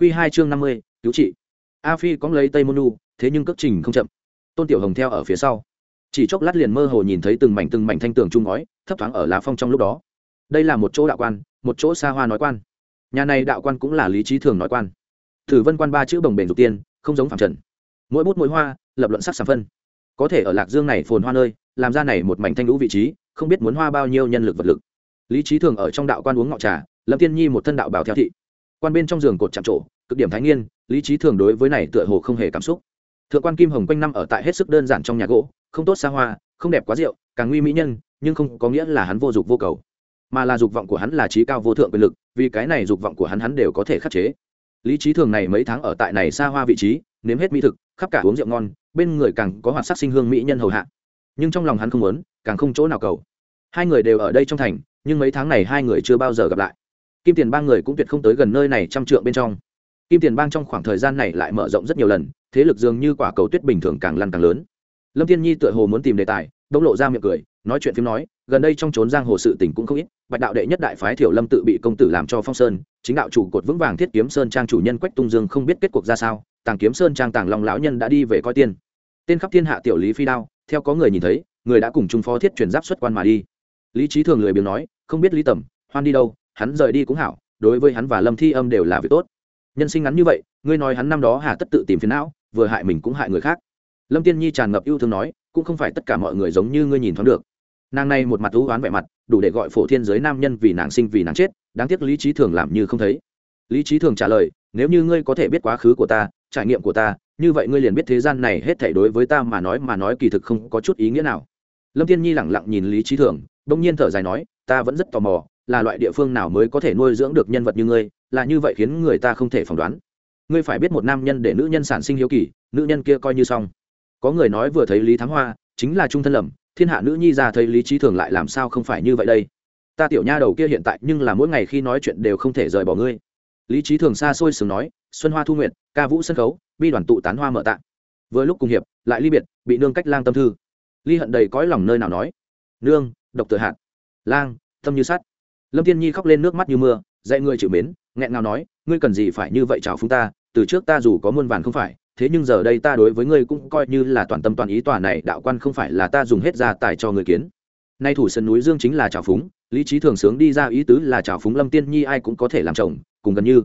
Quy hai chương năm mươi, cứu trị. A phi cóng lấy tây môn nu thế nhưng cất trình không chậm. Tôn tiểu hồng theo ở phía sau. Chỉ chốc lát liền mơ hồ nhìn thấy từng mảnh từng mảnh thanh tường trung ngói, thấp thoáng ở lá phong trong lúc đó. Đây là một chỗ đạo quan, một chỗ xa hoa nói quan. Nhà này đạo quan cũng là lý trí thường nói quan. Thử vân quan ba chữ bồng bềnh dục tiên, không giống phàm trần. Mỗi bút mỗi hoa, lập luận sắc sàm phân. Có thể ở lạc dương này phồn hoa nơi, làm ra này một mảnh thanh lũ vị trí, không biết muốn hoa bao nhiêu nhân lực vật lực. Lý trí thường ở trong đạo quan uống ngọ trà, lâm tiên nhi một thân đạo bảo theo thị quan bên trong giường cột chạm trổ, cực điểm thái nghiên, lý trí thường đối với này tựa hồ không hề cảm xúc. Thượng quan kim hồng quanh năm ở tại hết sức đơn giản trong nhà gỗ, không tốt xa hoa, không đẹp quá rượu, càng nguy mỹ nhân, nhưng không có nghĩa là hắn vô dụng vô cầu. Mà là dục vọng của hắn là trí cao vô thượng quyền lực, vì cái này dục vọng của hắn hắn đều có thể khắc chế. Lý trí thường này mấy tháng ở tại này xa hoa vị trí, nếm hết mỹ thực, khắp cả uống rượu ngon, bên người càng có hoạt sắc sinh hương mỹ nhân hầu hạ. Nhưng trong lòng hắn không muốn, càng không chỗ nào cầu. Hai người đều ở đây trong thành, nhưng mấy tháng này hai người chưa bao giờ gặp lại kim tiền bang người cũng tuyệt không tới gần nơi này trăm trượng bên trong. Kim tiền bang trong khoảng thời gian này lại mở rộng rất nhiều lần, thế lực dường như quả cầu tuyết bình thường càng lăn càng lớn. Lâm thiên nhi tựa hồ muốn tìm đề tài đông lộ ra miệng cười, nói chuyện phim nói, gần đây trong trốn giang hồ sự tình cũng không ít, bạch đạo đệ nhất đại phái thiểu lâm tự bị công tử làm cho phong sơn, chính đạo chủ cột vững vàng thiết kiếm sơn trang chủ nhân quách tung dương không biết kết cuộc ra sao, tàng kiếm sơn trang tàng long lão nhân đã đi về coi tiên. Tên khắp thiên hạ tiểu lý phi đao, theo có người nhìn thấy, người đã cùng trung phó thiết truyền giáp xuất quan mà đi. Lý trí thường lười biếng nói, không biết lý tẩm, hoan đi đâu hắn rời đi cũng hảo, đối với hắn và lâm thi âm đều là việc tốt. Nhân sinh ngắn như vậy, ngươi nói hắn năm đó hà tất tự tìm phiền não, vừa hại mình cũng hại người khác. Lâm tiên nhi tràn ngập yêu thương nói, cũng không phải tất cả mọi người giống như ngươi nhìn thoáng được. Nàng này một mặt thú oán vẻ mặt, đủ để gọi phổ thiên giới nam nhân vì nàng sinh vì nàng chết, đáng tiếc lý trí thường làm như không thấy. Lý trí thường trả lời, nếu như ngươi có thể biết quá khứ của ta, trải nghiệm của ta, như vậy ngươi liền biết thế gian này hết thảy đối với ta mà nói mà nói kỳ thực không có chút ý nghĩa nào. Lâm tiên nhi lẳng lặng nhìn lý trí thường đông nhiên thở dài nói, ta vẫn rất tò mò là loại địa phương nào mới có thể nuôi dưỡng được nhân vật như ngươi, là như vậy khiến người ta không thể phỏng đoán. Ngươi phải biết một nam nhân để nữ nhân sản sinh hiếu kỳ, nữ nhân kia coi như xong. Có người nói vừa thấy lý thám hoa, chính là trung thân lầm, thiên hạ nữ nhi ra thấy lý trí thường lại làm sao không phải như vậy đây? Ta tiểu nha đầu kia hiện tại nhưng là mỗi ngày khi nói chuyện đều không thể rời bỏ ngươi. Lý trí thường xa xôi sừng nói, xuân hoa thu nguyện ca vũ sân khấu, bi đoàn tụ tán hoa mở tạ vừa lúc cùng hiệp, lại ly biệt, bị nương cách lang tâm thư. Ly hận đầy cõi lòng nơi nào nói. Nương, độc tự hạn lang, tâm như sắt lâm thiên nhi khóc lên nước mắt như mưa, dạy ngươi chịu mến, nghẹn ngào nói, ngươi cần gì phải như vậy chào phúng ta? Từ trước ta dù có muôn vàn không phải, thế nhưng giờ đây ta đối với ngươi cũng coi như là toàn tâm toàn ý, tòa này đạo quan không phải là ta dùng hết gia tài cho người kiến. Nay thủ sân núi dương chính là trào phúng, lý trí thường sướng đi ra ý tứ là trào phúng lâm tiên nhi ai cũng có thể làm chồng, cùng gần như.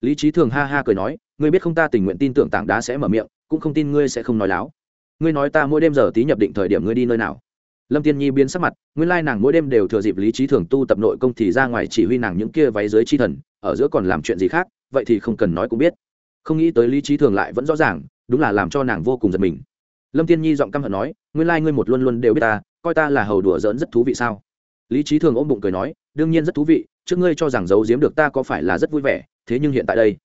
Lý trí thường ha ha cười nói, ngươi biết không ta tình nguyện tin tưởng tảng đá sẽ mở miệng, cũng không tin ngươi sẽ không nói láo. Ngươi nói ta mỗi đêm giờ tí nhập định thời điểm ngươi đi nơi nào lâm tiên nhi biến sắc mặt, nguyên lai nàng mỗi đêm đều thừa dịp lý trí thường tu tập nội công thì ra ngoài chỉ huy nàng những kia váy dưới chi thần, ở giữa còn làm chuyện gì khác, vậy thì không cần nói cũng biết. Không nghĩ tới lý trí thường lại vẫn rõ ràng, đúng là làm cho nàng vô cùng giật mình. Lâm tiên nhi giọng căm hận nói, nguyên lai ngươi một luôn luôn đều biết ta, coi ta là hầu đùa giỡn rất thú vị sao? Lý trí thường ôm bụng cười nói, đương nhiên rất thú vị, trước ngươi cho rằng giấu giếm được ta có phải là rất vui vẻ, thế nhưng hiện tại đây.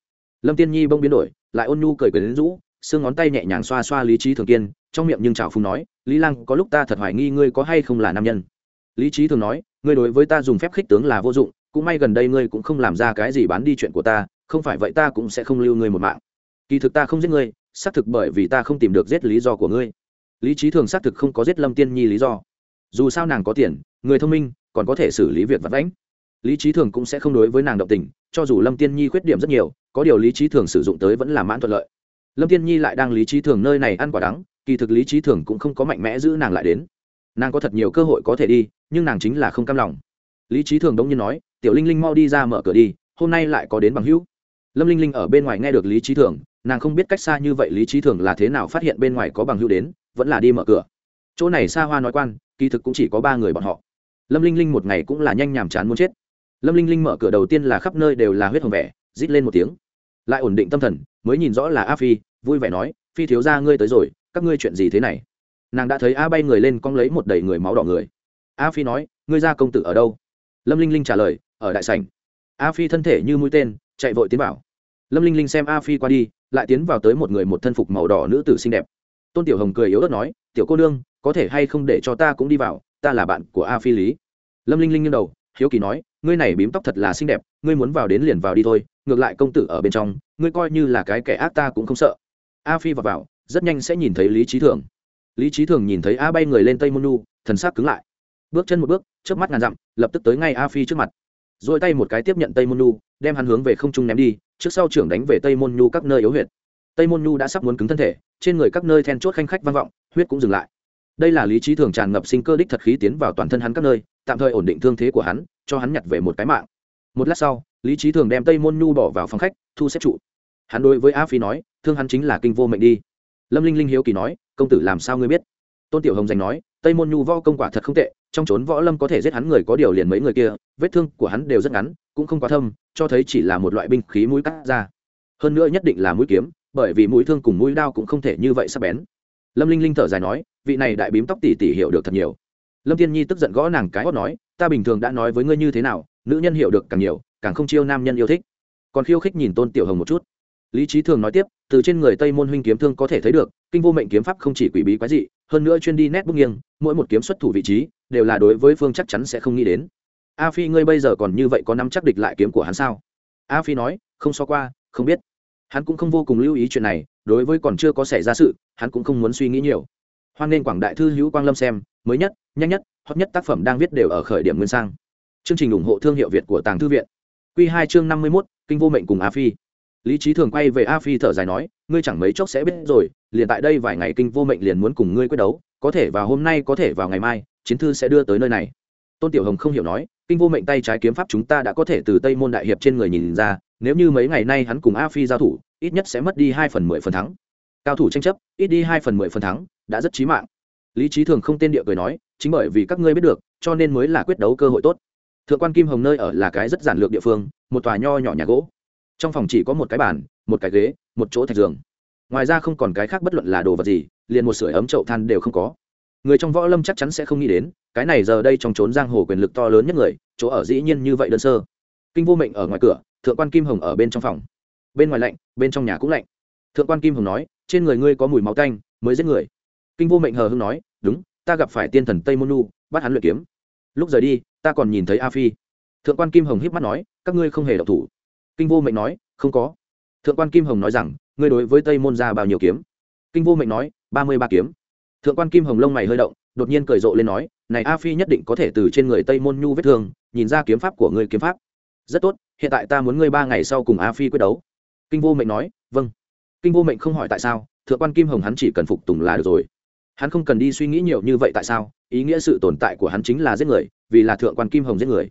Lâm tiên nhi bông biến đổi, lại ôn nhu cười cười đến rũ, xương ngón tay nhẹ nhàng xoa xoa lý trí thường kiên trong miệng nhưng trào phúng nói, lý lăng có lúc ta thật hoài nghi ngươi có hay không là nam nhân. Lý trí thường nói, ngươi đối với ta dùng phép khích tướng là vô dụng, cũng may gần đây ngươi cũng không làm ra cái gì bán đi chuyện của ta, không phải vậy ta cũng sẽ không lưu ngươi một mạng. Kỳ thực ta không giết ngươi, xác thực bởi vì ta không tìm được giết lý do của ngươi. Lý trí thường xác thực không có giết lâm tiên nhi lý do. Dù sao nàng có tiền, người thông minh, còn có thể xử lý việc vật vãnh. Lý trí thường cũng sẽ không đối với nàng động tình, cho dù lâm tiên nhi khuyết điểm rất nhiều, có điều lý trí thường sử dụng tới vẫn là mãn thuận lợi. Lâm tiên nhi lại đang lý trí thường nơi này ăn quả đắng kỳ thực lý trí thường cũng không có mạnh mẽ giữ nàng lại đến. Nàng có thật nhiều cơ hội có thể đi, nhưng nàng chính là không cam lòng. Lý trí thường đông nhiên nói, tiểu linh linh mau đi ra mở cửa đi, hôm nay lại có đến bằng hữu. Lâm linh linh ở bên ngoài nghe được lý trí thường, nàng không biết cách xa như vậy lý trí thường là thế nào phát hiện bên ngoài có bằng hữu đến, vẫn là đi mở cửa. Chỗ này xa hoa nói quan, kỳ thực cũng chỉ có ba người bọn họ. Lâm linh linh một ngày cũng là nhanh nhàm chán muốn chết. Lâm linh linh mở cửa đầu tiên là khắp nơi đều là huyết hồng vẻ, rít lên một tiếng. Lại ổn định tâm thần, mới nhìn rõ là a phi, vui vẻ nói, phi thiếu ra ngươi tới rồi các ngươi chuyện gì thế này? Nàng đã thấy a bay người lên cong lấy một đầy người máu đỏ người. A phi nói, ngươi ra công tử ở đâu? Lâm linh linh trả lời, ở đại sảnh. A phi thân thể như mũi tên, chạy vội tiến vào. Lâm linh linh xem a phi qua đi, lại tiến vào tới một người một thân phục màu đỏ nữ tử xinh đẹp. Tôn tiểu hồng cười yếu ớt nói, tiểu cô nương, có thể hay không để cho ta cũng đi vào, ta là bạn của a phi lý. Lâm linh linh nghiêng đầu, hiếu kỳ nói, ngươi này bím tóc thật là xinh đẹp, ngươi muốn vào đến liền vào đi thôi, ngược lại công tử ở bên trong, ngươi coi như là cái kẻ ác ta cũng không sợ. A phi vào vào rất nhanh sẽ nhìn thấy lý trí thường. Lý trí thường nhìn thấy a bay người lên tây môn nu, thần sắc cứng lại. Bước chân một bước trước mắt ngàn dặm, lập tức tới ngay a phi trước mặt. Rồi tay một cái tiếp nhận tây môn nu, đem hắn hướng về không trung ném đi, trước sau trưởng đánh về tây môn nhu các nơi yếu huyệt. Tây môn nhu đã sắp muốn cứng thân thể, trên người các nơi then chốt khanh khách vang vọng, huyết cũng dừng lại. Đây là lý trí thường tràn ngập sinh cơ đích thật khí tiến vào toàn thân hắn các nơi, tạm thời ổn định thương thế của hắn, cho hắn nhặt về một cái mạng. Một lát sau, lý trí thường đem tây môn nhu bỏ vào phòng khách, thu xếp trụ. Hắn đối với a phi nói, thương hắn chính là kinh vô mệnh đi lâm linh linh hiếu kỳ nói, công tử làm sao ngươi biết? Tôn tiểu hồng giành nói, tây môn nhu võ công quả thật không tệ, trong trốn võ lâm có thể giết hắn người có điều liền mấy người kia, vết thương của hắn đều rất ngắn, cũng không quá thâm, cho thấy chỉ là một loại binh khí mũi cắt ra. Hơn nữa nhất định là mũi kiếm, bởi vì mũi thương cùng mũi đao cũng không thể như vậy sắp bén. Lâm linh linh thở dài nói, vị này đại bím tóc tỉ tỉ hiểu được thật nhiều. Lâm tiên nhi tức giận gõ nàng cái hót nói, ta bình thường đã nói với ngươi như thế nào, nữ nhân hiểu được càng nhiều, càng không chiêu nam nhân yêu thích. Còn khiêu khích nhìn tôn tiểu hồng một chút lý trí thường nói tiếp, từ trên người tây môn huynh kiếm thương có thể thấy được, kinh vô mệnh kiếm pháp không chỉ quỷ bí quái dị, hơn nữa chuyên đi nét bút nghiêng, mỗi một kiếm xuất thủ vị trí, đều là đối với phương chắc chắn sẽ không nghĩ đến. A phi ngươi bây giờ còn như vậy có nắm chắc địch lại kiếm của hắn sao? A phi nói, không so qua, không biết. Hắn cũng không vô cùng lưu ý chuyện này, đối với còn chưa có xảy ra sự, hắn cũng không muốn suy nghĩ nhiều. Hoan nghênh quảng đại thư hữu quang lâm xem, mới nhất, nhanh nhất, hot nhất tác phẩm đang viết đều ở khởi điểm nguyên sang. Chương trình ủng hộ thương hiệu việt của tàng thư viện. Q hai chương năm mươi mốt, kinh vô mệnh cùng a phi lý trí thường quay về a phi thở dài nói, ngươi chẳng mấy chốc sẽ biết rồi, liền tại đây vài ngày kinh vô mệnh liền muốn cùng ngươi quyết đấu, có thể vào hôm nay, có thể vào ngày mai, chiến thư sẽ đưa tới nơi này. Tôn tiểu hồng không hiểu nói, kinh vô mệnh tay trái kiếm pháp chúng ta đã có thể từ tây môn đại hiệp trên người nhìn ra, nếu như mấy ngày nay hắn cùng a phi giao thủ, ít nhất sẽ mất đi hai phần mười phần thắng. Cao thủ tranh chấp, ít đi hai phần mười phần thắng, đã rất chí mạng. Lý trí thường không tên địa cười nói, chính bởi vì các ngươi biết được, cho nên mới là quyết đấu cơ hội tốt. Thượng quan kim hồng nơi ở là cái rất giản lược địa phương, một tòa nho nhỏ nhà gỗ trong phòng chỉ có một cái bàn, một cái ghế, một chỗ thạch giường. Ngoài ra không còn cái khác bất luận là đồ vật gì, liền một sưởi ấm chậu than đều không có. Người trong võ lâm chắc chắn sẽ không nghĩ đến, cái này giờ đây trong trốn giang hồ quyền lực to lớn nhất người, chỗ ở dĩ nhiên như vậy đơn sơ. Kinh vô mệnh ở ngoài cửa, thượng quan kim hồng ở bên trong phòng. Bên ngoài lạnh, bên trong nhà cũng lạnh. Thượng quan kim hồng nói, trên người ngươi có mùi máu canh mới giết người. Kinh vô mệnh hờ hưng nói, đúng, ta gặp phải tiên thần tây môn nu, bắt hắn luyện kiếm. Lúc rời đi, ta còn nhìn thấy a phi. Thượng quan kim hồng híp mắt nói, các ngươi không hề độc thủ kinh vô mệnh nói, không có. Thượng quan kim hồng nói rằng, ngươi đối với tây môn ra bao nhiêu kiếm? Kinh vô mệnh nói, ba mươi ba kiếm. Thượng quan kim hồng lông mày hơi động, đột nhiên cười rộ lên nói, này a phi nhất định có thể từ trên người tây môn nhu vết thương, nhìn ra kiếm pháp của ngươi kiếm pháp. Rất tốt, hiện tại ta muốn ngươi ba ngày sau cùng a phi quyết đấu. Kinh vô mệnh nói vâng. Kinh vô mệnh không hỏi tại sao, thượng quan kim hồng hắn chỉ cần phục tùng là được rồi. Hắn không cần đi suy nghĩ nhiều như vậy tại sao, ý nghĩa sự tồn tại của hắn chính là giết người, vì là thượng quan kim hồng giết người.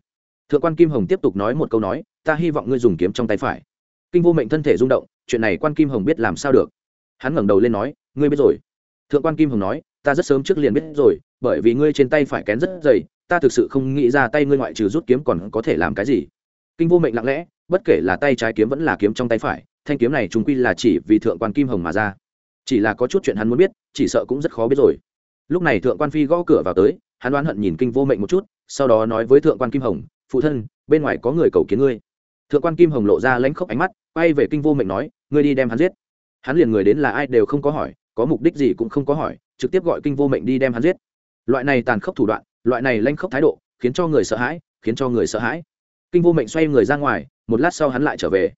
Thượng quan kim hồng tiếp tục nói một câu nói ta hy vọng ngươi dùng kiếm trong tay phải. Kinh vô mệnh thân thể rung động, chuyện này quan kim hồng biết làm sao được. Hắn ngẩng đầu lên nói, ngươi biết rồi. Thượng quan kim hồng nói, ta rất sớm trước liền biết rồi, bởi vì ngươi trên tay phải kén rất dày, ta thực sự không nghĩ ra tay ngươi ngoại trừ rút kiếm còn có thể làm cái gì. Kinh vô mệnh lặng lẽ, bất kể là tay trái kiếm vẫn là kiếm trong tay phải, thanh kiếm này chúng quy là chỉ vì thượng quan kim hồng mà ra. Chỉ là có chút chuyện hắn muốn biết, chỉ sợ cũng rất khó biết rồi. Lúc này thượng quan phi gõ cửa vào tới, hắn đoán hận nhìn kinh vô mệnh một chút, sau đó nói với thượng quan kim hồng, phụ thân, bên ngoài có người cầu kiến ngươi thượng quan kim hồng lộ ra lãnh khốc ánh mắt, quay về kinh vô mệnh nói, ngươi đi đem hắn giết. Hắn liền người đến là ai đều không có hỏi, có mục đích gì cũng không có hỏi, trực tiếp gọi kinh vô mệnh đi đem hắn giết. Loại này tàn khốc thủ đoạn, loại này lãnh khốc thái độ, khiến cho người sợ hãi, khiến cho người sợ hãi. Kinh vô mệnh xoay người ra ngoài, một lát sau hắn lại trở về.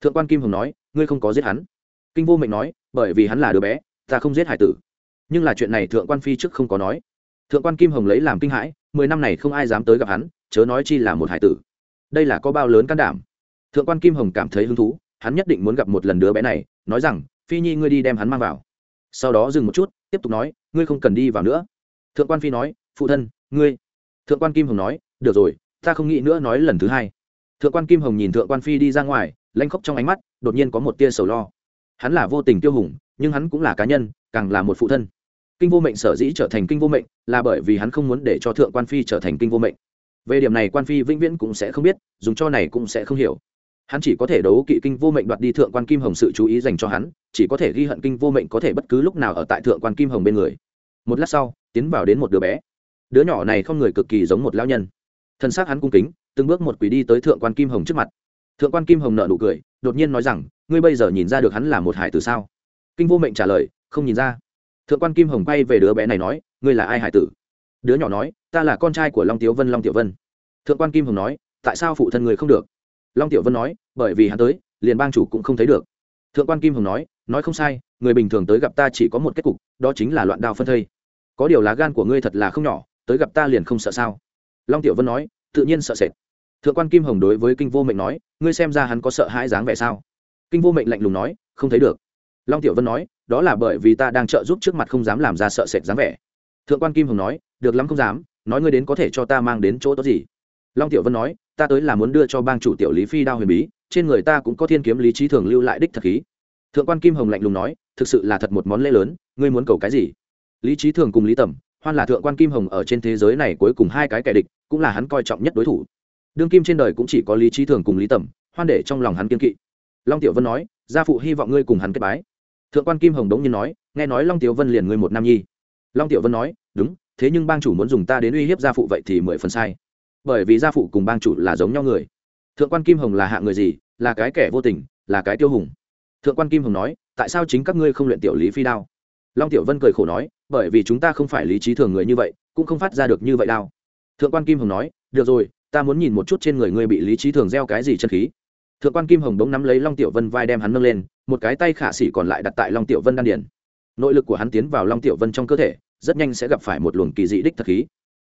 Thượng quan kim hồng nói, ngươi không có giết hắn. Kinh vô mệnh nói, bởi vì hắn là đứa bé, ta không giết hải tử. Nhưng là chuyện này thượng quan phi trước không có nói. Thượng quan kim hồng lấy làm kinh hãi, mười năm này không ai dám tới gặp hắn, chớ nói chi là một hải tử. Đây là có bao lớn can đảm thượng quan kim hồng cảm thấy hứng thú, hắn nhất định muốn gặp một lần đứa bé này, nói rằng, phi nhi ngươi đi đem hắn mang vào. Sau đó dừng một chút, tiếp tục nói, ngươi không cần đi vào nữa. Thượng quan phi nói, phụ thân, ngươi. Thượng quan kim hồng nói, được rồi, ta không nghĩ nữa nói lần thứ hai. Thượng quan kim hồng nhìn thượng quan phi đi ra ngoài lanh khóc trong ánh mắt, đột nhiên có một tia sầu lo. Hắn là vô tình tiêu hùng, nhưng hắn cũng là cá nhân, càng là một phụ thân. Kinh vô mệnh sở dĩ trở thành kinh vô mệnh, là bởi vì hắn không muốn để cho thượng quan phi trở thành kinh vô mệnh. Về điểm này quan phi vĩnh viễn cũng sẽ không biết, dùng cho này cũng sẽ không hiểu hắn chỉ có thể đấu kỵ kinh vô mệnh đoạt đi thượng quan kim hồng sự chú ý dành cho hắn, chỉ có thể ghi hận kinh vô mệnh có thể bất cứ lúc nào ở tại thượng quan kim hồng bên người. Một lát sau, tiến vào đến một đứa bé. Đứa nhỏ này không người cực kỳ giống một lão nhân. Thân xác hắn cung kính, từng bước một quỷ đi tới thượng quan kim hồng trước mặt. Thượng quan kim hồng nợ nụ cười, đột nhiên nói rằng, ngươi bây giờ nhìn ra được hắn là một hải tử sao? Kinh vô mệnh trả lời, không nhìn ra. Thượng quan kim hồng quay về đứa bé này nói, ngươi là ai hải tử? Đứa nhỏ nói, ta là con trai của long tiếu vân, long tiểu vân. Thượng quan kim hồng nói, tại sao phụ thân người không được? Long tiểu vân nói, bởi vì hắn tới, liền bang chủ cũng không thấy được. Thượng quan kim hồng nói nói không sai, người bình thường tới gặp ta chỉ có một kết cục, đó chính là loạn đao phân thây. Có điều lá gan của ngươi thật là không nhỏ, tới gặp ta liền không sợ sao? Long tiểu vân nói, tự nhiên sợ sệt. Thượng quan kim hồng đối với kinh vô mệnh nói, ngươi xem ra hắn có sợ hãi dáng vẻ sao? Kinh vô mệnh lạnh lùng nói, không thấy được. Long tiểu vân nói, đó là bởi vì ta đang trợ giúp trước mặt không dám làm ra sợ sệt dáng vẻ. Thượng quan kim hồng nói, được lắm không dám, nói ngươi đến có thể cho ta mang đến chỗ tốt gì? Long tiểu vân nói ta tới là muốn đưa cho bang chủ tiểu lý phi đao huyền bí, trên người ta cũng có thiên kiếm lý trí thường lưu lại đích thật khí. Thượng quan kim hồng lạnh lùng nói, thực sự là thật một món lễ lớn, ngươi muốn cầu cái gì? Lý trí thường cùng lý tẩm, hoan là thượng quan kim hồng ở trên thế giới này cuối cùng hai cái kẻ địch, cũng là hắn coi trọng nhất đối thủ. Đương kim trên đời cũng chỉ có lý trí thường cùng lý tẩm, hoan để trong lòng hắn kiên kỵ. Long tiểu vân nói, gia phụ hy vọng ngươi cùng hắn kết bái. Thượng quan kim hồng đống nhiên nói, nghe nói long tiểu vân liền ngươi một nam nhi. Long tiểu vân nói, đúng, thế nhưng bang chủ muốn dùng ta đến uy hiếp gia phụ vậy thì mười phần sai bởi vì gia phụ cùng bang chủ là giống nhau người. Thượng quan kim hồng là hạ người gì, là cái kẻ vô tình, là cái tiêu hùng. Thượng quan kim hồng nói, tại sao chính các ngươi không luyện tiểu lý phi đao? Long tiểu vân cười khổ nói, bởi vì chúng ta không phải lý trí thường người như vậy, cũng không phát ra được như vậy đao. Thượng quan kim hồng nói, được rồi, ta muốn nhìn một chút trên người ngươi bị lý trí thường gieo cái gì chân khí. Thượng quan kim hồng bỗng nắm lấy long tiểu vân vai đem hắn nâng lên, một cái tay khả xỉ còn lại đặt tại long tiểu vân đan điển nội lực của hắn tiến vào long tiểu vân trong cơ thể, rất nhanh sẽ gặp phải một luồng kỳ dị đích thật khí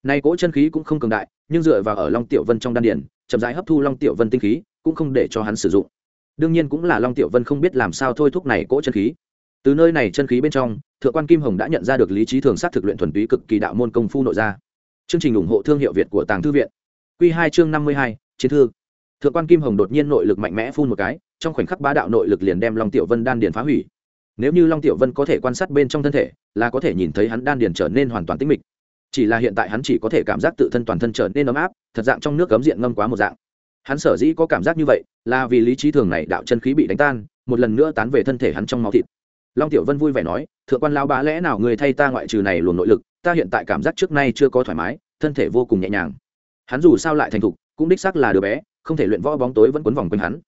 nay cỗ chân khí cũng không cường đại nhưng dựa vào ở long tiểu vân trong đan Điền, chậm rãi hấp thu long tiểu vân tinh khí cũng không để cho hắn sử dụng. Đương nhiên cũng là long tiểu vân không biết làm sao thôi thúc này cỗ chân khí. Từ nơi này chân khí bên trong thượng quan kim hồng đã nhận ra được lý trí thường sát thực luyện thuần túy cực kỳ đạo môn công phu nội gia. Chương trình ủng hộ thương hiệu việt của tàng thư viện. Q hai chương năm mươi hai chiến thư. Thượng quan kim hồng đột nhiên nội lực mạnh mẽ phun một cái trong khoảnh khắc bá đạo nội lực liền đem long tiểu vân đan điền phá hủy. Nếu như long tiểu vân có thể quan sát bên trong thân thể là có thể nhìn thấy hắn đan điền trở nên hoàn toàn tĩnh mịch chỉ là hiện tại hắn chỉ có thể cảm giác tự thân toàn thân trở nên ấm áp, thật dạng trong nước cấm diện ngâm quá một dạng. Hắn sở dĩ có cảm giác như vậy là vì lý trí thường này đạo chân khí bị đánh tan, một lần nữa tán về thân thể hắn trong máu thịt. Long tiểu vân vui vẻ nói, thượng quan lao bá lẽ nào người thay ta ngoại trừ này luồn nội lực, ta hiện tại cảm giác trước nay chưa có thoải mái, thân thể vô cùng nhẹ nhàng. Hắn dù sao lại thành thục, cũng đích xác là đứa bé, không thể luyện võ bóng tối vẫn quấn vòng quanh hắn.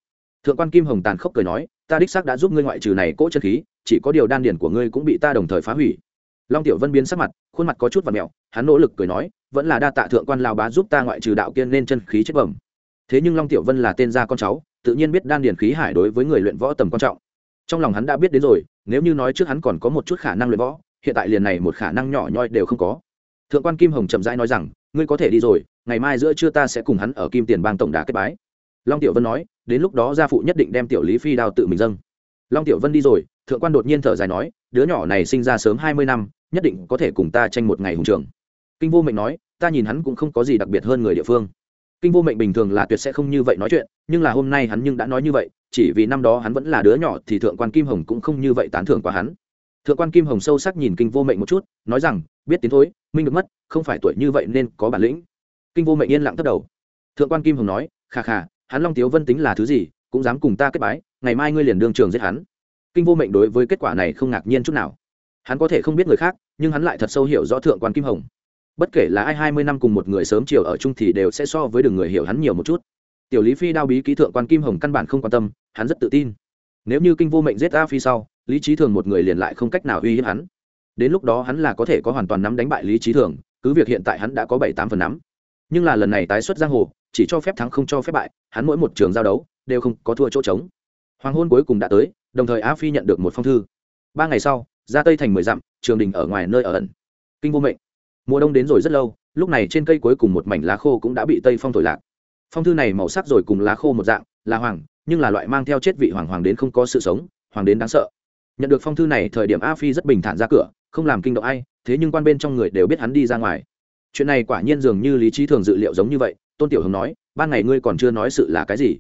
Thượng quan kim hồng tàn khốc cười nói, ta đích xác đã giúp ngươi ngoại trừ này cỗ chân khí, chỉ có điều đan điển của ngươi cũng bị ta đồng thời phá hủy long tiểu vân biến sắc mặt, khuôn mặt có chút và mẹo, hắn nỗ lực cười nói, vẫn là đa tạ thượng quan lao bá giúp ta ngoại trừ đạo kiên nên chân khí chết bẩm. Thế nhưng long tiểu vân là tên gia con cháu, tự nhiên biết đan điền khí hải đối với người luyện võ tầm quan trọng. Trong lòng hắn đã biết đến rồi, nếu như nói trước hắn còn có một chút khả năng luyện võ, hiện tại liền này một khả năng nhỏ nhoi đều không có. Thượng quan kim hồng chậm rãi nói rằng, ngươi có thể đi rồi, ngày mai giữa trưa ta sẽ cùng hắn ở kim tiền bang tổng đà kết bái. Long tiểu vân nói, đến lúc đó gia phụ nhất định đem tiểu lý phi đao tự mình dâng. Long tiểu vân đi rồi, thượng quan đột nhiên thở dài nói, đứa nhỏ này sinh ra sớm hai mươi năm nhất định có thể cùng ta tranh một ngày hùng trường. Kinh vô mệnh nói, ta nhìn hắn cũng không có gì đặc biệt hơn người địa phương. Kinh vô mệnh bình thường là tuyệt sẽ không như vậy nói chuyện, nhưng là hôm nay hắn nhưng đã nói như vậy, chỉ vì năm đó hắn vẫn là đứa nhỏ thì thượng quan kim hồng cũng không như vậy tán thưởng qua hắn. Thượng quan kim hồng sâu sắc nhìn kinh vô mệnh một chút, nói rằng, biết tiến thối, minh được mất, không phải tuổi như vậy nên có bản lĩnh. Kinh vô mệnh yên lặng thất đầu. Thượng quan kim hồng nói khà khà hắn long tiếu vân tính là thứ gì, cũng dám cùng ta kết bái, ngày mai ngươi liền đương trường giết hắn. Kinh vô mệnh đối với kết quả này không ngạc nhiên chút nào hắn có thể không biết người khác, nhưng hắn lại thật sâu hiểu rõ thượng quan kim hồng. Bất kể là ai, hai mươi năm cùng một người sớm chiều ở chung thì đều sẽ so với đường người hiểu hắn nhiều một chút. Tiểu lý phi đao bí ký thượng quan kim hồng căn bản không quan tâm, hắn rất tự tin. Nếu như kinh vô mệnh giết a phi sau, lý trí thường một người liền lại không cách nào uy hiếp hắn. Đến lúc đó hắn là có thể có hoàn toàn nắm đánh bại lý trí thường, cứ việc hiện tại hắn đã có bảy tám phần nắm. Nhưng là lần này tái xuất giang hồ, chỉ cho phép thắng không cho phép bại, hắn mỗi một trường giao đấu, đều không có thua chỗ trống. Hoàng hôn cuối cùng đã tới, đồng thời a phi nhận được một phong thư. Ba ngày sau ra tây thành mười dặm, trường đình ở ngoài nơi ở ẩn. Kinh vô mệnh. Mùa đông đến rồi rất lâu, lúc này trên cây cuối cùng một mảnh lá khô cũng đã bị tây phong thổi lạc. Phong thư này màu sắc rồi cùng lá khô một dạng, là hoàng, nhưng là loại mang theo chết vị hoàng hoàng đến không có sự sống, hoàng đến đáng sợ. Nhận được phong thư này, thời điểm a phi rất bình thản ra cửa, không làm kinh động ai, thế nhưng quan bên trong người đều biết hắn đi ra ngoài. Chuyện này quả nhiên dường như lý trí thường dự liệu giống như vậy, tôn tiểu hồng nói, ban ngày ngươi còn chưa nói sự là cái gì?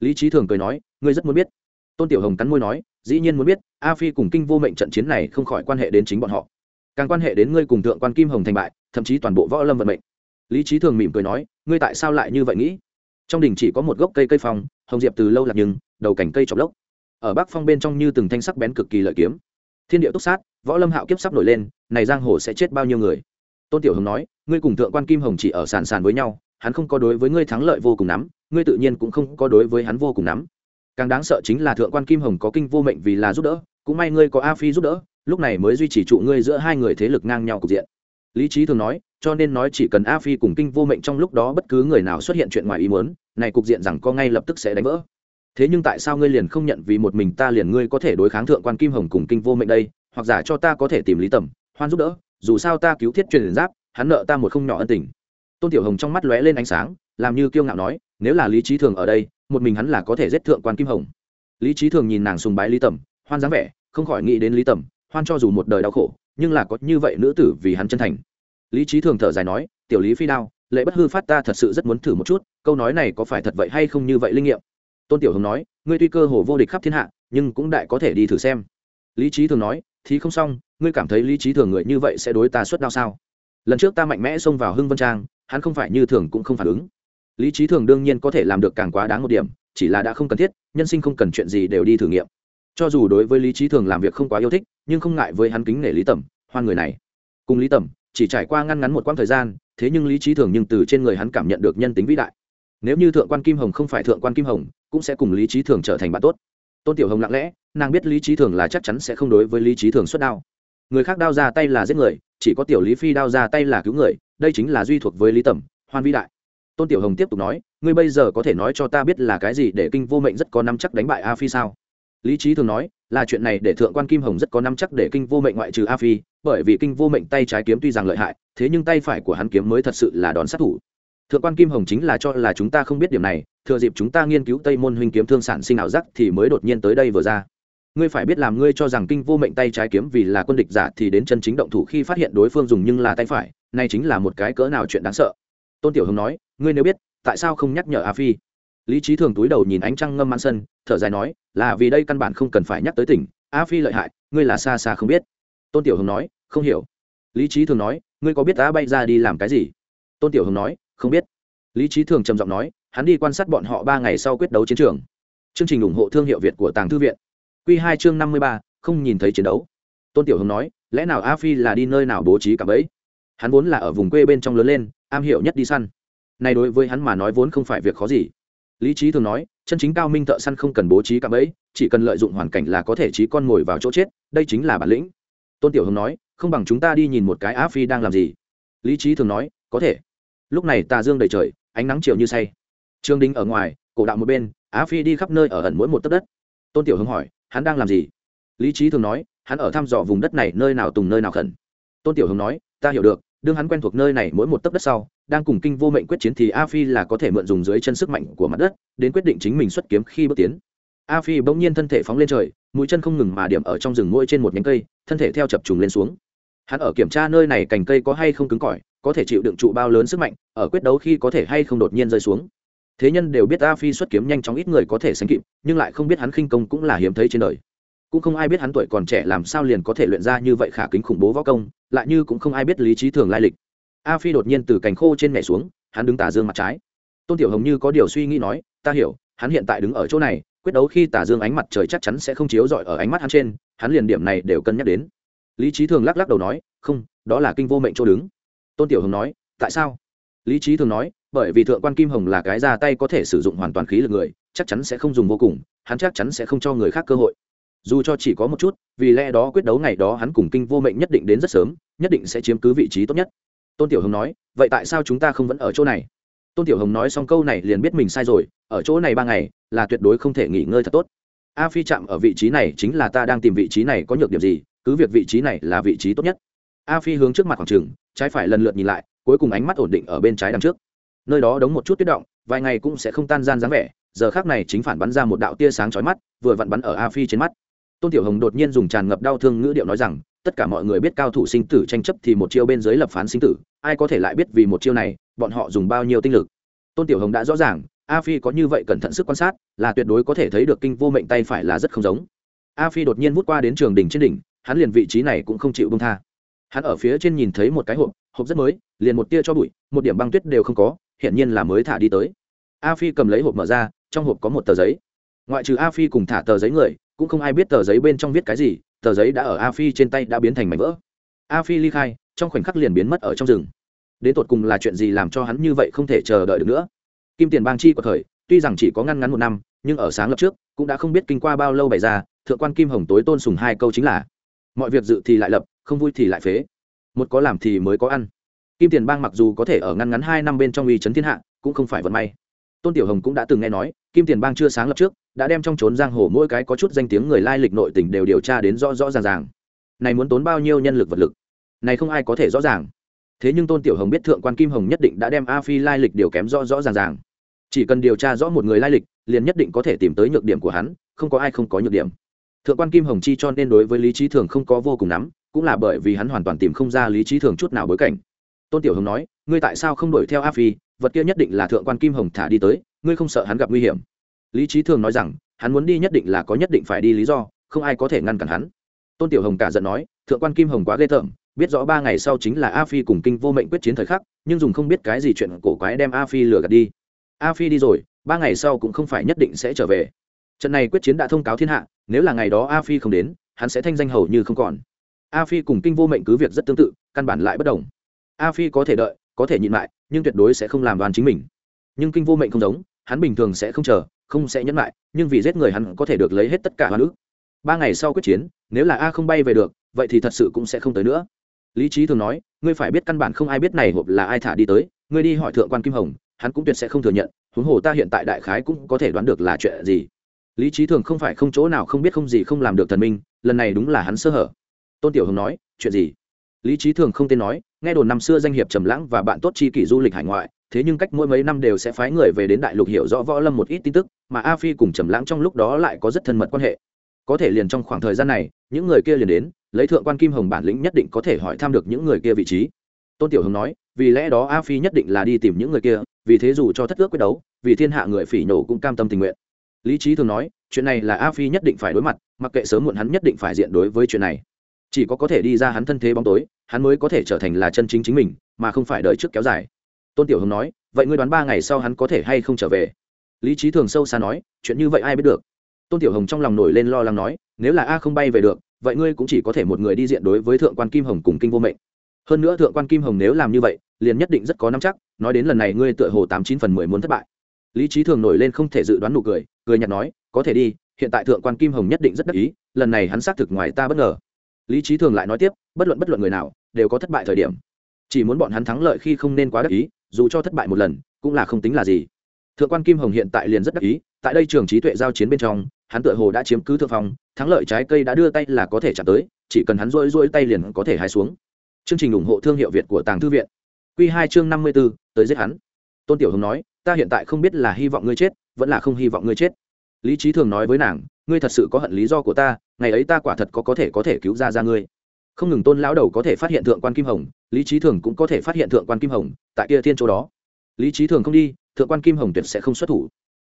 Lý trí thường cười nói, ngươi rất muốn biết. Tôn tiểu hồng cắn môi nói dĩ nhiên muốn biết, a phi cùng kinh vô mệnh trận chiến này không khỏi quan hệ đến chính bọn họ. Càng quan hệ đến ngươi cùng thượng quan kim hồng thành bại, thậm chí toàn bộ võ lâm vận mệnh. Lý trí thường mỉm cười nói, ngươi tại sao lại như vậy nghĩ? Trong đình chỉ có một gốc cây cây phong, hồng diệp từ lâu lạc nhưng, đầu cành cây chọc lốc. Ở bắc phong bên trong như từng thanh sắc bén cực kỳ lợi kiếm. Thiên địa túc sát, võ lâm hạo kiếp sắp nổi lên, này giang hồ sẽ chết bao nhiêu người? Tôn tiểu hồng nói, ngươi cùng thượng quan kim hồng chỉ ở sàn sàn với nhau, hắn không có đối với ngươi thắng lợi vô cùng nắm ngươi tự nhiên cũng không có đối với hắn vô cùng nắm càng đáng sợ chính là thượng quan kim hồng có kinh vô mệnh vì là giúp đỡ, cũng may ngươi có a phi giúp đỡ, lúc này mới duy trì trụ ngươi giữa hai người thế lực ngang nhau cục diện. Lý trí thường nói, cho nên nói chỉ cần a phi cùng kinh vô mệnh trong lúc đó bất cứ người nào xuất hiện chuyện ngoài ý muốn, này cục diện rằng có ngay lập tức sẽ đánh vỡ. Thế nhưng tại sao ngươi liền không nhận vì một mình ta liền ngươi có thể đối kháng thượng quan kim hồng cùng kinh vô mệnh đây? Hoặc giả cho ta có thể tìm lý tầm, hoan giúp đỡ, dù sao ta cứu thiết truyền giáp, hắn nợ ta một không nhỏ ân tình. Tôn tiểu hồng trong mắt lóe lên ánh sáng, làm như kiêu ngạo nói nếu là lý trí thường ở đây, một mình hắn là có thể giết thượng quan kim hồng. Lý trí thường nhìn nàng sùng bái lý tẩm hoan dáng vẻ, không khỏi nghĩ đến lý tẩm hoan cho dù một đời đau khổ, nhưng là có như vậy nữ tử vì hắn chân thành. Lý trí thường thở dài nói, tiểu lý phi đao, lệ bất hư phát ta thật sự rất muốn thử một chút, câu nói này có phải thật vậy hay không như vậy linh nghiệm? Tôn tiểu hồng nói, ngươi tuy cơ hồ vô địch khắp thiên hạ, nhưng cũng đại có thể đi thử xem. Lý trí thường nói, thì không xong, ngươi cảm thấy lý trí thường người như vậy sẽ đối ta xuất đau sao? Lần trước ta mạnh mẽ xông vào hưng vân trang, hắn không phải như thường cũng không phản ứng lý trí thường đương nhiên có thể làm được càng quá đáng một điểm, chỉ là đã không cần thiết, nhân sinh không cần chuyện gì đều đi thử nghiệm. Cho dù đối với lý trí thường làm việc không quá yêu thích, nhưng không ngại với hắn kính nể lý tẩm, hoan người này. Cùng lý tẩm, chỉ trải qua ngăn ngắn một quãng thời gian, thế nhưng lý trí thường nhưng từ trên người hắn cảm nhận được nhân tính vĩ đại. Nếu như thượng quan kim hồng không phải thượng quan kim hồng, cũng sẽ cùng lý trí thường trở thành bạn tốt. Tôn tiểu hồng lặng lẽ, nàng biết lý trí thường là chắc chắn sẽ không đối với lý trí thường xuất đao. Người khác đao ra tay là giết người, chỉ có tiểu lý phi đao ra tay là cứu người, đây chính là duy thuộc với lý tẩm, hoan vĩ đại tôn tiểu hồng tiếp tục nói, ngươi bây giờ có thể nói cho ta biết là cái gì để kinh vô mệnh rất có năm chắc đánh bại a phi sao? Lý trí thường nói, là chuyện này để thượng quan kim hồng rất có năm chắc để kinh vô mệnh ngoại trừ a phi, bởi vì kinh vô mệnh tay trái kiếm tuy rằng lợi hại, thế nhưng tay phải của hắn kiếm mới thật sự là đòn sát thủ. Thượng quan kim hồng chính là cho là chúng ta không biết điểm này, thừa dịp chúng ta nghiên cứu tây môn huynh kiếm thương sản sinh ảo giác thì mới đột nhiên tới đây vừa ra. Ngươi phải biết làm ngươi cho rằng kinh vô mệnh tay trái kiếm vì là quân địch giả thì đến chân chính động thủ khi phát hiện đối phương dùng nhưng là tay phải, nay chính là một cái cỡ nào chuyện đáng sợ. Tôn tiểu hồng nói ngươi nếu biết, tại sao không nhắc nhở a phi? Lý trí thường túi đầu nhìn ánh trăng ngâm mãn sân, thở dài nói, là vì đây căn bản không cần phải nhắc tới tỉnh, a phi lợi hại, ngươi là xa xa không biết. Tôn tiểu hồng nói, không hiểu. Lý trí thường nói, ngươi có biết đã bay ra đi làm cái gì? Tôn tiểu hồng nói, không biết. Lý trí thường trầm giọng nói, hắn đi quan sát bọn họ ba ngày sau quyết đấu chiến trường. Chương trình ủng hộ thương hiệu việt của tàng thư viện. Q hai chương năm mươi ba, không nhìn thấy chiến đấu. Tôn tiểu hồng nói, lẽ nào a phi là đi nơi nào bố trí cả bẫy? Hắn vốn là ở vùng quê bên trong lớn lên, am hiểu nhất đi săn này đối với hắn mà nói vốn không phải việc khó gì. Lý trí thường nói, chân chính cao minh thợ săn không cần bố trí cả ấy chỉ cần lợi dụng hoàn cảnh là có thể trí con ngồi vào chỗ chết, đây chính là bản lĩnh. Tôn tiểu hồng nói, không bằng chúng ta đi nhìn một cái Á phi đang làm gì. Lý trí thường nói, có thể. Lúc này tà dương đầy trời, ánh nắng chiều như say. Trương đinh ở ngoài, cổ đạo một bên á phi đi khắp nơi ở ẩn mỗi một tấc đất. Tôn tiểu hưng hỏi, hắn đang làm gì? Lý trí thường nói, hắn ở thăm dò vùng đất này nơi nào tùng nơi nào khẩn. Tôn tiểu hưng nói, ta hiểu được đương hắn quen thuộc nơi này mỗi một tấc đất sau, đang cùng kinh vô mệnh quyết chiến thì a phi là có thể mượn dùng dưới chân sức mạnh của mặt đất, đến quyết định chính mình xuất kiếm khi bước tiến. A phi bỗng nhiên thân thể phóng lên trời, mũi chân không ngừng mà điểm ở trong rừng mũi trên một nhánh cây, thân thể theo chập trùng lên xuống. Hắn ở kiểm tra nơi này cành cây có hay không cứng cỏi, có thể chịu đựng trụ bao lớn sức mạnh, ở quyết đấu khi có thể hay không đột nhiên rơi xuống. Thế nhân đều biết a phi xuất kiếm nhanh chóng ít người có thể sánh kịp, nhưng lại không biết hắn khinh công cũng là hiếm thấy trên đời cũng không ai biết hắn tuổi còn trẻ làm sao liền có thể luyện ra như vậy khả kính khủng bố võ công, lại như cũng không ai biết lý trí thường lai lịch. A phi đột nhiên từ cành khô trên nhảy xuống, hắn đứng tả dương mặt trái. Tôn tiểu hồng như có điều suy nghĩ nói, ta hiểu, hắn hiện tại đứng ở chỗ này, quyết đấu khi tả dương ánh mặt trời chắc chắn sẽ không chiếu rọi ở ánh mắt hắn trên, hắn liền điểm này đều cân nhắc đến. Lý trí thường lắc lắc đầu nói, không, đó là kinh vô mệnh chỗ đứng. Tôn tiểu hồng nói, tại sao? Lý trí thường nói, bởi vì thượng quan kim hồng là cái ra tay có thể sử dụng hoàn toàn khí lực người, chắc chắn sẽ không dùng vô cùng, hắn chắc chắn sẽ không cho người khác cơ hội dù cho chỉ có một chút, vì lẽ đó quyết đấu ngày đó hắn cùng kinh vô mệnh nhất định đến rất sớm, nhất định sẽ chiếm cứ vị trí tốt nhất. Tôn tiểu hồng nói, vậy tại sao chúng ta không vẫn ở chỗ này? Tôn tiểu hồng nói xong câu này liền biết mình sai rồi, ở chỗ này ba ngày, là tuyệt đối không thể nghỉ ngơi thật tốt. A phi chạm ở vị trí này chính là ta đang tìm vị trí này có nhược điểm gì, cứ việc vị trí này là vị trí tốt nhất. A phi hướng trước mặt khoảng trường, trái phải lần lượt nhìn lại, cuối cùng ánh mắt ổn định ở bên trái đằng trước. Nơi đó đóng một chút tuyết động, vài ngày cũng sẽ không tan gian dáng vẻ, giờ khác này chính phản bắn ra một đạo tia sáng chói mắt, vừa vặn bắn ở a phi trên mắt tôn tiểu hồng đột nhiên dùng tràn ngập đau thương ngữ điệu nói rằng, tất cả mọi người biết cao thủ sinh tử tranh chấp thì một chiêu bên dưới lập phán sinh tử, ai có thể lại biết vì một chiêu này, bọn họ dùng bao nhiêu tinh lực? Tôn tiểu hồng đã rõ ràng, a phi có như vậy cẩn thận sức quan sát, là tuyệt đối có thể thấy được kinh vô mệnh tay phải là rất không giống. A phi đột nhiên vút qua đến trường đỉnh trên đỉnh, hắn liền vị trí này cũng không chịu bông tha. Hắn ở phía trên nhìn thấy một cái hộp hộp rất mới, liền một tia cho bụi, một điểm băng tuyết đều không có, hiển nhiên là mới thả đi tới. A phi cầm lấy hộp mở ra, trong hộp có một tờ giấy. Ngoại trừ a phi cùng thả tờ giấy người cũng không ai biết tờ giấy bên trong viết cái gì, tờ giấy đã ở a phi trên tay đã biến thành mảnh vỡ. A phi ly khai, trong khoảnh khắc liền biến mất ở trong rừng. Đến tột cùng là chuyện gì làm cho hắn như vậy không thể chờ đợi được nữa? Kim tiền bang chi của thời, tuy rằng chỉ có ngăn ngắn một năm, nhưng ở sáng lập trước, cũng đã không biết kinh qua bao lâu bày ra, thượng quan kim hồng tối tôn sùng hai câu chính là, mọi việc dự thì lại lập, không vui thì lại phế. Một có làm thì mới có ăn. Kim tiền bang mặc dù có thể ở ngăn ngắn hai năm bên trong uy chấn thiên hạ, cũng không phải vận may tôn tiểu hồng cũng đã từng nghe nói, kim tiền bang chưa sáng lập trước, đã đem trong trốn giang hồ mỗi cái có chút danh tiếng người lai lịch nội tình đều điều tra đến rõ rõ ràng ràng. Này muốn tốn bao nhiêu nhân lực vật lực? Này không ai có thể rõ ràng. Thế nhưng tôn tiểu hồng biết thượng quan kim hồng nhất định đã đem a phi lai lịch điều kém rõ rõ ràng ràng. Chỉ cần điều tra rõ một người lai lịch, liền nhất định có thể tìm tới nhược điểm của hắn, không có ai không có nhược điểm. Thượng quan kim hồng chi cho nên đối với lý trí thường không có vô cùng nắm, cũng là bởi vì hắn hoàn toàn tìm không ra lý trí thường chút nào bối cảnh. Tôn tiểu hồng nói, ngươi tại sao không đuổi theo a phi? Vật kia nhất định là thượng quan kim hồng thả đi tới, ngươi không sợ hắn gặp nguy hiểm. Lý trí thường nói rằng, hắn muốn đi nhất định là có nhất định phải đi lý do, không ai có thể ngăn cản hắn. Tôn tiểu hồng cả giận nói, thượng quan kim hồng quá ghê tởm, biết rõ ba ngày sau chính là a phi cùng kinh vô mệnh quyết chiến thời khắc, nhưng dùng không biết cái gì chuyện cổ quái đem a phi lừa gạt đi. A phi đi rồi, ba ngày sau cũng không phải nhất định sẽ trở về. Trận này quyết chiến đã thông cáo thiên hạ, nếu là ngày đó a phi không đến, hắn sẽ thanh danh hầu như không còn. A phi cùng kinh vô mệnh cứ việc rất tương tự, căn bản lại bất đồng. A phi có thể đợi, có thể nhịn lại nhưng tuyệt đối sẽ không làm đoàn chính mình. Nhưng kinh vô mệnh không giống, hắn bình thường sẽ không chờ, không sẽ nhẫn lại nhưng vì giết người hắn có thể được lấy hết tất cả hoa nữ ba ngày sau quyết chiến, nếu là a không bay về được, vậy thì thật sự cũng sẽ không tới nữa. Lý trí thường nói, ngươi phải biết căn bản không ai biết này hộp là ai thả đi tới, ngươi đi hỏi thượng quan kim hồng, hắn cũng tuyệt sẽ không thừa nhận, huống hồ ta hiện tại đại khái cũng có thể đoán được là chuyện gì. Lý trí thường không phải không chỗ nào không biết không gì không làm được thần minh, lần này đúng là hắn sơ hở. Tôn tiểu hồng nói, chuyện gì? Lý trí thường không tên nói, nghe đồn năm xưa danh hiệp trầm lãng và bạn tốt chi kỷ du lịch hải ngoại, thế nhưng cách mỗi mấy năm đều sẽ phái người về đến đại lục hiểu rõ võ lâm một ít tin tức, mà a phi cùng trầm lãng trong lúc đó lại có rất thân mật quan hệ. Có thể liền trong khoảng thời gian này, những người kia liền đến, lấy thượng quan kim hồng bản lĩnh nhất định có thể hỏi thăm được những người kia vị trí. Tôn tiểu hồng nói, vì lẽ đó a phi nhất định là đi tìm những người kia, vì thế dù cho thất ước quyết đấu, vì thiên hạ người phỉ nhổ cũng cam tâm tình nguyện. Lý trí thường nói, chuyện này là a phi nhất định phải đối mặt, mặc kệ sớm muộn hắn nhất định phải diện đối với chuyện này chỉ có có thể đi ra hắn thân thế bóng tối, hắn mới có thể trở thành là chân chính chính mình, mà không phải đợi trước kéo dài. Tôn tiểu hồng nói, vậy ngươi đoán ba ngày sau hắn có thể hay không trở về? Lý trí thường sâu xa nói, chuyện như vậy ai biết được? Tôn tiểu hồng trong lòng nổi lên lo lắng nói, nếu là a không bay về được, vậy ngươi cũng chỉ có thể một người đi diện đối với thượng quan kim hồng cùng kinh vô mệnh. Hơn nữa thượng quan kim hồng nếu làm như vậy, liền nhất định rất có nắm chắc, nói đến lần này ngươi tựa hồ tám chín phần mười muốn thất bại. Lý trí thường nổi lên không thể dự đoán nụ cười cười nhạt nói, có thể đi, hiện tại thượng quan kim hồng nhất định rất đắc ý, lần này hắn xác thực ngoài ta bất ngờ lý trí thường lại nói tiếp, bất luận bất luận người nào, đều có thất bại thời điểm. Chỉ muốn bọn hắn thắng lợi khi không nên quá đắc ý, dù cho thất bại một lần, cũng là không tính là gì. Thượng quan kim hồng hiện tại liền rất đắc ý, tại đây trường trí tuệ giao chiến bên trong, hắn tựa hồ đã chiếm cứ thượng phong, thắng lợi trái cây đã đưa tay là có thể chạm tới, chỉ cần hắn rỗi rỗi tay liền có thể hai xuống. Chương trình ủng hộ thương hiệu việt của tàng thư viện. Q hai chương năm mươi b ố tới giết hắn. Tôn tiểu hồng nói, ta hiện tại không biết là hy vọng ngươi chết, vẫn là không hy vọng ngươi chết. Lý trí thường nói với nàng, ngươi thật sự có hận lý do của ta ngày ấy ta quả thật có có thể có thể cứu ra ra ngươi. Không ngừng tôn lão đầu có thể phát hiện thượng quan kim hồng, lý trí thường cũng có thể phát hiện thượng quan kim hồng, tại kia thiên chỗ đó. Lý trí thường không đi, thượng quan kim hồng tuyệt sẽ không xuất thủ.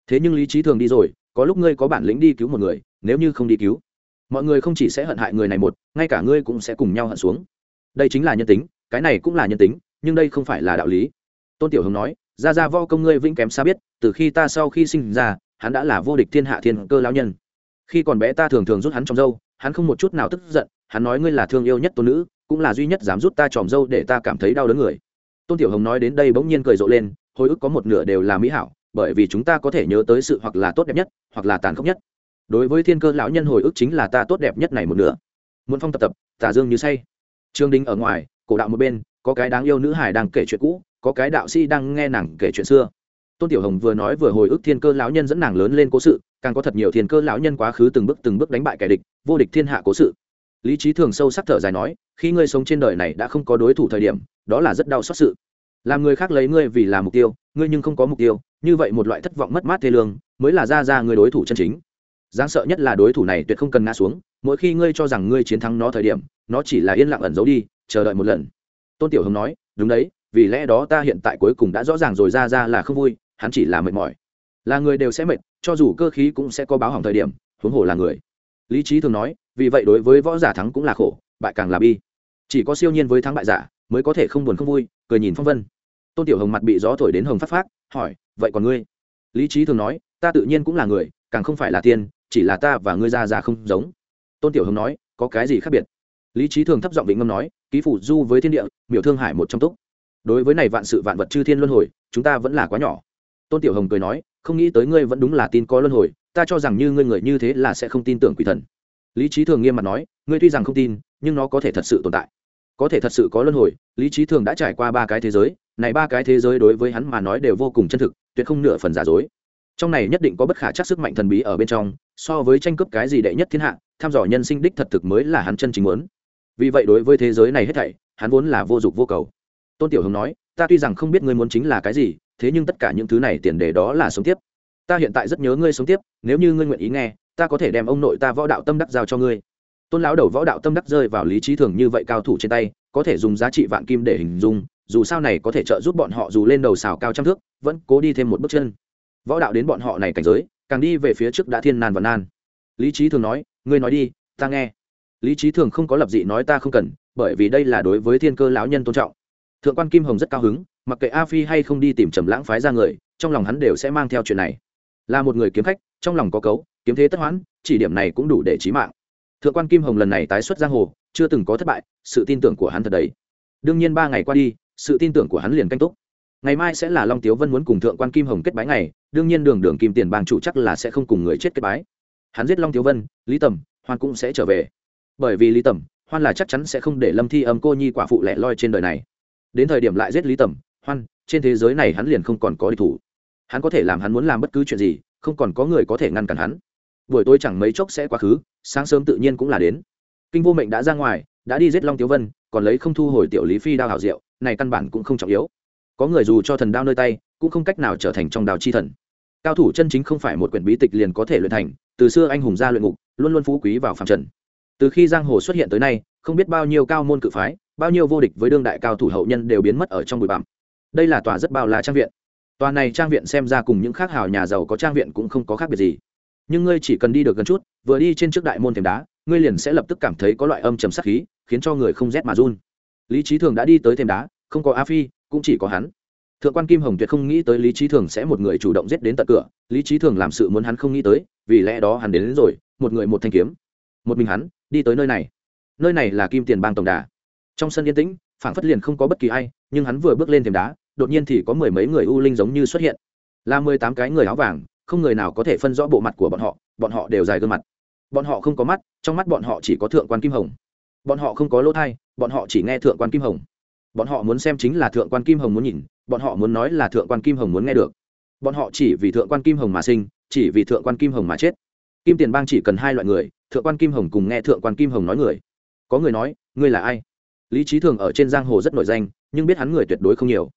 Thế nhưng lý trí thường đi rồi, có lúc ngươi có bản lĩnh đi cứu một người, nếu như không đi cứu, mọi người không chỉ sẽ hận hại người này một, ngay cả ngươi cũng sẽ cùng nhau hận xuống. Đây chính là nhân tính, cái này cũng là nhân tính, nhưng đây không phải là đạo lý. Tôn tiểu hồng nói, ra ra vo công ngươi vĩnh kém xa biết, từ khi ta sau khi sinh ra, hắn đã là vô địch thiên hạ thiên cơ lão nhân khi còn bé ta thường thường rút hắn trong dâu hắn không một chút nào tức giận, hắn nói ngươi là thương yêu nhất tôn nữ, cũng là duy nhất dám rút ta tròm dâu để ta cảm thấy đau đớn người. Tôn tiểu hồng nói đến đây bỗng nhiên cười rộ lên, hồi ức có một nửa đều là mỹ hảo, bởi vì chúng ta có thể nhớ tới sự hoặc là tốt đẹp nhất, hoặc là tàn khốc nhất. Đối với thiên cơ lão nhân hồi ức chính là ta tốt đẹp nhất này một nửa. Muốn phong tập tập, tà dương như say. Trương đinh ở ngoài, cổ đạo một bên, có cái đáng yêu nữ hải đang kể chuyện cũ, có cái đạo sĩ đang nghe nàng kể chuyện xưa tôn tiểu hồng vừa nói vừa hồi ức thiên cơ lão nhân dẫn nàng lớn lên cố sự, càng có thật nhiều thiên cơ lão nhân quá khứ từng bước từng bước đánh bại kẻ địch, vô địch thiên hạ cố sự. Lý trí thường sâu sắc thở dài nói, khi ngươi sống trên đời này đã không có đối thủ thời điểm, đó là rất đau xót sự. Làm người khác lấy ngươi vì là mục tiêu, ngươi nhưng không có mục tiêu, như vậy một loại thất vọng mất mát thê lương, mới là ra ra người đối thủ chân chính. Đáng sợ nhất là đối thủ này tuyệt không cần ngã xuống, mỗi khi ngươi cho rằng ngươi chiến thắng nó thời điểm, nó chỉ là yên lặng ẩn giấu đi, chờ đợi một lần. Tôn tiểu hồng nói, đúng đấy, vì lẽ đó ta hiện tại cuối cùng đã rõ ràng rồi, ra ra là không vui hắn chỉ là mệt mỏi. Là người đều sẽ mệt, cho dù cơ khí cũng sẽ có báo hỏng thời điểm, huống hồ là người. Lý trí thường nói, vì vậy đối với võ giả thắng cũng là khổ, bại càng là bi. Chỉ có siêu nhiên với thắng bại giả, mới có thể không buồn không vui, cười nhìn phong vân. Tôn tiểu hồng mặt bị gió thổi đến hồng phát phát, hỏi, vậy còn ngươi? Lý trí thường nói, ta tự nhiên cũng là người, càng không phải là tiên, chỉ là ta và ngươi ra ra không giống. Tôn tiểu hồng nói, có cái gì khác biệt? Lý trí thường thấp giọng vĩnh ngâm nói, ký phủ du với thiên địa, miểu thương hải một trong túc. Đối với này vạn sự vạn vật chư thiên luân hồi, chúng ta vẫn là quá nhỏ tôn tiểu hồng cười nói, không nghĩ tới ngươi vẫn đúng là tin có luân hồi, ta cho rằng như ngươi người như thế là sẽ không tin tưởng quỷ thần. Lý trí thường nghiêm mặt nói, ngươi tuy rằng không tin, nhưng nó có thể thật sự tồn tại. Có thể thật sự có luân hồi, lý trí thường đã trải qua ba cái thế giới, này ba cái thế giới đối với hắn mà nói đều vô cùng chân thực, tuyệt không nửa phần giả dối. Trong này nhất định có bất khả chắc sức mạnh thần bí ở bên trong, so với tranh cướp cái gì đệ nhất thiên hạ, tham dò nhân sinh đích thật thực mới là hắn chân chính muốn. Vì vậy đối với thế giới này hết thảy, hắn vốn là vô dụng vô cầu. Tôn tiểu hồng nói, ta tuy rằng không biết ngươi muốn chính là cái gì thế nhưng tất cả những thứ này tiền đề đó là sống tiếp. Ta hiện tại rất nhớ ngươi sống tiếp, nếu như ngươi nguyện ý nghe, ta có thể đem ông nội ta võ đạo tâm đắc giao cho ngươi. Tôn lão đầu võ đạo tâm đắc rơi vào lý trí thường như vậy cao thủ trên tay, có thể dùng giá trị vạn kim để hình dung, dù sao này có thể trợ giúp bọn họ dù lên đầu xào cao trăm thước, vẫn cố đi thêm một bước chân. Võ đạo đến bọn họ này cảnh giới, càng đi về phía trước đã thiên nan và nan. Lý trí thường nói, ngươi nói đi, ta nghe. Lý trí thường không có lập dị nói ta không cần, bởi vì đây là đối với thiên cơ lão nhân tôn trọng. Thượng quan kim hồng rất cao hứng mặc kệ a phi hay không đi tìm trầm lãng phái ra người, trong lòng hắn đều sẽ mang theo chuyện này. Là một người kiếm khách, trong lòng có cấu, kiếm thế tất hoãn chỉ điểm này cũng đủ để trí mạng. Thượng quan kim hồng lần này tái xuất giang hồ, chưa từng có thất bại, sự tin tưởng của hắn thật đấy. Đương nhiên ba ngày qua đi, sự tin tưởng của hắn liền canh túc. Ngày mai sẽ là long tiếu vân muốn cùng thượng quan kim hồng kết bái ngày, đương nhiên đường đường kim tiền bang chủ chắc là sẽ không cùng người chết kết bái. Hắn giết long tiếu vân, lý tầm, hoan cũng sẽ trở về. Bởi vì lý tầm, hoan là chắc chắn sẽ không để lâm thi âm cô nhi quả phụ lẻ loi trên đời này. Đến thời điểm lại giết lý tầm hoan, trên thế giới này hắn liền không còn có địch thủ. Hắn có thể làm hắn muốn làm bất cứ chuyện gì, không còn có người có thể ngăn cản hắn. Buổi tối chẳng mấy chốc sẽ quá khứ, sáng sớm tự nhiên cũng là đến. Kinh vô mệnh đã ra ngoài, đã đi giết long tiếu vân, còn lấy không thu hồi tiểu lý phi đao hảo diệu, này căn bản cũng không trọng yếu. Có người dù cho thần đao nơi tay, cũng không cách nào trở thành trong đào chi thần. Cao thủ chân chính không phải một quyển bí tịch liền có thể luyện thành, từ xưa anh hùng gia luyện ngục, luôn luôn phú quý vào phạm trần. Từ khi giang hồ xuất hiện tới nay, không biết bao nhiêu cao môn cự phái, bao nhiêu vô địch với đương đại cao thủ hậu nhân đều biến mất ở trong bụi bặm đây là tòa rất bao la trang viện. Tòa này trang viện xem ra cùng những khác hào nhà giàu có trang viện cũng không có khác biệt gì. Nhưng ngươi chỉ cần đi được gần chút vừa đi trên trước đại môn thềm đá ngươi liền sẽ lập tức cảm thấy có loại âm trầm sắc khí khiến cho người không rét mà run. Lý trí thường đã đi tới thềm đá không có a phi cũng chỉ có hắn. Thượng quan kim hồng tuyệt không nghĩ tới lý trí thường sẽ một người chủ động giết đến tận cửa. Lý trí thường làm sự muốn hắn không nghĩ tới vì lẽ đó hắn đến, đến rồi một người một thanh kiếm. Một mình hắn đi tới nơi này. Nơi này là kim tiền bang tổng đà. Trong sân yên tĩnh phảng phất liền không có bất kỳ ai nhưng hắn vừa bước lên thềm đá đột nhiên thì có mười mấy người u linh giống như xuất hiện. Là mười tám cái người áo vàng, không người nào có thể phân rõ bộ mặt của bọn họ bọn họ đều dài gương mặt. Bọn họ không có mắt, trong mắt bọn họ chỉ có thượng quan kim hồng. Bọn họ không có lỗ thai, bọn họ chỉ nghe thượng quan kim hồng. Bọn họ muốn xem chính là thượng quan kim hồng muốn nhìn, bọn họ muốn nói là thượng quan kim hồng muốn nghe được. Bọn họ chỉ vì thượng quan kim hồng mà sinh, chỉ vì thượng quan kim hồng mà chết. Kim tiền bang chỉ cần hai loại người, thượng quan kim hồng cùng nghe thượng quan kim hồng nói người. Có người nói, ngươi là ai? Lý trí thường ở trên giang hồ rất nổi danh, nhưng biết hắn người tuyệt đối không nhiều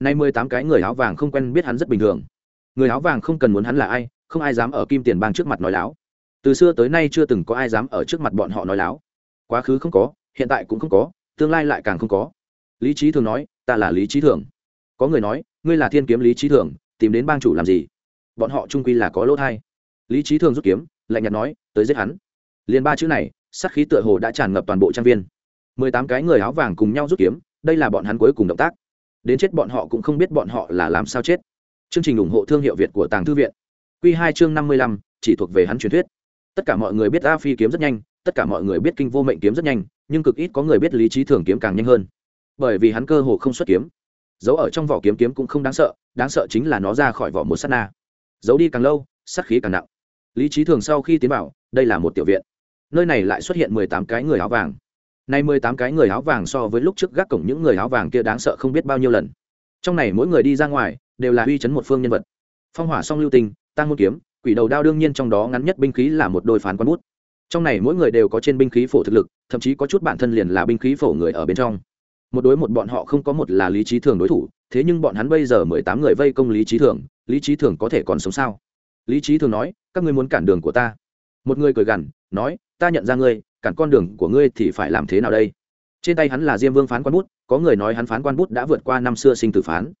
nay mười tám cái người áo vàng không quen biết hắn rất bình thường. Người áo vàng không cần muốn hắn là ai, không ai dám ở kim tiền bang trước mặt nói láo. Từ xưa tới nay chưa từng có ai dám ở trước mặt bọn họ nói láo. Quá khứ không có, hiện tại cũng không có, tương lai lại càng không có. Lý trí thường nói, ta là lý trí thường. Có người nói, ngươi là thiên kiếm lý trí thường, tìm đến bang chủ làm gì? Bọn họ trung quy là có lỗ thai. Lý trí thường rút kiếm, lạnh nhạt nói, tới giết hắn. Liền ba chữ này sắc khí tựa hồ đã tràn ngập toàn bộ trang viên. Mười tám cái người áo vàng cùng nhau rút kiếm, đây là bọn hắn cuối cùng động tác đến chết bọn họ cũng không biết bọn họ là làm sao chết. Chương trình ủng hộ thương hiệu việt của tàng thư viện. Q hai chương năm mươi lăm, chỉ thuộc về hắn truyền thuyết. Tất cả mọi người biết a phi kiếm rất nhanh, tất cả mọi người biết kinh vô mệnh kiếm rất nhanh, nhưng cực ít có người biết lý trí thường kiếm càng nhanh hơn. Bởi vì hắn cơ hồ không xuất kiếm. Giấu ở trong vỏ kiếm kiếm cũng không đáng sợ đáng sợ chính là nó ra khỏi vỏ một s á t na. Giấu đi càng lâu, sát khí càng nặng. Lý trí thường sau khi tiến vào, đây là một tiểu viện. Nơi này lại xuất hiện mười tám cái người áo vàng nay mười tám cái người áo vàng so với lúc trước gác cổng những người áo vàng kia đáng sợ không biết bao nhiêu lần. Trong này mỗi người đi ra ngoài đều là uy chấn một phương nhân vật. Phong hỏa song lưu tình, tăng môn kiếm quỷ đầu đao đương nhiên trong đó ngắn nhất binh khí là một đôi phán quán bút. Trong này mỗi người đều có trên binh khí phổ thực lực thậm chí có chút bản thân liền là binh khí phổ người ở bên trong. Một đối một bọn họ không có một là lý trí thường đối thủ thế nhưng bọn hắn bây giờ mười tám người vây công lý trí thường lý trí thường có thể còn sống sao? Lý trí thường nói các ngươi muốn cản đường của ta. Một người cười gằn nói ta nhận ra ngươi cản con đường của ngươi thì phải làm thế nào đây? Trên tay hắn là diêm vương phán quan bút, có người nói hắn phán quan bút đã vượt qua năm xưa sinh tử phán.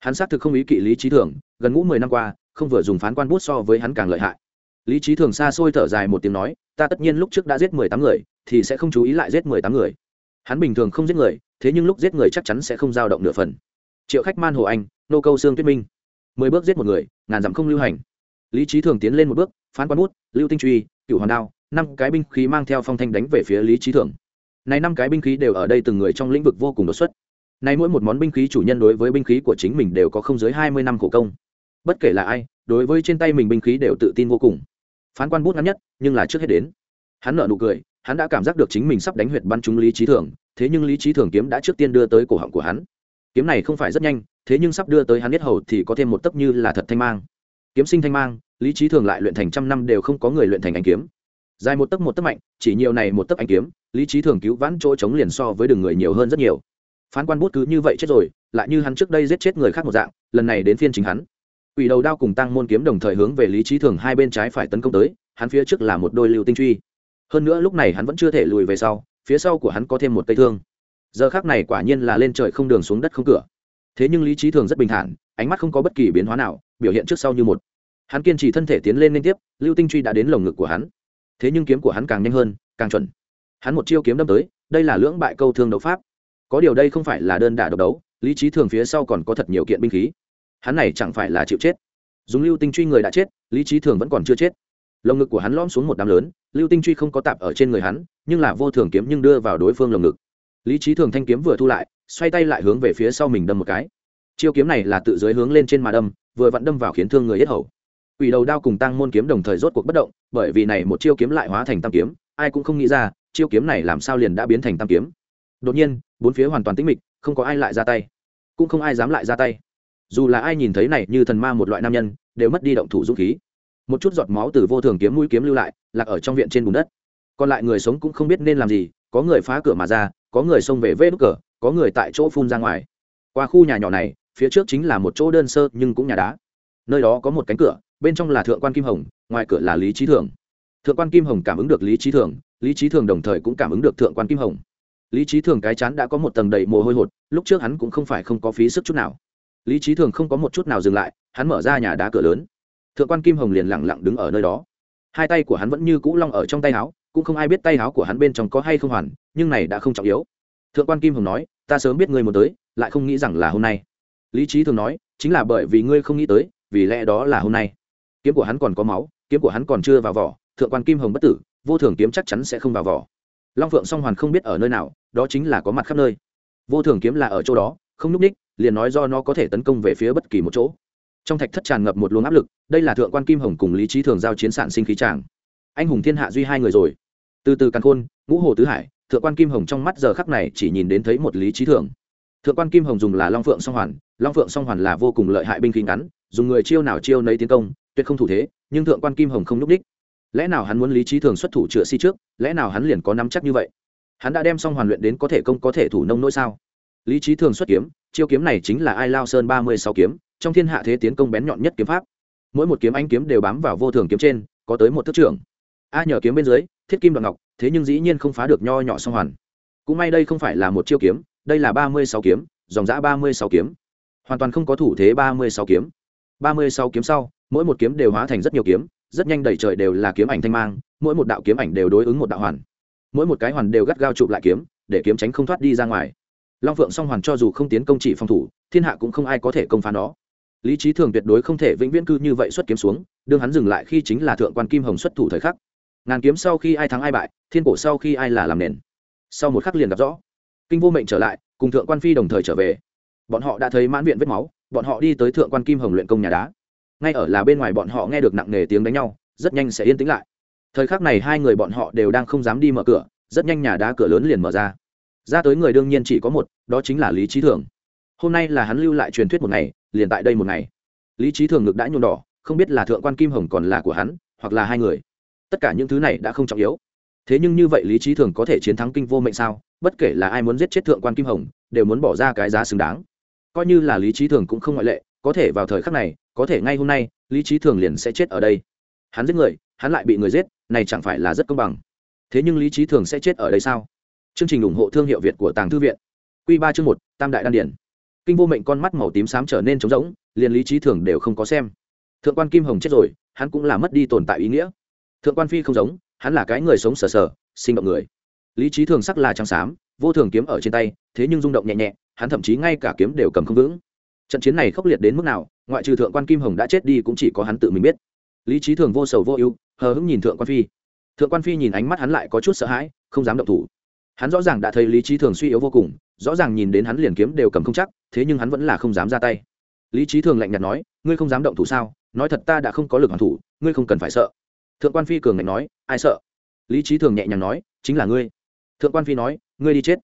Hắn xác thực không ý kỵ lý trí thường, gần ngũ mười năm qua, không vừa dùng phán quan bút so với hắn càng lợi hại. Lý trí thường xa xôi thở dài một tiếng nói, ta tất nhiên lúc trước đã giết mười tám người, thì sẽ không chú ý lại giết mười tám người. Hắn bình thường không giết người, thế nhưng lúc giết người chắc chắn sẽ không dao động nửa phần. Triệu khách man hồ anh, nô câu sương tuyết minh. Mười bước giết một người, ngàn dặm không lưu hành. Lý trí thường tiến lên một bước, phán quan bút, lưu tinh truy cựu hoàn đao năm cái binh khí mang theo phong thanh đánh về phía lý trí thường này năm cái binh khí đều ở đây từng người trong lĩnh vực vô cùng đột xuất. Nay mỗi một món binh khí chủ nhân đối với binh khí của chính mình đều có không dưới hai mươi năm khổ công. Bất kể là ai, đối với trên tay mình binh khí đều tự tin vô cùng. Phán quan bút ngắn nhất, nhưng là trước hết đến. Hắn nợ nụ cười, hắn đã cảm giác được chính mình sắp đánh huyệt bắn trúng lý trí thường thế nhưng lý trí thường kiếm đã trước tiên đưa tới cổ họng của hắn. Kiếm này không phải rất nhanh, thế nhưng sắp đưa tới hắn biết hầu thì có thêm một tấc như là thật thanh mang. Kiếm sinh thanh mang, lý trí thường lại luyện thành trăm năm đều không có người luyện thành anh kiếm dài một tấc một tấc mạnh, chỉ nhiều này một tấc anh kiếm, lý trí thường cứu vãn chỗ chống liền so với đường người nhiều hơn rất nhiều. Phán quan bút cứ như vậy chết rồi, lại như hắn trước đây giết chết người khác một dạng, lần này đến phiên chính hắn. Quỷ đầu đao cùng tăng môn kiếm đồng thời hướng về lý trí thường hai bên trái phải tấn công tới, hắn phía trước là một đôi lưu tinh truy. Hơn nữa lúc này hắn vẫn chưa thể lùi về sau, phía sau của hắn có thêm một cây thương. Giờ khác này quả nhiên là lên trời không đường xuống đất không cửa. Thế nhưng lý trí thường rất bình thản, ánh mắt không có bất kỳ biến hóa nào, biểu hiện trước sau như một. Hắn kiên trì thân thể tiến lên liên tiếp, lưu tinh truy đã đến lồng ngực của hắn thế nhưng kiếm của hắn càng nhanh hơn, càng chuẩn. Hắn một chiêu kiếm đâm tới, đây là lưỡng bại câu thương đấu pháp. Có điều đây không phải là đơn đả độc đấu, lý trí thường phía sau còn có thật nhiều kiện binh khí. Hắn này chẳng phải là chịu chết. Dùng lưu tinh truy người đã chết, lý trí thường vẫn còn chưa chết. Lồng ngực của hắn lom xuống một đám lớn, lưu tinh truy không có tạp ở trên người hắn, nhưng là vô thường kiếm nhưng đưa vào đối phương lồng ngực. Lý trí thường thanh kiếm vừa thu lại, xoay tay lại hướng về phía sau mình đâm một cái. Chiêu kiếm này là tự dưới hướng lên trên mà đâm, vừa vặn đâm vào khiến thương người yết hầu ủy đầu đao cùng tăng môn kiếm đồng thời rốt cuộc bất động, bởi vì này một chiêu kiếm lại hóa thành tam kiếm, ai cũng không nghĩ ra, chiêu kiếm này làm sao liền đã biến thành tam kiếm. Đột nhiên, bốn phía hoàn toàn tĩnh mịch, không có ai lại ra tay. Cũng không ai dám lại ra tay. Dù là ai nhìn thấy này như thần ma một loại nam nhân, đều mất đi động thủ dũng khí. Một chút giọt máu từ vô thường kiếm mũi kiếm lưu lại, lạc ở trong viện trên bùn đất. Còn lại người sống cũng không biết nên làm gì, có người phá cửa mà ra, có người xông về vết nút cửa có người tại chỗ phun ra ngoài. Qua khu nhà nhỏ này, phía trước chính là một chỗ đơn sơ nhưng cũng nhà đá. Nơi đó có một cánh cửa bên trong là thượng quan kim hồng, ngoài cửa là lý trí thường. Thượng quan kim hồng cảm ứng được lý trí thường, lý trí thường đồng thời cũng cảm ứng được thượng quan kim hồng. Lý trí thường cái chán đã có một tầng đầy mồ hôi hột, lúc trước hắn cũng không phải không có phí sức chút nào. Lý trí thường không có một chút nào dừng lại, hắn mở ra nhà đá cửa lớn. Thượng quan kim hồng liền lẳng lặng đứng ở nơi đó. Hai tay của hắn vẫn như cũ long ở trong tay áo, cũng không ai biết tay áo của hắn bên trong có hay không hoàn, nhưng này đã không trọng yếu. Thượng quan kim hồng nói, ta sớm biết ngươi muốn tới, lại không nghĩ rằng là hôm nay. Lý trí thường nói, chính là bởi vì ngươi không nghĩ tới, vì lẽ đó là hôm nay kiếm của hắn còn có máu, kiếm của hắn còn chưa vào vỏ, thượng quan kim hồng bất tử, vô thường kiếm chắc chắn sẽ không vào vỏ. Long phượng song hoàn không biết ở nơi nào, đó chính là có mặt khắp nơi. Vô thường kiếm là ở chỗ đó, không n ú c ních liền nói do nó có thể tấn công về phía bất kỳ một chỗ. Trong thạch thất tràn ngập một luồng áp lực, đây là thượng quan kim hồng cùng lý trí thường giao chiến sản sinh khí tràng. Anh hùng thiên hạ duy hai người rồi. Từ từ càn khôn, ngũ hồ tứ hải, thượng quan kim hồng trong mắt giờ khắc này chỉ nhìn đến thấy một lý trí thường. Thượng quan kim hồng dùng là long phượng song hoàn, long phượng song hoàn là vô cùng lợi hại binh khí ngắn dùng người chiêu nào chiêu nấy tiến công, tuyệt không thủ thế, nhưng thượng quan kim hồng không n ú c đích lẽ nào hắn muốn lý trí thường xuất thủ chữa si trước, lẽ nào hắn liền có nắm chắc như vậy? Hắn đã đem xong hoàn luyện đến có thể công có thể thủ nông nỗi sao? Lý trí thường xuất kiếm, chiêu kiếm này chính là ai lao sơn ba mươi sáu kiếm, trong thiên hạ thế tiến công bén nhọn nhất kiếm pháp. Mỗi một kiếm anh kiếm đều bám vào vô thường kiếm trên, có tới một thức trưởng. A nhờ kiếm bên dưới, thiết kim đoạn ngọc, thế nhưng dĩ nhiên không phá được nho nhỏ song hoàn. Cũng may đây không phải là một chiêu kiếm, đây là ba mươi sáu kiếm, dòng giã ba mươi sáu kiếm. Hoàn toàn không có thủ thế ba mươi sáu kiếm ba mươi sáu kiếm sau, mỗi một kiếm đều hóa thành rất nhiều kiếm, rất nhanh đầy trời đều là kiếm ảnh thanh mang, mỗi một đạo kiếm ảnh đều đối ứng một đạo hoàn. Mỗi một cái hoàn đều gắt gao chụp lại kiếm, để kiếm tránh không thoát đi ra ngoài. Long phượng song hoàn cho dù không tiến công chỉ phòng thủ, thiên hạ cũng không ai có thể công phá nó. Lý trí thường tuyệt đối không thể vĩnh viễn cư như vậy xuất kiếm xuống, đương hắn dừng lại khi chính là thượng quan kim hồng xuất thủ thời khắc. Ngàn kiếm sau khi ai thắng ai bại, thiên cổ sau khi ai là làm nền. Sau một khắc liền gặp rõ. Kinh vô mệnh trở lại, cùng thượng quan phi đồng thời trở về. Bọn họ đã thấy mãn viện vết máu bọn họ đi tới thượng quan kim hồng luyện công nhà đá. Ngay ở là bên ngoài bọn họ nghe được nặng nề tiếng đánh nhau, rất nhanh sẽ yên tĩnh lại. Thời khắc này hai người bọn họ đều đang không dám đi mở cửa, rất nhanh nhà đá cửa lớn liền mở ra. Ra tới người đương nhiên chỉ có một, đó chính là lý trí thường. Hôm nay là hắn lưu lại truyền thuyết một ngày, liền tại đây một ngày. Lý trí thường ngực đã nhuộm đỏ, không biết là thượng quan kim hồng còn là của hắn, hoặc là hai người. Tất cả những thứ này đã không trọng yếu. Thế nhưng như vậy lý trí thường có thể chiến thắng kinh vô mệnh sao? Bất kể là ai muốn giết chết thượng quan kim hồng, đều muốn bỏ ra cái giá xứng đáng coi như là lý trí thường cũng không ngoại lệ, có thể vào thời khắc này, có thể ngay hôm nay, lý trí thường liền sẽ chết ở đây. Hắn giết người, hắn lại bị người giết, này chẳng phải là rất công bằng. Thế nhưng lý trí thường sẽ chết ở đây sao? Chương trình ủng hộ thương hiệu việt của tàng thư viện. Q ba chương một, tam đại đan điển. Kinh vô mệnh con mắt màu tím xám trở nên trống rỗng, liền lý trí thường đều không có xem. Thượng quan kim hồng chết rồi, hắn cũng là mất đi tồn tại ý nghĩa. Thượng quan phi không giống, hắn là cái người sống sờ sờ, sinh động người. Lý trí thường sắc là trắng xám vô thường kiếm ở trên tay, thế nhưng rung động nhẹ nhẹ, hắn thậm chí ngay cả kiếm đều cầm không vững. Trận chiến này khốc liệt đến mức nào, ngoại trừ thượng quan kim hồng đã chết đi cũng chỉ có hắn tự mình biết. Lý trí thường vô sầu vô ưu, hờ hững nhìn thượng quan phi. Thượng quan phi nhìn ánh mắt hắn lại có chút sợ hãi, không dám động thủ. Hắn rõ ràng đã thấy lý trí thường suy yếu vô cùng, rõ ràng nhìn đến hắn liền kiếm đều cầm không chắc, thế nhưng hắn vẫn là không dám ra tay. Lý trí thường lạnh nhạt nói, ngươi không dám động thủ sao? Nói thật ta đã không có lực hoàn thủ, ngươi không cần phải sợ. Thượng quan phi cường ngạnh nói, ai sợ? Lý trí thường nhẹ nhàng nói, chính là ngươi thượng quan phi nói, ngươi đi chết.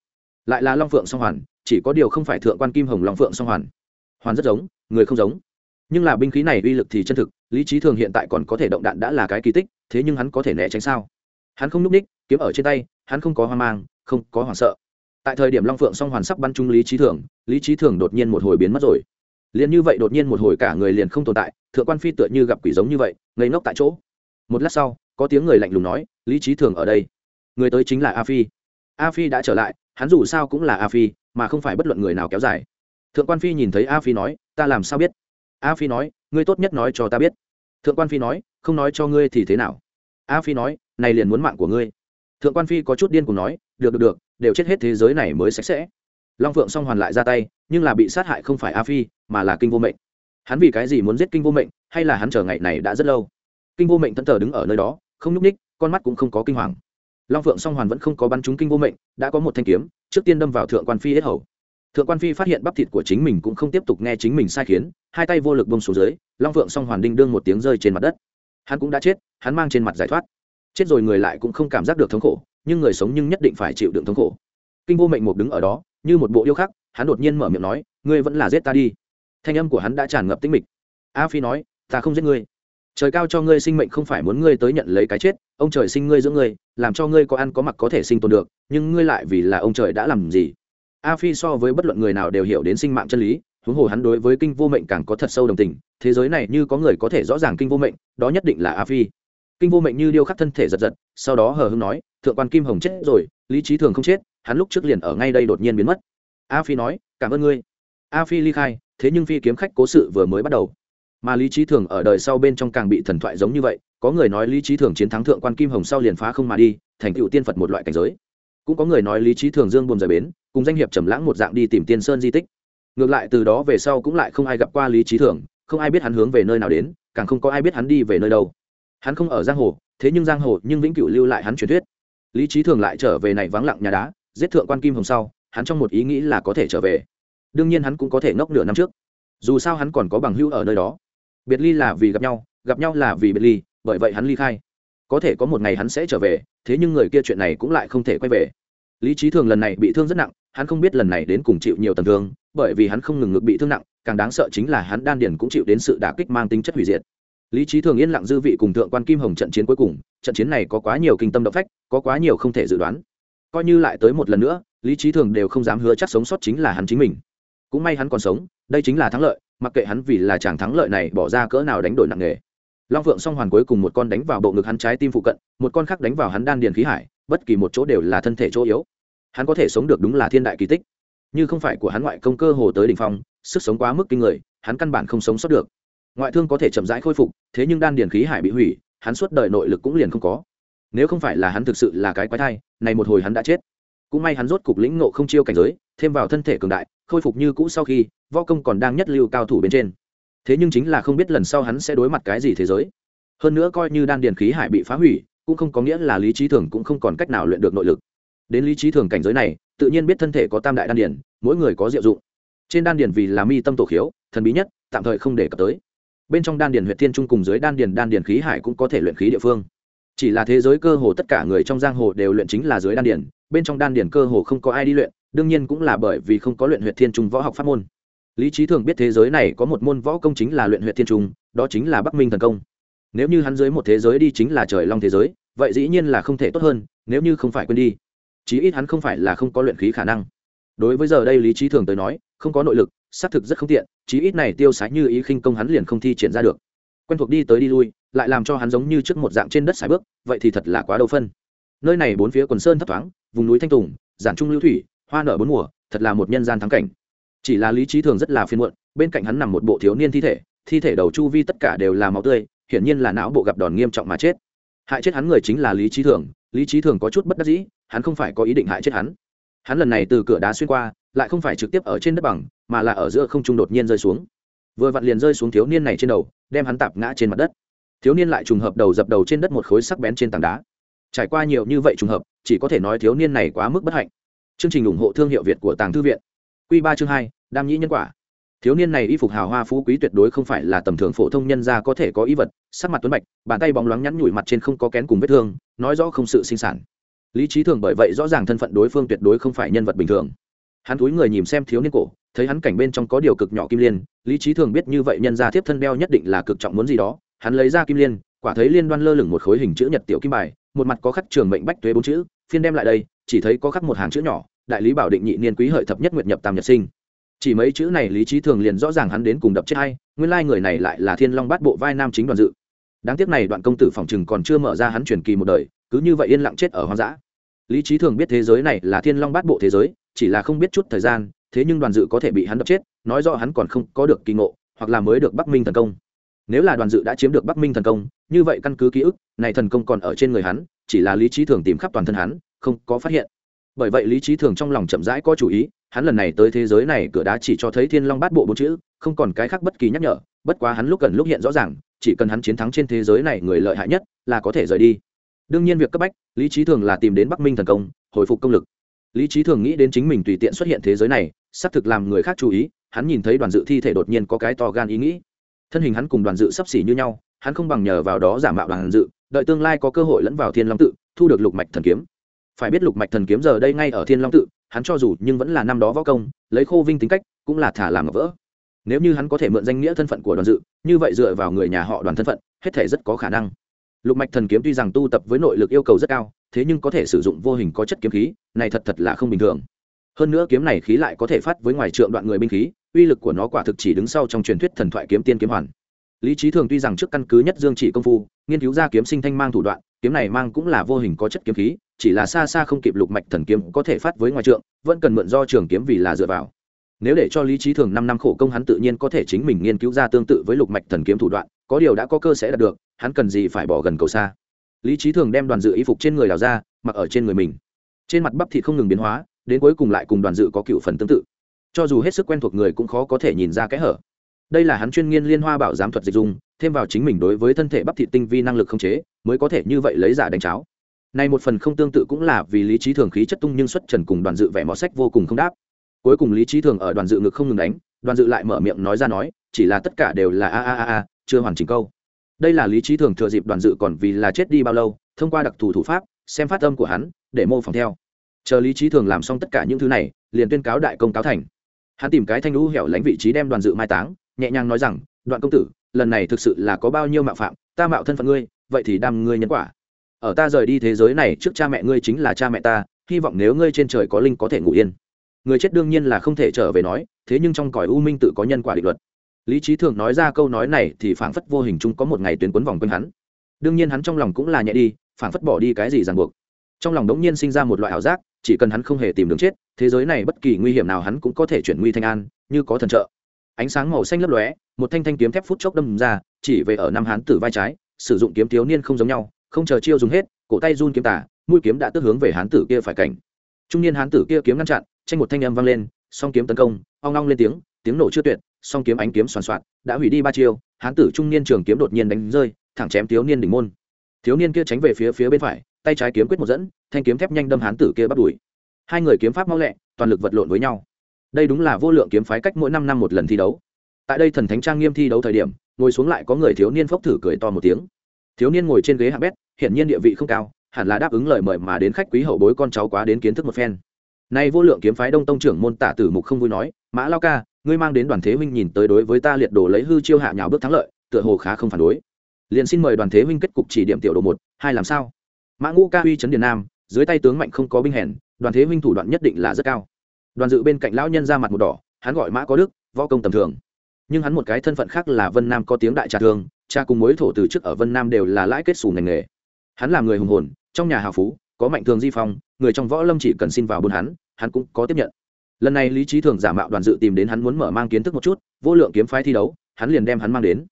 Lại là long phượng song hoàn, chỉ có điều không phải thượng quan kim hồng long phượng song hoàn. Hoàn rất giống, người không giống. Nhưng là binh khí này uy lực thì chân thực, lý trí thường hiện tại còn có thể động đạn đã là cái kỳ tích, thế nhưng hắn có thể né tránh sao? Hắn không n ú c ních, kiếm ở trên tay, hắn không có hoang mang, không có hoảng sợ. Tại thời điểm long phượng song hoàn sắp bắn trúng lý trí thường, lý trí thường đột nhiên một hồi biến mất rồi. Liền như vậy đột nhiên một hồi cả người liền không tồn tại, thượng quan phi tựa như gặp quỷ giống như vậy, ngây ngốc tại chỗ. Một lát sau, có tiếng người lạnh lùng nói, lý trí thường ở đây. Người tới chính là a phi a phi đã trở lại, hắn dù sao cũng là a phi, mà không phải bất luận người nào kéo dài. Thượng quan phi nhìn thấy a phi nói, ta làm sao biết? A phi nói, ngươi tốt nhất nói cho ta biết. Thượng quan phi nói, không nói cho ngươi thì thế nào? A phi nói, này liền muốn mạng của ngươi. Thượng quan phi có chút điên cùng nói, được được được, đều chết hết thế giới này mới sạch sẽ. Long phượng song hoàn lại ra tay, nhưng là bị sát hại không phải a phi, mà là kinh vô mệnh. Hắn vì cái gì muốn giết kinh vô mệnh, hay là hắn chờ ngày này đã rất lâu? Kinh vô mệnh thẫn thờ đứng ở nơi đó, không nhúc ních con mắt cũng không có kinh hoàng long phượng song hoàn vẫn không có bắn trúng kinh vô mệnh, đã có một thanh kiếm, trước tiên đâm vào thượng quan phi hết hầu. Thượng quan phi phát hiện bắp thịt của chính mình cũng không tiếp tục nghe chính mình sai khiến, hai tay vô lực bông xuống dưới, long phượng song hoàn đinh đương một tiếng rơi trên mặt đất. Hắn cũng đã chết, hắn mang trên mặt giải thoát. Chết rồi người lại cũng không cảm giác được thống khổ, nhưng người sống nhưng nhất định phải chịu đựng thống khổ. Kinh vô mệnh một đứng ở đó, như một bộ yêu khắc, hắn đột nhiên mở miệng nói, ngươi vẫn là giết ta đi. Thanh âm của hắn đã tràn ngập tinh mịch. A phi nói, ta không giết ngươi trời cao cho ngươi sinh mệnh không phải muốn ngươi tới nhận lấy cái chết, ông trời sinh ngươi giữa ngươi, làm cho ngươi có ăn có mặc có thể sinh tồn được, nhưng ngươi lại vì là ông trời đã làm gì? A phi so với bất luận người nào đều hiểu đến sinh mạng chân lý, huống hồ hắn đối với kinh vô mệnh càng có thật sâu đồng tình, thế giới này như có người có thể rõ ràng kinh vô mệnh, đó nhất định là a phi. Kinh vô mệnh như điêu khắc thân thể giật giật, sau đó hờ hưng nói, thượng quan kim hồng chết rồi, lý trí thường không chết, hắn lúc trước liền ở ngay đây đột nhiên biến mất. A phi nói, cảm ơn ngươi. A phi ly khai, thế nhưng phi kiếm khách cố sự vừa mới bắt đầu mà lý trí thường ở đời sau bên trong càng bị thần thoại giống như vậy, có người nói lý trí thường chiến thắng thượng quan kim hồng sau liền phá không mà đi, thành cựu tiên phật một loại cảnh giới. Cũng có người nói lý trí thường dương buồn rời bến, cùng danh hiệp trầm lãng một dạng đi tìm tiên sơn di tích. Ngược lại từ đó về sau cũng lại không ai gặp qua lý trí thường, không ai biết hắn hướng về nơi nào đến, càng không có ai biết hắn đi về nơi đâu. Hắn không ở giang hồ, thế nhưng giang hồ nhưng vĩnh cửu lưu lại hắn truyền thuyết. Lý trí thường lại trở về này vắng lặng nhà đá, giết thượng quan kim hồng sau, hắn trong một ý nghĩ là có thể trở về. Đương nhiên hắn cũng có thể ngốc nửa năm trước. Dù sao hắn còn có bằng hữu ở nơi đó biệt ly là vì gặp nhau gặp nhau là vì biệt ly, bởi vậy hắn ly khai. Có thể có một ngày hắn sẽ trở về, thế nhưng người kia chuyện này cũng lại không thể quay về. Lý trí thường lần này bị thương rất nặng, hắn không biết lần này đến cùng chịu nhiều tầm thương, bởi vì hắn không ngừng ngực bị thương nặng, càng đáng sợ chính là hắn đan điền cũng chịu đến sự đả kích mang tính chất hủy diệt. Lý trí thường yên lặng dư vị cùng thượng quan kim hồng trận chiến cuối cùng, trận chiến này có quá nhiều kinh tâm động phách, có quá nhiều không thể dự đoán. Coi như lại tới một lần nữa, lý trí thường đều không dám hứa chắc sống sót chính là hắn chính mình. Cũng may hắn còn sống đây chính là thắng lợi, mặc kệ hắn vì là chàng thắng lợi này bỏ ra cỡ nào đánh đổi nặng nề. Long phượng song hoàn cuối cùng một con đánh vào bộ ngực hắn trái tim phụ cận, một con khác đánh vào hắn đan điền khí hải, bất kỳ một chỗ đều là thân thể chỗ yếu. Hắn có thể sống được đúng là thiên đại kỳ tích. Như không phải của hắn ngoại công cơ hồ tới đ ỉ n h phong, sức sống quá mức kinh người, hắn căn bản không sống sót được. Ngoại thương có thể chậm rãi khôi phục, thế nhưng đan điền khí hải bị hủy, hắn suốt đời nội lực cũng liền không có. Nếu không phải là hắn thực sự là cái quái thai, này một hồi hắn đã chết. Cũng may hắn rốt cục lĩnh nộ không chiêu cảnh giới thêm vào thân thể cường đại, khôi phục như cũ sau khi, võ công còn đang nhất lưu cao thủ bên trên. Thế nhưng chính là không biết lần sau hắn sẽ đối mặt cái gì thế giới. Hơn nữa coi như đan điền khí hải bị phá hủy, cũng không có nghĩa là lý trí thường cũng không còn cách nào luyện được nội lực. Đến lý trí thường cảnh giới này, tự nhiên biết thân thể có tam đại đan điền, mỗi người có diệu dụng. Trên đan điền vì là mi tâm tổ khiếu, thần bí nhất, tạm thời không để cập tới. Bên trong đan điền huyện thiên trung cùng dưới đan điền đan điền khí hải cũng có thể luyện khí địa phương. Chỉ là thế giới cơ hồ tất cả người trong giang hồ đều luyện chính là dưới đan điền, bên trong đan điền cơ hồ không có ai đi luyện đương nhiên cũng là bởi vì không có luyện huyện thiên trung võ học pháp môn. Lý trí thường biết thế giới này có một môn võ công chính là luyện huyện thiên trung, đó chính là bắc minh thần công. Nếu như hắn dưới một thế giới đi chính là trời long thế giới, vậy dĩ nhiên là không thể tốt hơn, nếu như không phải quên đi. Chí ít hắn không phải là không có luyện khí khả năng. Đối với giờ đây lý trí thường tới nói, không có nội lực, xác thực rất không tiện, chí ít này tiêu sái như ý khinh công hắn liền không thi triển ra được. Quen thuộc đi tới đi lui, lại làm cho hắn giống như trước một dạng trên đất sải bước, vậy thì thật là quá đầu phân. Nơi này bốn phía quần sơn thấp thoáng, vùng núi thanh tùng, giản trung lưu thủy hoa nở bốn mùa, thật là một nhân gian thắng cảnh. Chỉ là lý trí thường rất là phiên muộn, bên cạnh hắn nằm một bộ thiếu niên thi thể thi thể đầu chu vi tất cả đều là máu tươi, hiển nhiên là não bộ gặp đòn nghiêm trọng mà chết. Hại chết hắn người chính là lý trí thường, lý trí thường có chút bất đắc dĩ, hắn không phải có ý định hại chết hắn. Hắn lần này từ cửa đá xuyên qua, lại không phải trực tiếp ở trên đất bằng, mà là ở giữa không trung đột nhiên rơi xuống. Vừa vặn liền rơi xuống thiếu niên này trên đầu, đem hắn tạp ngã trên mặt đất. Thiếu niên lại trùng hợp đầu dập đầu trên đất một khối sắc bén trên tảng đá. Trải qua nhiều như vậy trùng hợp, chỉ có thể nói thiếu niên này quá mức bất hạnh chương trình ủng hộ thương hiệu việt của tàng thư viện. Q ba chương hai, đam nhĩ nhân quả. Thiếu niên này y phục hào hoa phú quý tuyệt đối không phải là tầm thường phổ thông nhân gia có thể có ý vật, sắc mặt tuấn bạch, bàn tay bóng loáng nhắn nhủi mặt trên không có kén cùng vết thương, nói rõ không sự sinh sản. Lý trí thường bởi vậy rõ ràng thân phận đối phương tuyệt đối không phải nhân vật bình thường. Hắn túi người nhìn xem thiếu niên cổ, thấy hắn cảnh bên trong có điều cực nhỏ kim liên, lý trí thường biết như vậy nhân gia tiếp thân đeo nhất định là cực trọng muốn gì đó, hắn lấy ra kim liên, quả thấy liên đoan lơ lửng một khối hình chữ nhật tiểu kim bài, một mặt có khắc trường mệnh bách tuế bốn chữ phiên đem lại đây, chỉ thấy có khắc một hàng chữ nhỏ, đại lý bảo định nhị niên quý hợi thập nhất nguyệt nhập tam nhật sinh. Chỉ mấy chữ này lý trí thường liền rõ ràng hắn đến cùng đập chết hay nguyên lai người này lại là thiên long bát bộ vai nam chính đoàn dự. Đáng tiếc này đoạn công tử phòng chừng còn chưa mở ra hắn truyền kỳ một đời, cứ như vậy yên lặng chết ở hoang dã. Lý trí thường biết thế giới này là thiên long bát bộ thế giới, chỉ là không biết chút thời gian, thế nhưng đoàn dự có thể bị hắn đập chết, nói rõ hắn còn không có được kỳ ngộ, hoặc là mới được bắc minh thần công. Nếu là đoàn dự đã chiếm được bắc minh thần công, như vậy căn cứ ký ức, này thần công còn ở trên người hắn chỉ là lý trí thường tìm khắp toàn thân hắn, không có phát hiện. Bởi vậy lý trí thường trong lòng chậm rãi có chủ ý, hắn lần này tới thế giới này cửa đá chỉ cho thấy thiên long bát bộ bốn chữ, không còn cái khác bất kỳ nhắc nhở, bất quá hắn lúc cần lúc hiện rõ ràng, chỉ cần hắn chiến thắng trên thế giới này người lợi hại nhất là có thể rời đi. Đương nhiên việc cấp bách, lý trí thường là tìm đến bắc minh thần công, hồi phục công lực. Lý trí thường nghĩ đến chính mình tùy tiện xuất hiện thế giới này, xác thực làm người khác chú ý, hắn nhìn thấy đoàn dự thi thể đột nhiên có cái to gan ý nghĩ. Thân hình hắn cùng đoàn dự sắp xỉ như nhau hắn không bằng nhờ vào đó giả mạo đoàn dự, đợi tương lai có cơ hội lẫn vào thiên long tự, thu được lục mạch thần kiếm. Phải biết lục mạch thần kiếm giờ đây ngay ở thiên long tự, hắn cho dù nhưng vẫn là năm đó võ công, lấy khô vinh tính cách, cũng là thả làm ngọc vỡ. Nếu như hắn có thể mượn danh nghĩa thân phận của đoàn dự, như vậy dựa vào người nhà họ đoàn thân phận, hết thể rất có khả năng. Lục mạch thần kiếm tuy rằng tu tập với nội lực yêu cầu rất cao, thế nhưng có thể sử dụng vô hình có chất kiếm khí, này thật thật là không bình thường. Hơn nữa kiếm này khí lại có thể phát với ngoài trượng đoạn người binh khí, uy lực của nó quả thực chỉ đứng sau trong truyền thuyết thần thoại kiếm tiên kiếm hoàn lý trí thường tuy rằng trước căn cứ nhất dương chỉ công phu, nghiên cứu ra kiếm sinh thanh mang thủ đoạn, kiếm này mang cũng là vô hình có chất kiếm khí, chỉ là xa xa không kịp lục mạch thần kiếm có thể phát với ngoài trượng, vẫn cần mượn do trường kiếm vì là dựa vào. Nếu để cho lý trí thường năm năm khổ công hắn tự nhiên có thể chính mình nghiên cứu ra tương tự với lục mạch thần kiếm thủ đoạn, có điều đã có cơ sẽ đạt được, hắn cần gì phải bỏ gần cầu xa. Lý trí thường đem đoàn dự y phục trên người đào ra, mặc ở trên người mình. Trên mặt bắp thịt không ngừng biến hóa, đến cuối cùng lại cùng đoàn dự có cựu phần tương tự. Cho dù hết sức quen thuộc người cũng khó có thể nhìn ra kẽ hở đây là hắn chuyên nghiên liên hoa bảo giám thuật dịch dung, thêm vào chính mình đối với thân thể bắp thịt tinh vi năng lực không chế, mới có thể như vậy lấy giả đánh cháo. Này một phần không tương tự cũng là vì lý trí thường khí chất tung nhưng xuất trần cùng đoàn dự vẻ mỏ sách vô cùng không đáp. Cuối cùng lý trí thường ở đoàn dự ngực không ngừng đánh, đoàn dự lại mở miệng nói ra nói, chỉ là tất cả đều là a a a a, chưa hoàn chỉnh câu. Đây là lý trí thường thừa dịp đoàn dự còn vì là chết đi bao lâu, thông qua đặc thù thủ pháp, xem phát âm của hắn, để mô phỏng theo. Chờ lý trí thường làm xong tất cả những thứ này, liền tuyên cáo đại công cáo thành. Hắn tìm cái thanh lũ hẻo lánh vị trí đem đoàn dự mai táng nhẹ nhàng nói rằng, đoạn công tử, lần này thực sự là có bao nhiêu mạo phạm, ta mạo thân phận ngươi, vậy thì đam ngươi nhân quả. Ở ta rời đi thế giới này trước cha mẹ ngươi chính là cha mẹ ta, hy vọng nếu ngươi trên trời có linh có thể ngủ yên. Người chết đương nhiên là không thể trở về nói, thế nhưng trong cõi u minh tự có nhân quả định luật. Lý trí thường nói ra câu nói này thì phảng phất vô hình chung có một ngày tuyến quấn vòng quanh hắn. Đương nhiên hắn trong lòng cũng là nhẹ đi, phảng phất bỏ đi cái gì ràng buộc. Trong lòng đống nhiên sinh ra một loại ảo giác, chỉ cần hắn không hề tìm đường chết, thế giới này bất kỳ nguy hiểm nào hắn cũng có thể chuyển nguy thanh an, như có thần trợ ánh sáng màu xanh lấp lóe, một thanh thanh kiếm thép phút chốc đâm ra, chỉ về ở năm hán tử vai trái, sử dụng kiếm thiếu niên không giống nhau, không chờ chiêu dùng hết, cổ tay run kiếm tả mũi kiếm đã tức hướng về hán tử kia phải cảnh. Trung niên hán tử kia kiếm ngăn chặn tranh một thanh âm vang lên, song kiếm tấn công, ong ong lên tiếng tiếng nổ chưa tuyệt, song kiếm ánh kiếm soàn soạt, đã hủy đi ba chiêu, hán tử trung niên trường kiếm đột nhiên đánh rơi, thẳng chém thiếu niên đỉnh môn. Thiếu niên kia tránh về phía phía bên phải, tay trái kiếm quyết một dẫn, thanh kiếm thép nhanh đâm hán tử kia bắt đuổi. Hai người kiếm pháp mau lẹ, toàn lực vật lộn với nhau đây đúng là vô lượng kiếm phái cách mỗi năm năm một lần thi đấu. Tại đây thần thánh trang nghiêm thi đấu thời điểm, ngồi xuống lại có người thiếu niên phốc thử cười to một tiếng. Thiếu niên ngồi trên ghế hạng bét, hiển nhiên địa vị không cao, hẳn là đáp ứng lời mời mà đến khách quý hậu bối con cháu quá đến kiến thức một phen. Nay vô lượng kiếm phái đông tông trưởng môn tả tử mục không vui nói, mã lao ca, ngươi mang đến đoàn thế huynh nhìn tới đối với ta liệt đồ lấy hư chiêu hạ nhào bước thắng lợi, tựa hồ khá không phản đối. Liền xin mời đoàn thế huynh kết cục chỉ điểm tiểu đồ một, hai làm sao? Mã ngũ ca uy trấn điền nam, dưới tay tướng mạnh không có binh hèn, đoàn thế huynh thủ đoạn nhất định là rất cao đoàn dự bên cạnh lão nhân ra mặt một đỏ, hắn gọi mã có đức, võ công tầm thường. Nhưng hắn một cái thân phận khác là vân nam có tiếng đại trà thương cha cùng mối thổ từ trước ở vân nam đều là lãi kết xù ngành nghề. Hắn là người hùng hồn, trong nhà hào phú, có mạnh thường di phong, người trong võ lâm chỉ cần xin vào buôn hắn hắn cũng có tiếp nhận. Lần này lý trí thường giả mạo đoàn dự tìm đến hắn muốn mở mang kiến thức một chút, vô lượng kiếm phái thi đấu, hắn liền đem hắn mang đến.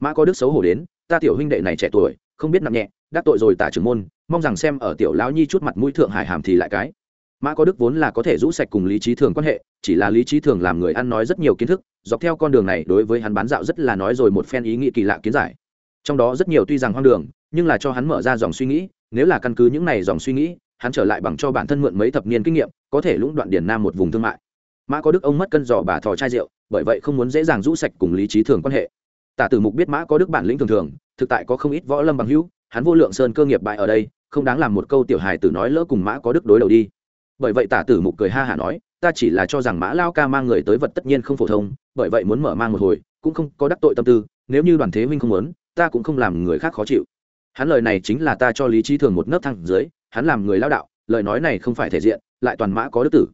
Mã có đức xấu hổ đến, ta tiểu huynh đệ này trẻ tuổi, không biết nặng nhẹ, đắc tội rồi tả trưởng môn, mong rằng xem ở tiểu lão nhi chút mặt mũi thượng hải hàm thì lại cái mã có đức vốn là có thể rũ sạch cùng lý trí thường quan hệ, chỉ là lý trí thường làm người ăn nói rất nhiều kiến thức, dọc theo con đường này đối với hắn bán dạo rất là nói rồi một phen ý nghĩ kỳ lạ kiến giải. Trong đó rất nhiều tuy rằng hoang đường, nhưng là cho hắn mở ra dòng suy nghĩ, nếu là căn cứ những này dòng suy nghĩ, hắn trở lại bằng cho bản thân mượn mấy thập niên kinh nghiệm, có thể lũng đoạn điển nam một vùng thương mại. Mã có đức ông mất cân giò bà thò chai rượu, bởi vậy không muốn dễ dàng rũ sạch cùng lý trí thường quan hệ. Tả tử mục biết mã có đức bản lĩnh thường thường, thực tại có không ít võ lâm bằng hữu, hắn vô lượng sơn cơ nghiệp bại ở đây, không đáng làm một câu tiểu hài tử nói lỡ cùng mã có đức đối đầu đi bởi vậy tả tử mục cười ha hả nói, ta chỉ là cho rằng mã lao ca mang người tới vật tất nhiên không phổ thông, bởi vậy muốn mở mang một hồi, cũng không có đắc tội tâm tư, nếu như đoàn thế huynh không muốn, ta cũng không làm người khác khó chịu. Hắn lời này chính là ta cho lý trí thường một nấc thang dưới, hắn làm người lao đạo, lời nói này không phải thể diện, lại toàn mã có đức tử.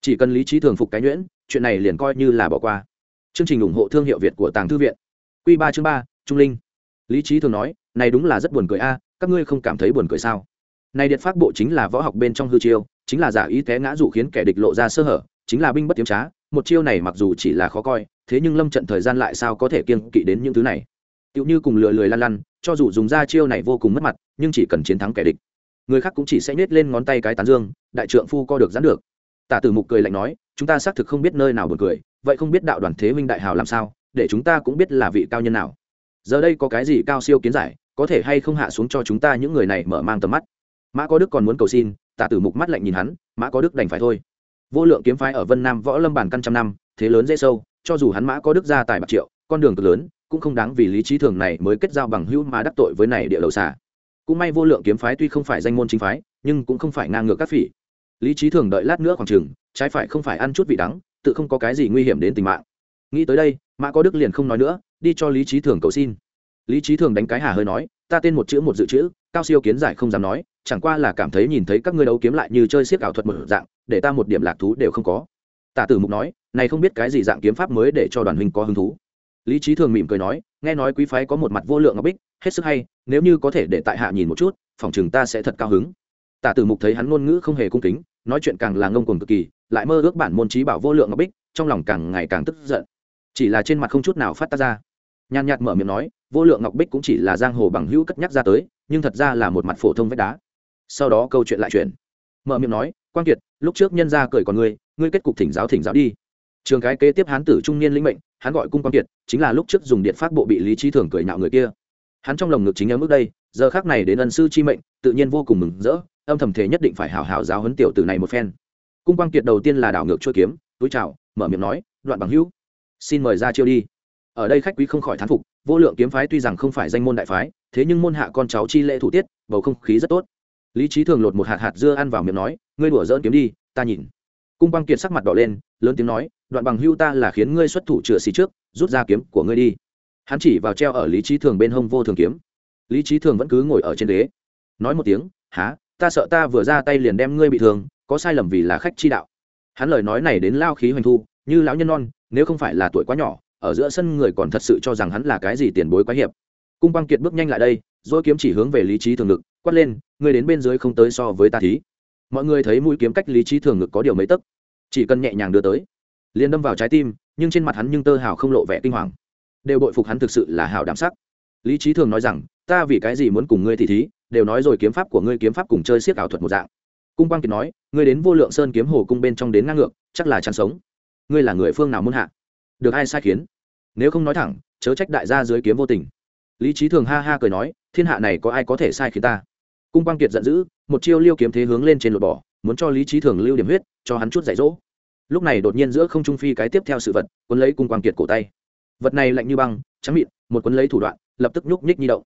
Chỉ cần lý trí thường phục cái nhuyễn, chuyện này liền coi như là bỏ qua. Chương trình ủng hộ thương hiệu việt của tàng thư viện. Q ba chương ba, trung linh. Lý trí thường nói, này đúng là rất buồn cười a, các ngươi không cảm thấy buồn cười sao? Này điện pháp bộ chính là võ học bên trong hư chiêu chính là giả ý té ngã dụ khiến kẻ địch lộ ra sơ hở, chính là binh bất tiếm trá, một chiêu này mặc dù chỉ là khó coi, thế nhưng lâm trận thời gian lại sao có thể kiên kỵ đến những thứ này? Tựu như cùng lừa lười lăn lăn, cho dù dùng ra chiêu này vô cùng mất mặt, nhưng chỉ cần chiến thắng kẻ địch, người khác cũng chỉ sẽ nhét lên ngón tay cái tán dương, đại trượng phu co được dán được. Tả tử mục cười lạnh nói, chúng ta xác thực không biết nơi nào buồn cười, vậy không biết đạo đoàn thế huynh đại hào làm sao, để chúng ta cũng biết là vị cao nhân nào. Giờ đây có cái gì cao siêu kiến giải, có thể hay không hạ xuống cho chúng ta những người này mở mang tầm mắt? Mã có đức còn muốn cầu xin tả tử mục mắt lạnh nhìn hắn, mã có đức đành phải thôi. Vô lượng kiếm phái ở vân nam võ lâm bản căn trăm năm, thế lớn dễ sâu, cho dù hắn mã có đức ra tài bạc triệu, con đường cực lớn, cũng không đáng vì lý trí thường này mới kết giao bằng hữu mà đắc tội với này địa đầu xà. Cũng may vô lượng kiếm phái tuy không phải danh môn chính phái, nhưng cũng không phải ngang ngược các phỉ. Lý trí thường đợi lát nữa khoảng chừng, trái phải không phải ăn chút vị đắng, tự không có cái gì nguy hiểm đến tính mạng. Nghĩ tới đây, mã có đức liền không nói nữa, đi cho lý trí thường cầu xin. Lý trí thường đánh cái hà hơi nói, ta tên một chữ một dự chữ cao siêu kiến giải không dám nói chẳng qua là cảm thấy nhìn thấy các ngươi đấu kiếm lại như chơi xiếc ảo thuật một dạng, để ta một điểm lạc thú đều không có. Tả tử mục nói, này không biết cái gì dạng kiếm pháp mới để cho đoàn huynh có hứng thú? Lý trí thường mỉm cười nói, nghe nói quý phái có một mặt vô lượng ngọc bích, hết sức hay, nếu như có thể để tại hạ nhìn một chút, phòng chừng ta sẽ thật cao hứng. Tả tử mục thấy hắn ngôn ngữ không hề cung kính, nói chuyện càng là ngông cuồng cực kỳ, lại mơ ước bản môn trí bảo vô lượng ngọc bích, trong lòng càng ngày càng tức giận. Chỉ là trên mặt không chút nào phát tác ra. Nhàn nhạt mở miệng nói, vô lượng ngọc bích cũng chỉ là giang hồ bằng hữu cất nhắc ra tới, nhưng thật ra là một mặt phổ thông vách đá sau đó câu chuyện lại chuyển. Mở miệng nói, quang kiệt, lúc trước nhân ra cười còn ngươi ngươi kết cục thỉnh giáo thỉnh giáo đi. Trường cái kế tiếp hán tử trung niên lĩnh mệnh, hắn gọi cung quang kiệt, chính là lúc trước dùng điện pháp bộ bị lý trí thường cười nhạo người kia. Hắn trong lồng ngực chính ở mức đây, giờ khác này đến ân sư chi mệnh, tự nhiên vô cùng mừng rỡ, âm thầm thế nhất định phải hào hào giáo huấn tiểu tử này một phen. Cung quang kiệt đầu tiên là đảo ngược chuôi kiếm, túi chào, mở miệng nói, đoạn bằng hữu, xin mời ra chiêu đi. Ở đây khách quý không khỏi thán phục, vô lượng kiếm phái tuy rằng không phải danh môn đại phái, thế nhưng môn hạ con cháu chi lễ thủ tiết, bầu không khí rất tốt lý trí thường lột một hạt hạt dưa ăn vào miệng nói, ngươi đùa dỡn kiếm đi, ta nhìn. Cung quang kiệt sắc mặt đỏ lên, lớn tiếng nói, đoạn bằng hưu ta là khiến ngươi xuất thủ chửa xì trước, rút ra kiếm của ngươi đi. Hắn chỉ vào treo ở lý trí thường bên hông vô thường kiếm. Lý trí thường vẫn cứ ngồi ở trên đế nói một tiếng há ta sợ ta vừa ra tay liền đem ngươi bị thương, có sai lầm vì là khách chi đạo. Hắn lời nói này đến lao khí hoành thu, như lão nhân non, nếu không phải là tuổi quá nhỏ, ở giữa sân người còn thật sự cho rằng hắn là cái gì tiền bối quá hiệp. Cung Quang kiệt bước nhanh lại đây, dỗi kiếm chỉ hướng về lý trí thường lực quát lên người đến bên dưới không tới so với ta thí. Mọi người thấy mũi kiếm cách lý trí thường ngực có điều mấy tấc, chỉ cần nhẹ nhàng đưa tới, liền đâm vào trái tim, nhưng trên mặt hắn nhưng tơ hào không lộ vẻ kinh hoàng. Đều bội phục hắn thực sự là hào đảm sắc. Lý trí thường nói rằng, ta vì cái gì muốn cùng ngươi thì thí, đều nói rồi kiếm pháp của ngươi kiếm pháp cùng chơi siếc ảo thuật một dạng. Cung quang kiệt nói, ngươi đến vô lượng sơn kiếm hồ cung bên trong đến ngang ngược, chắc là chăn sống. Ngươi là người phương nào muốn hạ? Được ai sai khiến? Nếu không nói thẳng, chớ trách đại gia dưới kiếm vô tình. Lý trí thường ha ha cười nói, thiên hạ này có ai có thể sai khiến ta? Cung quang kiệt giận dữ, một chiêu liêu kiếm thế hướng lên trên lột bỏ, muốn cho lý trí thường lưu điểm huyết, cho hắn chút dạy dỗ. Lúc này đột nhiên giữa không trung phi cái tiếp theo sự vật quấn lấy cung quang kiệt cổ tay. Vật này lạnh như băng, trắng mịn, một quấn lấy thủ đoạn, lập tức nhúc nhích nhi động.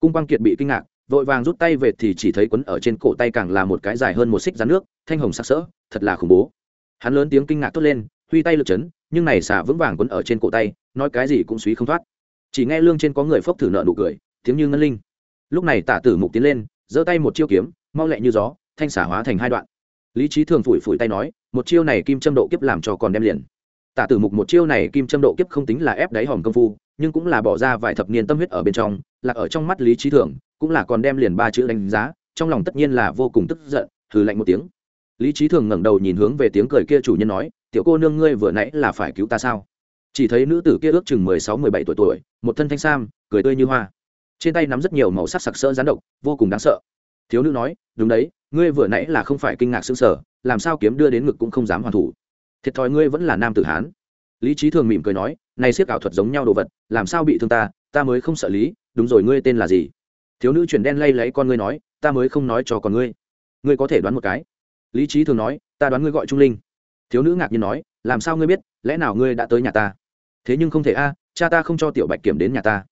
Cung quang kiệt bị kinh ngạc, vội vàng rút tay về thì chỉ thấy quấn ở trên cổ tay càng là một cái dài hơn một xích rắn nước, thanh hồng sắc sỡ, thật là khủng bố. Hắn lớn tiếng kinh ngạc thốt lên, huy tay lực chấn, nhưng này xả vững vàng quấn ở trên cổ tay, nói cái gì cũng suý không thoát. Chỉ nghe lương trên có người phốc thử nợ nụ cười, tiếng như ngân linh. Lúc này tả tử mục tiến lên giơ tay một chiêu kiếm, mau lẹ như gió, thanh xả hóa thành hai đoạn. Lý trí thường phủi phủi tay nói, một chiêu này kim châm độ kiếp làm cho còn đem liền. Tả tử mục một chiêu này kim châm độ kiếp không tính là ép đáy hòm công phu, nhưng cũng là bỏ ra vài thập niên tâm huyết ở bên trong lạc ở trong mắt lý trí thường, cũng là còn đem liền ba chữ đánh giá, trong lòng tất nhiên là vô cùng tức giận thử lạnh một tiếng. Lý trí thường ngẩng đầu nhìn hướng về tiếng cười kia chủ nhân nói, tiểu cô nương ngươi vừa nãy là phải cứu ta sao? Chỉ thấy nữ tử kia ước chừng mười sáu, mười bảy tuổi tuổi, một thân thanh sam, cười tươi như hoa trên tay nắm rất nhiều màu sắc sặc sỡ rán độc, vô cùng đáng sợ. Thiếu nữ nói, đúng đấy, ngươi vừa nãy là không phải kinh ngạc xứng sở làm sao kiếm đưa đến ngực cũng không dám hoàn thủ. Thiệt thòi ngươi vẫn là nam tử hán. Lý trí thường mỉm cười nói, này siết ảo thuật giống nhau đồ vật, làm sao bị thương ta ta mới không sợ lý, đúng rồi ngươi tên là gì? Thiếu nữ chuyển đen lay lấy con ngươi nói, ta mới không nói cho con ngươi. Ngươi có thể đoán một cái. Lý trí thường nói, ta đoán ngươi gọi trung linh. Thiếu nữ ngạc nhiên nói, làm sao ngươi biết, lẽ nào ngươi đã tới nhà ta? Thế nhưng không thể a, cha ta không cho tiểu bạch kiểm đến nhà ta.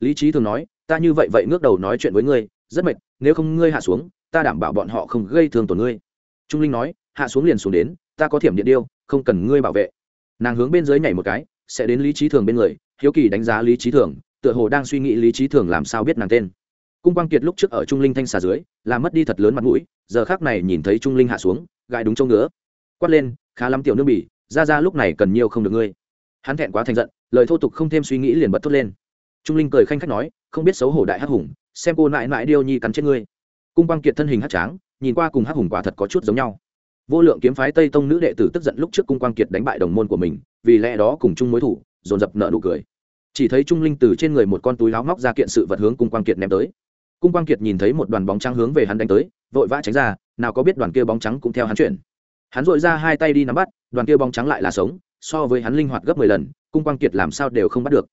Lý trí thường nói ta như vậy vậy ngước đầu nói chuyện với ngươi, rất mệt, nếu không ngươi hạ xuống, ta đảm bảo bọn họ không gây thương tổn ngươi. Trung linh nói, hạ xuống liền xuống đến, ta có thiểm điện điêu, không cần ngươi bảo vệ. Nàng hướng bên dưới nhảy một cái, sẽ đến lý trí thường bên người, hiếu kỳ đánh giá lý trí thường, tựa hồ đang suy nghĩ lý trí thường làm sao biết nàng tên. Cung quang kiệt lúc trước ở trung linh thanh xà dưới, là mất đi thật lớn mặt mũi, giờ khác này nhìn thấy trung linh hạ xuống, gãi đúng chỗ ngứa. Quát lên, khá lắm tiểu nương bỉ, ra ra lúc này cần nhiều không được ngươi. Hắn thẹn quá thành giận, lời thô tục không thêm suy nghĩ liền bật thốt lên. Trung linh cười khanh khách nói không biết xấu hổ đại hắc hùng, xem cô nại nại điêu nhi cắn chết ngươi. Cung quang kiệt thân hình hắc tráng, nhìn qua cùng hắc hùng quả thật có chút giống nhau. Vô lượng kiếm phái tây tông nữ đệ tử tức giận lúc trước cung quang kiệt đánh bại đồng môn của mình, vì lẽ đó cùng chung mối thủ, dồn dập nợ nụ cười. Chỉ thấy trung linh từ trên người một con túi láo móc ra kiện sự vật hướng cung quang kiệt ném tới. Cung quang kiệt nhìn thấy một đoàn bóng trắng hướng về hắn đánh tới, vội vã tránh ra, nào có biết đoàn kia bóng trắng cũng theo hắn chuyển. Hắn dội ra hai tay đi nắm bắt, đoàn kia bóng trắng lại là sống, so với hắn linh hoạt gấp mười lần, cung quang kiệt làm sao đều không bắt được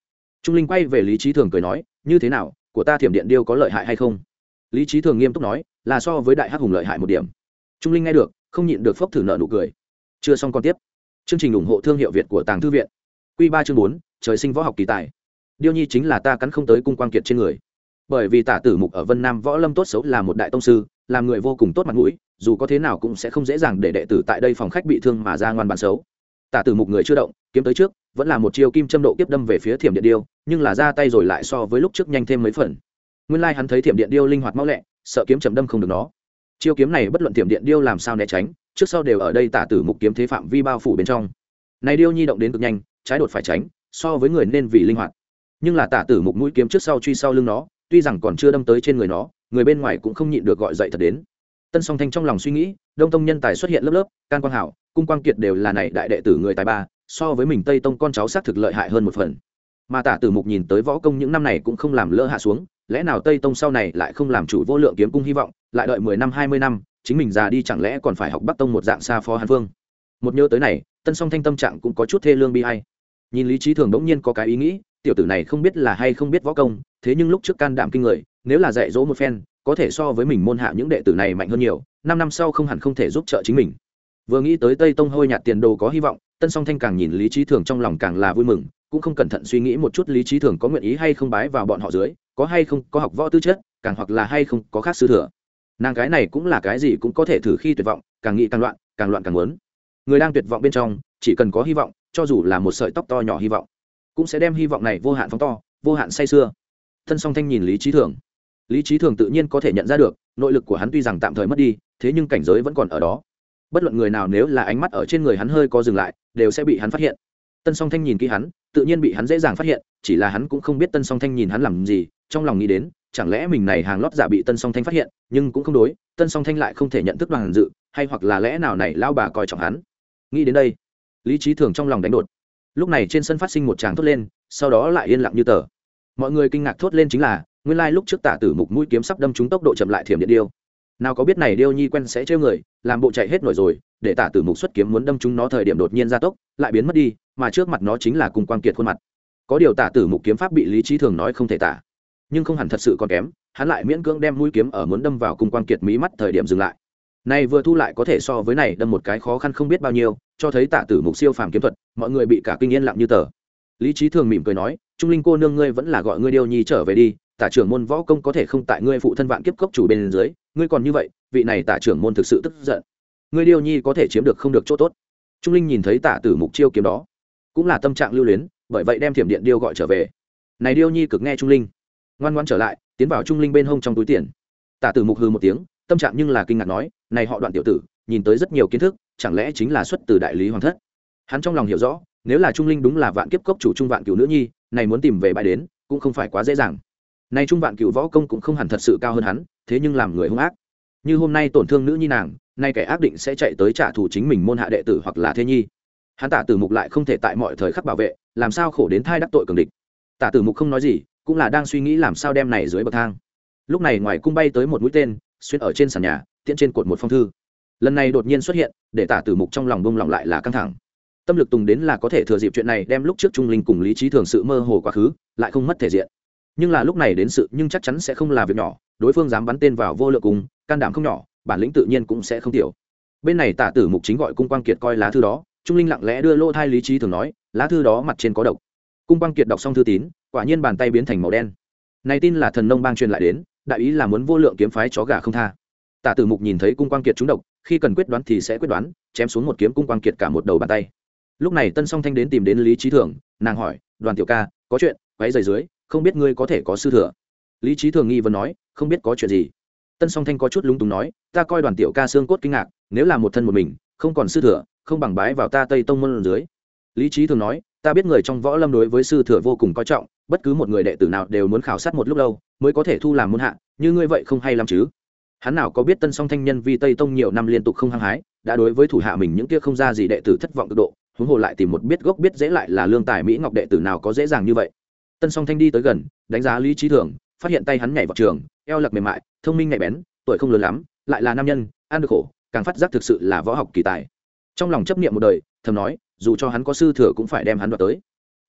trung linh quay về lý trí thường cười nói, như thế nào, của ta thiểm điện điêu có lợi hại hay không? Lý trí thường nghiêm túc nói, là so với đại hắc hùng lợi hại một điểm. Trung linh nghe được, không nhịn được phốc thử nợ nụ cười. Chưa xong còn tiếp. Chương trình ủng hộ thương hiệu việt của tàng thư viện. Q ba chương bốn, trời sinh võ học kỳ tài. Điêu nhi chính là ta cắn không tới cung quang kiệt trên người. Bởi vì tả tử mục ở vân nam võ lâm tốt xấu là một đại tông sư, làm người vô cùng tốt mặt mũi, dù có thế nào cũng sẽ không dễ dàng để đệ tử tại đây phòng khách bị thương mà ra ngoan bản xấu tả tử mục người chưa động, kiếm tới trước, vẫn là một chiêu kim châm độ kiếp đâm về phía thiểm điện điêu, nhưng là ra tay rồi lại so với lúc trước nhanh thêm mấy phần. Nguyên lai hắn thấy thiểm điện điêu linh hoạt mau lẹ, sợ kiếm chầm đâm không được nó. Chiêu kiếm này bất luận thiểm điện điêu làm sao né tránh, trước sau đều ở đây tả tử mục kiếm thế phạm vi bao phủ bên trong. Này điêu nhi động đến cực nhanh, trái đột phải tránh, so với người nên vì linh hoạt. Nhưng là tả tử mục mũi kiếm trước sau truy sau lưng nó, tuy rằng còn chưa đâm tới trên người nó, người bên ngoài cũng không nhịn được gọi dậy thật đến. Tân song thanh trong lòng suy nghĩ, đông tông nhân tài xuất hiện lớp lớp, can quang hảo cung quang kiệt đều là này đại đệ tử người tài ba, so với mình tây tông con cháu xác thực lợi hại hơn một phần. Mà tả tử mục nhìn tới võ công những năm này cũng không làm lỡ hạ xuống, lẽ nào tây tông sau này lại không làm chủ vô lượng kiếm cung hy vọng, lại đợi mười năm, hai mươi năm, chính mình già đi chẳng lẽ còn phải học bắc tông một dạng xa phó hàn phương một nhớ tới này, tân song thanh tâm trạng cũng có chút thê lương bi hay nhìn lý trí thường đống nhiên có cái ý nghĩ, tiểu tử này không biết là hay không biết võ công, thế nhưng lúc trước can đảm kinh người, nếu là dạy dỗ một phen, có thể so với mình môn hạ những đệ tử này mạnh hơn nhiều, năm năm sau không hẳn không thể giúp trợ chính mình vừa nghĩ tới tây tông hôi nhạt tiền đồ có hy vọng, tân song thanh càng nhìn lý trí thường trong lòng càng là vui mừng, cũng không cẩn thận suy nghĩ một chút lý trí thường có nguyện ý hay không bái vào bọn họ dưới, có hay không có học võ tư chất, càng hoặc là hay không có khác sư thừa. Nàng cái này cũng là cái gì cũng có thể thử khi tuyệt vọng, càng nghĩ càng loạn càng loạn càng muốn. Người đang tuyệt vọng bên trong, chỉ cần có hy vọng, cho dù là một sợi tóc to nhỏ hy vọng, cũng sẽ đem hy vọng này vô hạn phóng to, vô hạn say sưa. Thân song thanh nhìn lý trí thường. Lý trí thường tự nhiên có thể nhận ra được, nội lực của hắn tuy rằng tạm thời mất đi, thế nhưng cảnh giới vẫn còn ở đó bất luận người nào nếu là ánh mắt ở trên người hắn hơi có dừng lại, đều sẽ bị hắn phát hiện. Tân song thanh nhìn kỹ hắn, tự nhiên bị hắn dễ dàng phát hiện, chỉ là hắn cũng không biết tân song thanh nhìn hắn làm gì, trong lòng nghĩ đến, chẳng lẽ mình này hàng lót giả bị tân song thanh phát hiện, nhưng cũng không đối, tân song thanh lại không thể nhận thức đoàn dự, hay hoặc là lẽ nào này lao bà coi trọng hắn. Nghĩ đến đây, lý trí thường trong lòng đánh đột. Lúc này trên sân phát sinh một tràng thốt lên, sau đó lại yên lặng như tờ. Mọi người kinh ngạc thốt lên chính là, nguyên lai lúc trước tả tử mục mũi kiếm sắp đâm trúng tốc độ chậm lại thiểm điện điêu nào có biết này điêu nhi quen sẽ trêu người, làm bộ chạy hết nổi rồi, để tả tử mục xuất kiếm muốn đâm trúng nó thời điểm đột nhiên gia tốc, lại biến mất đi, mà trước mặt nó chính là cùng quang kiệt khuôn mặt. Có điều tả tử mục kiếm pháp bị lý trí thường nói không thể tả. Nhưng không hẳn thật sự còn kém, hắn lại miễn cưỡng đem mũi kiếm ở muốn đâm vào cùng quang kiệt mí mắt thời điểm dừng lại. Này vừa thu lại có thể so với này đâm một cái khó khăn không biết bao nhiêu, cho thấy tạ tử mục siêu phàm kiếm thuật, mọi người bị cả kinh yên lặng như tờ. Lý trí thường mỉm cười nói, trung linh cô nương ngươi vẫn là gọi ngươi điêu nhi trở về đi tả trưởng môn võ công có thể không tại ngươi phụ thân vạn kiếp cốc chủ bên dưới, ngươi còn như vậy, vị này tả trưởng môn thực sự tức giận. Ngươi điêu nhi có thể chiếm được không được chỗ tốt. Trung linh nhìn thấy tả tử mục chiêu kiếm đó, cũng là tâm trạng lưu luyến, bởi vậy đem thiểm điện điêu gọi trở về. Này điêu nhi cực nghe trung linh. Ngoan ngoan trở lại, tiến vào trung linh bên hông trong túi tiền. Tả tử mục hư một tiếng, tâm trạng nhưng là kinh ngạc nói, này họ đoạn tiểu tử, nhìn tới rất nhiều kiến thức, chẳng lẽ chính là xuất từ đại lý hoàng thất? Hắn trong lòng hiểu rõ, nếu là trung linh đúng là vạn kiếp cốc chủ trung vạn cửu nữ nhi, này muốn tìm về bãi đến, cũng không phải quá dễ dàng nay trung vạn cựu võ công cũng không hẳn thật sự cao hơn hắn, thế nhưng làm người hung ác. Như hôm nay tổn thương nữ nhi nàng, nay kẻ ác định sẽ chạy tới trả thù chính mình môn hạ đệ tử hoặc là thế nhi. Hắn tả tử mục lại không thể tại mọi thời khắc bảo vệ, làm sao khổ đến thai đắc tội cường địch. Tả tử mục không nói gì, cũng là đang suy nghĩ làm sao đem này dưới bậc thang. Lúc này ngoài cung bay tới một mũi tên, xuyên ở trên sàn nhà, tiễn trên cột một phong thư. Lần này đột nhiên xuất hiện, để tả tử mục trong lòng bông lòng lại là căng thẳng. Tâm lực tùng đến là có thể thừa dịp chuyện này đem lúc trước trung linh cùng lý trí thường sự mơ hồ quá khứ, lại không mất thể diện nhưng là lúc này đến sự nhưng chắc chắn sẽ không là việc nhỏ, đối phương dám bắn tên vào vô lượng cung, can đảm không nhỏ, bản lĩnh tự nhiên cũng sẽ không tiểu. Bên này tả tử mục chính gọi cung quang kiệt coi lá thư đó, trung linh lặng lẽ đưa lô thai lý trí thường nói, lá thư đó mặt trên có độc. Cung quang kiệt đọc xong thư tín, quả nhiên bàn tay biến thành màu đen. Này tin là thần nông bang truyền lại đến, đại ý là muốn vô lượng kiếm phái chó gà không tha. Tả tử mục nhìn thấy cung quang kiệt trúng độc, khi cần quyết đoán thì sẽ quyết đoán, chém xuống một kiếm cung quang kiệt cả một đầu bàn tay. Lúc này tân song thanh đến tìm đến lý trí thường, nàng hỏi, đoàn tiểu ca, có chuyện váy giày dưới không biết ngươi có thể có sư thừa. Lý trí thường nghi vẫn nói, không biết có chuyện gì. Tân song thanh có chút lúng túng nói, ta coi đoàn tiểu ca xương cốt kinh ngạc, nếu là một thân một mình, không còn sư thừa, không bằng bái vào ta tây tông môn dưới. Lý trí thường nói, ta biết người trong võ lâm đối với sư thừa vô cùng coi trọng, bất cứ một người đệ tử nào đều muốn khảo sát một lúc lâu, mới có thể thu làm môn hạ, như ngươi vậy không hay lắm chứ. Hắn nào có biết tân song thanh nhân vi tây tông nhiều năm liên tục không hăng hái, đã đối với thủ hạ mình những kia không ra gì đệ tử thất vọng cực độ, huống hồ lại tìm một biết gốc biết dễ lại là lương tài mỹ ngọc đệ tử nào có dễ dàng như vậy tân song thanh đi tới gần, đánh giá lý trí thường, phát hiện tay hắn nhảy vào trường, eo lặc mềm mại, thông minh nhạy bén, tuổi không lớn lắm, lại là nam nhân, ăn được khổ, càng phát giác thực sự là võ học kỳ tài. Trong lòng chấp niệm một đời, thầm nói, dù cho hắn có sư thừa cũng phải đem hắn đoạt tới.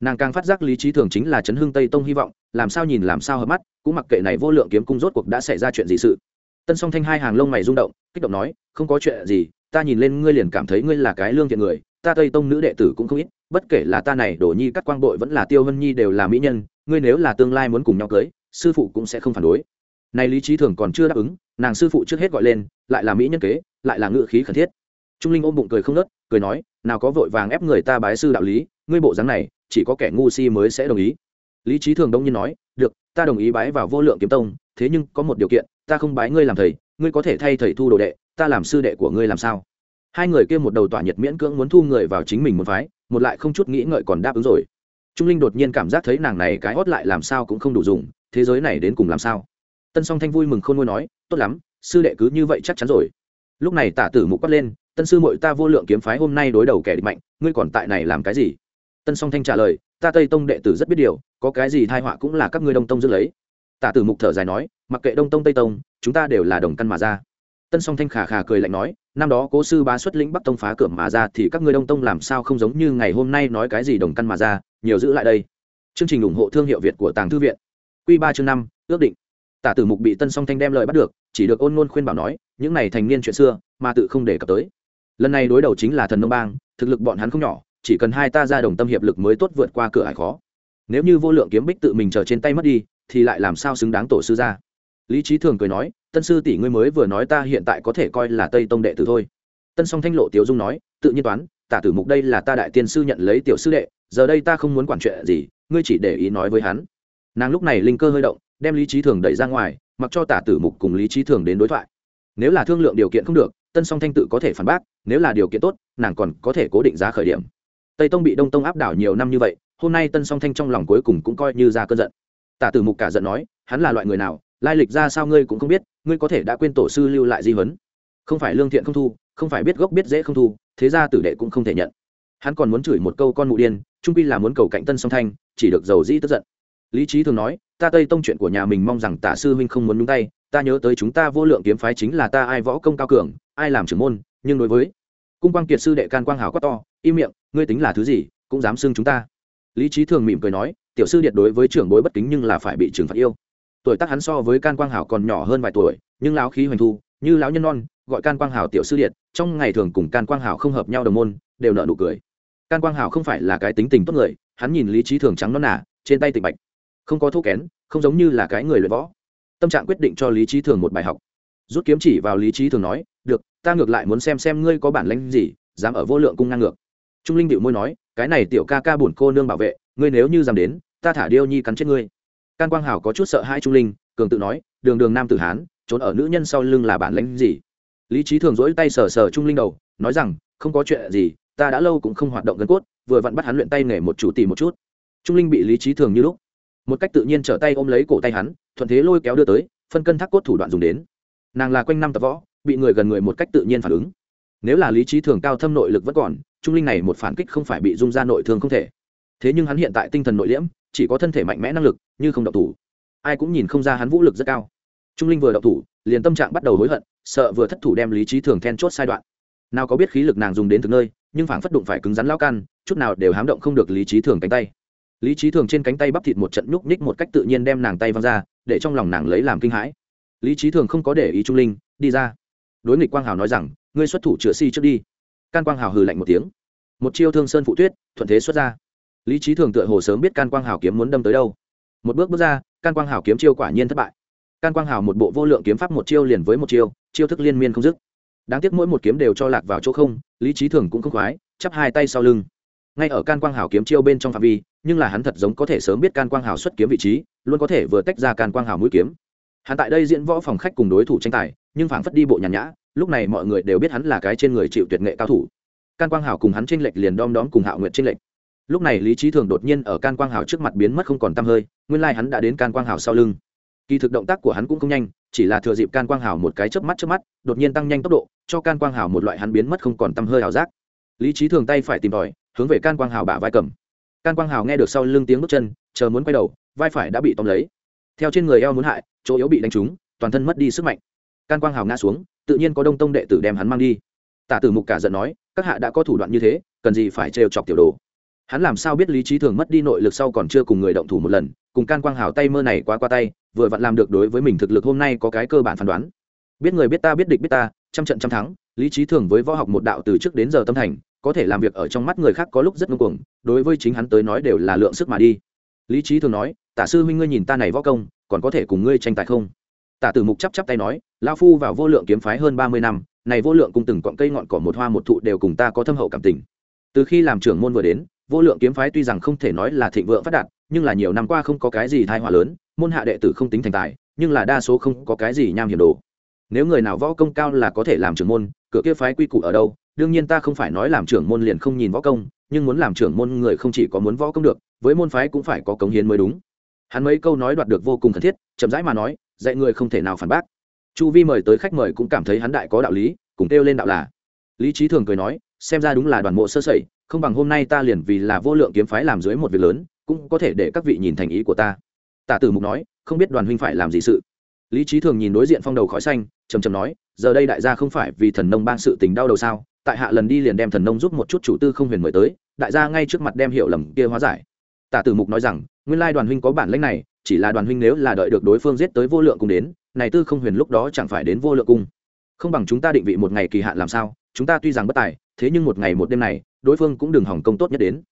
Nàng càng phát giác lý trí thường chính là chấn hương tây tông hy vọng, làm sao nhìn làm sao hợp mắt, cũng mặc kệ này vô lượng kiếm cung rốt cuộc đã xảy ra chuyện gì sự. Tân song thanh hai hàng lông mày rung động, kích động nói, không có chuyện gì, ta nhìn lên ngươi liền cảm thấy ngươi là cái lương thiện người ta tây tông nữ đệ tử cũng không ít, bất kể là ta này đổ nhi cắt quang bội vẫn là tiêu hân nhi đều là mỹ nhân, ngươi nếu là tương lai muốn cùng nhau cưới, sư phụ cũng sẽ không phản đối. Này lý trí thường còn chưa đáp ứng, nàng sư phụ trước hết gọi lên, lại là mỹ nhân kế, lại là ngự khí khẩn thiết. Trung linh ôm bụng cười không nớt, cười nói, nào có vội vàng ép người ta bái sư đạo lý, ngươi bộ dáng này, chỉ có kẻ ngu si mới sẽ đồng ý. Lý trí thường đông nhiên nói, được, ta đồng ý bái vào vô lượng kiếm tông, thế nhưng có một điều kiện, ta không bái ngươi làm thầy, ngươi có thể thay thầy thu đồ đệ, ta làm sư đệ của ngươi làm sao? Hai người kia một đầu tỏa nhiệt miễn cưỡng muốn thu người vào chính mình một phái, một lại không chút nghĩ ngợi còn đáp ứng rồi. Trung linh đột nhiên cảm giác thấy nàng này cái hót lại làm sao cũng không đủ dùng, thế giới này đến cùng làm sao? Tân song thanh vui mừng khôn ngôi nói, tốt lắm, sư đệ cứ như vậy chắc chắn rồi. Lúc này tả tử mục quát lên, tân sư mội ta vô lượng kiếm phái hôm nay đối đầu kẻ địch mạnh, ngươi còn tại này làm cái gì? Tân song thanh trả lời, ta tây tông đệ tử rất biết điều, có cái gì thai họa cũng là các ngươi đông tông giữ lấy. Tả tử mục thở dài nói, mặc kệ đông tông, tây tông, chúng ta đều là đồng căn mà ra tân song thanh khà khà cười lạnh nói, năm đó cố sư bá xuất lĩnh bắc tông phá cửa mà ra thì các ngươi đông tông làm sao không giống như ngày hôm nay nói cái gì đồng căn mà ra, nhiều giữ lại đây. Chương trình ủng hộ thương hiệu việt của tàng thư viện. Q ba chương năm, ước định. Tả tử mục bị tân song thanh đem lời bắt được, chỉ được ôn ngôn khuyên bảo nói, những này thành niên chuyện xưa, mà tự không đề cập tới. Lần này đối đầu chính là thần nông bang, thực lực bọn hắn không nhỏ, chỉ cần hai ta ra đồng tâm hiệp lực mới tốt vượt qua cửa hải khó. Nếu như vô lượng kiếm bích tự mình chờ trên tay mất đi, thì lại làm sao xứng đáng tổ sư ra lý trí thường cười nói, tân sư tỷ ngươi mới vừa nói ta hiện tại có thể coi là tây tông đệ tử thôi. Tân song thanh lộ tiểu dung nói, tự nhiên toán, tả tử mục đây là ta đại tiên sư nhận lấy tiểu sư đệ, giờ đây ta không muốn quản chuyện gì, ngươi chỉ để ý nói với hắn. Nàng lúc này linh cơ hơi động, đem lý trí thường đẩy ra ngoài, mặc cho tả tử mục cùng lý trí thường đến đối thoại. Nếu là thương lượng điều kiện không được, tân song thanh tự có thể phản bác, nếu là điều kiện tốt, nàng còn có thể cố định giá khởi điểm. Tây tông bị đông tông áp đảo nhiều năm như vậy, hôm nay tân song thanh trong lòng cuối cùng cũng coi như ra cơn giận. Tả tử mục cả giận nói, hắn là loại người nào lai lịch ra sao ngươi cũng không biết, ngươi có thể đã quên tổ sư lưu lại di huấn. Không phải lương thiện không thu, không phải biết gốc biết dễ không thu, thế ra tử đệ cũng không thể nhận. Hắn còn muốn chửi một câu con mụ điên, trung pi là muốn cầu cạnh tân song thanh, chỉ được giàu dĩ tức giận. Lý trí thường nói, ta tây tông chuyện của nhà mình mong rằng tả sư huynh không muốn nhúng tay, ta nhớ tới chúng ta vô lượng kiếm phái chính là ta ai võ công cao cường, ai làm trưởng môn, nhưng đối với cung quang kiệt sư đệ can quang hào quá to, im miệng, ngươi tính là thứ gì, cũng dám xưng chúng ta. Lý trí thường mỉm cười nói, tiểu sư điện đối với trưởng bối bất kính nhưng là phải bị trừng phạt yêu tuổi tác hắn so với can quang hảo còn nhỏ hơn vài tuổi, nhưng lão khí hoành thu, như lão nhân non, gọi can quang hảo tiểu sư điện trong ngày thường cùng can quang hảo không hợp nhau đồng môn, đều nợ nụ cười. Can quang hảo không phải là cái tính tình tốt người, hắn nhìn lý trí thường trắng non nả trên tay tịch bạch. Không có thô kén, không giống như là cái người luyện võ. Tâm trạng quyết định cho lý trí thường một bài học. Rút kiếm chỉ vào lý trí thường nói, được, ta ngược lại muốn xem xem ngươi có bản lãnh gì, dám ở vô lượng cung ngang ngược. Trung linh điệu môi nói, cái này tiểu ca ca bổn cô nương bảo vệ, ngươi nếu như dám đến, ta thả điêu nhi cắn chết ngươi can quang hảo có chút sợ hai trung linh, cường tự nói, đường đường nam tử hán, trốn ở nữ nhân sau lưng là bản lãnh gì? Lý trí thường dỗi tay sờ sờ trung linh đầu, nói rằng, không có chuyện gì, ta đã lâu cũng không hoạt động gân cốt, vừa vặn bắt hắn luyện tay nghề một chủ tỷ một chút. Trung linh bị lý trí thường như lúc, một cách tự nhiên trở tay ôm lấy cổ tay hắn, thuận thế lôi kéo đưa tới, phân cân thác cốt thủ đoạn dùng đến. Nàng là quanh năm tập võ, bị người gần người một cách tự nhiên phản ứng. Nếu là lý trí thường cao thâm nội lực vẫn còn, trung linh này một phản kích không phải bị dung ra nội thương không thể. Thế nhưng hắn hiện tại tinh thần nội liễm chỉ có thân thể mạnh mẽ năng lực, như không động thủ. Ai cũng nhìn không ra hắn vũ lực rất cao. Trung linh vừa động thủ, liền tâm trạng bắt đầu hối hận, sợ vừa thất thủ đem lý trí thường then chốt sai đoạn. Nào có biết khí lực nàng dùng đến từng nơi, nhưng phảng phất đụng phải cứng rắn lao căn chút nào đều hám động không được lý trí thường cánh tay. Lý trí thường trên cánh tay bắp thịt một trận nhúc nhích một cách tự nhiên đem nàng tay văng ra, để trong lòng nàng lấy làm kinh hãi. Lý trí thường không có để ý trung linh, đi ra. Đối nghịch quang hào nói rằng, ngươi xuất thủ chữa si trước đi. Can quang hào hừ lạnh một tiếng. Một chiêu thương sơn phụ tuyết, thuận thế xuất ra lý trí thường tựa hồ sớm biết can quang hào kiếm muốn đâm tới đâu. Một bước bước ra, can quang hào kiếm chiêu quả nhiên thất bại. Can quang hào một bộ vô lượng kiếm pháp một chiêu liền với một chiêu chiêu thức liên miên không dứt. Đáng tiếc mỗi một kiếm đều cho lạc vào chỗ không, lý trí thường cũng không khoái, chắp hai tay sau lưng. Ngay ở can quang hào kiếm chiêu bên trong phạm vi, nhưng là hắn thật giống có thể sớm biết can quang hào xuất kiếm vị trí, luôn có thể vừa tách ra can quang hào mũi kiếm. Hắn tại đây diễn võ phòng khách cùng đối thủ tranh tài, nhưng phảng phất đi bộ nhàn nhã, lúc này mọi người đều biết hắn là cái trên người chịu tuyệt nghệ cao thủ. Can quang hảo cùng hắn tranh lệch liền đom đóm cùng hạo nguyệt tranh lệch lúc này lý trí thường đột nhiên ở can quang hảo trước mặt biến mất không còn t hơi, nguyên lai、like、hắn đã đến can quang hảo sau lưng. Kỳ thực động tác của hắn cũng không nhanh, chỉ là thừa dịp can quang hảo một cái chớp mắt chớp mắt, đột nhiên tăng nhanh tốc độ, cho can quang hảo một loại hắn biến mất không còn t hơi ảo giác. Lý trí thường tay phải tìm tòi, hướng về can quang hảo bả vai cầm. Can quang hảo nghe được sau lưng tiếng bước chân, chờ muốn quay đầu, vai phải đã bị tóm lấy. Theo trên người eo muốn hại, chỗ yếu bị đánh trúng, toàn thân mất đi sức mạnh. Can quang hào ngã xuống, tự nhiên có đông tông đệ tử đem hắn mang đi. Tả tử mục cả giận nói, các hạ đã có thủ đoạn như thế, cần gì phải trêu chọc tiểu đồ hắn làm sao biết lý trí thường mất đi nội lực sau còn chưa cùng người động thủ một lần, cùng can quang hào tay mơ này quá qua tay, vừa vặn làm được đối với mình thực lực hôm nay có cái cơ bản phán đoán. Biết người biết ta, biết địch biết ta, trăm trận trăm thắng, lý trí thường với võ học một đạo từ trước đến giờ tâm thành, có thể làm việc ở trong mắt người khác có lúc rất ngưng cuồng, đối với chính hắn tới nói đều là lượng sức mà đi. Lý trí thường nói, tả sư huynh ngươi nhìn ta này võ công, còn có thể cùng ngươi tranh tài không? Tả tử mục chắp chắp tay nói lao phu vào vô lượng kiếm phái hơn ba mươi năm, này vô lượng cùng từng cọn cây ngọn cỏ một hoa một thụ đều cùng ta có thâm hậu cảm tình. Từ khi làm trưởng môn vừa đến vô lượng kiếm phái tuy rằng không thể nói là thịnh vượng phát đạt, nhưng là nhiều năm qua không có cái gì thai họa lớn, môn hạ đệ tử không tính thành tài, nhưng là đa số không có cái gì nham hiểm đồ. Nếu người nào võ công cao là có thể làm trưởng môn, cửa kia phái quy củ ở đâu? Đương nhiên ta không phải nói làm trưởng môn liền không nhìn võ công, nhưng muốn làm trưởng môn người không chỉ có muốn võ công được, với môn phái cũng phải có cống hiến mới đúng. Hắn mấy câu nói đoạt được vô cùng cần thiết, chậm rãi mà nói, dạy người không thể nào phản bác. Chu vi mời tới khách mời cũng cảm thấy hắn đại có đạo lý, cùng kêu lên đạo là. Lý trí thường cười nói xem ra đúng là đoàn mộ sơ sẩy, không bằng hôm nay ta liền vì là vô lượng kiếm phái làm dưới một việc lớn, cũng có thể để các vị nhìn thành ý của ta. Tả tử mục nói, không biết đoàn huynh phải làm gì sự. Lý trí thường nhìn đối diện phong đầu khói xanh, trầm trầm nói, giờ đây đại gia không phải vì thần nông ban sự tình đau đầu sao? Tại hạ lần đi liền đem thần nông giúp một chút chủ tư không huyền mời tới, đại gia ngay trước mặt đem hiệu lầm kia hóa giải. Tả tử mục nói rằng, nguyên lai đoàn huynh có bản lãnh này, chỉ là đoàn huynh nếu là đợi được đối phương giết tới vô lượng cung đến, này tư không huyền lúc đó chẳng phải đến vô lượng cung. Không bằng chúng ta định vị một ngày kỳ hạn làm sao? Chúng ta tuy rằng bất tài, thế nhưng một ngày một đêm này, đối phương cũng đừng hỏng công tốt nhất đến.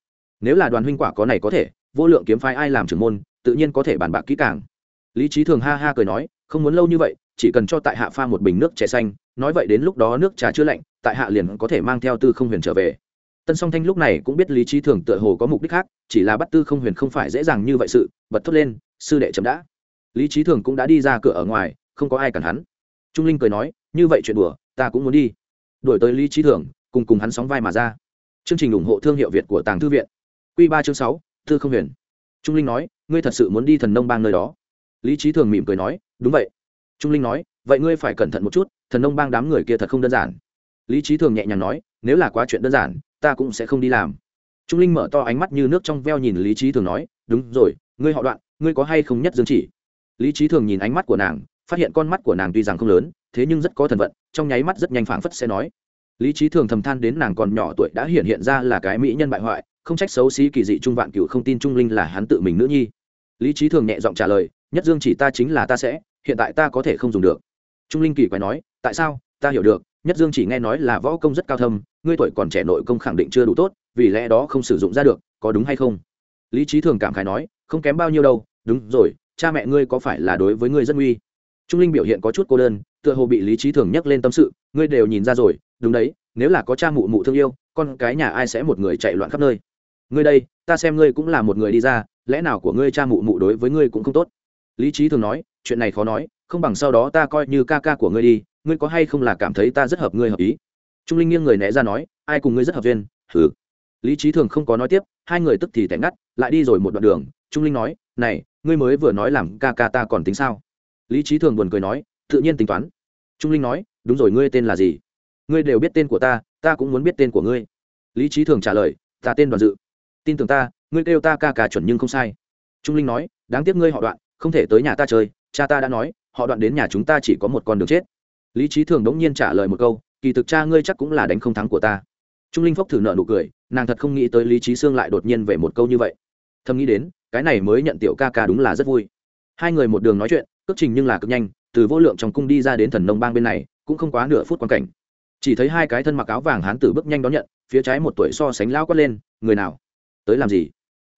Nếu là đoàn huynh quả có này có thể, vô lượng kiếm phái ai làm trưởng môn, tự nhiên có thể bàn bạc kỹ càng. Lý trí thường ha ha cười nói, không muốn lâu như vậy, chỉ cần cho tại hạ pha một bình nước chè xanh, nói vậy đến lúc đó nước trà chưa lạnh, tại hạ liền có thể mang theo tư không huyền trở về. Tân song thanh lúc này cũng biết lý trí thường tựa hồ có mục đích khác, chỉ là bắt tư không huyền không phải dễ dàng như vậy sự, bật thốt lên, sư đệ chậm đã. Lý trí thường cũng đã đi ra cửa ở ngoài, không có ai cản hắn. Trung linh cười nói, như vậy chuyện đùa, ta cũng muốn đi đổi tới lý trí thường, cùng cùng hắn sóng vai mà ra. Chương trình ủng hộ thương hiệu việt của tàng thư viện. Q ba chương sáu, thư không huyền. Trung linh nói, ngươi thật sự muốn đi thần nông bang nơi đó? Lý trí thường mỉm cười nói, đúng vậy. Trung linh nói, vậy ngươi phải cẩn thận một chút, thần nông bang đám người kia thật không đơn giản. Lý trí thường nhẹ nhàng nói, nếu là quá chuyện đơn giản, ta cũng sẽ không đi làm. Trung linh mở to ánh mắt như nước trong veo nhìn lý trí thường nói, đúng rồi, ngươi họ đoạn, ngươi có hay không nhất dương chỉ? Lý trí thường nhìn ánh mắt của nàng, phát hiện con mắt của nàng tuy rằng không lớn thế nhưng rất có thần vận, trong nháy mắt rất nhanh phảng phất sẽ nói. Lý trí thường thầm than đến nàng còn nhỏ tuổi đã hiện hiện ra là cái mỹ nhân bại hoại, không trách xấu xí kỳ dị trung vạn cựu không tin trung linh là hắn tự mình nữ nhi. Lý trí thường nhẹ giọng trả lời, nhất dương chỉ ta chính là ta sẽ, hiện tại ta có thể không dùng được. Trung linh kỳ quái nói, tại sao? Ta hiểu được, nhất dương chỉ nghe nói là võ công rất cao thâm, ngươi tuổi còn trẻ nội công khẳng định chưa đủ tốt, vì lẽ đó không sử dụng ra được, có đúng hay không? Lý trí thường cảm khái nói, không kém bao nhiêu đâu, đúng rồi, cha mẹ ngươi có phải là đối với ngươi rất nguy? Trung linh biểu hiện có chút cô đơn tựa hồ bị lý trí thường nhắc lên tâm sự, ngươi đều nhìn ra rồi, đúng đấy, nếu là có cha mụ mụ thương yêu, con cái nhà ai sẽ một người chạy loạn khắp nơi? Ngươi đây, ta xem ngươi cũng là một người đi ra, lẽ nào của ngươi cha mụ mụ đối với ngươi cũng không tốt? Lý trí thường nói, chuyện này khó nói, không bằng sau đó ta coi như ca ca của ngươi đi, ngươi có hay không là cảm thấy ta rất hợp ngươi hợp ý? Trung linh nghiêng người né ra nói, ai cùng ngươi rất hợp duyên? Hừ. Lý trí thường không có nói tiếp, hai người tức thì tẻ ngắt, lại đi rồi một đoạn đường. Trung linh nói, này, ngươi mới vừa nói làm ca ca ta còn tính sao? Lý trí thường buồn cười nói tự nhiên tính toán. Trung linh nói, đúng rồi, ngươi tên là gì? Ngươi đều biết tên của ta ta cũng muốn biết tên của ngươi. Lý trí thường trả lời, ta tên đoàn dự. Tin tưởng ta, ngươi kêu ta ca ca chuẩn nhưng không sai. Trung linh nói, đáng tiếc ngươi họ đoạn, không thể tới nhà ta chơi, cha ta đã nói, họ đoạn đến nhà chúng ta chỉ có một con đường chết. Lý trí thường đống nhiên trả lời một câu, kỳ thực cha ngươi chắc cũng là đánh không thắng của ta. Trung linh phốc thử nợ nụ cười, nàng thật không nghĩ tới lý trí sương lại đột nhiên về một câu như vậy. Thầm nghĩ đến, cái này mới nhận tiểu ca ca đúng là rất vui. Hai người một đường nói chuyện, cước trình nhưng là cực nhanh từ vô lượng trong cung đi ra đến thần nông bang bên này, cũng không quá nửa phút quan cảnh. Chỉ thấy hai cái thân mặc áo vàng hán tử bước nhanh đón nhận, phía trái một tuổi so sánh lao quát lên, người nào? Tới làm gì?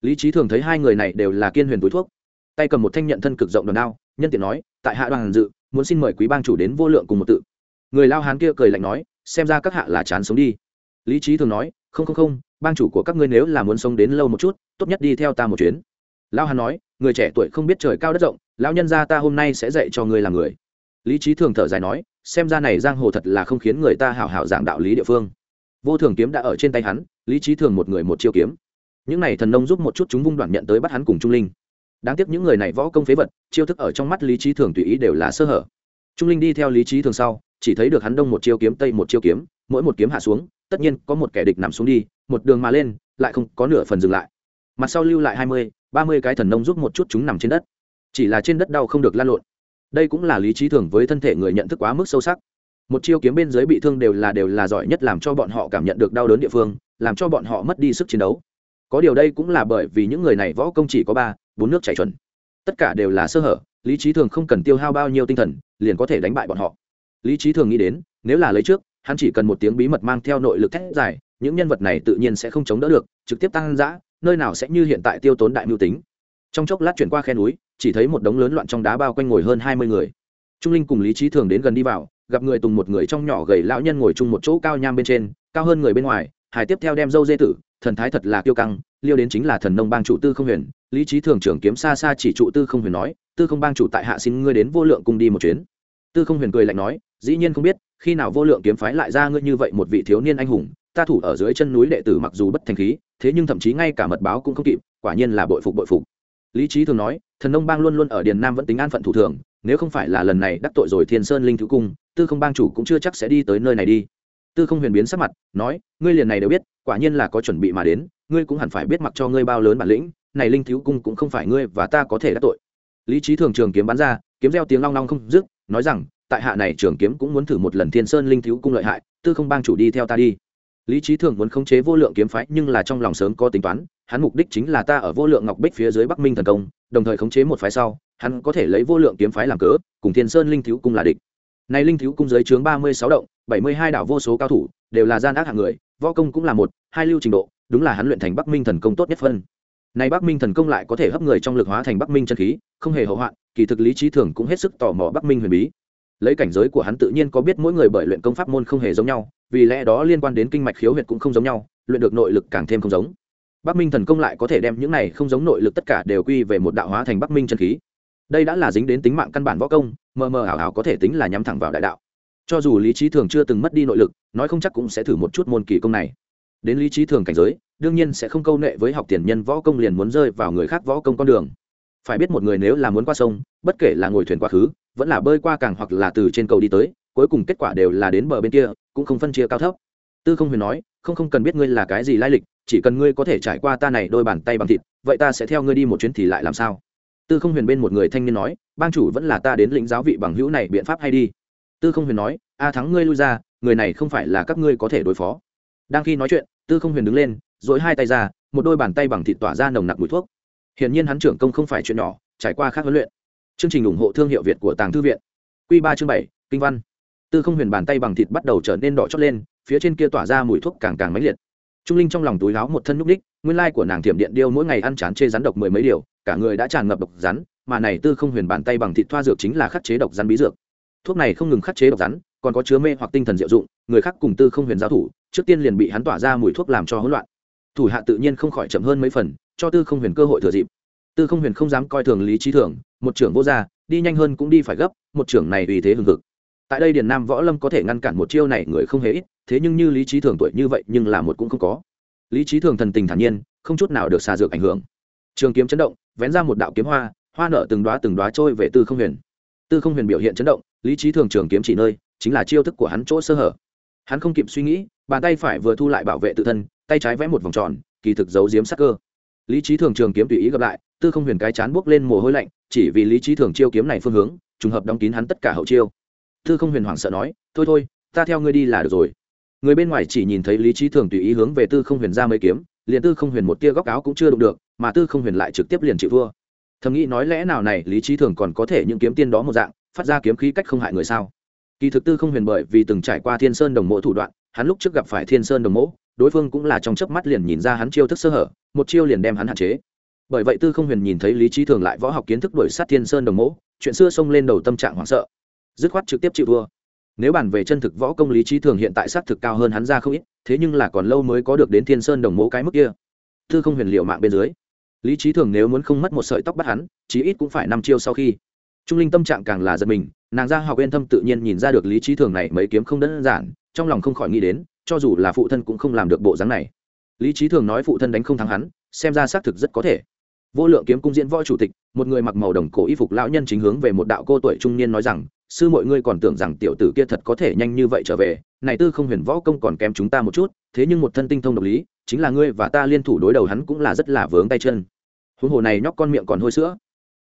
Lý trí thường thấy hai người này đều là kiên huyền túi thuốc. Tay cầm một thanh nhận thân cực rộng đòn đao, nhân tiện nói, tại hạ đoàn dự, muốn xin mời quý bang chủ đến vô lượng cùng một tự. Người lao hán kia cười lạnh nói, xem ra các hạ là chán sống đi. Lý trí thường nói, không không không, bang chủ của các ngươi nếu là muốn sống đến lâu một chút, tốt nhất đi theo ta một chuyến. Lao hán nói, người trẻ tuổi không biết trời cao đất rộng lão nhân gia ta hôm nay sẽ dạy cho ngươi làm người. Lý trí thường thở dài nói, xem ra này giang hồ thật là không khiến người ta hào hào giảng đạo lý địa phương. Vô thường kiếm đã ở trên tay hắn, lý trí thường một người một chiêu kiếm. Những này thần nông giúp một chút chúng vung đoạn nhận tới bắt hắn cùng trung linh. Đáng tiếc những người này võ công phế vật, chiêu thức ở trong mắt lý trí thường tùy ý đều là sơ hở. Trung linh đi theo lý trí thường sau, chỉ thấy được hắn đông một chiêu kiếm, tây một chiêu kiếm, mỗi một kiếm hạ xuống, tất nhiên có một kẻ địch nằm xuống đi, một đường mà lên, lại không có nửa phần dừng lại. Mặt sau lưu lại hai mươi, ba mươi cái thần nông giúp một chút chúng nằm trên đất chỉ là trên đất đau không được lan lộn. Đây cũng là lý trí thường với thân thể người nhận thức quá mức sâu sắc. Một chiêu kiếm bên dưới bị thương đều là đều là giỏi nhất làm cho bọn họ cảm nhận được đau đớn địa phương, làm cho bọn họ mất đi sức chiến đấu. Có điều đây cũng là bởi vì những người này võ công chỉ có ba, bốn nước chảy chuẩn. Tất cả đều là sơ hở, lý trí thường không cần tiêu hao bao nhiêu tinh thần, liền có thể đánh bại bọn họ. Lý trí thường nghĩ đến, nếu là lấy trước, hắn chỉ cần một tiếng bí mật mang theo nội lực thét dài, những nhân vật này tự nhiên sẽ không chống đỡ được, trực tiếp tăng giã nơi nào sẽ như hiện tại tiêu tốn đại mưu tính trong chốc lát chuyển qua khe núi, chỉ thấy một đống lớn loạn trong đá bao quanh ngồi hơn hai mươi người. Trung linh cùng lý trí thường đến gần đi vào, gặp người tùng một người trong nhỏ gầy lão nhân ngồi chung một chỗ cao nham bên trên, cao hơn người bên ngoài hải tiếp theo đem dâu dê tử, thần thái thật là kiêu căng, liêu đến chính là thần nông bang chủ tư không huyền. Lý trí thường trưởng kiếm xa xa chỉ trụ tư không huyền nói, tư không bang chủ tại hạ xin ngươi đến vô lượng cùng đi một chuyến. Tư không huyền cười lạnh nói, dĩ nhiên không biết, khi nào vô lượng kiếm phái lại ra ngươi như vậy một vị thiếu niên anh hùng, ta thủ ở dưới chân núi đệ tử mặc dù bất thành khí, thế nhưng thậm chí ngay cả mật báo cũng không kịp, quả nhiên là bội phục bội phục lý trí thường nói, thần nông bang luôn luôn ở điền nam vẫn tính an phận thủ thường, nếu không phải là lần này đắc tội rồi thiên sơn linh thứ cung, tư không bang chủ cũng chưa chắc sẽ đi tới nơi này đi. Tư không huyền biến sắc mặt, nói, ngươi liền này đều biết, quả nhiên là có chuẩn bị mà đến, ngươi cũng hẳn phải biết mặc cho ngươi bao lớn bản lĩnh, này linh thiếu cung cũng không phải ngươi và ta có thể đắc tội. Lý trí thường trường kiếm bắn ra, kiếm reo tiếng long long không dứt, nói rằng, tại hạ này trường kiếm cũng muốn thử một lần thiên sơn linh thiếu cung lợi hại, tư không bang chủ đi theo ta đi lý trí thường muốn khống chế vô lượng kiếm phái, nhưng là trong lòng sớm có tính toán, hắn mục đích chính là ta ở vô lượng ngọc bích phía dưới bắc minh thần công, đồng thời khống chế một phái sau, hắn có thể lấy vô lượng kiếm phái làm cớ, cùng thiên sơn linh thiếu cung là địch. Nay linh thiếu cung dưới chướng ba mươi sáu động, bảy mươi hai đảo vô số cao thủ, đều là gian ác hạng người, võ công cũng là một, hai lưu trình độ, đúng là hắn luyện thành bắc minh thần công tốt nhất phân. Nay bắc minh thần công lại có thể hấp người trong lực hóa thành bắc minh chân khí, không hề hậu hoạn, kỳ thực lý trí thường cũng hết sức tò mò bắc minh huyền bí. Lấy cảnh giới của hắn tự nhiên có biết mỗi người bởi luyện công pháp môn không hề giống nhau vì lẽ đó liên quan đến kinh mạch khiếu huyệt cũng không giống nhau, luyện được nội lực càng thêm không giống. Bắc minh thần công lại có thể đem những này không giống nội lực tất cả đều quy về một đạo hóa thành bắc minh chân khí. Đây đã là dính đến tính mạng căn bản võ công, mờ mờ ảo ảo có thể tính là nhắm thẳng vào đại đạo. Cho dù lý trí thường chưa từng mất đi nội lực, nói không chắc cũng sẽ thử một chút môn kỳ công này. Đến lý trí thường cảnh giới, đương nhiên sẽ không câu nệ với học tiền nhân võ công liền muốn rơi vào người khác võ công con đường. Phải biết một người nếu là muốn qua sông, bất kể là ngồi thuyền quá khứ, vẫn là bơi qua càng hoặc là từ trên cầu đi tới cuối cùng kết quả đều là đến bờ bên kia, cũng không phân chia cao thấp. Tư không huyền nói, không không cần biết ngươi là cái gì lai lịch, chỉ cần ngươi có thể trải qua ta này đôi bàn tay bằng thịt, vậy ta sẽ theo ngươi đi một chuyến thì lại làm sao? Tư không huyền bên một người thanh niên nói, bang chủ vẫn là ta đến lĩnh giáo vị bằng hữu này biện pháp hay đi. Tư không huyền nói, a thắng ngươi lui ra, người này không phải là các ngươi có thể đối phó. Đang khi nói chuyện, tư không huyền đứng lên dỗi hai tay ra, một đôi bàn tay bằng thịt tỏa ra nồng nặc mùi thuốc. Hiển nhiên hắn trưởng công không phải chuyện nhỏ, trải qua khác huấn luyện. Chương trình ủng hộ thương hiệu việt của tàng thư viện. Q ba chương bảy, kinh văn tư không huyền bàn tay bằng thịt bắt đầu trở nên đỏ chót lên, phía trên kia tỏa ra mùi thuốc càng càng mãnh liệt. Trung linh trong lòng túi láo một thân núc ních, nguyên lai của nàng thiểm điện điêu mỗi ngày ăn chán chê rắn độc mười mấy điều, cả người đã tràn ngập độc rắn, mà này tư không huyền bàn tay bằng thịt thoa dược chính là khắc chế độc rắn bí dược. Thuốc này không ngừng khắc chế độc rắn, còn có chứa mê hoặc tinh thần diệu dụng, người khác cùng tư không huyền giao thủ, trước tiên liền bị hắn tỏa ra mùi thuốc làm cho hỗn loạn. Thủ hạ tự nhiên không khỏi chậm hơn mấy phần, cho tư không huyền cơ hội thừa dịp. Tư không huyền không dám coi thường lý trí thường, một trưởng vô gia, đi nhanh hơn cũng đi phải gấp, một trưởng này vì thế hừng hực tại đây điền nam võ lâm có thể ngăn cản một chiêu này người không hề ít, thế nhưng như lý trí thường tuổi như vậy nhưng là một cũng không có. Lý trí thường thần tình thản nhiên, không chút nào được xà dược ảnh hưởng. Trường kiếm chấn động, vén ra một đạo kiếm hoa hoa nở từng đoá từng đoá trôi về tư không huyền. Tư không huyền biểu hiện chấn động, lý trí thường trường kiếm chỉ nơi, chính là chiêu thức của hắn chỗ sơ hở. Hắn không kịp suy nghĩ, bàn tay phải vừa thu lại bảo vệ tự thân, tay trái vẽ một vòng tròn, kỳ thực giấu giếm sắc cơ. Lý trí thường trường kiếm tùy ý gặp lại, tư không huyền cái chán buốc lên mồ hôi lạnh, chỉ vì lý trí thường chiêu kiếm này phương hướng, trùng hợp đóng kín hắn tất cả hậu chiêu tư không huyền hoảng sợ nói, thôi thôi, ta theo ngươi đi là được rồi. Người bên ngoài chỉ nhìn thấy lý trí thường tùy ý hướng về tư không huyền ra mấy kiếm, liền tư không huyền một tia góc áo cũng chưa đụng được, mà tư không huyền lại trực tiếp liền chịu vua thầm nghĩ nói lẽ nào này, lý trí thường còn có thể những kiếm tiên đó một dạng, phát ra kiếm khí cách không hại người sao? Kỳ thực tư không huyền bởi vì từng trải qua thiên sơn đồng mộ thủ đoạn, hắn lúc trước gặp phải thiên sơn đồng mộ, đối phương cũng là trong chớp mắt liền nhìn ra hắn chiêu thức sơ hở, một chiêu liền đem hắn hạn chế. Bởi vậy tư không huyền nhìn thấy lý trí thường lại võ học kiến thức đuổi sát thiên sơn đồng mộ, chuyện xưa xông lên đầu tâm trạng hoảng sợ dứt khoát trực tiếp chịu thua. Nếu bàn về chân thực võ công lý trí thường hiện tại xác thực cao hơn hắn ra không ít, thế nhưng là còn lâu mới có được đến thiên sơn đồng mộ cái mức kia. Tư không huyền liệu mạng bên dưới. Lý trí thường nếu muốn không mất một sợi tóc bắt hắn, chí ít cũng phải năm chiêu sau khi. Trung linh tâm trạng càng là giật mình, nàng ra học yên thâm tự nhiên nhìn ra được lý trí thường này mấy kiếm không đơn giản, trong lòng không khỏi nghĩ đến, cho dù là phụ thân cũng không làm được bộ dáng này. Lý trí thường nói phụ thân đánh không thắng hắn, xem ra xác thực rất có thể. Vô lượng kiếm cung diễn võ chủ tịch, một người mặc màu đồng cổ y phục lão nhân chính hướng về một đạo cô tuổi trung niên nói rằng sư mọi ngươi còn tưởng rằng tiểu tử kia thật có thể nhanh như vậy trở về, này tư không huyền võ công còn kém chúng ta một chút, thế nhưng một thân tinh thông độc lý, chính là ngươi và ta liên thủ đối đầu hắn cũng là rất là vướng tay chân. Huống hồ này nhóc con miệng còn hôi sữa.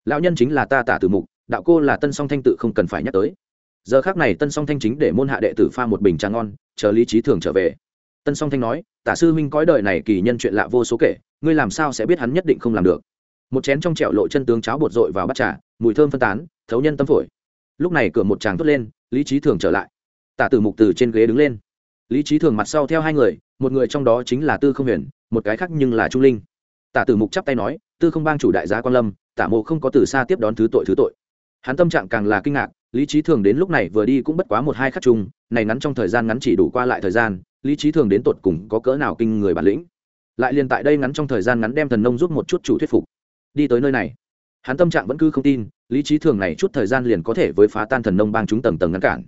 Lão nhân chính là ta tả tử mục, đạo cô là tân song thanh tự không cần phải nhắc tới. Giờ khác này tân song thanh chính để môn hạ đệ tử pha một bình trà ngon, chờ lý trí thường trở về. Tân song thanh nói, tả sư huynh cõi đời này kỳ nhân chuyện lạ vô số kể, ngươi làm sao sẽ biết hắn nhất định không làm được? Một chén trong trẹo lộ chân tướng cháo bột dội vào bát trà, mùi thơm phân tán, thấu nhân tâm phổi lúc này cửa một chàng thốt lên, lý trí thường trở lại. Tả tử mục từ trên ghế đứng lên. Lý trí thường mặt sau theo hai người, một người trong đó chính là tư không huyền, một cái khác nhưng là trung linh. Tả tử mục chắp tay nói, tư không bang chủ đại gia quan lâm, tả mộ không có từ xa tiếp đón thứ tội thứ tội. Hắn tâm trạng càng là kinh ngạc, lý trí thường đến lúc này vừa đi cũng bất quá một hai khắc chung, này ngắn trong thời gian ngắn chỉ đủ qua lại thời gian, lý trí thường đến tột cùng có cỡ nào kinh người bản lĩnh. Lại liền tại đây ngắn trong thời gian ngắn đem thần nông giúp một chút chủ thuyết phục. Đi tới nơi này hắn tâm trạng vẫn cứ không tin, lý trí thường này chút thời gian liền có thể với phá tan thần nông bang chúng tầng tầng ngăn cản.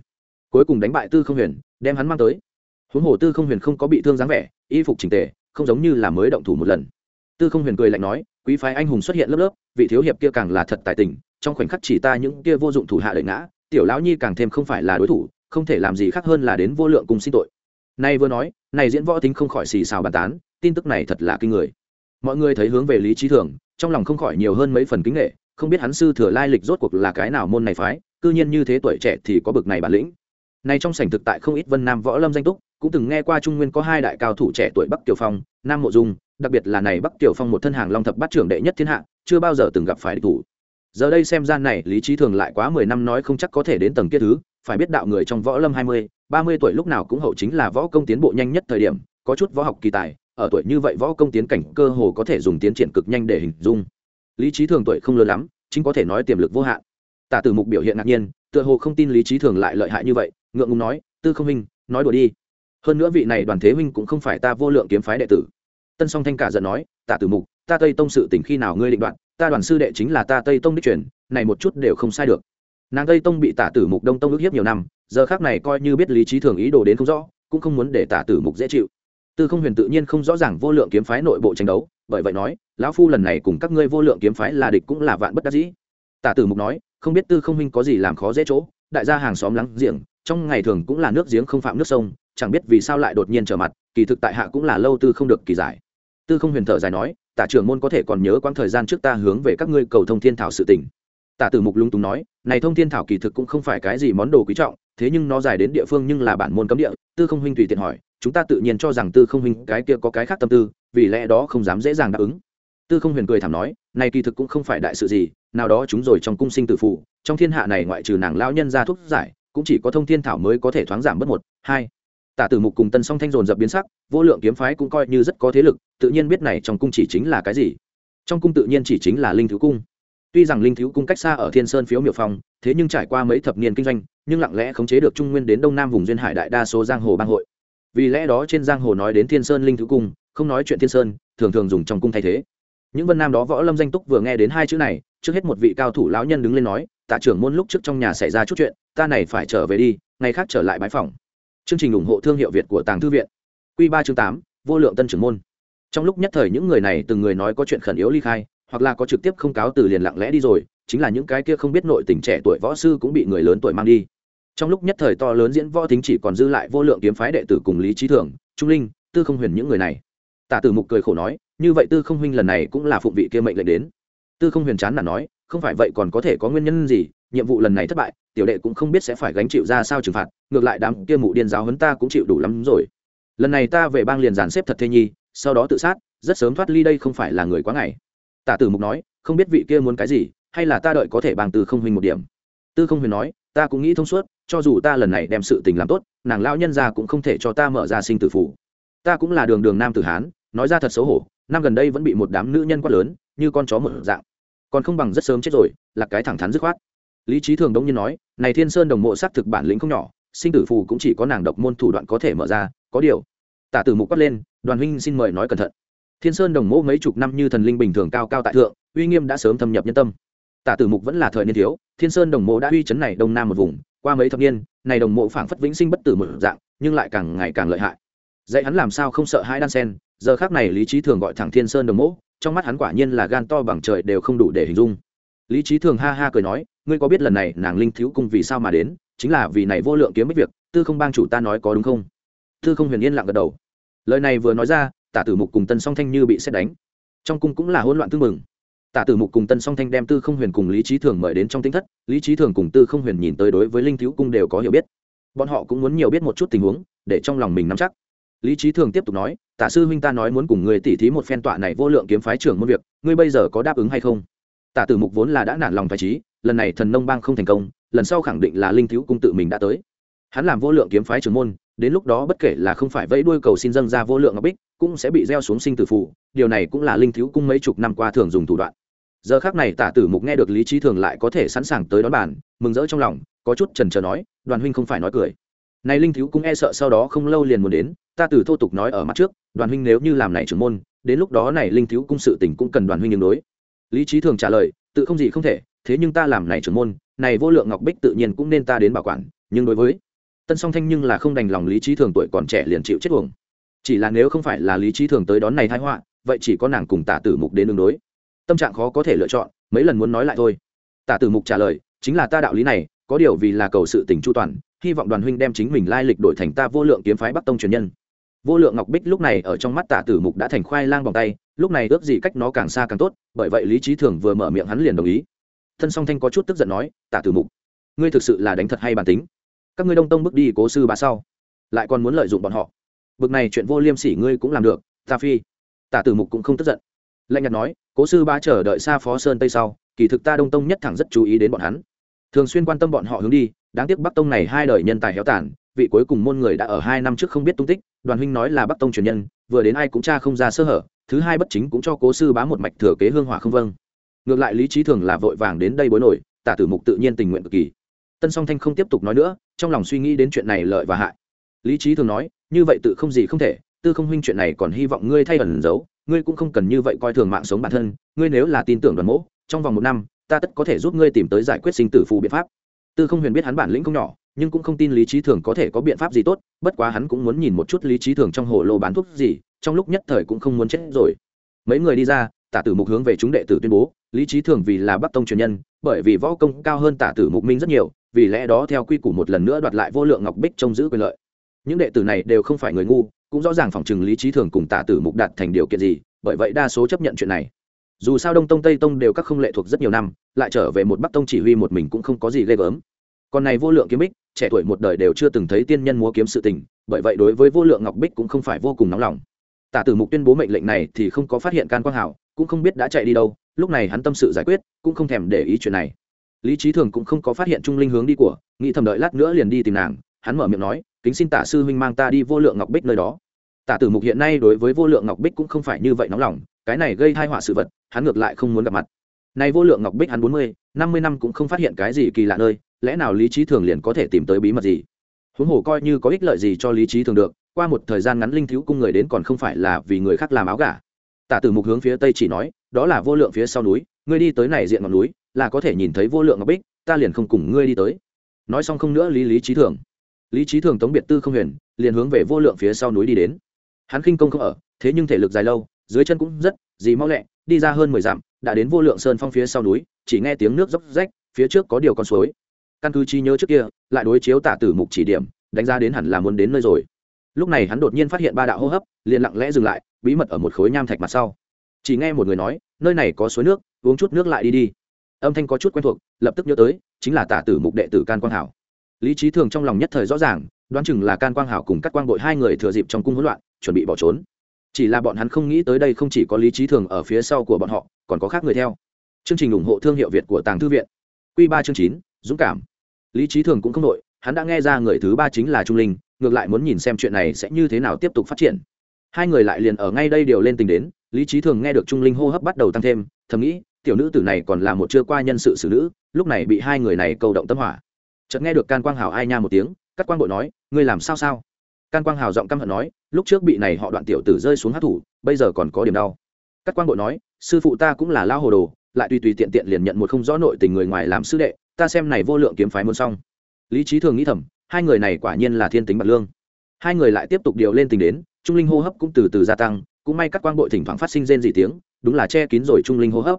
Cuối cùng đánh bại tư không huyền, đem hắn mang tới. Huống hồ tư không huyền không có bị thương dáng vẻ, y phục trình tề, không giống như là mới động thủ một lần. Tư không huyền cười lạnh nói, quý phái anh hùng xuất hiện lớp lớp, vị thiếu hiệp kia càng là thật tài tình, trong khoảnh khắc chỉ ta những kia vô dụng thủ hạ đợi ngã, tiểu lão nhi càng thêm không phải là đối thủ, không thể làm gì khác hơn là đến vô lượng cùng xin tội. Nay vừa nói, này diễn võ tính không khỏi xì xào bàn tán, tin tức này thật là kinh người. Mọi người thấy hướng về lý trí thường trong lòng không khỏi nhiều hơn mấy phần kính nghệ, không biết hắn sư thừa lai lịch rốt cuộc là cái nào môn này phái, cư nhiên như thế tuổi trẻ thì có bực này bản lĩnh. Nay trong sảnh thực tại không ít vân nam võ lâm danh túc, cũng từng nghe qua trung nguyên có hai đại cao thủ trẻ tuổi bắc kiều phong, nam mộ dung, đặc biệt là này bắc kiều phong một thân hàng long thập bát trưởng đệ nhất thiên hạ, chưa bao giờ từng gặp phải địch thủ. Giờ đây xem ra này, lý trí thường lại quá mười năm nói không chắc có thể đến tầng kia thứ, phải biết đạo người trong võ lâm hai mươi, ba mươi tuổi lúc nào cũng hậu chính là võ công tiến bộ nhanh nhất thời điểm, có chút võ học kỳ tài ở tuổi như vậy võ công tiến cảnh cơ hồ có thể dùng tiến triển cực nhanh để hình dung. Lý trí thường tuổi không lớn lắm, chính có thể nói tiềm lực vô hạn. Tả tử mục biểu hiện ngạc nhiên, tựa hồ không tin lý trí thường lại lợi hại như vậy, ngượng ngùng nói, tư không huynh nói đùa đi. Hơn nữa vị này đoàn thế huynh cũng không phải ta vô lượng kiếm phái đệ tử. Tân song thanh cả giận nói, tả tử mục, ta tây tông sự tỉnh khi nào ngươi định đoạn, ta đoàn sư đệ chính là ta tây tông đích truyền, này một chút đều không sai được. Nàng tây tông bị tả tử mục đông tông ức hiếp nhiều năm, giờ khác này coi như biết lý trí thường ý đồ đến không rõ, cũng không muốn để tả tử mục dễ chịu tư không huyền tự nhiên không rõ ràng vô lượng kiếm phái nội bộ tranh đấu, bởi vậy nói, lão phu lần này cùng các ngươi vô lượng kiếm phái là địch cũng là vạn bất đắc dĩ. Tả tử mục nói, không biết tư không huynh có gì làm khó dễ chỗ? Đại gia hàng xóm lắng giềng, trong ngày thường cũng là nước giếng không phạm nước sông, chẳng biết vì sao lại đột nhiên trở mặt, kỳ thực tại hạ cũng là lâu tư không được kỳ giải. Tư không huyền thở dài nói, tả trưởng môn có thể còn nhớ quãng thời gian trước ta hướng về các ngươi cầu thông thiên thảo sự tình. tả tử mục lung túng nói, này thông thiên thảo kỳ thực cũng không phải cái gì món đồ quý trọng, thế nhưng nó dài đến địa phương nhưng là bản môn cấm địa. Tư không huynh tùy tiện hỏi chúng ta tự nhiên cho rằng tư không huynh cái kia có cái khác tâm tư, vì lẽ đó không dám dễ dàng đáp ứng. Tư không huyền cười thảm nói, này kỳ thực cũng không phải đại sự gì, nào đó chúng rồi trong cung sinh tử phụ trong thiên hạ này ngoại trừ nàng lão nhân ra thuốc giải, cũng chỉ có thông thiên thảo mới có thể thoáng giảm bớt một, hai. Tả tử mục cùng tân song thanh dồn dập biến sắc, vô lượng kiếm phái cũng coi như rất có thế lực, tự nhiên biết này trong cung chỉ chính là cái gì. Trong cung tự nhiên chỉ chính là linh thiếu cung. Tuy rằng linh thiếu cung cách xa ở thiên sơn phiếu miệu phong, thế nhưng trải qua mấy thập niên kinh doanh, nhưng lặng lẽ khống chế được trung nguyên đến đông nam vùng duyên hải đại đa số giang hồ bang hội vì lẽ đó trên giang hồ nói đến thiên sơn linh thứ cung, không nói chuyện thiên sơn, thường thường dùng trong cung thay thế. Những vân nam đó võ lâm danh túc vừa nghe đến hai chữ này, trước hết một vị cao thủ lão nhân đứng lên nói, tạ trưởng môn lúc trước trong nhà xảy ra chút chuyện, ta này phải trở về đi, ngày khác trở lại bãi phòng chương trình ủng hộ thương hiệu việt của tàng thư viện. Q ba chương tám, vô lượng tân trưởng môn. Trong lúc nhất thời những người này từng người nói có chuyện khẩn yếu ly khai, hoặc là có trực tiếp không cáo từ liền lặng lẽ đi rồi, chính là những cái kia không biết nội tình trẻ tuổi võ sư cũng bị người lớn tuổi mang đi trong lúc nhất thời to lớn diễn võ thính chỉ còn dư lại vô lượng kiếm phái đệ tử cùng lý trí thường, trung linh, tư không huyền những người này. Tả tử mục cười khổ nói, như vậy tư không huynh lần này cũng là phụng vị kia mệnh lệnh đến. Tư không huyền chán là nói, không phải vậy còn có thể có nguyên nhân gì, nhiệm vụ lần này thất bại, tiểu đệ cũng không biết sẽ phải gánh chịu ra sao trừng phạt, ngược lại đám kia mụ điên giáo hấn ta cũng chịu đủ lắm rồi. Lần này ta về bang liền dàn xếp thật thê nhi, sau đó tự sát, rất sớm thoát ly đây không phải là người quá ngày. Tả tử mục nói, không biết vị kia muốn cái gì, hay là ta đợi có thể bằng từ không huynh một điểm. Tư không huyền nói, ta cũng nghĩ thông suốt cho dù ta lần này đem sự tình làm tốt, nàng lão nhân ra cũng không thể cho ta mở ra sinh tử phủ ta cũng là đường đường nam tử hán, nói ra thật xấu hổ, năm gần đây vẫn bị một đám nữ nhân quát lớn, như con chó một dạng. Còn không bằng rất sớm chết rồi, là cái thẳng thắn dứt khoát. Lý trí thường đông nhiên nói, này thiên sơn đồng mộ xác thực bản lĩnh không nhỏ, sinh tử phù cũng chỉ có nàng độc môn thủ đoạn có thể mở ra, có điều. Tả tử mục quát lên, đoàn huynh xin mời nói cẩn thận. Thiên sơn đồng mộ mấy chục năm như thần linh bình thường cao cao tại thượng, uy nghiêm đã sớm thâm nhập nhân tâm. Tả tử mục vẫn là thời niên thiếu, thiên sơn đồng mộ đã uy chấn này đông nam một vùng qua mấy thập niên này đồng mộ phảng phất vĩnh sinh bất tử một dạng nhưng lại càng ngày càng lợi hại. Dạy hắn làm sao không sợ hãi đan sen giờ khác này lý trí thường gọi thẳng thiên sơn đồng Mộ, trong mắt hắn quả nhiên là gan to bằng trời đều không đủ để hình dung. Lý trí thường ha ha cười nói ngươi có biết lần này nàng linh thiếu cung vì sao mà đến? Chính là vì này vô lượng kiếm mấy việc tư không bang chủ ta nói có đúng không? Tư không huyền yên lặng gật đầu. Lời này vừa nói ra tả tử mục cùng tân song thanh như bị xét đánh. Trong cung cũng là hỗn loạn tương mừng tả tử mục cùng tân song thanh đem tư không huyền cùng lý trí thường mời đến trong tinh thất. Lý trí thường cùng tư không huyền nhìn tới đối với linh thiếu cung đều có hiểu biết. Bọn họ cũng muốn nhiều biết một chút tình huống, để trong lòng mình nắm chắc. Lý trí thường tiếp tục nói, tả sư huynh ta nói muốn cùng người tỉ thí một phen tọa này vô lượng kiếm phái trưởng môn việc, ngươi bây giờ có đáp ứng hay không? Tả tử mục vốn là đã nản lòng phải trí, lần này thần nông bang không thành công, lần sau khẳng định là linh thiếu cung tự mình đã tới. Hắn làm vô lượng kiếm phái trưởng môn, đến lúc đó bất kể là không phải vẫy đuôi cầu xin dâng ra vô lượng ngọc bích, cũng sẽ bị gieo xuống sinh tử phụ điều này cũng là linh thiếu cung mấy chục năm qua thường dùng thủ đoạn giờ khác này tả tử mục nghe được lý trí thường lại có thể sẵn sàng tới đón bàn, mừng rỡ trong lòng, có chút trần trờ nói, đoàn huynh không phải nói cười. Này linh thiếu cung e sợ sau đó không lâu liền muốn đến, ta từ thô tục nói ở mặt trước, đoàn huynh nếu như làm này trưởng môn, đến lúc đó này linh thiếu cung sự tình cũng cần đoàn huynh ứng đối. Lý trí thường trả lời, tự không gì không thể, thế nhưng ta làm này trưởng môn, này vô lượng ngọc bích tự nhiên cũng nên ta đến bảo quản, nhưng đối với tân song thanh nhưng là không đành lòng lý trí thường tuổi còn trẻ liền chịu chết uổng. Chỉ là nếu không phải là lý trí thường tới đón này thái họa, vậy chỉ có nàng cùng tả tử mục đến đường đối tâm trạng khó có thể lựa chọn, mấy lần muốn nói lại thôi. Tả tử mục trả lời, chính là ta đạo lý này, có điều vì là cầu sự tỉnh chu toàn, hy vọng đoàn huynh đem chính mình lai lịch đổi thành ta vô lượng kiếm phái bắc tông truyền nhân. Vô lượng ngọc bích lúc này ở trong mắt tả tử mục đã thành khoai lang vòng tay, lúc này ước gì cách nó càng xa càng tốt, bởi vậy lý trí thường vừa mở miệng hắn liền đồng ý. Thân song thanh có chút tức giận nói, tả tử mục, ngươi thực sự là đánh thật hay bản tính? Các ngươi đông tông bước đi cố sư bá sau, lại còn muốn lợi dụng bọn họ. Bực này chuyện vô liêm sỉ ngươi cũng làm được, ta phi. Tả tử mục cũng không tức giận, lạnh nhạt nói cố sư bá chờ đợi xa phó sơn tây sau, kỳ thực ta đông tông nhất thẳng rất chú ý đến bọn hắn. Thường xuyên quan tâm bọn họ hướng đi, đáng tiếc bắc tông này hai đời nhân tài héo tàn, vị cuối cùng môn người đã ở hai năm trước không biết tung tích, đoàn huynh nói là bắc tông truyền nhân, vừa đến ai cũng cha không ra sơ hở, thứ hai bất chính cũng cho cố sư bá một mạch thừa kế hương hỏa không vâng. Ngược lại lý trí thường là vội vàng đến đây bối nổi, tả tử mục tự nhiên tình nguyện cực kỳ. Tân song thanh không tiếp tục nói nữa, trong lòng suy nghĩ đến chuyện này lợi và hại. Lý trí thường nói, như vậy tự không gì không thể, tư không huynh chuyện này còn hy vọng ngươi thay ẩn giấu ngươi cũng không cần như vậy coi thường mạng sống bản thân, ngươi nếu là tin tưởng đoàn mỗ, trong vòng một năm, ta tất có thể giúp ngươi tìm tới giải quyết sinh tử phù biện pháp. Tư không huyền biết hắn bản lĩnh không nhỏ, nhưng cũng không tin lý trí thường có thể có biện pháp gì tốt, bất quá hắn cũng muốn nhìn một chút lý trí thường trong hồ lô bán thuốc gì, trong lúc nhất thời cũng không muốn chết rồi. Mấy người đi ra, tả tử mục hướng về chúng đệ tử tuyên bố, lý trí thường vì là bắc tông truyền nhân, bởi vì võ công cao hơn tả tử mục minh rất nhiều, vì lẽ đó theo quy củ một lần nữa đoạt lại vô lượng ngọc bích trông giữ quyền lợi những đệ tử này đều không phải người ngu, cũng rõ ràng phòng trừng lý trí thường cùng tả tử mục đạt thành điều kiện gì, bởi vậy đa số chấp nhận chuyện này. Dù sao đông tông, tây tông đều các không lệ thuộc rất nhiều năm, lại trở về một bắc tông chỉ huy một mình cũng không có gì ghê gớm. Còn này vô lượng kiếm bích, trẻ tuổi một đời đều chưa từng thấy tiên nhân múa kiếm sự tình, bởi vậy đối với vô lượng ngọc bích cũng không phải vô cùng nóng lòng. Tả tử mục tuyên bố mệnh lệnh này thì không có phát hiện can quang hảo, cũng không biết đã chạy đi đâu, lúc này hắn tâm sự giải quyết, cũng không thèm để ý chuyện này. Lý trí thường cũng không có phát hiện trung linh hướng đi của, nghĩ thầm đợi lát nữa liền đi tìm nàng, hắn mở miệng nói kính xin tả sư huynh mang ta đi vô lượng ngọc bích nơi đó. Tả tử mục hiện nay đối với vô lượng ngọc bích cũng không phải như vậy nóng lòng, cái này gây thai họa sự vật, hắn ngược lại không muốn gặp mặt. Nay vô lượng ngọc bích hắn bốn mươi, năm mươi năm cũng không phát hiện cái gì kỳ lạ nơi, lẽ nào lý trí thường liền có thể tìm tới bí mật gì? Huống hồ coi như có ích lợi gì cho lý trí thường được, qua một thời gian ngắn linh thiếu cung người đến còn không phải là vì người khác làm áo gà. Tả tử mục hướng phía tây chỉ nói, đó là vô lượng phía sau núi, ngươi đi tới này diện ngọn núi, là có thể nhìn thấy vô lượng ngọc bích, ta liền không cùng ngươi đi tới. Nói xong không nữa lý lý trí thường lý trí thường tống biệt tư không huyền, liền hướng về vô lượng phía sau núi đi đến. Hắn khinh công không ở, thế nhưng thể lực dài lâu, dưới chân cũng rất, dì mau lẹ, đi ra hơn mười dặm, đã đến vô lượng sơn phong phía sau núi, chỉ nghe tiếng nước dốc rách, phía trước có điều con suối. Căn cứ chi nhớ trước kia, lại đối chiếu tả tử mục chỉ điểm, đánh ra đến hẳn là muốn đến nơi rồi. Lúc này hắn đột nhiên phát hiện ba đạo hô hấp, liền lặng lẽ dừng lại, bí mật ở một khối nham thạch mặt sau. Chỉ nghe một người nói, nơi này có suối nước, uống chút nước lại đi đi. Âm thanh có chút quen thuộc, lập tức nhớ tới, chính là tả tử mục đệ tử can quang hảo lý trí thường trong lòng nhất thời rõ ràng, đoán chừng là can quang hảo cùng các quang bội hai người thừa dịp trong cung hỗn loạn, chuẩn bị bỏ trốn. Chỉ là bọn hắn không nghĩ tới đây không chỉ có lý trí thường ở phía sau của bọn họ, còn có khác người theo. Chương trình ủng hộ thương hiệu việt của tàng thư viện. Q ba chương chín, dũng cảm. Lý trí thường cũng không đội hắn đã nghe ra người thứ ba chính là trung linh, ngược lại muốn nhìn xem chuyện này sẽ như thế nào tiếp tục phát triển. Hai người lại liền ở ngay đây đều lên tình đến, lý trí thường nghe được trung linh hô hấp bắt đầu tăng thêm, thầm nghĩ, tiểu nữ tử này còn là một chưa qua nhân sự xử nữ, lúc này bị hai người này câu động tâm hỏa chợt nghe được can quang hào ai nha một tiếng, cắt quang bội nói, ngươi làm sao sao? Can quang hào giọng căm hận nói, lúc trước bị này họ đoạn tiểu tử rơi xuống hát thủ, bây giờ còn có điểm đau. Cắt quang bội nói, sư phụ ta cũng là lao hồ đồ, lại tùy tùy tiện tiện liền nhận một không rõ nội tình người ngoài làm sư đệ, ta xem này vô lượng kiếm phái muốn xong. Lý trí thường nghĩ thầm, hai người này quả nhiên là thiên tính bạc lương. Hai người lại tiếp tục điều lên tình đến, trung linh hô hấp cũng từ từ gia tăng, cũng may các quang bội thỉnh thoảng phát sinh rên dị tiếng, đúng là che kín rồi trung linh hô hấp.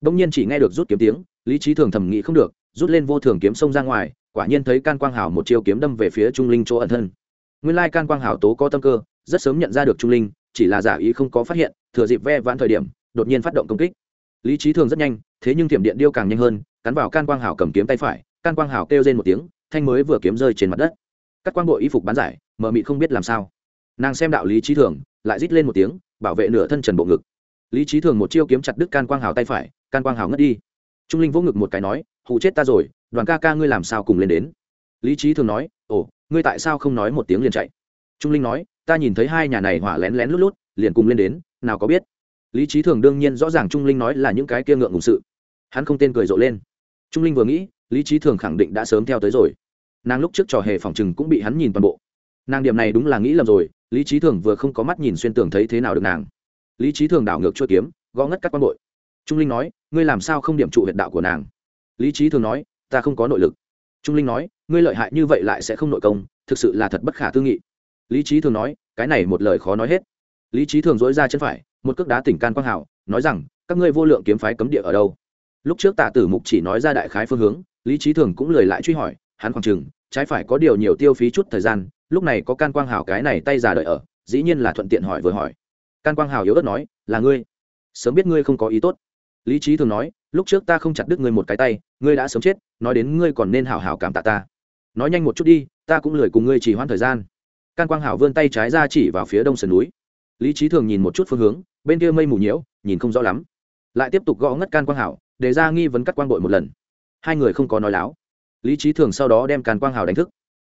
Đông nhiên chỉ nghe được rút kiếm tiếng, lý trí thường thầm nghĩ không được, rút lên vô thường kiếm xông ra ngoài quả nhiên thấy can quang hảo một chiêu kiếm đâm về phía trung linh chỗ ẩn thân. Nguyên lai can quang hảo tố có tâm cơ, rất sớm nhận ra được trung linh, chỉ là giả ý không có phát hiện, thừa dịp ve vãn thời điểm, đột nhiên phát động công kích. Lý trí thường rất nhanh, thế nhưng thiểm điện điêu càng nhanh hơn, cắn vào can quang hảo cầm kiếm tay phải, can quang hảo kêu lên một tiếng, thanh mới vừa kiếm rơi trên mặt đất. Các quang bộ y phục bán giải, mờ mị không biết làm sao. Nàng xem đạo lý trí thường, lại rít lên một tiếng, bảo vệ nửa thân trần bộ ngực. Lý trí thường một chiêu kiếm chặt đứt can quang hảo tay phải, can quang hảo ngất đi. Trung linh vỗ ngực một cái nói hụ chết ta rồi đoàn ca ca ngươi làm sao cùng lên đến? Lý trí thường nói, ồ, ngươi tại sao không nói một tiếng liền chạy? Trung linh nói, ta nhìn thấy hai nhà này hỏa lén lén lút lút, liền cùng lên đến, nào có biết. Lý trí thường đương nhiên rõ ràng trung linh nói là những cái kia ngượng ngùng sự. Hắn không tên cười rộ lên. Trung linh vừa nghĩ, lý trí thường khẳng định đã sớm theo tới rồi. Nàng lúc trước trò hề phòng chừng cũng bị hắn nhìn toàn bộ. Nàng điểm này đúng là nghĩ lầm rồi, lý trí thường vừa không có mắt nhìn xuyên tường thấy thế nào được nàng. Lý trí thường đảo ngược chua kiếm, gõ ngất các quan bội. Trung linh nói, ngươi làm sao không điểm trụ huyệt đạo của nàng? Lý trí thường nói ta không có nội lực. Trung linh nói, ngươi lợi hại như vậy lại sẽ không nội công, thực sự là thật bất khả tư nghị. Lý trí thường nói, cái này một lời khó nói hết. Lý trí thường dỗi ra chân phải, một cước đá tỉnh can quang hảo, nói rằng, các ngươi vô lượng kiếm phái cấm địa ở đâu? Lúc trước tạ tử mục chỉ nói ra đại khái phương hướng, lý trí thường cũng lời lại truy hỏi, hắn khoảng chừng, trái phải có điều nhiều tiêu phí chút thời gian, lúc này có can quang hảo cái này tay già đợi ở, dĩ nhiên là thuận tiện hỏi vừa hỏi. Can quang hảo yếu ớt nói, là ngươi. Sớm biết ngươi không có ý tốt. Lý trí thường nói lúc trước ta không chặt đứt ngươi một cái tay, ngươi đã sớm chết, nói đến ngươi còn nên hảo hảo cảm tạ ta. Nói nhanh một chút đi, ta cũng lười cùng ngươi chỉ hoãn thời gian. Can quang hảo vươn tay trái ra chỉ vào phía đông sườn núi. Lý trí thường nhìn một chút phương hướng, bên kia mây mù nhiễu, nhìn không rõ lắm. Lại tiếp tục gõ ngất can quang hảo, để ra nghi vấn cắt quang bội một lần. Hai người không có nói láo. Lý trí thường sau đó đem càn quang hảo đánh thức.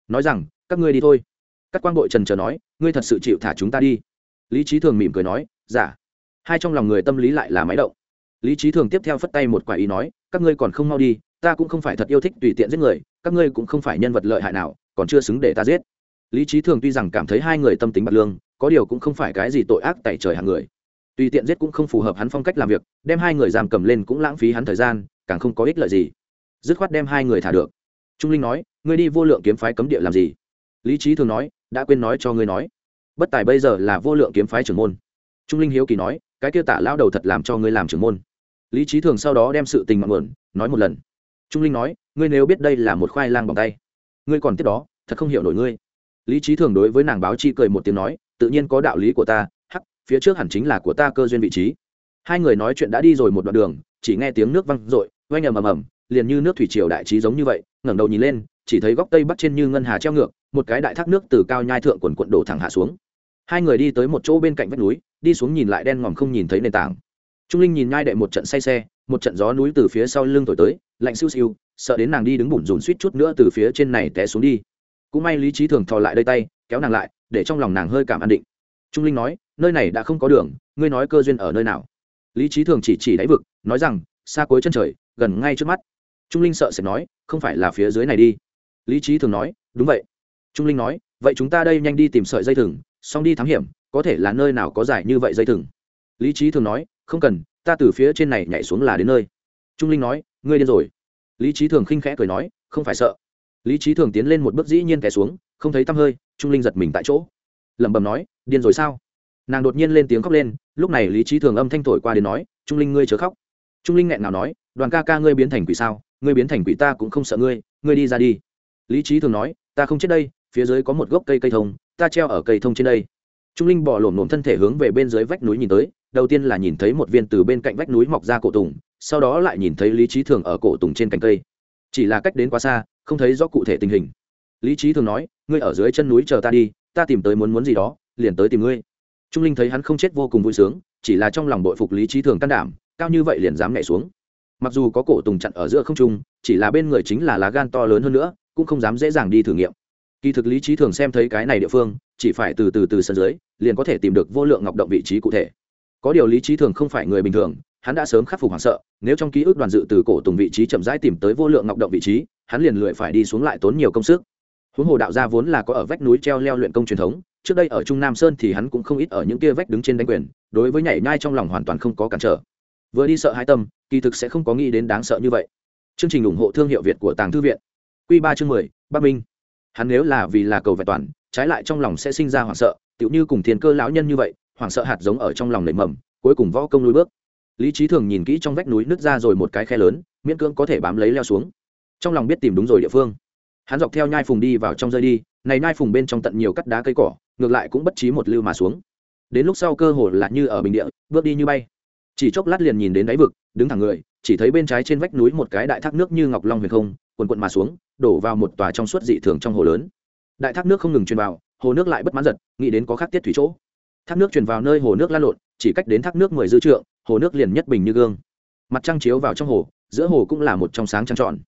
Nói rằng, các ngươi đi thôi. Cắt quang bội trần trờ nói, ngươi thật sự chịu thả chúng ta đi. Lý trí thường mỉm cười nói giả dạ. hai trong lòng người tâm lý lại là máy động lý trí thường tiếp theo phất tay một quả ý nói, các ngươi còn không mau đi, ta cũng không phải thật yêu thích tùy tiện giết người, các ngươi cũng không phải nhân vật lợi hại nào, còn chưa xứng để ta giết. Lý trí thường tuy rằng cảm thấy hai người tâm tính bạc lương, có điều cũng không phải cái gì tội ác tại trời hàng người. Tùy tiện giết cũng không phù hợp hắn phong cách làm việc, đem hai người giam cầm lên cũng lãng phí hắn thời gian, càng không có ích lợi gì. Dứt khoát đem hai người thả được. Trung linh nói, ngươi đi vô lượng kiếm phái cấm địa làm gì? Lý trí thường nói, đã quên nói cho ngươi nói. Bất tài bây giờ là vô lượng kiếm phái trưởng môn. Trung linh hiếu kỳ nói, cái kia tả lao đầu thật làm cho ngươi làm trưởng môn lý trí thường sau đó đem sự tình mặn mượn nói một lần. Trung linh nói, ngươi nếu biết đây là một khoai lang bằng tay, ngươi còn tiếp đó, thật không hiểu nổi ngươi. Lý trí thường đối với nàng báo chi cười một tiếng nói, tự nhiên có đạo lý của ta, hắc, phía trước hẳn chính là của ta cơ duyên vị trí. Hai người nói chuyện đã đi rồi một đoạn đường, chỉ nghe tiếng nước văng r ộ i oanh ầm ầm ầm, liền như nước thủy triều đại trí giống như vậy, ngẩng đầu nhìn lên, chỉ thấy góc tây bắc trên như ngân hà treo ngược, một cái đại thác nước từ cao nhai thượng quần quận đổ thẳng hạ xuống. Hai người đi tới một chỗ bên cạnh vách núi, đi xuống nhìn lại đen ngòm không nhìn thấy nền tảng trung linh nhìn nhai đệ một trận say xe, một trận gió núi từ phía sau lưng thổi tới, lạnh siêu siêu, sợ đến nàng đi đứng bủn rùn suýt chút nữa từ phía trên này té xuống đi. Cũng may lý trí thường thò lại đây tay, kéo nàng lại, để trong lòng nàng hơi cảm an định. Trung linh nói, nơi này đã không có đường, ngươi nói cơ duyên ở nơi nào? Lý trí thường chỉ chỉ đáy vực, nói rằng, xa cuối chân trời, gần ngay trước mắt. Trung linh sợ sẽ nói, không phải là phía dưới này đi. Lý trí thường nói, đúng vậy. Trung linh nói, vậy chúng ta đây nhanh đi tìm sợi dây thừng, xong đi thám hiểm, có thể là nơi nào có dài như vậy dây thừng? Lý trí thường nói, không cần, ta từ phía trên này nhảy xuống là đến nơi. Trung linh nói, ngươi điên rồi. Lý trí thường khinh khẽ cười nói, không phải sợ. Lý trí thường tiến lên một bước dĩ nhiên té xuống, không thấy tăm hơi, trung linh giật mình tại chỗ. Lẩm bẩm nói, điên rồi sao? Nàng đột nhiên lên tiếng khóc lên, lúc này lý trí thường âm thanh thổi qua đến nói, trung linh ngươi chớ khóc. Trung linh nghẹn nào nói, đoàn ca ca ngươi biến thành quỷ sao? Ngươi biến thành quỷ ta cũng không sợ ngươi ngươi đi ra đi. Lý trí thường nói, ta không chết đây, phía dưới có một gốc cây cây thông, ta treo ở cây thông trên đây. Trung linh bỏ lổm lổm thân thể hướng về bên dưới vách núi nhìn tới đầu tiên là nhìn thấy một viên từ bên cạnh vách núi mọc ra cổ tùng, sau đó lại nhìn thấy lý trí thường ở cổ tùng trên cành cây. Chỉ là cách đến quá xa, không thấy rõ cụ thể tình hình. Lý trí thường nói, ngươi ở dưới chân núi chờ ta đi, ta tìm tới muốn muốn gì đó, liền tới tìm ngươi. Trung linh thấy hắn không chết vô cùng vui sướng, chỉ là trong lòng bội phục lý trí thường can đảm, cao như vậy liền dám nhảy xuống. Mặc dù có cổ tùng chặn ở giữa không trung, chỉ là bên người chính là lá gan to lớn hơn nữa, cũng không dám dễ dàng đi thử nghiệm. Kỳ thực lý trí thường xem thấy cái này địa phương, chỉ phải từ từ từ sân dưới, liền có thể tìm được vô lượng ngọc động vị trí cụ thể có điều lý trí thường không phải người bình thường, hắn đã sớm khắc phục hoảng sợ, nếu trong ký ức đoàn dự từ cổ tùng vị trí chậm rãi tìm tới vô lượng ngọc động vị trí, hắn liền lười phải đi xuống lại tốn nhiều công sức. Huống hồ đạo gia vốn là có ở vách núi treo leo luyện công truyền thống, trước đây ở trung nam sơn thì hắn cũng không ít ở những kia vách đứng trên đánh quyền, đối với nhảy nhai trong lòng hoàn toàn không có cản trở. Vừa đi sợ hai tâm, kỳ thực sẽ không có nghĩ đến đáng sợ như vậy. Chương trình ủng hộ thương hiệu việt của tàng thư viện. Q ba chương mười, bắc minh. Hắn nếu là vì là cầu vẹn toàn, trái lại trong lòng sẽ sinh ra hoảng sợ, tựu như cùng thiên cơ lão nhân như vậy hoảng sợ hạt giống ở trong lòng nảy mầm, cuối cùng võ công lùi bước. Lý trí thường nhìn kỹ trong vách núi nứt ra rồi một cái khe lớn, miễn cưỡng có thể bám lấy leo xuống. Trong lòng biết tìm đúng rồi địa phương. Hắn dọc theo nhai phùng đi vào trong rơi đi, này nhai phùng bên trong tận nhiều cắt đá cây cỏ, ngược lại cũng bất trí một lưu mà xuống. Đến lúc sau cơ hồ là như ở bình địa, bước đi như bay. Chỉ chốc lát liền nhìn đến đáy vực, đứng thẳng người, chỉ thấy bên trái trên vách núi một cái đại thác nước như ngọc long huyền không quần quận mà xuống, đổ vào một tòa trong suốt dị thường trong hồ lớn. Đại thác nước không ngừng truyền vào, hồ nước lại bất mãn giật, nghĩ đến có khắc tiết thủy chỗ thác nước truyền vào nơi hồ nước lan lộn, chỉ cách đến thác nước mười dư trượng, hồ nước liền nhất bình như gương. Mặt trăng chiếu vào trong hồ, giữa hồ cũng là một trong sáng trăng tròn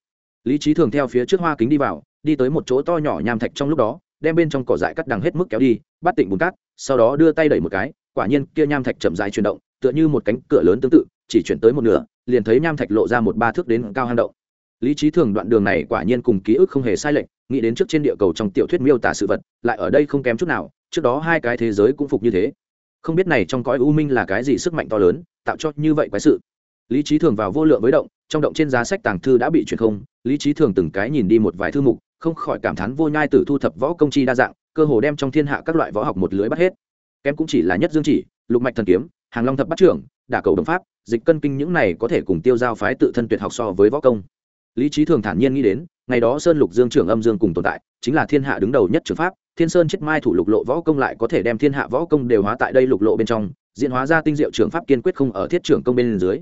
lý trí thường theo phía trước hoa kính đi vào, đi tới một chỗ to nhỏ nham thạch trong lúc đó, đem bên trong cỏ dại cắt đằng hết mức kéo đi, bắt tịnh bùn cát, sau đó đưa tay đẩy một cái, quả nhiên kia nham thạch chậm dài chuyển động, tựa như một cánh cửa lớn tương tự, chỉ chuyển tới một nửa, liền thấy nham thạch lộ ra một ba thước đến cao hang động. Lý trí thường đoạn đường này quả nhiên cùng ký ức không hề sai lệch, nghĩ đến trước trên địa cầu trong tiểu thuyết miêu tả sự vật, lại ở đây không kém chút nào trước đó hai cái thế giới cũng phục như thế. Không biết này trong cõi u minh là cái gì sức mạnh to lớn, tạo cho như vậy quái sự. Lý trí thường vào vô lượng với động, trong động trên giá sách tàng thư đã bị chuyển không, lý trí thường từng cái nhìn đi một vài thư mục, không khỏi cảm thán vô nhai tử thu thập võ công chi đa dạng, cơ hồ đem trong thiên hạ các loại võ học một lưới bắt hết. Kém cũng chỉ là nhất dương chỉ, lục mạch thần kiếm, hàng long thập bắt trưởng, đả cầu đồng pháp, dịch cân kinh những này có thể cùng tiêu giao phái tự thân tuyệt học so với võ công. Lý trí thường thản nhiên nghĩ đến, ngày đó sơn lục dương trưởng âm dương cùng tồn tại, chính là thiên hạ đứng đầu nhất trường pháp thiên sơn chết mai thủ lục lộ võ công lại có thể đem thiên hạ võ công đều hóa tại đây lục lộ bên trong, diễn hóa ra tinh diệu trường pháp kiên quyết không ở thiết trưởng công bên dưới.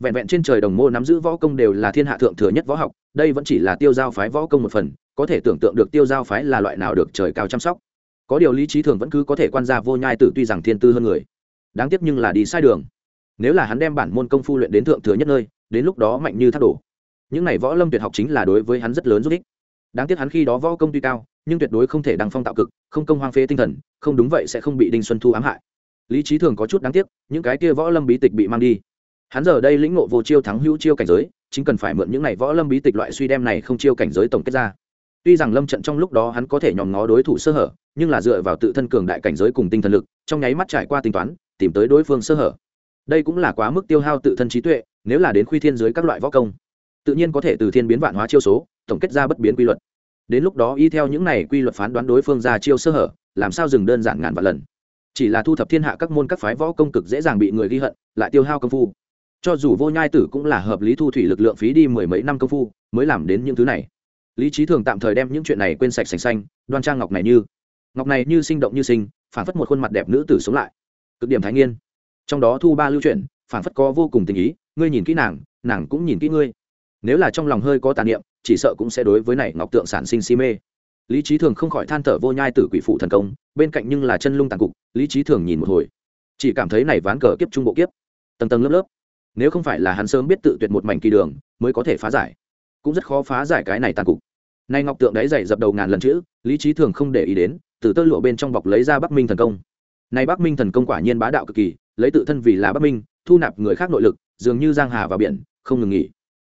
Vẹn vẹn trên trời đồng mô nắm giữ võ công đều là thiên hạ thượng thừa nhất võ học, đây vẫn chỉ là tiêu giao phái võ công một phần, có thể tưởng tượng được tiêu giao phái là loại nào được trời cao chăm sóc. Có điều lý trí thường vẫn cứ có thể quan gia vô nhai tử tuy rằng thiên tư hơn người. Đáng tiếc nhưng là đi sai đường. Nếu là hắn đem bản môn công phu luyện đến thượng thừa nhất nơi, đến lúc đó mạnh như thác đổ. Những này võ lâm tuyệt học chính là đối với hắn rất lớn giúp ích. Đáng tiếc hắn khi đó võ công tuy cao nhưng tuyệt đối không thể đăng phong tạo cực, không công hoang phế tinh thần, không đúng vậy sẽ không bị đinh xuân thu ám hại. Lý trí thường có chút đáng tiếc, những cái kia võ lâm bí tịch bị mang đi. Hắn giờ đây lĩnh ngộ vô chiêu thắng hữu chiêu cảnh giới, chính cần phải mượn những này võ lâm bí tịch loại suy đem này không chiêu cảnh giới tổng kết ra. Tuy rằng lâm trận trong lúc đó hắn có thể nhòm ngó đối thủ sơ hở, nhưng là dựa vào tự thân cường đại cảnh giới cùng tinh thần lực, trong nháy mắt trải qua tính toán, tìm tới đối phương sơ hở. Đây cũng là quá mức tiêu hao tự thân trí tuệ, nếu là đến khuy thiên dưới các loại võ công, tự nhiên có thể từ thiên biến vạn hóa chiêu số, tổng kết ra bất biến quy luật đến lúc đó y theo những này quy luật phán đoán đối phương ra chiêu sơ hở, làm sao dừng đơn giản ngàn vạn lần. Chỉ là thu thập thiên hạ các môn các phái võ công cực dễ dàng bị người ghi hận, lại tiêu hao công phu. Cho dù vô nhai tử cũng là hợp lý thu thủy lực lượng phí đi mười mấy năm công phu, mới làm đến những thứ này. Lý trí thường tạm thời đem những chuyện này quên sạch sành xanh, đoan trang ngọc này như, ngọc này như sinh động như sinh phản phất một khuôn mặt đẹp nữ tử sống lại. Cực điểm thái nghiên. Trong đó thu ba lưu chuyển phản phất có vô cùng tình ý, ngươi nhìn kỹ nàng nàng cũng nhìn kỹ ngươi nếu là trong lòng hơi có tàn niệm, chỉ sợ cũng sẽ đối với này ngọc tượng sản sinh si mê. Lý trí thường không khỏi than thở vô nhai tử quỷ phụ thần công, bên cạnh nhưng là chân lung tàn cục, lý trí thường nhìn một hồi. Chỉ cảm thấy này ván cờ kiếp trung bộ kiếp. Tầng tầng lớp lớp. Nếu không phải là hắn sớm biết tự tuyệt một mảnh kỳ đường, mới có thể phá giải. Cũng rất khó phá giải cái này tàn cục. Nay ngọc tượng đáy dày dập đầu ngàn lần chữ, lý trí thường không để ý đến, từ tơ lụa bên trong bọc lấy ra bắc minh thần công. Nay bắc minh thần công quả nhiên bá đạo cực kỳ, lấy tự thân vì là bắc minh, thu nạp người khác nội lực, dường như giang hà vào biển, không ngừng nghỉ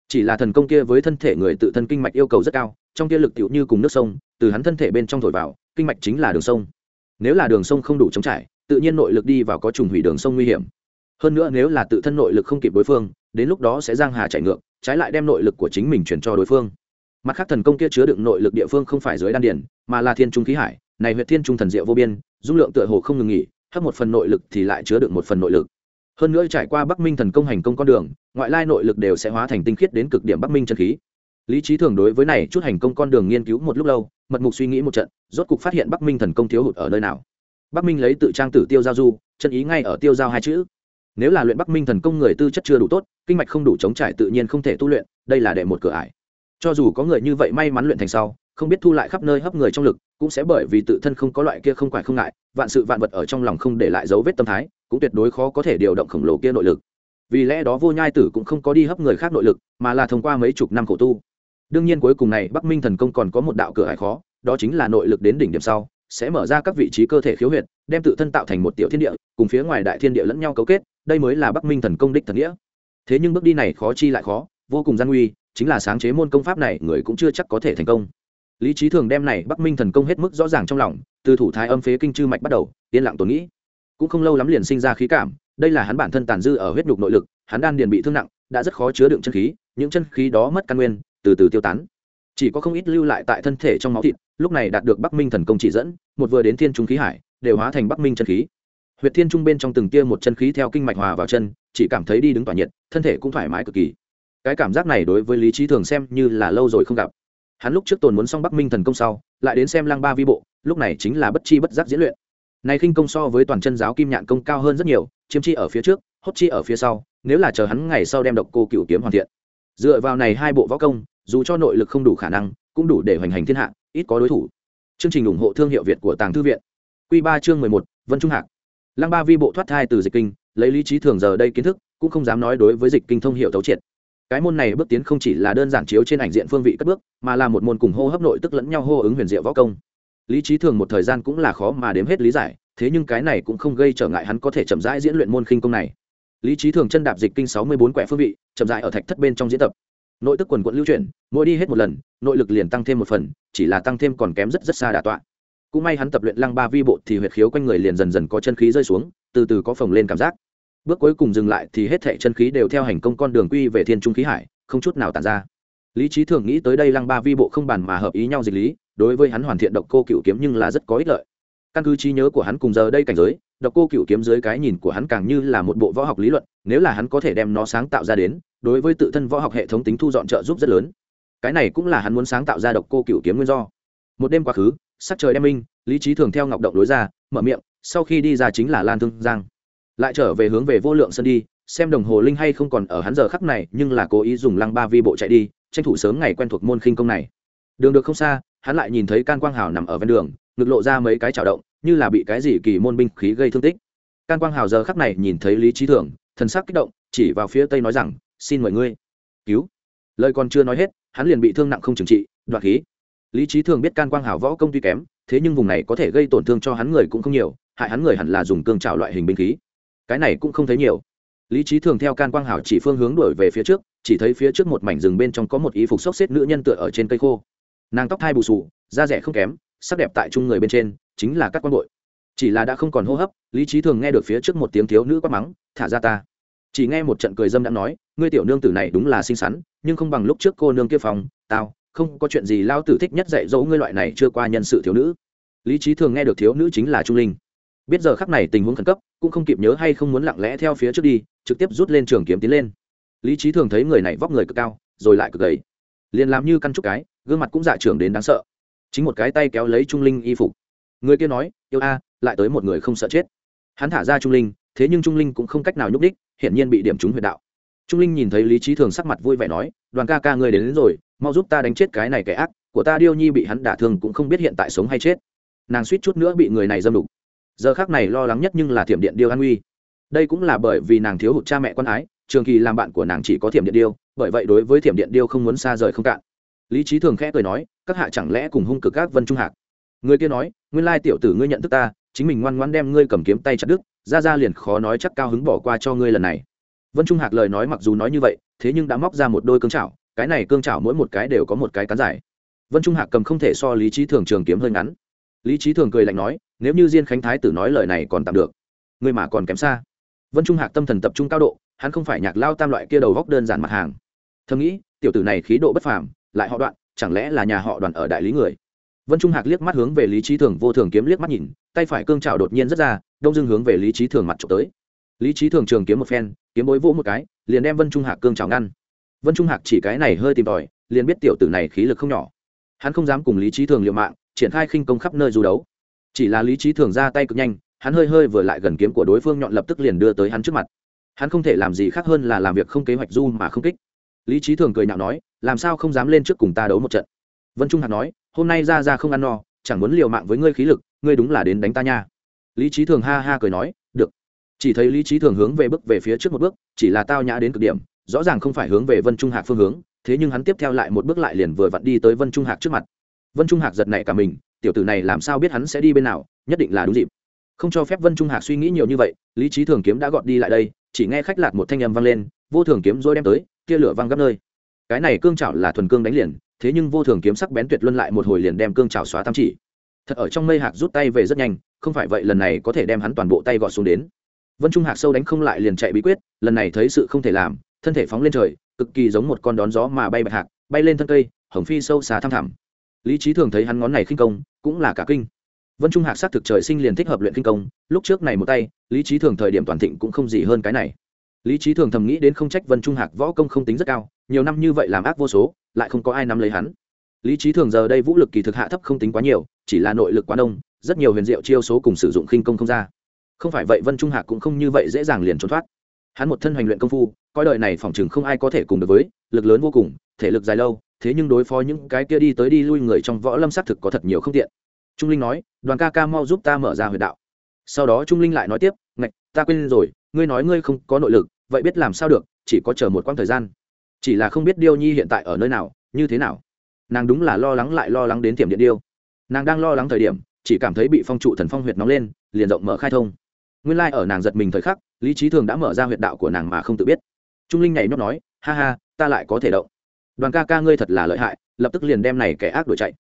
chỉ là thần công kia với thân thể người tự thân kinh mạch yêu cầu rất cao, trong kia lực tiểu như cùng nước sông, từ hắn thân thể bên trong thổi vào, kinh mạch chính là đường sông. Nếu là đường sông không đủ chống trải, tự nhiên nội lực đi vào có trùng hủy đường sông nguy hiểm. Hơn nữa nếu là tự thân nội lực không kịp đối phương, đến lúc đó sẽ giang hà chạy ngược, trái lại đem nội lực của chính mình chuyển cho đối phương. Mặt khác thần công kia chứa đựng nội lực địa phương không phải dưới đan điển mà là thiên trung khí hải, này huyệt thiên trung thần diệu vô biên, dung lượng tựa hồ không ngừng nghỉ, hấp một phần nội lực thì lại chứa đựng một phần nội lực hơn nữa trải qua bắc minh thần công hành công con đường, ngoại lai nội lực đều sẽ hóa thành tinh khiết đến cực điểm bắc minh chân khí. Lý trí thường đối với này chút hành công con đường nghiên cứu một lúc lâu, mật mục suy nghĩ một trận, rốt cục phát hiện bắc minh thần công thiếu hụt ở nơi nào. Bắc minh lấy tự trang tử tiêu giao du, chân ý ngay ở tiêu giao hai chữ. Nếu là luyện bắc minh thần công người tư chất chưa đủ tốt, kinh mạch không đủ chống trải tự nhiên không thể tu luyện, đây là đệ một cửa ải. Cho dù có người như vậy may mắn luyện thành sau, không biết thu lại khắp nơi hấp người trong lực, cũng sẽ bởi vì tự thân không có loại kia không quải không ngại, vạn sự vạn vật ở trong lòng không để lại dấu vết tâm thái cũng tuyệt đối khó có thể điều động khổng lồ kia nội lực. Vì lẽ đó vô nhai tử cũng không có đi hấp người khác nội lực, mà là thông qua mấy chục năm khổ tu. Đương nhiên cuối cùng này bắc minh thần công còn có một đạo cửa hải khó, đó chính là nội lực đến đỉnh điểm sau, sẽ mở ra các vị trí cơ thể khiếu huyệt, đem tự thân tạo thành một tiểu thiên địa, cùng phía ngoài đại thiên địa lẫn nhau cấu kết, đây mới là bắc minh thần công đích thần nghĩa. Thế nhưng bước đi này khó chi lại khó, vô cùng gian nguy, chính là sáng chế môn công pháp này, người cũng chưa chắc có thể thành công. Lý trí thường đem này bắc minh thần công hết mức rõ ràng trong lòng, từ thủ thái âm phế kinh chư mạch bắt đầu, yên lặng tồn nghĩ cũng không lâu lắm liền sinh ra khí cảm, đây là hắn bản thân tàn dư ở huyết nhục nội lực, hắn đan điền bị thương nặng, đã rất khó chứa đựng chân khí, những chân khí đó mất căn nguyên, từ từ tiêu tán. Chỉ có không ít lưu lại tại thân thể trong máu thịt, lúc này đạt được bắc minh thần công chỉ dẫn, một vừa đến thiên trung khí hải, đều hóa thành bắc minh chân khí. Huyệt thiên trung bên trong từng tia một chân khí theo kinh mạch hòa vào chân, chỉ cảm thấy đi đứng tỏa nhiệt, thân thể cũng thoải mái cực kỳ. Cái cảm giác này đối với lý trí thường xem như là lâu rồi không gặp. Hắn lúc trước tồn muốn xong bắc minh thần công sau, lại đến xem lăng ba vi bộ, lúc này chính là bất chi bất giác diễn luyện này khinh công so với toàn chân giáo kim nhạn công cao hơn rất nhiều, chiếm chi ở phía trước, hốt chi ở phía sau, nếu là chờ hắn ngày sau đem độc cô cựu kiếm hoàn thiện. Dựa vào này hai bộ võ công, dù cho nội lực không đủ khả năng, cũng đủ để hoành hành thiên hạ, ít có đối thủ. Chương trình ủng hộ thương hiệu việt của tàng thư viện. Q ba chương mười một, vân trung hạc. Lăng ba vi bộ thoát thai từ dịch kinh, lấy lý trí thường giờ đây kiến thức, cũng không dám nói đối với dịch kinh thông hiệu thấu triệt. Cái môn này bước tiến không chỉ là đơn giản chiếu trên ảnh diện phương vị cất bước, mà là một môn cùng hô hấp nội tức lẫn nhau hô ứng huyền diệu võ công lý trí thường một thời gian cũng là khó mà đếm hết lý giải, thế nhưng cái này cũng không gây trở ngại hắn có thể chậm rãi diễn luyện môn khinh công này. Lý trí thường chân đạp dịch kinh sáu mươi bốn quẻ phương vị, chậm rãi ở thạch thất bên trong diễn tập. Nội tức quần quận lưu chuyển, mỗi đi hết một lần, nội lực liền tăng thêm một phần, chỉ là tăng thêm còn kém rất rất xa đà tọa. Cũng may hắn tập luyện lăng ba vi bộ thì huyệt khiếu quanh người liền dần dần có chân khí rơi xuống, từ từ có phồng lên cảm giác. Bước cuối cùng dừng lại thì hết thệ chân khí đều theo hành công con đường quy về thiên trung khí hải, không chút nào tàn ra lý trí thường nghĩ tới đây lăng ba vi bộ không bàn mà hợp ý nhau dịch lý, đối với hắn hoàn thiện độc cô cựu kiếm nhưng là rất có ích lợi. Căn cứ trí nhớ của hắn cùng giờ đây cảnh giới, độc cô cựu kiếm dưới cái nhìn của hắn càng như là một bộ võ học lý luận, nếu là hắn có thể đem nó sáng tạo ra đến, đối với tự thân võ học hệ thống tính thu dọn trợ giúp rất lớn. Cái này cũng là hắn muốn sáng tạo ra độc cô cựu kiếm nguyên do. Một đêm quá khứ, sắc trời đem minh, lý trí thường theo ngọc động lối ra, mở miệng, sau khi đi ra chính là lan thương giang. Lại trở về hướng về vô lượng sân đi, xem đồng hồ linh hay không còn ở hắn giờ khắc này, nhưng là cố ý dùng lăng ba vi bộ chạy đi tranh thủ sớm ngày quen thuộc môn khinh công này. Đường được không xa, hắn lại nhìn thấy can quang hào nằm ở ven đường, ngực lộ ra mấy cái chảo động, như là bị cái gì kỳ môn binh khí gây thương tích. Can quang hào giờ khắc này nhìn thấy lý trí thường, thần sắc kích động, chỉ vào phía tây nói rằng, xin mời ngươi. Cứu. Lời còn chưa nói hết, hắn liền bị thương nặng không trừng trị, đoạt khí. Lý trí thường biết can quang hào võ công tuy kém, thế nhưng vùng này có thể gây tổn thương cho hắn người cũng không nhiều, hại hắn người hẳn là dùng cương trào loại hình binh khí. Cái này cũng không thấy nhiều. Lý trí thường theo can quang hảo chỉ phương hướng đuổi về phía trước chỉ thấy phía trước một mảnh rừng bên trong có một y phục xốc xếp nữ nhân tựa ở trên cây khô. Nàng tóc thai bù sù da rẻ không kém, sắc đẹp tại chung người bên trên, chính là các quan bội. Chỉ là đã không còn hô hấp, lý trí thường nghe được phía trước một tiếng thiếu nữ quát mắng, thả ra ta. Chỉ nghe một trận cười dâm đã nói, ngươi tiểu nương tử này đúng là xinh xắn, nhưng không bằng lúc trước cô nương kia phòng, tao, không có chuyện gì lao tử thích nhất dạy dỗ ngươi loại này chưa qua nhân sự thiếu nữ. Lý trí thường nghe được thiếu nữ chính là trung linh. Biết giờ khắc này tình huống khẩn cấp, cũng không kịp nhớ hay không muốn lặng lẽ theo phía trước đi, trực tiếp rút lên trường kiếm tiến lên lý trí thường thấy người này vóc người cực cao rồi lại cực gầy. Liền làm như căn trúc cái gương mặt cũng dạ trưởng đến đáng sợ. Chính một cái tay kéo lấy trung linh y phục. Người kia nói yêu a lại tới một người không sợ chết. Hắn thả ra trung linh thế nhưng trung linh cũng không cách nào nhúc đích hiển nhiên bị điểm trúng huyệt đạo. Trung linh nhìn thấy lý trí thường sắc mặt vui vẻ nói đoàn ca ca người đến, đến rồi mau giúp ta đánh chết cái này kẻ ác của ta điêu nhi bị hắn đả thương cũng không biết hiện tại sống hay chết. Nàng suýt chút nữa bị người này dâm đục. Giờ khác này lo lắng nhất nhưng là thiểm điện điêu an uy. Đây cũng là bởi vì nàng thiếu hụt cha mẹ con ái trường kỳ làm bạn của nàng chỉ có thiểm điện điêu, bởi vậy đối với thiểm điện điêu không muốn xa rời không cạn. Lý trí thường khẽ cười nói, các hạ chẳng lẽ cùng hung cực các vân trung hạc? Người kia nói, nguyên lai tiểu tử ngươi nhận thức ta, chính mình ngoan ngoan đem ngươi cầm kiếm tay chặt đứt, ra ra liền khó nói chắc cao hứng bỏ qua cho ngươi lần này. Vân trung hạc lời nói mặc dù nói như vậy, thế nhưng đã móc ra một đôi cương trảo cái này cương trảo mỗi một cái đều có một cái cán dài. Vân trung hạc cầm không thể so lý trí thường trường kiếm hơi ngắn. Lý trí thường cười lạnh nói, nếu như diên khánh thái tử nói lời này còn tạm được người mà còn kém xa. Vân trung hạc tâm thần tập trung cao độ hắn không phải nhạc lao tam loại kia đầu góc đơn giản mặt hàng. Thầm nghĩ, tiểu tử này khí độ bất phàm, lại họ đoạn, chẳng lẽ là nhà họ đoàn ở đại lý người? Vân trung hạc liếc mắt hướng về lý trí thường, vô thường kiếm liếc mắt nhìn, tay phải cương trào đột nhiên rất ra, đông dưng hướng về lý trí thường mặt trộm tới. Lý trí thường trường kiếm một phen, kiếm bối vỗ một cái, liền đem vân trung hạc cương trào ngăn. Vân trung hạc chỉ cái này hơi tìm tòi, liền biết tiểu tử này khí lực không nhỏ. Hắn không dám cùng lý trí thường liều mạng, triển khai khinh công khắp nơi du đấu. Chỉ là lý trí thường ra tay cực nhanh, hắn hơi hơi vừa lại gần kiếm của đối phương nhọn lập tức liền đưa tới hắn trước mặt hắn không thể làm gì khác hơn là làm việc không kế hoạch du mà không kích. Lý trí thường cười nhạo nói, làm sao không dám lên trước cùng ta đấu một trận? Vân trung hạc nói, hôm nay ra ra không ăn no, chẳng muốn liều mạng với ngươi khí lực, ngươi đúng là đến đánh ta nha. Lý trí thường ha ha cười nói, được. Chỉ thấy lý trí thường hướng về bước về phía trước một bước, chỉ là tao nhã đến cực điểm, rõ ràng không phải hướng về vân trung hạc phương hướng, thế nhưng hắn tiếp theo lại một bước lại liền vừa vặn đi tới vân trung hạc trước mặt. Vân trung hạc giật nảy cả mình, tiểu tử này làm sao biết hắn sẽ đi bên nào, nhất định là đúng dịp. Không cho phép vân trung hạc suy nghĩ nhiều như vậy, lý trí thường kiếm đã gọt đi lại đây chỉ nghe khách lạc một thanh âm vang lên, vô thường kiếm rồi đem tới kia lửa văng gấp nơi. Cái này cương trảo là thuần cương đánh liền, thế nhưng vô thường kiếm sắc bén tuyệt luân lại một hồi liền đem cương trảo xóa tam chỉ. Thật ở trong mây hạc rút tay về rất nhanh, không phải vậy lần này có thể đem hắn toàn bộ tay gọt xuống đến. Vân trung hạc sâu đánh không lại liền chạy bí quyết, lần này thấy sự không thể làm, thân thể phóng lên trời, cực kỳ giống một con đón gió mà bay bạch hạc, bay lên thân cây, hồng phi sâu xá thăm thẳm. Lý trí thường thấy hắn ngón này khinh công, cũng là cả kinh vân trung hạc s á thực trời sinh liền thích hợp luyện kinh công, lúc trước này một tay, lý trí thường thời điểm toàn thịnh cũng không gì hơn cái này. Lý trí thường thầm nghĩ đến không trách vân trung hạc võ công không tính rất cao, nhiều năm như vậy làm ác vô số, lại không có ai nắm lấy hắn. Lý trí thường giờ đây vũ lực kỳ thực hạ thấp không tính quá nhiều, chỉ là nội lực quá đông, rất nhiều huyền diệu chiêu số cùng sử dụng khinh công không ra. Không phải vậy vân trung hạc cũng không như vậy dễ dàng liền trốn thoát. Hắn một thân hoành luyện công phu, coi đời này phỏng chừng không ai có thể cùng được với, lực lớn vô cùng, thể lực dài lâu, thế nhưng đối phó những cái kia đi tới đi lui người trong võ lâm xác thực có thật nhiều không tiện trung linh nói, đoàn ca ca mau giúp ta mở ra huyệt đạo. Sau đó trung linh lại nói tiếp, ngạch, ta quên rồi, ngươi nói ngươi không có nội lực, vậy biết làm sao được, chỉ có chờ một quãng thời gian. Chỉ là không biết điêu nhi hiện tại ở nơi nào, như thế nào. Nàng đúng là lo lắng lại lo lắng đến tiệm điện điêu. Nàng đang lo lắng thời điểm, chỉ cảm thấy bị phong trụ thần phong huyệt nóng lên, liền rộng mở khai thông. Nguyên lai、like、ở nàng giật mình thời khắc, lý trí thường đã mở ra huyệt đạo của nàng mà không tự biết. Trung linh nhảy nhót nói, ha ha, ta lại có thể động. Đoàn ca ca ngươi thật là lợi hại, lập tức liền đem này kẻ ác đuổi chạy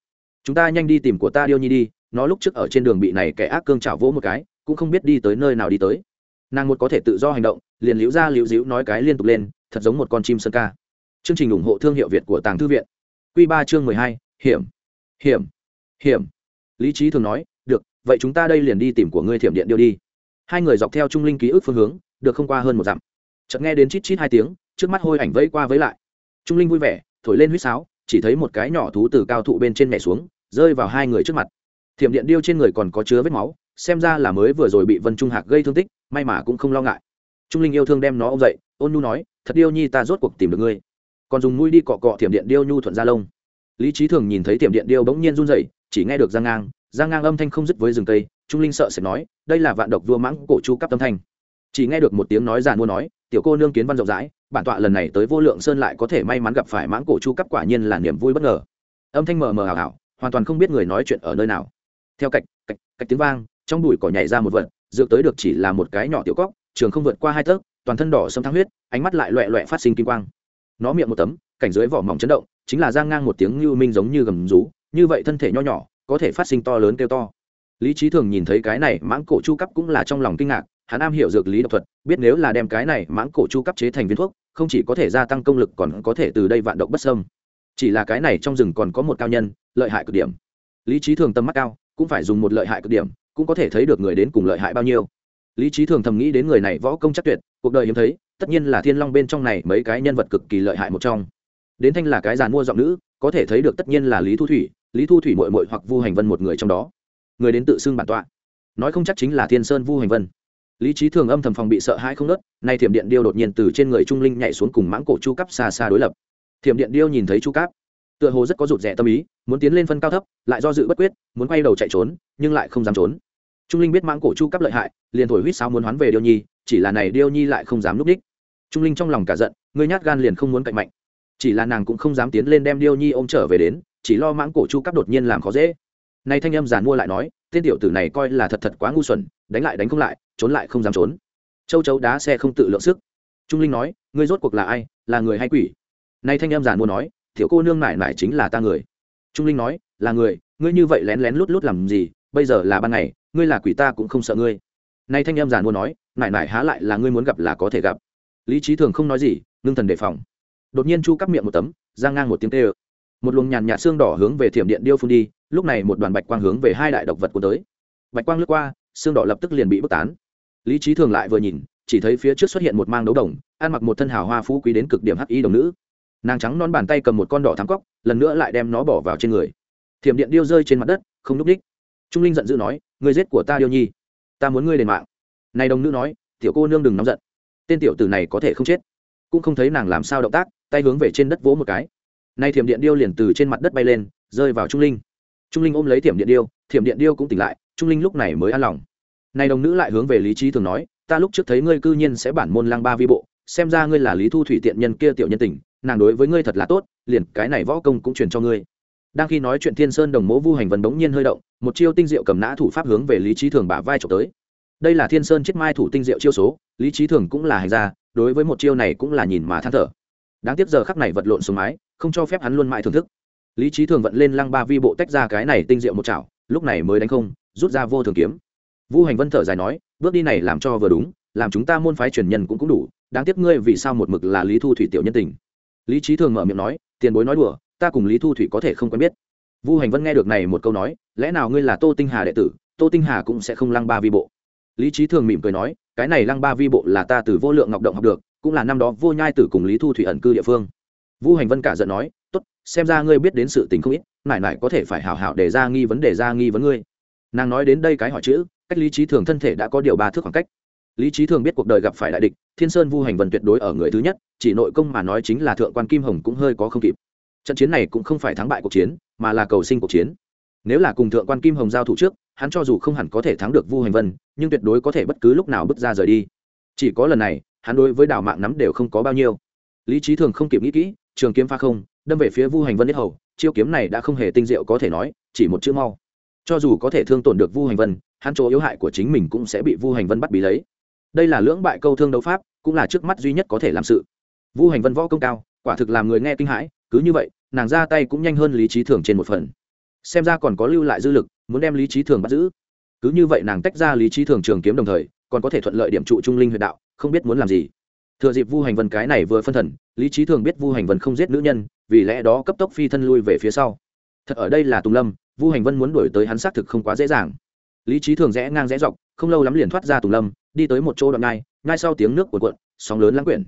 chúng ta nhanh đi tìm của ta điêu nhi đi, nó lúc trước ở trên đường bị này kẻ ác cương chảo vỗ một cái, cũng không biết đi tới nơi nào đi tới. Nàng một có thể tự do hành động, liền liễu ra liễu dĩu nói cái liên tục lên, thật giống một con chim sơn ca. Chương trình ủng hộ thương hiệu việt của tàng thư viện. Q ba chương mười hai, hiểm hiểm hiểm. Lý trí thường nói, được, vậy chúng ta đây liền đi tìm của ngươi thiểm điện điêu đi. Hai người dọc theo trung linh ký ức phương hướng, được không qua hơn một dặm. Chợt nghe đến chít chít hai tiếng, trước mắt hôi ảnh vẫy qua với lại. Trung linh vui vẻ, thổi lên huýt sáo, chỉ thấy một cái nhỏ thú từ cao thụ bên trên mẹ xuống rơi vào hai người trước mặt. Thiểm điện điêu trên người còn có chứa vết máu, xem ra là mới vừa rồi bị vân trung hạc gây thương tích, may mà cũng không lo ngại. Trung linh yêu thương đem nó ô m dậy, ôn nhu nói, thật điêu nhi ta rốt cuộc tìm được ngươi. Còn dùng mũi đi cọ cọ thiểm điện điêu nhu thuận ra lông. Lý trí thường nhìn thấy thiểm điện điêu bỗng nhiên run dậy chỉ nghe được giang ngang giang ngang âm thanh không dứt với rừng cây, trung linh sợ sẽ nói, đây là vạn độc vua mãng cổ chu cắp tâm thanh. Chỉ nghe được một tiếng nói giàn mua nói, tiểu cô nương kiến văn rộng rãi, bản tọa lần này tới vô lượng sơn lại có thể may mắn gặp phải mãng cổ chu cắp quả nhiên là niềm vui bất ngờ. Âm thanh mờ mờ ảo ảo hoàn toàn không biết người nói chuyện ở nơi nào. Theo cạch cạch cạch tiếng vang, trong đùi cỏ nhảy ra một vật, dược tới được chỉ là một cái nhỏ tiểu cóc, trường không vượt qua hai tấc, toàn thân đỏ sâm thăng huyết, ánh mắt lại loẹ loẹ phát sinh kim quang. Nó miệng một tấm, cảnh dưới vỏ mỏng chấn động, chính là giang ngang một tiếng như minh giống như gầm rú, như vậy thân thể nho nhỏ, có thể phát sinh to lớn kêu to. Lý trí thường nhìn thấy cái này mãng cổ chu cấp cũng là trong lòng kinh ngạc, hắn am hiểu dược lý độc thuật, biết nếu là đem cái này mãng cổ chu cấp chế thành viên thuốc, không chỉ có thể gia tăng công lực còn có thể từ đây vạn độc bất sâm chỉ là cái này trong rừng còn có một cao nhân lợi hại cực điểm. Lý trí thường tâm mắt cao, cũng phải dùng một lợi hại cực điểm, cũng có thể thấy được người đến cùng lợi hại bao nhiêu. Lý trí thường thầm nghĩ đến người này võ công chắc tuyệt, cuộc đời hiếm thấy, tất nhiên là thiên long bên trong này mấy cái nhân vật cực kỳ lợi hại một trong. Đến thanh là cái giàn mua giọng nữ, có thể thấy được tất nhiên là lý thu thủy, lý thu thủy mội mội hoặc vu hành vân một người trong đó. Người đến tự xưng bản tọa. Nói không chắc chính là thiên sơn vu hành vân. Lý trí thường âm thầm phòng bị sợ hãi không nớt nay thiểm điện điêu đột nhiên từ trên người trung linh nhảy xuống cùng mãng cổ chu cấp xa xa đối lập. Thiểm điện điêu nhìn thấy chu cáp tựa hồ rất có rụt rè tâm ý, muốn tiến lên phân cao thấp, lại do dự bất quyết, muốn quay đầu chạy trốn, nhưng lại không dám trốn. Trung linh biết mãng cổ chu cấp lợi hại, liền thổi huýt sao muốn hoán về điêu nhi, chỉ là này điêu nhi lại không dám núp đích. Trung linh trong lòng cả giận ngươi nhát gan liền không muốn cạnh mạnh. Chỉ là nàng cũng không dám tiến lên đem điêu nhi ôm trở về đến, chỉ lo mãng cổ chu cấp đột nhiên làm khó dễ. Nay thanh âm giàn mua lại nói, tên tiểu tử này coi là thật thật quá ngu xuẩn, đánh lại đánh không lại, trốn lại không dám trốn. Châu chấu đá xe không tự lượng sức. Trung linh nói, ngươi rốt cuộc là ai, là người hay quỷ? Nay thanh âm giàn mua nói tiểu cô nương nải nải chính là ta người. Trung linh nói, là người, ngươi như vậy lén lén lút lút làm gì, bây giờ là ban ngày, ngươi là quỷ ta cũng không sợ ngươi. Nay thanh em giàn mua nói nải nải há lại là ngươi muốn gặp là có thể gặp. Lý trí thường không nói gì, ngưng thần đề phòng. Đột nhiên chu cắp miệng một tấm, giang ngang một tiếng tê ơ một luồng nhàn nhạt xương đỏ hướng về thiểm điện điêu phun đi, lúc này một đoàn bạch quang hướng về hai đại độc vật của tới. Bạch quang lướt qua, xương đỏ lập tức liền bị bức tán. Lý trí thường lại vừa nhìn, chỉ thấy phía trước xuất hiện một mang đấu đồng, ăn mặc một thân hào hoa phú quý đến cực điểm hắc y đồng nữ nàng trắng non bàn tay cầm một con đỏ thắng cóc, lần nữa lại đem nó bỏ vào trên người. Thiểm điện điêu rơi trên mặt đất, không núp đích. Trung linh giận dữ nói người giết của ta, điêu nhi. Ta muốn ngươi đền mạng. Này đồng nữ nói, tiểu cô nương đừng nóng giận. Tên tiểu tử này có thể không chết. Cũng không thấy nàng làm sao động tác, tay hướng về trên đất vỗ một cái. Nay thiểm điện điêu liền từ trên mặt đất bay lên, rơi vào trung linh. Trung linh ôm lấy thiểm điện điêu, thiểm điện điêu cũng tỉnh lại, trung linh lúc này mới an lòng. Nay đồng nữ lại hướng về lý trí thường nói, ta lúc trước thấy ngươi cư nhiên sẽ bản môn lang ba vi bộ, xem ra ngươi là lý thu thủy tiện nhân kia tiểu nhân tình nàng đối với ngươi thật là tốt, liền cái này võ công cũng truyền cho ngươi. Đang khi nói chuyện thiên sơn đồng mố vu hành Vân bỗng nhiên hơi động, một chiêu tinh diệu cầm nã thủ pháp hướng về lý trí thường bả vai trộm tới. Đây là thiên sơn chiết mai thủ tinh diệu chiêu số, lý trí thường cũng là hành gia, đối với một chiêu này cũng là nhìn mà than thở. Đáng tiếc giờ khắc này vật lộn xuống mái, không cho phép hắn luôn mãi thưởng thức. Lý trí thường vận lên lăng ba vi bộ tách ra cái này tinh diệu một chảo, lúc này mới đánh không, rút ra vô thường kiếm. Vu hành vân thở dài nói, bước đi này làm cho vừa đúng, làm chúng ta môn phái truyền nhân cũng cũng đủ, đáng tiếc ngươi vì sao một mực là lý thu thủy tiểu nhân tình lý trí thường mở miệng nói, tiền bối nói đùa, ta cùng lý thu thủy có thể không quen biết. Vu hành vân nghe được này một câu nói, lẽ nào ngươi là tô tinh hà đệ tử, tô tinh hà cũng sẽ không lăng ba vi bộ? Lý trí thường mỉm cười nói, cái này lăng ba vi bộ là ta từ vô lượng ngọc động học được, cũng là năm đó vô nhai tử cùng lý thu thủy ẩn cư địa phương. Vu hành vân cả giận nói, tốt, xem ra ngươi biết đến sự tình không ít, mãi mãi có thể phải hào hảo để ra nghi vấn đề ra nghi vấn ngươi. Nàng nói đến đây cái hỏi chữ, cách lý trí thường thân thể đã có điều ba thước khoảng cách lý trí thường biết cuộc đời gặp phải đại địch, thiên sơn vu hành vân tuyệt đối ở người thứ nhất, chỉ nội công mà nói chính là thượng quan kim hồng cũng hơi có không kịp. Trận chiến này cũng không phải thắng bại cuộc chiến, mà là cầu sinh cuộc chiến. Nếu là cùng thượng quan kim hồng giao thủ trước, hắn cho dù không hẳn có thể thắng được vu hành vân, nhưng tuyệt đối có thể bất cứ lúc nào bước ra rời đi. Chỉ có lần này, hắn đối với đào mạng nắm đều không có bao nhiêu. Lý trí thường không kịp nghĩ kỹ, trường kiếm pha không, đâm về phía vu hành vân nhất hầu, chiêu kiếm này đã không hề tinh diệu có thể nói, chỉ một chữ mau. Cho dù có thể thương tổn được vu hành vân, hắn chỗ yếu hại của chính mình cũng sẽ bị vu hành vân bắt bí lấy đây là lưỡng bại câu thương đấu pháp, cũng là trước mắt duy nhất có thể làm sự. Vu hành vân võ công cao, quả thực làm người nghe kinh hãi, cứ như vậy, nàng ra tay cũng nhanh hơn lý trí thường trên một phần. Xem ra còn có lưu lại dư lực, muốn đem lý trí thường bắt giữ. Cứ như vậy nàng tách ra lý trí thường trường kiếm đồng thời, còn có thể thuận lợi điểm trụ trung linh huyệt đạo, không biết muốn làm gì. Thừa dịp vu hành vân cái này vừa phân thần, lý trí thường biết vu hành vân không giết nữ nhân, vì lẽ đó cấp tốc phi thân lui về phía sau. Thật ở đây là tùng lâm, vu hành vân muốn đuổi tới hắn xác thực không quá dễ dàng lý trí thường rẽ ngang rẽ dọc, không lâu lắm liền thoát ra tùng lâm, đi tới một chỗ đoạn ngai ngay sau tiếng nước cuộn cuộn, sóng lớn lãng quyển.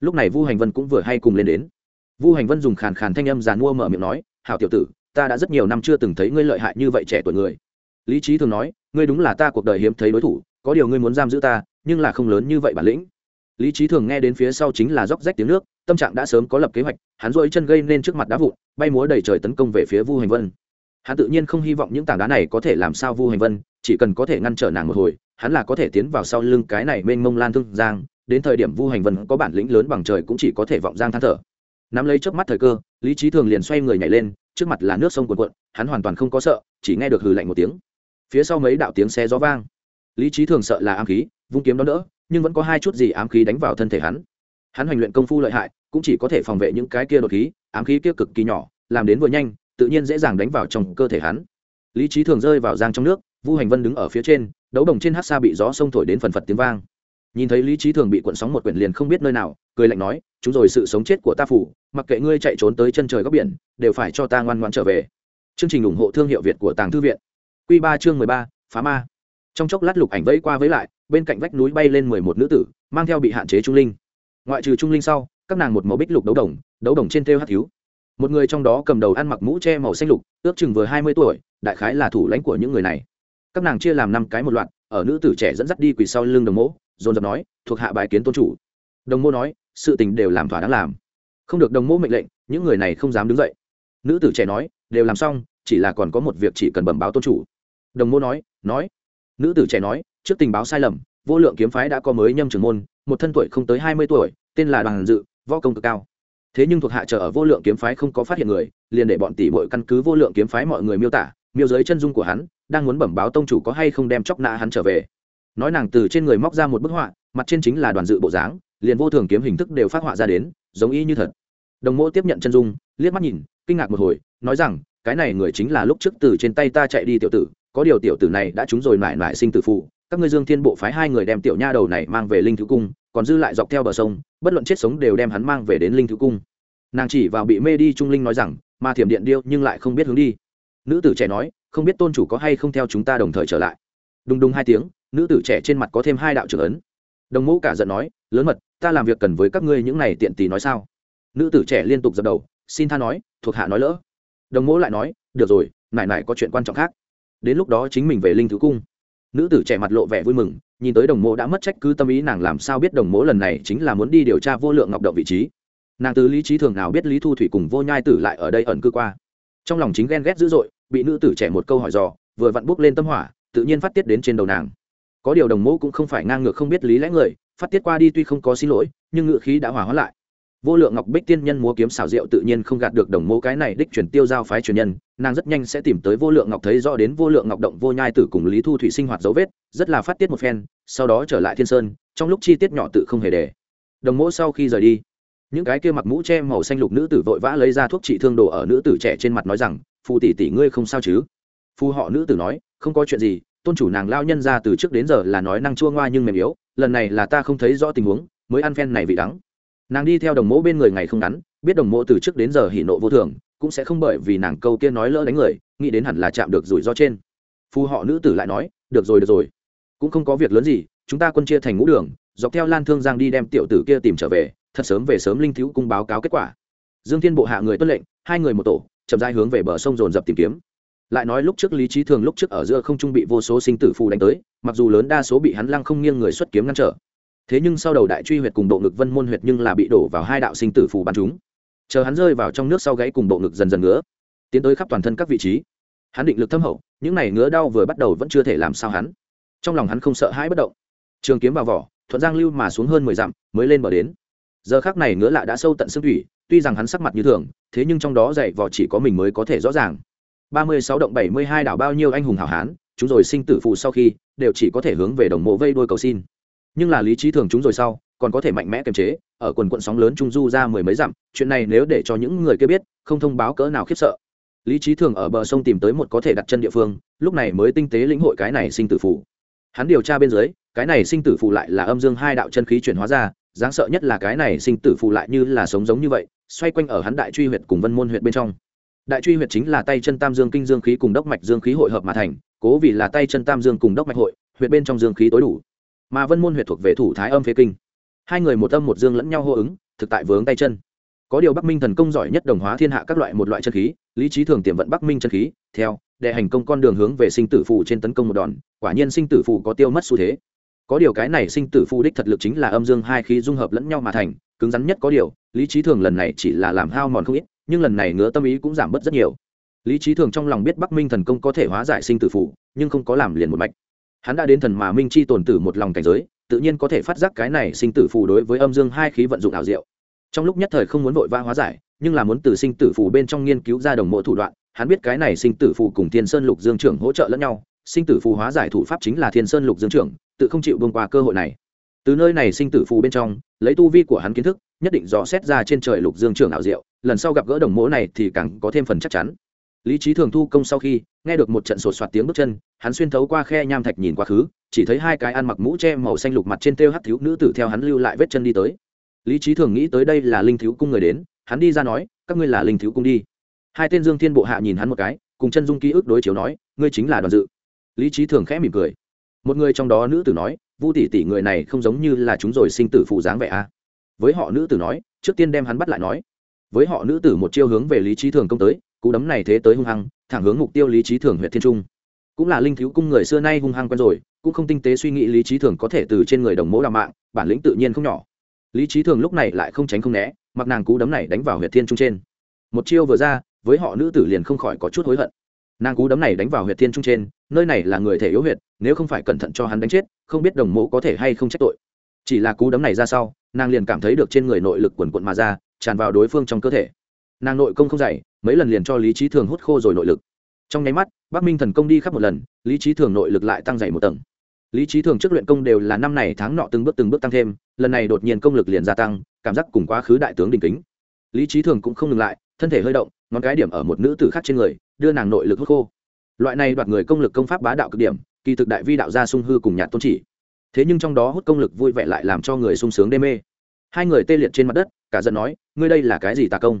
Lúc này vu hành vân cũng vừa hay cùng lên đến. Vu hành vân dùng khàn khàn thanh âm giàn mua mở miệng nói, hảo tiểu tử, ta đã rất nhiều năm chưa từng thấy ngươi lợi hại như vậy trẻ tuổi người. Lý trí thường nói, ngươi đúng là ta cuộc đời hiếm thấy đối thủ, có điều ngươi muốn giam giữ ta, nhưng là không lớn như vậy bản lĩnh. Lý trí thường nghe đến phía sau chính là róc rách tiếng nước, tâm trạng đã sớm có lập kế hoạch, hắn rỗi chân gây nên trước mặt đá vụn, bay múa đầy trời tấn công về phía vu hành vân hắn tự nhiên không hy vọng những tảng đá này có thể làm sao vu hành vân, chỉ cần có thể ngăn trở nàng một hồi, hắn là có thể tiến vào sau lưng cái này mênh mông lan thương giang. Đến thời điểm vu hành vân có bản lĩnh lớn bằng trời cũng chỉ có thể vọng giang than thở. Nắm lấy trước mắt thời cơ, lý trí thường liền xoay người nhảy lên, trước mặt là nước sông cuồn cuộn, hắn hoàn toàn không có sợ, chỉ nghe được hừ lạnh một tiếng. Phía sau mấy đạo tiếng xe gió vang. Lý trí thường sợ là ám khí, vung kiếm đó đỡ, nhưng vẫn có hai chút gì ám khí đánh vào thân thể hắn. Hắn hoành luyện công phu lợi hại, cũng chỉ có thể phòng vệ những cái kia đột khí, ám khí kia cực kỳ nhỏ, làm đến vừa nhanh tự nhiên dễ dàng đánh vào trong cơ thể hắn. Lý trí thường rơi vào giang trong nước, vu hành vân đứng ở phía trên, đấu đồng trên hát xa bị gió sông thổi đến phần phật tiếng vang. Nhìn thấy lý trí thường bị cuộn sóng một quyển liền không biết nơi nào, cười lạnh nói, chúng rồi sự sống chết của ta phủ, mặc kệ ngươi chạy trốn tới chân trời góc biển, đều phải cho ta ngoan ngoan trở về. Chương trình ủng hộ thương hiệu việt của tàng thư viện. Q ba chương mười ba, phá ma. Trong chốc lát lục ảnh vẫy qua với lại, bên cạnh vách núi bay lên mười một nữ tử, mang theo bị hạn chế trung linh. Ngoại trừ trung linh sau, các nàng một màu bích lục đấu đồng đấu đồng trên thêu hát thiếu một người trong đó cầm đầu ăn mặc mũ che màu xanh lục, ước chừng vừa hai mươi tuổi, đại khái là thủ lãnh của những người này. Các nàng chia làm năm cái một loạt, ở nữ tử trẻ dẫn dắt đi quỳ sau lưng đồng mỗ, dồn dập nói, thuộc hạ bài kiến tôn chủ. Đồng mô nói, sự tình đều làm thỏa đáng làm. Không được đồng mô mệnh lệnh, những người này không dám đứng dậy. Nữ tử trẻ nói, đều làm xong, chỉ là còn có một việc chỉ cần bẩm báo tôn chủ. Đồng mô nói nói. Nữ tử trẻ nói, trước tình báo sai lầm, vô lượng kiếm phái đã có mới nhâm trưởng môn, một thân tuổi không tới hai mươi tuổi, tên là đoàn dự, võ công cực cao thế nhưng thuộc hạ chờ ở vô lượng kiếm phái không có phát hiện người, liền để bọn tỷ bội căn cứ vô lượng kiếm phái mọi người miêu tả, miêu giới chân dung của hắn, đang muốn bẩm báo tông chủ có hay không đem chóc nã hắn trở về. Nói nàng từ trên người móc ra một bức họa, mặt trên chính là đoàn dự bộ dáng, liền vô thường kiếm hình thức đều phát họa ra đến, giống y như thật. Đồng mô tiếp nhận chân dung, liếc mắt nhìn, kinh ngạc một hồi, nói rằng, cái này người chính là lúc trước từ trên tay ta chạy đi tiểu tử, có điều tiểu tử này đã trúng rồi mãi mãi sinh tử phụ, các ngươi dương thiên bộ phái hai người đem tiểu nha đầu này mang về linh thứ cung còn dư lại dọc theo bờ sông, bất luận chết sống đều đem hắn mang về đến linh thứ cung. Nàng chỉ vào bị mê đi trung linh nói rằng mà thiểm điện điêu nhưng lại không biết hướng đi. Nữ tử trẻ nói, không biết tôn chủ có hay không theo chúng ta đồng thời trở lại. Đùng đùng hai tiếng, nữ tử trẻ trên mặt có thêm hai đạo trưởng ấn. Đồng mẫu cả giận nói, lớn mật, ta làm việc cần với các ngươi những này tiện tì nói sao? Nữ tử trẻ liên tục dập đầu, xin tha nói, thuộc hạ nói lỡ. Đồng mẫu lại nói, được rồi, nải nải có chuyện quan trọng khác. Đến lúc đó chính mình về linh thứ cung nữ tử trẻ mặt lộ vẻ vui mừng, nhìn tới đồng mộ đã mất trách cứ tâm ý, nàng làm sao biết đồng mộ lần này chính là muốn đi điều tra vô lượng ngọc động vị trí. Nàng từ lý trí thường nào biết lý thu thủy cùng vô nhai tử lại ở đây ẩn cư qua. Trong lòng chính ghen ghét dữ dội, bị nữ tử trẻ một câu hỏi dò, vừa vặn bốc lên tâm hỏa, tự nhiên phát tiết đến trên đầu nàng. Có điều đồng mẫu cũng không phải ngang ngược không biết lý lẽ người, phát tiết qua đi tuy không có xin lỗi, nhưng ngự khí đã hòa hóa lại vô lượng ngọc bích tiên nhân múa kiếm xảo diệu tự nhiên không gạt được đồng mẫu cái này đích truyền tiêu giao phái truyền nhân, nàng rất nhanh sẽ tìm tới vô lượng ngọc thấy rõ đến vô lượng ngọc động vô nhai tử cùng lý thu thủy sinh hoạt dấu vết, rất là phát tiết một phen, sau đó trở lại thiên sơn, trong lúc chi tiết nhỏ tự không hề để. Đồng mẫu sau khi rời đi, những cái kia mặc mũ che màu xanh lục nữ tử vội vã lấy ra thuốc trị thương đồ ở nữ tử trẻ trên mặt nói rằng, phù tỷ tỷ ngươi không sao chứ? Phù họ nữ tử nói, không có chuyện gì, tôn chủ nàng lao nhân ra từ trước đến giờ là nói năng chua ngoa nhưng mềm yếu, lần này là ta không thấy rõ tình huống, mới ăn phen này vị đắng nàng đi theo đồng mẫu bên người ngày không ngắn, biết đồng mẫu từ trước đến giờ hỉ nộ vô thường, cũng sẽ không bởi vì nàng câu kia nói lỡ đánh người, nghĩ đến hẳn là chạm được rủi ro trên. Phù họ nữ tử lại nói, được rồi được rồi. Cũng không có việc lớn gì, chúng ta quân chia thành ngũ đường, dọc theo lan thương giang đi đem tiểu tử kia tìm trở về, thật sớm về sớm linh thiếu cung báo cáo kết quả. Dương thiên bộ hạ người tuân lệnh, hai người một tổ, chậm rãi hướng về bờ sông dồn dập tìm kiếm. Lại nói lúc trước lý trí thường lúc trước ở giữa không trung bị vô số sinh tử phù đánh tới, mặc dù lớn đa số bị hắn lăng không nghiêng người xuất kiếm ngăn trở thế nhưng sau đầu đại truy huyệt cùng bộ ngực vân môn huyệt nhưng là bị đổ vào hai đạo sinh tử phù bắn chúng. Chờ hắn rơi vào trong nước sau gáy cùng bộ ngực dần dần ngứa, tiến tới khắp toàn thân các vị trí. Hắn định lực thâm hậu, những này ngứa đau vừa bắt đầu vẫn chưa thể làm sao hắn. Trong lòng hắn không sợ hãi bất động. Trường kiếm vào vỏ, thuận giang lưu mà xuống hơn mười dặm, mới lên bờ đến. Giờ khác này ngứa lạ đã sâu tận xương thủy, tuy rằng hắn sắc mặt như thường, thế nhưng trong đó dạy vỏ chỉ có mình mới có thể rõ ràng. Ba mươi sáu động bảy mươi hai đảo bao nhiêu anh hùng hảo hán, chúng rồi sinh tử phụ sau khi, đều chỉ có thể hướng về đồng mộ vây đôi cầu xin nhưng là lý trí thường chúng rồi sau, còn có thể mạnh mẽ kiềm chế, ở quần quận sóng lớn trung du ra mười mấy dặm, chuyện này nếu để cho những người kia biết, không thông báo cỡ nào khiếp sợ. Lý trí thường ở bờ sông tìm tới một có thể đặt chân địa phương, lúc này mới tinh tế lĩnh hội cái này sinh tử phụ hắn điều tra bên dưới, cái này sinh tử phụ lại là âm dương hai đạo chân khí chuyển hóa ra đáng sợ nhất là cái này sinh tử phụ lại như là sống giống như vậy, xoay quanh ở hắn đại truy huyệt cùng vân môn huyệt bên trong. Đại truy huyệt chính là tay chân tam dương kinh dương khí cùng đốc mạch dương khí hội hợp mà thành, cố vì là tay chân tam dương cùng đốc mạch hội, huyệt bên trong dương khí tối đủ mà vân môn huyệt thuộc về thủ thái âm phế kinh. Hai người một âm một dương lẫn nhau hô ứng, thực tại vướng tay chân. Có điều bắc minh thần công giỏi nhất đồng hóa thiên hạ các loại một loại chân khí, lý trí thường tiềm vận bắc minh chân khí, theo, đệ hành công con đường hướng về sinh tử phù trên tấn công một đòn, quả nhiên sinh tử phù có tiêu mất xu thế. Có điều cái này sinh tử phù đích thật lực chính là âm dương hai khí dung hợp lẫn nhau mà thành, cứng rắn nhất có điều, lý trí thường lần này chỉ là làm hao mòn không ít, nhưng lần này ngứa tâm ý cũng giảm bớt rất nhiều. Lý trí thường trong lòng biết bắc minh thần công có thể hóa giải sinh tử phù, nhưng không có làm liền một mạch hắn đã đến thần mà minh chi tồn tử một lòng cảnh giới, tự nhiên có thể phát giác cái này sinh tử phù đối với âm dương hai khí vận dụng ảo diệu. Trong lúc nhất thời không muốn vội vã hóa giải, nhưng là muốn từ sinh tử phù bên trong nghiên cứu ra đồng mộ thủ đoạn, hắn biết cái này sinh tử phù cùng thiên sơn lục dương trưởng hỗ trợ lẫn nhau, sinh tử phù hóa giải thủ pháp chính là thiên sơn lục dương trưởng, tự không chịu vương qua cơ hội này. Từ nơi này sinh tử phù bên trong, lấy tu vi của hắn kiến thức, nhất định rõ xét ra trên trời lục dương trưởng ảo diệu, lần sau gặp gỡ đồng mỗ này thì càng có thêm phần chắc chắn lý trí thường thu công sau khi nghe được một trận sột soạt tiếng bước chân, hắn xuyên thấu qua khe nham thạch nhìn quá khứ, chỉ thấy hai cái ăn mặc mũ che màu xanh lục mặt trên têu hắt thiếu nữ tử theo hắn lưu lại vết chân đi tới. Lý trí thường nghĩ tới đây là linh thiếu cung người đến, hắn đi ra nói, các ngươi là linh thiếu cung đi. Hai tên dương thiên bộ hạ nhìn hắn một cái, cùng chân dung ký ức đối chiếu nói, ngươi chính là đoàn dự. Lý trí thường khẽ mỉm cười. Một người trong đó nữ tử nói, vu tỷ tỷ người này không giống như là chúng rồi sinh tử phụ dáng vẻ a. À. với họ nữ tử nói, trước tiên đem hắn bắt lại nói. Với họ nữ tử một chiêu hướng về lý trí thường công tới cú đấm này thế tới hung hăng, thẳng hướng mục tiêu lý trí thường huyện thiên trung. Cũng là linh thiếu cung người xưa nay hung hăng quen rồi, cũng không tinh tế suy nghĩ lý trí thường có thể từ trên người đồng mẫu đào mạng, bản lĩnh tự nhiên không nhỏ. Lý trí thường lúc này lại không tránh không né, mặc nàng cú đấm này đánh vào huyện thiên trung trên. Một chiêu vừa ra, với họ nữ tử liền không khỏi có chút hối hận. Nàng cú đấm này đánh vào huyện thiên trung trên, nơi này là người thể yếu huyệt, nếu không phải cẩn thận cho hắn đánh chết, không biết đồng mẫu có thể hay không trách tội. Chỉ là cú đấm này ra sau, nàng liền cảm thấy được trên người nội lực quần quận mà ra, tràn vào đối phương trong cơ thể. Nàng nội công không dày mấy lần liền cho lý trí thường hút khô rồi nội lực. Trong nháy mắt, bắc minh thần công đi khắp một lần, lý trí thường nội lực lại tăng dày một tầng. Lý trí thường trước luyện công đều là năm này tháng nọ từng bước từng bước tăng thêm, lần này đột nhiên công lực liền gia tăng, cảm giác cùng quá khứ đại tướng đình kính. Lý trí thường cũng không ngừng lại, thân thể hơi động, ngón cái điểm ở một nữ tử khác trên người, đưa nàng nội lực hút khô. Loại này đoạt người công lực công pháp bá đạo cực điểm, kỳ thực đại vi đạo gia sung hư cùng nhạt tôn chỉ. Thế nhưng trong đó hút công lực vui vẻ lại làm cho người sung sướng đê mê. Hai người tê liệt trên mặt đất, cả giận nói, ngươi đây là cái gì tà công?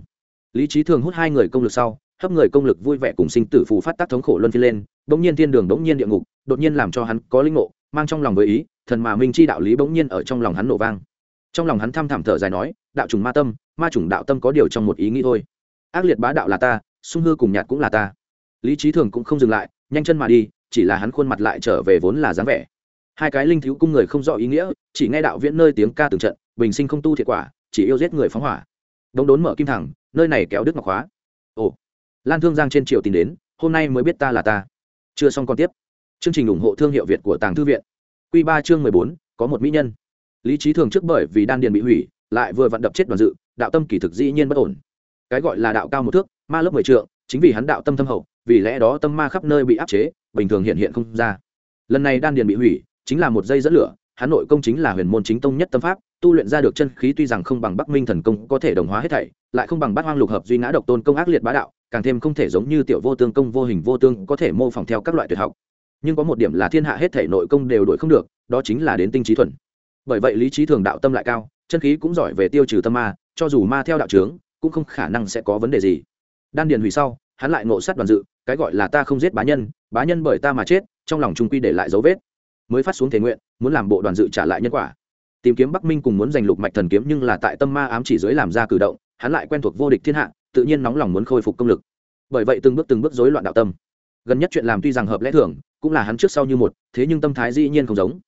Lý trí thường hút hai người công lực sau, hấp người công lực vui vẻ cùng sinh tử phù phát tác thống khổ luân phiên lên, bỗng nhiên thiên đường bỗng nhiên địa ngục, đột nhiên làm cho hắn có linh ngộ, mang trong lòng với ý, thần mà minh chi đạo lý bỗng nhiên ở trong lòng hắn nổ vang. Trong lòng hắn thăm thảm thở dài nói, đạo trùng ma tâm, ma trùng đạo tâm có điều trong một ý nghĩ thôi. Ác liệt bá đạo là ta, sung hư cùng nhạt cũng là ta. Lý trí thường cũng không dừng lại, nhanh chân mà đi, chỉ là hắn khuôn mặt lại trở về vốn là dáng vẻ. Hai cái linh thiếu cung người không rõ ý nghĩa, chỉ nghe đạo viễn nơi tiếng ca từng trận, bình sinh không tu thiệt quả, chỉ yêu giết người phóng hỏa đống đốn mở kim thẳng, nơi này kéo đức ngọc khóa. ồ, lan thương giang trên triều tìm đến, hôm nay mới biết ta là ta. Chưa xong còn tiếp. Chương trình ủng hộ thương hiệu việt của tàng thư viện. Q ba chương mười bốn, có một mỹ nhân. Lý trí thường trước bởi vì đan điền bị hủy, lại vừa vận đập chết đoàn dự, đạo tâm kỳ thực dĩ nhiên bất ổn. Cái gọi là đạo cao một thước, ma lớp mười trượng, chính vì hắn đạo tâm thâm hậu, vì lẽ đó tâm ma khắp nơi bị áp chế, bình thường hiện hiện không ra. Lần này đan điền bị hủy, chính là một dây dẫn lửa, hắn nội công chính là huyền môn chính tông nhất tâm pháp tu luyện ra được chân khí tuy rằng không bằng bắc minh thần công có thể đồng hóa hết thảy, lại không bằng bát hoang lục hợp duy ngã độc tôn công ác liệt bá đạo, càng thêm không thể giống như tiểu vô tương công vô hình vô tương có thể mô phỏng theo các loại tuyệt học. Nhưng có một điểm là thiên hạ hết thể nội công đều đổi không được, đó chính là đến tinh trí thuần. Bởi vậy lý trí thường đạo tâm lại cao, chân khí cũng giỏi về tiêu trừ tâm ma, cho dù ma theo đạo trướng, cũng không khả năng sẽ có vấn đề gì. Đan điền hủy sau, hắn lại ngộ sát đoàn dự, cái gọi là ta không giết bá nhân bá nhân bởi ta mà chết, trong lòng trung quy để lại dấu vết. Mới phát xuống thể nguyện, muốn làm bộ đoàn dự trả lại nhân quả tìm kiếm bắc minh cùng muốn giành lục mạch thần kiếm nhưng là tại tâm ma ám chỉ dưới làm ra cử động, hắn lại quen thuộc vô địch thiên hạ, tự nhiên nóng lòng muốn khôi phục công lực. Bởi vậy từng bước từng bước rối loạn đạo tâm. Gần nhất chuyện làm tuy rằng hợp lẽ thường, cũng là hắn trước sau như một, thế nhưng tâm thái dĩ nhiên không giống.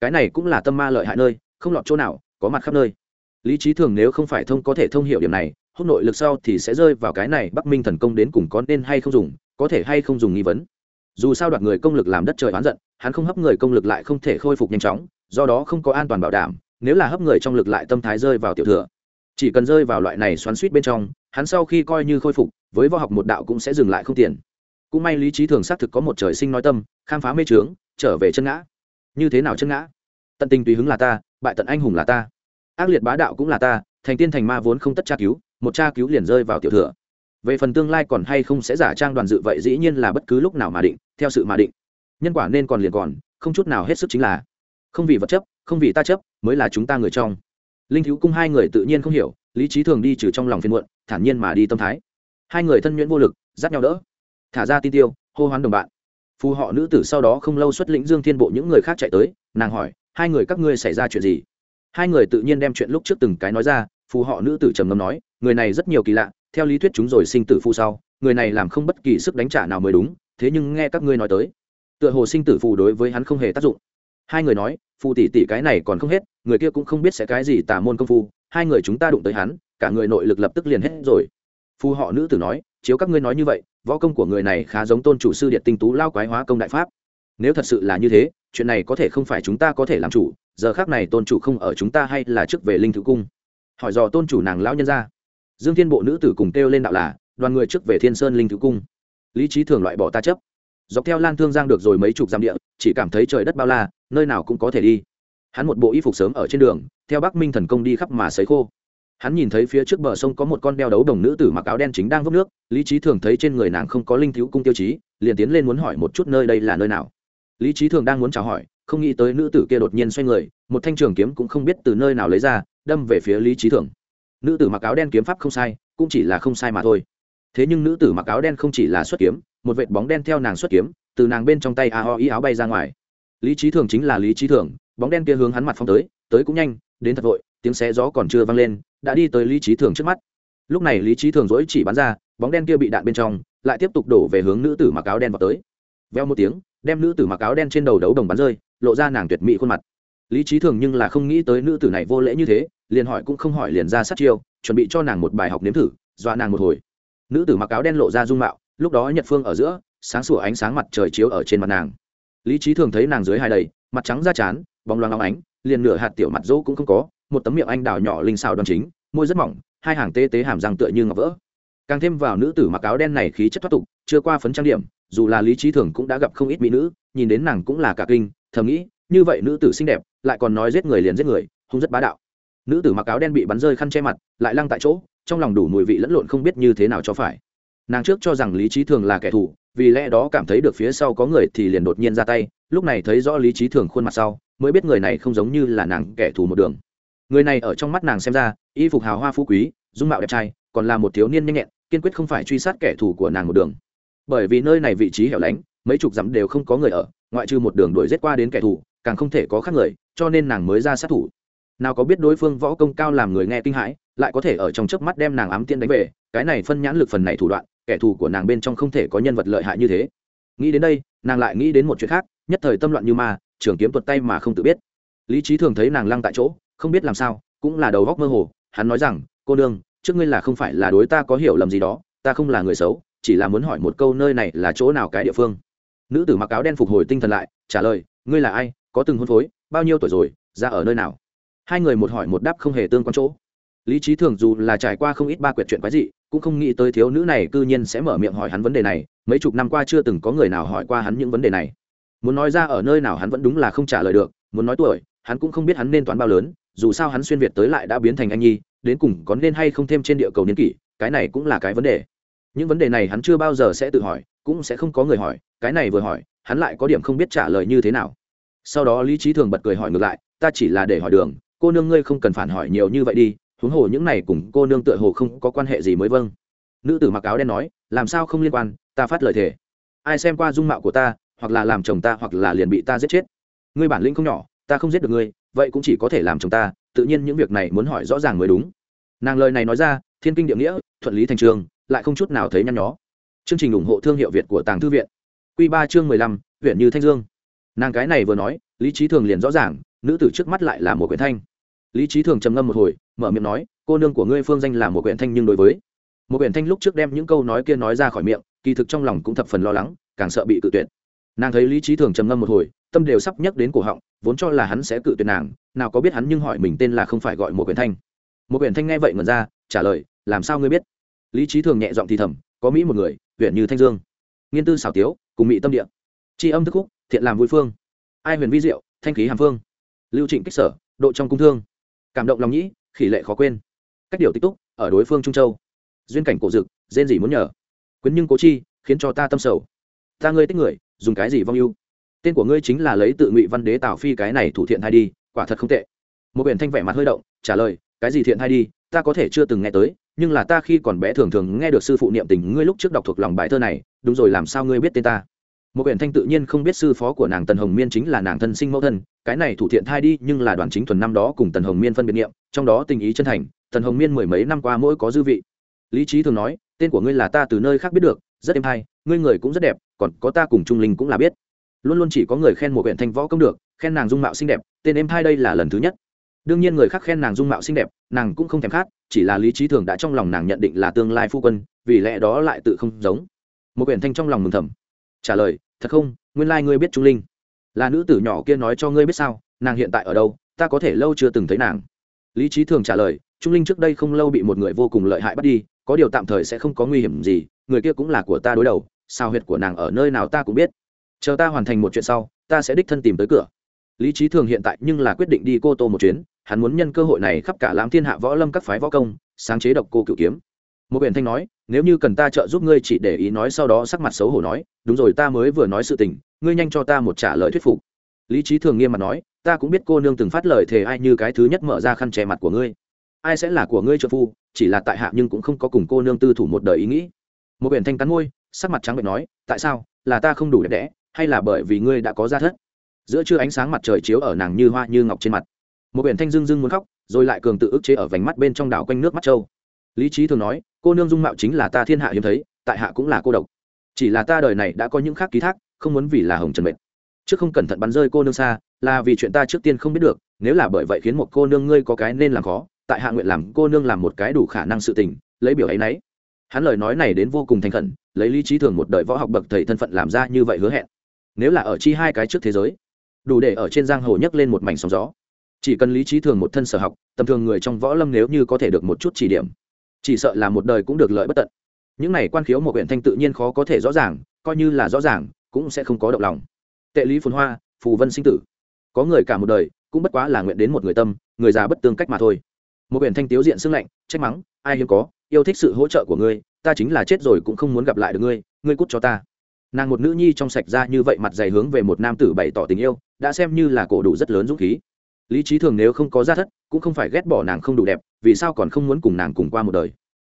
Cái này cũng là tâm ma lợi hại nơi, không lọt chỗ nào, có mặt khắp nơi. Lý trí thường nếu không phải thông có thể thông hiểu điểm này, hút nội lực sau thì sẽ rơi vào cái này bắc minh thần công đến cùng có nên hay không dùng, có thể hay không dùng nghi vấn. Dù sao đoạt người công lực làm đất trời oán giận, hắn không hấp người công lực lại không thể khôi phục nhanh chóng do đó không có an toàn bảo đảm, nếu là hấp người trong lực lại tâm thái rơi vào tiểu thừa. Chỉ cần rơi vào loại này xoắn suýt bên trong, hắn sau khi coi như khôi phục, với võ học một đạo cũng sẽ dừng lại không tiền cũng may lý trí thường xác thực có một trời sinh nói tâm, khám phá mê trướng, trở về chân ngã. Như thế nào chân ngã? Tận tình tùy hứng là ta, bại tận anh hùng là ta. Ác liệt bá đạo cũng là ta, thành tiên thành ma vốn không tất tra cứu, một tra cứu liền rơi vào tiểu thừa. Về phần tương lai còn hay không sẽ giả trang đoàn dự vậy dĩ nhiên là bất cứ lúc nào mà định, theo sự mà định. Nhân quả nên còn liền còn, không chút nào hết sức chính là không vì vật chấp, không vì ta chấp, mới là chúng ta người trong. Linh thiếu cung hai người tự nhiên không hiểu, lý trí thường đi trừ trong lòng phiền muộn, thản nhiên mà đi tâm thái. Hai người thân nhuyễn vô lực, dắt nhau đỡ. Thả ra tin tiêu, hô hoán đồng bạn. Phù họ nữ tử sau đó không lâu xuất lĩnh dương thiên bộ những người khác chạy tới, nàng hỏi, hai người các ngươi xảy ra chuyện gì? Hai người tự nhiên đem chuyện lúc trước từng cái nói ra, phù họ nữ tử trầm ngâm nói, người này rất nhiều kỳ lạ, theo lý thuyết chúng rồi sinh tử phù sau, người này làm không bất kỳ sức đánh trả nào mới đúng, thế nhưng nghe các ngươi nói tới, tựa hồ sinh tử phù đối với hắn không hề tác dụng hai người nói, phù tỷ tỷ cái này còn không hết, người kia cũng không biết sẽ cái gì tà môn công phu, hai người chúng ta đụng tới hắn, cả người nội lực lập tức liền hết rồi. Phù họ nữ tử nói, chiếu các ngươi nói như vậy, võ công của người này khá giống tôn chủ sư điện tinh tú lao quái hóa công đại pháp. Nếu thật sự là như thế, chuyện này có thể không phải chúng ta có thể làm chủ, giờ khác này tôn chủ không ở chúng ta hay là trước về linh thứ cung? Hỏi dò tôn chủ nàng lão nhân ra. Dương thiên bộ nữ tử cùng kêu lên đạo là, đoàn người trước về thiên sơn linh thứ cung. Lý trí thường loại bỏ ta chấp dọc theo lan thương giang được rồi mấy chục dặm địa, chỉ cảm thấy trời đất bao la, nơi nào cũng có thể đi. Hắn một bộ y phục sớm ở trên đường, theo bắc minh thần công đi khắp mà sấy khô. Hắn nhìn thấy phía trước bờ sông có một con đeo đấu đồng nữ tử mặc áo đen chính đang vốc nước, lý trí thường thấy trên người nàng không có linh thiếu cung tiêu chí, liền tiến lên muốn hỏi một chút nơi đây là nơi nào. Lý trí thường đang muốn chào hỏi, không nghĩ tới nữ tử kia đột nhiên xoay người, một thanh trường kiếm cũng không biết từ nơi nào lấy ra, đâm về phía lý trí thường. Nữ tử mặc áo đen kiếm pháp không sai, cũng chỉ là không sai mà thôi. Thế nhưng nữ tử mặc áo đen không chỉ là xuất kiếm một vệt bóng đen theo nàng xuất kiếm, từ nàng bên trong tay a ho ý áo bay ra ngoài. Lý trí thường chính là lý trí thường, bóng đen kia hướng hắn mặt phong tới tới cũng nhanh, đến thật vội, tiếng xé gió còn chưa vang lên, đã đi tới lý trí thường trước mắt. Lúc này lý trí thường dỗi chỉ bắn ra, bóng đen kia bị đạn bên trong, lại tiếp tục đổ về hướng nữ tử mặc áo đen vào tới. Veo một tiếng, đem nữ tử mặc áo đen trên đầu đấu đồng bắn rơi, lộ ra nàng tuyệt mỹ khuôn mặt. Lý trí thường nhưng là không nghĩ tới nữ tử này vô lễ như thế, liền hỏi cũng không hỏi liền ra sát chiêu, chuẩn bị cho nàng một bài học nếm thử, dọa nàng một hồi. Nữ tử mặc áo đen lộ ra dung mạo lúc đó nhật phương ở giữa, sáng sủa ánh sáng mặt trời chiếu ở trên mặt nàng. Lý trí thường thấy nàng dưới hai đầy, mặt trắng da chán, bóng loáng óng ánh, liền nửa hạt tiểu mặt dỗ cũng không có, một tấm miệng anh đào nhỏ linh xào đoan chính, môi rất mỏng, hai hàng tê tế hàm răng tựa như ngọc vỡ. Càng thêm vào nữ tử mặc áo đen này khí chất thoát tục, chưa qua phấn trang điểm, dù là lý trí thường cũng đã gặp không ít mỹ nữ, nhìn đến nàng cũng là cả kinh, thầm nghĩ, như vậy nữ tử xinh đẹp, lại còn nói giết người liền giết người không rất bá đạo. Nữ tử mặc áo đen bị bắn rơi khăn che mặt, lại lăng tại chỗ, trong lòng đủ mùi vị lẫn lộn không biết như thế nào cho phải nàng trước cho rằng lý trí thường là kẻ thù, vì lẽ đó cảm thấy được phía sau có người thì liền đột nhiên ra tay, lúc này thấy rõ lý trí thường khuôn mặt sau, mới biết người này không giống như là nàng kẻ thù một đường. Người này ở trong mắt nàng xem ra, y phục hào hoa phú quý, dung mạo đẹp trai, còn là một thiếu niên nhanh nhẹn, kiên quyết không phải truy sát kẻ thù của nàng một đường. Bởi vì nơi này vị trí hẻo lánh, mấy chục dặm đều không có người ở, ngoại trừ một đường đuổi giết qua đến kẻ thù, càng không thể có khác người, cho nên nàng mới ra sát thủ. Nào có biết đối phương võ công cao làm người nghe kinh hãi, lại có thể ở trong chớp mắt đem nàng ám tiên đánh về, cái này phân nhãn lực phần này thủ đoạn kẻ thù của nàng bên trong không thể có nhân vật lợi hại như thế. Nghĩ đến đây, nàng lại nghĩ đến một chuyện khác, nhất thời tâm loạn như ma, trường kiếm tuột tay mà không tự biết. Lý trí thường thấy nàng lăng tại chỗ, không biết làm sao, cũng là đầu góc mơ hồ, hắn nói rằng, cô đương trước ngươi là không phải là đối ta có hiểu lầm gì đó, ta không là người xấu, chỉ là muốn hỏi một câu nơi này là chỗ nào cái địa phương. Nữ tử mặc áo đen phục hồi tinh thần lại, trả lời, ngươi là ai, có từng hôn phối, bao nhiêu tuổi rồi, ra ở nơi nào? Hai người một hỏi một đáp không hề tương quan chỗ. Lý trí thường dù là trải qua không ít ba quyệt chuyện quái dị cũng không nghĩ tới thiếu nữ này cư nhiên sẽ mở miệng hỏi hắn vấn đề này, mấy chục năm qua chưa từng có người nào hỏi qua hắn những vấn đề này. Muốn nói ra ở nơi nào hắn vẫn đúng là không trả lời được, muốn nói tuổi, hắn cũng không biết hắn nên toán bao lớn, dù sao hắn xuyên việt tới lại đã biến thành anh nhi, đến cùng có nên hay không thêm trên địa cầu niên kỷ, cái này cũng là cái vấn đề. Những vấn đề này hắn chưa bao giờ sẽ tự hỏi, cũng sẽ không có người hỏi, cái này vừa hỏi, hắn lại có điểm không biết trả lời như thế nào. Sau đó lý trí thường bật cười hỏi ngược lại, ta chỉ là để hỏi đường, cô nương ngươi không cần phản hỏi nhiều như vậy đi huống hồ những này cùng cô nương tựa hồ không có quan hệ gì mới vâng. Nữ tử mặc áo đen nói, làm sao không liên quan, ta phát lời thề. Ai xem qua dung mạo của ta, hoặc là làm chồng ta, hoặc là liền bị ta giết chết. Ngươi bản lĩnh không nhỏ, ta không giết được ngươi, vậy cũng chỉ có thể làm chồng ta, tự nhiên những việc này muốn hỏi rõ ràng mới đúng. Nàng lời này nói ra, thiên kinh địa nghĩa, thuận lý thành trường, lại không chút nào thấy nhăn nhó. Chương trình ủng hộ thương hiệu việt của tàng thư viện. Q ba chương mười lăm, huyện như thanh dương. Nàng cái này vừa nói, lý trí thường liền rõ ràng, nữ tử trước mắt lại là một quyển thanh. Lý trí thường trầm ngâm một hồi mở miệng nói, cô nương của ngươi phương danh là một quyển thanh nhưng đối với. Một quyển thanh lúc trước đem những câu nói kia nói ra khỏi miệng, kỳ thực trong lòng cũng thập phần lo lắng, càng sợ bị cự tuyệt. Nàng thấy lý trí thường trầm ngâm một hồi, tâm đều sắp nhắc đến cổ họng, vốn cho là hắn sẽ cự tuyệt nàng, nào có biết hắn nhưng hỏi mình tên là không phải gọi một quyển thanh. Một quyển thanh nghe vậy ngẩn ra, trả lời, làm sao ngươi biết? Lý trí thường nhẹ giọng thì thầm, có mỹ một người, huyện như thanh dương. Nghiên tư xảo tiếu, cùng mỹ tâm địa. Tri âm thức khúc, thiện làm vui phương. Ai huyền vi diệu, thanh khí hàm phương. Lưu trịnh kích sở, độ trong cung thương. Cảm động lòng nhĩ khỉ lệ khó quên. Cách điều tích túc, ở đối phương trung châu. Duyên cảnh cổ dực, rên gì muốn nhờ. Quyến nhưng cố chi, khiến cho ta tâm sầu. Ta ngươi tích người, dùng cái gì vong ưu? Tên của ngươi chính là lấy tự ngụy văn đế tào phi cái này thủ thiện hai đi, quả thật không tệ. Một biển thanh vẻ mặt hơi động, trả lời, cái gì thiện hai đi, ta có thể chưa từng nghe tới, nhưng là ta khi còn bé thường thường nghe được sư phụ niệm tình ngươi lúc trước đọc thuộc lòng bài thơ này, đúng rồi, làm sao ngươi biết tên ta? Một quyển thanh tự nhiên không biết sư phó của nàng tần hồng miên chính là nàng thân sinh mẫu thân, cái này thủ thiện thai đi nhưng là đoàn chính thuần năm đó cùng tần hồng miên phân biệt niệm, trong đó tình ý chân thành, tần hồng miên mười mấy năm qua mỗi có dư vị. Lý trí thường nói, tên của ngươi là ta từ nơi khác biết được, rất êm hay, ngươi người cũng rất đẹp, còn có ta cùng trung linh cũng là biết. Luôn luôn chỉ có người khen một quyển thanh võ công được, khen nàng dung mạo xinh đẹp, tên êm hai đây là lần thứ nhất. Đương nhiên người khác khen nàng dung mạo xinh đẹp, nàng cũng không thèm khát, chỉ là lý trí thường đã trong lòng nàng nhận định là tương lai phu quân, vì lẽ đó lại tự không giống. Một quyển thanh trong lòng mừng thầm trả lời, thật không, nguyên lai、like、ngươi biết trung linh. Là nữ tử nhỏ kia nói cho ngươi biết sao, nàng hiện tại ở đâu, ta có thể lâu chưa từng thấy nàng. Lý trí thường trả lời, trung linh trước đây không lâu bị một người vô cùng lợi hại bắt đi, có điều tạm thời sẽ không có nguy hiểm gì, người kia cũng là của ta đối đầu, sao huyệt của nàng ở nơi nào ta cũng biết. Chờ ta hoàn thành một chuyện sau, ta sẽ đích thân tìm tới cửa. Lý trí thường hiện tại nhưng là quyết định đi cô tô một chuyến, hắn muốn nhân cơ hội này khắp cả lãm thiên hạ võ lâm các phái võ công, sáng chế độc cô cựu kiếm. Một biển thanh nói nếu như cần ta trợ giúp ngươi chỉ để ý nói sau đó sắc mặt xấu hổ nói, đúng rồi, ta mới vừa nói sự tình, ngươi nhanh cho ta một trả lời thuyết phục. Lý trí thường nghiêm mặt nói, ta cũng biết cô nương từng phát lời thề ai như cái thứ nhất mở ra khăn che mặt của ngươi. Ai sẽ là của ngươi trợ phu, chỉ là tại hạ nhưng cũng không có cùng cô nương tư thủ một đời ý nghĩ. Một biển thanh cắn môi, sắc mặt trắng bệnh nói, tại sao? Là ta không đủ đẹp đẽ, hay là bởi vì ngươi đã có gia thất? Giữa trưa ánh sáng mặt trời chiếu ở nàng như hoa như ngọc trên mặt. Một biển thanh dưng dưng muốn khóc, rồi lại cường tự ức chế ở vành mắt bên trong đảo quanh nước mắt trâu. Lý trí thường nói cô nương dung mạo chính là ta thiên hạ hiếm thấy, tại hạ cũng là cô độc. Chỉ là ta đời này đã có những khác ký thác, không muốn vì là hồng trần mệnh. Trước không cẩn thận bắn rơi cô nương xa, là vì chuyện ta trước tiên không biết được, nếu là bởi vậy khiến một cô nương ngươi có cái nên làm khó, tại hạ nguyện làm cô nương làm một cái đủ khả năng sự tình, lấy biểu ấy nấy. Hắn lời nói này đến vô cùng thành khẩn, lấy lý trí thường một đời võ học bậc thầy thân phận làm ra như vậy hứa hẹn. Nếu là ở chi hai cái trước thế giới, đủ để ở trên giang hồ nhấc lên một mảnh sóng gió. Chỉ cần lý trí thường một thân sở học, tầm thường người trong võ lâm nếu như có thể được một chút chỉ điểm chỉ sợ là một đời cũng được lợi bất tận. Những này quan khiếu một huyện thanh tự nhiên khó có thể rõ ràng, coi như là rõ ràng, cũng sẽ không có động lòng. Tệ lý phồn hoa, phù vân sinh tử. Có người cả một đời, cũng bất quá là nguyện đến một người tâm, người già bất tương cách mà thôi. Một huyện thanh tiếu diện xưng lạnh, trách mắng, ai hiếm có, yêu thích sự hỗ trợ của ngươi, ta chính là chết rồi cũng không muốn gặp lại được ngươi ngươi cút cho ta. Nàng một nữ nhi trong sạch ra như vậy mặt dày hướng về một nam tử bày tỏ tình yêu, đã xem như là cổ đủ rất lớn dũng khí lý trí thường nếu không có gia thất, cũng không phải ghét bỏ nàng không đủ đẹp, vì sao còn không muốn cùng nàng cùng qua một đời?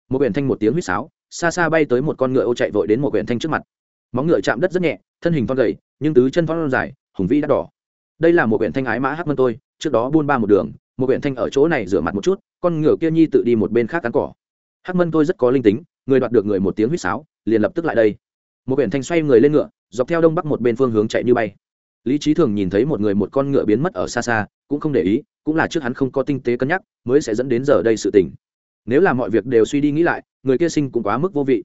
Một huyện thanh một tiếng huýt sáo, xa xa bay tới một con ngựa ô chạy vội đến một huyện thanh trước mặt. Móng ngựa chạm đất rất nhẹ, thân hình thon gầy, nhưng tứ chân thon dài, hùng vĩ đắt đỏ. Đây là một huyện thanh ái mã hát mân tôi, trước đó buôn ba một đường, một huyện thanh ở chỗ này rửa mặt một chút, con ngựa kia nhi tự đi một bên khác cắn cỏ. Hát mân tôi rất có linh tính, người đoạt được người một tiếng huýt sáo, liền lập tức lại đây. Một huyện thanh xoay người lên ngựa, dọc theo đông bắc một bên phương hướng chạy như bay lý trí thường nhìn thấy một người một con ngựa biến mất ở xa xa, cũng không để ý, cũng là trước hắn không có tinh tế cân nhắc, mới sẽ dẫn đến giờ đây sự tình. Nếu là mọi việc đều suy đi nghĩ lại, người kia sinh cũng quá mức vô vị.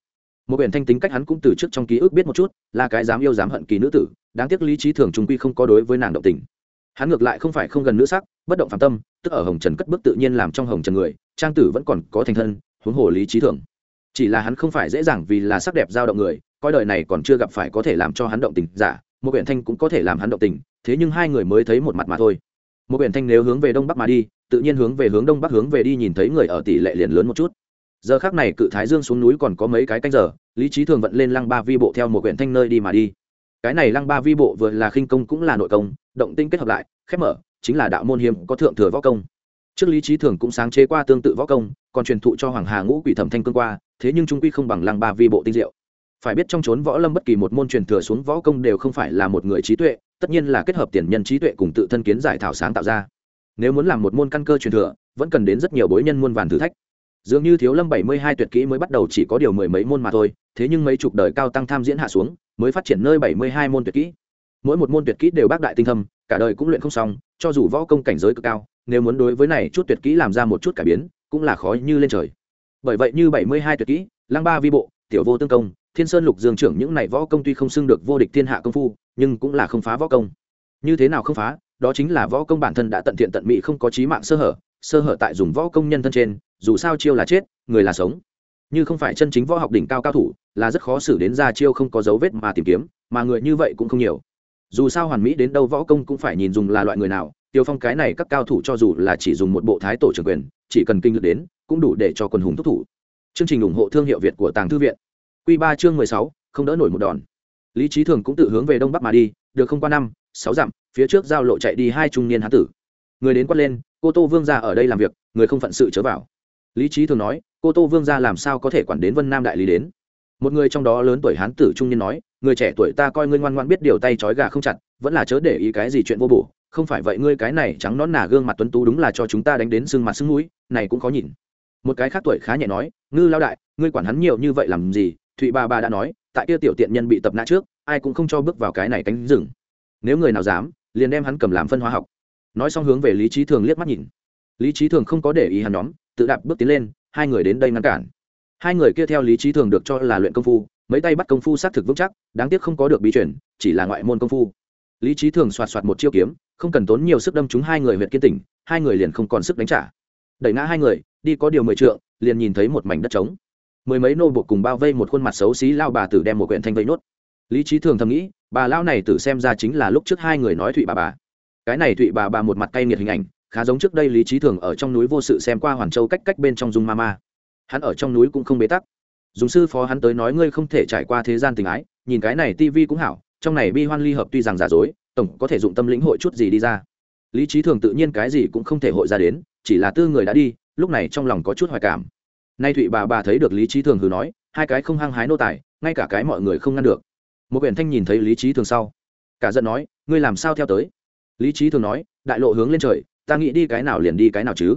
Một biển thanh tính cách hắn cũng từ trước trong ký ức biết một chút, là cái dám yêu dám hận kỳ nữ tử, đáng tiếc lý trí thường trung quy không có đối với nàng động tình. Hắn ngược lại không phải không gần nữ sắc, bất động phạm tâm, tức ở hồng trần cất bước tự nhiên làm trong hồng trần người, trang tử vẫn còn có thành thân, huống hồ lý trí thường. Chỉ là hắn không phải dễ dàng vì là sắc đẹp giao động người, coi đời này còn chưa gặp phải có thể làm cho hắn động tình giả một huyện thanh cũng có thể làm hắn động tình, thế nhưng hai người mới thấy một mặt mà thôi. Một huyện thanh nếu hướng về đông bắc mà đi, tự nhiên hướng về hướng đông bắc hướng về đi nhìn thấy người ở tỷ lệ liền lớn một chút. Giờ khác này cự thái dương xuống núi còn có mấy cái canh giờ, lý trí thường vận lên lăng ba vi bộ theo một quyển thanh nơi đi mà đi. Cái này lăng ba vi bộ vừa là khinh công cũng là nội công, động tinh kết hợp lại, khép mở, chính là đạo môn hiếm có thượng thừa võ công. Trước lý trí thường cũng sáng chế qua tương tự võ công, còn truyền thụ cho hoàng hà ngũ quỷ thẩm thanh cương qua, thế nhưng trung quy không bằng lăng ba vi bộ tinh diệu phải biết trong chốn võ lâm bất kỳ một môn truyền thừa xuống võ công đều không phải là một người trí tuệ, tất nhiên là kết hợp tiền nhân trí tuệ cùng tự thân kiến giải thảo sáng tạo ra. Nếu muốn làm một môn căn cơ truyền thừa, vẫn cần đến rất nhiều bối nhân muôn vàn thử thách. Dường như thiếu lâm bảy mươi hai tuyệt kỹ mới bắt đầu chỉ có điều mười mấy môn mà thôi, thế nhưng mấy chục đời cao tăng tham diễn hạ xuống, mới phát triển nơi bảy mươi hai môn tuyệt kỹ. Mỗi một môn tuyệt kỹ đều bác đại tinh thâm, cả đời cũng luyện không xong, cho dù võ công cảnh giới cực cao, nếu muốn đối với này chút tuyệt kỹ làm ra một chút cải biến, cũng là khó như lên trời. Bởi vậy như bảy mươi hai tuyệt kỹ, lăng ba vi bộ, tiểu vô tương công thiên sơn lục dương trưởng những này võ công tuy không xưng được vô địch thiên hạ công phu, nhưng cũng là không phá võ công. Như thế nào không phá? Đó chính là võ công bản thân đã tận thiện tận mỹ không có trí mạng sơ hở sơ hở tại dùng võ công nhân thân trên, dù sao chiêu là chết, người là sống. Như không phải chân chính võ học đỉnh cao cao thủ, là rất khó xử đến ra chiêu không có dấu vết mà tìm kiếm, mà người như vậy cũng không nhiều. Dù sao hoàn mỹ đến đâu võ công cũng phải nhìn dùng là loại người nào, tiêu phong cái này các cao thủ cho dù là chỉ dùng một bộ thái tổ trưởng quyền, chỉ cần kinh lực đến, cũng đủ để cho quần hùng thúc thủ. Chương trình ủng hộ thương hiệu việt của tàng thư viện. Quy ba chương mười sáu, không đỡ nổi một đòn. Lý Chí thường cũng tự hướng về đông bắc mà đi, được không qua năm, sáu dặm, phía trước giao lộ chạy đi hai trung niên hán tử. Người đến quát lên, cô tô vương gia ở đây làm việc, người không phận sự chớ vào. Lý Chí thường nói, cô tô vương gia làm sao có thể quản đến vân nam đại lý đến? Một người trong đó lớn tuổi hán tử trung niên nói, người trẻ tuổi ta coi ngươi ngoan ngoãn biết điều tay trói gà không chặt, vẫn là chớ để ý cái gì chuyện vô bổ. Không phải vậy ngươi cái này trắng nón nà gương mặt tuấn tú đúng là cho chúng ta đánh đến sưng mặt sưng mũi, này cũng có nhìn. Một cái khác tuổi khá nhẹ nói, ngư lao đại, ngươi quản hắn nhiều như vậy làm gì thụy bà bà đã nói, tại kia tiểu tiện nhân bị tập nã trước, ai cũng không cho bước vào cái này cánh rừng. Nếu người nào dám, liền đem hắn cầm làm phân hóa học. Nói xong hướng về lý trí thường liếc mắt nhìn. Lý trí thường không có để ý hắn nhóm, tự đạp bước tiến lên, hai người đến đây ngăn cản. Hai người kia theo lý trí thường được cho là luyện công phu, mấy tay bắt công phu xác thực vững chắc, đáng tiếc không có được bí chuyển chỉ là ngoại môn công phu. Lý trí thường soạt soạt một chiêu kiếm, không cần tốn nhiều sức đâm chúng hai người huyện kiên tỉnh, hai người liền không còn sức đánh trả. Đẩy ngã hai người, đi có điều mười trượng, liền nhìn thấy một mảnh đất trống mười mấy nô buộc cùng bao vây một khuôn mặt xấu xí lao bà tử đem một quyển thanh vây nốt. Lý trí thường thầm nghĩ, bà lao này tử xem ra chính là lúc trước hai người nói thụy bà bà. Cái này thụy bà bà một mặt cay nghiệt hình ảnh, khá giống trước đây lý trí thường ở trong núi vô sự xem qua hoàn châu cách cách bên trong dung ma ma. Hắn ở trong núi cũng không bế tắc. Dùng sư phó hắn tới nói ngươi không thể trải qua thế gian tình ái, nhìn cái này tivi cũng hảo, trong này bi hoan ly hợp tuy rằng giả dối, tổng có thể dụng tâm lĩnh hội chút gì đi ra. Lý trí thường tự nhiên cái gì cũng không thể hội ra đến, chỉ là tư người đã đi, lúc này trong lòng có chút hoài cảm nay thụy bà bà thấy được lý trí thường hừ nói, hai cái không hăng hái nô tài, ngay cả cái mọi người không ngăn được. Một quyển thanh nhìn thấy lý trí thường sau, cả giận nói, ngươi làm sao theo tới? Lý trí thường nói, đại lộ hướng lên trời, ta nghĩ đi cái nào liền đi cái nào chứ.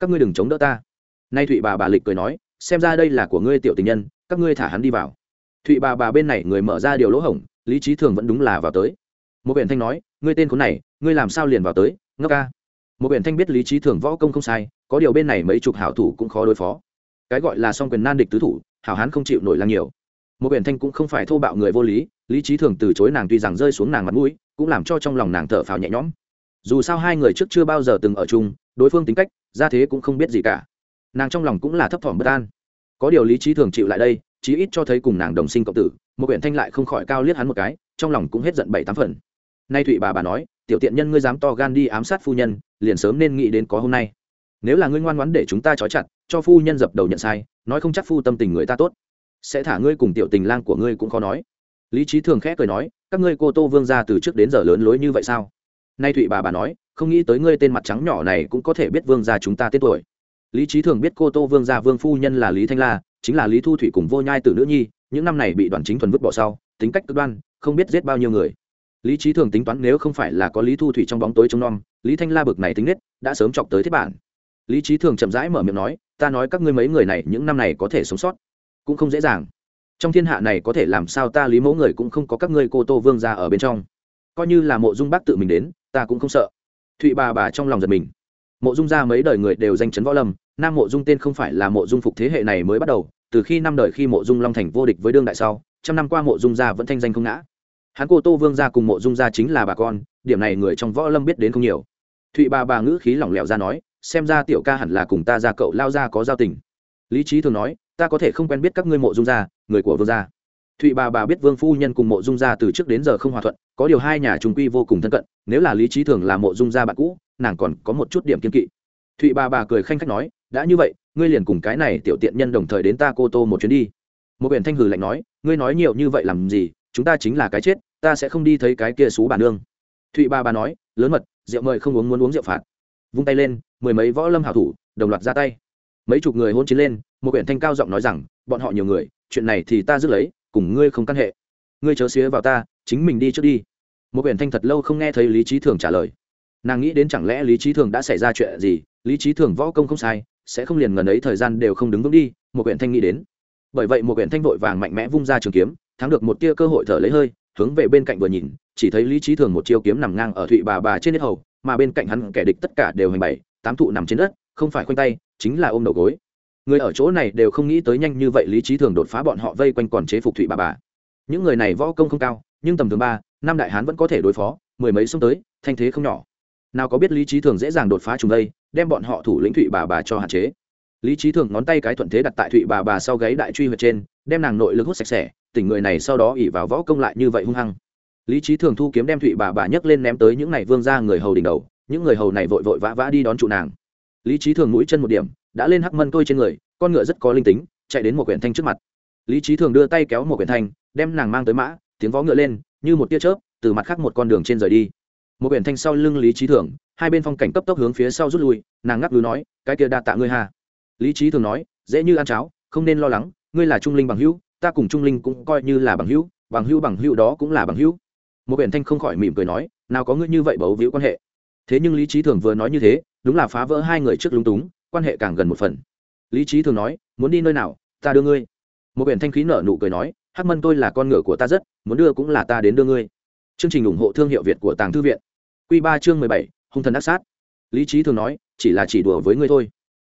Các ngươi đừng chống đỡ ta. Nay thụy bà bà lịch cười nói, xem ra đây là của ngươi tiểu tình nhân, các ngươi thả hắn đi vào. Thụy bà bà bên này người mở ra điều lỗ hổng, lý trí thường vẫn đúng là vào tới. Một huyện thanh nói, ngươi tên khốn này, ngươi làm sao liền vào tới, ngốc ca? Một huyện thanh biết lý trí thường võ công không sai, có điều bên này mấy chục hảo thủ cũng khó đối phó cái gọi là song quyền nan địch tứ thủ, hảo hán không chịu nổi là nhiều. Một biển thanh cũng không phải thô bạo người vô lý lý trí thường từ chối nàng tuy rằng rơi xuống nàng mặt mũi, cũng làm cho trong lòng nàng thở phào nhẹ nhõm. Dù sao hai người trước chưa bao giờ từng ở chung, đối phương tính cách ra thế cũng không biết gì cả. Nàng trong lòng cũng là thấp thỏm bất an. Có điều lý trí thường chịu lại đây, chí ít cho thấy cùng nàng đồng sinh cộng tử, một quyển thanh lại không khỏi cao liếc hắn một cái, trong lòng cũng hết giận bảy tám phần. Nay thụy bà bà nói, tiểu tiện nhân ngươi dám to gan đi ám sát phu nhân, liền sớm nên nghĩ đến có hôm nay. Nếu là ngươi ngoan ngoãn để chúng ta trói chặt cho phu nhân dập đầu nhận sai, nói không chắc phu tâm tình người ta tốt. Sẽ thả ngươi cùng tiểu tình lang của ngươi cũng khó nói. Lý trí thường khẽ cười nói, các ngươi cô tô vương ra từ trước đến giờ lớn lối như vậy sao? Nay thụy bà bà nói, không nghĩ tới ngươi tên mặt trắng nhỏ này cũng có thể biết vương gia chúng ta tên tuổi. Lý trí thường biết cô tô vương gia vương phu nhân là lý thanh la, chính là lý thu thủy cùng vô nhai t nữ nhi, những năm này bị đoàn chính thuần vứt bỏ sau, tính cách cực đoan, không biết giết bao nhiêu người. Lý trí thường tính toán nếu không phải là có lý thu thủy trong bóng tối trông nom, lý thanh la bực này tính nết, đã sớm chọc tới thiết bản lý trí thường chậm rãi mở miệng nói, ta nói các ngươi mấy người này những năm này có thể sống sót, cũng không dễ dàng. Trong thiên hạ này có thể làm sao ta lý mẫu người cũng không có các ngươi cô tô vương ra ở bên trong. Coi như là mộ dung bác tự mình đến, ta cũng không sợ. Thụy bà bà trong lòng giật mình. Mộ dung ra mấy đời người đều danh chấn võ lâm, nam mộ dung tên không phải là mộ dung phục thế hệ này mới bắt đầu, từ khi năm đời khi mộ dung long thành vô địch với đương đại sau, trăm năm qua mộ dung gia vẫn thanh danh không ngã. Hắn cô tô vương gia cùng mộ dung gia chính là bà con, điểm này người trong võ lâm biết đến không nhiều. Thụy bà bà ngữ khí lỏng lẻo ra nói xem ra tiểu ca hẳn là cùng ta ra cậu lao ra có giao tình. Lý trí thường nói, ta có thể không quen biết các ngươi mộ dung gia, người của vương gia. Thụy bà bà biết vương phu nhân cùng mộ dung gia từ trước đến giờ không hòa thuận, có điều hai nhà trung quy vô cùng thân cận, nếu là lý trí thường là mộ dung gia bạn cũ, nàng còn có một chút điểm kiên kỵ. Thụy bà bà cười khanh khách nói, đã như vậy, ngươi liền cùng cái này tiểu tiện nhân đồng thời đến ta cô tô một chuyến đi. Một biển thanh hử lạnh nói, ngươi nói nhiều như vậy làm gì, chúng ta chính là cái chết, ta sẽ không đi thấy cái kia xú bà nương. Thụy bà bà nói, lớn mật, rượu mời không uống muốn uống rượu phạt vung tay lên, mười mấy võ lâm hảo thủ, đồng loạt ra tay. Mấy chục người hôn chiến lên, một quyển thanh cao giọng nói rằng, bọn họ nhiều người, chuyện này thì ta giữ lấy, cùng ngươi không căn hệ. Ngươi chớ xía vào ta, chính mình đi trước đi. Một quyển thanh thật lâu không nghe thấy lý trí thường trả lời. Nàng nghĩ đến chẳng lẽ lý trí thường đã xảy ra chuyện gì, lý trí thường võ công không sai, sẽ không liền gần ấy thời gian đều không đứng vững đi, một quyển thanh nghĩ đến. Bởi vậy một quyển thanh vội vàng mạnh mẽ vung ra trường kiếm, thắng được một tia cơ hội thở lấy hơi, hướng về bên cạnh vừa nhìn, chỉ thấy lý trí thường một chiêu kiếm nằm ngang ở thụy bà bà trên nết hầu mà bên cạnh hắn kẻ địch tất cả đều hành bảy tám thụ nằm trên đất, không phải khoanh tay, chính là ôm đầu gối. Người ở chỗ này đều không nghĩ tới nhanh như vậy lý trí thường đột phá bọn họ vây quanh còn chế phục thụy bà bà. Những người này võ công không cao, nhưng tầm thường ba, năm đại hán vẫn có thể đối phó, mười mấy xông tới, thanh thế không nhỏ. Nào có biết lý trí thường dễ dàng đột phá chúng đây, đem bọn họ thủ lĩnh thụy bà bà cho hạn chế. Lý trí thường ngón tay cái thuận thế đặt tại thụy bà bà sau gáy đại truy huyệt trên, đem nàng nội lực hút sạch sẽ, tỉnh người này sau đó ỉ vào võ công lại như vậy hung hăng lý trí thường thu kiếm đem thụy bà bà nhấc lên ném tới những này vương ra người hầu đỉnh đầu, những người hầu này vội vội vã vã đi đón trụ nàng. Lý trí thường mũi chân một điểm, đã lên hắc mân tôi trên người, con ngựa rất có linh tính, chạy đến một quyển thanh trước mặt. Lý trí thường đưa tay kéo một quyển thanh, đem nàng mang tới mã, tiếng vó ngựa lên, như một tia chớp, từ mặt khác một con đường trên rời đi. Một quyển thanh sau lưng lý trí thường, hai bên phong cảnh cấp tốc hướng phía sau rút lui, nàng ngắc lư nói, cái kia đa tạ ngươi hà. Lý trí thường nói, dễ như ăn cháo, không nên lo lắng, ngươi là trung linh bằng hữu, ta cùng trung linh cũng coi như là bằng hữu bằng hữu bằng hữu đó cũng là bằng hữu một quyển thanh không khỏi mỉm cười nói, nào có ngươi như vậy bấu víu quan hệ? Thế nhưng lý trí thường vừa nói như thế, đúng là phá vỡ hai người trước lúng túng, quan hệ càng gần một phần. Lý trí thường nói, muốn đi nơi nào, ta đưa ngươi. Một quyển thanh khí nở nụ cười nói, hắc mân tôi là con ngựa của ta rất, muốn đưa cũng là ta đến đưa ngươi. Chương trình ủng hộ thương hiệu việt của tàng thư viện. Q ba chương mười bảy, hung thần ác sát. Lý trí thường nói, chỉ là chỉ đùa với ngươi thôi.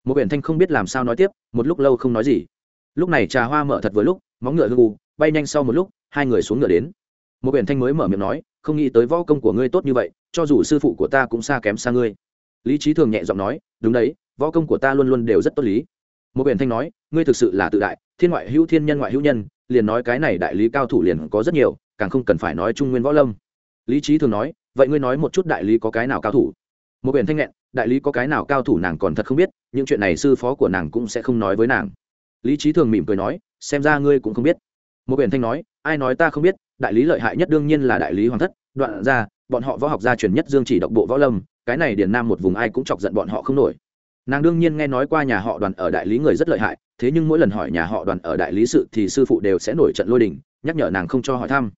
Một quyển thanh không biết làm sao nói tiếp, một lúc lâu không nói gì. Lúc này trà hoa mở thật với lúc, móng ngựa hư u, bay nhanh sau một lúc, hai người xuống ngựa đến một quyển thanh mới mở miệng nói, không nghĩ tới võ công của ngươi tốt như vậy, cho dù sư phụ của ta cũng xa kém xa ngươi. Lý trí thường nhẹ giọng nói, đúng đấy, võ công của ta luôn luôn đều rất tốt lý. Một biển thanh nói, ngươi thực sự là tự đại, thiên ngoại hữu thiên nhân ngoại hữu nhân, liền nói cái này đại lý cao thủ liền có rất nhiều, càng không cần phải nói trung nguyên võ lâm. Lý trí thường nói, vậy ngươi nói một chút đại lý có cái nào cao thủ? Một biển thanh nghẹn, đại lý có cái nào cao thủ nàng còn thật không biết, những chuyện này sư phó của nàng cũng sẽ không nói với nàng. Lý trí thường mỉm cười nói, xem ra ngươi cũng không biết. Một biển thanh nói, ai nói ta không biết đại lý lợi hại nhất đương nhiên là đại lý hoàng thất, đoạn ra, bọn họ võ học gia truyền nhất dương chỉ độc bộ võ lâm, cái này điền nam một vùng ai cũng chọc giận bọn họ không nổi. Nàng đương nhiên nghe nói qua nhà họ đoàn ở đại lý người rất lợi hại, thế nhưng mỗi lần hỏi nhà họ đoàn ở đại lý sự thì sư phụ đều sẽ nổi trận lôi đình, nhắc nhở nàng không cho hỏi thăm.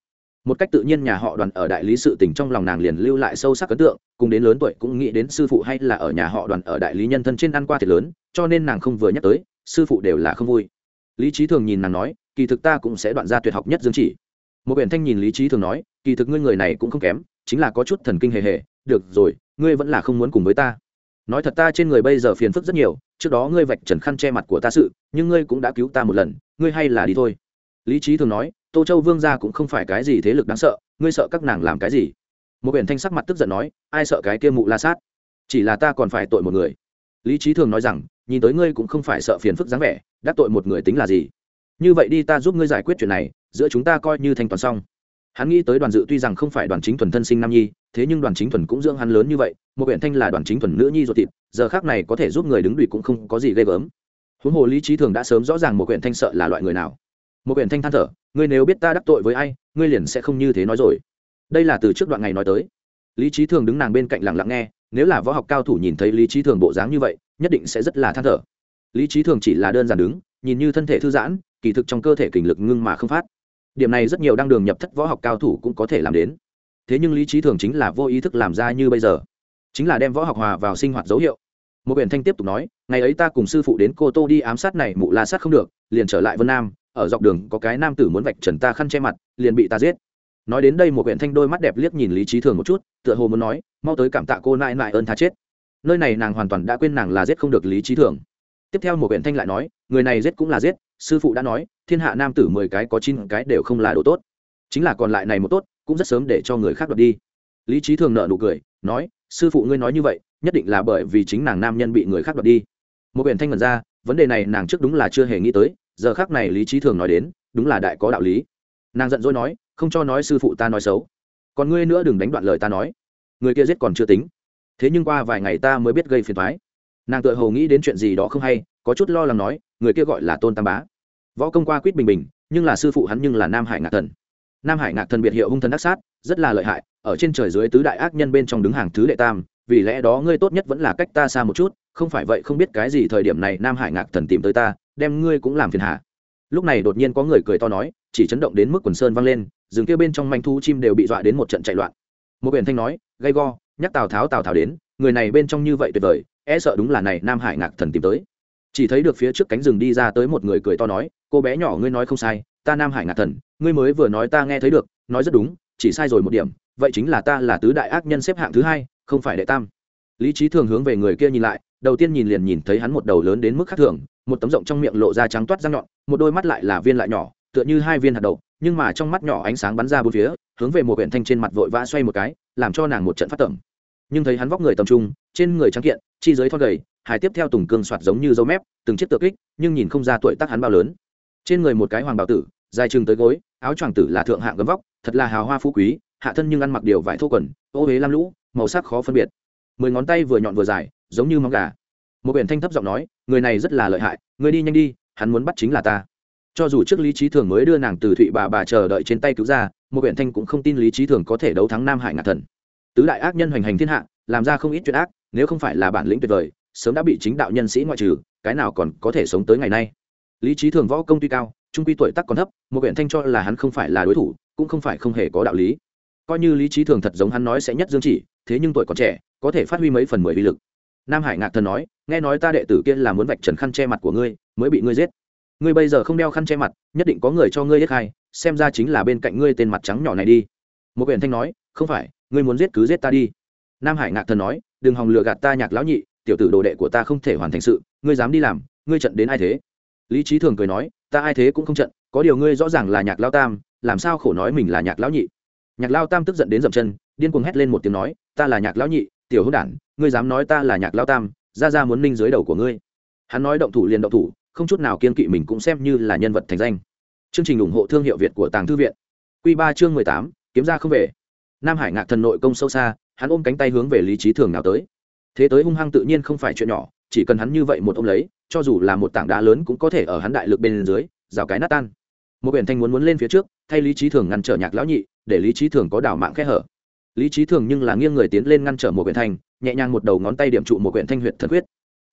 Một cách tự nhiên nhà họ đoàn ở đại lý sự tình trong lòng nàng liền lưu lại sâu sắc ấn tượng, cùng đến lớn tuổi cũng nghĩ đến sư phụ hay là ở nhà họ đoàn ở đại lý nhân thân trên ăn qua thì lớn, cho nên nàng không vừa nhắc tới, sư phụ đều là không vui. Lý trí thường nhìn nàng nói, kỳ thực ta cũng sẽ đoạn ra tuyệt học nhất dương chỉ một biển thanh nhìn lý trí thường nói, kỳ thực ngươi người này cũng không kém, chính là có chút thần kinh hề hề, được rồi, ngươi vẫn là không muốn cùng với ta. Nói thật ta trên người bây giờ phiền phức rất nhiều, trước đó ngươi vạch trần khăn che mặt của ta sự, nhưng ngươi cũng đã cứu ta một lần, ngươi hay là đi thôi. Lý trí thường nói, tô châu vương gia cũng không phải cái gì thế lực đáng sợ, ngươi sợ các nàng làm cái gì? Một biển thanh sắc mặt tức giận nói, ai sợ cái kia mụ la sát? Chỉ là ta còn phải tội một người. Lý trí thường nói rằng, nhìn tới ngươi cũng không phải sợ phiền phức dáng vẻ, đắc tội một người tính là gì? Như vậy đi ta giúp ngươi giải quyết chuyện này, giữa chúng ta coi như thanh toàn xong. Hắn nghĩ tới đoàn dự tuy rằng không phải đoàn chính thuần thân sinh nam nhi, thế nhưng đoàn chính thuần cũng dưỡng hắn lớn như vậy, một huyện thanh là đoàn chính thuần nữ nhi ruột thịt, giờ khác này có thể giúp người đứng đùi cũng không có gì ghê gớm. Huống hồ lý trí thường đã sớm rõ ràng một huyện thanh sợ là loại người nào. Một huyện thanh than thở, ngươi nếu biết ta đắc tội với ai, ngươi liền sẽ không như thế nói rồi. Đây là từ trước đoạn ngày nói tới. Lý trí thường đứng nàng bên cạnh lặng lặng nghe, nếu là võ học cao thủ nhìn thấy lý trí thường bộ dáng như vậy, nhất định sẽ rất là than thở. Lý trí thường chỉ là đơn giản đứng nhìn như thân thể thư giãn, kỳ thực trong cơ thể kình lực ngưng mà không phát. Điểm này rất nhiều đang đường nhập thất võ học cao thủ cũng có thể làm đến. Thế nhưng lý trí thường chính là vô ý thức làm ra như bây giờ. Chính là đem võ học hòa vào sinh hoạt dấu hiệu. Một biển thanh tiếp tục nói, ngày ấy ta cùng sư phụ đến cô tô đi ám sát này, mụ la sát không được, liền trở lại vân nam, ở dọc đường có cái nam tử muốn vạch trần ta khăn che mặt, liền bị ta giết. Nói đến đây một huyện thanh đôi mắt đẹp liếc nhìn lý trí thường một chút, tựa hồ muốn nói, mau tới cảm tạ cô nại nại ơn tha chết. Nơi này nàng hoàn toàn đã quên nàng là giết không được lý trí thường. Tiếp theo một huyện thanh lại nói người này giết cũng là giết, sư phụ đã nói, thiên hạ nam tử mười cái có chín cái đều không là đồ tốt. Chính là còn lại này một tốt, cũng rất sớm để cho người khác đoạt đi. Lý trí thường nợ nụ cười, nói, sư phụ ngươi nói như vậy, nhất định là bởi vì chính nàng nam nhân bị người khác đoạt đi. Một biển thanh ngần ra, vấn đề này nàng trước đúng là chưa hề nghĩ tới, giờ khác này lý trí thường nói đến, đúng là đại có đạo lý. Nàng giận dỗi nói, không cho nói sư phụ ta nói xấu. Còn ngươi nữa đừng đánh đoạn lời ta nói. Người kia giết còn chưa tính. Thế nhưng qua vài ngày ta mới biết gây phiền thoái nàng tự hồ nghĩ đến chuyện gì đó không hay có chút lo lắng nói, người kia gọi là tôn tam bá. Võ công qua quýt bình bình, nhưng là sư phụ hắn nhưng là nam hải ngạc thần. Nam hải ngạc thần biệt hiệu hung thần đắc sát, rất là lợi hại, ở trên trời dưới tứ đại ác nhân bên trong đứng hàng thứ đệ tam, vì lẽ đó ngươi tốt nhất vẫn là cách ta xa một chút, không phải vậy không biết cái gì thời điểm này nam hải ngạc thần tìm tới ta, đem ngươi cũng làm phiền hà. Lúc này đột nhiên có người cười to nói, chỉ chấn động đến mức quần sơn văng lên, rừng kia bên trong manh thu chim đều bị dọa đến một trận chạy loạn. Một biển thanh nói, gay go, nhắc tào tháo tào tháo đến, người này bên trong như vậy tuyệt vời e sợ đúng là này nam hải ngạc thần tìm tới chỉ thấy được phía trước cánh rừng đi ra tới một người cười to nói, cô bé nhỏ ngươi nói không sai, ta nam hải ngạc thần, ngươi mới vừa nói ta nghe thấy được, nói rất đúng, chỉ sai rồi một điểm, vậy chính là ta là tứ đại ác nhân xếp hạng thứ hai, không phải đệ tam. Lý trí thường hướng về người kia nhìn lại, đầu tiên nhìn liền nhìn thấy hắn một đầu lớn đến mức khác thường, một tấm rộng trong miệng lộ ra trắng toát răng nhọn, một đôi mắt lại là viên lại nhỏ, tựa như hai viên hạt đậu, nhưng mà trong mắt nhỏ ánh sáng bắn ra bốn phía, hướng về một huyện thanh trên mặt vội vã xoay một cái, làm cho nàng một trận phát tẩm. Nhưng thấy hắn vóc người tầm trung, trên người trắng kiện, chi giới thon gầy hài tiếp theo tùng cương soạt giống như dấu mép, từng chiếc tự kích, nhưng nhìn không ra tuổi tác hắn bao lớn. Trên người một cái hoàng bảo tử, dài chừng tới gối, áo choàng tử là thượng hạng gấm vóc, thật là hào hoa phú quý, hạ thân nhưng ăn mặc điều vải thô quần, ô huế lam lũ, màu sắc khó phân biệt. Mười ngón tay vừa nhọn vừa dài, giống như móng gà. Một biển thanh thấp giọng nói, người này rất là lợi hại, người đi nhanh đi, hắn muốn bắt chính là ta. Cho dù trước lý trí thường mới đưa nàng từ thụy bà bà chờ đợi trên tay cứu ra, một biển thanh cũng không tin lý trí thường có thể đấu thắng nam hải ngạc thần. Tứ đại ác nhân hoành hành thiên hạ, làm ra không ít chuyện ác, nếu không phải là bản lĩnh tuyệt vời sớm đã bị chính đạo nhân sĩ ngoại trừ, cái nào còn có thể sống tới ngày nay? Lý trí thường võ công tuy cao, trung quy tuổi tác còn thấp, một huyện thanh cho là hắn không phải là đối thủ, cũng không phải không hề có đạo lý. Coi như lý trí thường thật giống hắn nói sẽ nhất dương chỉ, thế nhưng tuổi còn trẻ, có thể phát huy mấy phần mười vi lực. Nam hải ngạc thần nói, nghe nói ta đệ tử kia là muốn vạch trần khăn che mặt của ngươi, mới bị ngươi giết. Ngươi bây giờ không đeo khăn che mặt, nhất định có người cho ngươi giết hai, xem ra chính là bên cạnh ngươi tên mặt trắng nhỏ này đi. Một huyện thanh nói, không phải, ngươi muốn giết cứ giết ta đi. Nam hải ngạc thần nói, đừng hòng lừa gạt ta nhạc lão nhị tiểu tử đồ đệ của ta không thể hoàn thành sự, ngươi dám đi làm, ngươi trận đến ai thế? Lý trí thường cười nói, ta ai thế cũng không trận, có điều ngươi rõ ràng là nhạc lao tam, làm sao khổ nói mình là nhạc lão nhị? Nhạc lao tam tức giận đến dậm chân, điên cuồng hét lên một tiếng nói, ta là nhạc lão nhị, tiểu hữu đản, ngươi dám nói ta là nhạc lao tam, ra ra muốn ninh dưới đầu của ngươi. Hắn nói động thủ liền động thủ, không chút nào kiên kỵ mình cũng xem như là nhân vật thành danh. Chương trình ủng hộ thương hiệu việt của tàng thư viện. Q ba chương mười tám, kiếm ra không về. Nam hải ngạc thần nội công sâu xa, hắn ôm cánh tay hướng về lý trí thường nào tới thế tới hung hăng tự nhiên không phải chuyện nhỏ, chỉ cần hắn như vậy một ông lấy, cho dù là một tảng đá lớn cũng có thể ở hắn đại lực bên dưới, rào cái nát tan. Một biển thanh muốn muốn lên phía trước, thay lý trí thường ngăn trở nhạc lão nhị, để lý trí thường có đảo mạng khe hở. Lý trí thường nhưng là nghiêng người tiến lên ngăn trở một biển thanh, nhẹ nhàng một đầu ngón tay điểm trụ một quyển thanh huyệt thần huyết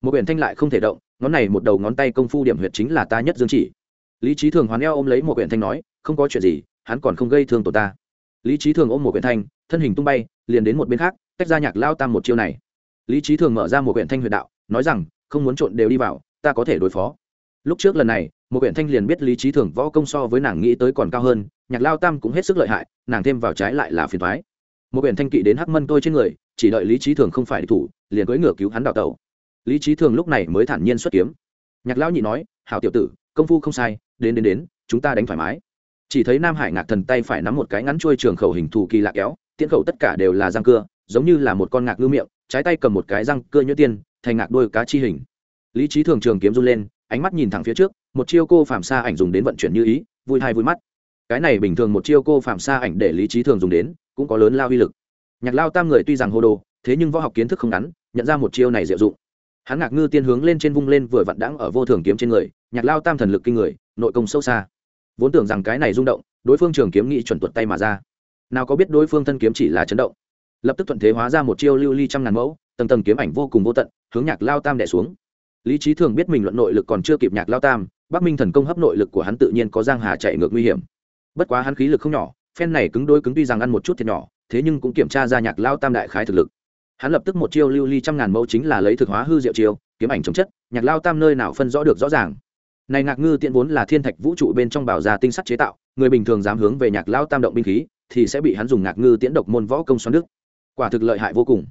một quyển thanh lại không thể động, ngón này một đầu ngón tay công phu điểm huyệt chính là ta nhất dương chỉ. Lý trí thường hoàn eo ôm lấy một quyển thanh nói, không có chuyện gì, hắn còn không gây thương tổ ta. Lý trí thường ôm một quyển thanh, thân hình tung bay, liền đến một bên khác, tách ra nhạc lao tam một chiêu này lý trí thường mở ra một quyển thanh huyệt đạo, nói rằng, không muốn trộn đều đi vào, ta có thể đối phó. Lúc trước lần này, một quyển thanh liền biết lý trí thường võ công so với nàng nghĩ tới còn cao hơn, nhạc lao tam cũng hết sức lợi hại, nàng thêm vào trái lại là phiền thoái một quyển thanh kỵ đến hắc mân tôi trên người, chỉ đợi lý trí thường không phải địch thủ, liền cưỡi ngựa cứu hắn đào tẩu. Lý trí thường lúc này mới thản nhiên xuất kiếm. Nhạc lão nhị nói, hảo tiểu tử, công phu không sai, đến đến đến, chúng ta đánh thoải mái. Chỉ thấy nam hải ngạc thần tay phải nắm một cái ngắn chuôi trường khẩu hình thù kỳ lạ kéo, tiễn khẩu tất cả đều là răng cưa, giống như là một con ngạc ngư miệng trái tay cầm một cái răng cưa nhuyễn tiên, thành ngạc đôi cá chi hình. Lý trí thường trường kiếm run lên, ánh mắt nhìn thẳng phía trước, một chiêu cô phạm xa ảnh dùng đến vận chuyển như ý, vui hai vui mắt. Cái này bình thường một chiêu cô phạm xa ảnh để lý trí thường dùng đến, cũng có lớn lao uy lực. Nhạc lao tam người tuy rằng hô đồ, thế nhưng võ học kiến thức không ngắn, nhận ra một chiêu này diệu dụng. Hắn ngạc ngư tiên hướng lên trên vung lên vừa vặn đãng ở vô thường kiếm trên người, nhạc lao tam thần lực kinh người, nội công sâu xa. Vốn tưởng rằng cái này rung động, đối phương trường kiếm nghị chuẩn tuột tay mà ra. Nào có biết đối phương thân kiếm chỉ là chấn động lập tức thuận thế hóa ra một chiêu lưu ly trăm ngàn mẫu, tầng tầng kiếm ảnh vô cùng vô tận, hướng nhạc lao tam đẻ xuống. Lý trí thường biết mình luận nội lực còn chưa kịp nhạc lao tam, bắc minh thần công hấp nội lực của hắn tự nhiên có giang hà chạy ngược nguy hiểm. Bất quá hắn khí lực không nhỏ, phen này cứng đôi cứng tuy rằng ăn một chút thiệt nhỏ, thế nhưng cũng kiểm tra ra nhạc lao tam đại khái thực lực. Hắn lập tức một chiêu lưu ly trăm ngàn mẫu chính là lấy thực hóa hư diệu chiêu, kiếm ảnh chống chất, nhạc lao tam nơi nào phân rõ được rõ ràng. Này ngạc ngư tiện vốn là thiên thạch vũ trụ bên trong bảo già tinh sắt chế tạo, người bình thường dám hướng về nhạc lao tam động binh khí, thì sẽ bị hắn dùng ngạc ngư tiễn độc môn võ công xoắn đức quả thực lợi hại vô cùng.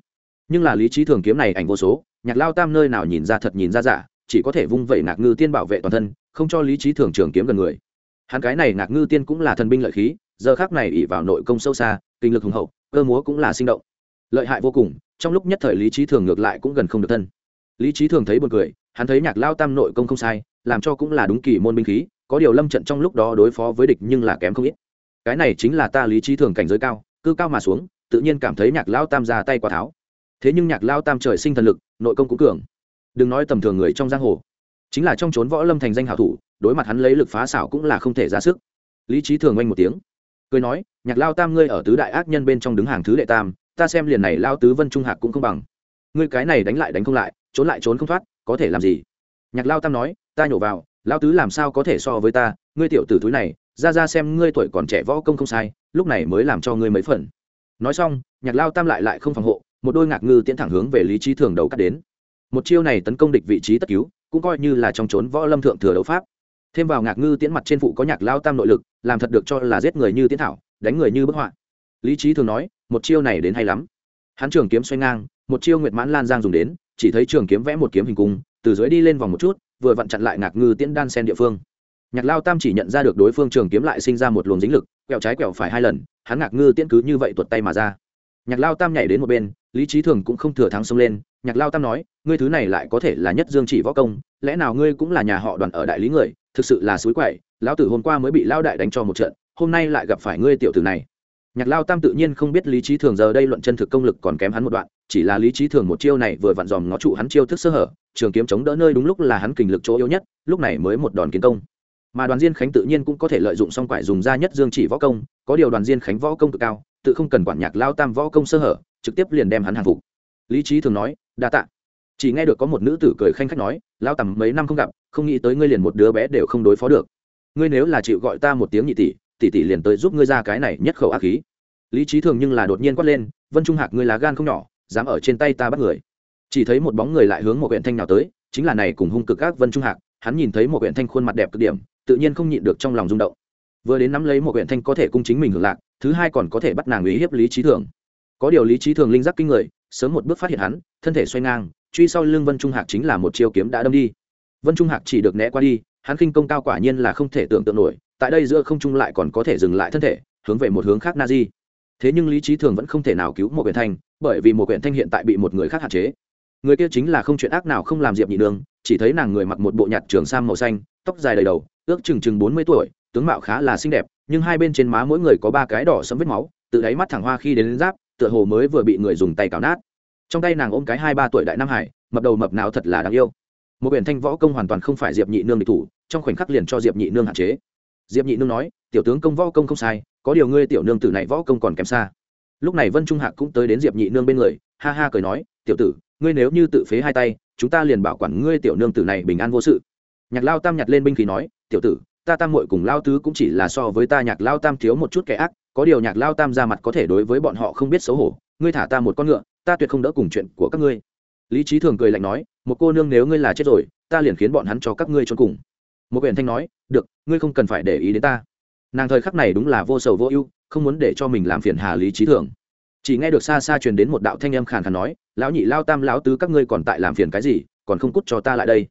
Nhưng là lý trí thường kiếm này ảnh vô số, nhạc lao tam nơi nào nhìn ra thật nhìn ra giả, chỉ có thể vung vẩy ngạc ngư tiên bảo vệ toàn thân, không cho lý trí thường trường kiếm gần người. Hắn cái này ngạc ngư tiên cũng là thần binh lợi khí, giờ khác này ỉ vào nội công sâu xa, kinh lực hùng hậu, cơ múa cũng là sinh động. Lợi hại vô cùng, trong lúc nhất thời lý trí thường ngược lại cũng gần không được thân. Lý trí thường thấy b u ồ n cười, hắn thấy nhạc lao tam nội công không sai, làm cho cũng là đúng kỳ môn binh khí, có điều lâm trận trong lúc đó đối phó với địch nhưng là kém không ít. Cái này chính là ta lý trí thường cảnh giới cao, cư cao mà xuống tự nhiên cảm thấy nhạc lao tam ra tay quả tháo. Thế nhưng nhạc lao tam trời sinh thần lực, nội công cũng cường. Đừng nói tầm thường người trong giang hồ. Chính là trong trốn võ lâm thành danh hảo thủ, đối mặt hắn lấy lực phá xảo cũng là không thể ra sức. Lý trí thường oanh một tiếng, cười nói, nhạc lao tam ngươi ở tứ đại ác nhân bên trong đứng hàng thứ đệ tam, ta xem liền này lao tứ vân trung hạc cũng không bằng. Ngươi cái này đánh lại đánh không lại, trốn lại trốn không thoát, có thể làm gì? Nhạc lao tam nói, ta nhổ vào, lao tứ làm sao có thể so với ta? Ngươi tiểu tử túi này, ra ra xem ngươi tuổi còn trẻ võ công không sai, lúc này mới làm cho ngươi mấy phần nói xong, nhạc lao tam lại lại không phòng hộ, một đôi ngạc ngư tiến thẳng hướng về lý trí thường đầu cắt đến. Một chiêu này tấn công địch vị trí tất cứu, cũng coi như là trong trốn võ lâm thượng thừa đấu pháp. Thêm vào ngạc ngư tiễn mặt trên phụ có nhạc lao tam nội lực, làm thật được cho là giết người như tiến thảo, đánh người như bức họa. Lý trí thường nói, một chiêu này đến hay lắm. Hắn trường kiếm xoay ngang, một chiêu nguyệt mãn lan giang dùng đến, chỉ thấy trường kiếm vẽ một kiếm hình cung, từ dưới đi lên vòng một chút, vừa vặn chặn lại ngạc ngư tiễn đan sen địa phương nhạc lao tam chỉ nhận ra được đối phương trường kiếm lại sinh ra một luồng dính lực, quẹo trái quẹo phải hai lần, hắn ngạc ngư tiễn cứ như vậy tuột tay mà ra. Nhạc lao tam nhảy đến một bên, lý trí thường cũng không thừa thắng xông lên. Nhạc lao tam nói, ngươi thứ này lại có thể là nhất dương chỉ võ công, lẽ nào ngươi cũng là nhà họ đoàn ở đại lý người, thực sự là suối quậy, lão tử hôm qua mới bị lao đại đánh cho một trận, hôm nay lại gặp phải ngươi tiểu tử này. Nhạc lao tam tự nhiên không biết lý trí thường giờ đây luận chân thực công lực còn kém hắn một đoạn, chỉ là lý trí thường một chiêu này vừa vặn dòm ngó trụ hắn chiêu thức sơ hở, trường kiếm chống đỡ nơi đúng lúc là hắn kình lực chỗ yếu nhất, lúc này mới một đòn kiến công mà đoàn diên khánh tự nhiên cũng có thể lợi dụng song quải dùng ra nhất dương chỉ võ công, có điều đoàn diên khánh võ công cực cao, tự không cần quản nhạc lao tam võ công sơ hở, trực tiếp liền đem hắn hàng phục. Lý trí thường nói, đa tạ. Chỉ nghe được có một nữ tử cười khanh khách nói, lao tầm, mấy năm không gặp, không nghĩ tới ngươi liền một đứa bé đều không đối phó được. Ngươi nếu là chịu gọi ta một tiếng nhị tỷ tỷ tỷ liền tới giúp ngươi ra cái này nhất khẩu ác khí. Lý trí thường nhưng là đột nhiên quát lên, vân trung hạc, ngươi lá gan không nhỏ, dám ở trên tay ta bắt người. Chỉ thấy một bóng người lại hướng một huyện thanh nào tới, chính là này cùng hung cực các vân trung hạc, hắn nhìn thấy một huyện thanh khuôn mặt đẹp cực điểm tự nhiên không nhịn được trong lòng rung động. Vừa đến nắm lấy một huyện thanh có thể cung chính mình hưởng lạc, thứ hai còn có thể bắt nàng ý hiếp lý trí thường. Có điều lý trí thường linh giác kinh người, sớm một bước phát hiện hắn, thân thể xoay ngang, truy sau lưng vân trung hạc chính là một chiêu kiếm đã đâm đi. Vân trung hạc chỉ được né qua đi, hắn khinh công cao quả nhiên là không thể tưởng tượng nổi, tại đây giữa không trung lại còn có thể dừng lại thân thể, hướng về một hướng khác na di. Thế nhưng lý trí thường vẫn không thể nào cứu một quyển thanh, bởi vì một quyển thanh hiện tại bị một người khác hạn chế. Người kia chính là không chuyện ác nào không làm diệp nhị nương chỉ thấy nàng người mặc một bộ nhạt trường sam màu xanh tóc dài đầy đầu ước chừng chừng bốn mươi tuổi tướng mạo khá là xinh đẹp nhưng hai bên trên má mỗi người có ba cái đỏ sẫm vết máu tự đáy mắt thẳng hoa khi đến, đến giáp tựa hồ mới vừa bị người dùng tay cào nát. Trong tay nàng ôm cái hai ba tuổi đại nam hải mập đầu mập nào thật là đáng yêu. Một biển thanh võ công hoàn toàn không phải diệp nhị nương địch thủ trong khoảnh khắc liền cho diệp nhị nương hạn chế. Diệp nhị nương nói tiểu tướng công võ công không sai có điều ngươi tiểu nương tử này võ công còn kém xa. Lúc này vân trung hạc cũng tới đến diệp nhị nương bên người ha ha cười nói tiểu tử ngươi nếu như tự phế hai tay chúng ta liền bảo quản ngươi tiểu nương tử này bình an vô sự nhạc lao tam nhặt lên binh khí nói, tiểu tử, ta tam muội cùng lao tứ cũng chỉ là so với ta nhạc lao tam thiếu một chút kẻ ác, có điều nhạc lao tam ra mặt có thể đối với bọn họ không biết xấu hổ. Ngươi thả ta một con ngựa, ta tuyệt không đỡ cùng chuyện của các ngươi. Lý trí thường cười lạnh nói, một cô nương nếu ngươi là chết rồi, ta liền khiến bọn hắn cho các ngươi trốn cùng. Một quyển thanh nói, được, ngươi không cần phải để ý đến ta. Nàng thời khắc này đúng là vô sầu vô ưu, không muốn để cho mình làm phiền hà lý trí thường. Chỉ nghe được xa xa truyền đến một đạo thanh âm khàn khàn nói, lão nhị, lao tam, lão tứ các ngươi còn tại làm phiền cái gì, còn không cút cho ta lại đây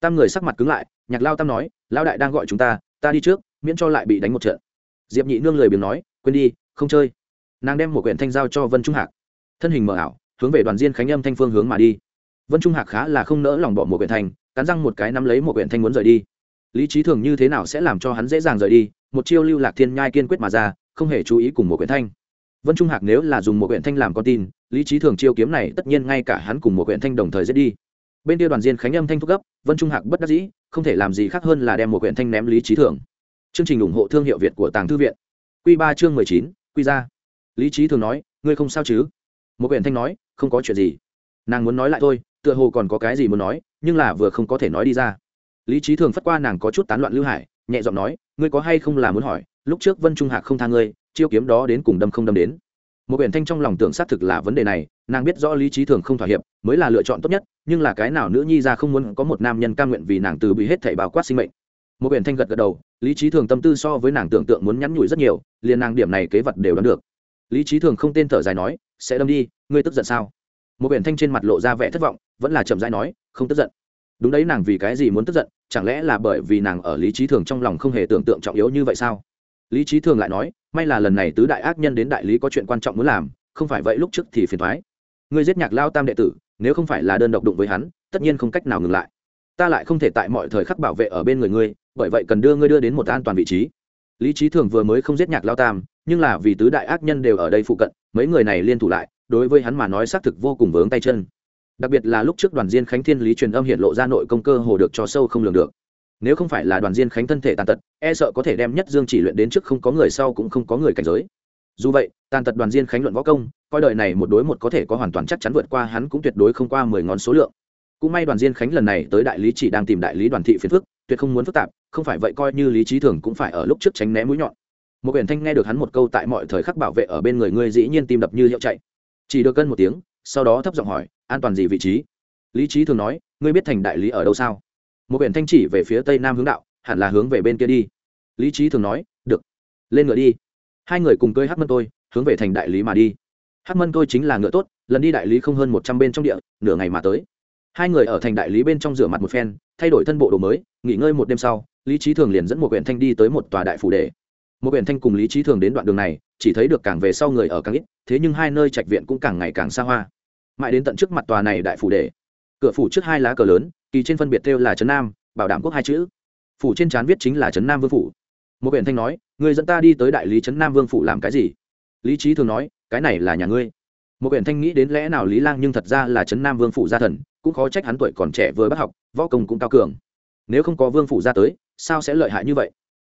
tam người sắc mặt cứng lại, nhạc lao tam nói, lão đại đang gọi chúng ta ta đi trước, miễn cho lại bị đánh một trận. Diệp nhị nương lời biếng nói, quên đi, không chơi. Nàng đem một quyển thanh giao cho vân trung hạc. Thân hình mờ ảo, hướng về đoàn diên khánh âm thanh phương hướng mà đi. Vân trung hạc khá là không nỡ lòng bỏ một quyển thanh, cắn răng một cái nắm lấy một quyển thanh muốn rời đi. Lý trí thường như thế nào sẽ làm cho hắn dễ dàng rời đi, một chiêu lưu lạc thiên nhai kiên quyết mà ra, không hề chú ý cùng một quyển thanh. Vân trung hạc nếu là dùng một quyển thanh làm con tin, lý trí thường chiêu kiếm này tất nhiên ngay cả hắn cùng một quyển thanh đồng thời giết đi bên kia đoàn diên khánh âm thanh thúc gấp, vân trung hạc bất đắc dĩ, không thể làm gì khác hơn là đem một quyển thanh ném lý trí thường chương trình ủng hộ thương hiệu việt của tàng thư viện. Q ba chương mười chín, quy ra. Lý trí thường nói, ngươi không sao chứ? Một quyển thanh nói, không có chuyện gì. Nàng muốn nói lại thôi, tựa hồ còn có cái gì muốn nói, nhưng là vừa không có thể nói đi ra. Lý trí thường phất qua nàng có chút tán loạn lưu hải, nhẹ giọng nói, ngươi có hay không là muốn hỏi, lúc trước vân trung hạc không tha ngươi, chiêu kiếm đó đến cùng đâm không đâm đến một biển thanh trong lòng tưởng xác thực là vấn đề này, nàng biết rõ lý trí thường không thỏa hiệp, mới là lựa chọn tốt nhất, nhưng là cái nào nữ nhi ra không muốn có một nam nhân cam nguyện vì nàng từ bị hết thảy bao quát sinh mệnh. Một biển thanh gật gật đầu, lý trí thường tâm tư so với nàng tưởng tượng muốn nhắn nhủi rất nhiều, liền nàng điểm này kế vật đều đoán được. Lý trí thường không tên thở dài nói, sẽ đâm đi, ngươi tức giận sao? Một biển thanh trên mặt lộ ra vẻ thất vọng, vẫn là chậm rãi nói, không tức giận. Đúng đấy, nàng vì cái gì muốn tức giận, chẳng lẽ là bởi vì nàng ở lý trí thường trong lòng không hề tưởng tượng trọng yếu như vậy sao? Lý trí thường lại nói may là lần này tứ đại ác nhân đến đại lý có chuyện quan trọng muốn làm, không phải vậy lúc trước thì phiền thoái. Ngươi giết nhạc lao tam đệ tử, nếu không phải là đơn độc đụng với hắn, tất nhiên không cách nào ngừng lại. Ta lại không thể tại mọi thời khắc bảo vệ ở bên người ngươi, bởi vậy cần đưa ngươi đưa đến một an toàn vị trí. Lý trí thường vừa mới không giết nhạc lao tam, nhưng là vì tứ đại ác nhân đều ở đây phụ cận, mấy người này liên thủ lại, đối với hắn mà nói xác thực vô cùng vướng tay chân. Đặc biệt là lúc trước đoàn diên khánh thiên lý truyền âm hiện lộ ra nội công cơ hồ được cho sâu không lường được nếu không phải là đoàn diên khánh thân thể tàn tật e sợ có thể đem nhất dương chỉ luyện đến trước không có người sau cũng không có người cảnh giới. Dù vậy, tàn tật đoàn diên khánh luận võ công, coi đời này một đối một có thể có hoàn toàn chắc chắn vượt qua hắn cũng tuyệt đối không qua mười ngón số lượng. Cũng may đoàn diên khánh lần này tới đại lý chỉ đang tìm đại lý đoàn thị phiền phức, tuyệt không muốn phức tạp, không phải vậy coi như lý trí thường cũng phải ở lúc trước tránh né mũi nhọn. Một quyển thanh nghe được hắn một câu tại mọi thời khắc bảo vệ ở bên người ngươi dĩ nhiên tim đập như hiệu chạy. Chỉ được cân một tiếng, sau đó thấp giọng hỏi, an toàn gì vị trí? Lý trí thường nói, ngươi biết thành đại lý ở đâu sao? Một quyển thanh chỉ về phía tây nam hướng đạo, hẳn là hướng về bên kia đi. Lý trí thường nói, được, lên ngựa đi. Hai người cùng cơi hát mân tôi, hướng về thành đại lý mà đi. Hát mân tôi chính là ngựa tốt, lần đi đại lý không hơn một trăm bên trong địa, nửa ngày mà tới. Hai người ở thành đại lý bên trong rửa mặt một phen, thay đổi thân bộ đồ mới, nghỉ ngơi một đêm sau, lý trí thường liền dẫn một quyển thanh đi tới một tòa đại phủ đề một quyển thanh cùng lý trí thường đến đoạn đường này, chỉ thấy được càng về sau người ở càng ít, thế nhưng hai nơi trạch viện cũng càng ngày càng xa hoa. Mãi đến tận trước mặt tòa này đại phủ đề cửa phủ trước hai lá cờ lớn kỳ trên phân biệt kêu là trấn nam, bảo đảm quốc hai chữ. Phủ trên trán viết chính là trấn nam vương phủ. Một huyện thanh nói người dẫn ta đi tới đại lý trấn nam vương phủ làm cái gì? Lý trí thường nói, cái này là nhà ngươi. Một huyện thanh nghĩ đến lẽ nào lý lang nhưng thật ra là trấn nam vương phủ gia thần, cũng khó trách hắn tuổi còn trẻ vừa bắt học, võ công cũng cao cường. Nếu không có vương phủ ra tới, sao sẽ lợi hại như vậy?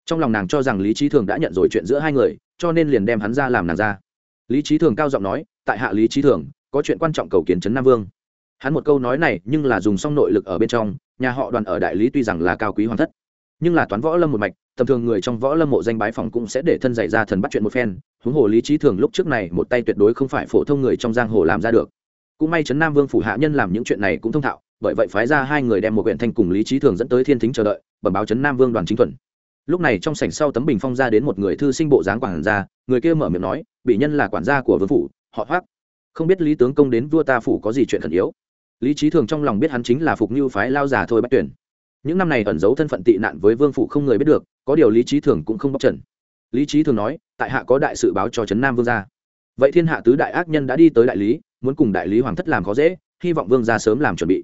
Trong lòng nàng cho rằng lý trí thường đã nhận rồi chuyện giữa hai người, cho nên liền đem hắn ra làm nàng ra. Lý trí thường cao giọng nói, tại hạ lý trí thường, có chuyện quan trọng cầu kiến trấn nam vương hắn một câu nói này nhưng là dùng xong nội lực ở bên trong, nhà họ đoàn ở đại lý tuy rằng là cao quý hoàng thất, nhưng là toán võ lâm một mạch, tầm thường người trong võ lâm mộ danh bái phòng cũng sẽ để thân dạy ra thần bắt chuyện một phen, huống hồ lý trí thường lúc trước này một tay tuyệt đối không phải phổ thông người trong giang hồ làm ra được. Cũng may trấn nam vương phủ hạ nhân làm những chuyện này cũng thông thạo, bởi vậy phái ra hai người đem một huyện thanh cùng lý trí thường dẫn tới thiên thính chờ đợi, bẩm báo trấn nam vương đoàn chính thuần lúc này trong sảnh sau tấm bình phong ra đến một người thư sinh bộ dáng quản gia, người kia mở miệng nói bị nhân là quản gia của vương phủ, họ hoác không biết lý tướng công đến vua ta phủ có gì chuyện khẩn yếu? Lý trí thường trong lòng biết hắn chính là phục như phái lao già thôi bách tuyển. Những năm này ẩn giấu thân phận tị nạn với vương phủ không người biết được, có điều lý trí thường cũng không bóc trần. Lý trí thường nói, tại hạ có đại sự báo cho trấn nam vương gia. Vậy thiên hạ tứ đại ác nhân đã đi tới đại lý, muốn cùng đại lý hoàng thất làm khó dễ, hy vọng vương gia sớm làm chuẩn bị.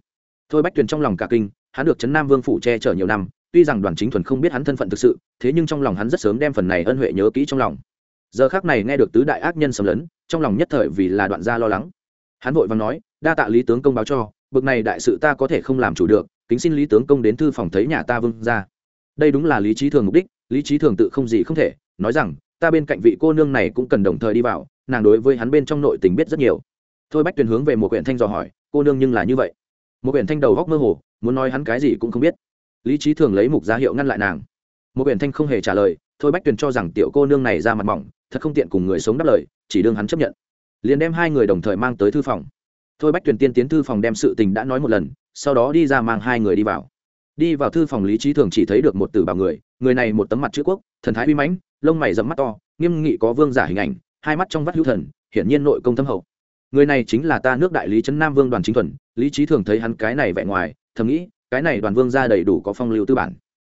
Thôi bách tuyền trong lòng cả kinh, hắn được trấn nam vương phủ che chở nhiều năm, tuy rằng đoàn chính thuần không biết hắn thân phận thực sự, thế nhưng trong lòng hắn rất sớm đem phần này ân huệ nhớ kỹ trong lòng. Giờ khác này nghe được tứ đại ác nhân xâm lấn, trong lòng nhất thời vì là đoạn gia lo lắng. Hắn vội và nói đa tạ lý tướng công báo cho, bực này đại sự ta có thể không làm chủ được, kính xin lý tướng công đến thư phòng thấy nhà ta vương ra đây đúng là lý trí thường mục đích, lý trí thường tự không gì không thể, nói rằng, ta bên cạnh vị cô nương này cũng cần đồng thời đi vào, nàng đối với hắn bên trong nội tình biết rất nhiều. Thôi bách tuyền hướng về một quyển thanh dò hỏi, cô nương nhưng là như vậy. Một quyển thanh đầu góc mơ hồ, muốn nói hắn cái gì cũng không biết. Lý trí thường lấy mục giá hiệu ngăn lại nàng. Một quyển thanh không hề trả lời, thôi bách tuyền cho rằng tiểu cô nương này ra mặt mỏng, thật không tiện cùng người sống đáp lời, chỉ đương hắn chấp nhận. Liền đem hai người đồng thời mang tới thư phòng thôi bách tuyền tiên tiến thư phòng đem sự tình đã nói một lần, sau đó đi ra mang hai người đi vào. Đi vào thư phòng lý trí thường chỉ thấy được một tử bào người người này một tấm mặt chữ quốc, thần thái uy mãnh, lông mày dẫm mắt to, nghiêm nghị có vương giả hình ảnh, hai mắt trong vắt hữu thần, hiển nhiên nội công thâm hậu. Người này chính là ta nước đại lý trấn nam vương đoàn chính thuần, lý trí thường thấy hắn cái này vẻ ngoài, thầm nghĩ, cái này đoàn vương ra đầy đủ có phong lưu tư bản.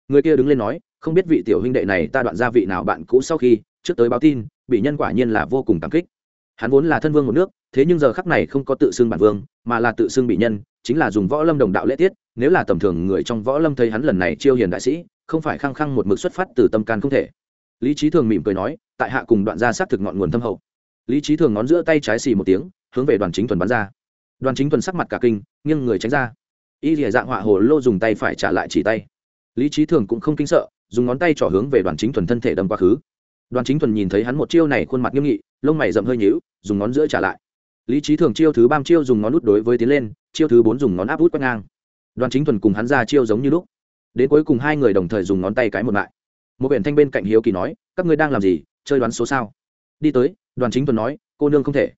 Người kia đứng lên nói, không biết vị tiểu huynh đệ này ta đoạn gia vị nào bạn cũ sau khi, trước tới báo tin, bị nhân quả nhiên là vô cùng cảm kích hắn vốn là thân vương một nước, thế nhưng giờ khắc này không có tự xưng bản vương, mà là tự xưng bị nhân, chính là dùng võ lâm đồng đạo lễ tiết, nếu là tầm thường người trong võ lâm thấy hắn lần này chiêu hiền đại sĩ, không phải khăng khăng một mực xuất phát từ tâm can không thể. Lý trí thường mỉm cười nói, tại hạ cùng đoạn gia xác thực ngọn nguồn thâm hậu. Lý trí thường ngón giữa tay trái xì một tiếng, hướng về đoàn chính thuần bắn ra. Đoàn chính thuần sắc mặt cả kinh, nghiêng người tránh ra. Y lìa dạng họa hồ lô dùng tay phải trả lại chỉ tay. Lý trí thường cũng không kinh sợ, dùng ngón tay trỏ hướng về đoàn chính thuần thân thể đâm quá khứ. Đoàn chính thuần nhìn thấy hắn một chiêu này khuôn mặt nghiêm nghị, lông mày rậm hơi nhíu dùng ngón giữa trả lại. Lý trí thường chiêu thứ ba chiêu dùng ngón út đối với tiến lên, chiêu thứ bốn dùng ngón áp út quét ngang. Đoàn chính thuần cùng hắn ra chiêu giống như lúc. Đến cuối cùng hai người đồng thời dùng ngón tay cái một lại. Một biển thanh bên cạnh hiếu kỳ nói, các ngươi đang làm gì? Chơi đoán số sao? Đi tới, đoàn chính thuần nói, cô nương không thể.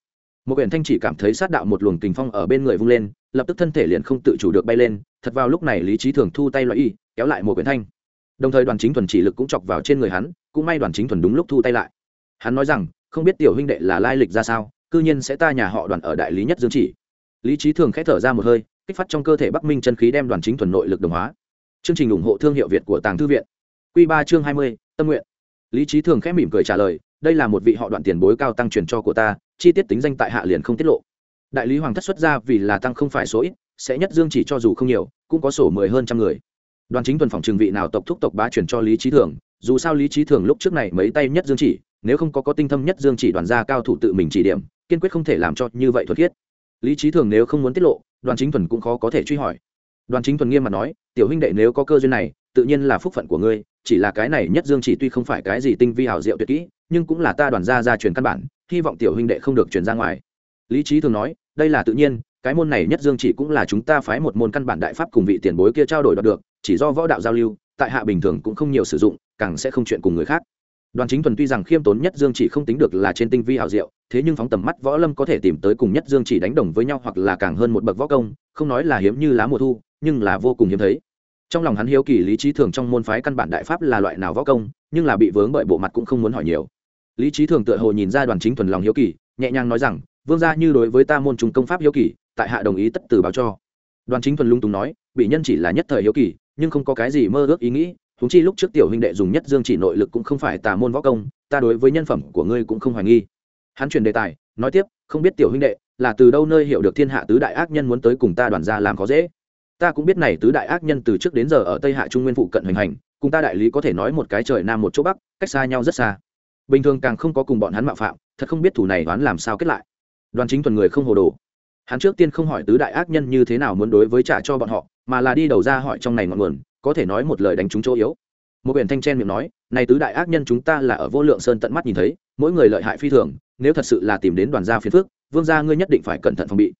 Một biển thanh chỉ cảm thấy sát đạo một luồng kình phong ở bên người vung lên, lập tức thân thể liền không tự chủ được bay lên. Thật vào lúc này lý trí thường thu tay loại y, kéo lại một quyển thanh. Đồng thời đoàn chính thuần chỉ lực cũng chọc vào trên người hắn, cũng may đoàn chính thuần đúng lúc thu tay lại. Hắn nói rằng không biết tiểu huynh đệ là lai lịch ra sao, cư nhiên sẽ ta nhà họ đoàn ở đại lý nhất dương chỉ. Lý trí thường khẽ thở ra một hơi, kích phát trong cơ thể bắc minh chân khí đem đoàn chính thuần nội lực đồng hóa. Chương trình ủng hộ thương hiệu việt của tàng thư viện. Q ba chương hai mươi, tâm nguyện. Lý trí thường khẽ mỉm cười trả lời, đây là một vị họ đoạn tiền bối cao tăng truyền cho của ta, chi tiết tính danh tại hạ liền không tiết lộ. Đại lý hoàng thất xuất ra vì là tăng không phải số ít, sẽ nhất dương chỉ cho dù không nhiều, cũng có sổ mười hơn trăm người. Đoàn chính tuần phòng trường vị nào tộc thúc tộc bá chuyển cho lý trí thường, dù sao lý trí thường lúc trước này mấy tay nhất dương chỉ nếu không có có tinh thâm nhất dương chỉ đoàn gia cao thủ tự mình chỉ điểm, kiên quyết không thể làm cho như vậy thuật thiết lý trí thường nếu không muốn tiết lộ, đoàn chính thuần cũng khó có thể truy hỏi. Đoàn chính thuần nghiêm mặt nói, tiểu huynh đệ nếu có cơ duyên này, tự nhiên là phúc phận của ngươi, chỉ là cái này nhất dương chỉ tuy không phải cái gì tinh vi hào diệu tuyệt kỹ, nhưng cũng là ta đoàn gia gia truyền căn bản, hy vọng tiểu huynh đệ không được truyền ra ngoài. Lý trí thường nói, đây là tự nhiên, cái môn này nhất dương chỉ cũng là chúng ta phái một môn căn bản đại pháp cùng vị tiền bối kia trao đổi đoạt được, chỉ do võ đạo giao lưu, tại hạ bình thường cũng không nhiều sử dụng, càng sẽ không chuyện cùng người khác đoàn chính thuần tuy rằng khiêm tốn nhất dương chỉ không tính được là trên tinh vi hảo diệu, thế nhưng phóng tầm mắt võ lâm có thể tìm tới cùng nhất dương chỉ đánh đồng với nhau hoặc là càng hơn một bậc võ công, không nói là hiếm như lá mùa thu, nhưng là vô cùng hiếm thấy. Trong lòng hắn hiếu kỳ lý trí thường trong môn phái căn bản đại pháp là loại nào võ công, nhưng là bị vướng bởi bộ mặt cũng không muốn hỏi nhiều. Lý trí thường tựa hồ nhìn ra đoàn chính thuần lòng hiếu kỳ, nhẹ nhàng nói rằng, vương gia như đối với ta môn trung công pháp hiếu kỳ, tại hạ đồng ý tất từ báo cho. Đoàn chính thuần lung tung nói, bị nhân chỉ là nhất thời hiếu kỳ, nhưng không có cái gì mơ ước ý nghĩ húng chi lúc trước tiểu huynh đệ dùng nhất dương chỉ nội lực cũng không phải tà môn võ công, ta đối với nhân phẩm của ngươi cũng không hoài nghi. Hắn chuyển đề tài, nói tiếp, không biết tiểu huynh đệ là từ đâu nơi hiểu được thiên hạ tứ đại ác nhân muốn tới cùng ta đoàn ra làm khó dễ. Ta cũng biết này tứ đại ác nhân từ trước đến giờ ở tây hạ trung nguyên phụ cận hành hành, cùng ta đại lý có thể nói một cái trời nam một chỗ bắc, cách xa nhau rất xa. Bình thường càng không có cùng bọn hắn mạo phạm, thật không biết thủ này đoán làm sao kết lại. Đoàn chính thuần người không hồ đồ. Hắn trước tiên không hỏi tứ đại ác nhân như thế nào muốn đối với trả cho bọn họ, mà là đi đầu ra hỏi trong này ngọn nguồn có thể nói một lời đánh trúng chỗ yếu. Một biển thanh chen miệng nói, này tứ đại ác nhân chúng ta là ở vô lượng sơn tận mắt nhìn thấy, mỗi người lợi hại phi thường, nếu thật sự là tìm đến đoàn gia phiền phước vương gia ngươi nhất định phải cẩn thận phòng bị.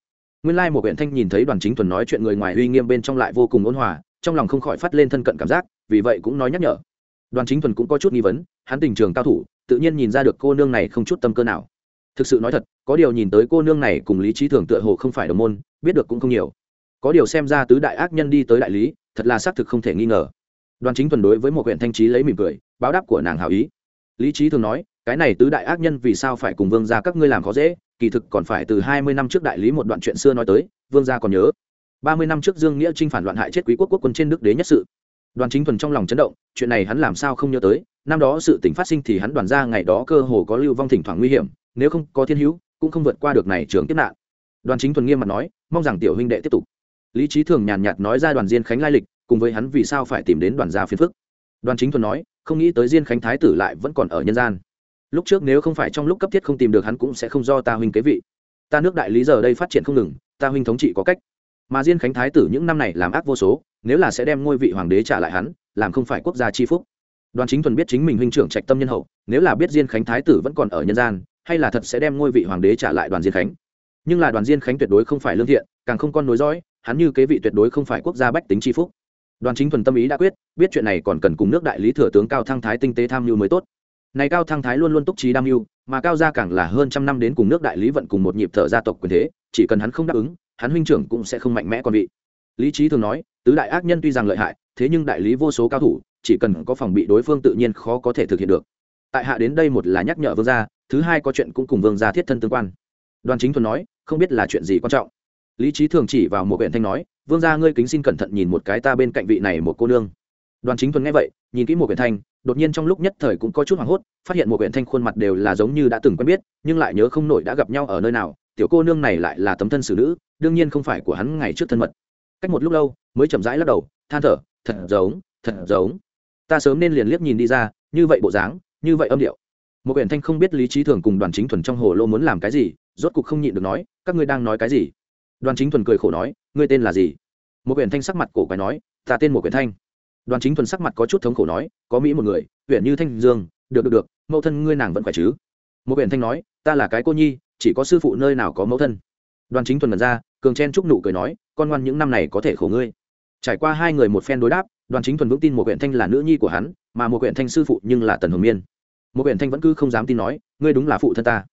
Nguyên lai một huyện thanh nhìn thấy đoàn chính thuần nói chuyện người ngoài uy nghiêm bên trong lại vô cùng ôn hòa, trong lòng không khỏi phát lên thân cận cảm giác, vì vậy cũng nói nhắc nhở. Đoàn chính thuần cũng có chút nghi vấn, hắn tình trường cao thủ, tự nhiên nhìn ra được cô nương này không chút tâm cơ nào. Thực sự nói thật, có điều nhìn tới cô nương này cùng lý trí thường tựa hồ không phải đồng môn, biết được cũng không nhiều. Có điều xem ra tứ đại ác nhân đi tới đại lý thật là xác thực không thể nghi ngờ. Đoàn chính thuần đối với một huyện thanh trí lấy mỉm cười, báo đáp của nàng hào ý. Lý trí thường nói, cái này tứ đại ác nhân vì sao phải cùng vương gia các ngươi làm khó dễ, kỳ thực còn phải từ hai mươi năm trước đại lý một đoạn chuyện xưa nói tới, vương gia còn nhớ. ba mươi năm trước dương nghĩa trinh phản loạn hại chết quý quốc quốc quân trên đức đế nhất sự. Đoàn chính thuần trong lòng chấn động, chuyện này hắn làm sao không nhớ tới, năm đó sự tình phát sinh thì hắn đoàn ra ngày đó cơ hồ có lưu vong thỉnh thoảng nguy hiểm, nếu không có thiên hữu, cũng không vượt qua được này trường tiếp nạn. Đoàn chính thuần nghiêm mặt nói, mong rằng tiểu huynh đệ tiếp tục lý trí thường nhàn nhạt nói ra đoàn diên khánh lai lịch, cùng với hắn vì sao phải tìm đến đoàn gia phiền phức. Đoàn chính thuần nói, không nghĩ tới diên khánh thái tử lại vẫn còn ở nhân gian. Lúc trước nếu không phải trong lúc cấp thiết không tìm được hắn cũng sẽ không do ta huynh kế vị. Ta nước đại lý giờ đây phát triển không ngừng, ta huynh thống trị có cách. Mà diên khánh thái tử những năm này làm ác vô số, nếu là sẽ đem ngôi vị hoàng đế trả lại hắn, làm không phải quốc gia chi phúc. Đoàn chính thuần biết chính mình huynh trưởng trạch tâm nhân hậu, nếu là biết diên khánh thái tử vẫn còn ở nhân gian, hay là thật sẽ đem ngôi vị hoàng đế trả lại đoàn diên khánh. Nhưng là đoàn diên khánh tuyệt đối không phải lương thiện, càng không con nối dõi hắn như kế vị tuyệt đối không phải quốc gia bách tính chi phúc. Đoàn chính thuần tâm ý đã quyết, biết chuyện này còn cần cùng nước đại lý thừa tướng cao thăng thái tinh tế tham mưu mới tốt. Này cao thăng thái luôn luôn túc trí đam mưu, mà cao gia càng là hơn trăm năm đến cùng nước đại lý vận cùng một nhịp thở gia tộc quyền thế, chỉ cần hắn không đáp ứng, hắn huynh trưởng cũng sẽ không mạnh mẽ còn vị lý trí thường nói, tứ đại ác nhân tuy rằng lợi hại, thế nhưng đại lý vô số cao thủ, chỉ cần có phòng bị đối phương tự nhiên khó có thể thực hiện được. Tại hạ đến đây một là nhắc nhở vương gia, thứ hai có chuyện cũng cùng vương gia thiết thân tương quan. Đoàn chính thuần nói, không biết là chuyện gì quan trọng lý trí thường chỉ vào một huyện thanh nói, vương gia ngươi kính xin cẩn thận nhìn một cái ta bên cạnh vị này một cô nương. Đoàn chính thuần nghe vậy, nhìn kỹ một huyện thanh, đột nhiên trong lúc nhất thời cũng có chút hoảng hốt, phát hiện một huyện thanh khuôn mặt đều là giống như đã từng quen biết, nhưng lại nhớ không nổi đã gặp nhau ở nơi nào, tiểu cô nương này lại là tấm thân xử nữ, đương nhiên không phải của hắn ngày trước thân mật. Cách một lúc lâu, mới chậm rãi lắc đầu, than thở, thật giống thật giống. Ta sớm nên liền liếc nhìn đi ra, như vậy bộ dáng, như vậy âm điệu. Một huyện thanh không biết lý trí thường cùng đoàn chính thuần trong hồ lô muốn làm cái gì, rốt cục không nhịn được nói, các ngươi đang nói cái gì? Đoàn chính thuần cười khổ nói, ngươi tên là gì? Một huyện thanh sắc mặt cổ quái nói, ta tên một huyện thanh. Đoàn chính thuần sắc mặt có chút thống khổ nói, có mỹ một người, huyện như thanh dương, được được được, mẫu thân ngươi nàng vẫn khỏe chứ? Một huyện thanh nói, ta là cái cô nhi, chỉ có sư phụ nơi nào có mẫu thân. Đoàn chính thuần mật ra, cường chen chúc nụ cười nói, con ngoan những năm này có thể khổ ngươi. Trải qua hai người một phen đối đáp, đoàn chính thuần vững tin một huyện thanh là nữ nhi của hắn, mà một huyện thanh sư phụ nhưng là tần hồng miên. Một huyện thanh vẫn cứ không dám tin nói, ngươi đúng là phụ thân ta.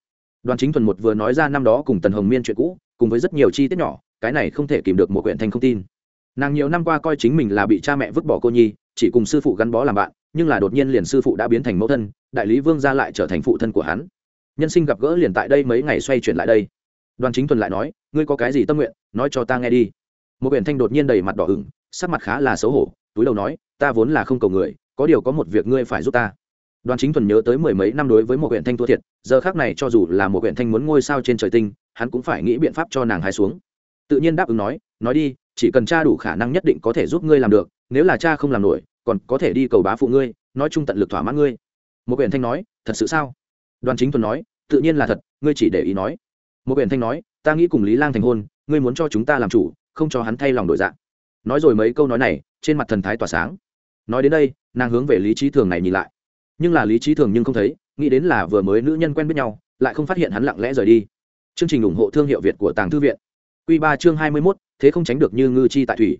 Đoàn chính thuần một vừa nói ra năm đó cùng tần hồng miên chuyện cũ cùng với rất nhiều chi tiết nhỏ, cái này không thể kìm được một quyển thanh không tin. Nàng nhiều năm qua coi chính mình là bị cha mẹ vứt bỏ cô nhi, chỉ cùng sư phụ gắn bó làm bạn, nhưng là đột nhiên liền sư phụ đã biến thành mẫu thân, đại lý vương ra lại trở thành phụ thân của hắn. Nhân sinh gặp gỡ liền tại đây mấy ngày xoay chuyển lại đây. Đoàn chính thuần lại nói, ngươi có cái gì tâm nguyện, nói cho ta nghe đi. Một biển thanh đột nhiên đầy mặt đỏ ửng, sắc mặt khá là xấu hổ, túi đầu nói, ta vốn là không cầu người, có điều có một việc ngươi phải giúp ta đoàn chính thuần nhớ tới mười mấy năm đối với một huyện thanh thua thiệt, giờ khác này cho dù là một huyện thanh muốn ngôi sao trên trời tinh, hắn cũng phải nghĩ biện pháp cho nàng hai xuống. Tự nhiên đáp ứng nói nói đi, chỉ cần cha đủ khả năng nhất định có thể giúp ngươi làm được, nếu là cha không làm nổi, còn có thể đi cầu bá phụ ngươi, nói chung tận lực thỏa mãn ngươi. Một huyện thanh nói, thật sự sao? Đoàn chính thuần nói, tự nhiên là thật, ngươi chỉ để ý nói. Một huyện thanh nói, ta nghĩ cùng lý lang thành hôn, ngươi muốn cho chúng ta làm chủ, không cho hắn thay lòng đổi dạng. Nói rồi mấy câu nói này, trên mặt thần thái tỏa sáng. Nói đến đây, nàng hướng về lý trí thường này nhìn lại nhưng là lý trí thường nhưng không thấy, nghĩ đến là vừa mới nữ nhân quen biết nhau, lại không phát hiện hắn lặng lẽ rời đi. Chương trình ủng hộ thương hiệu việt của tàng thư viện. Q ba chương hai mươi mốt, thế không tránh được như ngư chi tại thủy.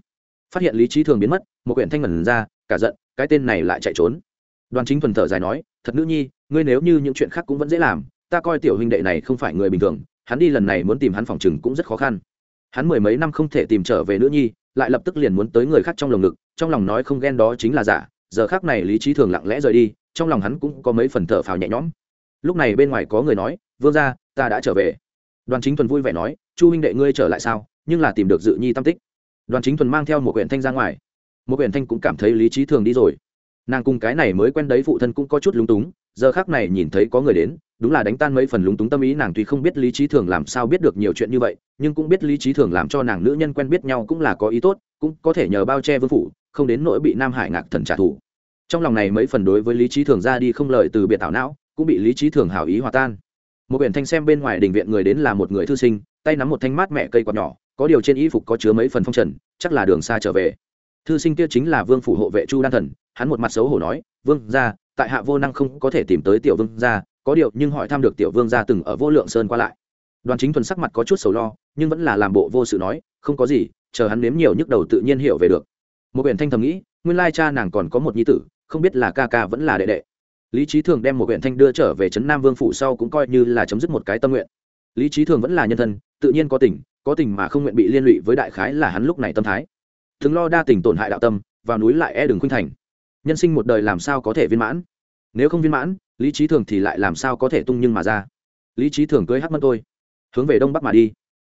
Phát hiện lý trí thường biến mất, một quyển thanh ngẩn ra, cả giận, cái tên này lại chạy trốn. Đoàn chính thuần thở dài nói, thật nữ nhi, ngươi nếu như những chuyện khác cũng vẫn dễ làm, ta coi tiểu huynh đệ này không phải người bình thường, hắn đi lần này muốn tìm hắn phòng chừng cũng rất khó khăn. Hắn mười mấy năm không thể tìm trở về nữ nhi, lại lập tức liền muốn tới người khác trong lồng ngực, trong lòng nói không ghen đó chính là giả, giờ khác này lý trí thường lặng lẽ rời đi trong lòng hắn cũng có mấy phần thở phào nhẹ nhõm. Lúc này bên ngoài có người nói, vương ra ta đã trở về. Đoàn chính thuần vui vẻ nói, chu huynh đệ ngươi trở lại sao? Nhưng là tìm được dự nhi tam tích. Đoàn chính thuần mang theo một quyển thanh ra ngoài. Một quyển thanh cũng cảm thấy lý trí thường đi rồi. Nàng cùng cái này mới quen đấy phụ thân cũng có chút lúng túng, giờ khác này nhìn thấy có người đến, đúng là đánh tan mấy phần lúng túng tâm ý, nàng tuy không biết lý trí thường làm sao biết được nhiều chuyện như vậy, nhưng cũng biết lý trí thường làm cho nàng nữ nhân quen biết nhau cũng là có ý tốt, cũng có thể nhờ bao che vương phủ, không đến nỗi bị nam hải ngạc thần trả thù trong lòng này mấy phần đối với lý trí thường ra đi không lời từ biệt thảo não, cũng bị lý trí thường hảo ý hòa tan. Một biển thanh xem bên ngoài đình viện người đến là một người thư sinh, tay nắm một thanh mát mẹ cây quạt nhỏ, có điều trên y phục có chứa mấy phần phong trần, chắc là đường xa trở về. Thư sinh kia chính là vương phủ hộ vệ chu đan thần, hắn một mặt xấu hổ nói, vương ra tại hạ vô năng không có thể tìm tới tiểu vương ra có điều nhưng hỏi thăm được tiểu vương ra từng ở vô lượng sơn qua lại. Đoàn chính thuần sắc mặt có chút sầu lo, nhưng vẫn là làm bộ vô sự nói, không có gì, chờ hắn nếm nhiều nhức đầu tự nhiên hiểu về được. Một biển thanh thầm nghĩ, nguyên lai cha nàng còn có một nhi tử không biết là ca ca vẫn là đệ đệ. Lý trí thường đem một huyện thanh đưa trở về trấn nam vương phủ sau cũng coi như là chấm dứt một cái tâm nguyện. Lý trí thường vẫn là nhân thân, tự nhiên có tình có tình mà không nguyện bị liên lụy với đại khái là hắn lúc này tâm thái. Thường lo đa tình tổn hại đạo tâm, vào núi lại e đừng khuynh thành. Nhân sinh một đời làm sao có thể viên mãn? Nếu không viên mãn, lý trí thường thì lại làm sao có thể tung nhưng mà ra? Lý trí thường cưới hát mân tôi, hướng về đông bắc mà đi.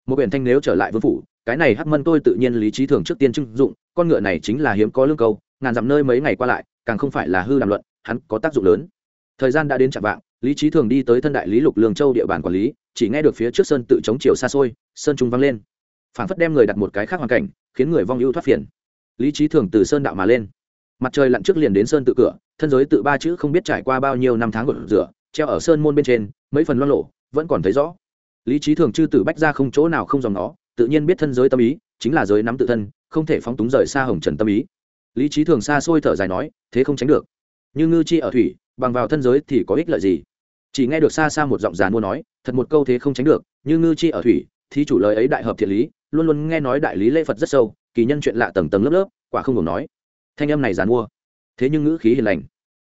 Một huyện thanh nếu trở lại vương phủ, cái này hát mân tôi tự nhiên lý trí thường trước tiên trưng dụng, con ngựa này chính là hiếm có lương câu, ngàn dặm nơi mấy ngày qua lại càng không phải là hư đàm luận, hắn có tác dụng lớn. Thời gian đã đến chạm vạng, lý trí thường đi tới thân đại lý lục lương châu địa bàn quản lý, chỉ nghe được phía trước sơn tự chống chiều xa xôi, sơn trung vang lên. Phản phất đem người đặt một cái khác hoàn cảnh, khiến người vong ưu thoát phiền. Lý trí thường từ sơn đạo mà lên. Mặt trời lặn trước liền đến sơn tự cửa, thân giới tự ba chữ không biết trải qua bao nhiêu năm tháng gột rửa, treo ở sơn môn bên trên, mấy phần loan lộ vẫn còn thấy rõ. Lý trí thường chư tử bách ra không chỗ nào không dòng nó, tự nhiên biết thân giới tâm ý, chính là giới nắm tự thân, không thể phóng túng rời xa hồng trần tâm ý lý trí thường xa xôi thở dài nói, thế không tránh được. Như ngư chi ở thủy, bằng vào thân giới thì có ích lợi gì? Chỉ nghe được xa xa một giọng giàn mua nói, thật một câu thế không tránh được, như ngư chi ở thủy thì chủ lời ấy đại hợp thiện lý, luôn luôn nghe nói đại lý lễ phật rất sâu, kỳ nhân chuyện lạ tầng tầng lớp lớp, quả không ngừng nói. Thanh âm này giàn mua thế nhưng ngữ khí hiền lành.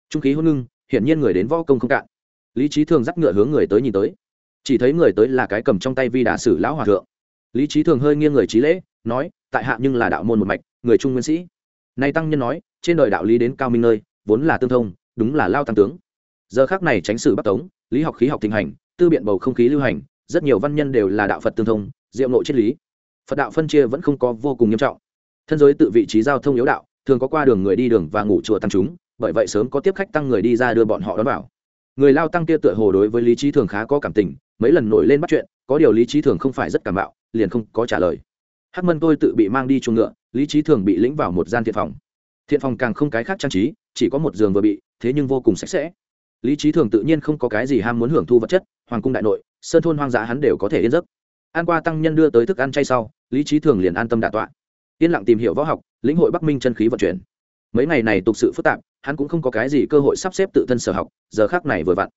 Trung khí hôn ngưng, hiển nhiên người đến võ công không cạn. Lý trí thường dắt ngựa hướng người tới nhìn tới. Chỉ thấy người tới là cái cầm trong tay vi đà sử lão hòa thượng. Lý trí thường hơi nghiêng người trí lễ, nói, tại hạ nhưng là đạo môn một mạch, người trung nguyên sĩ nay tăng nhân nói, trên đời đạo lý đến cao minh nơi, vốn là tương thông, đúng là lao tăng tướng. Giờ khác này tránh sự bắt tống, lý học khí học thịnh hành, tư biện bầu không khí lưu hành, rất nhiều văn nhân đều là đạo phật tương thông, diệu nội triết lý. Phật đạo phân chia vẫn không có vô cùng nghiêm trọng. Thân giới tự vị trí giao thông yếu đạo, thường có qua đường người đi đường và ngủ chùa tăng chúng, bởi vậy sớm có tiếp khách tăng người đi ra đưa bọn họ đón vào. Người lao tăng kia tựa hồ đối với lý trí thường khá có cảm tình, mấy lần nổi lên bắt chuyện, có điều lý trí thường không phải rất cảm bạo, liền không có trả lời. Hắc mân tôi tự bị mang đi chuồng ngựa lý trí thường bị lĩnh vào một gian thiện phòng. Thiện phòng càng không cái khác trang trí, chỉ có một giường vừa bị, thế nhưng vô cùng sạch sẽ. Lý trí thường tự nhiên không có cái gì ham muốn hưởng thu vật chất, hoàng cung đại nội, sơn thôn hoang dã hắn đều có thể yên giấc. An qua tăng nhân đưa tới thức ăn chay sau, lý trí thường liền an tâm đạ tọa. Yên lặng tìm hiểu võ học, lĩnh hội bắc minh chân khí vận chuyển. Mấy ngày này tục sự phức tạp, hắn cũng không có cái gì cơ hội sắp xếp tự thân sở học, giờ khác này vừa vặn.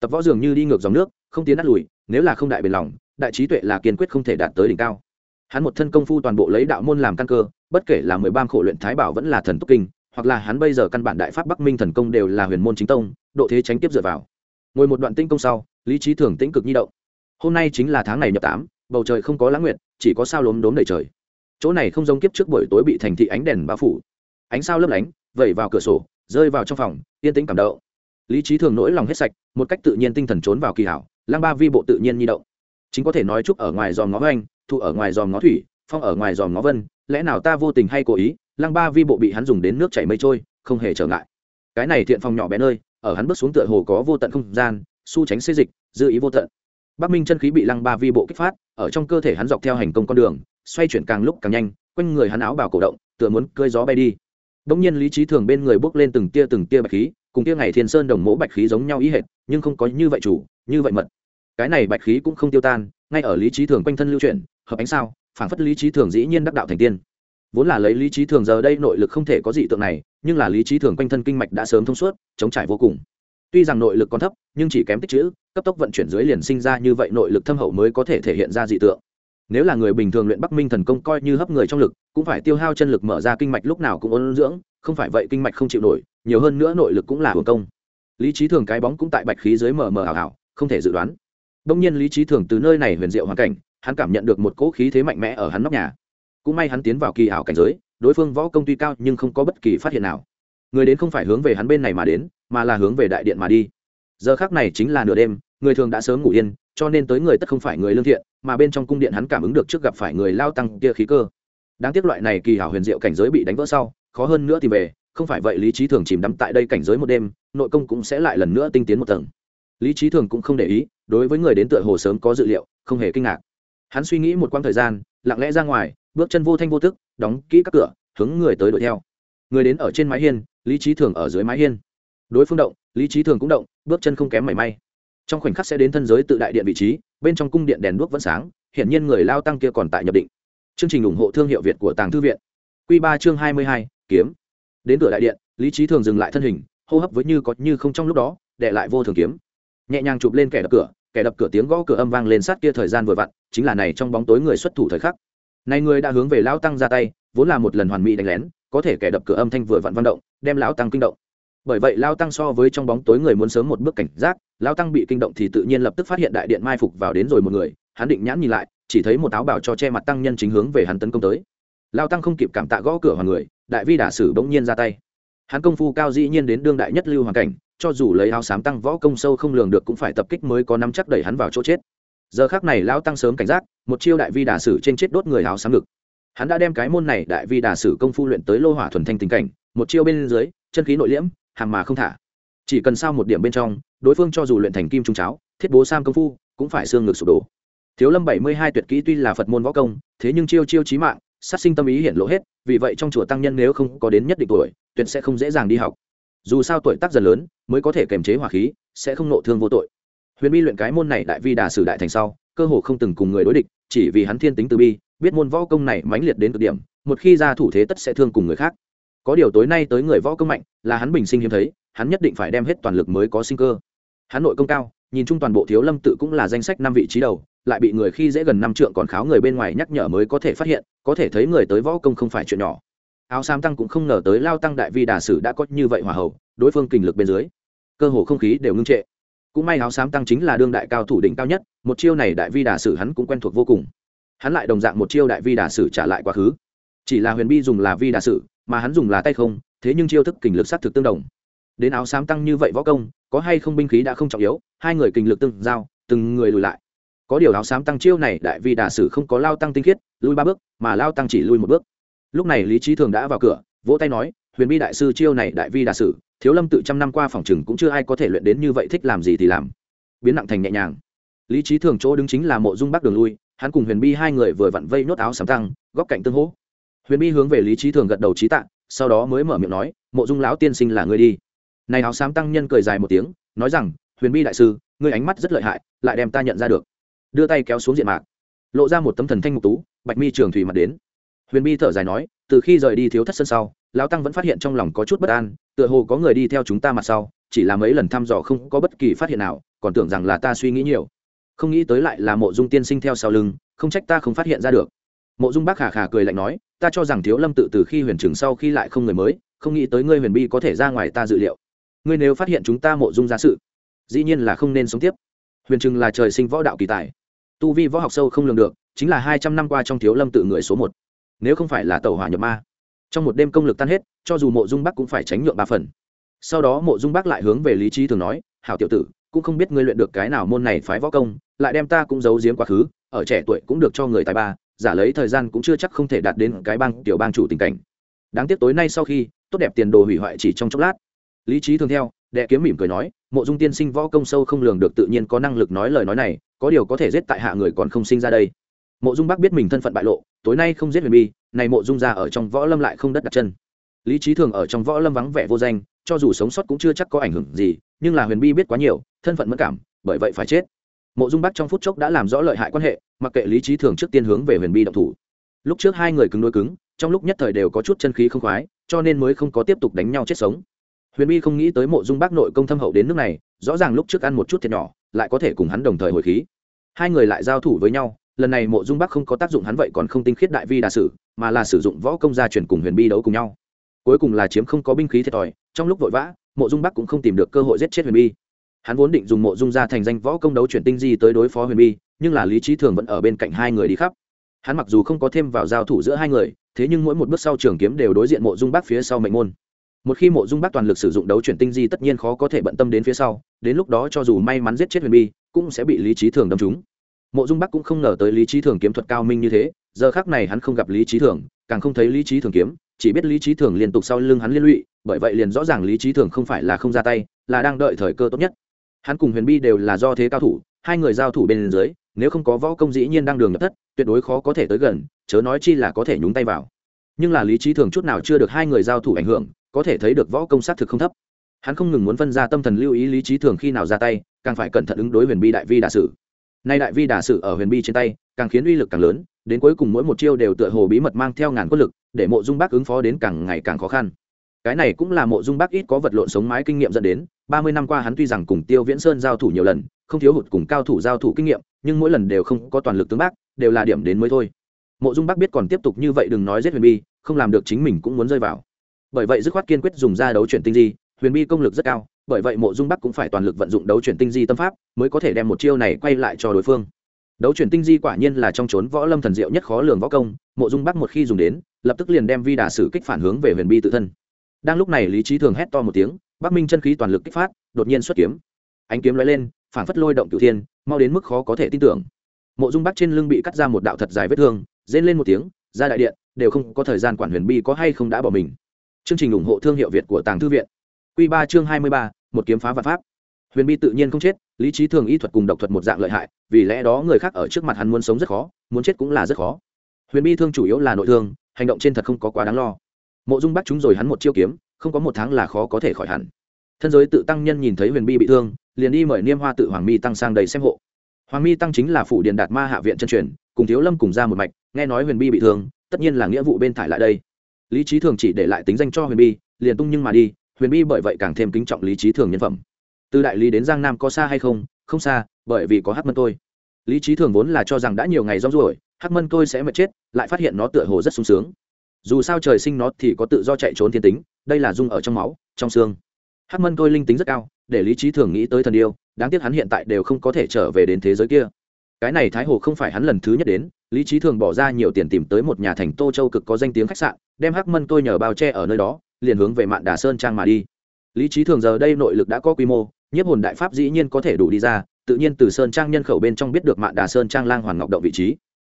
Tập võ dường như đi ngược dòng nước, không tiến đắt lùi, nếu là không đại bền lòng, đại trí tuệ là kiên quyết không thể đạt tới đỉnh cao hắn một thân công phu toàn bộ lấy đạo môn làm căn cơ, bất kể là mười bam khổ luyện thái bảo vẫn là thần túc kinh, hoặc là hắn bây giờ căn bản đại pháp bắc minh thần công đều là huyền môn chính tông, độ thế tránh tiếp dựa vào. Ngồi một đoạn tinh công sau, lý trí thường tĩnh cực nhi động. Hôm nay chính là tháng này nhập tám, bầu trời không có lãng nguyện chỉ có sao lốm đốm đầy trời. Chỗ này không giống kiếp trước buổi tối bị thành thị ánh đèn bao phủ. Ánh sao lấp lánh, vẩy vào cửa sổ, rơi vào trong phòng, yên tĩnh cảm động. Lý trí thường nỗi lòng hết sạch, một cách tự nhiên tinh thần trốn vào kỳ hảo, lang ba vi bộ tự nhiên nhi động. Chính có thể nói chúc ở ngoài dòm ngó anh thụ ở ngoài dòm ngó thủy phong ở ngoài dòm ngó vân lẽ nào ta vô tình hay cố ý lăng ba vi bộ bị hắn dùng đến nước chảy mây trôi không hề trở ngại. Cái này thiện phòng nhỏ bé nơi ở hắn bước xuống tựa hồ có vô tận không gian su tránh xê dịch dư ý vô tận. Bắc minh chân khí bị lăng ba vi bộ kích phát ở trong cơ thể hắn dọc theo hành công con đường xoay chuyển càng lúc càng nhanh quanh người hắn áo bào cổ động tựa muốn cơi gió bay đi. Bỗng nhiên lý trí thường bên người bước lên từng tia từng tia bạch khí, cùng tia ngày thiên sơn đồng mỗ bạch khí giống nhau ý hệt, nhưng không có như vậy chủ, như vậy mật. Cái này bạch khí cũng không tiêu tan, ngay ở lý trí thường quanh thân lưu chuyển, hợp ánh sao, phản phất lý trí thường dĩ nhiên đắc đạo thành tiên. Vốn là lấy lý trí thường giờ đây nội lực không thể có dị tượng này nhưng là lý trí thường quanh thân kinh mạch đã sớm thông suốt chống trải vô cùng. Tuy rằng nội lực còn thấp nhưng chỉ kém tích chữ cấp tốc vận chuyển dưới liền sinh ra như vậy nội lực thâm hậu mới có thể thể hiện ra dị tượng. Nếu là người bình thường luyện bắc minh thần công coi như hấp người trong lực cũng phải tiêu hao chân lực mở ra kinh mạch lúc nào cũng ôn dưỡng không phải vậy kinh mạch không chịu nổi nhiều hơn nữa nội lực cũng là hưởng công. Lý trí thường cái bóng cũng tại bạch khí dưới mờ mờ ảo ảo không thể dự đoán. Đông nhiên lý trí thường từ nơi này huyền diệu hoàn cảnh hắn cảm nhận được một cỗ khí thế mạnh mẽ ở hắn nóc nhà. Cũng may hắn tiến vào kỳ ảo cảnh giới, đối phương võ công tuy cao nhưng không có bất kỳ phát hiện nào. Người đến không phải hướng về hắn bên này mà đến, mà là hướng về đại điện mà đi. Giờ khác này chính là nửa đêm, người thường đã sớm ngủ yên, cho nên tới người tất không phải người lương thiện, mà bên trong cung điện hắn cảm ứng được trước gặp phải người lao tăng kia khí cơ. Đáng tiếc loại này kỳ hảo huyền diệu cảnh giới bị đánh vỡ sau, khó hơn nữa thì về, không phải vậy lý trí thường chìm đắm tại đây cảnh giới một đêm, nội công cũng sẽ lại lần nữa tinh tiến một tầng. Lý trí thường cũng không để ý, đối với người đến tựa hồ sớm có dự liệu, không hề kinh ngạc hắn suy nghĩ một quãng thời gian, lặng lẽ ra ngoài, bước chân vô thanh vô tức, đóng kỹ các cửa, hướng người tới đuổi theo. Người đến ở trên mái hiên, lý trí thường ở dưới mái hiên. Đối phương động, lý trí thường cũng động, bước chân không kém mảy may. Trong khoảnh khắc sẽ đến thân giới tự đại điện vị trí, bên trong cung điện đèn đuốc vẫn sáng hiện nhiên người lao tăng kia còn tại nhập định. Chương trình ủng hộ thương hiệu việt của tàng thư viện. Q ba chương hai mươi hai, kiếm. Đến cửa đại điện, lý trí thường dừng lại thân hình, hô hấp với như có như không trong lúc đó đệ lại vô thường kiếm. Nhẹ nhàng chụp lên kẻ đập cửa kẻ đập cửa tiếng gõ cửa âm vang lên sát kia thời gian vừa vặn, chính là này trong bóng tối người xuất thủ thời khắc. Này người đã hướng về lão tăng ra tay, vốn là một lần hoàn mỹ đánh lén, có thể kẻ đập cửa âm thanh vừa vặn vận động, đem lão tăng kinh động. Bởi vậy lao tăng so với trong bóng tối người muốn sớm một bước cảnh giác lao tăng bị kinh động thì tự nhiên lập tức phát hiện đại điện mai phục vào đến rồi một người, hắn định nhãn nhìn lại, chỉ thấy một áo bảo cho che mặt tăng nhân chính hướng về hắn tấn công tới. Lao tăng không kịp cảm tạ gõ cửa hoàng người, đại vi đả sử bỗng nhiên ra tay. Hắn công phu cao dĩ nhiên đến đương đại nhất lưu hoàn cảnh cho dù lấy áo xám tăng võ công sâu không lường được cũng phải tập kích mới có nắm chắc đẩy hắn vào chỗ chết. Giờ khác này lão tăng sớm cảnh giác, một chiêu đại vi đả sử trên chết đốt người áo xám ngực. Hắn đã đem cái môn này đại vi đả sử công phu luyện tới lô hỏa thuần thanh tình cảnh, một chiêu bên dưới, chân khí nội liễm hàng mà không thả. Chỉ cần sao một điểm bên trong, đối phương cho dù luyện thành kim trung cháo, thiết bố sam công phu, cũng phải xương ngực sụp đổ. Thiếu lâm bảy mươi hai tuyệt kỹ tuy là phật môn võ công, thế nhưng chiêu chiêu trí mạng, sát sinh tâm ý hiện lộ hết, vì vậy trong chùa tăng nhân nếu không có đến nhất định tuổi, tuyệt sẽ không dễ dàng đi học dù sao tuổi tác dần lớn, mới có thể kiềm chế hỏa khí, sẽ không nộ thương vô tội. Huyền bi luyện cái môn này đại vi đà sử đại thành sau, cơ hồ không từng cùng người đối địch, chỉ vì hắn thiên tính từ bi, biết môn võ công này mãnh liệt đến cực điểm, một khi ra thủ thế tất sẽ thương cùng người khác. Có điều tối nay tới người võ công mạnh, là hắn bình sinh hiếm thấy, hắn nhất định phải đem hết toàn lực mới có sinh cơ. Hắn nội công cao, nhìn chung toàn bộ thiếu lâm tự cũng là danh sách năm vị trí đầu, lại bị người khi dễ gần năm trượng còn kháo người bên ngoài nhắc nhở mới có thể phát hiện, có thể thấy người tới võ công không phải chuyện nhỏ áo sam tăng cũng không ngờ tới lao tăng đại vi đà sử đã có như vậy hòa hậu, đối phương kình lực bên dưới, cơ hồ không khí đều ngưng trệ. Cũng may áo xám tăng chính là đương đại cao thủ đỉnh cao nhất, một chiêu này đại vi đà sử hắn cũng quen thuộc vô cùng. Hắn lại đồng dạng một chiêu đại vi đà sử trả lại quá khứ. Chỉ là huyền bi dùng là vi đà sử, mà hắn dùng là tay không, thế nhưng chiêu thức kình lực sát thực tương đồng. Đến áo xám tăng như vậy võ công, có hay không binh khí đã không trọng yếu, hai người kình lực tương giao, từng người lùi lại. Có điều áo xám tăng chiêu này đại vi đà sử không có lao tăng tinh khiết, lui ba bước, mà lao tăng chỉ lui một bước lúc này lý trí thường đã vào cửa, vỗ tay nói, huyền bi đại sư, chiêu này đại vi đà sử, thiếu lâm tự trăm năm qua phòng chừng cũng chưa ai có thể luyện đến như vậy thích làm gì thì làm. Biến nặng thành nhẹ nhàng. Lý trí thường chỗ đứng chính là mộ dung bắc đường lui, hắn cùng huyền bi hai người vừa vặn vây nốt áo sầm tăng, góc cạnh tương hỗ. Huyền bi hướng về lý trí thường gật đầu trí tạ, sau đó mới mở miệng nói, mộ dung lão tiên sinh là ngươi đi. Này áo xám tăng nhân cười dài một tiếng, nói rằng, huyền bi đại sư, ngươi ánh mắt rất lợi hại, lại đem ta nhận ra được. Đưa tay kéo xuống diện mạc. Lộ ra một tấm thần thanh mục tú, bạch mi trường thủy mặt đến huyền bi thở dài nói, từ khi rời đi thiếu thất sân sau, lão tăng vẫn phát hiện trong lòng có chút bất an, tựa hồ có người đi theo chúng ta mặt sau, chỉ là mấy lần thăm dò không có bất kỳ phát hiện nào, còn tưởng rằng là ta suy nghĩ nhiều. Không nghĩ tới lại là mộ dung tiên sinh theo sau lưng, không trách ta không phát hiện ra được. Mộ dung bác khả khả cười lạnh nói, ta cho rằng thiếu lâm tự từ khi huyền trường sau khi lại không người mới, không nghĩ tới ngươi huyền bi có thể ra ngoài ta dự liệu. Ngươi nếu phát hiện chúng ta mộ dung ra sự, dĩ nhiên là không nên sống tiếp. Huyền trừng là trời sinh võ đạo kỳ tài. Tu vi võ học sâu không lường được, chính là hai trăm năm qua trong thiếu lâm tự người số một nếu không phải là tàu hỏa nhập ma. Trong một đêm công lực tan hết, cho dù mộ dung bắc cũng phải tránh nhượng ba phần. Sau đó mộ dung bắc lại hướng về lý trí thường nói, hảo tiểu tử, cũng không biết ngươi luyện được cái nào môn này phái võ công, lại đem ta cũng giấu giếm quá khứ, ở trẻ tuổi cũng được cho người tài ba, giả lấy thời gian cũng chưa chắc không thể đạt đến cái bang, tiểu bang chủ tình cảnh. Đáng tiếc tối nay sau khi, tốt đẹp tiền đồ hủy hoại chỉ trong chốc lát. Lý trí thường theo, đệ kiếm mỉm cười nói, mộ dung tiên sinh võ công sâu không lường được tự nhiên có năng lực nói lời nói này, có điều có thể giết tại hạ người còn không sinh ra đây. Mộ dung bắc biết mình thân phận bại lộ tối nay không giết huyền bi, này mộ dung ra ở trong võ lâm lại không đất đặt chân. Lý trí thường ở trong võ lâm vắng vẻ vô danh, cho dù sống sót cũng chưa chắc có ảnh hưởng gì, nhưng là huyền bi biết quá nhiều, thân phận mất cảm, bởi vậy phải chết. Mộ dung bắc trong phút chốc đã làm rõ lợi hại quan hệ, mặc kệ lý trí thường trước tiên hướng về huyền bi động thủ. Lúc trước hai người cứng đôi cứng, trong lúc nhất thời đều có chút chân khí không khoái, cho nên mới không có tiếp tục đánh nhau chết sống. Huyền bi không nghĩ tới mộ dung bắc nội công thâm hậu đến nước này, rõ ràng lúc trước ăn một chút thiệt nhỏ, lại có thể cùng hắn đồng thời hồi khí. Hai người lại giao thủ với nhau lần này mộ dung bắc không có tác dụng hắn vậy còn không tinh khiết đại vi đà sử, mà là sử dụng võ công gia truyền cùng huyền bi đấu cùng nhau. Cuối cùng là chiếm không có binh khí thiệt thòi, trong lúc vội vã, mộ dung bắc cũng không tìm được cơ hội giết chết huyền bi. Hắn vốn định dùng mộ dung ra thành danh võ công đấu chuyển tinh di tới đối phó huyền bi, nhưng là lý trí thường vẫn ở bên cạnh hai người đi khắp. Hắn mặc dù không có thêm vào giao thủ giữa hai người, thế nhưng mỗi một bước sau trường kiếm đều đối diện mộ dung bắc phía sau mệnh môn. Một khi mộ dung bắc toàn lực sử dụng đấu chuyển tinh di tất nhiên khó có thể bận tâm đến phía sau, đến lúc đó cho dù may mắn giết chết huyền bi, cũng sẽ bị lý trí thường đâm trúng mộ dung bắc cũng không ngờ tới lý trí thường kiếm thuật cao minh như thế, giờ khác này hắn không gặp lý trí thường, càng không thấy lý trí thường kiếm, chỉ biết lý trí thường liên tục sau lưng hắn liên lụy, bởi vậy liền rõ ràng lý trí thường không phải là không ra tay, là đang đợi thời cơ tốt nhất. Hắn cùng huyền bi đều là do thế cao thủ, hai người giao thủ bên dưới, nếu không có võ công dĩ nhiên đang đường nhập thất, tuyệt đối khó có thể tới gần, chớ nói chi là có thể nhúng tay vào. Nhưng là lý trí thường chút nào chưa được hai người giao thủ ảnh hưởng, có thể thấy được võ công sát thực không thấp. Hắn không ngừng muốn phân ra tâm thần lưu ý lý trí thường khi nào ra tay, càng phải cẩn thận ứng đối huyền bi đại vi đà sử nay đại vi đà sử ở huyền bi trên tay, càng khiến uy lực càng lớn, đến cuối cùng mỗi một chiêu đều tựa hồ bí mật mang theo ngàn quân lực, để mộ dung bác ứng phó đến càng ngày càng khó khăn. Cái này cũng là mộ dung bác ít có vật lộn sống mái kinh nghiệm dẫn đến, ba mươi năm qua hắn tuy rằng cùng tiêu viễn sơn giao thủ nhiều lần, không thiếu hụt cùng cao thủ giao thủ kinh nghiệm, nhưng mỗi lần đều không có toàn lực tướng bác, đều là điểm đến mới thôi. Mộ dung bác biết còn tiếp tục như vậy đừng nói giết huyền bi, không làm được chính mình cũng muốn rơi vào. Bởi vậy dứt khoát kiên quyết dùng ra đấu chuyển tinh di, huyền bi công lực rất cao bởi vậy mộ dung bắc cũng phải toàn lực vận dụng đấu chuyển tinh di tâm pháp mới có thể đem một chiêu này quay lại cho đối phương. Đấu chuyển tinh di quả nhiên là trong trốn võ lâm thần diệu nhất khó lường võ công, mộ dung bắc một khi dùng đến, lập tức liền đem vi đà sử kích phản hướng về huyền bi tự thân. Đang lúc này lý trí thường hét to một tiếng, bắc minh chân khí toàn lực kích phát, đột nhiên xuất kiếm. Ánh kiếm lóe lên, phản phất lôi động cửu thiên, mau đến mức khó có thể tin tưởng. Mộ dung bắc trên lưng bị cắt ra một đạo thật dài vết thương, rên lên một tiếng, ra đại điện, đều không có thời gian quản huyền bi có hay không đã bỏ mình. Chương trình ủng hộ thương hiệu việt của tàng thư viện. Q ba chương hai mươi ba một kiếm phá vật pháp. Huyền bi tự nhiên không chết, lý trí thường y thuật cùng độc thuật một dạng lợi hại, vì lẽ đó người khác ở trước mặt hắn muốn sống rất khó, muốn chết cũng là rất khó. Huyền bi thương chủ yếu là nội thương, hành động trên thật không có quá đáng lo. Mộ dung bắt chúng rồi hắn một chiêu kiếm, không có một tháng là khó có thể khỏi hẳn. Thân giới tự tăng nhân nhìn thấy huyền bi bị thương, liền đi mời niêm hoa tự hoàng mi tăng sang đầy xem hộ. Hoàng mi tăng chính là phủ điện đạt ma hạ viện chân truyền, cùng thiếu lâm cùng ra một mạch, nghe nói huyền bi bị thương, tất nhiên là nghĩa vụ bên thải lại đây. Lý trí thường chỉ để lại tính danh cho huyền bi, liền tung nhưng mà đi huyền bi bởi vậy càng thêm kính trọng lý trí thường nhân phẩm. Từ đại lý đến giang nam có xa hay không? Không xa bởi vì có hắc mân tôi lý trí thường vốn là cho rằng đã nhiều ngày rong ruổi hắc mân tôi sẽ mệt chết lại phát hiện nó tựa hồ rất sung sướng. Dù sao trời sinh nó thì có tự do chạy trốn thiên tính đây là dung ở trong máu trong xương. Hắc mân tôi linh tính rất cao để lý trí thường nghĩ tới thần yêu, đáng tiếc hắn hiện tại đều không có thể trở về đến thế giới kia. Cái này thái hồ không phải hắn lần thứ nhất đến lý trí thường bỏ ra nhiều tiền tìm tới một nhà thành tô châu cực có danh tiếng khách sạn đem hắc mân tôi nhờ bao che ở nơi đó liền hướng về mạn đà sơn trang mà đi. Lý trí thường giờ đây nội lực đã có quy mô, nhiếp hồn đại pháp dĩ nhiên có thể đủ đi ra, tự nhiên từ sơn trang nhân khẩu bên trong biết được mạn đà sơn trang lang hoàn ngọc động vị trí.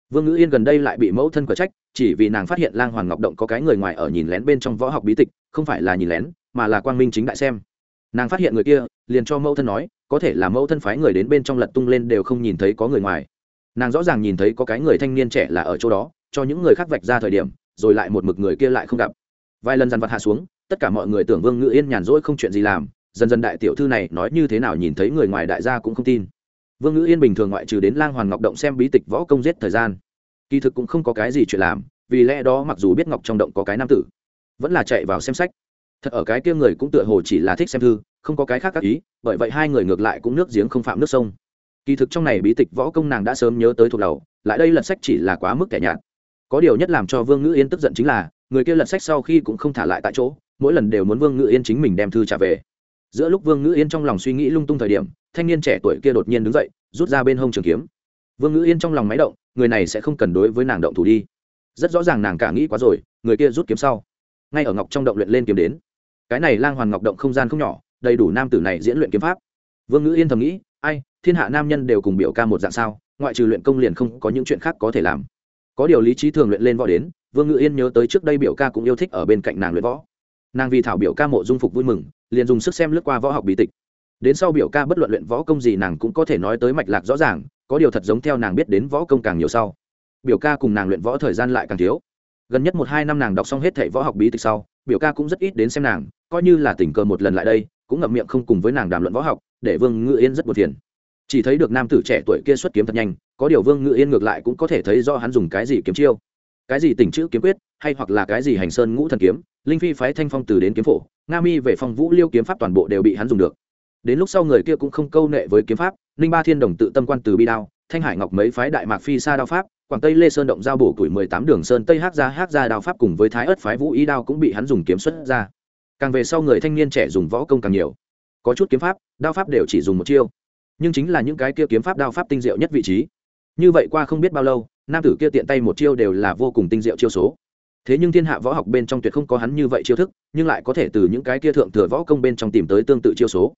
Vương ngữ yên gần đây lại bị mẫu thân cờ trách, chỉ vì nàng phát hiện lang hoàn ngọc động có cái người ngoài ở nhìn lén bên trong võ học bí tịch, không phải là nhìn lén, mà là quang minh chính đại xem. Nàng phát hiện người kia, liền cho mẫu thân nói, có thể là mẫu thân phái người đến bên trong lật tung lên đều không nhìn thấy có người ngoài. Nàng rõ ràng nhìn thấy có cái người thanh niên trẻ là ở chỗ đó, cho những người khác vạch ra thời điểm, rồi lại một mực người kia lại không gặp vài lần dằn vặt hạ xuống, tất cả mọi người tưởng vương ngữ yên nhàn rỗi không chuyện gì làm, dần dần đại tiểu thư này nói như thế nào nhìn thấy người ngoài đại gia cũng không tin. Vương ngữ yên bình thường ngoại trừ đến lang hoàn ngọc động xem bí tịch võ công giết thời gian. Kỳ thực cũng không có cái gì chuyện làm, vì lẽ đó mặc dù biết ngọc trong động có cái nam tử, vẫn là chạy vào xem sách. Thật ở cái kia người cũng tựa hồ chỉ là thích xem thư, không có cái khác các ý, bởi vậy hai người ngược lại cũng nước giếng không phạm nước sông. Kỳ thực trong này bí tịch võ công nàng đã sớm nhớ tới thuộc đầu, lại đây lật sách chỉ là quá mức kẻ nhạt. Có điều nhất làm cho vương ngữ yên tức giận chính là người kia lật sách sau khi cũng không thả lại tại chỗ, mỗi lần đều muốn vương ngữ yên chính mình đem thư trả về. Giữa lúc vương ngữ yên trong lòng suy nghĩ lung tung thời điểm, thanh niên trẻ tuổi kia đột nhiên đứng dậy, rút ra bên hông trường kiếm. Vương ngữ yên trong lòng máy động, người này sẽ không cần đối với nàng động thủ đi. Rất rõ ràng nàng cả nghĩ quá rồi, người kia rút kiếm sau. Ngay ở ngọc trong động luyện lên kiếm đến. Cái này lang hoàn ngọc động không gian không nhỏ, đầy đủ nam tử này diễn luyện kiếm pháp. Vương ngữ yên thầm nghĩ, ai, thiên hạ nam nhân đều cùng biểu ca một dạng sao? Ngoại trừ luyện công liền không có những chuyện khác có thể làm. Có điều lý trí thường luyện lên võ đến vương Ngự yên nhớ tới trước đây biểu ca cũng yêu thích ở bên cạnh nàng luyện võ nàng vì thảo biểu ca mộ dung phục vui mừng liền dùng sức xem lướt qua võ học bí tịch đến sau biểu ca bất luận luyện võ công gì nàng cũng có thể nói tới mạch lạc rõ ràng có điều thật giống theo nàng biết đến võ công càng nhiều sau biểu ca cùng nàng luyện võ thời gian lại càng thiếu gần nhất một hai năm nàng đọc xong hết thảy võ học bí tịch sau biểu ca cũng rất ít đến xem nàng coi như là tình cờ một lần lại đây cũng ngậm miệng không cùng với nàng đàm luận võ học để vương ngự yên rất buồn phiền chỉ thấy được nam tử trẻ tuổi kia xuất kiếm thật nhanh có điều vương ngự yên ngược lại cũng có thể thấy do hắn dùng cái gì kiếm chiêu cái gì tỉnh chữ kiếm quyết, hay hoặc là cái gì hành sơn ngũ thần kiếm, linh phi phái thanh phong từ đến kiếm phổ, nga mi về phong vũ liêu kiếm pháp toàn bộ đều bị hắn dùng được. Đến lúc sau người kia cũng không câu nệ với kiếm pháp, ninh ba thiên đồng tự tâm quan từ bi đao, thanh hải ngọc mấy phái đại mạc phi sa đao pháp, quảng tây lê sơn động giao bổ tuổi mười tám đường sơn tây hát ra hát ra đao pháp cùng với thái ớt phái vũ ý đao cũng bị hắn dùng kiếm xuất ra. Càng về sau người thanh niên trẻ dùng võ công càng nhiều. Có chút kiếm pháp, đao pháp đều chỉ dùng một chiêu. Nhưng chính là những cái kia kiếm pháp đao pháp tinh diệu nhất vị trí như vậy qua không biết bao lâu, nam tử kia tiện tay một chiêu đều là vô cùng tinh diệu chiêu số. Thế nhưng thiên hạ võ học bên trong tuyệt không có hắn như vậy chiêu thức, nhưng lại có thể từ những cái kia thượng thừa võ công bên trong tìm tới tương tự chiêu số.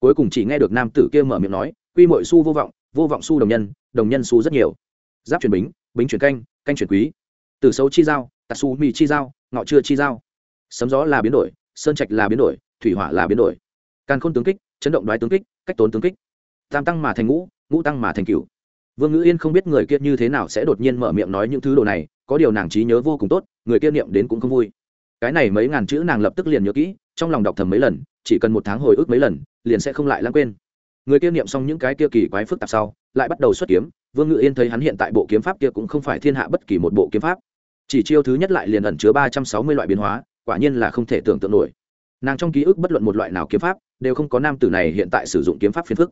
Cuối cùng chỉ nghe được nam tử kia mở miệng nói, quy mội su vô vọng vô vọng su đồng nhân đồng nhân su rất nhiều. Giáp chuyển bính bính chuyển canh canh chuyển quý. Từ xấu chi giao tạt su mì chi giao, ngọ chưa chi giao. Sấm gió là biến đổi, sơn trạch là biến đổi, thủy hỏa là biến đổi. Càn khôn tướng kích, chấn động đoái tướng kích, cách tốn tướng kích. Tam tăng mà thành ngũ ngũ tăng mà thành cửu vương ngữ yên không biết người kia như thế nào sẽ đột nhiên mở miệng nói những thứ đồ này, có điều nàng trí nhớ vô cùng tốt, người kia niệm đến cũng không vui. Cái này mấy ngàn chữ nàng lập tức liền nhớ kỹ, trong lòng đọc thầm mấy lần, chỉ cần một tháng hồi ức mấy lần, liền sẽ không lại lãng quên. Người kia niệm xong những cái kia kỳ quái phức tạp sau, lại bắt đầu xuất kiếm. Vương ngự yên thấy hắn hiện tại bộ kiếm pháp kia cũng không phải thiên hạ bất kỳ một bộ kiếm pháp. Chỉ chiêu thứ nhất lại liền ẩn chứa ba trăm sáu mươi loại biến hóa, quả nhiên là không thể tưởng tượng nổi. Nàng trong ký ức bất luận một loại nào kiếm pháp, đều không có nam tử này hiện tại sử dụng kiếm pháp phiền phức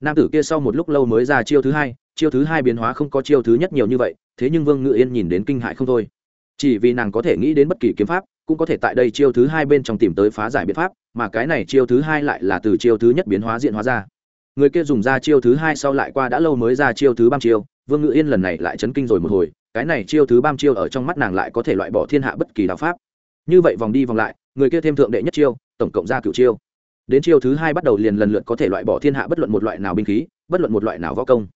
nam tử kia sau một lúc lâu mới ra chiêu thứ hai, chiêu thứ hai biến hóa không có chiêu thứ nhất nhiều như vậy, thế nhưng vương ngự yên nhìn đến kinh hại không thôi. Chỉ vì nàng có thể nghĩ đến bất kỳ kiếm pháp, cũng có thể tại đây chiêu thứ hai bên trong tìm tới phá giải biện pháp, mà cái này chiêu thứ hai lại là từ chiêu thứ nhất biến hóa diện hóa ra. Người kia dùng ra chiêu thứ hai sau lại qua đã lâu mới ra chiêu thứ ba chiêu, vương ngự yên lần này lại chấn kinh rồi một hồi, cái này chiêu thứ ba chiêu ở trong mắt nàng lại có thể loại bỏ thiên hạ bất kỳ đạo pháp. Như vậy vòng đi vòng lại, người kia thêm thượng đệ nhất chiêu, tổng cộng ra cựu chiêu đến chiêu thứ hai bắt đầu liền lần lượt có thể loại bỏ thiên hạ bất luận một loại nào binh khí, bất luận một loại nào võ công.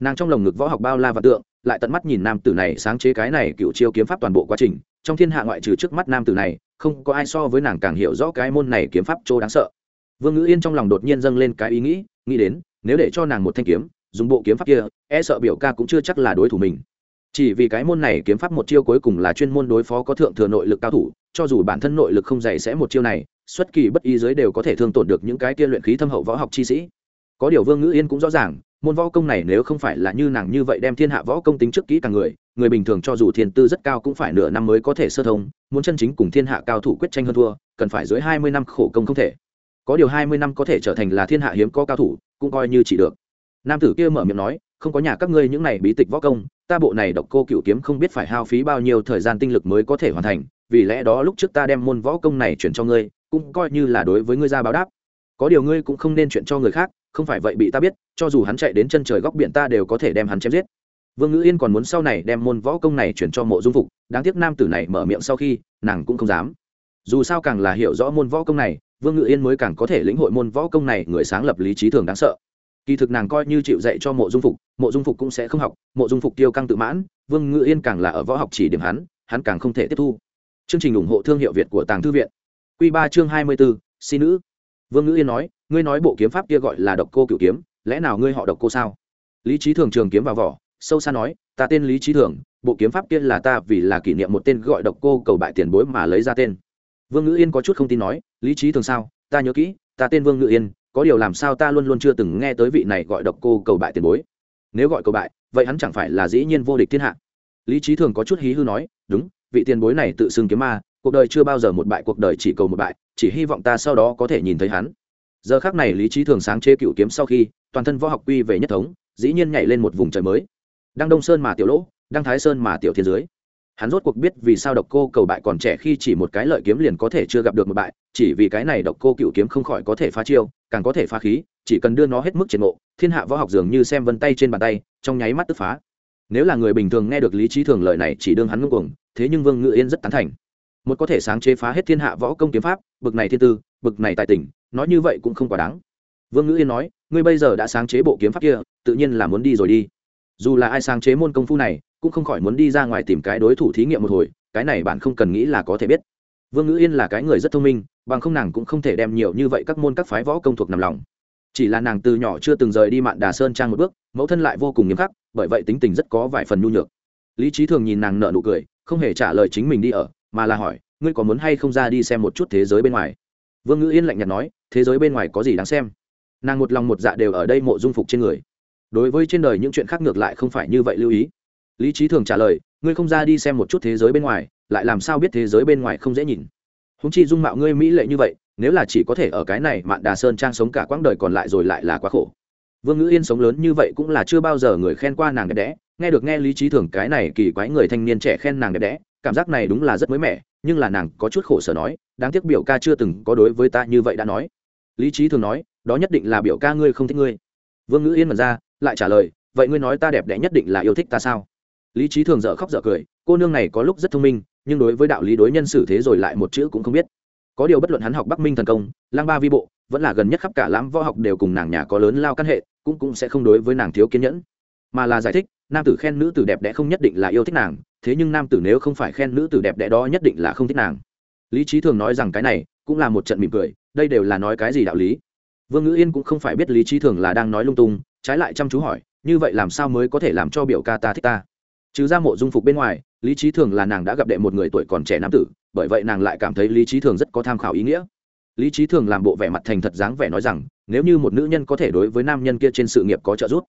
Nàng trong lồng ngực võ học bao la và tượng, lại tận mắt nhìn nam tử này sáng chế cái này cựu chiêu kiếm pháp toàn bộ quá trình, trong thiên hạ ngoại trừ trước mắt nam tử này, không có ai so với nàng càng hiểu rõ cái môn này kiếm pháp chỗ đáng sợ. Vương ngữ yên trong lòng đột nhiên dâng lên cái ý nghĩ nghĩ đến, nếu để cho nàng một thanh kiếm, dùng bộ kiếm pháp kia e sợ biểu ca cũng chưa chắc là đối thủ mình. Chỉ vì cái môn này kiếm pháp một chiêu cuối cùng là chuyên môn đối phó có thượng thừa nội lực cao thủ cho dù bản thân nội lực không dày sẽ một chiêu này, xuất kỳ bất ý giới đều có thể thương tổn được những cái kia luyện khí thâm hậu võ học chi sĩ. Có điều vương ngữ yên cũng rõ ràng, môn võ công này nếu không phải là như nàng như vậy đem thiên hạ võ công tính trước kỹ càng người người bình thường cho dù thiên tư rất cao cũng phải nửa năm mới có thể sơ thông, muốn chân chính cùng thiên hạ cao thủ quyết tranh hơn thua, cần phải dưới hai mươi năm khổ công không thể. Có điều hai mươi năm có thể trở thành là thiên hạ hiếm có cao thủ, cũng coi như chỉ được. Nam tử kia mở miệng nói, không có nhà các ngươi những này bí tịch võ công, ta bộ này độc cô cựu kiếm không biết phải hao phí bao nhiêu thời gian tinh lực mới có thể hoàn thành vì lẽ đó lúc trước ta đem môn võ công này chuyển cho ngươi, cũng coi như là đối với ngươi ra báo đáp. Có điều ngươi cũng không nên chuyện cho người khác, không phải vậy bị ta biết, cho dù hắn chạy đến chân trời góc biển ta đều có thể đem hắn chém giết. Vương ngữ yên còn muốn sau này đem môn võ công này chuyển cho mộ dung phục, đáng tiếc nam tử này mở miệng sau khi, nàng cũng không dám. Dù sao càng là hiểu rõ môn võ công này, vương ngự yên mới càng có thể lĩnh hội môn võ công này, người sáng lập lý trí thường đáng sợ. Kỳ thực nàng coi như chịu dạy cho mộ dung phục, mộ dung phục cũng sẽ không học, mộ dung phục tiêu căng tự mãn, vương ngự yên càng là ở võ học chỉ điểm hắn hắn càng không thể tiếp thu chương trình ủng hộ thương hiệu việt của tàng thư viện. Q ba chương hai mươi b ố xin nữ. Vương ngữ yên nói, ngươi nói bộ kiếm pháp kia gọi là độc cô cựu kiếm, lẽ nào ngươi họ độc cô sao? Lý trí thường trường kiếm vào vỏ, sâu xa nói, ta tên lý trí thường, bộ kiếm pháp kia là ta vì là kỷ niệm một tên gọi độc cô cầu bại tiền bối mà lấy ra tên. Vương ngữ yên có chút không tin nói, lý trí thường sao? Ta nhớ kỹ, ta tên vương ngữ yên, có điều làm sao ta luôn luôn chưa từng nghe tới vị này gọi độc cô cầu bại tiền bối. Nếu gọi cầu bại, vậy hắn chẳng phải là dĩ nhiên vô địch thiên hạ. Lý trí thường có chút hí hư nói, đúng vị tiền bối này tự xưng kiếm ma, cuộc đời chưa bao giờ một bại, cuộc đời chỉ cầu một bại, chỉ hy vọng ta sau đó có thể nhìn thấy hắn. Giờ khác này lý trí thường sáng chế cựu kiếm sau khi, toàn thân võ học quy về nhất thống, dĩ nhiên nhảy lên một vùng trời mới. Đăng đông sơn mà tiểu lỗ, đăng thái sơn mà tiểu thiên dưới. Hắn rốt cuộc biết vì sao độc cô cầu bại còn trẻ khi chỉ một cái lợi kiếm liền có thể chưa gặp được một bại, chỉ vì cái này độc cô cựu kiếm không khỏi có thể phá chiêu, càng có thể phá khí, chỉ cần đưa nó hết mức triệt ngộ, thiên hạ võ học dường như xem vân tay trên bàn tay, trong nháy mắt tức phá nếu là người bình thường nghe được lý trí thường lời này chỉ đương hắn ngưng cuồng, thế nhưng vương ngự yên rất tán thành. Một có thể sáng chế phá hết thiên hạ võ công kiếm pháp, bực này thiên tư, bực này tài tình, nói như vậy cũng không quá đáng. Vương ngự yên nói, ngươi bây giờ đã sáng chế bộ kiếm pháp kia, tự nhiên là muốn đi rồi đi. Dù là ai sáng chế môn công phu này, cũng không khỏi muốn đi ra ngoài tìm cái đối thủ thí nghiệm một hồi, cái này bạn không cần nghĩ là có thể biết. Vương ngữ yên là cái người rất thông minh, bằng không nàng cũng không thể đem nhiều như vậy các môn các phái võ công thuộc nằm lòng. Chỉ là nàng từ nhỏ chưa từng rời đi mạn đà sơn trang một bước, mẫu thân lại vô cùng nghiêm khắc bởi vậy tính tình rất có vài phần nhu nhược. Lý trí thường nhìn nàng nợ nụ cười, không hề trả lời chính mình đi ở, mà là hỏi, ngươi có muốn hay không ra đi xem một chút thế giới bên ngoài? Vương ngữ yên lạnh nhạt nói, thế giới bên ngoài có gì đáng xem? Nàng một lòng một dạ đều ở đây mộ dung phục trên người. Đối với trên đời những chuyện khác ngược lại không phải như vậy lưu ý. Lý trí thường trả lời, ngươi không ra đi xem một chút thế giới bên ngoài, lại làm sao biết thế giới bên ngoài không dễ nhìn? Húng chi dung mạo ngươi mỹ lệ như vậy, nếu là chỉ có thể ở cái này mạn đà sơn trang sống cả quãng đời còn lại rồi lại là quá khổ vương ngữ yên sống lớn như vậy cũng là chưa bao giờ người khen qua nàng đẹp đẽ, nghe được nghe lý trí thường cái này kỳ quái người thanh niên trẻ khen nàng đẹp đẽ, cảm giác này đúng là rất mới mẻ, nhưng là nàng có chút khổ sở nói, đáng tiếc biểu ca chưa từng có đối với ta như vậy đã nói. Lý trí thường nói, đó nhất định là biểu ca ngươi không thích ngươi. Vương ngữ yên mật ra, lại trả lời, vậy ngươi nói ta đẹp đẽ nhất định là yêu thích ta sao? Lý trí thường dở khóc dở cười, cô nương này có lúc rất thông minh, nhưng đối với đạo lý đối nhân xử thế rồi lại một chữ cũng không biết. Có điều bất luận hắn học bắc minh thần công, lang ba vi bộ vẫn là gần nhất khắp cả lãm võ học đều cùng nàng nhà có lớn lao căn hệ, cũng cũng sẽ không đối với nàng thiếu kiên nhẫn. Mà là giải thích, nam tử khen nữ tử đẹp đẽ không nhất định là yêu thích nàng, thế nhưng nam tử nếu không phải khen nữ tử đẹp đẽ đó nhất định là không thích nàng. Lý trí thường nói rằng cái này cũng là một trận mỉm cười, đây đều là nói cái gì đạo lý? Vương ngữ yên cũng không phải biết lý trí thường là đang nói lung tung, trái lại chăm chú hỏi, như vậy làm sao mới có thể làm cho biểu ca ta thích ta? Trừ ra mộ dung phục bên ngoài, lý trí thường là nàng đã gặp đệ một người tuổi còn trẻ nam tử, bởi vậy nàng lại cảm thấy lý trí thường rất có tham khảo ý nghĩa lý trí thường làm bộ vẻ mặt thành thật dáng vẻ nói rằng, nếu như một nữ nhân có thể đối với nam nhân kia trên sự nghiệp có trợ giúp,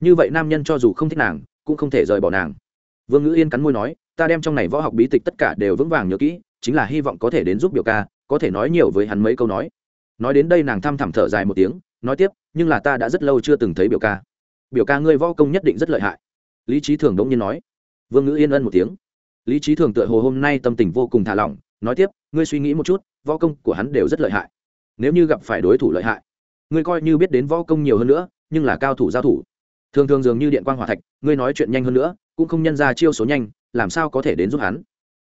như vậy nam nhân cho dù không thích nàng, cũng không thể rời bỏ nàng. Vương ngữ yên cắn môi nói, ta đem trong này võ học bí tịch tất cả đều vững vàng nhớ kỹ, chính là hy vọng có thể đến giúp biểu ca, có thể nói nhiều với hắn mấy câu nói. Nói đến đây nàng thăm thẳm thở dài một tiếng, nói tiếp, nhưng là ta đã rất lâu chưa từng thấy biểu ca. Biểu ca ngươi võ công nhất định rất lợi hại. Lý trí thường đống nhiên nói. Vương ngữ yên ân một tiếng. Lý trí thường tựa hồ hôm nay tâm tình vô cùng thả lỏng nói tiếp, ngươi suy nghĩ một chút, võ công của hắn đều rất lợi hại. Nếu như gặp phải đối thủ lợi hại, ngươi coi như biết đến võ công nhiều hơn nữa, nhưng là cao thủ giao thủ. Thường thường dường như điện quan g hỏa thạch, ngươi nói chuyện nhanh hơn nữa, cũng không nhân ra chiêu số nhanh, làm sao có thể đến giúp hắn?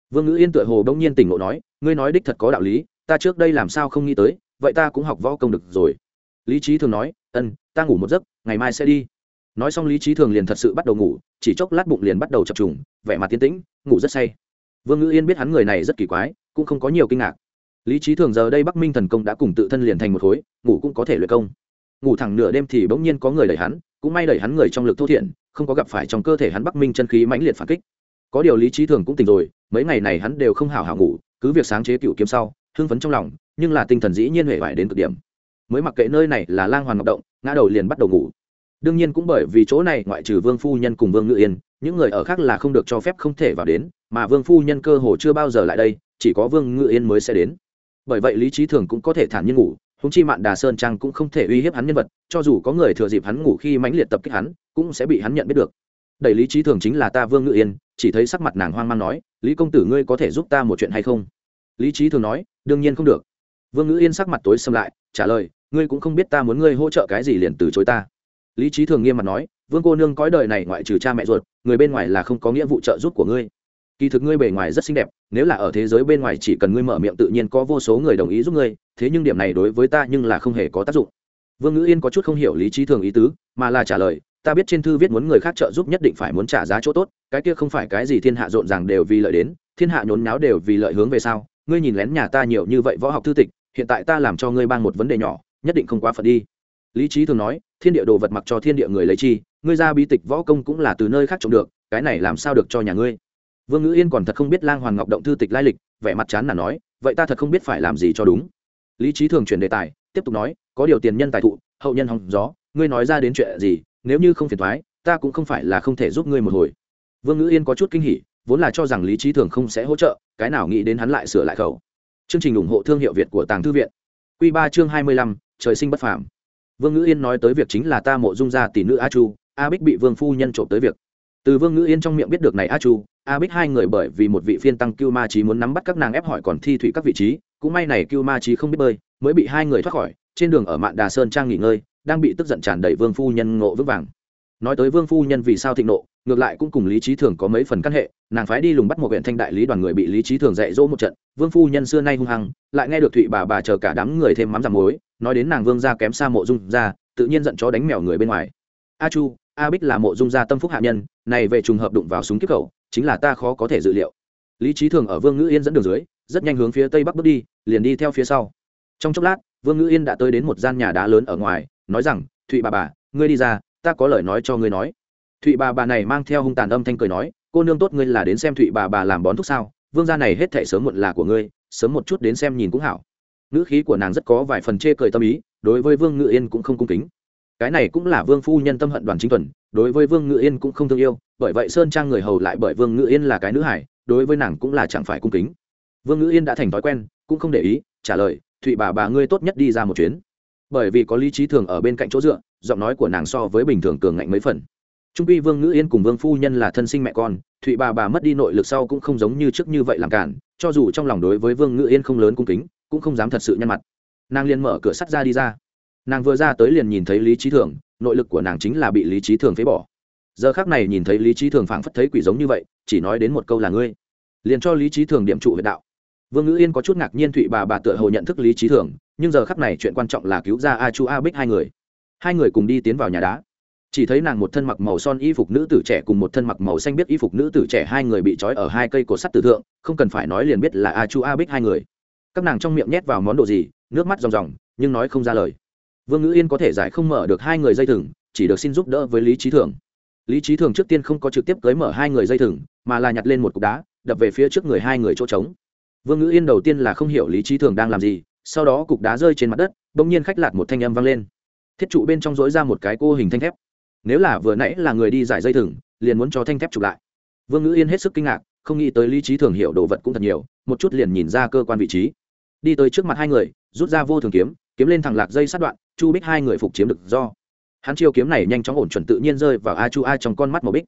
Vương ngữ yên tựa hồ bỗng nhiên tỉnh ngộ nói, ngươi nói đích thật có đạo lý, ta trước đây làm sao không nghĩ tới, vậy ta cũng học võ công được rồi. Lý trí thường nói, ân, ta ngủ một giấc, ngày mai sẽ đi. Nói xong lý trí thường liền thật sự bắt đầu ngủ, chỉ chốc lát bụng liền bắt đầu chập trùng, vẻ mặt tiến tĩnh, ngủ rất say. Vương ngữ yên biết hắn người này rất kỳ quái cũng không có nhiều kinh ngạc. Lý trí thường giờ đây bắc minh thần công đã cùng tự thân liền thành một khối, ngủ cũng có thể luyện công. Ngủ thẳng nửa đêm thì bỗng nhiên có người đẩy hắn, cũng may đẩy hắn người trong lực thô thiện, không có gặp phải trong cơ thể hắn bắc minh chân khí mãnh liệt phản kích. Có điều lý trí thường cũng tỉnh rồi, mấy ngày này hắn đều không hào hào ngủ, cứ việc sáng chế cựu kiếm sau, hưng phấn trong lòng, nhưng là tinh thần dĩ nhiên huệ vải đến cực điểm. Mới mặc kệ nơi này là lang hoàn ngọc động, ngã đầu liền bắt đầu ngủ. Đương nhiên cũng bởi vì chỗ này ngoại trừ vương phu nhân cùng vương ngự yên, những người ở khác là không được cho phép không thể vào đến, mà vương phu nhân cơ hồ chưa bao giờ lại đây chỉ có vương ngự yên mới sẽ đến. Bởi vậy lý trí thường cũng có thể thản nhiên ngủ húng chi mạn đà sơn trang cũng không thể uy hiếp hắn nhân vật, cho dù có người thừa dịp hắn ngủ khi mãnh liệt tập kích hắn, cũng sẽ bị hắn nhận biết được. Đẩy lý trí thường chính là ta vương ngự yên, chỉ thấy sắc mặt nàng hoang mang nói, lý công tử ngươi có thể giúp ta một chuyện hay không? Lý trí thường nói, đương nhiên không được. Vương ngự yên sắc mặt tối xâm lại, trả lời, ngươi cũng không biết ta muốn ngươi hỗ trợ cái gì liền từ chối ta. Lý trí thường nghiêm mặt nói, vương cô nương cõi đời này ngoại trừ cha mẹ ruột, người bên ngoài là không có nghĩa vụ trợ giúp của ngươi kỳ thực ngươi bề ngoài rất xinh đẹp, nếu là ở thế giới bên ngoài chỉ cần ngươi mở miệng tự nhiên có vô số người đồng ý giúp ngươi, thế nhưng điểm này đối với ta nhưng là không hề có tác dụng. Vương ngữ yên có chút không hiểu lý trí thường ý tứ, mà là trả lời, ta biết trên thư viết muốn người khác trợ giúp nhất định phải muốn trả giá chỗ tốt, cái kia không phải cái gì thiên hạ rộn ràng đều vì lợi đến, thiên hạ nhốn nháo đều vì lợi hướng về sau, ngươi nhìn lén nhà ta nhiều như vậy võ học thư tịch, hiện tại ta làm cho ngươi ban một vấn đề nhỏ, nhất định không quá phật đi. Lý trí thường nói, thiên địa đồ vật mặc cho thiên địa người lấy chi, ngươi ra bi tịch võ công cũng là từ nơi khác trộm được, cái này làm sao được cho nhà ngươi? Vương ngữ yên còn thật không biết lang hoàng ngọc động thư tịch lai lịch, vẻ mặt chán là nói, vậy ta thật không biết phải làm gì cho đúng. Lý trí thường chuyển đề tài, tiếp tục nói, có điều tiền nhân tài thụ, hậu nhân hòng gió, ngươi nói ra đến chuyện gì, nếu như không phiền thoái ta cũng không phải là không thể giúp ngươi một hồi. Vương ngữ yên có chút kinh hỉ, vốn là cho rằng lý trí thường không sẽ hỗ trợ, cái nào nghĩ đến hắn lại sửa lại khẩu. Chương trình ủng hộ thương hiệu việt của tàng thư viện. Q ba chương hai mươi lăm, trời sinh bất phàm. Vương ngữ yên nói tới việc chính là ta mộ dung ra tỷ nữ a chu, a bích bị vương phu nhân trộm tới việc. Từ vương ngữ yên trong miệng biết được này a chu a bích hai người bởi vì một vị phiên tăng cưu ma trí muốn nắm bắt các nàng ép hỏi còn thi thủy các vị trí, cũng may này cưu ma trí không biết bơi, mới bị hai người thoát khỏi, trên đường ở mạn đà sơn trang nghỉ ngơi, đang bị tức giận tràn đầy vương phu nhân ngộ vững vàng. Nói tới vương phu nhân vì sao thịnh nộ, ngược lại cũng cùng lý trí thường có mấy phần căn hệ, nàng phái đi lùng bắt một huyện thanh đại lý đoàn người bị lý trí thường dạy dỗ một trận, vương phu nhân xưa nay hung hăng, lại nghe được thụy bà bà chờ cả đám người thêm mắm giảm mối nói đến nàng vương gia kém xa mộ dung gia, tự nhiên giận chó đánh mèo người bên ngoài. A chu, a bích là mộ dung gia tâm phúc hạ nhân, này về trùng hợp đụng vào súng kiếp khẩu chính là ta khó có thể dự liệu. Lý trí thường ở vương ngữ yên dẫn đường dưới, rất nhanh hướng phía tây bắc bước đi, liền đi theo phía sau. Trong chốc lát, vương ngữ yên đã tới đến một gian nhà đá lớn ở ngoài, nói rằng, thụy bà bà, ngươi đi ra, ta có lời nói cho ngươi nói. Thụy bà bà này mang theo hung tàn âm thanh cười nói, cô nương tốt ngươi là đến xem thụy bà bà làm bón thuốc sao? Vương gia này hết thể sớm muộn là của ngươi, sớm một chút đến xem nhìn cũng hảo. Ngữ khí của nàng rất có vài phần chê cười tâm ý, đối với vương ngự yên cũng không cung kính. Cái này cũng là vương phu nhân tâm hận đoàn chính thuần đối với vương ngự yên cũng không thương yêu, bởi vậy sơn trang người hầu lại bởi vương ngự yên là cái nữ hải đối với nàng cũng là chẳng phải cung kính. Vương ngự yên đã thành thói quen, cũng không để ý, trả lời, thụy bà bà ngươi tốt nhất đi ra một chuyến. Bởi vì có lý trí thường ở bên cạnh chỗ dựa, giọng nói của nàng so với bình thường cường ngạnh mấy phần. Trung quy vương ngữ yên cùng vương phu nhân là thân sinh mẹ con, thụy bà bà mất đi nội lực sau cũng không giống như trước như vậy làm cản, cho dù trong lòng đối với vương ngữ yên không lớn cung kính, cũng không dám thật sự nhăn mặt. Nàng liền mở cửa sắt ra đi ra. Nàng vừa ra tới liền nhìn thấy lý trí thường nội lực của nàng chính là bị lý trí thường phế bỏ. Giờ khác này nhìn thấy lý trí thường phảng phất thấy quỷ giống như vậy, chỉ nói đến một câu là ngươi. Liền cho lý trí thường điểm trụ huyện đạo. Vương ngữ yên có chút ngạc nhiên thụy bà bà tựa hồ nhận thức lý trí thường, nhưng giờ khắc này chuyện quan trọng là cứu ra a chu a bích hai người. Hai người cùng đi tiến vào nhà đá. Chỉ thấy nàng một thân mặc màu son y phục nữ tử trẻ cùng một thân mặc màu xanh biết y phục nữ tử trẻ hai người bị trói ở hai cây cột sắt tử thượng, không cần phải nói liền biết là a chu a bích hai người. Các nàng trong miệng nhét vào món đồ gì, nước mắt ròng ròng, nhưng nói không ra lời vương ngữ yên có thể giải không mở được hai người dây thừng, chỉ được xin giúp đỡ với lý trí thường. Lý trí thường trước tiên không có trực tiếp cưới mở hai người dây thừng, mà là nhặt lên một cục đá, đập về phía trước người hai người chỗ trống. Vương ngữ yên đầu tiên là không hiểu lý trí thường đang làm gì, sau đó cục đá rơi trên mặt đất, bỗng nhiên khách lạt một thanh âm vang lên. Thiết trụ bên trong dối ra một cái cô hình thanh thép. Nếu là vừa nãy là người đi giải dây thừng, liền muốn cho thanh thép chụp lại. Vương ngữ yên hết sức kinh ngạc, không nghĩ tới lý trí thường hiểu đồ vật cũng thật nhiều, một chút liền nhìn ra cơ quan vị trí. Đi tới trước mặt hai người, rút ra vô thường kiếm kiếm lên thẳng lạc dây sát đoạn chu bích hai người phục chiếm được do. Hắn chiêu kiếm này nhanh chóng ổn chuẩn tự nhiên rơi vào a chu a trong con mắt màu bích.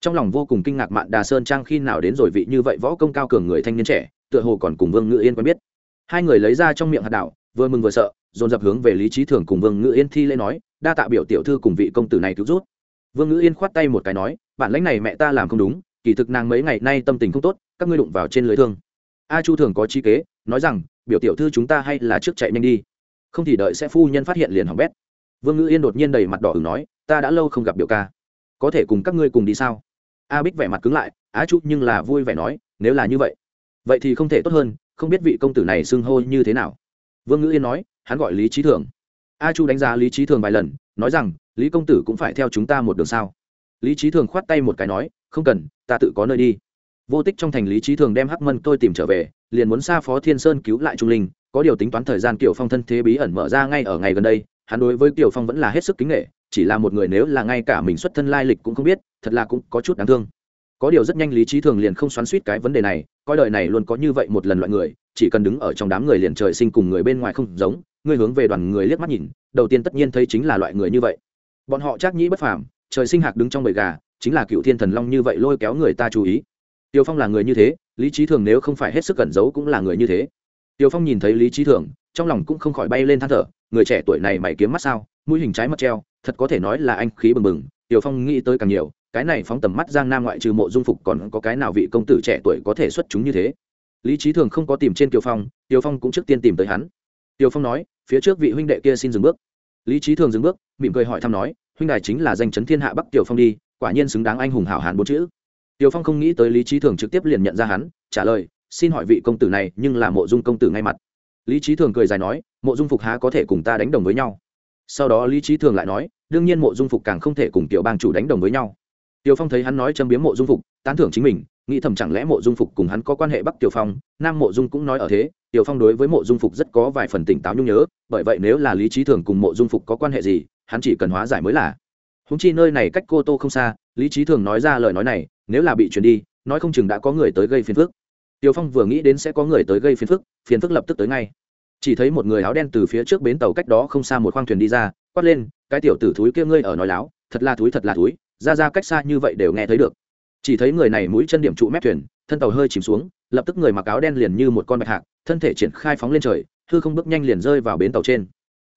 Trong lòng vô cùng kinh ngạc mạn đà sơn trang khi nào đến rồi vị như vậy võ công cao cường người thanh niên trẻ, tựa hồ còn cùng vương ngự yên quen biết. Hai người lấy ra trong miệng hạt đảo, vừa mừng vừa sợ, dồn dập hướng về lý trí thường cùng vương ngự yên thi lễ nói, đa tạ biểu tiểu thư cùng vị công tử này cứu rút vương ngự yên khoát tay một cái nói, bản lãnh này mẹ ta làm không đúng, kỳ thực nàng mấy ngày nay tâm tình không tốt, các ngươi đụng vào trên lưới thương. A chu thường có chi kế, nói rằng, biểu tiểu thư chúng ta hay là trước chạy nhanh đi không thì đợi sẽ phu nhân phát hiện liền hỏng bét. Vương ngữ yên đột nhiên đầy mặt đỏ ửng nói, ta đã lâu không gặp biểu ca. Có thể cùng các ngươi cùng đi sao? A bích vẻ mặt cứng lại, á chút nhưng là vui vẻ nói, nếu là như vậy vậy thì không thể tốt hơn, không biết vị công tử này xưng hô như thế nào. Vương ngữ yên nói, hắn gọi lý trí thường. A chu đánh giá lý trí thường vài lần, nói rằng, lý công tử cũng phải theo chúng ta một đường sao? Lý trí thường khoát tay một cái nói, không cần, ta tự có nơi đi. Vô tích trong thành lý trí thường đem hắc mân tôi tìm trở về, liền muốn xa phó thiên sơn cứu lại trung linh có điều tính toán thời gian kiều phong thân thế bí ẩn mở ra ngay ở ngày gần đây, hắn đối với kiều phong vẫn là hết sức kính nghệ chỉ là một người nếu là ngay cả mình xuất thân lai lịch cũng không biết, thật là cũng có chút đáng thương. Có điều rất nhanh lý trí thường liền không xoắn suýt cái vấn đề này, coi đời này luôn có như vậy một lần loại người, chỉ cần đứng ở trong đám người liền trời sinh cùng người bên ngoài không giống, người hướng về đoàn người liếc mắt nhìn, đầu tiên tất nhiên thấy chính là loại người như vậy. Bọn họ chắc nhĩ bất phàm, trời sinh hạc đứng trong bầy gà, chính là cựu thiên thần long như vậy lôi kéo người ta chú ý. Tiêu phong là người như thế, lý trí thường nếu không phải hết sức cẩn giấu cũng là người như thế tiêu phong nhìn thấy lý trí thường trong lòng cũng không khỏi bay lên than thở, người trẻ tuổi này mày kiếm mắt sao, mũi hình trái mặt treo, thật có thể nói là anh khí bừng bừng tiêu phong nghĩ tới càng nhiều, cái này phóng tầm mắt giang nam ngoại trừ mộ dung phục còn có cái nào vị công tử trẻ tuổi có thể xuất chúng như thế. Lý trí thường không có tìm trên tiêu phong tiêu phong cũng trước tiên tìm tới hắn. Tiêu phong nói, phía trước vị huynh đệ kia xin dừng bước. Lý trí thường dừng bước, mỉm cười hỏi thăm nói, huynh đài chính là danh chấn thiên hạ bắc tiểu phong đi, quả nhiên xứng đáng anh hùng hảo hán bốn chữ. Tiêu phong không nghĩ tới lý trí thường trực tiếp liền nhận ra hắn, trả lời xin hỏi vị công tử này, nhưng là mộ dung công tử ngay mặt. Lý trí thường cười dài nói, mộ dung phục há có thể cùng ta đánh đồng với nhau. Sau đó lý trí thường lại nói, đương nhiên mộ dung phục càng không thể cùng tiểu bang chủ đánh đồng với nhau. Tiểu phong thấy hắn nói châm biếm mộ dung phục, tán thưởng chính mình, nghĩ thầm chẳng lẽ mộ dung phục cùng hắn có quan hệ bắc tiểu phong, nam mộ dung cũng nói ở thế, tiểu phong đối với mộ dung phục rất có vài phần tỉnh táo nhung nhớ, bởi vậy nếu là lý trí thường cùng mộ dung phục có quan hệ gì, hắn chỉ cần hóa giải mới là. Húng chi nơi này cách cô tô không xa, lý trí thường nói ra lời nói này, nếu là bị chuyển đi, nói không chừng đã có người tới gây phiền phức. Tiêu phong vừa nghĩ đến sẽ có người tới gây phiền phức phiền phức lập tức tới ngay. Chỉ thấy một người áo đen từ phía trước bến tàu cách đó không xa một khoang thuyền đi ra, quát lên, cái tiểu tử thúi kia ngươi ở nói láo, thật là thúi, thật là thúi, ra ra cách xa như vậy đều nghe thấy được. Chỉ thấy người này mũi chân điểm trụ mép thuyền, thân tàu hơi chìm xuống, lập tức người mặc áo đen liền như một con bạch hạc, thân thể triển khai phóng lên trời thư không bước nhanh liền rơi vào bến tàu trên.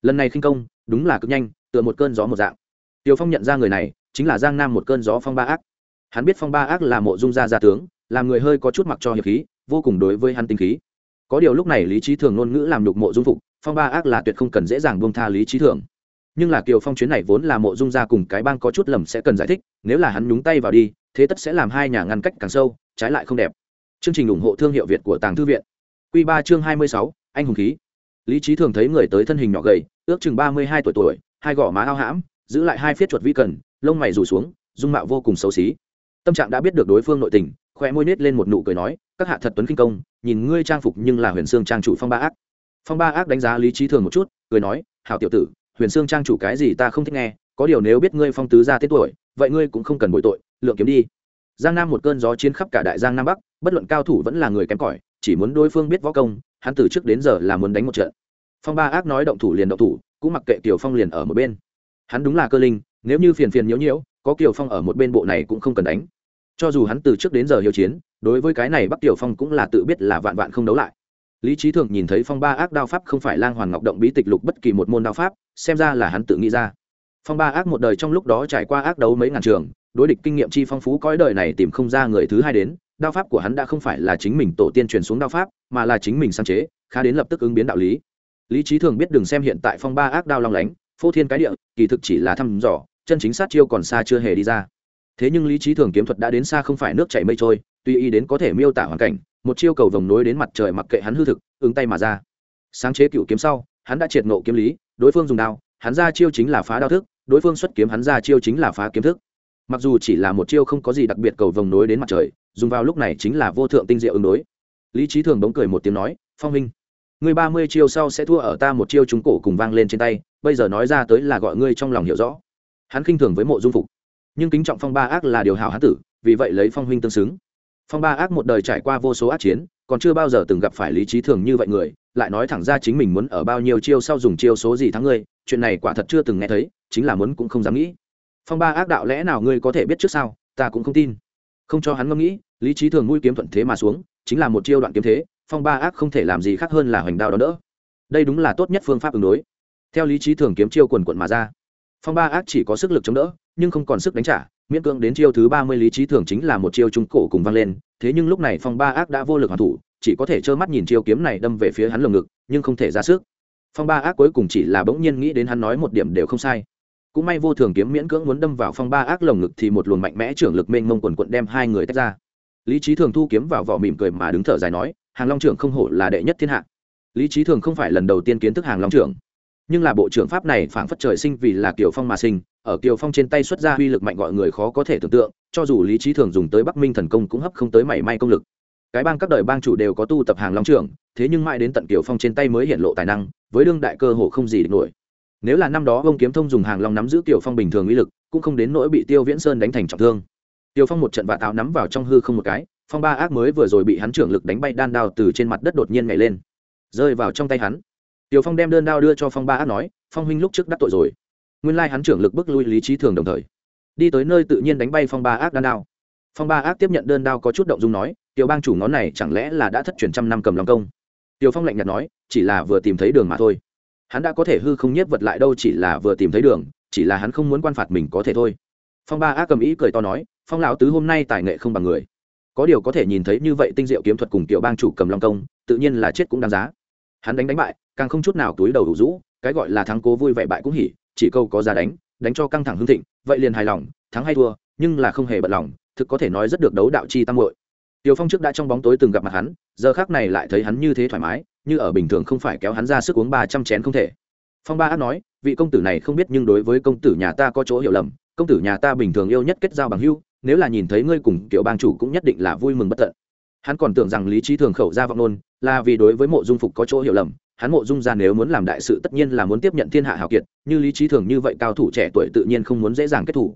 Lần này khinh công, đúng là cực nhanh, tựa một cơn gió một dạng. Tiều phong nhận ra người này, chính là giang nam một cơn gió phong ba ác. Hắn biết phong ba ác là mộ dung gia gia tướng làm người hơi có chút mặc cho hiệp khí, vô cùng đối với hắn tinh khí. Có điều lúc này lý trí thường ngôn ngữ làm đục mộ dung phục, phong ba ác là tuyệt không cần dễ dàng buông tha lý trí thường. Nhưng là kiều phong chuyến này vốn là mộ dung gia cùng cái bang có chút lầm sẽ cần giải thích, nếu là hắn nhúng tay vào đi, thế tất sẽ làm hai nhà ngăn cách càng sâu, trái lại không đẹp. Chương trình ủng hộ thương hiệu việt của tàng thư viện. Q ba chương hai mươi sáu, anh hùng khí. Lý trí thường thấy người tới thân hình nhỏ gầy, ước chừng ba mươi hai tuổi tuổi, hai gò má ao hãm, giữ lại hai phiết chuột vi cần, lông mày rủ xuống, dung mạo vô cùng xấu xí. Tâm trạng đã biết được đối phương nội tình khoe môi nết lên một nụ cười nói, các hạ thật tuấn kinh công, nhìn ngươi trang phục nhưng là huyền sương trang chủ phong ba ác. Phong ba ác đánh giá lý trí thường một chút, cười nói, hảo tiểu tử, huyền sương trang chủ cái gì ta không thích nghe, có điều nếu biết ngươi phong tứ ra tên tuổi, vậy ngươi cũng không cần bội tội, lượng kiếm đi. Giang nam một cơn gió chiến khắp cả đại giang nam bắc, bất luận cao thủ vẫn là người kém cỏi, chỉ muốn đối phương biết võ công, hắn từ trước đến giờ là muốn đánh một trận. Phong ba ác nói động thủ liền động thủ, cũng mặc kệ tiểu phong liền ở một bên. Hắn đúng là cơ linh, nếu như phiền phiền nhiễu nhiễu, có kiều phong ở một bên bộ này cũng không cần đánh cho dù hắn từ trước đến giờ hiếu chiến, đối với cái này bắc Tiểu phong cũng là tự biết là vạn vạn không đấu lại. Lý trí thường nhìn thấy phong ba ác đao pháp không phải lang hoàn ngọc động bí tịch lục bất kỳ một môn đao pháp, xem ra là hắn tự nghĩ ra. Phong ba ác một đời trong lúc đó trải qua ác đấu mấy ngàn trường, đối địch kinh nghiệm chi phong phú cõi đời này tìm không ra người thứ hai đến, đao pháp của hắn đã không phải là chính mình tổ tiên truyền xuống đao pháp, mà là chính mình sáng chế, khá đến lập tức ứng biến đạo lý. Lý trí thường biết đừng xem hiện tại phong ba ác đao long lánh, phô thiên cái địa, kỳ thực chỉ là thăm dò, chân chính sát chiêu còn xa chưa hề đi ra thế nhưng lý trí thường kiếm thuật đã đến xa không phải nước chảy mây trôi, tuy y đến có thể miêu tả hoàn cảnh, một chiêu cầu vồng nối đến mặt trời mặc kệ hắn hư thực ứng tay mà ra. Sáng chế cựu kiếm sau, hắn đã triệt nộ kiếm lý, đối phương dùng đao, hắn ra chiêu chính là phá đao thức, đối phương xuất kiếm hắn ra chiêu chính là phá kiếm thức. Mặc dù chỉ là một chiêu không có gì đặc biệt cầu vồng nối đến mặt trời, dùng vào lúc này chính là vô thượng tinh diệu ứng đối. Lý trí thường bỗng cười một tiếng nói, phong minh người ba mươi chiêu sau sẽ thua ở ta một chiêu trúng cổ cùng vang lên trên tay, bây giờ nói ra tới là gọi ngươi trong lòng hiểu rõ. Hắn khinh thường với mộ dung phục nhưng kính trọng phong ba ác là điều hảo hán tử, vì vậy lấy phong huynh tương xứng. Phong ba ác một đời trải qua vô số ác chiến, còn chưa bao giờ từng gặp phải lý trí thường như vậy người, lại nói thẳng ra chính mình muốn ở bao nhiêu chiêu sau dùng chiêu số gì thắng ngươi, chuyện này quả thật chưa từng nghe thấy, chính là muốn cũng không dám nghĩ. Phong ba ác đạo lẽ nào ngươi có thể biết trước sao, ta cũng không tin. Không cho hắn ngẫm nghĩ, lý trí thường mũi kiếm thuận thế mà xuống, chính là một chiêu đoạn kiếm thế, phong ba ác không thể làm gì khác hơn là hoành đao đó đỡ. Đây đúng là tốt nhất phương pháp ứng đối. Theo lý trí thường kiếm chiêu quần quận mà ra phong ba ác chỉ có sức lực chống đỡ, nhưng không còn sức đánh trả, miễn cưỡng đến chiêu thứ ba mươi lý trí thường chính là một chiêu trung cổ cùng vang lên, thế nhưng lúc này phong ba ác đã vô lực hoàn thủ, chỉ có thể trơ mắt nhìn chiêu kiếm này đâm về phía hắn lồng ngực, nhưng không thể ra sức. Phong ba ác cuối cùng chỉ là bỗng nhiên nghĩ đến hắn nói một điểm đều không sai. Cũng may vô thường kiếm miễn cưỡng muốn đâm vào phong ba ác lồng ngực thì một luồng mạnh mẽ trưởng lực mênh mông quần quận đem hai người tách ra. Lý trí thường thu kiếm vào vỏ mỉm cười mà đứng thở dài nói, hàng long trưởng không hổ là đệ nhất thiên hạ. Lý trí thường không phải lần đầu tiên kiến thức hàng long trưởng nhưng là bộ trưởng pháp này phảng phất trời sinh vì là kiều phong mà sinh, ở kiều phong trên tay xuất ra uy lực mạnh gọi người khó có thể tưởng tượng, cho dù lý trí thường dùng tới bắc minh thần công cũng hấp không tới mảy may công lực. Cái bang các đời bang chủ đều có tu tập hàng long trưởng, thế nhưng mãi đến tận kiều phong trên tay mới hiện lộ tài năng, với đương đại cơ hồ không gì địch nổi. Nếu là năm đó ông kiếm thông dùng hàng long nắm giữ kiều phong bình thường uy lực, cũng không đến nỗi bị tiêu viễn sơn đánh thành trọng thương. Tiêu phong một trận vạ táo nắm vào trong hư không một cái, phong ba ác mới vừa rồi bị hắn trưởng lực đánh bay đan đao từ trên mặt đất đột nhiên nhảy lên. Rơi vào trong tay hắn. Tiểu phong đem đơn đao đưa cho phong ba ác nói, phong huynh lúc trước đắc tội rồi. Nguyên lai hắn trưởng lực bức lui lý trí thường đồng thời. Đi tới nơi tự nhiên đánh bay phong ba ác đan đao. Phong ba ác tiếp nhận đơn đao có chút động dung nói, tiểu bang chủ ngón này chẳng lẽ là đã thất truyền trăm năm cầm lòng công? Tiểu phong lạnh nhạt nói, chỉ là vừa tìm thấy đường mà thôi. Hắn đã có thể hư không nhất vật lại đâu chỉ là vừa tìm thấy đường, chỉ là hắn không muốn quan phạt mình có thể thôi. Phong ba ác cầm ý cười to nói, phong lão tứ hôm nay tài nghệ không bằng người. Có điều có thể nhìn thấy như vậy tinh diệu kiếm thuật cùng tiểu bang chủ cầm long công, tự nhiên là chết cũng đáng giá. Hắn đánh đánh bại càng không chút nào túi đầu đủ rũ cái gọi là thắng cố vui vẻ bại cũng hỉ chỉ câu có ra đánh đánh cho căng thẳng hưng thịnh vậy liền hài lòng thắng hay thua nhưng là không hề bận lòng thực có thể nói rất được đấu đạo chi tam hội Tiêu Phong trước đã trong bóng tối từng gặp mặt hắn, giờ khắc này lại thấy hắn như thế thoải mái, như ở bình thường không phải kéo hắn ra sức uống ba trăm chén không thể. Phong Ba Ác nói, vị công tử này không biết nhưng đối với công tử nhà ta có chỗ hiểu lầm, công tử nhà ta bình thường yêu nhất kết giao bằng hữu, nếu là nhìn thấy ngươi cùng kiểu bang chủ cũng nhất định là vui mừng bất tận. Hắn còn tưởng rằng lý trí thường khẩu ra vọng nôn, là vì đối với mộ dung phục có chỗ hiểu lầm, hắn mộ dung gia nếu muốn làm đại sự tất nhiên là muốn tiếp nhận thiên hạ hào kiệt, như lý trí thường như vậy cao thủ trẻ tuổi tự nhiên không muốn dễ dàng kết thủ.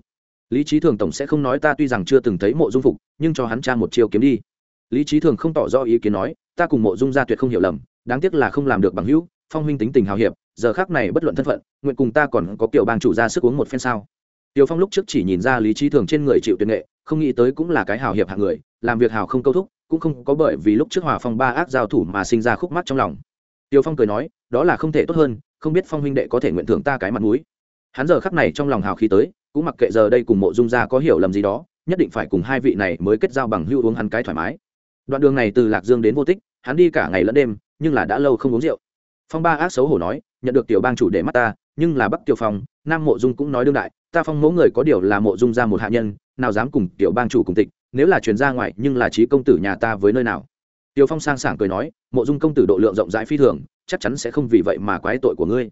Lý trí thường tổng sẽ không nói ta tuy rằng chưa từng thấy mộ dung phục, nhưng cho hắn tra một chiêu kiếm đi lý trí thường không tỏ rõ ý kiến nói ta cùng mộ dung gia tuyệt không hiểu lầm đáng tiếc là không làm được bằng hữu phong huynh tính tình hào hiệp giờ khác này bất luận thân phận nguyện cùng ta còn có kiểu bang chủ ra sức uống một phen sao Tiêu Phong lúc trước chỉ nhìn ra lý trí thường trên người chịu tuyệt nghệ, không nghĩ tới cũng là cái hào hiệp hạng người, làm việc hào không câu thúc, cũng không có bởi vì lúc trước Hòa Phong ba ác giao thủ mà sinh ra khúc mắc trong lòng. Tiêu Phong cười nói, đó là không thể tốt hơn, không biết Phong huynh đệ có thể nguyện thưởng ta cái mặt mũi. Hắn giờ khắc này trong lòng hào khí tới, cũng mặc kệ giờ đây cùng Mộ Dung gia có hiểu lầm gì đó, nhất định phải cùng hai vị này mới kết giao bằng hữu uống hắn cái thoải mái. Đoạn đường này từ lạc dương đến vô tích hắn đi cả ngày lẫn đêm nhưng là đã lâu không uống rượu. Phong ba ác xấu hổ nói nhận được tiểu bang chủ để mắt ta nhưng là bắc tiểu phong nam mộ dung cũng nói đương đại ta phong mẫu người có điều là mộ dung ra một hạ nhân nào dám cùng tiểu bang chủ cùng tịch nếu là truyền ra ngoài nhưng là trí công tử nhà ta với nơi nào? Tiêu phong sang sảng cười nói, mộ dung công tử độ lượng rộng rãi phi thường, chắc chắn sẽ không vì vậy mà quái tội của ngươi.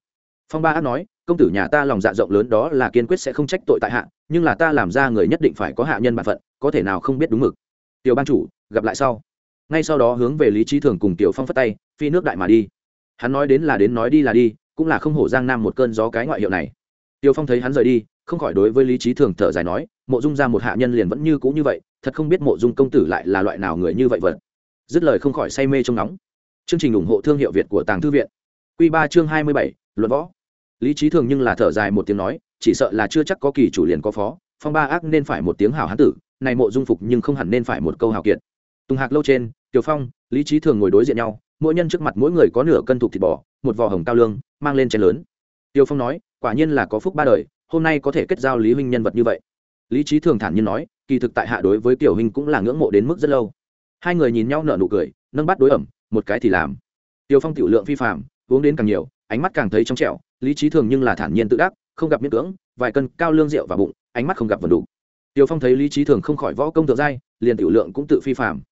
Phong ba ác nói, công tử nhà ta lòng dạ rộng lớn đó là kiên quyết sẽ không trách tội tại hạ, nhưng là ta làm ra người nhất định phải có hạ nhân b phận, có thể nào không biết đúng mực. Tiểu bang chủ, gặp lại sau. Ngay sau đó hướng về lý trí thường cùng tiểu phong phất tay, phi nước đại mà đi. Hắn nói đến là đến nói đi là đi, cũng là không hổ giang nam một cơn gió cái ngoại hiệu này. Tiểu phong thấy hắn rời đi, không khỏi đối với lý trí thường thở dài nói, mộ dung ra một hạ nhân liền vẫn như cũ như vậy, thật không biết mộ dung công tử lại là loại nào người như vậy vật dứt lời không khỏi say mê trong nóng. Chương trình ủng hộ thương hiệu việt của tàng thư viện. Q ba chương hai mươi bảy, luận võ. Lý trí thường nhưng là thở dài một tiếng nói, chỉ sợ là chưa chắc có kỳ chủ liền có phó, phong ba ác nên phải một tiếng hào hán tử, này mộ dung phục nhưng không hẳn nên phải một câu hào kiệt. Tùng hạc lâu trên, tiểu phong, lý trí thường ngồi đối diện nhau, mỗi nhân trước mặt mỗi người có nửa cân thục thịt bò, một vò hồng cao lương, mang lên chén lớn. Tiêu phong nói, quả nhiên là có phúc ba đời, hôm nay có thể kết giao lý huynh nhân vật như vậy. Lý trí thường thản nhiên nói, kỳ thực tại hạ đối với tiểu huynh cũng là ngưỡng mộ đến mức rất lâu hai người nhìn nhau nở nụ cười, nâng bắt đối ẩm, một cái thì làm. Tiêu phong tiểu lượng phi phạm uống đến càng nhiều, ánh mắt càng thấy trong trẻo, lý trí thường nhưng là thản nhiên tự đắc, không gặp miễn cưỡng, vài cân cao lương rượu và bụng, ánh mắt không gặp vần đủ tiêu phong thấy lý trí thường không khỏi võ công thượng giai, liền tiểu lượng cũng tự phi phạm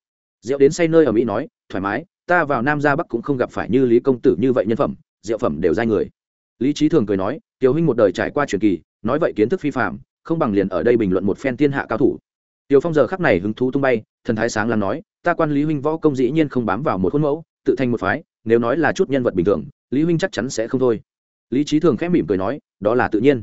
rượu đến say nơi ở mỹ nói, thoải mái, ta vào nam ra bắc cũng không gặp phải như lý công tử như vậy nhân phẩm, rượu phẩm đều giai người. Lý trí thường cười nói tiểu huynh một đời trải qua truyền kỳ, nói vậy kiến thức phi phạm không bằng liền ở đây bình luận một phen thiên hạ cao thủ. Tiêu phong giờ khắc này hứng thú tung bay, thần thái sáng làm nói ta quan lý huynh võ công dĩ nhiên không bám vào một khuôn mẫu, tự thành một phái, nếu nói là chút nhân vật bình thường, lý huynh chắc chắn sẽ không thôi. Lý trí thường khẽ mỉm cười nói, đó là tự nhiên.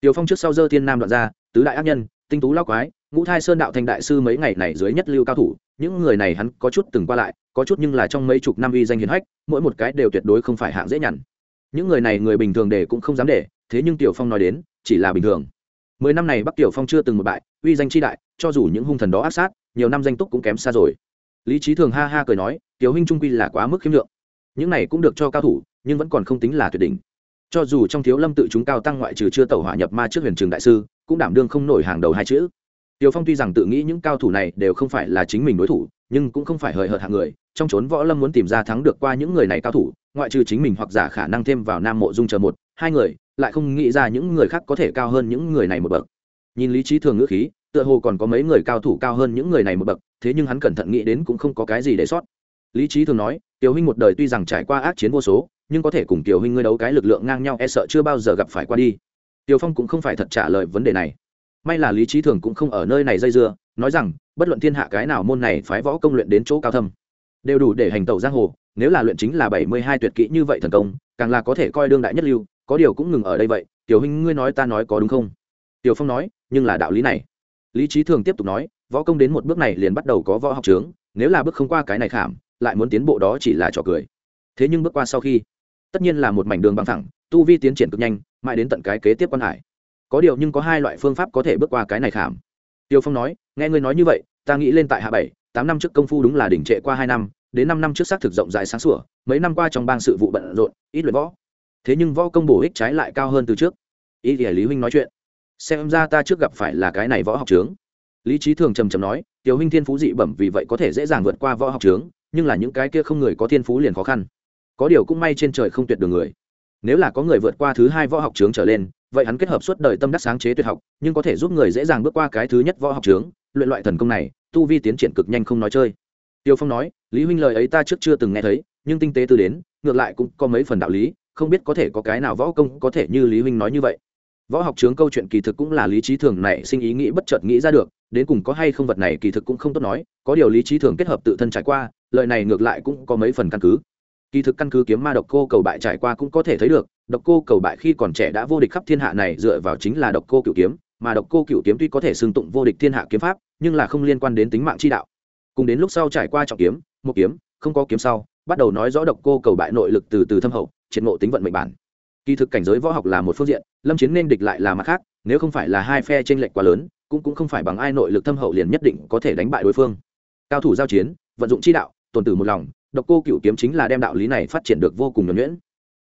Tiểu phong trước sau dơ thiên nam đoạn ra, tứ đại ác nhân, tinh tú lao quái, ngũ thai sơn đạo thành đại sư mấy ngày này dưới nhất lưu cao thủ, những người này hắn có chút từng qua lại, có chút nhưng là trong mấy chục năm uy danh hiền hách, mỗi một cái đều tuyệt đối không phải hạng dễ nhằn. Những người này người bình thường để cũng không dám để, thế nhưng tiểu phong nói đến, chỉ là bình thường. Mười năm này bắc tiểu phong chưa từng một bại, uy danh chi đại, cho dù những hung thần đó áp sát, nhiều năm danh túc cũng kém xa rồi lý trí thường ha ha cười nói tiểu huynh trung quy là quá mức khiêm lượng. Những này cũng được cho cao thủ nhưng vẫn còn không tính là tuyệt đỉnh. Cho dù trong thiếu lâm tự chúng cao tăng ngoại trừ chưa tẩu hỏa nhập ma trước huyền trường đại sư cũng đảm đương không nổi hàng đầu hai chữ. Tiêu Phong tuy rằng tự nghĩ những cao thủ này đều không phải là chính mình đối thủ, nhưng cũng không phải hời hợt hạng người, trong chốn võ lâm muốn tìm ra thắng được qua những người này cao thủ, ngoại trừ chính mình hoặc giả khả năng thêm vào Nam Mộ Dung chờ một, hai người, lại không nghĩ ra những người khác có thể cao hơn những người này một bậc. Nhìn lý trí thường ngữ khí, tựa hồ còn có mấy người cao thủ cao hơn những người này một bậc, thế nhưng hắn cẩn thận nghĩ đến cũng không có cái gì để sót. Lý trí thường nói, Tiểu huynh một đời tuy rằng trải qua ác chiến vô số, nhưng có thể cùng Tiểu huynh ngươi đấu cái lực lượng ngang nhau e sợ chưa bao giờ gặp phải qua đi. Tiểu Phong cũng không phải thật trả lời vấn đề này may là lý trí thường cũng không ở nơi này dây dưa nói rằng bất luận thiên hạ cái nào môn này phái võ công luyện đến chỗ cao thâm đều đủ để hành tẩu giang hồ nếu là luyện chính là bảy mươi hai tuyệt kỹ như vậy thần công càng là có thể coi đương đại nhất lưu có điều cũng ngừng ở đây vậy tiểu huynh ngươi nói ta nói có đúng không tiểu phong nói nhưng là đạo lý này lý trí thường tiếp tục nói võ công đến một bước này liền bắt đầu có võ học trướng, nếu là bước không qua cái này khảm, lại muốn tiến bộ đó chỉ là trò cười. Thế nhưng bước qua sau khi, tất nhiên là một mảnh đường bằng thẳng, tu vi tiến triển cực nhanh, mãi đến tận cái kế tiếp quan hải. Có điều nhưng có hai loại phương pháp có thể bước qua cái này khảm. Tiêu phong nói, nghe ngươi nói như vậy, ta nghĩ lên tại hạ bảy, tám năm trước công phu đúng là đỉnh trệ qua hai năm, đến năm năm trước xác thực rộng rãi sáng sủa, mấy năm qua trong bang sự vụ bận rộn, ít luyện võ. Thế nhưng võ công bổ ích trái lại cao hơn từ trước. Ý thì lý huynh nói chuyện. Xem ra ta trước gặp phải là cái này võ học trướng lý trí thường trầm trầm nói, tiểu huynh thiên phú dị bẩm vì vậy có thể dễ dàng vượt qua võ học trướng nhưng là những cái kia không người có thiên phú liền khó khăn. Có điều cũng may trên trời không tuyệt đường người. Nếu là có người vượt qua thứ hai võ học trướng trở lên, vậy hắn kết hợp suốt đời tâm đắc sáng chế tuyệt học, nhưng có thể giúp người dễ dàng bước qua cái thứ nhất võ học trướng luyện loại thần công này, tu vi tiến triển cực nhanh không nói chơi. Tiêu phong nói, lý huynh lời ấy ta trước chưa từng nghe thấy, nhưng tinh tế từ đến, ngược lại cũng có mấy phần đạo lý, không biết có thể có cái nào võ công có thể như lý huynh nói như vậy võ học trướng câu chuyện kỳ thực cũng là lý trí thường này sinh ý nghĩ bất chợt nghĩ ra được, đến cùng có hay không vật này kỳ thực cũng không tốt nói, có điều lý trí thường kết hợp tự thân trải qua, lời này ngược lại cũng có mấy phần căn cứ. Kỳ thực căn cứ kiếm ma độc cô cầu bại trải qua cũng có thể thấy được, độc cô cầu bại khi còn trẻ đã vô địch khắp thiên hạ này dựa vào chính là độc cô cựu kiếm, mà độc cô cựu kiếm tuy có thể xưng tụng vô địch thiên hạ kiếm pháp, nhưng là không liên quan đến tính mạng chi đạo. Cùng đến lúc sau trải qua trọng kiếm, một kiếm, không có kiếm sau, bắt đầu nói rõ độc cô cầu bại nội lực từ từ thâm hậu, triệt ngộ tính vận mệnh bản kỳ thực cảnh giới võ học là một phương diện, lâm chiến nên địch lại là mặt khác, nếu không phải là hai phe tranh lệch quá lớn, cũng cũng không phải bằng ai nội lực thâm hậu liền nhất định có thể đánh bại đối phương. Cao thủ giao chiến, vận dụng chi đạo, tồn tử một lòng, độc cô cựu kiếm chính là đem đạo lý này phát triển được vô cùng nhuẩn nhuyễn.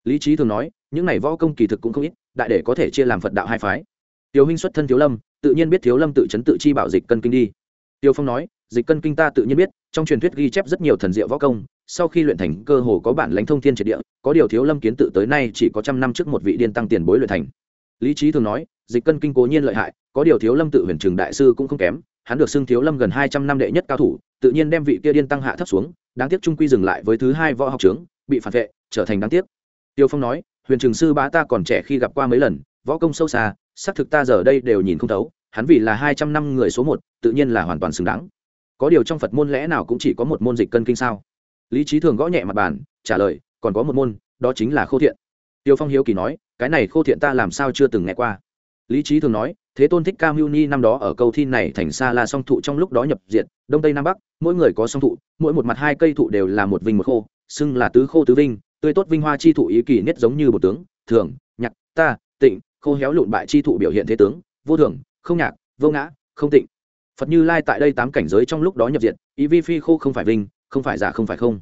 Lý trí thường nói, những này võ công kỳ thực cũng không ít, đại để có thể chia làm phật đạo hai phái. Tiểu huynh xuất thân thiếu lâm, tự nhiên biết thiếu lâm tự chấn tự chi bảo dịch cân kinh đi. Tiêu phong nói dịch cân kinh ta tự nhiên biết, trong truyền thuyết ghi chép rất nhiều thần diệu võ công, sau khi luyện thành cơ hồ có bản lãnh thông thiên triệt địa, có điều thiếu lâm kiến tự tới nay chỉ có trăm năm trước một vị điên tăng tiền bối luyện thành. Lý trí thường nói, dịch cân kinh cố nhiên lợi hại, có điều thiếu lâm tự huyền trường đại sư cũng không kém, hắn được xưng thiếu lâm gần hai trăm năm đệ nhất cao thủ, tự nhiên đem vị kia điên tăng hạ thấp xuống, đáng tiếc trung quy dừng lại với thứ hai võ học trướng, bị phản vệ, trở thành đáng tiếc. Tiêu phong nói, huyền trường sư bá ta còn trẻ khi gặp qua mấy lần, võ công sâu xa, xác thực ta giờ đây đều nhìn không thấu, hắn vì là hai trăm năm người số một, tự nhiên là hoàn toàn xứng đáng có điều trong phật môn lẽ nào cũng chỉ có một môn dịch cân kinh sao? Lý trí thường gõ nhẹ mặt bàn, trả lời, còn có một môn, đó chính là khô thiện. Tiêu phong hiếu kỳ nói, cái này khô thiện ta làm sao chưa từng nghe qua? Lý trí thường nói, thế tôn thích ca mưu ni năm đó ở câu thi này thành xa là song thụ trong lúc đó nhập diện đông tây nam bắc, mỗi người có song thụ, mỗi một mặt hai cây thụ đều là một vinh một khô, xưng là tứ khô tứ vinh, tươi tốt vinh hoa chi thụ ý kỳ nhất giống như một tướng, thường, nhạc, ta, tịnh, khô héo lụn bại chi thụ biểu hiện thế tướng, vô thường, không nhạc, vô ngã, không tịnh phật như lai tại đây tám cảnh giới trong lúc đó nhập diện ý vi phi khô không phải vinh không phải giả không phải không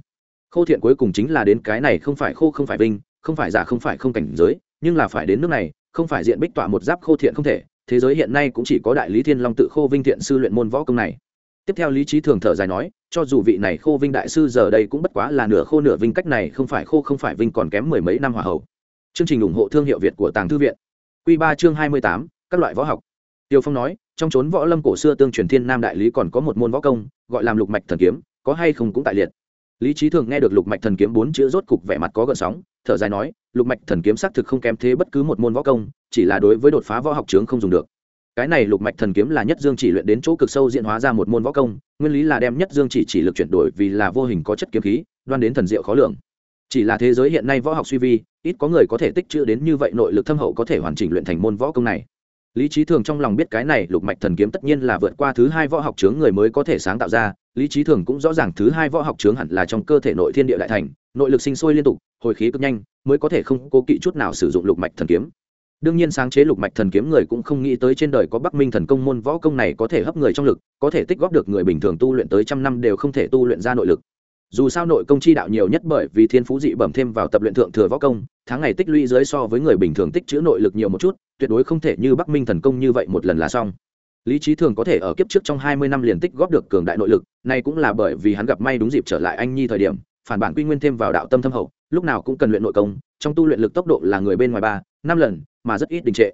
khô thiện cuối cùng chính là đến cái này không phải khô không phải vinh không phải giả không phải không cảnh giới nhưng là phải đến nước này không phải diện bích tọa một giáp khô thiện không thể thế giới hiện nay cũng chỉ có đại lý thiên long tự khô vinh thiện sư luyện môn võ công này tiếp theo lý trí thường thở dài nói cho dù vị này khô vinh đại sư giờ đây cũng bất quá là nửa khô nửa vinh cách này không phải khô không phải vinh còn kém mười mấy năm hòa hậu chương trình ủng hộ thương hiệu việt của tàng thư viện q ba chương hai mươi tám các loại võ học tiêu phong nói, trong chốn võ lâm cổ xưa tương truyền thiên nam đại lý còn có một môn võ công, gọi là lục mạch thần kiếm, có hay không cũng tại liệt. Lý trí thường nghe được lục mạch thần kiếm bốn chữ rốt cục vẻ mặt có gợn sóng, thở dài nói, lục mạch thần kiếm xác thực không kém thế bất cứ một môn võ công, chỉ là đối với đột phá võ học trướng không dùng được. Cái này lục mạch thần kiếm là nhất dương chỉ luyện đến chỗ cực sâu diễn hóa ra một môn võ công, nguyên lý là đem nhất dương chỉ chỉ lực chuyển đổi vì là vô hình có chất kiếm khí, đoan đến thần diệu khó lường. Chỉ là thế giới hiện nay võ học suy vi, ít có người có thể tích chữ đến như vậy nội lực thâm hậu có thể hoàn chỉnh luyện thành môn võ công này lý trí thường trong lòng biết cái này lục mạch thần kiếm tất nhiên là vượt qua thứ hai võ học chướng người mới có thể sáng tạo ra. Lý trí thường cũng rõ ràng thứ hai võ học chướng hẳn là trong cơ thể nội thiên địa đại thành, nội lực sinh sôi liên tục, hồi khí cực nhanh, mới có thể không cố kỵ chút nào sử dụng lục mạch thần kiếm. Đương nhiên sáng chế lục mạch thần kiếm người cũng không nghĩ tới trên đời có bắc minh thần công môn võ công này có thể hấp người trong lực, có thể tích góp được người bình thường tu luyện tới trăm năm đều không thể tu luyện ra nội lực dù sao nội công chi đạo nhiều nhất bởi vì thiên phú dị bẩm thêm vào tập luyện thượng thừa võ công, tháng ngày tích lũy dưới so với người bình thường tích chữ nội lực nhiều một chút, tuyệt đối không thể như bắc minh thần công như vậy một lần là xong. Lý trí thường có thể ở kiếp trước trong hai mươi năm liền tích góp được cường đại nội lực này cũng là bởi vì hắn gặp may đúng dịp trở lại anh nhi thời điểm, phản bản quy nguyên thêm vào đạo tâm thâm hậu, lúc nào cũng cần luyện nội công, trong tu luyện lực tốc độ là người bên ngoài ba, năm lần, mà rất ít đình trệ.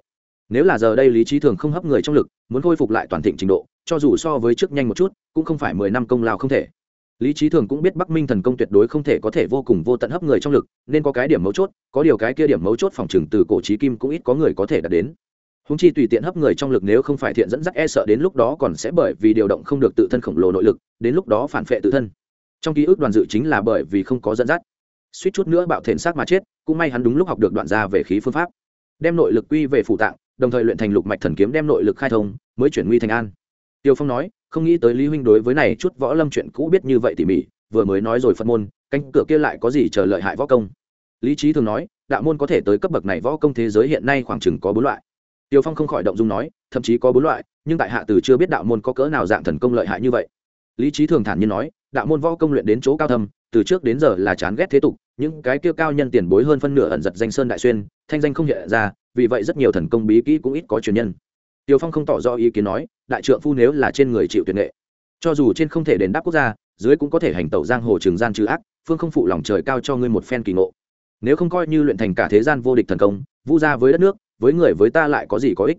Nếu là giờ đây lý trí thường không hấp người trong lực, muốn khôi phục lại toàn thịnh trình độ, cho dù so với trước nhanh một chút, cũng không phải mười năm công lao không thể lý trí thường cũng biết bắc minh thần công tuyệt đối không thể có thể vô cùng vô tận hấp người trong lực, nên có cái điểm mấu chốt, có điều cái kia điểm mấu chốt phòng trừng từ cổ trí kim cũng ít có người có thể đạt đến. Húng chi tùy tiện hấp người trong lực nếu không phải thiện dẫn dắt e sợ đến lúc đó còn sẽ bởi vì điều động không được tự thân khổng lồ nội lực, đến lúc đó phản phệ tự thân. Trong ký ức đoàn dự chính là bởi vì không có dẫn dắt. Suýt chút nữa bạo thện xác mà chết, cũng may hắn đúng lúc học được đoạn ra về khí phương pháp. Đem nội lực quy về phủ tạng, đồng thời luyện thành lục mạch thần kiếm đem nội lực khai thông, mới chuyển nguy thành an. Tiêu phong nói không nghĩ tới lý huynh đối với này chút võ lâm chuyện cũ biết như vậy tỉ mỉ, vừa mới nói rồi phân môn, cánh cửa kia lại có gì chờ lợi hại võ công? Lý trí thường nói, đạo môn có thể tới cấp bậc này võ công thế giới hiện nay khoảng chừng có bốn loại. Tiêu phong không khỏi động dung nói, thậm chí có bốn loại, nhưng tại hạ từ chưa biết đạo môn có cỡ nào dạng thần công lợi hại như vậy. Lý trí thường thản nhiên nói, đạo môn võ công luyện đến chỗ cao thâm, từ trước đến giờ là chán ghét thế tục những cái kia cao nhân tiền bối hơn phân nửa ẩn giật danh sơn đại xuyên, thanh danh không hiện ra, vì vậy rất nhiều thần công bí kỹ cũng ít có truyền nhân. Tiêu Phong không tỏ rõ ý kiến nói, đại trượng phu nếu là trên người chịu tuyệt nghệ, cho dù trên không thể đền đáp quốc gia, dưới cũng có thể hành tẩu giang hồ trường gian trừ ác, phương không phụ lòng trời cao cho ngươi một phen kỳ ngộ. Nếu không coi như luyện thành cả thế gian vô địch thần công, vu gia với đất nước, với người với ta lại có gì có ích.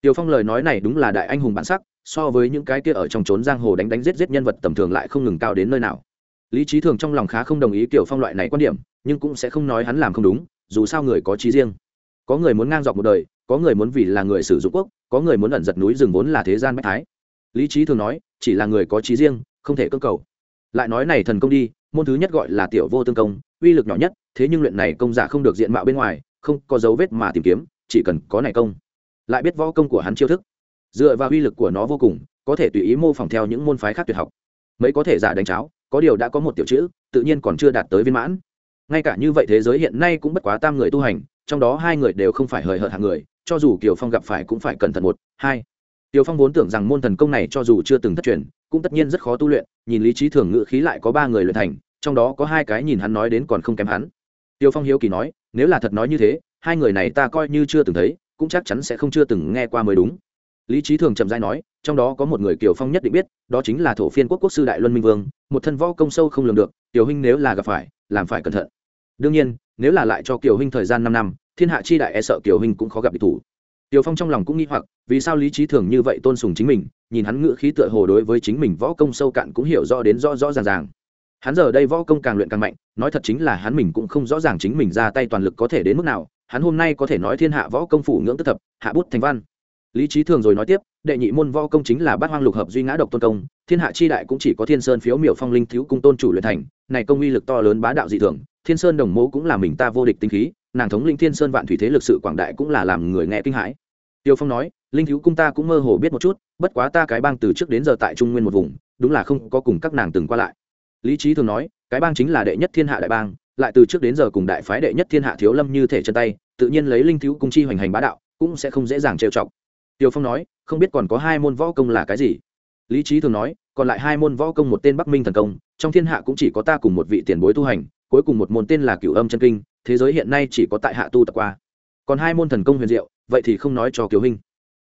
Tiêu Phong lời nói này đúng là đại anh hùng bản sắc, so với những cái kia ở trong trốn giang hồ đánh đánh giết giết nhân vật tầm thường lại không ngừng cao đến nơi nào. Lý trí thường trong lòng khá không đồng ý kiểu Phong loại này quan điểm, nhưng cũng sẽ không nói hắn làm không đúng, dù sao người có trí riêng. Có người muốn ngang dọc một đời, có người muốn vì là người sử dụng quốc, có người muốn ẩn giật núi rừng vốn là thế gian bách thái. Lý trí thường nói chỉ là người có trí riêng không thể cơ cầu. Lại nói này thần công đi môn thứ nhất gọi là tiểu vô tương công uy lực nhỏ nhất thế nhưng luyện này công giả không được diện mạo bên ngoài không có dấu vết mà tìm kiếm chỉ cần có này công lại biết võ công của hắn chiêu thức. Dựa vào uy lực của nó vô cùng có thể tùy ý mô phỏng theo những môn phái khác tuyệt học. Mấy có thể giả đánh cháo có điều đã có một tiểu chữ tự nhiên còn chưa đạt tới viên mãn. Ngay cả như vậy thế giới hiện nay cũng bất quá tam người tu hành trong đó hai người đều không phải hời hợt hàng người cho dù kiều phong gặp phải cũng phải cẩn thận một, hai. Kiều phong vốn tưởng rằng môn thần công này cho dù chưa từng thất truyền, cũng tất nhiên rất khó tu luyện, nhìn lý trí thường ngự khí lại có ba người luyện thành, trong đó có hai cái nhìn hắn nói đến còn không kém hắn. Tiêu phong hiếu kỳ nói, nếu là thật nói như thế, hai người này ta coi như chưa từng thấy, cũng chắc chắn sẽ không chưa từng nghe qua mới đúng. Lý trí thường chậm dai nói, trong đó có một người kiều phong nhất định biết, đó chính là thổ phiên quốc quốc sư đại luân minh vương, một thân võ công sâu không lường được Tiểu huynh nếu là gặp phải, làm phải cẩn thận. Đương nhiên, nếu là lại cho kiều huynh thời gian năm năm thiên hạ chi đại e sợ kiều huynh cũng khó gặp địch thủ Tiêu Phong trong lòng cũng nghi hoặc, vì sao lý trí thường như vậy tôn sùng chính mình, nhìn hắn ngữ khí tựa hồ đối với chính mình võ công sâu cạn cũng hiểu rõ đến rõ rõ ràng ràng. Hắn giờ đây võ công càng luyện càng mạnh, nói thật chính là hắn mình cũng không rõ ràng chính mình ra tay toàn lực có thể đến mức nào, hắn hôm nay có thể nói thiên hạ võ công phủ ngưỡng tức thập, hạ bút thành văn. Lý trí thường rồi nói tiếp, đệ nhị môn võ công chính là bát hoang lục hợp duy ngã độc tôn công, thiên hạ chi đại cũng chỉ có thiên sơn phiếu miểu phong linh thiếu cung tôn chủ luyện thành, này công uy lực to lớn bá đạo dị thường, thiên sơn đồng mẫu cũng là mình ta vô địch tinh khí, nàng thống linh thiên sơn vạn thủy thế lực sự quảng đại cũng là làm người nghe kinh hãi. Tiêu phong nói linh thiếu cung ta cũng mơ hồ biết một chút bất quá ta cái bang từ trước đến giờ tại trung nguyên một vùng đúng là không có cùng các nàng từng qua lại. Lý trí thường nói cái bang chính là đệ nhất thiên hạ đại bang lại từ trước đến giờ cùng đại phái đệ nhất thiên hạ thiếu lâm như thể chân tay tự nhiên lấy linh thiếu cung chi hoành hành bá đạo cũng sẽ không dễ dàng trêu chọc. Tiêu Phong nói, không biết còn có hai môn võ công là cái gì. Lý trí thường nói, còn lại hai môn võ công một tên Bắc Minh thần công, trong thiên hạ cũng chỉ có ta cùng một vị tiền bối tu hành, cuối cùng một môn tên là Cửu Âm chân kinh, thế giới hiện nay chỉ có tại hạ tu tập qua. Còn hai môn thần công huyền diệu, vậy thì không nói cho Kiều huynh.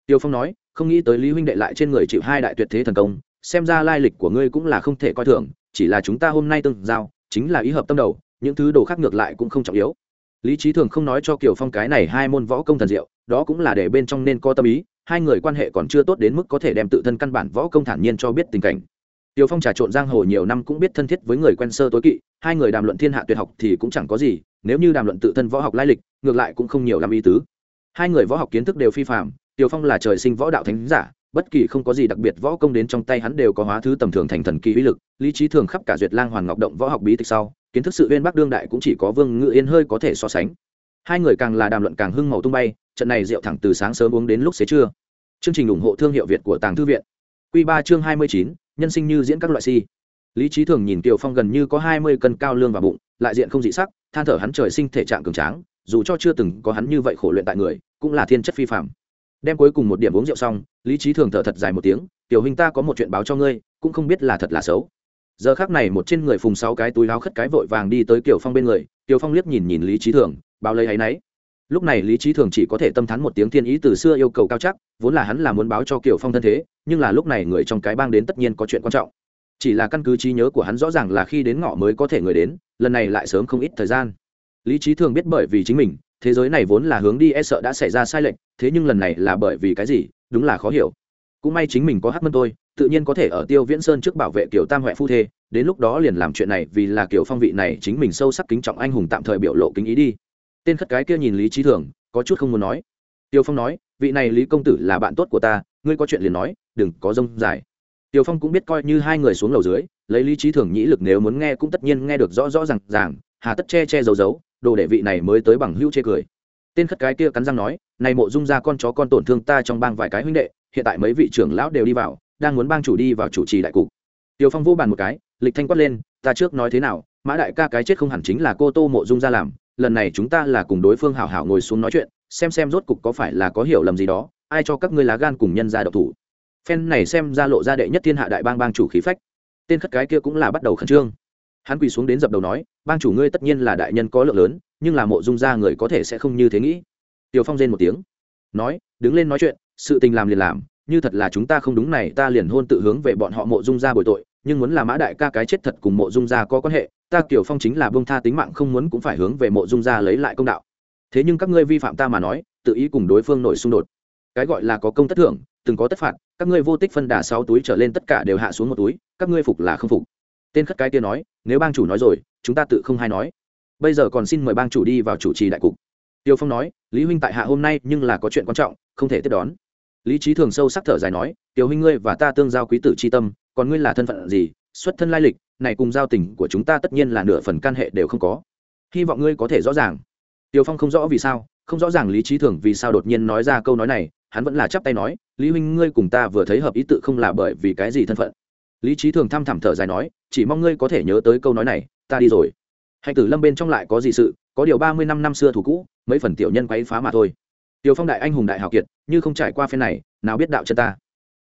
Tiêu Phong nói, không nghĩ tới Lý huynh đệ lại trên người chịu hai đại tuyệt thế thần công, xem ra lai lịch của ngươi cũng là không thể coi thường, chỉ là chúng ta hôm nay tương giao, chính là ý hợp tâm đầu, những thứ đồ khác ngược lại cũng không trọng yếu. Lý trí Thường không nói cho Kiều Phong cái này hai môn võ công thần diệu, đó cũng là để bên trong nên có tâm ý, hai người quan hệ còn chưa tốt đến mức có thể đem tự thân căn bản võ công thản nhiên cho biết tình cảnh. Tiêu Phong trà trộn giang hồ nhiều năm cũng biết thân thiết với người quen sơ tối kỵ, hai người đàm luận thiên hạ tuyệt học thì cũng chẳng có gì, nếu như đàm luận tự thân võ học lai lịch, ngược lại cũng không nhiều làm ý tứ. Hai người võ học kiến thức đều phi phàm, Tiêu Phong là trời sinh võ đạo thánh giả, bất kỳ không có gì đặc biệt võ công đến trong tay hắn đều có hóa thứ tầm thường thành thần kỳ uy lực, lý trí thường khắp cả duyệt lang hoàn ngọc động võ học bí tịch sau, kiến thức sự uyên bắc đương đại cũng chỉ có Vương Ngự Yên hơi có thể so sánh. Hai người càng là đàm luận càng hưng màu tung bay, trận này rượu thẳng từ sáng sớm uống đến lúc xế trưa. Chương trình ủng hộ thương hiệu Việt của Tàng Thư viện. Quy ba chương hai mươi chín, nhân sinh như diễn các loại si. Lý trí thường nhìn Kiều Phong gần như có hai mươi cân cao lương và bụng, lại diện không dị sắc, than thở hắn trời sinh thể trạng cường tráng, dù cho chưa từng có hắn như vậy khổ luyện tại người, cũng là thiên chất phi phàm đem cuối cùng một điểm uống rượu xong lý trí thường thở thật dài một tiếng tiểu hình ta có một chuyện báo cho ngươi cũng không biết là thật là xấu. Giờ khác này một trên người phùng sáu cái túi láo khất cái vội vàng đi tới tiểu phong bên người tiểu phong liếc nhìn nhìn lý trí thường báo lấy áy náy lúc này lý trí thường chỉ có thể tâm thắn một tiếng thiên ý từ xưa yêu cầu cao chắc, vốn là hắn là muốn báo cho kiều phong thân thế, nhưng là lúc này người trong cái bang đến tất nhiên có chuyện quan trọng. Chỉ là căn cứ trí nhớ của hắn rõ ràng là khi đến ngõ mới có thể người đến, lần này lại sớm không ít thời gian. Lý trí thường biết bởi vì chính mình, thế giới này vốn là hướng đi e sợ đã xảy ra sai lệch, thế nhưng lần này là bởi vì cái gì, đúng là khó hiểu. Cũng may chính mình có hắc mân tôi, tự nhiên có thể ở tiêu viễn sơn trước bảo vệ kiểu tam huệ phu thê, đến lúc đó liền làm chuyện này vì là kiểu phong vị này chính mình sâu sắc kính trọng anh hùng tạm thời biểu lộ kính ý đi tên khất cái kia nhìn lý trí thường, có chút không muốn nói. Tiêu phong nói, vị này lý công tử là bạn tốt của ta, ngươi có chuyện liền nói, đừng có rông dài. Tiêu phong cũng biết coi như hai người xuống lầu dưới, lấy lý trí thường nhĩ lực nếu muốn nghe cũng tất nhiên nghe được rõ rõ r à n g ràng, hà tất che che giấu giấu, đồ đệ vị này mới tới bằng hữu chê cười. Tên khất cái kia cắn răng nói, này mộ dung ra con chó con tổn thương ta trong bang vài cái huynh đệ, hiện tại mấy vị trưởng lão đều đi vào, đang muốn bang chủ đi vào chủ trì đại cục. Tiêu phong vô bàn một cái, lịch thanh quát lên, ta trước nói thế nào, mã đại ca cái chết không hẳn chính là cô tô mộ dung ra làm lần này chúng ta là cùng đối phương hảo hảo ngồi xuống nói chuyện, xem xem rốt cục có phải là có hiểu lầm gì đó, ai cho các ngươi lá gan cùng nhân ra độc thủ. Phen này xem ra lộ ra đệ nhất thiên hạ đại bang bang chủ khí phách. Tên khất cái kia cũng là bắt đầu khẩn trương. Hắn quỳ xuống đến dập đầu nói, bang chủ ngươi tất nhiên là đại nhân có lượng lớn, nhưng là mộ dung ra người có thể sẽ không như thế nghĩ. Tiều phong rên một tiếng, nói, đứng lên nói chuyện, sự tình làm liền làm, như thật là chúng ta không đúng này, ta liền hôn tự hướng về bọn họ mộ dung ra bồi tội, nhưng muốn là mã đại ca cái chết thật cùng mộ dung gia có quan hệ ta kiểu phong chính là bông tha tính mạng không muốn cũng phải hướng về mộ dung gia lấy lại công đạo. Thế nhưng các ngươi vi phạm ta mà nói, tự ý cùng đối phương nổi xung đột. Cái gọi là có công tất thưởng, từng có tất phạt, các ngươi vô tích phân đà sáu túi trở lên tất cả đều hạ xuống một túi, các ngươi phục là không phục. Tên khất cái kia nói, nếu bang chủ nói rồi, chúng ta tự không hay nói. Bây giờ còn xin mời bang chủ đi vào chủ trì đại cục. Tiêu phong nói, lý huynh tại hạ hôm nay nhưng là có chuyện quan trọng, không thể tiếp đón. Lý trí thường sâu sắc thở dài nói tiểu huynh ngươi và ta tương giao quý tử c h i tâm, còn ngươi là thân phận gì, xuất thân lai lịch này cùng giao tình của chúng ta tất nhiên là nửa phần can hệ đều không có. Hy vọng ngươi có thể rõ ràng. Tiêu phong không rõ vì sao, không rõ ràng lý trí thường vì sao đột nhiên nói ra câu nói này, hắn vẫn là chắp tay nói, lý huynh, ngươi cùng ta vừa thấy hợp ý tự không là bởi vì cái gì thân phận? Lý trí thường thăm thẳm thở dài nói, chỉ mong ngươi có thể nhớ tới câu nói này, ta đi rồi. Hạnh tử lâm bên trong lại có gì sự, có điều ba mươi năm năm xưa thủ cũ, mấy phần tiểu nhân quấy phá mà thôi. Tiêu phong đại anh hùng đại hào kiệt, như không trải qua phen này, nào biết đạo chân ta.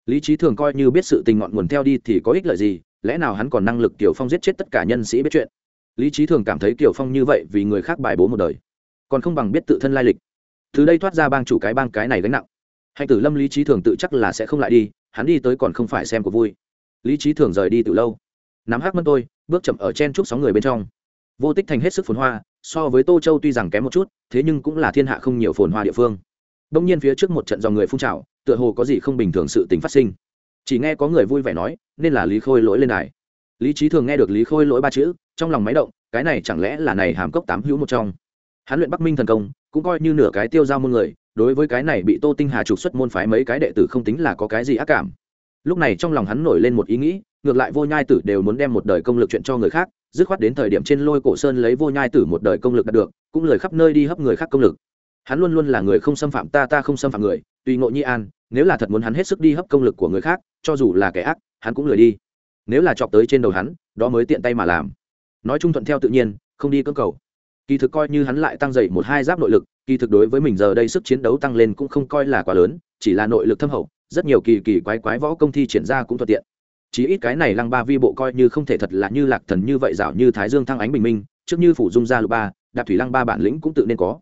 Lý trí thường coi như biết sự tình ngọn nguồn theo đi thì có ích lợi gì lẽ nào hắn còn năng lực tiểu phong giết chết tất cả nhân sĩ biết chuyện? Lý trí thường cảm thấy tiểu phong như vậy vì người khác bài bố một đời, còn không bằng biết tự thân lai lịch. Từ đây thoát ra bang chủ cái bang cái này gánh nặng. Hạnh tử lâm lý trí thường tự chắc là sẽ không lại đi, hắn đi tới còn không phải xem của vui. Lý trí thường rời đi từ lâu. Nắm hắc mân tôi, bước chậm ở chen chúc sóng người bên trong. Vô tích thành hết sức phồn hoa, so với tô châu tuy rằng kém một chút, thế nhưng cũng là thiên hạ không nhiều phồn hoa địa phương. Đông nhiên phía trước một trận dòng người phun trào, tựa hồ có gì không bình thường sự tình phát sinh chỉ nghe có người vui vẻ nói, nên là lý khôi lỗi lên đài. Lý trí thường nghe được lý khôi lỗi ba chữ, trong lòng máy động, cái này chẳng lẽ là này hàm cốc tám hữu một trong? Hán luyện bắc minh thần công, cũng coi như nửa cái tiêu giao môn người, đối với cái này bị tô tinh hà trục xuất môn phái mấy cái đệ tử không tính là có cái gì ác cảm. Lúc này trong lòng hắn nổi lên một ý nghĩ, ngược lại vô nhai tử đều muốn đem một đời công lực chuyện cho người khác, dứt khoát đến thời điểm trên lôi cổ sơn lấy vô nhai tử một đời công lực đạt được, cũng lời khắp nơi đi hấp người khác công lực. Hắn luôn luôn là người không xâm phạm ta ta không xâm phạm người, tùy ngộ nhi an nếu là thật muốn hắn hết sức đi hấp công lực của người khác, cho dù là kẻ ác, hắn cũng lười đi. Nếu là chọc tới trên đầu hắn, đó mới tiện tay mà làm. Nói chung thuận theo tự nhiên, không đi cơ cầu. Kỳ thực coi như hắn lại tăng dậy một hai giáp nội lực, kỳ thực đối với mình giờ đây sức chiến đấu tăng lên cũng không coi là quá lớn, chỉ là nội lực thâm hậu, rất nhiều kỳ kỳ quái quái võ công thi triển ra cũng thuận tiện. Chỉ ít cái này lăng ba vi bộ coi như không thể thật là như lạc thần như vậy dạo như thái dương thăng ánh bình minh, trước như phủ dung gia lục ba, đạp thủy lăng ba bản lĩnh cũng tự nên có.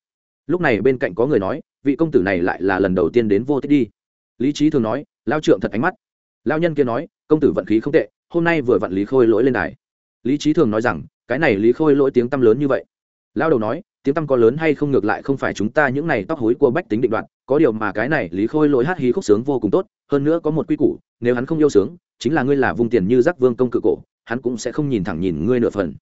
Lúc này bên cạnh có người nói, vị công tử này lại là lần đầu tiên đến vô tích đi lý trí thường nói, lao trượng thật ánh mắt. Lao nhân kia nói, công tử vận khí không tệ, hôm nay vừa vặn lý khôi lỗi lên đài. Lý trí thường nói rằng, cái này lý khôi lỗi tiếng tăm lớn như vậy. Lao đầu nói, tiếng tăm có lớn hay không ngược lại không phải chúng ta những này tóc hối của bách tính định đoạn có điều mà cái này lý khôi lỗi hát hí khúc sướng vô cùng tốt, hơn nữa có một quy củ, nếu hắn không yêu sướng, chính là ngươi là vung tiền như giác vương công cự cổ, hắn cũng sẽ không nhìn thẳng nhìn ngươi nửa phần.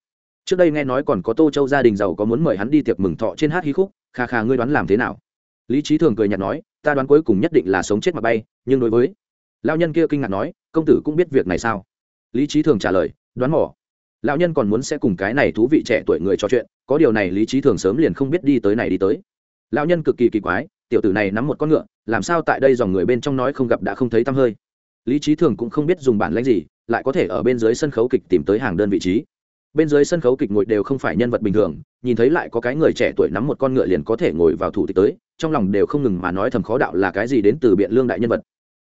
Trước đây nghe nói còn có tô châu gia đình giàu có muốn mời hắn đi tiệc mừng thọ trên hát hí khúc, kha kha ngươi đoán làm thế nào? Lý trí thường cười nhạt nói ta đoán cuối cùng nhất định là sống chết mà bay, nhưng đối với lão nhân kia kinh ngạc nói, công tử cũng biết việc này sao? Lý trí thường trả lời, đoán mỏ lão nhân còn muốn sẽ cùng cái này thú vị trẻ tuổi người trò chuyện, có điều này lý trí thường sớm liền không biết đi tới này đi tới. Lão nhân cực kỳ kỳ quái, tiểu tử này nắm một con ngựa, làm sao tại đây dòng người bên trong nói không gặp đã không thấy tăm hơi. Lý trí thường cũng không biết dùng bản lãnh gì, lại có thể ở bên dưới sân khấu kịch tìm tới hàng đơn vị trí bên dưới sân khấu kịch ngồi đều không phải nhân vật bình thường, nhìn thấy lại có cái người trẻ tuổi nắm một con ngựa liền có thể ngồi vào thủ tịch tới, trong lòng đều không ngừng mà nói thầm khó đạo là cái gì đến từ biện lương đại nhân vật.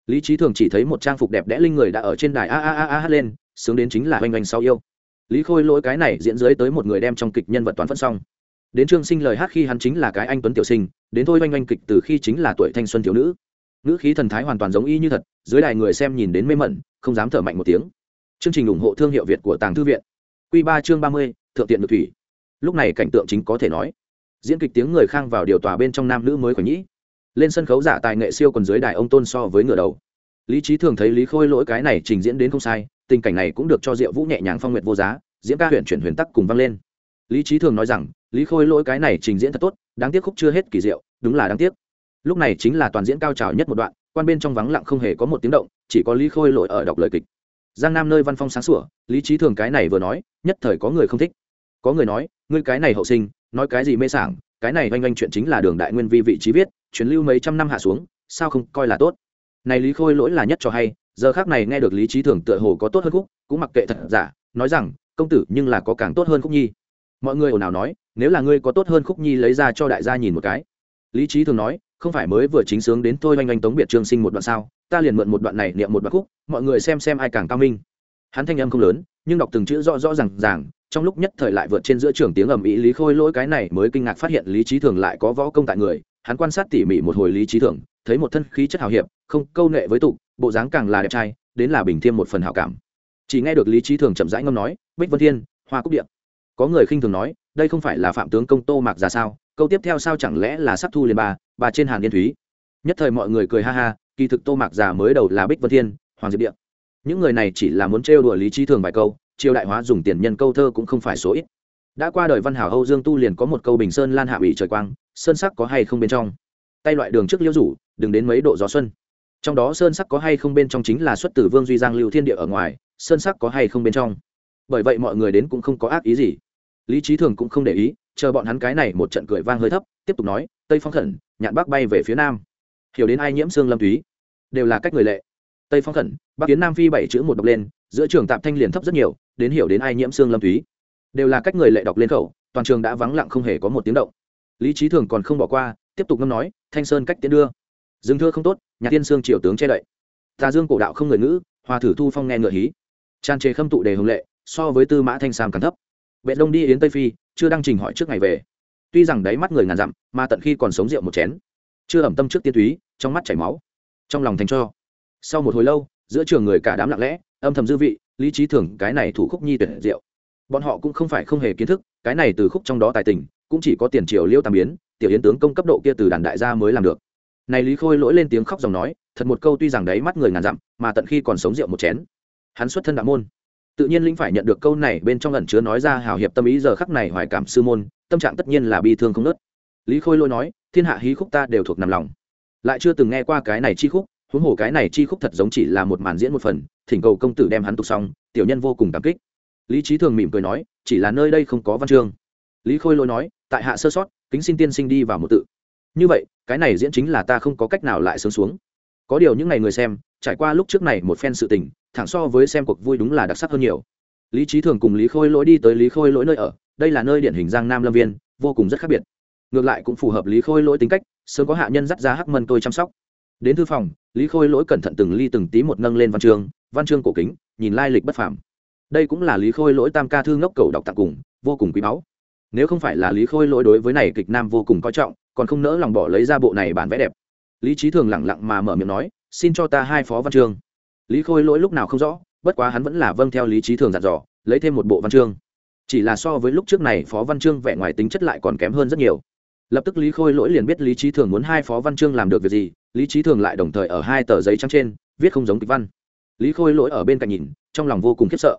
Lý trí thường chỉ thấy một trang phục đẹp đẽ linh người đã ở trên đài a a a a hát lên, sướng đến chính là oanh oanh sau yêu. Lý khôi lỗi cái này diễn dưới tới một người đem trong kịch nhân vật toán phân xong. Đến trương sinh lời hát khi hắn chính là cái anh tuấn tiểu sinh, đến thôi oanh oanh kịch từ khi chính là tuổi thanh xuân thiếu nữ. Nữ khí thần thái hoàn toàn giống y như thật, dưới đài người xem nhìn đến mê mẩn, không dám thở mạnh một tiếng. Chương trình ủng hộ thương hiệu việt của tàng thư viện. Quy ba chương ba mươi, thượng tiện được thủy. Lúc này cảnh tượng chính có thể nói. Diễn kịch tiếng người khang vào điều tòa bên trong nam nữ mới khỏi nhĩ. Lên sân khấu giả tài nghệ siêu còn dưới đài ông tôn so với ngựa đầu. Lý trí thường thấy lý khôi lỗi cái này trình diễn đến không sai, tình cảnh này cũng được cho diệu vũ nhẹ nhàng phong nguyện vô giá, diễn ca huyện chuyển huyền tắc cùng vang lên. Lý trí thường nói rằng, lý khôi lỗi cái này trình diễn thật tốt, đáng tiếc khúc chưa hết kỳ diệu, đúng là đáng tiếc. Lúc này chính là toàn diễn cao trào nhất một đoạn, quan bên trong vắng lặng không hề có một tiếng động, chỉ có lý khôi lỗi ở đọc lời kịch giang nam nơi văn phong sáng sủa, lý trí thường cái này vừa nói, nhất thời có người không thích. Có người nói, ngươi cái này hậu sinh, nói cái gì mê sảng, cái này oanh oanh chuyện chính là đường đại nguyên vi vị trí viết chuyến lưu mấy trăm năm hạ xuống, sao không coi là tốt? Này lý khôi lỗi là nhất cho hay, giờ khác này nghe được lý trí thường tựa hồ có tốt hơn khúc, cũng mặc kệ thật giả, nói rằng, công tử, nhưng là có càng tốt hơn khúc nhi. Mọi người ồn ào nói, nếu là ngươi có tốt hơn khúc nhi lấy ra cho đại gia nhìn một cái. Lý trí thường nói, không phải mới vừa chính sướng đến tôi oanh oanh tống biệt trương sinh một đoạn sao ta liền mượn một đoạn này niệm một đoạn khúc mọi người xem xem ai càng cao minh. Hắn thanh âm không lớn nhưng đọc từng chữ rõ rõ r à n g ràng trong lúc nhất thời lại vượt trên giữa trường tiếng ầm ĩ lý khôi lỗi cái này mới kinh ngạc phát hiện lý trí thường lại có võ công tại người hắn quan sát tỉ mỉ một hồi lý trí thường thấy một thân khí chất hào hiệp không câu nệ với tụ, bộ dáng càng là đẹp trai đến là bình thêm một phần hào cảm. Chỉ nghe được lý trí thường chậm rãi ngâm nói bích vân thiên hoa cúc điện. Có người khinh thường nói đây không phải là phạm tướng công tô mạc ra sao? Câu tiếp theo sao chẳng lẽ là sắc thu liền ba bà trên hàn yên thúy? Nhất thời mọi người cười ha ha kỳ thực tô mạc già mới đầu là bích vân thiên, hoàng diệp điện những người này chỉ là muốn trêu đùa lý trí thường vài câu, triều đại hóa dùng tiền nhân câu thơ cũng không phải số ít. Đã qua đời văn hảo âu dương tu liền có một câu bình sơn lan hạ ủy trời quang, sơn sắc có hay không bên trong? Tay loại đường trước liễu rủ, đừng đến mấy độ gió xuân. Trong đó sơn sắc có hay không bên trong chính là xuất từ vương duy giang lưu thiên địa ở ngoài, sơn sắc có hay không bên trong? Bởi vậy mọi người đến cũng không có ác ý gì. Lý trí thường cũng không để ý, chờ bọn hắn cái này một trận cười vang hơi thấp, tiếp tục nói, tây phong khẩn, nhạn bắc bay về phía nam. Hiểu đến ai nhiễm xương lâm túy đều là cách người lệ. Tây phong khẩn, bắc kiến nam phi bảy chữ một đọc lên, giữa trường tạm thanh liền thấp rất nhiều, đến hiểu đến ai nhiễm xương lâm thúy. Đều là cách người lệ đọc lên khẩu, toàn trường đã vắng lặng không hề có một tiếng động. Lý trí thường còn không bỏ qua, tiếp tục ngâm nói, thanh sơn cách tiến đưa. Dương thưa không tốt, nhà tiên sương triều tướng che đậy. Tà dương cổ đạo không người ngữ hòa thử thu phong nghe ngựa hí. Tràn trề khâm tụ đề hồng lệ, so với tư mã thanh sam càng thấp. Vệ đông đi yến tây phi, chưa đăng trình hỏi trước ngày về. Tuy rằng đáy mắt người ngàn dặm, mà tận khi còn sống rượu một chén. Chưa ẩm tâm trước tiên túy, trong mắt chảy máu trong lòng thành cho. Sau một hồi lâu, giữa trường người cả đám lặng lẽ, âm thầm dư vị, lý trí thường cái này thủ khúc nhi tuyển diệu. Bọn họ cũng không phải không hề kiến thức, cái này từ khúc trong đó tài tình, cũng chỉ có tiền triều liêu tam biến, tiểu yến tướng công cấp độ kia từ đàn đại gia mới làm được. Này lý khôi lỗi lên tiếng khóc dòng nói, thật một câu tuy rằng đấy mắt người ngàn dặm, mà tận khi còn sống rượu một chén. Hắn xuất thân đạo môn. Tự nhiên linh phải nhận được câu này, bên trong ẩn chứa nói ra hào hiệp tâm ý giờ khắc này hoài cảm sư môn, tâm trạng tất nhiên là bi thương không nớt lý khôi lỗi nói, thiên hạ hí khúc ta đều thuộc nằm lòng lại chưa từng nghe qua cái này chi khúc, huống hồ cái này chi khúc thật giống chỉ là một màn diễn một phần, thỉnh cầu công tử đem hắn tục xong, tiểu nhân vô cùng cảm kích. Lý trí thường mỉm cười nói, chỉ là nơi đây không có văn chương. Lý khôi lỗi nói, tại hạ sơ sót, kính xin tiên sinh đi vào một tự. Như vậy, cái này diễn chính là ta không có cách nào lại sướng xuống. Có điều những ngày người xem, trải qua lúc trước này một phen sự tình, thẳng so với xem cuộc vui đúng là đặc sắc hơn nhiều. Lý trí thường cùng lý khôi lỗi đi tới lý khôi lỗi nơi ở, đây là nơi điển hình giang nam lâm viên, vô cùng rất khác biệt. Ngược lại cũng phù hợp lý khôi lỗi tính cách sớm có hạ nhân dắt ra hắc mân tôi chăm sóc. Đến thư phòng, lý khôi lỗi cẩn thận từng ly từng tí một nâng lên văn chương văn chương cổ kính, nhìn lai lịch bất phàm. Đây cũng là lý khôi lỗi tam ca thư ngốc cầu đọc tặng cùng, vô cùng quý báu. Nếu không phải là lý khôi lỗi đối với này kịch nam vô cùng coi trọng, còn không nỡ lòng bỏ lấy ra bộ này bản vẽ đẹp. Lý trí thường lẳng lặng mà mở miệng nói, xin cho ta hai phó văn chương. Lý khôi lỗi lúc nào không rõ, bất quá hắn vẫn là vâng theo lý trí thường dặn dò, lấy thêm một bộ văn chương. Chỉ là so với lúc trước này, phó văn chương vẻ ngoài tính chất lại còn kém hơn rất nhiều lập tức lý khôi lỗi liền biết lý trí thường muốn hai phó văn chương làm được việc gì, lý trí thường lại đồng thời ở hai tờ giấy trắng trên, viết không giống kịch văn. Lý khôi lỗi ở bên cạnh nhìn, trong lòng vô cùng khiếp sợ.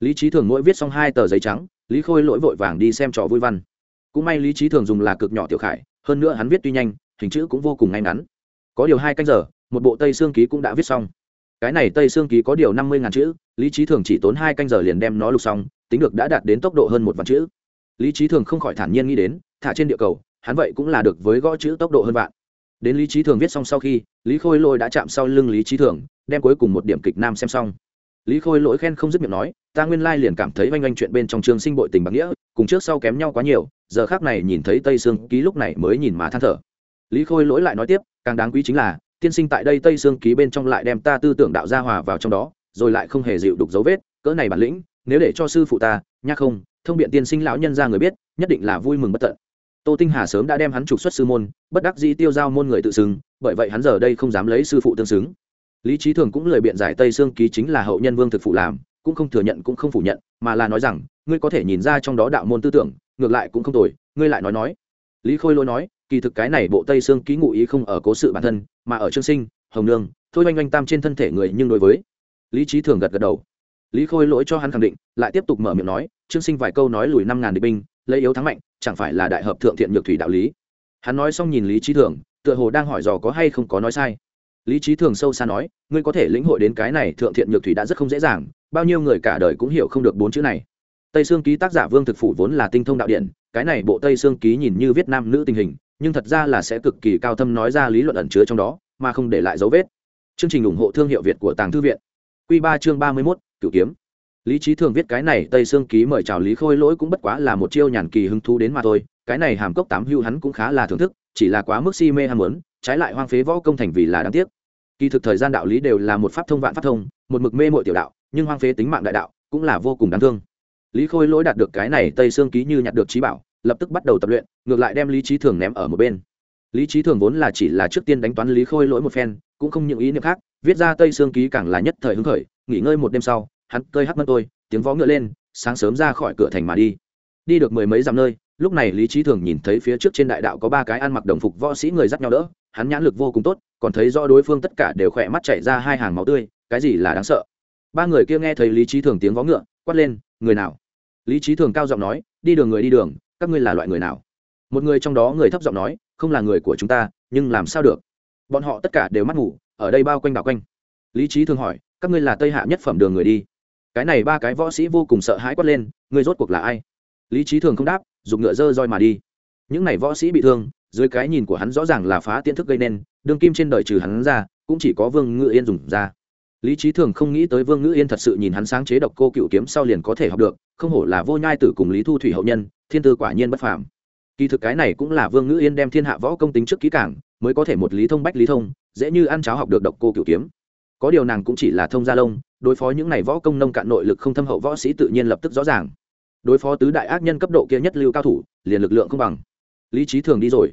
Lý trí thường mỗi viết xong hai tờ giấy trắng, lý khôi lỗi vội vàng đi xem trò vui văn. Cũng may lý trí thường dùng là cực nhỏ tiểu khải, hơn nữa hắn viết tuy nhanh, hình chữ cũng vô cùng ngay ngắn. Có điều hai canh giờ, một bộ tây xương ký cũng đã viết xong. Cái này tây xương ký có điều năm mươi ngàn chữ, lý trí thường chỉ tốn hai canh giờ liền đem nó lục xong, tính được đã đạt đến tốc độ hơn một vạn chữ. Lý trí thường không khỏi thản nhiên nghĩ đến, thả trên địa cầu hắn vậy cũng là được với gõ chữ tốc độ hơn vạn. Đến lý trí thường viết xong sau khi, lý khôi lôi đã chạm sau lưng lý trí thường, đem cuối cùng một điểm kịch nam xem xong. Lý khôi lỗi khen không dứt miệng nói, ta nguyên lai liền cảm thấy oanh oanh chuyện bên trong trường sinh bội tình bạc nghĩa, cùng trước sau kém nhau quá nhiều, giờ khác này nhìn thấy tây sương ký lúc này mới nhìn mà than thở. Lý khôi lỗi lại nói tiếp, càng đáng quý chính là, tiên sinh tại đây tây sương ký bên trong lại đem ta tư tưởng đạo gia hòa vào trong đó, rồi lại không hề dịu đục dấu vết, cỡ này bản lĩnh, nếu để cho sư phụ ta, nhắc không, thông biện tiên sinh lão nhân ra người biết, nhất định là vui mừng bất tận tô tinh hà sớm đã đem hắn trục xuất sư môn, bất đắc dĩ tiêu giao môn người tự xưng, bởi vậy hắn giờ đây không dám lấy sư phụ tương xứng. Lý trí thường cũng lời biện giải tây xương ký chính là hậu nhân vương thực phụ làm, cũng không thừa nhận cũng không phủ nhận, mà là nói rằng, ngươi có thể nhìn ra trong đó đạo môn tư tưởng, ngược lại cũng không tồi, ngươi lại nói nói. Lý khôi lôi nói, kỳ thực cái này bộ tây xương ký ngụ ý không ở cố sự bản thân, mà ở trương sinh, hồng nương, thôi oanh oanh tam trên thân thể người nhưng đối với. Lý trí thường gật gật đầu. Lý khôi lỗi cho hắn khẳng định, lại tiếp tục mở miệng nói, trương sinh vài câu nói lùi năm ngàn địch binh, lấy yếu thắng mạnh chẳng phải là đại hợp thượng thiện nhược thủy đạo lý. Hắn nói xong nhìn lý trí thường, tựa hồ đang hỏi dò có hay không có nói sai. Lý trí thường sâu xa nói, ngươi có thể lĩnh hội đến cái này thượng thiện nhược thủy đã rất không dễ dàng, bao nhiêu người cả đời cũng hiểu không được bốn chữ này. Tây sương ký tác giả vương thực phủ vốn là tinh thông đạo điện cái này bộ tây sương ký nhìn như viết nam nữ tình hình, nhưng thật ra là sẽ cực kỳ cao thâm nói ra lý luận ẩn chứa trong đó, mà không để lại dấu vết. Chương trình ủng hộ thương hiệu việt của tàng thư viện. Q ba chương ba mươi mốt, cửu kiếm lý trí thường viết cái này tây sương ký mời chào lý khôi lỗi cũng bất quá là một chiêu nhàn kỳ hứng thú đến mà thôi. Cái này hàm cốc tám hưu hắn cũng khá là thưởng thức, chỉ là quá mức si mê ham muốn, trái lại hoang phế võ công thành vì là đáng tiếc. Kỳ thực thời gian đạo lý đều là một pháp thông vạn pháp thông, một mực mê mội tiểu đạo, nhưng hoang phế tính mạng đại đạo cũng là vô cùng đáng thương. Lý khôi lỗi đạt được cái này tây xương ký như nhặt được trí bảo, lập tức bắt đầu tập luyện, ngược lại đem lý trí thường ném ở một bên. Lý trí thường vốn là chỉ là trước tiên đánh toán lý khôi lỗi một phen, cũng không những ý niệm khác, viết ra tây xương ký càng là nhất thời hứng khởi, nghỉ ngơi một đêm sau hắn cơi hắc mân tôi, tiếng vó ngựa lên, sáng sớm ra khỏi cửa thành mà đi. Đi được mười mấy dặm nơi, lúc này lý trí thường nhìn thấy phía trước trên đại đạo có ba cái ăn mặc đồng phục võ sĩ người dắt nhau đỡ, hắn nhãn lực vô cùng tốt, còn thấy rõ đối phương tất cả đều khỏe mắt chảy ra hai hàng máu tươi, cái gì là đáng sợ. Ba người kia nghe thấy lý trí thường tiếng vó ngựa, quát lên, người nào? Lý trí thường cao giọng nói, đi đường người đi đường, các ngươi là loại người nào? Một người trong đó người thấp giọng nói, không là người của chúng ta, nhưng làm sao được? Bọn họ tất cả đều mắt ngủ, ở đây bao quanh đảo quanh. Lý trí thường hỏi, các ngươi là tây hạ nhất phẩm đường người đi? Cái này ba cái võ sĩ vô cùng sợ hãi quát lên, ngươi rốt cuộc là ai? Lý trí thường không đáp dùng ngựa dơ roi mà đi. Những này võ sĩ bị thương, dưới cái nhìn của hắn rõ ràng là phá tiễn thức gây nên, đương kim trên đời trừ hắn ra, cũng chỉ có vương ngự yên dùng ra. Lý trí thường không nghĩ tới vương ngự yên thật sự nhìn hắn sáng chế độc cô cựu kiếm sau liền có thể học được, không hổ là vô nhai tử cùng lý thu thủy hậu nhân, thiên tư quả nhiên bất phàm. Kỳ thực cái này cũng là vương ngự yên đem thiên hạ võ công tính trước kỹ cảng mới có thể một lý thông bách lý thông, dễ như ăn cháo học được độc cô cựu kiếm có điều nàng cũng chỉ là thông gia lông, đối phó những này võ công nông cạn nội lực không thâm hậu võ sĩ tự nhiên lập tức rõ ràng. Đối phó tứ đại ác nhân cấp độ kia nhất lưu cao thủ, liền lực lượng không bằng. Lý trí thường đi rồi.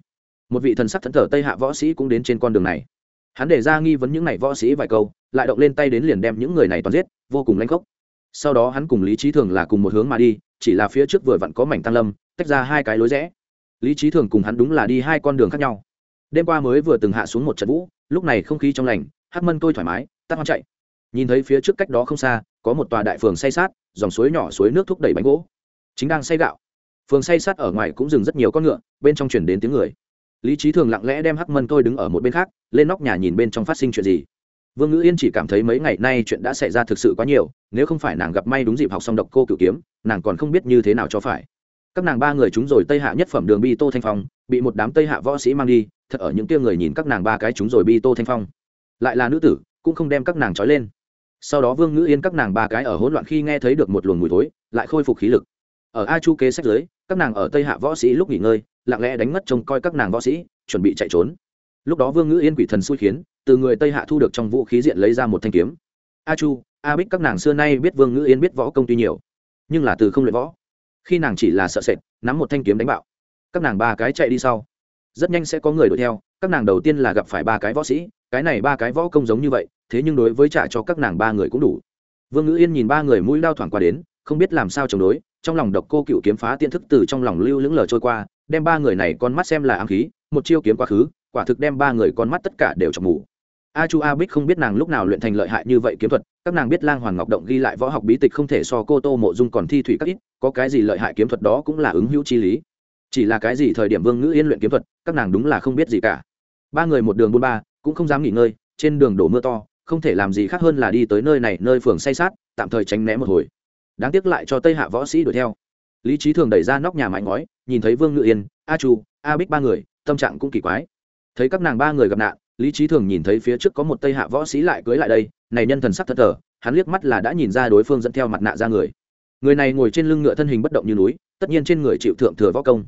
Một vị thần sắc thẫn thờ tây hạ võ sĩ cũng đến trên con đường này. Hắn để ra nghi vấn những n à y võ sĩ vài câu, lại động lên tay đến liền đem những người này toàn giết, vô cùng lanh gốc sau đó hắn cùng lý trí thường là cùng một hướng mà đi, chỉ là phía trước vừa vặn có mảnh tăng lâm, tách ra hai cái lối rẽ. Lý trí thường cùng hắn đúng là đi hai con đường khác nhau. Đêm qua mới vừa từng hạ xuống một trận vũ, lúc này không khí trong lành hát mân tôi thoải mái tắt hoang chạy. Nhìn thấy phía trước cách đó không xa, có một tòa đại phường say sát, dòng suối nhỏ suối nước thúc đẩy bánh gỗ. Chính đang say gạo. Phường say sát ở ngoài cũng dừng rất nhiều con ngựa, bên trong chuyển đến tiếng người. Lý trí thường lặng lẽ đem hắc mân tôi đứng ở một bên khác, lên nóc nhà nhìn bên trong phát sinh chuyện gì. Vương ngữ yên chỉ cảm thấy mấy ngày nay chuyện đã xảy ra thực sự quá nhiều, nếu không phải nàng gặp may đúng dịp học xong độc cô cửu kiếm, nàng còn không biết như thế nào cho phải. Các nàng ba người chúng rồi tây hạ nhất phẩm đường bi tô thanh phong, bị một đám tây hạ võ sĩ mang đi, thật ở những kia người nhìn các nàng ba cái chúng rồi bi tô thanh phong. Lại là nữ tử cũng không đem các nàng trói lên. Sau đó vương ngữ yên các nàng ba cái ở hỗn loạn khi nghe thấy được một luồng mùi thối, lại khôi phục khí lực. Ở a chu kế sách giới các nàng ở tây hạ võ sĩ lúc nghỉ ngơi, lặng lẽ đánh mất trông coi các nàng võ sĩ, chuẩn bị chạy trốn. Lúc đó vương ngữ yên quỷ thần xui khiến, từ người tây hạ thu được trong vũ khí diện lấy ra một thanh kiếm. A chu, a bích các nàng xưa nay biết vương ngữ yên biết võ công tuy nhiều, nhưng là từ không luyện võ. Khi nàng chỉ là sợ sệt, nắm một thanh kiếm đánh bạo. Các nàng ba cái chạy đi sau. Rất nhanh sẽ có người đuổi theo, các nàng đầu tiên là gặp phải ba cái võ sĩ, cái này ba cái võ công giống như vậy thế nhưng đối với trả cho các nàng ba người cũng đủ. Vương ngữ yên nhìn ba người mũi lao thoảng qua đến, không biết làm sao chống đối, trong lòng độc cô cựu kiếm phá tiên thức từ trong lòng lưu lững lờ trôi qua, đem ba người này con mắt xem là ám khí, một chiêu kiếm quá khứ, quả thực đem ba người con mắt tất cả đều chọc mù. A chu a bích không biết nàng lúc nào luyện thành lợi hại như vậy kiếm thuật, các nàng biết lang hoàng ngọc động ghi lại võ học bí tịch không thể so cô tô mộ dung còn thi thủy các ít, có cái gì lợi hại kiếm thuật đó cũng là ứng hữu chi lý. Chỉ là cái gì thời điểm vương ngữ yên luyện kiếm thuật, các nàng đúng là không biết gì cả. Ba người một đường buôn ba, cũng không dám nghỉ ngơi, trên đường đổ mưa to không thể làm gì khác hơn là đi tới nơi này, nơi phường say sát, tạm thời tránh né một hồi. Đáng tiếc lại cho tây hạ võ sĩ đuổi theo. Lý trí thường đẩy ra nóc nhà mãi ngói, nhìn thấy vương ngự yên, a chu, a bích ba người, tâm trạng cũng kỳ quái. Thấy các nàng ba người gặp nạn, lý trí thường nhìn thấy phía trước có một tây hạ võ sĩ lại cưới lại đây, này nhân thần sắc thất thờ, hắn liếc mắt là đã nhìn ra đối phương dẫn theo mặt nạ ra người. Người này ngồi trên lưng ngựa thân hình bất động như núi, tất nhiên trên người chịu thượng thừa võ công.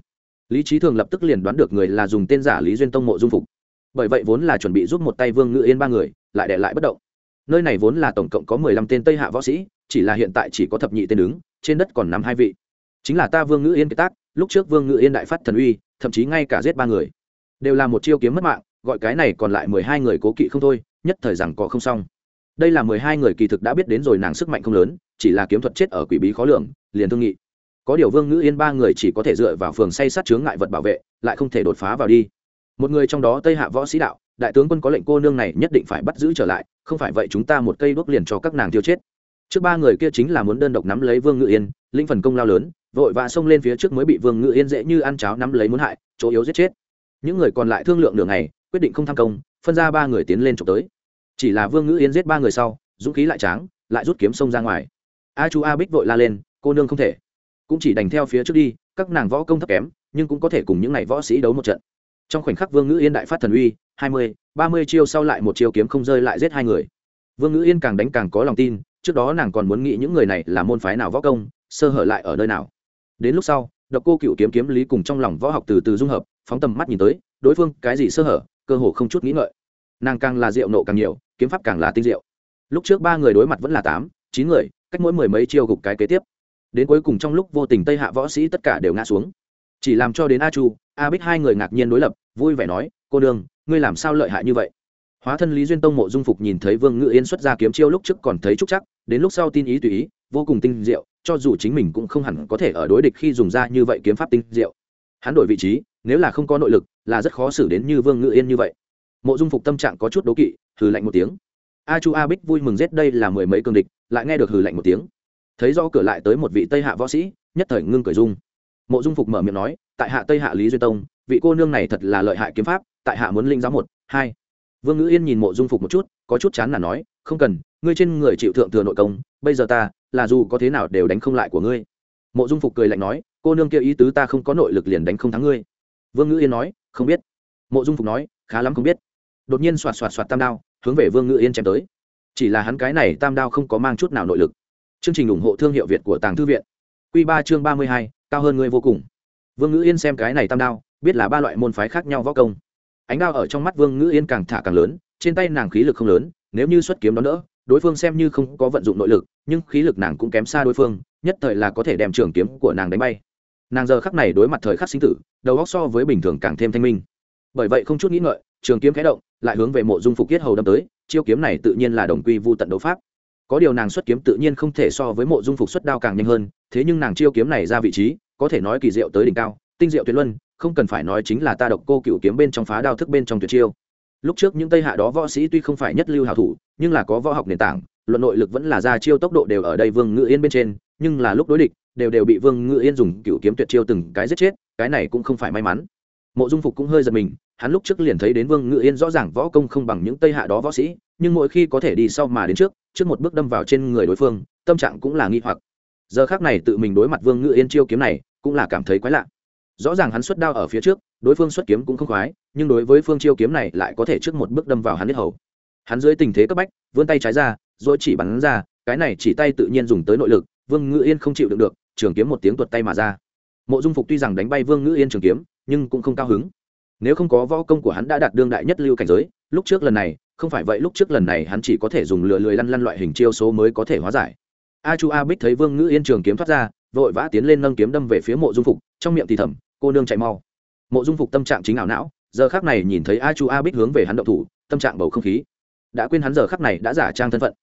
Lý trí thường lập tức liền đoán được người là dùng tên giả lý duyên tông mộ dung phục bởi vậy vốn là chuẩn bị giúp một tay vương ngự yên ba người, lại để lại bất động. Nơi này vốn là tổng cộng có mười lăm tên tây hạ võ sĩ, chỉ là hiện tại chỉ có thập nhị tên đứng, trên đất còn nắm hai vị. Chính là ta vương ngự yên kế tác, lúc trước vương ngự yên đại phát thần uy, thậm chí ngay cả giết ba người, đều là một chiêu kiếm mất mạng, gọi cái này còn lại mười hai người cố kỵ không thôi, nhất thời rằng có không xong. Đây là mười hai người kỳ thực đã biết đến rồi nàng sức mạnh không lớn, chỉ là kiếm thuật chết ở quỷ bí khó lường, liền thương nghị. Có điều vương ngữ yên ba người chỉ có thể dựa vào phường say sát chướng ngại vật bảo vệ, lại không thể đột phá vào đi một người trong đó tây hạ võ sĩ đạo, đại tướng quân có lệnh cô nương này nhất định phải bắt giữ trở lại, không phải vậy chúng ta một cây đuốc liền cho các nàng tiêu chết. Trước ba người kia chính là muốn đơn độc nắm lấy vương ngự yên, linh phần công lao lớn, vội vã xông lên phía trước mới bị vương ngự yên dễ như ăn cháo nắm lấy muốn hại, chỗ yếu giết chết. Những người còn lại thương lượng đường này quyết định không tham công, phân ra ba người tiến lên trộm tới. Chỉ là vương ngự yên giết ba người sau, dũng khí lại tráng, lại rút kiếm xông ra ngoài. A chu a bích vội la lên, cô nương không thể. Cũng chỉ đành theo phía trước đi, các nàng võ công thấp kém, nhưng cũng có thể cùng những n à y võ sĩ đấu một trận trong khoảnh khắc vương ngữ yên đại phát thần uy, hai mươi, ba mươi chiêu sau lại một chiêu kiếm không rơi lại giết hai người. Vương ngữ yên càng đánh càng có lòng tin, trước đó nàng còn muốn nghĩ những người này là môn phái nào võ công, sơ hở lại ở nơi nào. Đến lúc sau, độc cô cựu kiếm kiếm lý cùng trong lòng võ học từ từ dung hợp, phóng tầm mắt nhìn tới, đối phương cái gì sơ hở, cơ hồ không chút nghĩ ngợi. Nàng càng là rượu nộ càng nhiều, kiếm pháp càng là tinh diệu. Lúc trước ba người đối mặt vẫn là tám, chín người, cách mỗi mười mấy chiêu gục cái kế tiếp. Đến cuối cùng trong lúc vô tình tây hạ võ sĩ tất cả đều ngã xuống. Chỉ làm cho đến a chu, a bích hai người ngạc nhiên đối lập vui vẻ nói, cô đương ngươi làm sao lợi hại như vậy? Hóa thân lý duyên tông mộ dung phục nhìn thấy vương ngự yên xuất ra kiếm chiêu lúc trước còn thấy trúc chắc, đến lúc sau tin ý tùy ý, vô cùng tinh diệu, cho dù chính mình cũng không hẳn có thể ở đối địch khi dùng ra như vậy kiếm pháp tinh diệu. Hắn đổi vị trí, nếu là không có nội lực, là rất khó xử đến như vương ngự yên như vậy. Mộ dung phục tâm trạng có chút đố kỵ, hừ lạnh một tiếng. A chu a bích vui mừng rét đây là mười mấy cương địch, lại nghe được hừ lạnh một tiếng. Thấy do cửa lại tới một vị tây hạ võ sĩ, nhất thời ngưng cười dung mộ dung phục mở miệng nói, tại hạ tây hạ lý duy tông, vị cô nương này thật là lợi hại kiếm pháp, tại hạ muốn linh giáo một, hai. Vương ngữ yên nhìn mộ dung phục một chút, có chút chán là nói, không cần, ngươi trên người chịu thượng thừa nội công, bây giờ ta, là dù có thế nào đều đánh không lại của ngươi. Mộ dung phục cười lạnh nói, cô nương kia ý tứ ta không có nội lực liền đánh không thắng ngươi. Vương ngữ yên nói, không biết. Mộ dung phục nói, khá lắm không biết. Đột nhiên xoạt xoạt xoạt tam đao, hướng về vương ngữ yên chém tới. Chỉ là hắn cái này tam đao không có mang chút nào nội lực. Chương trình ủng hộ thương hiệu việt của tàng thư viện. Q ba chương ba mươi hai cao hơn ngươi vô cùng. Vương ngữ yên xem cái này tam đao, biết là ba loại môn phái khác nhau võ công. Ánh đao ở trong mắt vương ngữ yên càng thả càng lớn, trên tay nàng khí lực không lớn, nếu như xuất kiếm đó nữa đối phương xem như không có vận dụng nội lực, nhưng khí lực nàng cũng kém xa đối phương, nhất thời là có thể đem trường kiếm của nàng đánh bay. Nàng giờ khắc này đối mặt thời khắc sinh tử, đầu góc so với bình thường càng thêm thanh minh. Bởi vậy không chút nghĩ ngợi, trường kiếm khẽ động, lại hướng về mộ dung phục kiết hầu đâm tới, chiêu kiếm này tự nhiên là đồng quy vu tận đấu pháp có điều nàng xuất kiếm tự nhiên không thể so với mộ dung phục xuất đao càng nhanh hơn, thế nhưng nàng chiêu kiếm này ra vị trí, có thể nói kỳ diệu tới đỉnh cao, tinh diệu tuyệt luân, không cần phải nói chính là ta độc cô cựu kiếm bên trong phá đao thức bên trong tuyệt chiêu. Lúc trước những tây hạ đó võ sĩ tuy không phải nhất lưu hào thủ, nhưng là có võ học nền tảng, luận nội lực vẫn là ra chiêu tốc độ đều ở đây vương ngự yên bên trên, nhưng là lúc đối địch, đều đều bị vương ngự yên dùng cựu kiếm tuyệt chiêu từng cái giết chết, cái này cũng không phải may mắn. Mộ dung phục cũng hơi giật mình, hắn lúc trước liền thấy đến vương ngự yên rõ ràng võ công không bằng những tây hạ đó võ sĩ nhưng mỗi khi có thể đi sau mà đến trước trước một bước đâm vào trên người đối phương, tâm trạng cũng là nghi hoặc. Giờ khác này tự mình đối mặt vương ngự yên chiêu kiếm này, cũng là cảm thấy quái lạ. Rõ ràng hắn xuất đao ở phía trước, đối phương xuất kiếm cũng không khoái, nhưng đối với phương chiêu kiếm này lại có thể trước một bước đâm vào hắn hết hầu. Hắn dưới tình thế cấp bách, vươn tay trái ra, rồi chỉ bắn ra, cái này chỉ tay tự nhiên dùng tới nội lực, vương ngự yên không chịu đựng được, trường kiếm một tiếng tuột tay mà ra. Mộ dung phục tuy rằng đánh bay vương ngự yên trường kiếm, nhưng cũng không cao hứng. Nếu không có võ công của hắn đã đạt đương đại nhất lưu cảnh giới, lúc trước lần này không phải vậy lúc trước lần này hắn chỉ có thể dùng lừa lười lăn lăn loại hình chiêu số mới có thể hóa giải. A chu a bích thấy vương ngữ yên trường kiếm thoát ra, vội vã tiến lên nâng kiếm đâm về phía mộ dung phục, trong miệng thì thầm, cô nương chạy mau. Mộ dung phục tâm trạng chính ảo não, giờ khác này nhìn thấy a chu a bích hướng về hắn động thủ, tâm trạng bầu không khí. Đã quên hắn giờ khắc này đã giả trang thân phận.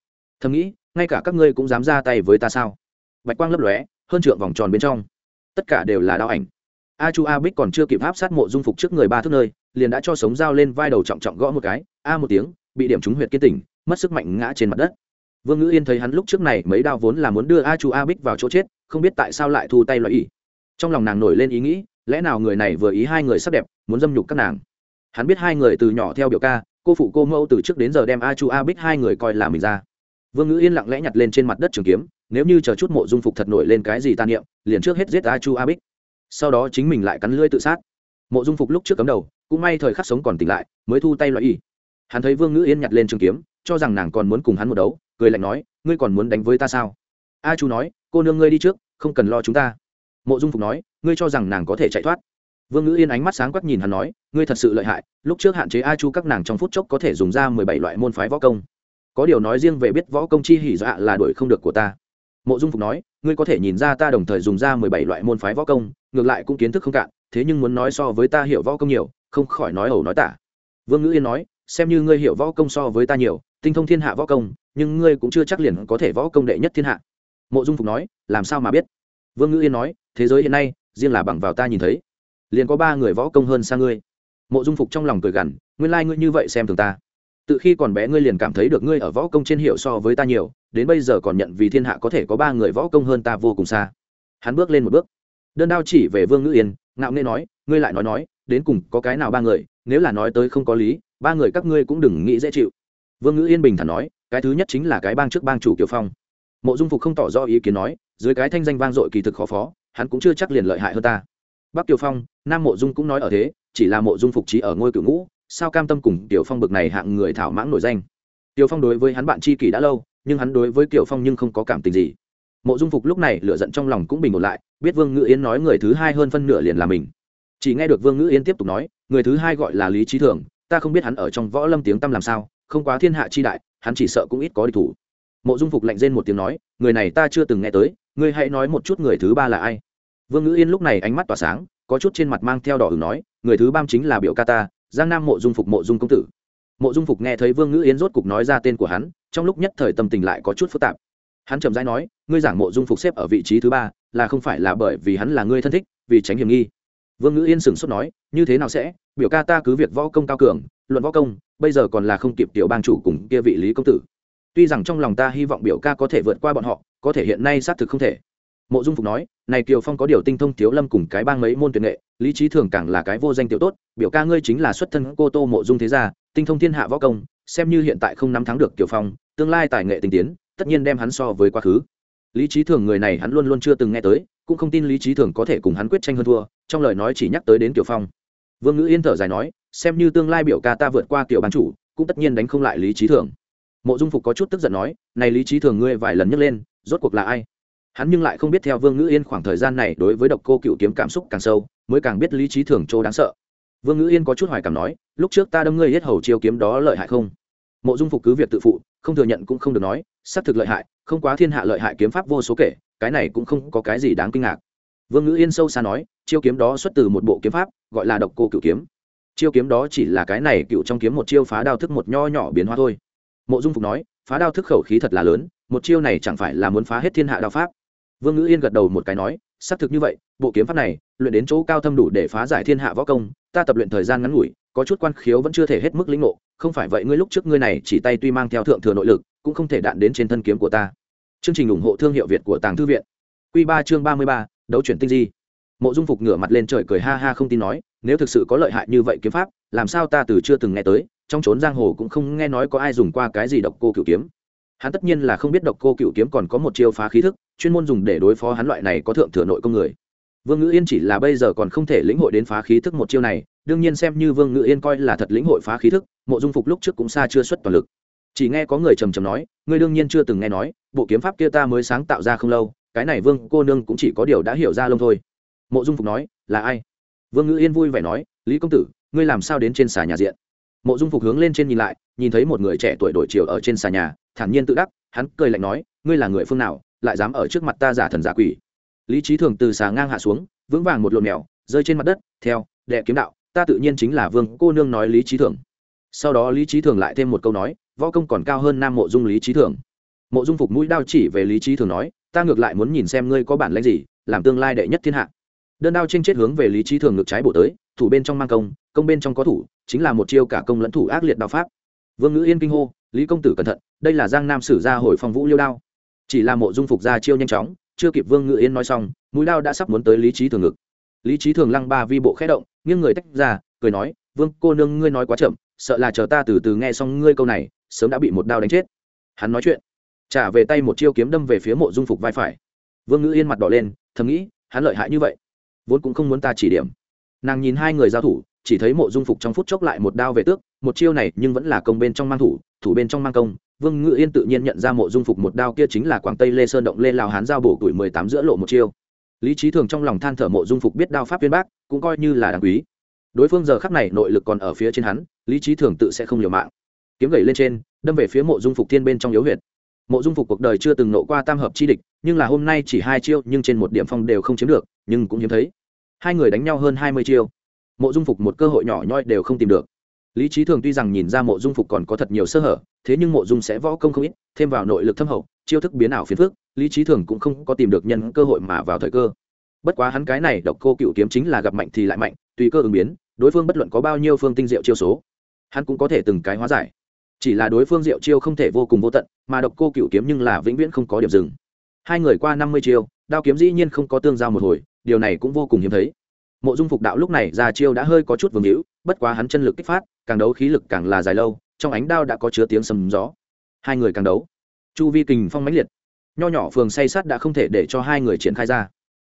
Thầm nghĩ, ngay cả các ngươi cũng dám ra tay với ta sao? Bạch quang lấp lóe, hơn trượng vòng tròn bên trong. Tất cả đều là đao ảnh. A chu a bích còn chưa kịp áp sát mộ dung phục trước người ba thước nơi, liền đã cho sống dao lên vai đầu trọng trọng gõ một cái. A một tiếng bị điểm trúng huyệt kiên tỉnh, mất sức mạnh ngã trên mặt đất. Vương ngữ yên thấy hắn lúc trước này mấy đao vốn là muốn đưa a chu a bích vào chỗ chết, không biết tại sao lại thu tay loại ý. Trong lòng nàng nổi lên ý nghĩ, lẽ nào người này vừa ý hai người sắc đẹp, muốn dâm nhục các nàng? Hắn biết hai người từ nhỏ theo biểu ca, cô phụ cô mẫu từ trước đến giờ đem a chu a bích hai người coi là mình ra. Vương ngữ yên lặng lẽ nhặt lên trên mặt đất trường kiếm, nếu như chờ chút mộ dung phục thật nổi lên cái gì tàn niệm, liền trước hết giết a chu a bích. Sau đó chính mình lại cắn lưỡi tự sát. Mộ dung phục lúc trước cấm đầu, cũng may thời khắc sống còn tỉnh lại, mới thu tay loại y hắn thấy vương ngữ yên nhặt lên trường kiếm, cho rằng nàng còn muốn cùng hắn một đấu, cười lạnh nói, ngươi còn muốn đánh với ta sao? A chu nói, cô nương ngươi đi trước, không cần lo chúng ta. Mộ dung phục nói, ngươi cho rằng nàng có thể chạy thoát? Vương ngữ yên ánh mắt sáng quắc nhìn hắn nói, ngươi thật sự lợi hại, lúc trước hạn chế a chu các nàng trong phút chốc có thể dùng ra mười bảy loại môn phái võ công. Có điều nói riêng về biết võ công chi hỉ dạ là đuổi không được của ta. Mộ dung phục nói, ngươi có thể nhìn ra ta đồng thời dùng ra mười bảy loại môn phái võ công, ngược lại cũng kiến thức không cạn, thế nhưng muốn nói so với ta hiểu võ công nhiều, không khỏi nói ẩu nói tả. Vương ngữ yên nói xem như ngươi hiểu võ công so với ta nhiều, tinh thông thiên hạ võ công, nhưng ngươi cũng chưa chắc liền có thể võ công đệ nhất thiên hạ. Mộ dung phục nói, làm sao mà biết? Vương ngữ yên nói, thế giới hiện nay, riêng là bằng vào ta nhìn thấy, liền có ba người võ công hơn xa ngươi. Mộ dung phục trong lòng cười gằn, nguyên lai、like、ngươi như vậy xem thường ta. Từ khi còn bé ngươi liền cảm thấy được ngươi ở võ công trên hiệu so với ta nhiều, đến bây giờ còn nhận vì thiên hạ có thể có ba người võ công hơn ta vô cùng xa. Hắn bước lên một bước. Đơn đao chỉ về vương ngữ yên, ngạo nghê nói, ngươi lại nói nói, đến cùng có cái nào ba người, nếu là nói tới không có lý ba người các ngươi cũng đừng nghĩ dễ chịu. Vương ngữ yên bình thản nói, cái thứ nhất chính là cái bang trước bang chủ kiều phong. Mộ dung phục không tỏ rõ ý kiến nói, dưới cái thanh danh vang dội kỳ thực khó phó, hắn cũng chưa chắc liền lợi hại hơn ta. Bắc kiều phong, nam mộ dung cũng nói ở thế, chỉ là mộ dung phục trí ở ngôi cựu ngũ, sao cam tâm cùng tiểu phong bực này hạng người thảo mãng nổi danh? Tiểu phong đối với hắn bạn tri kỷ đã lâu, nhưng hắn đối với kiều phong nhưng không có cảm tình gì. Mộ dung phục lúc này lựa giận trong lòng cũng bình ổn lại, biết vương ngữ yên nói người thứ hai hơn phân nửa liền là mình. Chỉ nghe được vương ngữ yên tiếp tục nói, người thứ hai gọi là lý trí thường ta không biết hắn ở trong võ lâm tiếng tăm làm sao, không quá thiên hạ chi đại, hắn chỉ sợ cũng ít có địch thủ. Mộ dung phục lạnh rên một tiếng nói, người này ta chưa từng nghe tới, ngươi hãy nói một chút người thứ ba là ai. Vương ngữ yên lúc này ánh mắt tỏa sáng, có chút trên mặt mang theo đỏ ửng nói, người thứ ba chính là biểu ca ta, giang nam mộ dung phục mộ dung công tử. Mộ dung phục nghe thấy vương ngữ yên rốt cục nói ra tên của hắn, trong lúc nhất thời tâm tình lại có chút phức tạp. Hắn chậm rãi nói, ngươi giảng mộ dung phục xếp ở vị trí thứ ba, là không phải là bởi vì hắn là ngươi thân thích, vì tránh hiểm nghi. Vương ngữ yên sửng sốt nói, như thế nào sẽ? Biểu ca ta cứ việc võ công cao cường, luận võ công, bây giờ còn là không kịp tiểu bang chủ cùng kia vị lý công tử. Tuy rằng trong lòng ta hy vọng biểu ca có thể vượt qua bọn họ, có thể hiện nay xác thực không thể. Mộ dung phục nói, này kiều phong có điều tinh thông thiếu lâm cùng cái bang mấy môn tuyệt nghệ, lý trí thường càng là cái vô danh tiểu tốt, biểu ca ngươi chính là xuất thân cô tô mộ dung thế gia, tinh thông thiên hạ võ công, xem như hiện tại không nắm thắng được kiều phong, tương lai tài nghệ tinh tiến, tất nhiên đem hắn so với quá khứ. Lý trí thường người này hắn luôn luôn chưa từng nghe tới, cũng không tin lý trí thường có thể cùng hắn quyết tranh hơn thua, trong lời nói chỉ nhắc tới đến kiều phong vương ngữ yên thở dài nói, xem như tương lai biểu ca ta vượt qua tiểu bán chủ, cũng tất nhiên đánh không lại lý trí thường. Mộ dung phục có chút tức giận nói, này lý trí thường ngươi vài lần nhấc lên, rốt cuộc là ai? Hắn nhưng lại không biết theo vương ngữ yên khoảng thời gian này đối với độc cô cựu kiếm cảm xúc càng sâu, mới càng biết lý trí thường chỗ đáng sợ. Vương ngữ yên có chút hoài cảm nói, lúc trước ta đâm ngươi hết hầu chiêu kiếm đó lợi hại không? Mộ dung phục cứ việc tự phụ, không thừa nhận cũng không được nói, xác thực lợi hại, không quá thiên hạ lợi hại kiếm pháp vô số kể, cái này cũng không có cái gì đáng kinh ngạc vương ngữ yên sâu xa nói, chiêu kiếm đó xuất từ một bộ kiếm pháp, gọi là độc cô cựu kiếm. Chiêu kiếm đó chỉ là cái này cựu trong kiếm một chiêu phá đao thức một nho nhỏ biến hóa thôi. Mộ dung phục nói, phá đao thức khẩu khí thật là lớn, một chiêu này chẳng phải là muốn phá hết thiên hạ đao pháp. Vương ngữ yên gật đầu một cái nói, xác thực như vậy, bộ kiếm pháp này, luyện đến chỗ cao thâm đủ để phá giải thiên hạ võ công, ta tập luyện thời gian ngắn ngủi, có chút quan khiếu vẫn chưa thể hết mức lĩnh ngộ, không phải vậy ngươi lúc trước ngươi này chỉ tay tuy mang theo thượng thừa nội lực, cũng không thể đạn đến trên thân kiếm của ta. Chương trình ủng hộ thương hiệu việt của tàng thư viện. Q ba chương ba mươi ba đấu chuyển tinh di. Mộ dung phục ngửa mặt lên trời cười ha ha không tin nói, nếu thực sự có lợi hại như vậy kiếm pháp, làm sao ta từ chưa từng nghe tới, trong trốn giang hồ cũng không nghe nói có ai dùng qua cái gì độc cô cựu kiếm. Hắn tất nhiên là không biết độc cô cựu kiếm còn có một chiêu phá khí thức, chuyên môn dùng để đối phó hắn loại này có thượng thừa nội công người. Vương ngữ yên chỉ là bây giờ còn không thể lĩnh hội đến phá khí thức một chiêu này, đương nhiên xem như vương ngữ yên coi là thật lĩnh hội phá khí thức, mộ dung phục lúc trước cũng xa chưa xuất toàn lực. Chỉ nghe có người trầm trầm nói, ngươi đương nhiên chưa từng nghe nói, bộ kiếm pháp kia ta mới sáng tạo ra không lâu cái này vương cô nương cũng chỉ có điều đã hiểu ra lông thôi. Mộ dung phục nói, là ai? Vương ngữ yên vui vẻ nói, lý công tử, ngươi làm sao đến trên xà nhà diện? Mộ dung phục hướng lên trên nhìn lại, nhìn thấy một người trẻ tuổi đổi chiều ở trên xà nhà, thản nhiên tự đắc, hắn cười lạnh nói, ngươi là người phương nào, lại dám ở trước mặt ta giả thần giả quỷ? Lý trí thường từ xà ngang hạ xuống, vững vàng một lộn mèo, rơi trên mặt đất, theo, đệ kiếm đạo, ta tự nhiên chính là vương cô nương nói lý trí thường. Sau đó lý trí thường lại thêm một câu nói, võ công còn cao hơn nam mộ dung lý trí thường. Mộ dung phục mũi đao chỉ về lý trí thường nói ta ngược lại muốn nhìn xem ngươi có bản lĩnh gì, làm tương lai đệ nhất thiên hạ. Đơn đao trên chết hướng về lý trí thường ngược trái bổ tới, thủ bên trong mang công công bên trong có thủ, chính là một chiêu cả công lẫn thủ ác liệt đao pháp. Vương ngữ yên kinh hô, lý công tử cẩn thận, đây là giang nam sử gia hồi phong vũ liêu đao. Chỉ là mộ dung phục ra chiêu nhanh chóng, chưa kịp vương ngữ yên nói xong, mũi đao đã sắp muốn tới lý trí thường ngực. Lý trí thường lăng ba vi bộ khẽ động, nghiêng người tách ra, cười nói, vương cô nương, ngươi nói quá chậm, sợ là chờ ta từ từ nghe xong ngươi câu này, sớm đã bị một đao đánh chết. Hắn nói chuyện trả về tay một chiêu kiếm đâm về phía mộ dung phục vai phải. Vương ngữ yên mặt đỏ lên, thầm nghĩ, hắn lợi hại như vậy, vốn cũng không muốn ta chỉ điểm. Nàng nhìn hai người giao thủ, chỉ thấy mộ dung phục trong phút chốc lại một đao về tước, một chiêu này nhưng vẫn là công bên trong mang thủ thủ bên trong mang công. Vương ngự yên tự nhiên nhận ra mộ dung phục một đao kia chính là quảng tây lê sơn động lê lào hán giao bổ tuổi mười tám giữa lộ một chiêu. Lý trí thường trong lòng than thở mộ dung phục biết đao pháp viên bác, cũng coi như là đáng quý. Đối phương giờ khắc này nội lực còn ở phía trên hắn, lý trí thường tự sẽ không liều mạng. Kiếm gậy lên trên, đâm về phía mộ dung phục thiên bên trong yếu huyệt mộ dung phục cuộc đời chưa từng nộ qua tam hợp chi địch, nhưng là hôm nay chỉ hai chiêu, nhưng trên một điểm phong đều không chiếm được, nhưng cũng hiếm thấy. Hai người đánh nhau hơn hai mươi chiêu. Mộ dung phục một cơ hội nhỏ nhoi đều không tìm được. Lý trí thường tuy rằng nhìn ra mộ dung phục còn có thật nhiều sơ hở, thế nhưng mộ dung sẽ võ công không ít, thêm vào nội lực thâm hậu, chiêu thức biến ảo phiền phước lý trí thường cũng không có tìm được nhân cơ hội mà vào thời cơ. Bất quá hắn cái này độc cô cựu kiếm chính là gặp mạnh thì lại mạnh, tùy cơ ứng biến, đối phương bất luận có bao nhiêu phương tinh diệu chiêu số, hắn cũng có thể từng cái hóa giải chỉ là đối phương diệu chiêu không thể vô cùng vô tận, mà độc cô cựu kiếm nhưng là vĩnh viễn không có điểm dừng. Hai người qua năm mươi chiêu, đao kiếm dĩ nhiên không có tương giao một hồi, điều này cũng vô cùng hiếm thấy. Mộ dung phục đạo lúc này ra chiêu đã hơi có chút vương hữu, bất quá hắn chân lực kích phát, càng đấu khí lực càng là dài lâu, trong ánh đao đã có chứa tiếng sầm gió. Hai người càng đấu. Chu vi kình phong mãnh liệt. Nho nhỏ phường say sát đã không thể để cho hai người triển khai ra.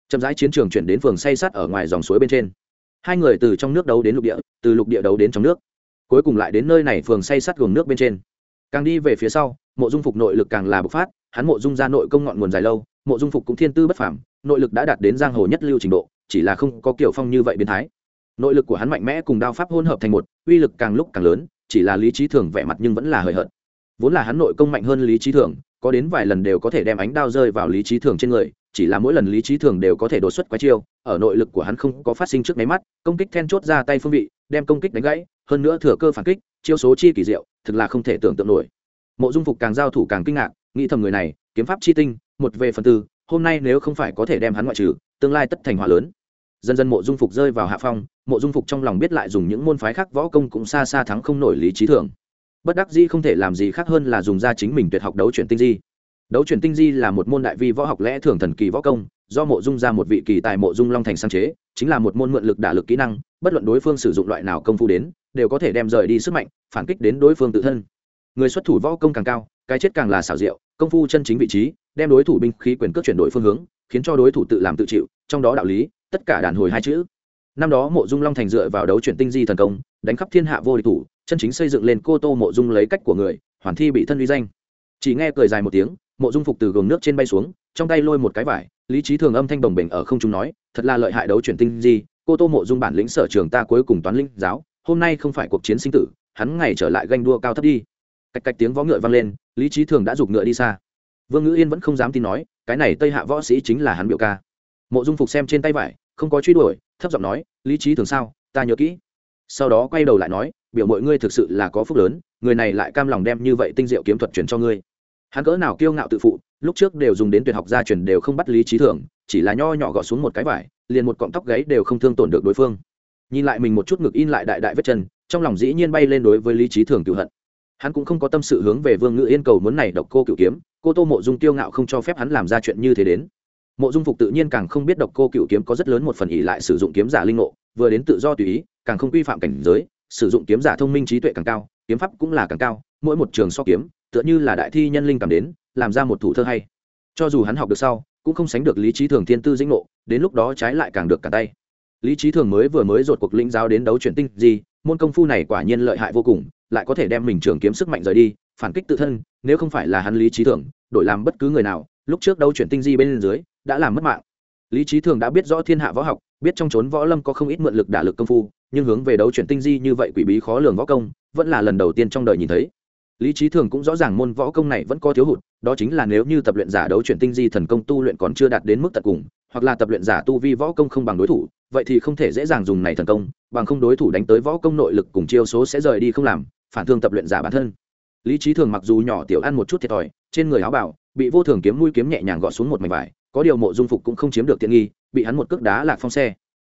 Chậm rãi chiến trường chuyển đến phường say sát ở ngoài dòng suối bên trên. Hai người từ trong nước đấu đến lục địa, từ lục địa đấu đến trong nước cuối cùng lại đến nơi này phường say sắt gồm nước bên trên. Càng đi về phía sau, mộ dung phục nội lực càng là bộc phát, hắn mộ dung ra nội công ngọn nguồn dài lâu, mộ dung phục cũng thiên tư bất phảm nội lực đã đạt đến giang hồ nhất lưu trình độ, chỉ là không có kiểu phong như vậy biến thái. Nội lực của hắn mạnh mẽ cùng đao pháp hôn hợp thành một, uy lực càng lúc càng lớn, chỉ là lý trí thường vẻ mặt nhưng vẫn là hời hợt. Vốn là hắn nội công mạnh hơn lý trí thường, có đến vài lần đều có thể đem ánh đao rơi vào lý trí thường trên người, chỉ là mỗi lần lý trí thường đều có thể đột xuất quá chiêu, ở nội lực của hắn không có phát sinh trước máy mắt, công kích then chốt ra tay phương vị, đem công kích đánh gãy hơn nữa thừa cơ phản kích, chiêu số chi kỳ diệu, thực là không thể tưởng tượng nổi. Mộ dung phục càng giao thủ càng kinh ngạc, nghĩ thầm người này, kiếm pháp chi tinh, một về phần tư, hôm nay nếu không phải có thể đem hắn ngoại trừ, tương lai tất thành hỏa lớn. Dần dần mộ dung phục rơi vào hạ phong, mộ dung phục trong lòng biết lại dùng những môn phái khác võ công cũng xa xa thắng không nổi lý trí thường. Bất đắc dĩ không thể làm gì khác hơn là dùng ra chính mình tuyệt học đấu chuyển tinh di đấu chuyển tinh di là một môn đại vi võ học lẽ thường thần kỳ võ công, do mộ dung ra một vị kỳ tài mộ dung long thành sáng chế, chính là một môn mượn lực đả lực kỹ năng, bất luận đối phương sử dụng loại nào công phu đến, đều có thể đem rời đi sức mạnh, phản kích đến đối phương tự thân. Người xuất thủ võ công càng cao, cái chết càng là xảo diệu, công phu chân chính vị trí, đem đối thủ binh khí quyền cước chuyển đổi phương hướng, khiến cho đối thủ tự làm tự chịu, trong đó đạo lý, tất cả đàn hồi hai chữ. Năm đó mộ dung long thành dựa vào đấu chuyển tinh di thần công, đánh khắp thiên hạ vô địch thủ, chân chính xây dựng lên cô tô mộ dung lấy cách của người, hoàn thi bị thân uy danh. Chỉ nghe cười dài một tiếng mộ dung phục từ gồm nước trên bay xuống, trong tay lôi một cái vải, lý trí thường âm thanh đồng bình ở không trung nói, thật là lợi hại đấu chuyển tinh gì. cô tô mộ dung bản lĩnh sở trường ta cuối cùng toán linh giáo, hôm nay không phải cuộc chiến sinh tử, hắn ngày trở lại ganh đua cao thấp đi. Cạch cạch tiếng võ ngựa vang lên, lý trí thường đã giục ngựa đi xa. Vương ngữ yên vẫn không dám tin nói, cái này tây hạ võ sĩ chính là hắn biểu ca. Mộ dung phục xem trên tay vải, không có truy đuổi, thấp giọng nói, lý trí thường sao, ta nhớ kỹ. Sau đó quay đầu lại nói, biểu mọi ngươi thực sự là có phúc lớn, người này lại cam lòng đem như vậy tinh diệu kiếm thuật truyền cho ngươi hắn cỡ nào kiêu ngạo tự phụ, lúc trước đều dùng đến tuyệt học gia truyền đều không bắt lý trí thường, chỉ là nho nhỏ gọt xuống một cái vải, liền một cọng tóc gáy đều không thương tổn được đối phương. Nhìn lại mình một chút ngực in lại đại đại vết chân, trong lòng dĩ nhiên bay lên đối với lý trí thường cựu hận. Hắn cũng không có tâm sự hướng về vương ngự yên cầu muốn này độc cô cựu kiếm, cô tô mộ dung tiêu ngạo không cho phép hắn làm ra chuyện như thế đến. Mộ dung phục tự nhiên càng không biết độc cô cựu kiếm có rất lớn một phần ỉ lại sử dụng kiếm giả linh ngộ, vừa đến tự do tùy ý, càng không quy phạm cảnh giới, sử dụng kiếm giả thông minh trí tuệ càng cao, kiếm pháp cũng là càng cao, mỗi một trường so kiếm tựa như là đại thi nhân linh cảm đến, làm ra một thủ thơ hay. Cho dù hắn học được sau, cũng không sánh được lý trí thường thiên tư dĩnh ngộ, đến lúc đó trái lại càng được cả tay. Lý trí thường mới vừa mới rột cuộc lĩnh giáo đến đấu chuyển tinh gì, môn công phu này quả nhiên lợi hại vô cùng, lại có thể đem mình trường kiếm sức mạnh rời đi, phản kích tự thân, nếu không phải là hắn lý trí thường, đổi làm bất cứ người nào, lúc trước đấu chuyển tinh di bên dưới, đã làm mất mạng. Lý trí thường đã biết rõ thiên hạ võ học, biết trong trốn võ lâm có không ít mượn lực đả lực công phu, nhưng hướng về đấu chuyển tinh di như vậy quỷ bí khó lường võ công, vẫn là lần đầu tiên trong đời nhìn thấy lý trí thường cũng rõ ràng môn võ công này vẫn có thiếu hụt, đó chính là nếu như tập luyện giả đấu chuyển tinh di thần công tu luyện còn chưa đạt đến mức tận cùng, hoặc là tập luyện giả tu vi võ công không bằng đối thủ, vậy thì không thể dễ dàng dùng này thần công, bằng không đối thủ đánh tới võ công nội lực cùng chiêu số sẽ rời đi không làm, phản thương tập luyện giả bản thân. Lý trí thường mặc dù nhỏ tiểu ăn một chút thiệt thòi, trên người áo bảo bị vô thường kiếm mũi kiếm nhẹ nhàng gọt xuống một mảnh vải, có điều mộ dung phục cũng không chiếm được tiện nghi, bị hắn một cước đá lạc phong xe.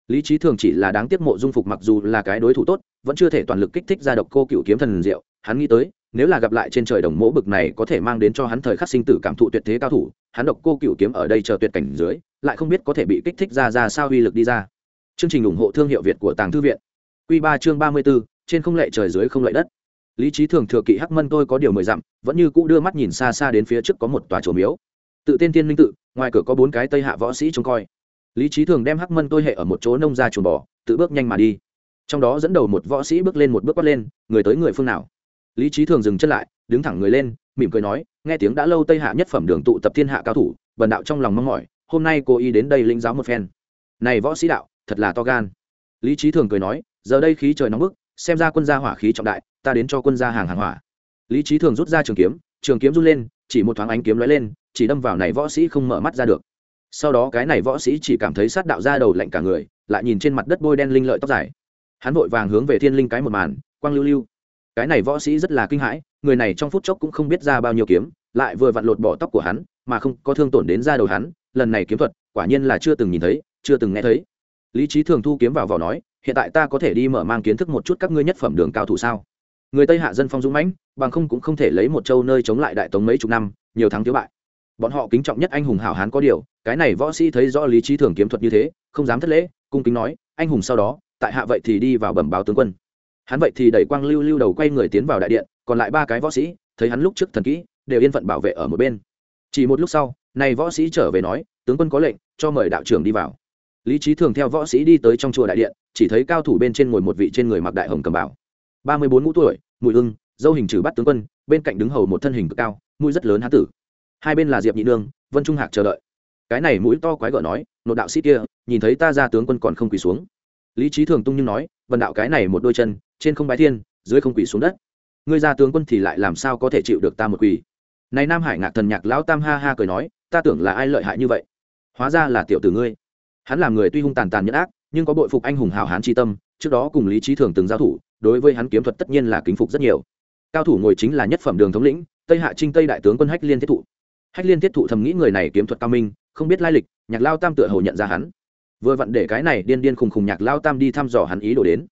Lý trí thường chỉ là đáng tiếc mộ dung phục mặc dù là cái đối thủ tốt, vẫn chưa thể toàn lực kích thích ra độc cô cựu kiếm thần diệu, hắn nghĩ tới nếu là gặp lại trên trời đồng mỗ bực này có thể mang đến cho hắn thời khắc sinh tử cảm thụ tuyệt thế cao thủ, hắn độc cô cựu kiếm ở đây chờ tuyệt cảnh dưới, lại không biết có thể bị kích thích ra ra sao uy lực đi ra. Chương trình ủng hộ thương hiệu việt của tàng thư viện. Q ba chương ba mươi b ố trên không lệ trời dưới không lệ đất. Lý trí thường thừa kỵ hắc mân tôi có điều mười dặm, vẫn như cũ đưa mắt nhìn xa xa đến phía trước có một tòa trổ miếu. Tự tên tiên minh tự, ngoài cửa có bốn cái tây hạ võ sĩ trông coi. Lý trí thường đem hắc mân tôi hệ ở một chỗ nông ra chuồng bò, tự bước nhanh mà đi. Trong đó dẫn đầu một võ sĩ bước lên một bước quát lên, người tới người phương nào? Lý trí thường dừng chân lại, đứng thẳng người lên, mỉm cười nói, nghe tiếng đã lâu tây hạ nhất phẩm đường tụ tập thiên hạ cao thủ bần đạo trong lòng mong mỏi, hôm nay cô y đến đây lĩnh giáo một phen. Này võ sĩ đạo, thật là to gan. Lý trí thường cười nói, giờ đây khí trời nóng bức, xem ra quân gia hỏa khí trọng đại, ta đến cho quân gia hàng hàng hỏa. Lý trí thường rút ra trường kiếm trường kiếm rút lên, chỉ một thoáng ánh kiếm lóe lên, chỉ đâm vào này võ sĩ không mở mắt ra được. Sau đó cái này võ sĩ chỉ cảm thấy sát đạo ra đầu lạnh cả người, lại nhìn trên mặt đất bôi đen linh lợi tóc dài. Hắn vội vàng hướng về thiên linh cái một màn, quang lưu lưu cái này võ sĩ rất là kinh hãi, người này trong phút chốc cũng không biết ra bao nhiêu kiếm, lại vừa vặn lột bỏ tóc của hắn, mà không có thương tổn đến da đầu hắn, lần này kiếm thuật, quả nhiên là chưa từng nhìn thấy, chưa từng nghe thấy. Lý trí thường thu kiếm vào vỏ nói, hiện tại ta có thể đi mở mang kiến thức một chút các ngươi nhất phẩm đường cao thủ sao? Người tây hạ dân phong dũng mãnh, bằng không cũng không thể lấy một châu nơi chống lại đại tống mấy chục năm, nhiều tháng thiếu bại. Bọn họ kính trọng nhất anh hùng hảo hán có điều, cái này võ sĩ thấy rõ lý trí thường kiếm thuật như thế, không dám thất lễ, cung kính nói, anh hùng sau đó, tại hạ vậy thì đi vào bẩm báo tướng quân hắn vậy thì đẩy quang lưu lưu đầu quay người tiến vào đại điện, còn lại ba cái võ sĩ, thấy hắn lúc trước thần kỹ, đều yên phận bảo vệ ở một bên. Chỉ một lúc sau này võ sĩ trở về nói, tướng quân có lệnh, cho mời đạo trưởng đi vào. Lý trí thường theo võ sĩ đi tới trong chùa đại điện, chỉ thấy cao thủ bên trên ngồi một vị trên người mặc đại hồng cầm bảo. Ba mươi bốn ngũ tuổi, mùi hưng, dâu hình trừ bắt tướng quân, bên cạnh đứng hầu một thân hình cực cao, mũi rất lớn há tử. Hai bên là diệp nhị nương, vân trung hạc chờ đợi. Cái này mũi to quái gở nói, nộ đạo sĩ kia, nhìn thấy ta ra tướng quân còn không quỳ xuống lý trí thường tung nhưng nói vần đạo cái này một đôi chân, trên không bái thiên, dưới không quỳ xuống đất. Ngươi ra tướng quân thì lại làm sao có thể chịu được ta một quỳ? Này nam hải ngạc thần nhạc lão tam ha ha cười nói, ta tưởng là ai lợi hại như vậy? Hóa ra là tiểu tử ngươi. Hắn làm người tuy hung tàn tàn nhẫn ác, nhưng có bội phục anh hùng hào hán tri tâm, trước đó cùng lý trí thường từng giao thủ, đối với hắn kiếm thuật tất nhiên là kính phục rất nhiều. Cao thủ ngồi chính là nhất phẩm đường thống lĩnh, tây hạ trinh tây đại tướng quân hách liên thiết thụ. Hách liên thiết thụ thầm nghĩ người này kiếm thuật cao minh, không biết lai lịch, nhạc lao tam tựa hồ nhận ra hắn vừa vặn để cái này điên điên khùng khùng nhạc lao tam đi thăm dò hắn ý đồ đến.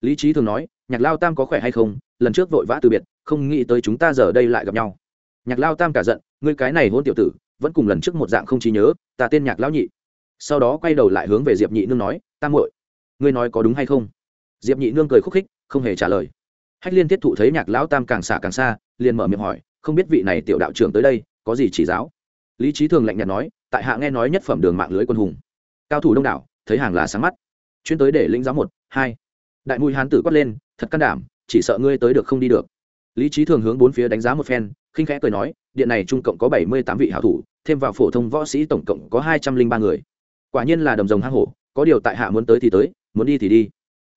Lý trí thường nói, nhạc lao tam có khỏe hay không? Lần trước vội vã từ biệt, không nghĩ tới chúng ta giờ đây lại gặp nhau. Nhạc lao tam cả giận, ngươi cái này hôn tiểu tử, vẫn cùng lần trước một dạng không trí nhớ, ta tên nhạc lão nhị. Sau đó quay đầu lại hướng về diệp nhị nương nói, tam muội, ngươi nói có đúng hay không? Diệp nhị nương cười khúc khích, không hề trả lời. Hách liên tiếp thụ thấy nhạc lão tam càng xả càng xa, liền mở miệng hỏi, không biết vị này tiểu đạo trưởng tới đây, có gì chỉ giáo? Lý trí thường lạnh nhạt nói, tại hạ nghe nói nhất phẩm đường mạng lưới quân hùng cao thủ đông đảo, thấy hàng là sáng mắt. Chuyên tới để lĩnh giáo một, hai. Đại mùi hán tử quát lên, thật can đảm, chỉ sợ ngươi tới được không đi được. Lý trí thường hướng bốn phía đánh giá một phen, khinh khẽ cười nói, điện này trung cộng có bảy mươi tám vị hảo thủ, thêm vào phổ thông võ sĩ tổng cộng có hai trăm linh ba người. Quả nhiên là đầm rồng hang hổ, có điều tại hạ muốn tới thì tới, muốn đi thì đi.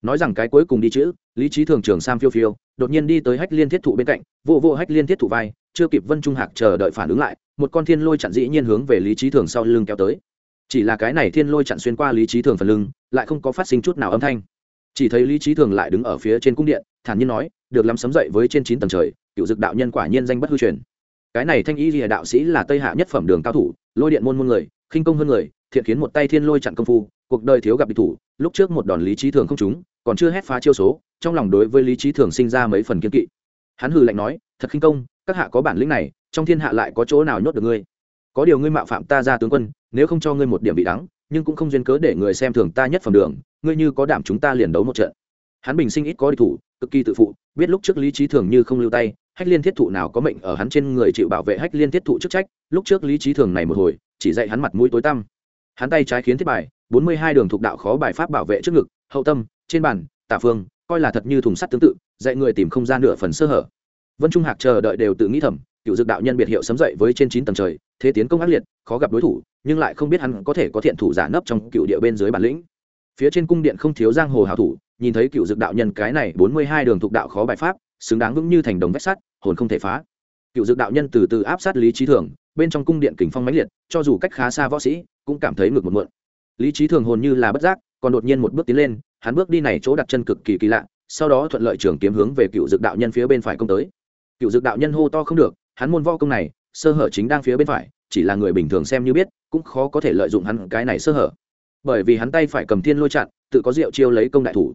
Nói rằng cái cuối cùng đi chữ, lý trí thường trường sam phiêu phiêu, đột nhiên đi tới hách liên thiết thụ bên cạnh, vô vô hách liên thiết thụ vai, chưa kịp vân trung hạc chờ đợi phản ứng lại, một con thiên lôi chặn dĩ nhiên hướng về lý trí thường sau lưng kéo tới chỉ là cái này thiên lôi chặn xuyên qua lý trí thường phần lưng, lại không có phát sinh chút nào âm thanh. Chỉ thấy lý trí thường lại đứng ở phía trên cung điện, thản nhiên nói, được lắm, sấm dậy với trên chín tầng trời, cựu dực đạo nhân quả nhiên danh bất hư truyền. Cái này thanh ý rìa đạo sĩ là tây hạ nhất phẩm đường cao thủ, lôi điện môn môn người, khinh công hơn người, thiện khiến một tay thiên lôi chặn công phu, cuộc đời thiếu gặp địch thủ, lúc trước một đòn lý trí thường không trúng, còn chưa hét phá chiêu số, trong lòng đối với lý trí thường sinh ra mấy phần kiên kỵ. Hắn hừ lạnh nói, thật khinh công, các hạ có bản lĩnh này, trong thiên hạ lại có chỗ nào nhốt được ngươi? Có điều ngươi mạo phạm ta ra tướng quân, nếu không cho ngươi một điểm bị đắng, nhưng cũng không duyên cớ để người xem thường ta nhất phẩm đường, ngươi như có đảm chúng ta liền đấu một trận. Hắn bình sinh ít có địch thủ, cực kỳ tự phụ, biết lúc trước lý trí thường như không lưu tay, hách liên thiết thụ nào có mệnh ở hắn trên người chịu bảo vệ hách liên thiết thụ chức trách, lúc trước lý trí thường này một hồi, chỉ dạy hắn mặt mũi tối tăm. Hắn tay trái khiến thiết bài, bốn mươi hai đường thuộc đạo khó bài pháp bảo vệ trước ngực, hậu tâm, trên bàn, tả phương, coi là thật như thùng sắt tương tự, dạy người tìm không ra nửa phần sơ hở. Vân trung hạc chờ đợi đều tự nghĩ thầm, cựu dược đạo nhân biệt hiệu sấm dậy với trên chín tầng trời thế tiến công ác liệt, khó gặp đối thủ, nhưng lại không biết hắn có thể có thiện thủ giả nấp trong cựu địa bên dưới bản lĩnh. Phía trên cung điện không thiếu giang hồ hảo thủ, nhìn thấy cựu dược đạo nhân cái này bốn mươi hai đường thục đạo khó bài pháp, xứng đáng vững như thành đồng vách sắt, hồn không thể phá. Cựu dược đạo nhân từ từ áp sát lý trí thường, bên trong cung điện kình phong mãnh liệt, cho dù cách khá xa võ sĩ, cũng cảm thấy ngược một muộn. Lý trí thường hồn như là bất giác, còn đột nhiên một bước tiến lên, hắn bước đi này chỗ đặt chân cực kỳ kỳ lạ, sau đó thuận lợi trường kiếm hướng về cựu dược đạo nhân phía bên phải công tới. Cựu dược đạo nhân hô to không được, hắn môn võ công này sơ hở chính đang phía bên phải, chỉ là người bình thường xem như biết, cũng khó có thể lợi dụng hắn cái này sơ hở. Bởi vì hắn tay phải cầm thiên lôi chặn, tự có diệu chiêu lấy công đại thủ.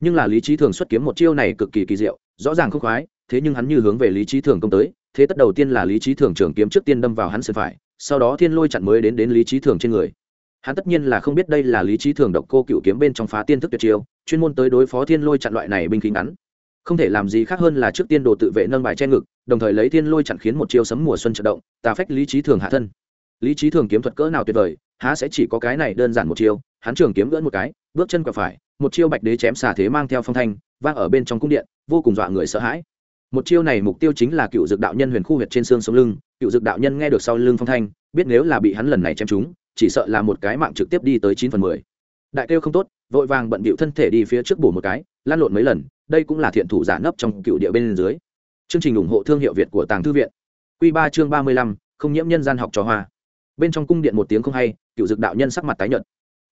Nhưng là lý trí thường xuất kiếm một chiêu này cực kỳ kỳ diệu, rõ ràng không khoái, thế nhưng hắn như hướng về lý trí thường công tới, thế tất đầu tiên là lý trí thường trường kiếm trước tiên đâm vào hắn sân phải, sau đó thiên lôi chặn mới đến đến lý trí thường trên người. Hắn tất nhiên là không biết đây là lý trí thường độc cô cựu kiếm bên trong phá tiên thức tuyệt chiêu, chuyên môn tới đối phó thiên lôi chặn loại này binh khí ngắn không thể làm gì khác hơn là trước tiên đồ tự vệ nâng bài che ngực đồng thời lấy thiên lôi chặn khiến một chiêu sấm mùa xuân trận động tà phách lý trí thường hạ thân. Lý trí thường kiếm thuật cỡ nào tuyệt vời há sẽ chỉ có cái này đơn giản một chiêu hắn trường kiếm gỡn một cái bước chân quẹo phải một chiêu bạch đế chém xà thế mang theo phong thanh vang ở bên trong cung điện vô cùng dọa người sợ hãi. Một chiêu này mục tiêu chính là cựu dược đạo nhân huyền khu huyệt trên xương sống lưng cựu dược đạo nhân nghe được sau lưng phong thanh biết nếu là bị hắn lần này chém chúng, chỉ sợ là một cái mạng trực tiếp đi tới chín phần mười đại kêu không tốt, vội vàng bận bịu thân thể đi phía trước bổ một cái, lan lộn mấy lần, đây cũng là thiện thủ giả nấp trong cựu địa bên dưới. Chương trình ủng hộ thương hiệu việt của tàng thư viện. Q ba chương ba mươi lăm, không nhiễm nhân gian học trò hoa. Bên trong cung điện một tiếng không hay, cựu dược đạo nhân sắc mặt tái nhợt.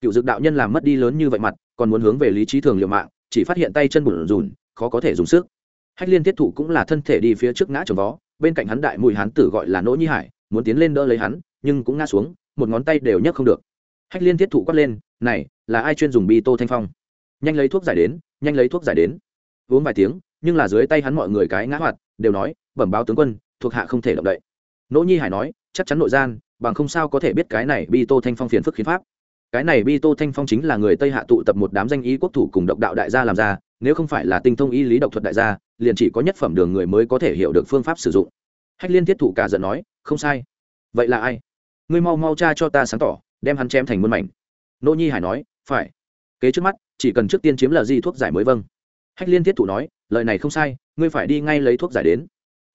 Cựu dược đạo nhân làm mất đi lớn như vậy mặt, còn muốn hướng về lý trí thường liệu mạng, chỉ phát hiện tay chân bùn rùn khó có thể dùng sức. Hách liên thiết thủ cũng là thân thể đi phía trước ngã trồng vó, bên cạnh hắn đại mùi hắn tử gọi là nỗ nhi hải, muốn tiến lên đỡ lấy hắn, nhưng cũng ngã xuống, một ngón tay đều nhấc không được hách liên thiết thụ quát lên, này, là ai chuyên dùng bi tô thanh phong? Nhanh lấy thuốc giải đến, nhanh lấy thuốc giải đến. Uống vài tiếng, nhưng là dưới tay hắn mọi người cái ngã hoạt, đều nói, bẩm báo tướng quân, thuộc hạ không thể động đậy. Nỗ nhi hải nói, chắc chắn nội gian, bằng không sao có thể biết cái này bi tô thanh phong phiền phức khiến pháp. Cái này bi tô thanh phong chính là người tây hạ tụ tập một đám danh ý quốc thủ cùng độc đạo đại gia làm ra, nếu không phải là tinh thông y lý độc thuật đại gia, liền chỉ có nhất phẩm đường người mới có thể hiểu được phương pháp sử dụng. Hách liên thiết thủ cả giận nói, không sai. Vậy là ai? Ngươi mau mau cha cho ta sáng tỏ đem hắn chém thành muôn mảnh. Nô nhi hải nói phải. Kế trước mắt chỉ cần trước tiên chiếm là gì thuốc giải mới vâng. Hách liên thiết thủ nói lời này không sai ngươi phải đi ngay lấy thuốc giải đến.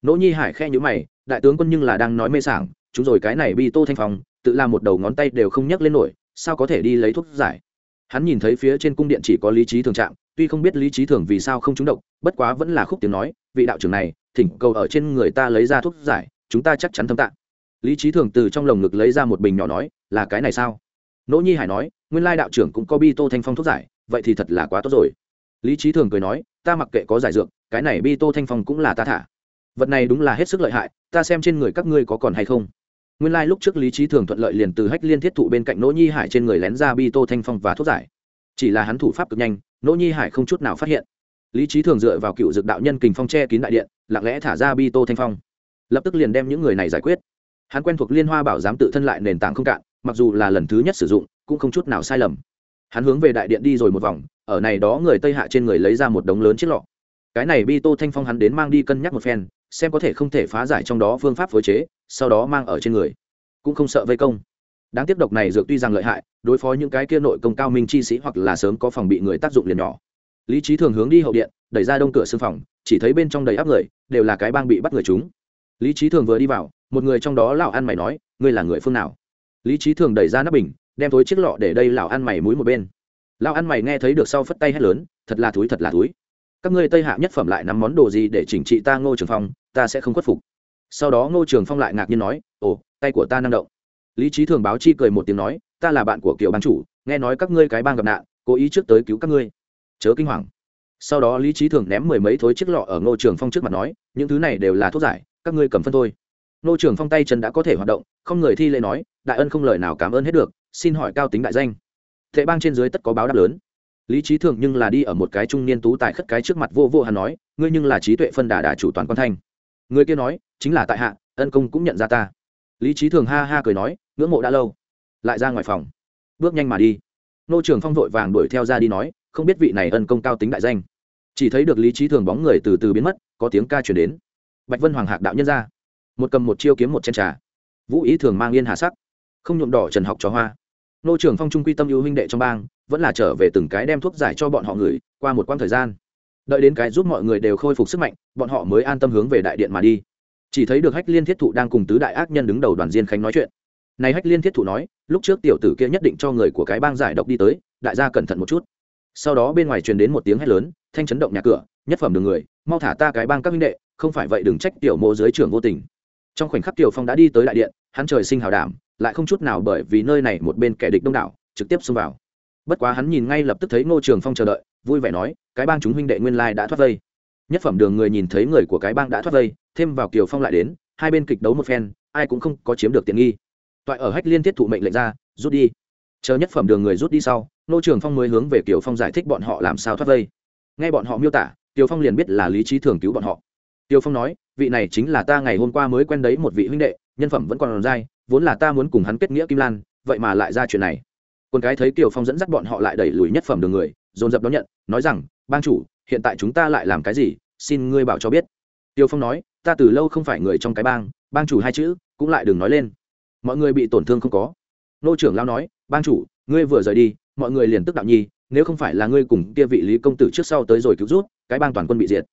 Nỗ nhi hải khe nhữ mày đại tướng quân nhưng là đang nói mê sảng chúng rồi cái này bi tô thanh phòng, tự làm một đầu ngón tay đều không nhấc lên nổi sao có thể đi lấy thuốc giải? Hắn nhìn thấy phía trên cung điện chỉ có lý trí thường trạng tuy không biết lý trí thường vì sao không trúng độc bất quá vẫn là khúc tiếng nói vị đạo trưởng này thỉnh cầu ở trên người ta lấy ra thuốc giải chúng ta chắc chắn thâm tạng lý trí thường từ trong lồng ngực lấy ra một bình nhỏ nói, là cái này sao? Nỗ nhi hải nói, nguyên lai đạo trưởng cũng có bi tô thanh phong thuốc giải, vậy thì thật là quá tốt rồi. Lý trí thường cười nói, ta mặc kệ có giải dược, cái này bi tô thanh phong cũng là ta thả. Vật này đúng là hết sức lợi hại, ta xem trên người các ngươi có còn hay không. Nguyên lai、like、lúc trước lý trí thường thuận lợi liền từ hách liên thiết thụ bên cạnh nỗ nhi hải trên người lén ra bi tô thanh phong và thuốc giải. Chỉ là hắn thủ pháp cực nhanh, nỗ nhi hải không chút nào phát hiện. Lý trí thường dựa vào cựu dược đạo nhân kình phong che kín đại điện, lặng lẽ thả ra bi tô thanh phong. Lập tức liền đem những người này giải quyết hắn quen thuộc liên hoa bảo giám tự thân lại nền tảng không cạn, mặc dù là lần thứ nhất sử dụng, cũng không chút nào sai lầm. Hắn hướng về đại điện đi rồi một vòng, ở này đó người tây hạ trên người lấy ra một đống lớn chiếc lọ. Cái này bi tô thanh phong hắn đến mang đi cân nhắc một phen, xem có thể không thể phá giải trong đó phương pháp phối chế, sau đó mang ở trên người. Cũng không sợ vây công. Đáng tiếc độc này dược tuy rằng lợi hại, đối phó những cái kia nội công cao minh chi sĩ hoặc là sớm có phòng bị người tác dụng liền nhỏ. Lý trí thường hướng đi hậu điện, đẩy ra đông cửa xương phòng, chỉ thấy bên trong đầy áp người, đều là cái bang bị bắt người chúng. Lý trí thường vừa đi vào một người trong đó lão ăn mày nói, ngươi là người phương nào? Lý trí thường đẩy ra nắp bình, đem thối chiếc lọ để đây lão ăn mày mũi một bên. Lão ăn mày nghe thấy được sau phất tay hét lớn, thật là thúi thật là thúi các ngươi tây hạ nhất phẩm lại nắm món đồ gì để chỉnh trị ta ngô trường phong, ta sẽ không khuất phục. Sau đó ngô trường phong lại ngạc nhiên nói, ồ, tay của ta năng động. Lý trí thường báo chi cười một tiếng nói, ta là bạn của kiều ban chủ, nghe nói các ngươi cái bang gặp nạn, cố ý trước tới cứu các ngươi. Chớ kinh hoàng. Sau đó lý trí thường ném mười mấy thối chiếc lọ ở ngô trường phong trước mặt nói, những thứ này đều là thuốc giải, các ngươi cầm phân thôi. Nô trưởng phong tay chân đã có thể hoạt động, không người thi lễ nói, đại ân không lời nào cảm ơn hết được, xin hỏi cao tính đại danh. Thệ bang trên dưới tất có báo đáp lớn. Lý trí thường nhưng là đi ở một cái trung niên tú tài khất cái trước mặt vô vô hắn nói, ngươi nhưng là trí tuệ phân đà đà chủ toàn quan thanh. Người kia nói, chính là tại hạ, ân công cũng nhận ra ta. Lý trí thường ha ha cười nói, ngưỡng mộ đã lâu. Lại ra ngoài phòng. Bước nhanh mà đi. Nô trường phong vội vàng đuổi theo ra đi nói, không biết vị này ân công cao tính đại danh. Chỉ thấy được lý trí thường bóng người từ từ biến mất, có tiếng ca chuyển đến. Bạch vân hoàng hạc đạo nhân ra một cầm một chiêu kiếm một chén trà. Vũ ý thường mang yên hà sắc, không nhuộm đỏ trần học cho hoa. Nô trưởng phong trung quy tâm ưu huynh đệ trong bang, vẫn là trở về từng cái đem thuốc giải cho bọn họ người, qua một quãng thời gian. Đợi đến cái giúp mọi người đều khôi phục sức mạnh, bọn họ mới an tâm hướng về đại điện mà đi. Chỉ thấy được hách liên thiết thụ đang cùng tứ đại ác nhân đứng đầu đoàn diên khánh nói chuyện. Này hách liên thiết thụ nói, lúc trước tiểu tử kia nhất định cho người của cái bang giải độc đi tới, đại gia cẩn thận một chút. Sau đó bên ngoài truyền đến một tiếng hét lớn, thanh chấn động nhà cửa, nhất phẩm đường người, mau thả ta cái bang các minh đệ, không phải vậy đừng trách tiểu mộ dưới trưởng vô tình trong khoảnh khắc tiểu phong đã đi tới đại điện, hắn trời sinh hào đảm, lại không chút nào bởi vì nơi này một bên kẻ địch đông đảo, trực tiếp xông vào. Bất quá hắn nhìn ngay lập tức thấy ngô trường phong chờ đợi, vui vẻ nói, cái bang chúng huynh đệ nguyên lai đã thoát vây. Nhất phẩm đường người nhìn thấy người của cái bang đã thoát vây, thêm vào kiều phong lại đến, hai bên kịch đấu một phen, ai cũng không có chiếm được tiện nghi. Toại ở hách liên tiết thụ mệnh lệnh ra, rút đi. Chờ nhất phẩm đường người rút đi sau, Ngô trường phong mới hướng về kiều phong giải thích bọn họ làm sao thoát vây. Nghe bọn họ miêu tả, kiều phong liền biết là lý trí thường cứu bọn họ. Kiều phong nói vị này chính là ta ngày hôm qua mới quen đấy một vị huynh đệ, nhân phẩm vẫn còn dai, vốn là ta muốn cùng hắn kết nghĩa kim lan, vậy mà lại ra chuyện này. Quân cái thấy kiều phong dẫn dắt bọn họ lại đẩy lùi nhất phẩm đường người, dồn dập đón nhận, nói rằng, bang chủ, hiện tại chúng ta lại làm cái gì? Xin ngươi bảo cho biết. Tiêu phong nói, ta từ lâu không phải người trong cái bang bang chủ hai chữ, cũng lại đừng nói lên. Mọi người bị tổn thương không có. Nô trưởng lao nói, bang chủ, ngươi vừa rời đi, mọi người liền tức đạo nhi, nếu không phải là ngươi cùng kia vị lý công tử trước sau tới rồi cứu rút cái bang toàn quân bị diệt.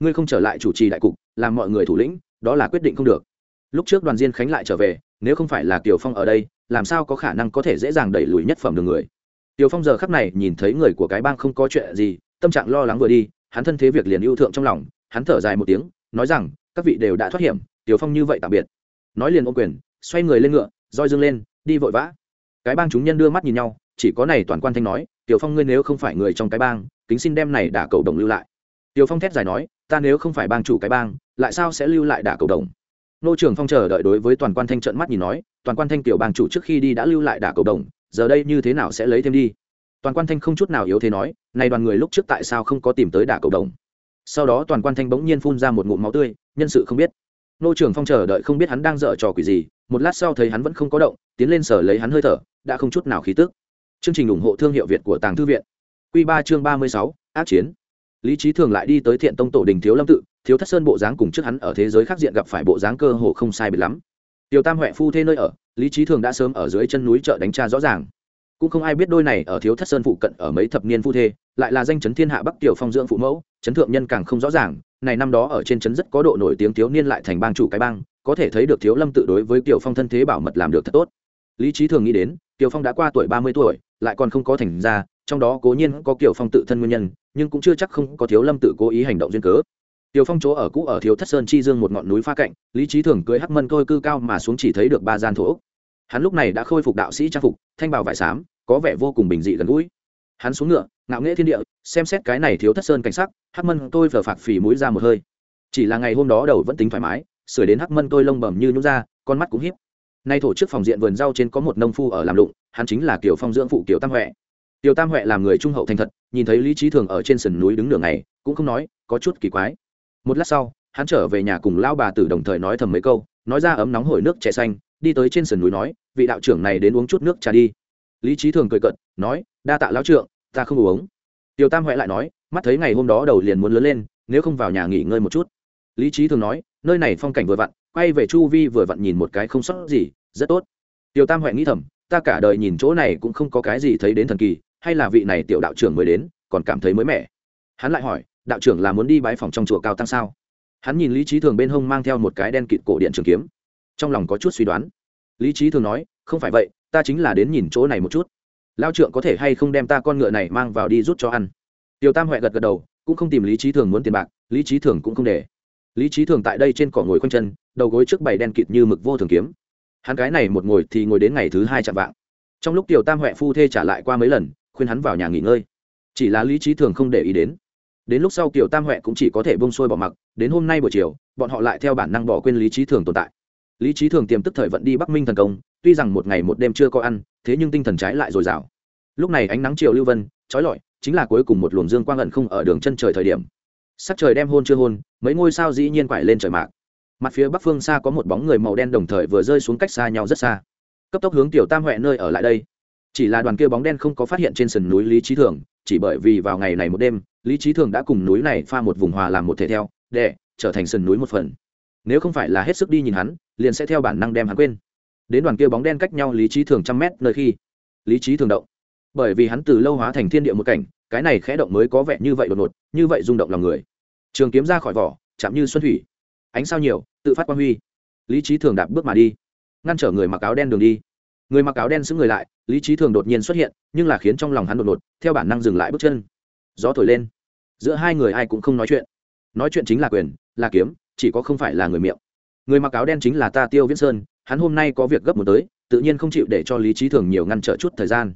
Ngươi không trở lại chủ trì đại cục làm mọi người thủ lĩnh, đó là quyết định không được. Lúc trước đoàn diên khánh lại trở về, nếu không phải là Tiểu phong ở đây, làm sao có khả năng có thể dễ dàng đẩy lùi nhất phẩm đường người? Tiểu phong giờ khắc này nhìn thấy người của cái bang không có chuyện gì, tâm trạng lo lắng vừa đi, hắn thân thế việc liền yêu thượng trong lòng, hắn thở dài một tiếng, nói rằng, các vị đều đã thoát hiểm Tiểu phong như vậy tạm biệt. Nói liền ô quyền, xoay người lên ngựa, roi dương lên, đi vội vã. Cái bang chúng nhân đưa mắt nhìn nhau, chỉ có này toàn quan thanh nói tiểu phong ngươi nếu không phải người trong cái bang, kính xin đem này đả cầu đồng lưu lại. Tiểu phong thét dài nói, ta nếu không phải bang chủ cái bang lại sao sẽ lưu lại đả cầu đồng? Nô trưởng phong chờ đợi đối với toàn quan thanh trợn mắt nhìn nói, toàn quan thanh tiểu bang chủ trước khi đi đã lưu lại đả cầu đồng, giờ đây như thế nào sẽ lấy thêm đi? Toàn quan thanh không chút nào yếu thế nói, này đoàn người lúc trước tại sao không có tìm tới đả cầu đồng? Sau đó toàn quan thanh bỗng nhiên phun ra một ngụm máu tươi, nhân sự không biết. Nô trưởng phong chờ đợi không biết hắn đang dở trò quỷ gì, một lát sau thấy hắn vẫn không có động, tiến lên sở lấy hắn hơi thở, đã không chút nào khí tức. Chương trình ủng hộ thương hiệu việt của tàng thư viện. Q ba chương ba mươi sáu, ác chiến lý trí thường lại đi tới thiện tông tổ đình thiếu lâm tự, thiếu thất sơn bộ dáng cùng trước hắn ở thế giới khác diện gặp phải bộ dáng cơ hồ không sai biệt lắm. Tiểu tam huệ phu thê nơi ở, lý trí thường đã sớm ở dưới chân núi chợ đánh tra rõ ràng. Cũng không ai biết đôi này ở thiếu thất sơn phụ cận ở mấy thập niên phu thê, lại là danh chấn thiên hạ bắc tiểu phong dưỡng phụ mẫu, chấn thượng nhân càng không rõ ràng, này năm đó ở trên chấn rất có độ nổi tiếng thiếu niên lại thành bang chủ cái bang, có thể thấy được thiếu lâm tự đối với tiểu phong thân thế bảo mật làm được thật tốt. Lý trí thường nghĩ đến, tiểu phong đã qua tuổi ba mươi tuổi, lại còn không có thành ra trong đó cố nhiên có kiểu phong tự thân nguyên nhân nhưng cũng chưa chắc không có thiếu lâm tự cố ý hành động duyên cớ. Tiểu phong chỗ ở cũ ở thiếu thất sơn chi dương một ngọn núi pha cạnh, lý trí thường cưới hắc mân côi cư cao mà xuống chỉ thấy được ba gian thổ hắn lúc này đã khôi phục đạo sĩ trang phục, thanh bào vải xám, có vẻ vô cùng bình dị gần gũi. Hắn xuống ngựa, ngạo nghễ thiên địa, xem xét cái này thiếu thất sơn cảnh sắc, hắc mân tôi phờ phạc phì mũi ra một hơi. Chỉ là ngày hôm đó đầu vẫn tính thoải mái sửa đến hắc mân tôi lông bầm như nhũ ra, con mắt cũng hiếp nay thổ trước phòng diện vườn rau trên có một nông phu ở làm lụng, hắn chính là kiểu phong dưỡng phụ kiểu tam huệ tiểu tam huệ làm người trung hậu thành thật, nhìn thấy lý trí thường ở trên sườn núi đứng đường này cũng không nói, có chút kỳ quái. Một lát sau, hắn trở về nhà cùng lao bà tử đồng thời nói thầm mấy câu, nói ra ấm nóng hổi nước trẻ xanh, đi tới trên sườn núi nói, vị đạo trưởng này đến uống chút nước trà đi. Lý trí thường cười cận nói, đa tạ lão trượng ta không uống. Tiểu tam huệ lại nói, mắt thấy ngày hôm đó đầu liền muốn lớn lên, nếu không vào nhà nghỉ ngơi một chút. Lý trí thường nói, nơi này phong cảnh vừa vặn, quay về chu vi vừa vặn nhìn một cái không sót gì, rất tốt. Tiểu tam huệ nghĩ thầm, ta cả đời nhìn chỗ này cũng không có cái gì thấy đến thần kỳ hay là vị này tiểu đạo trưởng mới đến, còn cảm thấy mới mẻ. Hắn lại hỏi, đạo trưởng là muốn đi bái phòng trong chùa cao tăng sao? Hắn nhìn lý trí thường bên hông mang theo một cái đen kịt cổ điện trường kiếm. Trong lòng có chút suy đoán. Lý trí thường nói, không phải vậy, ta chính là đến nhìn chỗ này một chút. Lao trượng có thể hay không đem ta con ngựa này mang vào đi rút cho ăn? Tiểu tam huệ gật gật đầu, cũng không tìm lý trí thường muốn tiền bạc, lý trí thường cũng không để. Lý trí thường tại đây trên cỏ ngồi khoanh chân, đầu gối trước bày đen kịt như mực vô thường kiếm. Hắn cái này một ngồi thì ngồi đến ngày thứ hai chạm vạng. Trong lúc tiểu tam huệ phu thê trả lại qua mấy lần khuyên hắn vào nhà nghỉ ngơi. Chỉ là lý trí thường không để ý đến. Đến lúc sau kiều tam huệ cũng chỉ có thể bông xuôi bỏ mặc, đến hôm nay buổi chiều, bọn họ lại theo bản năng bỏ quên lý trí thường tồn tại. Lý trí thường tiềm tức thời vận đi bắc minh thần công, tuy rằng một ngày một đêm chưa có ăn, thế nhưng tinh thần trái lại dồi dào. Lúc này ánh nắng chiều lưu vân, trói lọi, chính là cuối cùng một luồng dương quang ẩn không ở đường chân trời thời điểm. Sắc trời đem hôn chưa hôn, mấy ngôi sao dĩ nhiên quải lên trời mạc. Mặt phía bắc phương xa có một bóng người màu đen đồng thời vừa rơi xuống cách xa nhau rất xa. Cấp tốc hướng tiểu tam huệ nơi ở lại đây chỉ là đoàn kia bóng đen không có phát hiện trên sườn núi lý trí thường, chỉ bởi vì vào ngày này một đêm, lý trí thường đã cùng núi này pha một vùng hòa làm một thể theo, để trở thành sườn núi một phần. Nếu không phải là hết sức đi nhìn hắn, liền sẽ theo bản năng đem hắn quên. Đến đoàn kia bóng đen cách nhau lý trí thường trăm mét nơi khi, lý trí thường động. Bởi vì hắn từ lâu hóa thành thiên địa một cảnh, cái này khẽ động mới có vẻ như vậy đột ngột, như vậy rung động lòng người. Trường kiếm ra khỏi vỏ, chạm như xuân thủy. Ánh sao nhiều, tự phát quang huy. Lý trí thường đạp bước mà đi, ngăn trở người mặc áo đen đường đi người mặc áo đen xứng người lại, lý trí thường đột nhiên xuất hiện, nhưng là khiến trong lòng hắn đột ngột, theo bản năng dừng lại bước chân. Gió thổi lên. Giữa hai người ai cũng không nói chuyện. Nói chuyện chính là quyền, là kiếm, chỉ có không phải là người miệng. Người mặc áo đen chính là ta tiêu viễn sơn, hắn hôm nay có việc gấp một tới, tự nhiên không chịu để cho lý trí thường nhiều ngăn trở chút thời gian.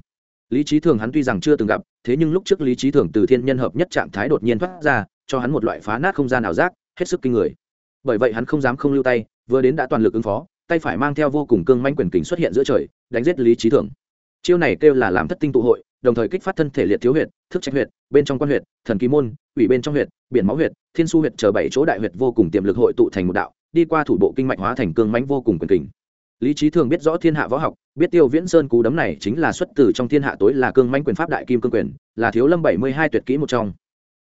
Lý trí thường hắn tuy rằng chưa từng gặp, thế nhưng lúc trước lý trí thường từ thiên nhân hợp nhất trạng thái đột nhiên thoát ra, cho hắn một loại phá nát không gian ảo giác, hết sức kinh người. Bởi vậy hắn không dám không lưu tay, vừa đến đã toàn lực ứng phó tay phải mang theo vô cùng cương manh quyền kính xuất hiện giữa trời, đánh giết lý trí thường. Chiêu này kêu là làm thất tinh tụ hội, đồng thời kích phát thân thể liệt thiếu huyệt, thức trách huyệt, bên trong quan huyệt, thần kỳ môn, ủy bên trong huyệt, biển máu huyệt, thiên su huyệt chờ bảy chỗ đại huyệt vô cùng tiềm lực hội tụ thành một đạo, đi qua thủ bộ kinh mạch hóa thành cương mãnh vô cùng quyền kình. Lý trí thường biết rõ thiên hạ võ học, biết tiêu viễn sơn cú đấm này chính là xuất từ trong thiên hạ tối là cương mãnh quyền pháp đại kim cương quyền, là thiếu lâm bảy mươi hai tuyệt kỹ một trong.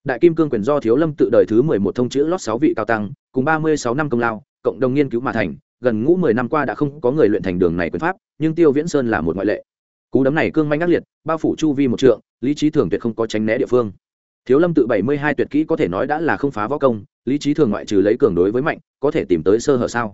Đại kim cương quyền do thiếu lâm tự đời thứ mười một thông chữ lót sáu vị cao tăng, cùng ba mươi sáu năm công lao, cộng đồng nghiên cứu mà thành gần ngũ mười năm qua đã không có người luyện thành đường này quyền pháp, nhưng tiêu viễn sơn là một ngoại lệ. Cú đấm này cương manh ác liệt, bao phủ chu vi một trượng, lý trí thường tuyệt không có tránh né địa phương. Thiếu lâm tự bảy mươi hai tuyệt kỹ có thể nói đã là không phá võ công, lý trí thường ngoại trừ lấy cường đối với mạnh, có thể tìm tới sơ hở sao?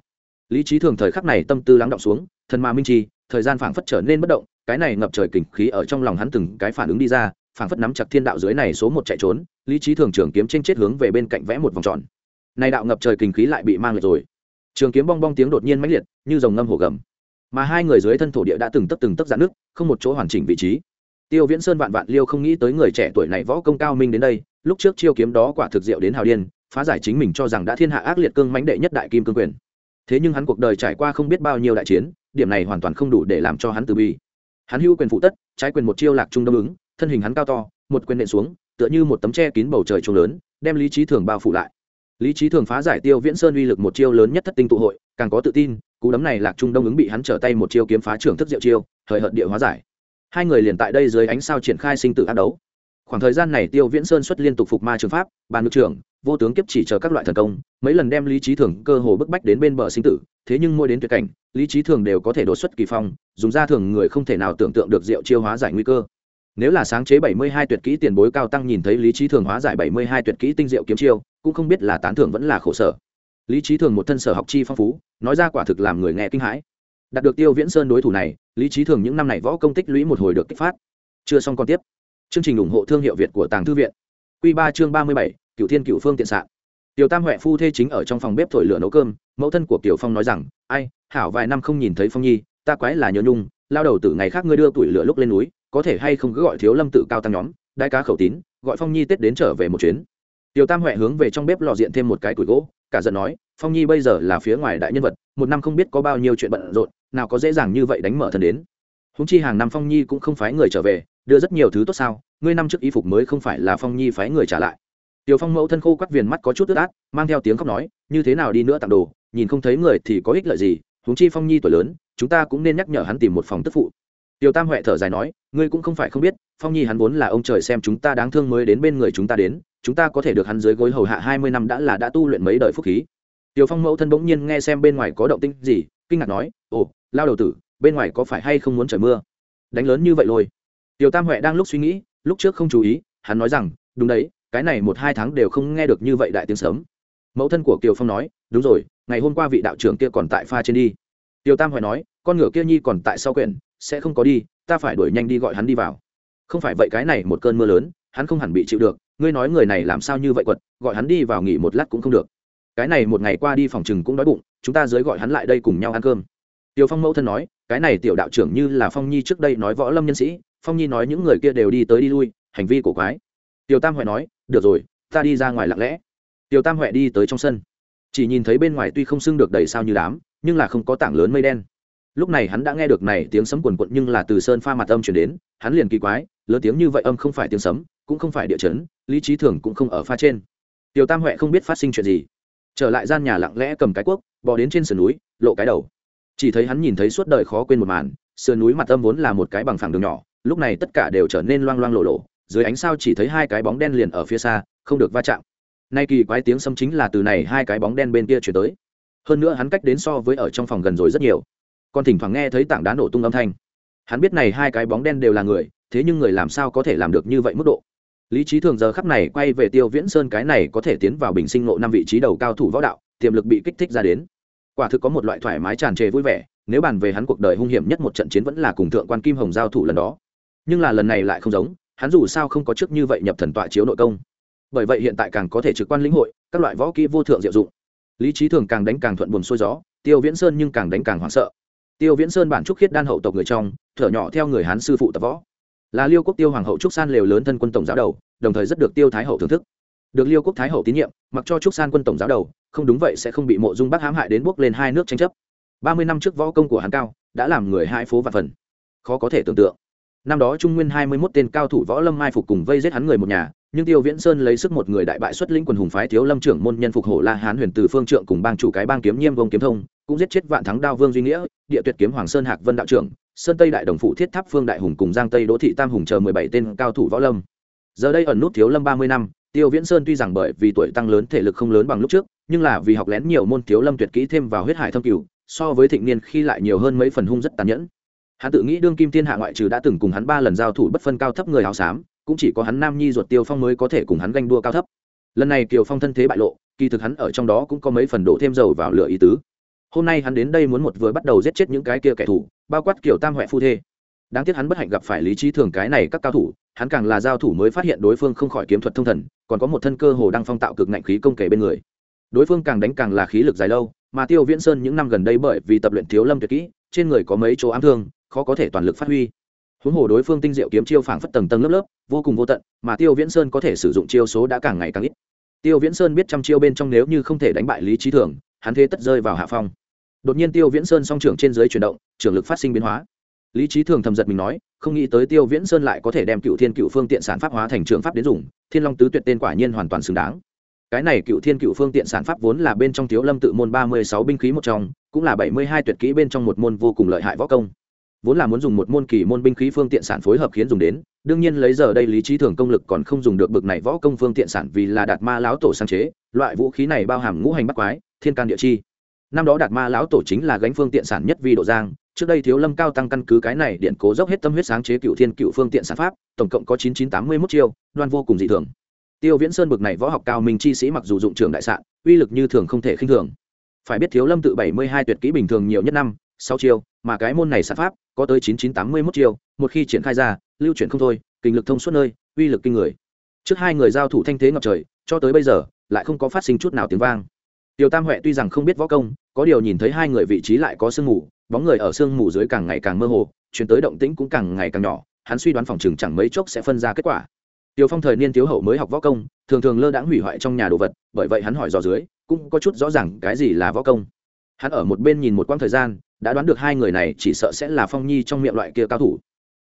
Lý trí thường thời khắc này tâm tư lắng động xuống, thần ma minh trì thời gian phảng phất trở nên bất động, cái này ngập trời kình khí ở trong lòng hắn từng cái phản ứng đi ra, phảng phất nắm chặt thiên đạo dưới này số một chạy trốn, lý trí thường trường kiếm trên chết hướng về bên cạnh vẽ một vòng tròn. Này đạo ngập trời kình khí lại bị mang lại rồi trường kiếm bong bong tiếng đột nhiên mãnh liệt, như dòng ngâm hồ gầm. Mà hai người dưới thân thổ địa đã từng tấp từng tấp dạn nước không một chỗ hoàn chỉnh vị trí. Tiêu viễn sơn vạn vạn liêu không nghĩ tới người trẻ tuổi này võ công cao minh đến đây, lúc trước chiêu kiếm đó quả thực diệu đến hào điên, phá giải chính mình cho rằng đã thiên hạ ác liệt cương mãnh đệ nhất đại kim cương quyền. Thế nhưng hắn cuộc đời trải qua không biết bao nhiêu đại chiến, điểm này hoàn toàn không đủ để làm cho hắn từ bi. Hắn hưu quyền phụ tất, trái quyền một chiêu lạc trung đông ứng, thân hình hắn cao to, một quyền nện xuống, tựa như một tấm tre kín bầu trời trông lớn, đem lý trí thường bao phủ lại lý trí thường phá giải tiêu viễn sơn uy lực một chiêu lớn nhất thất tinh tụ hội, càng có tự tin, cú đấm này lạc trung đông ứng bị hắn trở tay một chiêu kiếm phá trưởng thức diệu chiêu thời hợt địa hóa giải. Hai người liền tại đây dưới ánh sao triển khai sinh tử ác đấu. Khoảng thời gian này tiêu viễn sơn xuất liên tục phục ma trường pháp, bàn ngự trưởng, vô tướng kiếp chỉ chờ các loại thần công, mấy lần đem lý trí thường cơ hồ bức bách đến bên bờ sinh tử, thế nhưng mỗi đến tuyệt cảnh, lý trí thường đều có thể đột xuất kỳ phong, dùng ra thường người không thể nào tưởng tượng được diệu chiêu hóa giải nguy cơ nếu là sáng chế bảy mươi hai tuyệt kỹ tiền bối cao tăng nhìn thấy lý trí thường hóa giải bảy mươi hai tuyệt kỹ tinh diệu kiếm chiêu, cũng không biết là tán thưởng vẫn là khổ sở. Lý trí thường một thân sở học chi phong phú, nói ra quả thực làm người nghe kinh hãi. Đạt được tiêu viễn sơn đối thủ này, lý trí thường những năm này võ công tích lũy một hồi được kích phát. Chưa xong còn tiếp. Chương trình ủng hộ thương hiệu việt của tàng thư viện. Q ba chương ba mươi bảy cựu thiên cựu phương tiện sạn. Tiểu tam huệ phu thê chính ở trong phòng bếp thổi lửa nấu cơm, mẫu thân của kiều phong nói rằng, ai, hảo vài năm không nhìn thấy phong nhi, ta quái là nhớ nhung, lao đầu từ ngày khác ngươi đưa tuổi lửa lúc lên núi có thể hay không cứ gọi thiếu lâm tự cao tăng nhóm, đại cá khẩu tín, gọi phong nhi tết đến trở về một chuyến. Tiểu tam huệ hướng về trong bếp lò diện thêm một cái củi gỗ, cả giận nói, phong nhi bây giờ là phía ngoài đại nhân vật, một năm không biết có bao nhiêu chuyện bận rộn, nào có dễ dàng như vậy đánh mở thần đến. Húng chi hàng năm phong nhi cũng không phái người trở về, đưa rất nhiều thứ tốt sao, ngươi năm trước y phục mới không phải là phong nhi phái người trả lại. Tiểu phong mẫu thân khô quắt viền mắt có chút ướt át, mang theo tiếng khóc nói, như thế nào đi nữa tặng đồ, nhìn không thấy người thì có ích lợi gì húng chi phong nhi tuổi lớn, chúng ta cũng nên nhắc nhở hắn tìm một phòng tức phụ tiểu tam huệ thở dài nói, ngươi cũng không phải không biết, phong nhi hắn vốn là ông trời xem chúng ta đáng thương mới đến bên người chúng ta đến, chúng ta có thể được hắn dưới gối hầu hạ hai mươi năm đã là đã tu luyện mấy đời phúc khí. Tiểu phong mẫu thân bỗng nhiên nghe xem bên ngoài có động tĩnh gì, kinh ngạc nói, ồ, lao đầu tử, bên ngoài có phải hay không muốn trời mưa? Đánh lớn như vậy rồi tiểu tam huệ đang lúc suy nghĩ, lúc trước không chú ý, hắn nói rằng, đúng đấy, cái này một hai tháng đều không nghe được như vậy đại tiếng sớm mẫu thân của kiều phong nói, đúng rồi, ngày hôm qua vị đạo trưởng kia còn tại pha trên đi. Tiểu tam huệ nói con ngựa kia nhi còn tại sau quyển, sẽ không có đi, ta phải đuổi nhanh đi gọi hắn đi vào. Không phải vậy cái này một cơn mưa lớn, hắn không hẳn bị chịu được, ngươi nói người này làm sao như vậy quật, gọi hắn đi vào nghỉ một lát cũng không được. Cái này một ngày qua đi phòng chừng cũng đói bụng, chúng ta dưới gọi hắn lại đây cùng nhau ăn cơm. Tiểu phong mẫu thân nói, cái này tiểu đạo trưởng như là phong nhi trước đây nói võ lâm nhân sĩ, phong nhi nói những người kia đều đi tới đi lui, hành vi cổ quái. Tiểu tam huệ nói, được rồi, ta đi ra ngoài lặng lẽ. Tiểu tam huệ đi tới trong sân. Chỉ nhìn thấy bên ngoài tuy không xưng được đầy sao như đám, nhưng là không có tảng lớn mây đen lúc này hắn đã nghe được này tiếng sấm quần quận nhưng là từ sơn pha mặt âm chuyển đến, hắn liền kỳ quái, lớn tiếng như vậy âm không phải tiếng sấm, cũng không phải địa chấn, lý trí thường cũng không ở pha trên. Tiểu tam huệ không biết phát sinh chuyện gì. Trở lại gian nhà lặng lẽ cầm cái cuốc, bò đến trên sườn núi, lộ cái đầu. Chỉ thấy hắn nhìn thấy suốt đời khó quên một màn, sườn núi mặt âm vốn là một cái bằng phẳng đường nhỏ, lúc này tất cả đều trở nên loang loang lộ lộ dưới ánh sao chỉ thấy hai cái bóng đen liền ở phía xa, không được va chạm. Nay kỳ quái tiếng sấm chính là từ này hai cái bóng đen bên kia chuyển tới. Hơn nữa hắn cách đến so với ở trong phòng gần rồi rất nhiều còn thỉnh thoảng nghe thấy tảng đá nổ tung âm thanh. Hắn biết này hai cái bóng đen đều là người, thế nhưng người làm sao có thể làm được như vậy mức độ? Lý trí thường giờ khắp này quay về tiêu viễn sơn cái này có thể tiến vào bình sinh nộ năm vị trí đầu cao thủ võ đạo, tiềm lực bị kích thích ra đến. Quả thực có một loại thoải mái tràn trề vui vẻ, nếu bàn về hắn cuộc đời hung hiểm nhất một trận chiến vẫn là cùng thượng quan kim hồng giao thủ lần đó. Nhưng là lần này lại không giống, hắn dù sao không có trước như vậy nhập thần tọa chiếu nội công. Bởi vậy hiện tại càng có thể trực quan lĩnh hội, các loại võ kỹ vô thượng diệu dụng. Lý trí thường càng đánh càng thuận buồn xuôi gió, tiêu viễn sơn nhưng càng đánh càng hoảng sợ tiêu viễn sơn bản trúc khiết đan hậu tộc người trong, thở nhỏ theo người hán sư phụ tập võ. Là liêu quốc tiêu hoàng hậu trúc san lều lớn thân quân tổng giáo đầu, đồng thời rất được tiêu thái hậu thưởng thức. Được liêu quốc thái hậu tín nhiệm, mặc cho trúc san quân tổng giáo đầu, không đúng vậy sẽ không bị mộ dung bắc hãm hại đến bước lên hai nước tranh chấp. Ba mươi năm trước võ công của hắn cao, đã làm người hai phố và phần. Khó có thể tưởng tượng. Năm đó trung nguyên hai mươi mốt tên cao thủ võ lâm mai phục cùng vây giết hắn người một nhà, nhưng tiêu viễn sơn lấy sức một người đại bại xuất lĩnh quần hùng phái thiếu lâm trưởng môn nhân phục hổ la hán huyền từ phương trượng cùng bang chủ cái bang kiếm nhiêm vông kiếm thông cũng giết chết vạn thắng đao vương duy nghĩa, địa tuyệt kiếm hoàng sơn hạc vân đạo trưởng, sơn tây đại đồng phụ thiết tháp phương đại hùng cùng giang tây đỗ thị tam hùng chờ mười bảy tên cao thủ võ lâm. Giờ đây ẩn nút thiếu lâm ba mươi năm, tiêu viễn sơn tuy rằng bởi vì tuổi tăng lớn thể lực không lớn bằng lúc trước, nhưng là vì học lén nhiều môn thiếu lâm tuyệt kỹ thêm vào huyết hải thâm cửu, so với thịnh niên khi lại nhiều hơn mấy phần hung rất tàn nhẫn. Hắn tự nghĩ đương kim thiên hạ ngoại trừ đã từng cùng hắn ba lần giao thủ bất phân cao thấp người áo xám, cũng chỉ có hắn nam nhi ruột tiêu phong mới có thể cùng hắn ganh đua cao thấp. Lần này kiều phong thân thế bại lộ, kỳ thực hắn ở trong đó cũng có mấy phần đổ thêm dầu vào lửa ý tứ hôm nay hắn đến đây muốn một vừa bắt đầu giết chết những cái kia kẻ thù, bao quát kiểu tam huệ phu thê. Đáng tiếc hắn bất hạnh gặp phải lý trí thường cái này các cao thủ, hắn càng là giao thủ mới phát hiện đối phương không khỏi kiếm thuật thông thần, còn có một thân cơ hồ đang phong tạo cực ngạnh khí công kể bên người. Đối phương càng đánh càng là khí lực dài lâu, mà tiêu viễn sơn những năm gần đây bởi vì tập luyện thiếu lâm tuyệt kỹ, trên người có mấy chỗ ám thương, khó có thể toàn lực phát huy. Huống hồ đối phương tinh diệu kiếm chiêu phảng phất tầng tầng lớp lớp, vô cùng vô tận, mà tiêu viễn sơn có thể sử dụng chiêu số đã càng ngày càng ít. Tiêu viễn sơn biết trăm chiêu bên trong nếu như không thể đánh bại lý trí thường, hắn thế tất rơi vào hạ phong đột nhiên tiêu viễn sơn song trưởng trên dưới chuyển động, trưởng lực phát sinh biến hóa. Lý trí thường thầm giật mình nói, không nghĩ tới tiêu viễn sơn lại có thể đem cựu thiên cựu phương tiện sản pháp hóa thành trường pháp đến dùng, thiên long tứ tuyệt tên quả nhiên hoàn toàn xứng đáng. Cái này cựu thiên cựu phương tiện sản pháp vốn là bên trong thiếu lâm tự môn ba mươi sáu binh khí một trong, cũng là bảy mươi hai tuyệt kỹ bên trong một môn vô cùng lợi hại võ công. Vốn là muốn dùng một môn kỳ môn binh khí phương tiện sản phối hợp khiến dùng đến, đương nhiên lấy giờ đây lý trí thường công lực còn không dùng được bực này võ công phương tiện sản vì là đạt ma láo tổ sáng chế, loại vũ khí này bao hàm ngũ hành bắt quái, thiên can địa chi năm đó đạt ma lão tổ chính là gánh phương tiện sản nhất vi độ giang, trước đây thiếu lâm cao tăng căn cứ cái này điện cố dốc hết tâm huyết sáng chế cựu thiên cựu phương tiện sản pháp, tổng cộng có chín chín tám mươi mốt chiêu, đoan vô cùng dị thường. Tiêu viễn sơn bực này võ học cao minh chi sĩ mặc dù dụng trường đại sạn, uy lực như thường không thể khinh thường. Phải biết thiếu lâm tự bảy mươi hai tuyệt kỹ bình thường nhiều nhất năm, sáu chiêu, mà cái môn này sản pháp có tới chín chín tám mươi mốt chiêu, một khi triển khai ra, lưu chuyển không thôi, kinh lực thông suốt nơi, uy lực kinh người. Trước hai người giao thủ thanh thế ngập trời, cho tới bây giờ, lại không có phát sinh chút nào tiếng vang. Tiêu Tam Huệ tuy rằng không biết võ công, có điều nhìn thấy hai người vị trí lại có sương mù, bóng người ở sương mù dưới càng ngày càng mơ hồ, truyền tới động tĩnh cũng càng ngày càng nhỏ, hắn suy đoán phòng trường chẳng mấy chốc sẽ phân ra kết quả. Tiêu Phong thời niên thiếu hậu mới học võ công, thường thường lơ đãng hủy hoại trong nhà đồ vật, bởi vậy hắn hỏi dò dưới, cũng có chút rõ ràng cái gì là võ công. Hắn ở một bên nhìn một quãng thời gian, đã đoán được hai người này chỉ sợ sẽ là Phong Nhi trong miệng loại kia cao thủ.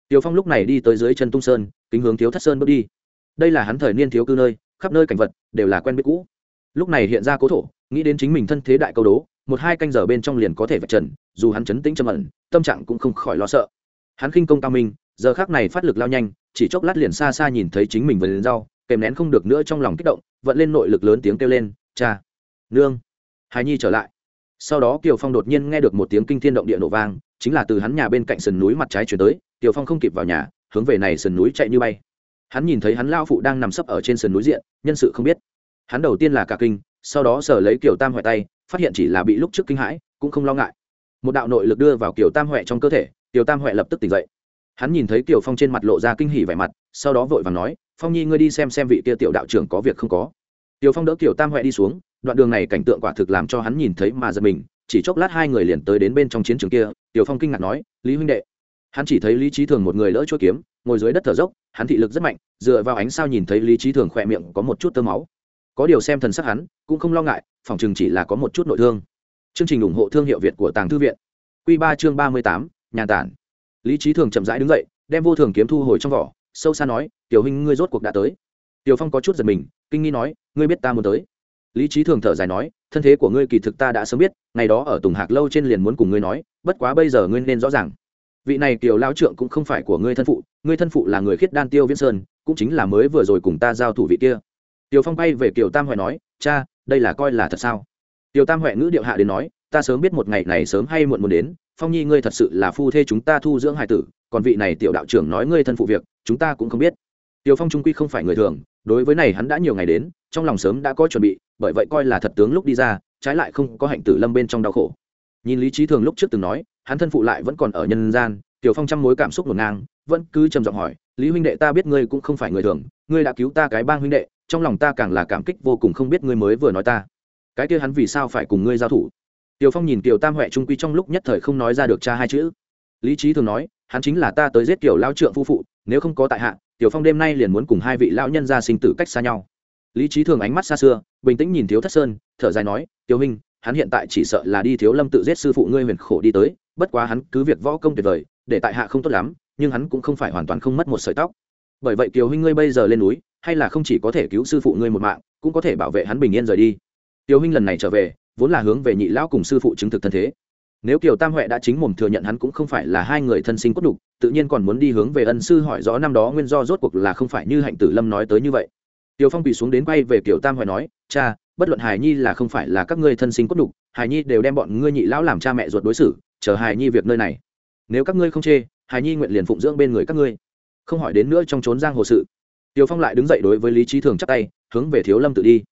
Tiêu Phong lúc này đi tới dưới chân Tung Sơn, kính hướng Thiếu Thất Sơn bước đi. Đây là hắn thời niên thiếu cư nơi, khắp nơi cảnh vật đều là quen biết cũ. Lúc này hiện ra cố thổ, nghĩ đến chính mình thân thế đại câu đố, một hai canh giờ bên trong liền có thể vạch trần, dù hắn chấn tĩnh trầm ẩn, tâm trạng cũng không khỏi lo sợ. Hắn khinh công cao minh, giờ khác này phát lực lao nhanh, chỉ chốc lát liền xa xa nhìn thấy chính mình vừa lên rau, kèm nén không được nữa trong lòng kích động, vận lên nội lực lớn tiếng kêu lên, cha, nương. Hài nhi trở lại. Sau đó kiều phong đột nhiên nghe được một tiếng kinh thiên động địa nổ vang, chính là từ hắn nhà bên cạnh sườn núi mặt trái chuyển tới, kiều phong không kịp vào nhà, hướng về này sườn núi chạy như bay. Hắn nhìn thấy hắn lao phụ đang nằm sấp ở trên sườn núi diện, nhân sự không biết. Hắn đầu tiên là cả kinh sau đó sở lấy kiểu tam huệ tay, phát hiện chỉ là bị lúc trước kinh hãi, cũng không lo ngại. Một đạo nội lực đưa vào kiểu tam huệ trong cơ thể, kiểu tam huệ lập tức tỉnh dậy. Hắn nhìn thấy kiểu phong trên mặt lộ ra kinh hỉ vẻ mặt, sau đó vội và nói, phong nhi ngươi đi xem xem vị kia tiểu đạo trưởng có việc không có. Tiểu phong đỡ kiểu tam huệ đi xuống, đoạn đường này cảnh tượng quả thực làm cho hắn nhìn thấy mà giật mình, chỉ chốc lát hai người liền tới đến bên trong chiến trường kia, tiểu phong kinh ngạc nói, lý huynh đệ. Hắn chỉ thấy lý trí thường một người lỡ chỗ kiếm, ngồi dưới đất thở dốc, hắn thị lực rất mạnh, dựa vào ánh sao nhìn thấy lý trí thường khỏe miệng có một chút tơ máu có điều xem thần sắc hắn, cũng không lo ngại phòng chừng chỉ là có một chút nội thương. Chương trình ủng hộ thương hiệu việt của tàng thư viện. Q ba chương ba mươi tám, nhà tản. Lý trí thường chậm rãi đứng dậy, đem vô thường kiếm thu hồi trong vỏ, sâu xa nói, tiểu huynh, ngươi rốt cuộc đã tới. Tiểu phong có chút giật mình, kinh nghi nói, ngươi biết ta muốn tới? Lý trí thường thở dài nói, thân thế của ngươi kỳ thực ta đã sớm biết, ngày đó ở tùng hạc lâu trên liền muốn cùng ngươi nói, bất quá bây giờ ngươi nên rõ ràng. Vị này kiều lao trượng cũng không phải của ngươi thân phụ, ngươi thân phụ là người khiết đan tiêu viễn sơn, cũng chính là mới vừa rồi cùng ta giao thủ vị kia. Tiểu Phong bay về Kiều Tam Huệ nói, "Cha, đây là coi là thật sao?" Tiểu Tam Huệ ngữ điệu hạ đến nói, "Ta sớm biết một ngày này sớm hay muộn muốn đến, Phong Nhi ngươi thật sự là phu thê chúng ta thu dưỡng hải tử, còn vị này tiểu đạo trưởng nói ngươi thân phụ việc, chúng ta cũng không biết." Tiểu Phong trung quy không phải người thường, đối với này hắn đã nhiều ngày đến, trong lòng sớm đã có chuẩn bị, bởi vậy coi là thật tướng lúc đi ra, trái lại không có hạnh tử lâm bên trong đau khổ. Nhìn Lý Chí Thường lúc trước từng nói, hắn thân phụ lại vẫn còn ở nhân gian tiểu phong trăm mối cảm xúc ngổn ngang vẫn cứ trầm giọng hỏi lý huynh đệ ta biết ngươi cũng không phải người thường ngươi đã cứu ta cái bang huynh đệ trong lòng ta càng là cảm kích vô cùng không biết ngươi mới vừa nói ta. Cái kia hắn vì sao phải cùng ngươi giao thủ? Tiểu phong nhìn tiểu tam huệ trung quy trong lúc nhất thời không nói ra được cha hai chữ. Lý trí thường nói, hắn chính là ta tới giết tiểu lao trượng phu phụ, nếu không có tại hạ, tiểu phong đêm nay liền muốn cùng hai vị lão nhân ra sinh tử cách xa nhau. Lý trí thường ánh mắt xa xưa, bình tĩnh nhìn thiếu thất sơn, thở dài nói, tiểu huynh, hắn hiện tại chỉ sợ là đi thiếu lâm tự giết sư phụ ngươi huyền khổ đi tới, bất quá hắn cứ việc võ công tuyệt vời, để tại hạ không tốt lắm, nhưng hắn cũng không phải hoàn toàn không mất một sợi tóc bởi vậy kiều huynh ngươi bây giờ lên núi hay là không chỉ có thể cứu sư phụ ngươi một mạng cũng có thể bảo vệ hắn bình yên rời đi kiều huynh lần này trở về vốn là hướng về nhị lão cùng sư phụ chứng thực thân thế nếu kiều tam huệ đã chính mồm thừa nhận hắn cũng không phải là hai người thân sinh cốt đục tự nhiên còn muốn đi hướng về ân sư hỏi rõ năm đó nguyên do rốt cuộc là không phải như hạnh tử lâm nói tới như vậy tiểu Phong bị xuống đến quay về Kiều Tam huệ nói, "Cha, bất luận Hải Nhi là không phải là các ngươi thân sinh cốt đục, Hải Nhi đều đem bọn ngươi nhị lão làm cha mẹ ruột đối xử, chờ Hải Nhi việc nơi này. Nếu các ngươi không chê, Hải Nhi nguyện liền phụng dưỡng bên người các ngươi." Không hỏi đến nữa trong trốn giang hồ sự. Tiêu Phong lại đứng dậy đối với Lý trí Thường chắp tay, hướng về Thiếu Lâm tự đi.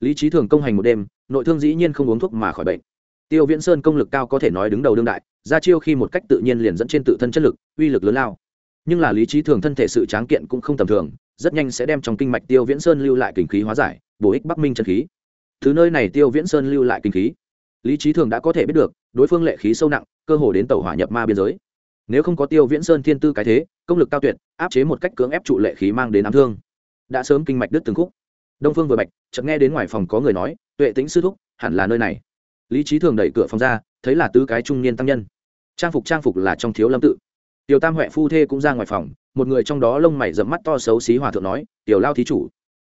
Lý trí Thường công hành một đêm, nội thương dĩ nhiên không uống thuốc mà khỏi bệnh. Tiêu Viễn Sơn công lực cao có thể nói đứng đầu đương đại, ra chiêu khi một cách tự nhiên liền dẫn trên tự thân chất lực, uy lực lớn lao. Nhưng là Lý trí Thường thân thể sự tráng kiện cũng không tầm thường, rất nhanh sẽ đem trong kinh mạch tiêu viễn sơn lưu lại kinh khí hóa giải bổ ích bắc minh chân khí thứ nơi này tiêu viễn sơn lưu lại kinh khí lý trí thường đã có thể biết được đối phương lệ khí sâu nặng cơ hồ đến tàu hỏa nhập ma biên giới nếu không có tiêu viễn sơn thiên tư cái thế, công lực cao tuyệt, áp chế một cách cưỡng ép trụ lệ khí mang đến ám thương. Đã sớm kinh mạch đứt từng khúc. Đông phương vừa bạch, chợt nghe đến ngoài phòng có người nói, tuệ tĩnh sư thúc, hẳn là nơi này. Lý trí thường đẩy cửa phòng ra, thấy là tứ cái trung niên tăng nhân. Trang phục trang phục là trong thiếu lâm tự. Tiểu tam huệ phu thê cũng ra ngoài phòng, một người trong đó lông mày dẫm mắt to xấu xí hòa thượng nói, tiểu lao thí chủ,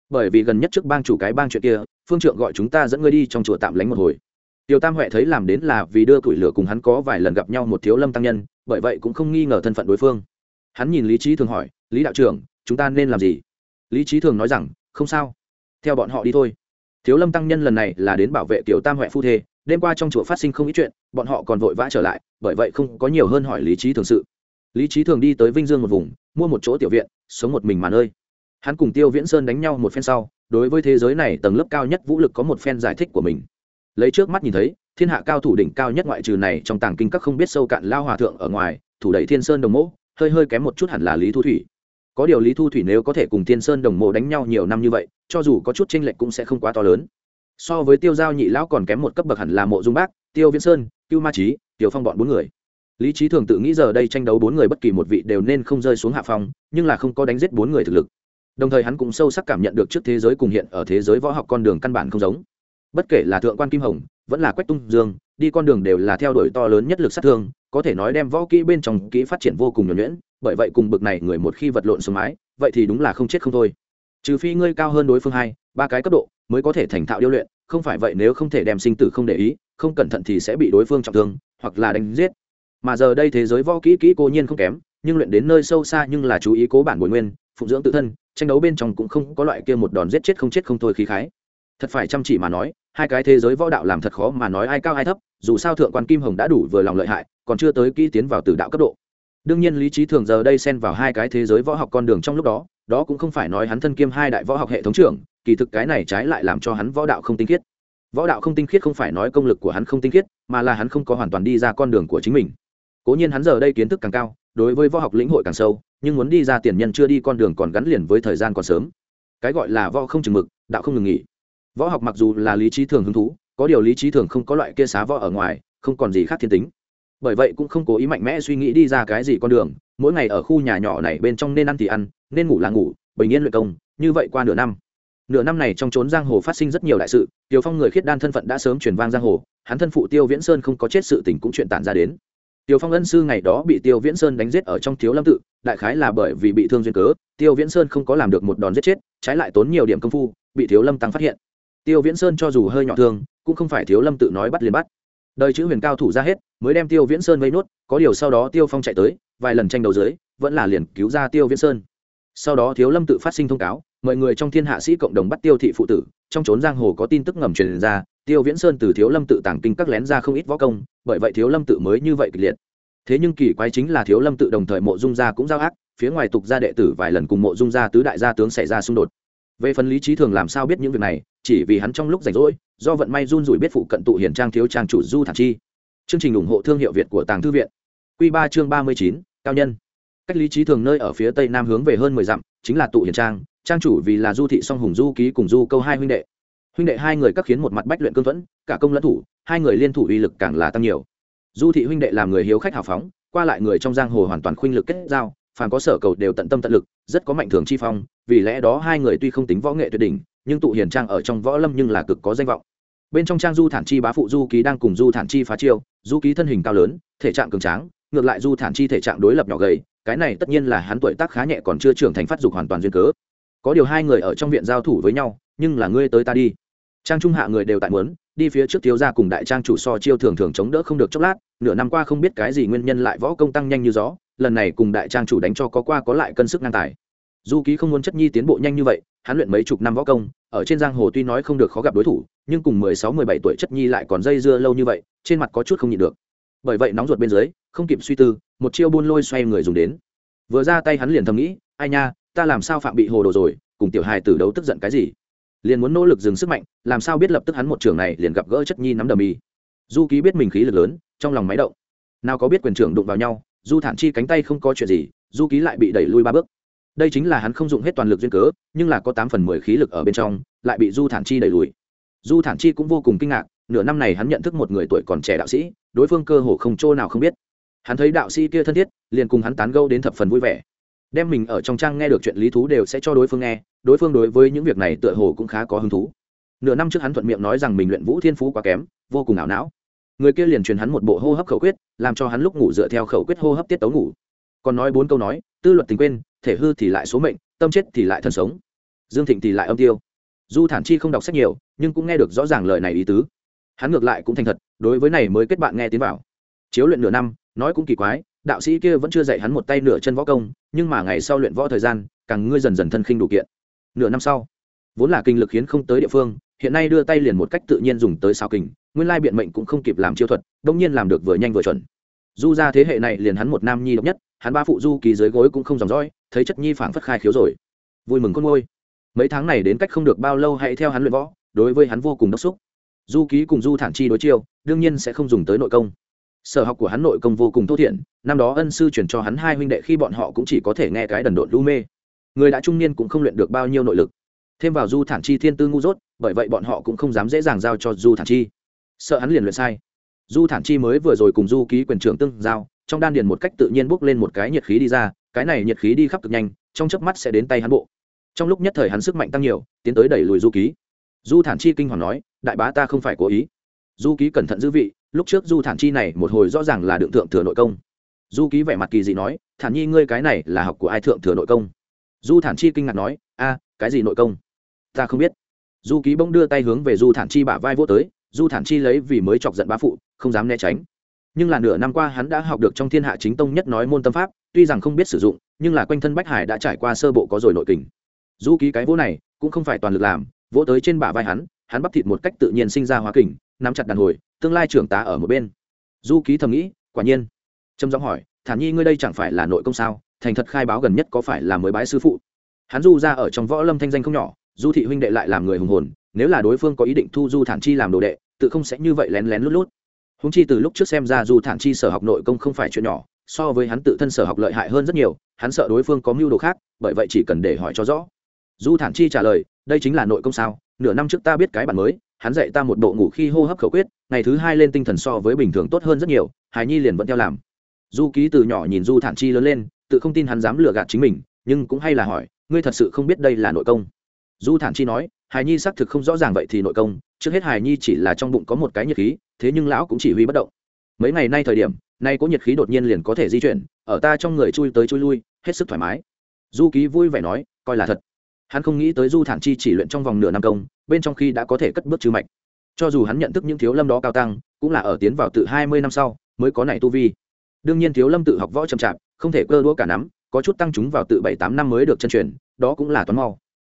bởi vì gần nhất trước bang chủ cái bang chuyện kia, phương trượng gọi chúng ta dẫn ngươi đi trong chùa tạm lánh một hồi. Tiểu tam huệ thấy làm đến là vì đưa củi lửa cùng hắn có vài lần gặp nhau một thiếu lâm tăng nhân bởi vậy cũng không nghi ngờ thân phận đối phương. Hắn nhìn lý trí thường hỏi, lý đạo trưởng, chúng ta nên làm gì? Lý trí thường nói rằng, không sao, theo bọn họ đi thôi. Thiếu lâm tăng nhân lần này là đến bảo vệ tiểu tam huệ phu thê, đêm qua trong chùa phát sinh không ít chuyện, bọn họ còn vội vã trở lại, bởi vậy không có nhiều hơn hỏi lý trí thường sự. Lý trí thường đi tới vinh dương một vùng, mua một chỗ tiểu viện, sống một mình mà nơi. Hắn cùng tiêu viễn sơn đánh nhau một phen sau, đối với thế giới này tầng lớp cao nhất vũ lực có một phen giải thích của mình. Lấy trước mắt nhìn thấy thiên hạ cao thủ đỉnh cao nhất ngoại trừ này trong tàng kinh các không biết sâu cạn lao hòa thượng ở ngoài, thủ đẩy thiên sơn đồng mộ, hơi hơi kém một chút hẳn là lý thu thủy. Có điều lý thu thủy nếu có thể cùng thiên sơn đồng mộ đánh nhau nhiều năm như vậy, cho dù có chút tranh lệch cũng sẽ không quá to lớn. So với tiêu giao nhị lão còn kém một cấp bậc hẳn là mộ dung bác, tiêu viễn sơn, cưu ma trí tiểu phong bọn bốn người. Lý trí thường tự nghĩ giờ đây tranh đấu bốn người bất kỳ một vị đều nên không rơi xuống hạ phong, nhưng là không có đánh giết bốn người thực lực. Đồng thời hắn cũng sâu sắc cảm nhận được trước thế giới cùng hiện ở thế giới võ học con đường căn bản không giống bất kể là thượng quan kim hồng, vẫn là quách tung dương, đi con đường đều là theo đuổi to lớn nhất lực sát thương, có thể nói đem võ kỹ bên trong kỹ phát triển vô cùng nhuẩn nhuyễn, bởi vậy cùng bực này người một khi vật lộn xuống mái, vậy thì đúng là không chết không thôi. Trừ phi ngươi cao hơn đối phương hai, ba cái cấp độ, mới có thể thành thạo điêu luyện, không phải vậy nếu không thể đem sinh tử không để ý, không cẩn thận thì sẽ bị đối phương trọng thương, hoặc là đánh giết. Mà giờ đây thế giới võ kỹ kỹ cố nhiên không kém, nhưng luyện đến nơi sâu xa nhưng là chú ý cố bản bồi nguyên, phụng dưỡng tự thân, tranh đấu bên trong cũng không có loại kia một đòn giết chết không chết không thôi khí khái thật phải chăm chỉ mà nói, hai cái thế giới võ đạo làm thật khó mà nói ai cao ai thấp, dù sao thượng quan kim hồng đã đủ vừa lòng lợi hại, còn chưa tới kỹ tiến vào từ đạo cấp độ. Đương nhiên lý trí thường giờ đây xen vào hai cái thế giới võ học con đường trong lúc đó đó cũng không phải nói hắn thân kiêm hai đại võ học hệ thống trưởng, kỳ thực cái này trái lại làm cho hắn võ đạo không tinh khiết. Võ đạo không tinh khiết không phải nói công lực của hắn không tinh khiết, mà là hắn không có hoàn toàn đi ra con đường của chính mình. Cố nhiên hắn giờ đây kiến thức càng cao, đối với võ học lĩnh hội càng sâu, nhưng muốn đi ra tiền nhân chưa đi con đường còn gắn liền với thời gian còn sớm. Cái gọi là võ không chừng mực, đạo không ngừng nghỉ võ học mặc dù là lý trí thường hứng thú, có điều lý trí thường không có loại kia xá võ ở ngoài, không còn gì khác thiên tính. Bởi vậy cũng không cố ý mạnh mẽ suy nghĩ đi ra cái gì con đường, mỗi ngày ở khu nhà nhỏ này bên trong nên ăn thì ăn, nên ngủ là ngủ, bình yên luyện công, như vậy qua nửa năm. Nửa năm này trong trốn giang hồ phát sinh rất nhiều đại sự tiêu phong người khiết đan thân phận đã sớm truyền vang giang hồ, hắn thân phụ tiêu viễn sơn không có chết sự tình cũng chuyện tản ra đến. Tiêu phong ân sư ngày đó bị tiêu viễn sơn đánh giết ở trong thiếu lâm tự, đại khái là bởi vì bị thương duyên cớ, tiêu viễn sơn không có làm được một đòn giết chết, trái lại tốn nhiều điểm công phu, bị thiếu lâm tăng phát hiện tiêu viễn sơn cho dù hơi nhỏ thương, cũng không phải thiếu lâm tự nói bắt liền bắt. Đời chữ huyền cao thủ ra hết, mới đem tiêu viễn sơn vây nốt, có điều sau đó tiêu phong chạy tới, vài lần tranh đấu dưới, vẫn là liền cứu ra tiêu viễn sơn. Sau đó thiếu lâm tự phát sinh thông cáo, mọi người trong thiên hạ sĩ cộng đồng bắt tiêu thị phụ tử, trong trốn giang hồ có tin tức ngầm truyền ra, tiêu viễn sơn từ thiếu lâm tự tàng kinh các lén ra không ít võ công, bởi vậy thiếu lâm tự mới như vậy kịch liệt. Thế nhưng kỳ quái chính là thiếu lâm tự đồng thời mộ dung gia cũng giao ác, phía ngoài tục gia đệ tử vài lần cùng mộ dung gia tứ đại gia tướng xảy ra xung đột. Về phần lý trí thường làm sao biết những việc này chỉ vì hắn trong lúc rảnh rỗi, do vận may run rủi biết phụ cận tụ hiển trang thiếu trang chủ du thản chi. Chương trình ủng hộ thương hiệu việt của tàng thư viện. Q ba chương ba mươi chín, cao nhân. Cách lý trí thường nơi ở phía tây nam hướng về hơn mười dặm, chính là tụ hiền trang trang chủ vì là du thị song hùng du ký cùng du câu hai huynh đệ. Huynh đệ hai người các khiến một mặt bách luyện cương thuẫn, cả công lẫn thủ, hai người liên thủ uy lực càng là tăng nhiều. Du thị huynh đệ làm người hiếu khách hào phóng, qua lại người trong giang hồ hoàn toàn khuynh lực kết giao, phàm có sở cầu đều tận tâm tận lực, rất có mạnh thường chi phong, vì lẽ đó hai người tuy không tính võ nghệ tuyệt đỉnh nhưng tụ hiền trang ở trong võ lâm nhưng là cực có danh vọng. Bên trong trang du thản chi bá phụ du ký đang cùng du thản chi phá chiêu, du ký thân hình cao lớn, thể trạng cường tráng, ngược lại du thản chi thể trạng đối lập nhỏ gầy, cái này tất nhiên là hắn tuổi tác khá nhẹ còn chưa trưởng thành phát dục hoàn toàn duyên cớ. Có điều hai người ở trong viện giao thủ với nhau, nhưng là ngươi tới ta đi. Trang trung hạ người đều tại muốn, đi phía trước thiếu gia cùng đại trang chủ so chiêu thường thường chống đỡ không được chốc lát, nửa năm qua không biết cái gì nguyên nhân lại võ công tăng nhanh như gió, lần này cùng đại trang chủ đánh cho có qua có lại cân sức ngang tài du ký không muốn chất nhi tiến bộ nhanh như vậy, hắn luyện mấy chục năm võ công, ở trên giang hồ tuy nói không được khó gặp đối thủ, nhưng cùng mười sáu, mười bảy tuổi chất nhi lại còn dây dưa lâu như vậy, trên mặt có chút không nhịn được. Bởi vậy nóng ruột bên dưới, không kịp suy tư, một chiêu buôn lôi xoay người dùng đến. Vừa ra tay hắn liền thầm nghĩ, ai nha, ta làm sao phạm bị hồ đồ rồi, cùng tiểu hài tử đấu tức giận cái gì? Liền muốn nỗ lực dừng sức mạnh, làm sao biết lập tức hắn một trường này liền gặp gỡ chất nhi nắm đầm y. Du ký biết mình khí lực lớn, trong lòng máy động. Nào có biết quyền trưởng đụng vào nhau du thản chi cánh tay không có chuyện gì du ký lại bị đẩy lui ba bước đây chính là hắn không dùng hết toàn lực duyên cớ, nhưng là có tám phần mười khí lực ở bên trong, lại bị du thản chi đẩy lùi. Du thản chi cũng vô cùng kinh ngạc, nửa năm này hắn nhận thức một người tuổi còn trẻ đạo sĩ, đối phương cơ hồ không chỗ nào không biết. Hắn thấy đạo sĩ kia thân thiết, liền cùng hắn tán gâu đến thập phần vui vẻ. Đem mình ở trong trang nghe được chuyện lý thú đều sẽ cho đối phương nghe, đối phương đối với những việc này tựa hồ cũng khá có hứng thú. Nửa năm trước hắn thuận miệng nói rằng mình luyện vũ thiên phú quá kém, vô cùng ảo não. Người kia liền truyền hắn một bộ hô hấp khẩu quyết, làm cho hắn lúc ngủ dựa theo khẩu quyết hô hấp tiết tấu ngủ. Còn nói bốn câu nói, tư luật tình quên thể hư thì lại số mệnh, tâm chết thì lại thần sống. Dương thịnh thì lại âm tiêu. Du thản chi không đọc sách nhiều, nhưng cũng nghe được rõ ràng lời này ý tứ. Hắn ngược lại cũng thành thật, đối với này mới kết bạn nghe tiến vào. Chiếu luyện nửa năm, nói cũng kỳ quái, đạo sĩ kia vẫn chưa dạy hắn một tay nửa chân võ công, nhưng mà ngày sau luyện võ thời gian, càng ngươi dần dần thân khinh đủ kiện. Nửa năm sau, vốn là kinh lực khiến không tới địa phương, hiện nay đưa tay liền một cách tự nhiên dùng tới xào kình, nguyên lai biện mệnh cũng không kịp làm chiêu thuật, đông nhiên làm được vừa nhanh vừa chuẩn. Du ra thế hệ này liền hắn một nam nhi độc nhất hắn ba phụ du ký dưới gối cũng không dòng dõi, thấy chất nhi phảng phất khai khiếu rồi. Vui mừng con ngôi. Mấy tháng này đến cách không được bao lâu hãy theo hắn luyện võ, đối với hắn vô cùng đốc xúc. Du ký cùng du thản chi đối chiêu, đương nhiên sẽ không dùng tới nội công. Sở học của hắn nội công vô cùng thô thiện năm đó ân sư chuyển cho hắn hai huynh đệ khi bọn họ cũng chỉ có thể nghe cái đần độn lu mê. Người đã trung niên cũng không luyện được bao nhiêu nội lực. Thêm vào du thản chi thiên tư ngu dốt, bởi vậy bọn họ cũng không dám dễ dàng giao cho du thản chi. Sợ hắn liền luyện sai. Du thản chi mới vừa rồi cùng du ký quyền trưởng tương giao trong đan điền một cách tự nhiên bốc lên một cái nhiệt khí đi ra, cái này nhiệt khí đi khắp cực nhanh, trong chớp mắt sẽ đến tay hắn bộ. Trong lúc nhất thời hắn sức mạnh tăng nhiều, tiến tới đẩy lùi du ký. Du thản chi kinh hoàng nói, đại bá ta không phải cố ý. Du ký cẩn thận giữ vị, lúc trước du thản chi này một hồi rõ ràng là đượng thượng thừa nội công. Du ký vẻ mặt kỳ dị nói, thản nhi, ngươi cái này là học của ai thượng thừa nội công? Du thản chi kinh ngạc nói, a, cái gì nội công? Ta không biết. Du ký bỗng đưa tay hướng về du thản chi bả vai vô tới, du thản chi lấy vì mới chọc giận bá phụ, không dám né tránh nhưng là nửa năm qua hắn đã học được trong thiên hạ chính tông nhất nói môn tâm pháp, tuy rằng không biết sử dụng, nhưng là quanh thân bách hải đã trải qua sơ bộ có rồi nội kình. Du ký cái vỗ này, cũng không phải toàn lực làm, vỗ tới trên bả vai hắn hắn bắp thịt một cách tự nhiên sinh ra hóa kình, nắm chặt đàn hồi, tương lai trưởng tá ở một bên. Du ký thầm nghĩ, quả nhiên. Trâm giọng hỏi, thản nhi ngươi đây chẳng phải là nội công sao? Thành thật khai báo gần nhất có phải là mới bái sư phụ? Hắn du ra ở trong võ lâm thanh danh không nhỏ, du thị huynh đệ lại làm người hùng hồn, nếu là đối phương có ý định thu du thản chi làm đồ đệ, tự không sẽ như vậy lén lén lút lút húng chi từ lúc trước xem ra dù thản chi sở học nội công không phải chuyện nhỏ, so với hắn tự thân sở học lợi hại hơn rất nhiều, hắn sợ đối phương có mưu đồ khác, bởi vậy chỉ cần để hỏi cho rõ. Du thản chi trả lời, đây chính là nội công sao? Nửa năm trước ta biết cái bản mới, hắn dạy ta một bộ ngủ khi hô hấp khẩu quyết, ngày thứ hai lên tinh thần so với bình thường tốt hơn rất nhiều, hài nhi liền vẫn theo làm. Du ký từ nhỏ nhìn du thản chi lớn lên, tự không tin hắn dám lừa gạt chính mình, nhưng cũng hay là hỏi, ngươi thật sự không biết đây là nội công? Du thản chi nói, hài nhi xác thực không rõ ràng vậy thì nội công, trước hết hài nhi chỉ là trong bụng có một cái nhiệt khí thế nhưng lão cũng chỉ huy bất động. Mấy ngày nay thời điểm, nay có nhiệt khí đột nhiên liền có thể di chuyển, ở ta trong người chui tới chui lui, hết sức thoải mái. Du ký vui vẻ nói, coi là thật. Hắn không nghĩ tới du thản chi chỉ luyện trong vòng nửa năm công, bên trong khi đã có thể cất bước trừ mạch. Cho dù hắn nhận thức những thiếu lâm đó cao tăng, cũng là ở tiến vào tự hai mươi năm sau, mới có này tu vi. Đương nhiên thiếu lâm tự học võ chậm chạp, không thể cơ đũa cả nắm, có chút tăng chúng vào tự bảy tám năm mới được chân truyền, đó cũng là toán mau.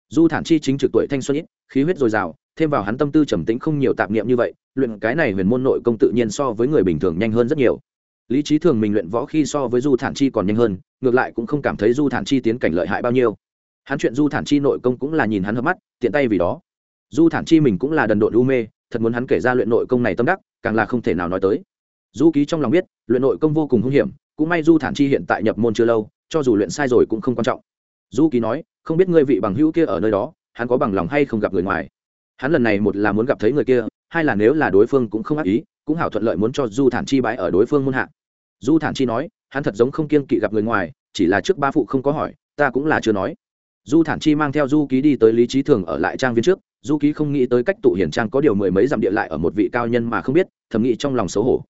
Du thản chi chính trực tuổi thanh xuân ít, khí huyết dồi dào thêm vào hắn tâm tư trầm tĩnh không nhiều tạp niệm như vậy, luyện cái này huyền môn nội công tự nhiên so với người bình thường nhanh hơn rất nhiều. Lý trí thường mình luyện võ khi so với du thản chi còn nhanh hơn, ngược lại cũng không cảm thấy du thản chi tiến cảnh lợi hại bao nhiêu. Hắn chuyện du thản chi nội công cũng là nhìn hắn hợp mắt, tiện tay vì đó. Du thản chi mình cũng là đần độn u mê, thật muốn hắn kể ra luyện nội công này tâm đắc, càng là không thể nào nói tới. Du ký trong lòng biết, luyện nội công vô cùng hung hiểm, cũng may du thản chi hiện tại nhập môn chưa lâu, cho dù luyện sai rồi cũng không quan trọng. Du ký nói, không biết ngươi vị bằng hữu kia ở nơi đó, hắn có bằng lòng hay không gặp người ngoài hắn lần này một là muốn gặp thấy người kia, hai là nếu là đối phương cũng không ác ý, cũng hảo thuận lợi muốn cho du thản chi bãi ở đối phương muôn hạ. Du thản chi nói, hắn thật giống không kiên kỵ gặp người ngoài, chỉ là trước ba phụ không có hỏi, ta cũng là chưa nói. Du thản chi mang theo du ký đi tới lý trí thường ở lại trang viên trước, du ký không nghĩ tới cách tụ hiển trang có điều mười mấy dặm địa lại ở một vị cao nhân mà không biết, thầm nghĩ trong lòng xấu hổ.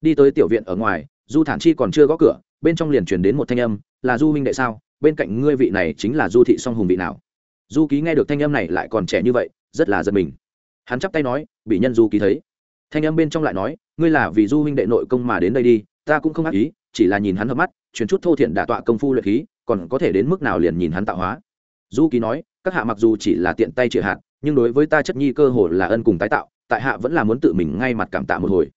Đi tới tiểu viện ở ngoài, du thản chi còn chưa gõ cửa, bên trong liền truyền đến một thanh âm, là du Minh đệ sao? Bên cạnh ngươi vị này chính là du thị song hùng vị nào? Du ký nghe được thanh âm này lại còn trẻ như vậy rất là giật mình. Hắn chắp tay nói bị nhân du ký thấy. Thanh âm bên trong lại nói, ngươi là vì du huynh đệ nội công mà đến đây đi, ta cũng không ác ý, chỉ là nhìn hắn hợp mắt chuyển chút thô thiện đả tọa công phu luyện khí, còn có thể đến mức nào liền nhìn hắn tạo hóa. Du ký nói, các hạ mặc dù chỉ là tiện tay chĩa hạt, nhưng đối với ta chất nhi cơ hồ là ân cùng tái tạo, tại hạ vẫn là muốn tự mình ngay mặt cảm tạ một hồi.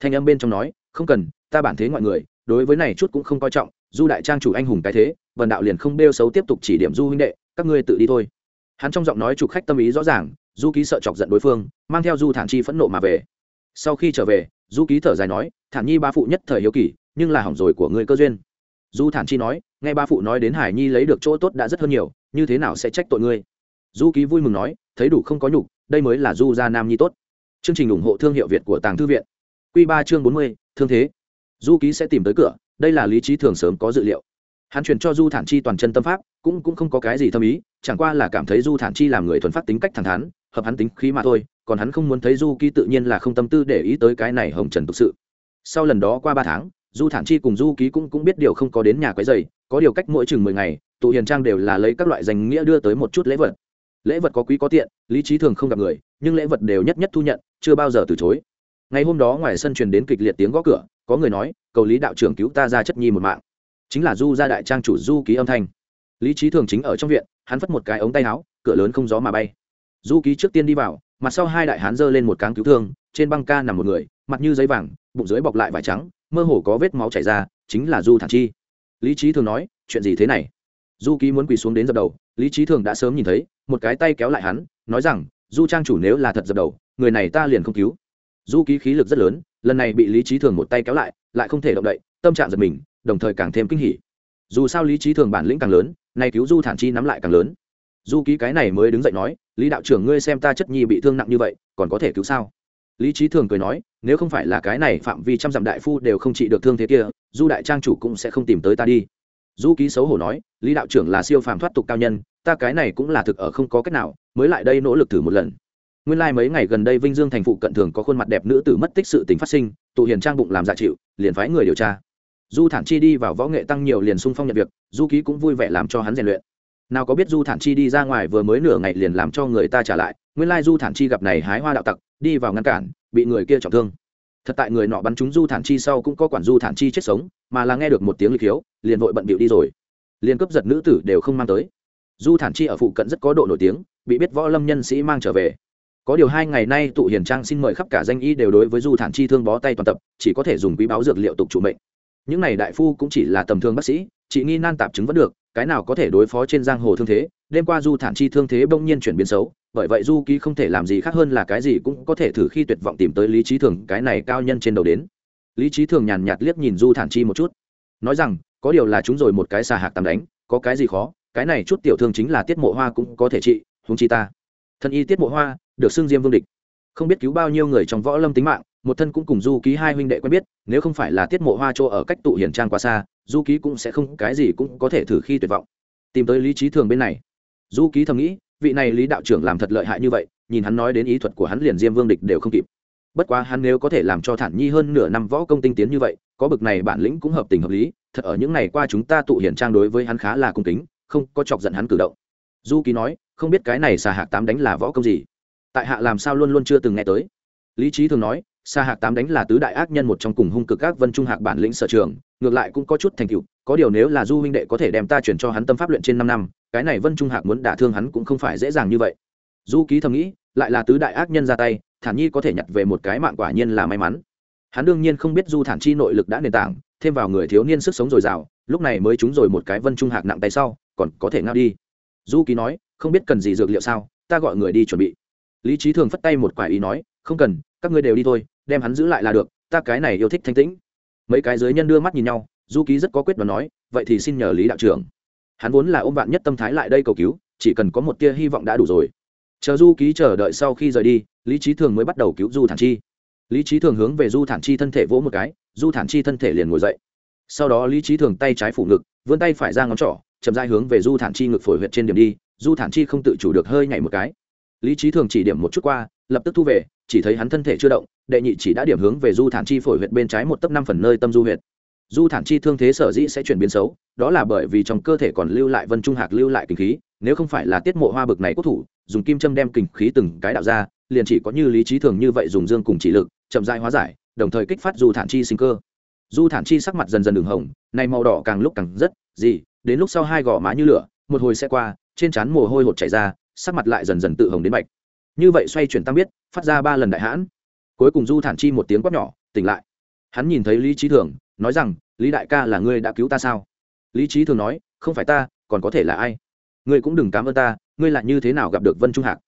Thanh âm bên trong nói, không cần, ta bản thế ngoại người, đối với này chút cũng không coi trọng, du đại trang chủ anh hùng cái thế, vần đạo liền không đeo xấu tiếp tục chỉ điểm du huynh đệ, các ngươi tự đi thôi. Hắn trong giọng nói chủ khách tâm ý rõ ràng du ký sợ chọc giận đối phương, mang theo du thản chi phẫn nộ mà về. Sau khi trở về, du ký thở dài nói, thản nhi ba phụ nhất thời hiếu kỳ, nhưng là hỏng rồi của người cơ duyên. Du thản chi nói, nghe ba phụ nói đến hải nhi lấy được chỗ tốt đã rất hơn nhiều, như thế nào sẽ trách tội ngươi? Du ký vui mừng nói, thấy đủ không có nhục, đây mới là du gia nam nhi tốt. Chương trình ủng hộ thương hiệu việt của tàng thư viện. Q ba chương bốn mươi, thương thế. Du ký sẽ tìm tới cửa, đây là lý trí thường sớm có dự liệu. Hắn truyền cho du thản chi toàn chân tâm pháp, cũng cũng không có cái gì thâm ý, chẳng qua là cảm thấy du thản chi làm người thuần phát tính cách thẳng thắn hợp hắn tính khí mà thôi, còn hắn không muốn thấy du ký tự nhiên là không tâm tư để ý tới cái này hồng trần thực sự. Sau lần đó qua ba tháng, du thản chi cùng du ký cũng cũng biết điều không có đến nhà quấy dày có điều cách mỗi chừng mười ngày, tụ hiền trang đều là lấy các loại danh nghĩa đưa tới một chút lễ vật. Lễ vật có quý có tiện, lý trí thường không gặp người, nhưng lễ vật đều nhất nhất thu nhận, chưa bao giờ từ chối. Ngày hôm đó ngoài sân truyền đến kịch liệt tiếng gõ cửa, có người nói, cầu lý đạo trưởng cứu ta ra chất nhi một mạng. Chính là du gia đại trang chủ du ký âm thanh. Lý trí thường chính ở trong viện, hắn phất một cái ống tay áo, cửa lớn không gió mà bay du ký trước tiên đi vào, mặt sau hai đại hán giơ lên một cáng cứu thương, trên băng ca nằm một người, mặt như giấy vàng, bụng dưới bọc lại vải trắng, mơ hồ có vết máu chảy ra, chính là du thản chi. Lý trí thường nói, chuyện gì thế này? Du ký muốn quỳ xuống đến dập đầu, lý trí thường đã sớm nhìn thấy, một cái tay kéo lại hắn, nói rằng, du trang chủ nếu là thật dập đầu, người này ta liền không cứu. Du ký khí lực rất lớn, lần này bị lý trí thường một tay kéo lại lại không thể động đậy, tâm trạng giật mình, đồng thời càng thêm kinh hỉ. Dù sao lý trí thường bản lĩnh càng lớn, nay cứu du thản chi nắm lại càng lớn du ký cái này mới đứng dậy nói, lý đạo trưởng, ngươi xem ta chất nhi bị thương nặng như vậy, còn có thể cứu sao? Lý trí thường cười nói, nếu không phải là cái này phạm vi trăm dặm đại phu đều không trị được thương thế kia, du đại trang chủ cũng sẽ không tìm tới ta đi. Du ký xấu hổ nói, lý đạo trưởng là siêu phàm thoát tục cao nhân, ta cái này cũng là thực ở không có cách nào, mới lại đây nỗ lực thử một lần. Nguyên lai、like、mấy ngày gần đây vinh dương thành phụ cận thường có khuôn mặt đẹp nữ tử mất tích sự tính phát sinh, tụ hiền trang bụng làm dạ chịu, liền phái người điều tra. Du thản chi đi vào võ nghệ tăng nhiều liền sung phong nhận việc, du ký cũng vui vẻ làm cho hắn rèn luyện nào có biết du thản chi đi ra ngoài vừa mới nửa ngày liền làm cho người ta trả lại, nguyên lai du thản chi gặp này hái hoa đạo tặc, đi vào ngăn cản, bị người kia trọng thương. Thật tại người nọ bắn trúng du thản chi sau cũng có quản du thản chi chết sống, mà là nghe được một tiếng lịch hiếu, liền vội bận bịu đi rồi. Liền cướp giật nữ tử đều không mang tới. Du thản chi ở phụ cận rất có độ nổi tiếng, bị biết võ lâm nhân sĩ mang trở về. Có điều hai ngày nay tụ hiền trang xin mời khắp cả danh y đều đối với du thản chi thương bó tay toàn tập, chỉ có thể dùng quý báo dược liệu tục chủ mệnh. Những này đại phu cũng chỉ là tầm thương bác sĩ, chỉ nghi nan tạp chứng vẫn được cái nào có thể đối phó trên giang hồ thương thế, đêm qua du thản chi thương thế bỗng nhiên chuyển biến xấu, bởi vậy du ký không thể làm gì khác hơn là cái gì cũng có thể thử khi tuyệt vọng tìm tới lý trí thường, cái này cao nhân trên đầu đến. Lý trí thường nhàn nhạt liếc nhìn du thản chi một chút, nói rằng, có điều là chúng rồi một cái xà hạc tầm đánh, có cái gì khó, cái này chút tiểu thương chính là tiết mộ hoa cũng có thể trị húng chi ta. Thân y tiết mộ hoa, được xưng diêm vương địch. Không biết cứu bao nhiêu người trong võ lâm tính mạng một thân cũng cùng du ký hai huynh đệ quen biết, nếu không phải là tiết mộ hoa chỗ ở cách tụ hiển trang quá xa, du ký cũng sẽ không, cái gì cũng có thể thử khi tuyệt vọng. Tìm tới lý trí thường bên này. Du ký thầm nghĩ, vị này lý đạo trưởng làm thật lợi hại như vậy, nhìn hắn nói đến ý thuật của hắn liền diêm vương địch đều không kịp. Bất quá hắn nếu có thể làm cho thản nhi hơn nửa năm võ công tinh tiến như vậy, có bực này bản lĩnh cũng hợp tình hợp lý, thật ở những ngày qua chúng ta tụ hiển trang đối với hắn khá là cung kính, không có chọc giận hắn cử động. Du ký nói, không biết cái này xà hạc tám đánh là võ công gì. Tại hạ làm sao luôn luôn chưa từng nghe tới. Lý trí thường nói Sa hạc tám đánh là tứ đại ác nhân một trong cùng hung cực các vân trung hạc bản lĩnh sở trường, ngược lại cũng có chút thành tựu, có điều nếu là du huynh đệ có thể đem ta chuyển cho hắn tâm pháp luyện trên năm năm, cái này vân trung hạc muốn đả thương hắn cũng không phải dễ dàng như vậy. Du ký thầm nghĩ, lại là tứ đại ác nhân ra tay, thản nhi có thể nhặt về một cái mạng quả nhiên là may mắn. Hắn đương nhiên không biết du thản chi nội lực đã nền tảng, thêm vào người thiếu niên sức sống dồi dào, lúc này mới trúng rồi một cái vân trung hạc nặng tay sau, còn có thể ngao đi. Du ký nói, không biết cần gì dược liệu sao, ta gọi người đi chuẩn bị. Lý trí thường phất tay một quả ý nói, không cần, các ngươi đều đi thôi đem hắn giữ lại là được, ta cái này yêu thích thanh tĩnh. Mấy cái dưới nhân đưa mắt nhìn nhau, du ký rất có quyết đoán nói, vậy thì xin nhờ lý đạo trưởng. Hắn vốn là ôm vạn nhất tâm thái lại đây cầu cứu, chỉ cần có một tia hy vọng đã đủ rồi. Chờ du ký chờ đợi sau khi rời đi, lý trí thường mới bắt đầu cứu du thản chi. Lý trí thường hướng về du thản chi thân thể vỗ một cái, du thản chi thân thể liền ngồi dậy. Sau đó lý trí thường tay trái phủ ngực, vươn tay phải ra ngón trỏ, chậm dai hướng về du thản chi ngực phổi huyệt trên điểm đi, du thản chi không tự chủ được hơi nhảy một cái. Lý trí thường chỉ điểm một chút qua, lập tức thu về, chỉ thấy hắn thân thể chưa động đệ nhị chỉ đã điểm hướng về du thản chi phổi huyệt bên trái một tấc năm phần nơi tâm du huyệt. Du thản chi thương thế sở dĩ sẽ chuyển biến xấu, đó là bởi vì trong cơ thể còn lưu lại vân trung hạc lưu lại kinh khí, nếu không phải là tiết mộ hoa bực này quốc thủ, dùng kim châm đem kinh khí từng cái đạo ra, liền chỉ có như lý trí thường như vậy dùng dương cùng chỉ lực, chậm dại hóa giải, đồng thời kích phát du thản chi sinh cơ. Du thản chi sắc mặt dần dần đường hồng, này màu đỏ càng lúc càng rất gì, đến lúc sau hai gò má như lửa, một hồi sẽ qua, trên trán mồ hôi hột chảy ra, sắc mặt lại dần dần tự hồng đến bạch. Như vậy xoay chuyển tam biết, phát ra ba lần đại hãn cuối cùng du thản chi một tiếng quát nhỏ, tỉnh lại. Hắn nhìn thấy lý trí thường, nói rằng, lý đại ca là ngươi đã cứu ta sao? Lý trí thường nói, không phải ta, còn có thể là ai? Ngươi cũng đừng cảm ơn ta, ngươi lại như thế nào gặp được vân trung hạc?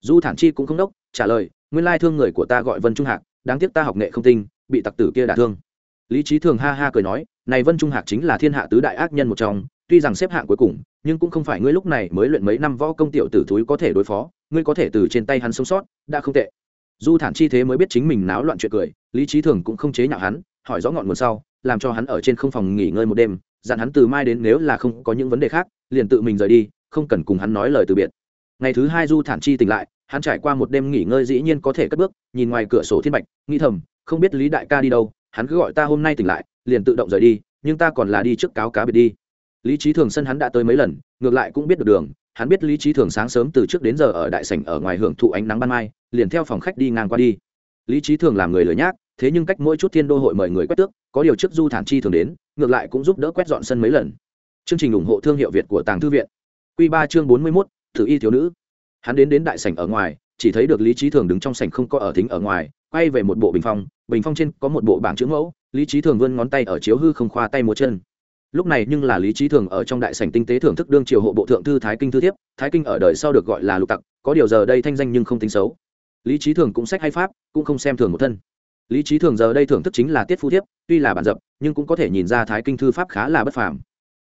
Du thản chi cũng không đốc, trả lời, nguyên lai thương người của ta gọi vân trung hạc, đáng tiếc ta học nghệ không tinh, bị tặc tử kia đả thương. Lý trí thường ha ha cười nói, này vân trung hạc chính là thiên hạ tứ đại ác nhân một trong, tuy rằng xếp hạng cuối cùng, nhưng cũng không phải ngươi lúc này mới luyện mấy năm võ công tiểu tử thúi có thể đối phó, ngươi có thể từ trên tay hắn sống sót, đã không tệ du thản chi thế mới biết chính mình náo loạn chuyện cười, lý trí thường cũng không chế nhạo hắn, hỏi rõ ngọn nguồn sau, làm cho hắn ở trên không phòng nghỉ ngơi một đêm, dặn hắn từ mai đến nếu là không có những vấn đề khác, liền tự mình rời đi, không cần cùng hắn nói lời từ biệt. Ngày thứ hai du thản chi tỉnh lại, hắn trải qua một đêm nghỉ ngơi dĩ nhiên có thể cất bước, nhìn ngoài cửa sổ thiên bạch, nghĩ thầm, không biết lý đại ca đi đâu, hắn cứ gọi ta hôm nay tỉnh lại, liền tự động rời đi, nhưng ta còn là đi trước cáo cá biệt đi. Lý trí thường sân hắn đã tới mấy lần, ngược lại cũng biết được đường hắn biết lý trí thường sáng sớm từ trước đến giờ ở đại sảnh ở ngoài hưởng thụ ánh nắng ban mai, liền theo phòng khách đi ngang qua đi. Lý trí thường làm người lười nhác, thế nhưng cách mỗi chút thiên đô hội mời người quét tước, có điều trước du thản chi thường đến, ngược lại cũng giúp đỡ quét dọn sân mấy lần. Chương trình ủng hộ thương hiệu việt của tàng thư viện. Q ba chương bốn mươi mốt, thử y thiếu nữ. Hắn đến đến đại sảnh ở ngoài, chỉ thấy được lý trí thường đứng trong sảnh không có ở thính ở ngoài, quay về một bộ bình phong bình phong trên có một bộ bảng chữ mẫu, lý trí thường vươn ngón tay ở chiếu hư không khoa tay múa chân lúc này nhưng là lý trí thường ở trong đại sảnh tinh tế thưởng thức đương triều hộ bộ thượng thư thái kinh thư thiếp, thái kinh ở đời sau được gọi là lục tặc, có điều giờ đây thanh danh nhưng không tính xấu. Lý trí thường cũng sách hay pháp, cũng không xem thường một thân. Lý trí thường giờ đây thưởng thức chính là tiết phu thiếp, tuy là bản dập, nhưng cũng có thể nhìn ra thái kinh thư pháp khá là bất phàm.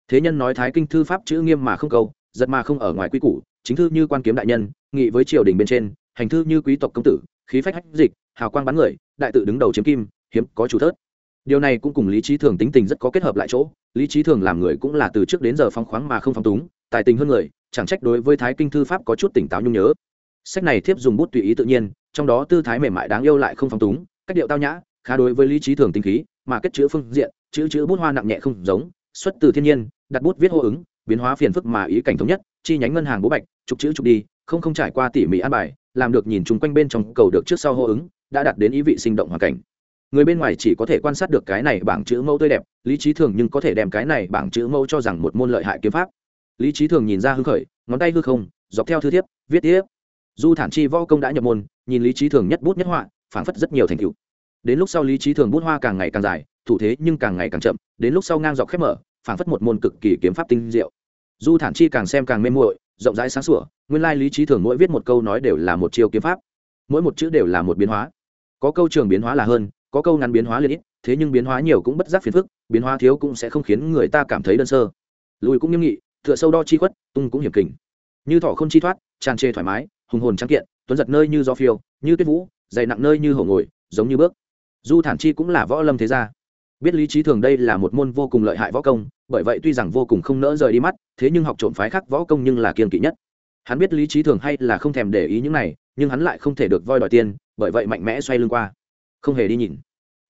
Thế nhân nói thái kinh thư pháp chữ nghiêm mà không câu, giật mà không ở ngoài quy củ, chính thư như quan kiếm đại nhân, nghị với triều đình bên trên, hành thư như quý tộc công tử, khí phách hách dịch, hào quang bắn người, đại tự đứng đầu chiếm kim, hiếm có chủ thớt điều này cũng cùng lý trí thường tính tình rất có kết hợp lại chỗ. Lý trí thường làm người cũng là từ trước đến giờ phong khoáng mà không phong túng, tài tình hơn người, chẳng trách đối với thái kinh thư pháp có chút tỉnh táo nhung nhớ. Sách này thiếp dùng bút tùy ý tự nhiên, trong đó tư thái mềm mại đáng yêu lại không phong túng, cách điệu tao nhã, khá đối với lý trí thường tinh khí, mà kết chữ phương diện, chữ chữ bút hoa nặng nhẹ không giống, xuất từ thiên nhiên, đặt bút viết hô ứng, biến hóa phiền phức mà ý cảnh thống nhất, chi nhánh ngân hàng bố bạch, trục chữ trục đi, không không trải qua tỉ mỉ an bài, làm được nhìn chung quanh bên trong cầu được trước sau hô ứng, đã đạt đến ý vị sinh động hoàn cảnh người bên ngoài chỉ có thể quan sát được cái này bảng chữ mẫu tươi đẹp, lý trí thường nhưng có thể đem cái này bảng chữ mẫu cho rằng một môn lợi hại kiếm pháp. Lý trí thường nhìn ra hưng khởi, ngón tay hư không, dọc theo thư thiếp, viết tiếp. Du thản chi võ công đã nhập môn, nhìn lý trí thường nhất bút nhất họa, phảng phất rất nhiều thành tựu. Đến lúc sau lý trí thường bút hoa càng ngày càng dài, thủ thế nhưng càng ngày càng chậm, đến lúc sau ngang dọc khép mở, phảng phất một môn cực kỳ kiếm pháp tinh diệu. Du thản chi càng xem càng mê muội, rộng rãi sáng sủa, nguyên lai lý trí thường mỗi viết một câu nói đều là một chiêu kiếm pháp. Mỗi một chữ đều là một biến hóa. Có câu trường biến hóa là hơn có câu ngắn biến hóa liền ít, thế nhưng biến hóa nhiều cũng bất giác phiền phức, biến hóa thiếu cũng sẽ không khiến người ta cảm thấy đơn sơ. Lùi cũng nghiêm nghị, tựa sâu đo chi khuất, tung cũng hiểm kình. Như thỏ không chi thoát, tràn trề thoải mái, hùng hồn trắng kiện, tuấn giật nơi như gió phiêu, như tuyết vũ, dày nặng nơi như hổ ngồi, giống như bước. Du thản chi cũng là võ lâm thế gia. Biết lý trí thường đây là một môn vô cùng lợi hại võ công, bởi vậy tuy rằng vô cùng không nỡ rời đi mắt, thế nhưng học trộm phái khác võ công nhưng là kiên kỵ nhất. Hắn biết lý trí thường hay là không thèm để ý những này, nhưng hắn lại không thể được voi đòi tiền, bởi vậy mạnh mẽ xoay lưng qua không hề đi nhìn.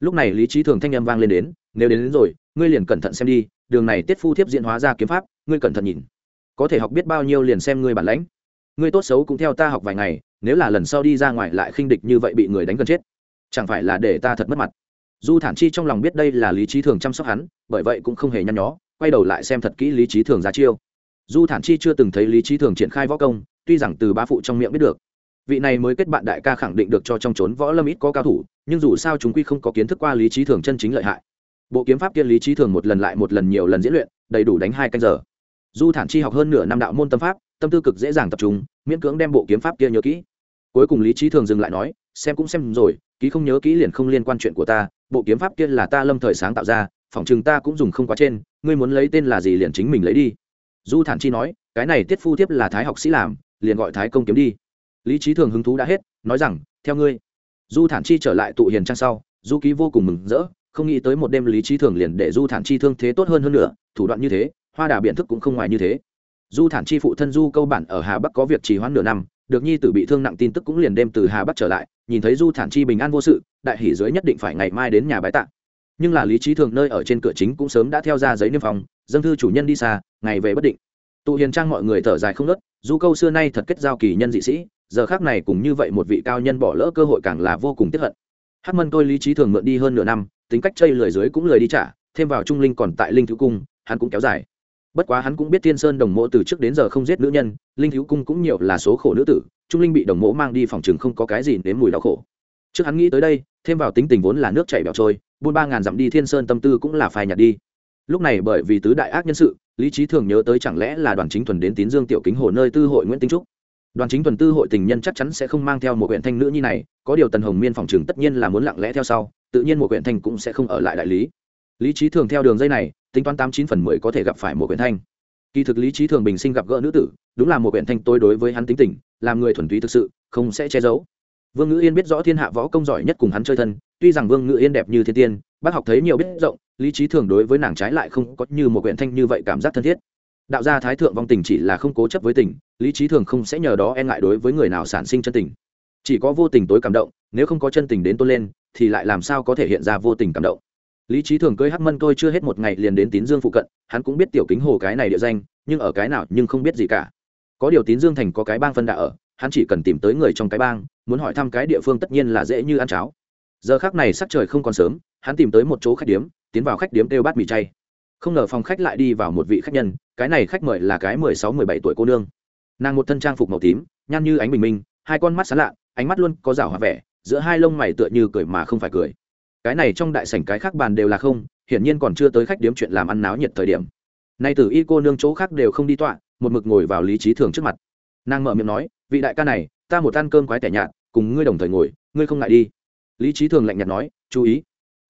Lúc này lý trí thường thanh â m vang lên đến nếu đến, đến rồi ngươi liền cẩn thận xem đi đường này tiết phu thiếp diễn hóa ra kiếm pháp ngươi cẩn thận nhìn. Có thể học biết bao nhiêu liền xem ngươi bản lãnh. Ngươi tốt xấu cũng theo ta học vài ngày nếu là lần sau đi ra ngoài lại khinh địch như vậy bị người đánh gần chết chẳng phải là để ta thật mất mặt. Du thản chi trong lòng biết đây là lý trí thường chăm sóc hắn bởi vậy cũng không hề nhăn nhó quay đầu lại xem thật kỹ lý trí thường ra chiêu. Du thản chi chưa từng thấy lý trí thường triển khai võ công tuy rằng từ ba phụ trong miệng biết được vị này mới kết bạn đại ca khẳng định được cho trong trốn võ lâm ít có cao thủ, nhưng dù sao chúng quy không có kiến thức qua lý trí thường chân chính lợi hại. Bộ kiếm pháp kia lý trí thường một lần lại một lần nhiều lần diễn luyện, đầy đủ đánh hai canh giờ. Du thản chi học hơn nửa năm đạo môn tâm pháp, tâm tư cực dễ dàng tập trung, miễn cưỡng đem bộ kiếm pháp kia nhớ kỹ. Cuối cùng lý trí thường dừng lại nói, xem cũng xem rồi, ký không nhớ kỹ liền không liên quan chuyện của ta, bộ kiếm pháp kia là ta lâm thời sáng tạo ra phỏng chừng ta cũng dùng không quá trên, ngươi muốn lấy tên là gì liền chính mình lấy đi. Du thản chi nói, cái này tiết phu tiếp là thái học sĩ làm, liền gọi thái công kiếm đi lý trí thường hứng thú đã hết, nói rằng, theo ngươi. Du thản chi trở lại tụ hiền trang sau, du ký vô cùng mừng rỡ, không nghĩ tới một đêm lý trí thường liền để du thản chi thương thế tốt hơn hơn nữa, thủ đoạn như thế, hoa đà biện thức cũng không ngoài như thế. Du thản chi phụ thân du câu bản ở hà bắc có việc trì hoãn nửa năm, được nhi tử bị thương nặng tin tức cũng liền đêm từ hà bắc trở lại, nhìn thấy du thản chi bình an vô sự, đại hỷ dưới nhất định phải ngày mai đến nhà bái tạ. Nhưng là lý trí thường nơi ở trên cửa chính cũng sớm đã theo ra giấy niêm phòng dâng thư chủ nhân đi xa, ngày về bất định. Tụ hiền trang mọi người thở dài không nớt du câu xưa nay thật kết giao kỳ nhân dị sĩ giờ khác này cùng như vậy một vị cao nhân bỏ lỡ cơ hội càng là vô cùng tiếc hận. Hát mân tôi lý trí thường mượn đi hơn nửa năm, tính cách chơi lười dưới cũng lười đi trả, thêm vào trung linh còn tại linh thứ cung, hắn cũng kéo dài. Bất quá hắn cũng biết tiên sơn đồng mộ từ trước đến giờ không giết nữ nhân, linh thiếu cung cũng nhiều là số khổ nữ tử, trung linh bị đồng mộ mang đi phòng chừng không có cái gì đến mùi đau khổ. Trước hắn nghĩ tới đây, thêm vào tính tình vốn là nước chảy bẹo trôi, buôn ba ngàn dặm đi thiên sơn tâm tư cũng là phai nhạt đi. Lúc này bởi vì tứ đại ác nhân sự, lý trí thường nhớ tới chẳng lẽ là đoàn chính thuần đến tín dương tiểu kính hồ nơi tư hội nguyễn tinh trúc đoàn chính tuần tư hội tình nhân chắc chắn sẽ không mang theo một huyện thanh nữ như này, có điều tần hồng miên phòng trường tất nhiên là muốn lặng lẽ theo sau, tự nhiên một huyện thanh cũng sẽ không ở lại đại lý. Lý trí thường theo đường dây này, tính toán tám chín phần mười có thể gặp phải một huyện thanh. Kỳ thực lý trí thường bình sinh gặp gỡ nữ tử, đúng là một huyện thanh tôi đối với hắn tính tình, làm người thuần túy thực sự, không sẽ che giấu. Vương ngữ yên biết rõ thiên hạ võ công giỏi nhất cùng hắn chơi thân, tuy rằng vương ngữ yên đẹp như thiên tiên, bác học thấy nhiều biết rộng, lý trí thường đối với nàng trái lại không có như một huyện thanh như vậy cảm giác thân thiết đạo gia thái thượng vong tình chỉ là không cố chấp với tình, lý trí thường không sẽ nhờ đó e ngại đối với người nào sản sinh chân tình. Chỉ có vô tình tối cảm động, nếu không có chân tình đến tôn lên, thì lại làm sao có thể hiện ra vô tình cảm động. Lý trí thường cơi hắc mân tôi chưa hết một ngày liền đến tín dương phụ cận, hắn cũng biết tiểu kính hồ cái này địa danh, nhưng ở cái nào nhưng không biết gì cả. Có điều tín dương thành có cái bang phân đà ở, hắn chỉ cần tìm tới người trong cái bang, muốn hỏi thăm cái địa phương tất nhiên là dễ như ăn cháo. Giờ khác này sắc trời không còn sớm, hắn tìm tới một chỗ khách điếm, tiến vào khách điếm kêu bát mì chay không ngờ phòng khách lại đi vào một vị khách nhân, cái này khách mời là cái mười sáu, mười bảy tuổi cô nương. Nàng một thân trang phục màu tím nhan như ánh bình minh, hai con mắt sán lạ, ánh mắt luôn có rảo hòa vẻ, giữa hai lông mày tựa như cười mà không phải cười. Cái này trong đại sảnh cái khác bàn đều là không, hiển nhiên còn chưa tới khách điếm chuyện làm ăn náo nhiệt thời điểm. Nay từ y cô nương chỗ khác đều không đi tọa, một mực ngồi vào lý trí thường trước mặt. Nàng mở miệng nói, vị đại ca này, ta một ăn cơm quái tẻ nhạt, cùng ngươi đồng thời ngồi, ngươi không ngại đi. Lý trí thường lạnh nhạt nói, chú ý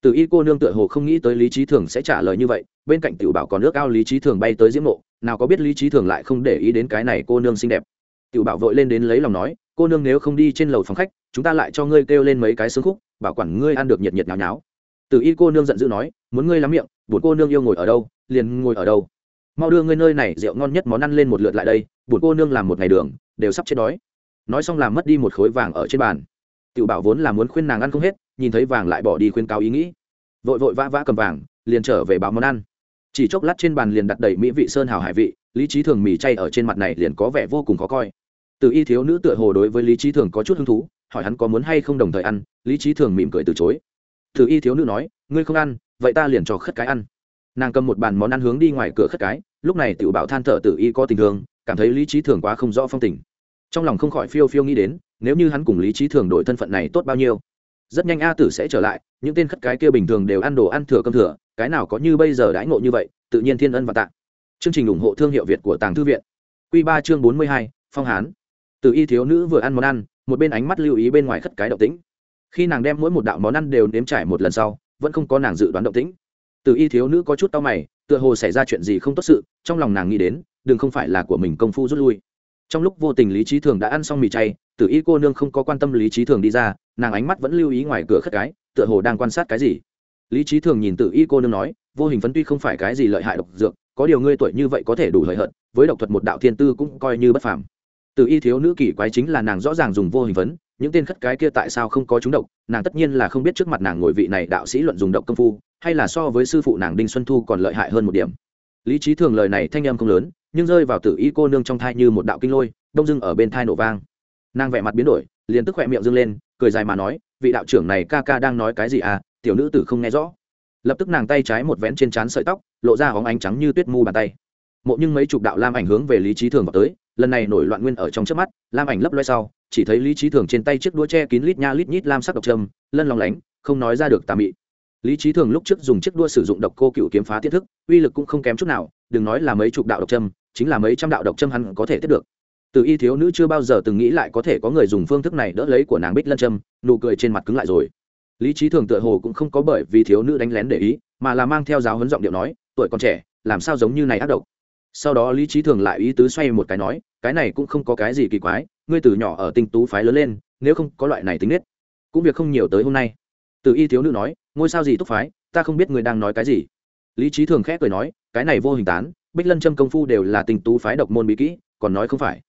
từ y cô nương tựa hồ không nghĩ tới lý trí thường sẽ trả lời như vậy, bên cạnh tiểu bảo còn nước ao lý trí thường bay tới diễm mộ. nào có biết lý trí thường lại không để ý đến cái này cô nương xinh đẹp. Tiểu bảo vội lên đến lấy lòng nói, cô nương nếu không đi trên lầu phòng khách, chúng ta lại cho ngươi kêu lên mấy cái xương khúc, bảo quản ngươi ăn được nhiệt nhiệt nháo nháo. Từ y cô nương giận dữ nói, muốn ngươi lắm miệng, buồn cô nương yêu ngồi ở đâu, liền ngồi ở đâu. Mau đưa ngươi nơi này rượu ngon nhất món ăn lên một lượt lại đây, buồn cô nương làm một ngày đường, đều sắp chết đói. Nói xong làm mất đi một khối vàng ở trên bàn. Tiểu bảo vốn là muốn khuyên nàng ăn không hết nhìn thấy vàng lại bỏ đi khuyên cáo ý nghĩ. Vội vội vã vã cầm vàng, liền trở về báo món ăn. Chỉ chốc lát trên bàn liền đặt đầy mỹ vị sơn hào hải vị, lý trí thường mì chay ở trên mặt này liền có vẻ vô cùng khó coi. Từ y thiếu nữ tựa hồ đối với lý trí thường có chút hứng thú, hỏi hắn có muốn hay không đồng thời ăn, lý trí thường mỉm cười từ chối. Từ y thiếu nữ nói, ngươi không ăn, vậy ta liền cho khất cái ăn. Nàng cầm một bàn món ăn hướng đi ngoài cửa khất cái, lúc này tiểu bảo than thở từ y có tình thương, cảm thấy lý trí thường quá không rõ phong tình. Trong lòng không khỏi phiêu phiêu nghĩ đến, nếu như hắn cùng lý trí thường đổi thân phận này tốt bao nhiêu rất nhanh a tử sẽ trở lại, những tên khất cái kia bình thường đều ăn đồ ăn thừa cơm thừa, cái nào có như bây giờ đãi ngộ như vậy, tự nhiên thiên ân và tạ. Chương trình ủng hộ thương hiệu việt của tàng thư viện. Q ba chương bốn mươi hai, phong hán. Từ y thiếu nữ vừa ăn món ăn, một bên ánh mắt lưu ý bên ngoài khất cái động tĩnh. Khi nàng đem mỗi một đạo món ăn đều nếm trải một lần sau, vẫn không có nàng dự đoán động tĩnh. Từ y thiếu nữ có chút tao mày, tựa hồ xảy ra chuyện gì không tốt sự, trong lòng nàng nghĩ đến, đừng không phải là của mình công phu rút lui trong lúc vô tình lý trí thường đã ăn xong mì chay, Tử y cô nương không có quan tâm lý trí thường đi ra, nàng ánh mắt vẫn lưu ý ngoài cửa khất cái, tựa hồ đang quan sát cái gì. Lý trí thường nhìn Tử y cô nương nói, vô hình phấn tuy không phải cái gì lợi hại độc dược, có điều ngươi tuổi như vậy có thể đủ hời hợt, với độc thuật một đạo thiên tư cũng coi như bất phàm. Tử y thiếu nữ kỳ quái chính là nàng rõ ràng dùng vô hình phấn, những tên khất cái kia tại sao không có chúng độc, nàng tất nhiên là không biết trước mặt nàng ngồi vị này đạo sĩ luận dùng độc công phu, hay là so với sư phụ nàng đinh xuân thu còn lợi hại hơn một điểm. Lý trí thường lời này thanh em không lớn nhưng rơi vào tử y cô nương trong thai như một đạo kinh lôi, đông dưng ở bên thai nổ vang. Nàng vẻ mặt biến đổi, liền tức khỏe miệng dâng lên, cười dài mà nói, vị đạo trưởng này ca ca đang nói cái gì à tiểu nữ tử không nghe rõ. Lập tức nàng tay trái một vén trên trán sợi tóc, lộ ra hóng ánh trắng như tuyết mu bàn tay. Mộ nhưng mấy chục đạo lam ảnh hướng về lý trí thường vào tới, lần này nổi loạn nguyên ở trong trước mắt, lam ảnh lấp loe sau, chỉ thấy lý trí thường trên tay chiếc đũa che kín lít nha lít nhít lam sắc độc trâm, lân lòng lánh, không nói ra được tà mị. Lý trí thường lúc trước dùng chiếc đua sử dụng độc cô cựu kiếm phá tiết thức, uy lực cũng không kém chút nào, đừng nói là mấy chục đạo độc trâm chính là mấy trăm đạo độc châm hắn có thể tiếp được. Từ y thiếu nữ chưa bao giờ từng nghĩ lại có thể có người dùng phương thức này đỡ lấy của nàng bích lân Châm, nụ cười trên mặt cứng lại rồi. Lý trí thường tựa hồ cũng không có bởi vì thiếu nữ đánh lén để ý mà là mang theo giáo huấn giọng điệu nói tuổi còn trẻ làm sao giống như này ác độc? Sau đó lý trí thường lại ý tứ xoay một cái nói cái này cũng không có cái gì kỳ quái ngươi từ nhỏ ở tinh tú phái lớn lên nếu không có loại này tính nết cũng việc không nhiều tới hôm nay. Từ y thiếu nữ nói ngôi sao gì túc phái ta không biết ngươi đang nói cái gì. Lý trí thường khẽ cười nói cái này vô hình tán bích lân châm công phu đều là tinh tú phái độc môn bí kỹ, còn nói không phải.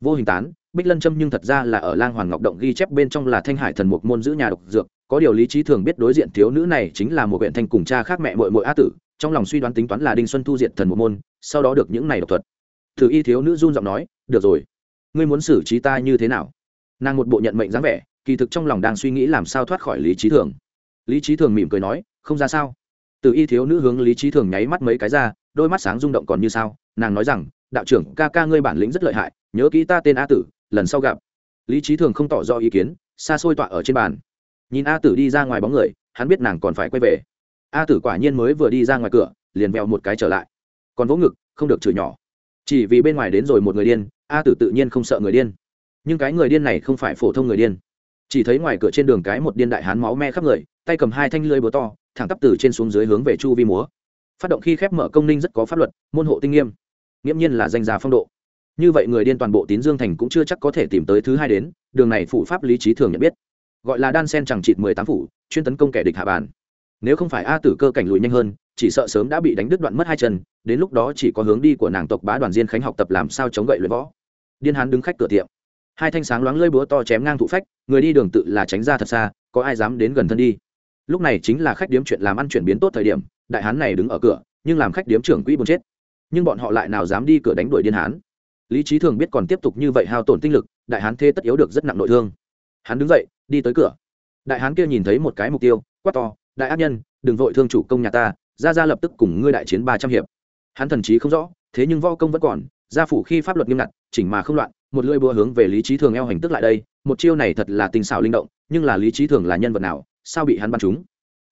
Vô hình tán, bích lân châm nhưng thật ra là ở lang hoàn ngọc động ghi chép bên trong là thanh hải thần mục môn giữ nhà độc dược, có điều lý trí thường biết đối diện thiếu nữ này chính là một huyện thanh cùng cha khác mẹ mội mội á tử, trong lòng suy đoán tính toán là đinh xuân thu diện thần mục môn, sau đó được những này độc thuật. Thử y thiếu nữ run giọng nói, được rồi, ngươi muốn xử trí ta như thế nào? Nàng một bộ nhận mệnh dáng vẻ, kỳ thực trong lòng đang suy nghĩ làm sao thoát khỏi lý trí thường. Lý trí thường mỉm cười nói, không ra sao. Từ y thiếu nữ hướng lý trí thường nháy mắt mấy cái ra đôi mắt sáng rung động còn như sao, nàng nói rằng, đạo trưởng, ca ca ngươi bản lĩnh rất lợi hại, nhớ kỹ ta tên a tử, lần sau gặp. Lý trí thường không tỏ rõ ý kiến, xa xôi tọa ở trên bàn. Nhìn a tử đi ra ngoài bóng người, hắn biết nàng còn phải quay về. A tử quả nhiên mới vừa đi ra ngoài cửa, liền vẹo một cái trở lại. Còn vỗ ngực, không được chửi nhỏ. Chỉ vì bên ngoài đến rồi một người điên, a tử tự nhiên không sợ người điên. Nhưng cái người điên này không phải phổ thông người điên. Chỉ thấy ngoài cửa trên đường cái một điên đại hán máu me khắp người, tay cầm hai thanh lưới búa to, thẳng tắp từ trên xuống dưới hướng về chu vi múa phát động khi khép mở công ninh rất có pháp luật, môn hộ tinh nghiêm. Nghiễm nhiên là danh giá phong độ. Như vậy người điên toàn bộ tín dương thành cũng chưa chắc có thể tìm tới thứ hai đến, đường này phủ pháp lý trí thường nhận biết. Gọi là đan sen chẳng chịt mười tám phủ, chuyên tấn công kẻ địch hạ bàn. Nếu không phải a tử cơ cảnh lùi nhanh hơn, chỉ sợ sớm đã bị đánh đứt đoạn mất hai chân, đến lúc đó chỉ có hướng đi của nàng tộc bá đoàn diên khánh học tập làm sao chống gậy luyện võ. Điên hán đứng khách cửa tiệm. Hai thanh sáng loáng lơi búa to chém ngang thụ phách, người đi đường tự là tránh ra thật xa, có ai dám đến gần thân đi. Lúc này chính là khách điếm chuyện làm ăn chuyển biến tốt thời điểm đại hán này đứng ở cửa, nhưng làm khách điếm trưởng quỹ buồn chết. Nhưng bọn họ lại nào dám đi cửa đánh đuổi điên hán. Lý trí thường biết còn tiếp tục như vậy hao tổn tinh lực, đại hán thê tất yếu được rất nặng nội thương. Hắn đứng dậy, đi tới cửa. Đại hán kia nhìn thấy một cái mục tiêu, quát to, đại ác nhân, đừng vội thương chủ công nhà ta, ra ra lập tức cùng ngươi đại chiến ba trăm hiệp. Hắn thần trí không rõ, thế nhưng võ công vẫn còn, gia phủ khi pháp luật nghiêm ngặt, chỉnh mà không loạn, một lưỡi búa hướng về lý trí thường eo hành tức lại đây, một chiêu này thật là tinh xảo linh động, nhưng là lý trí thường là nhân vật nào, sao bị hắn bắn chúng?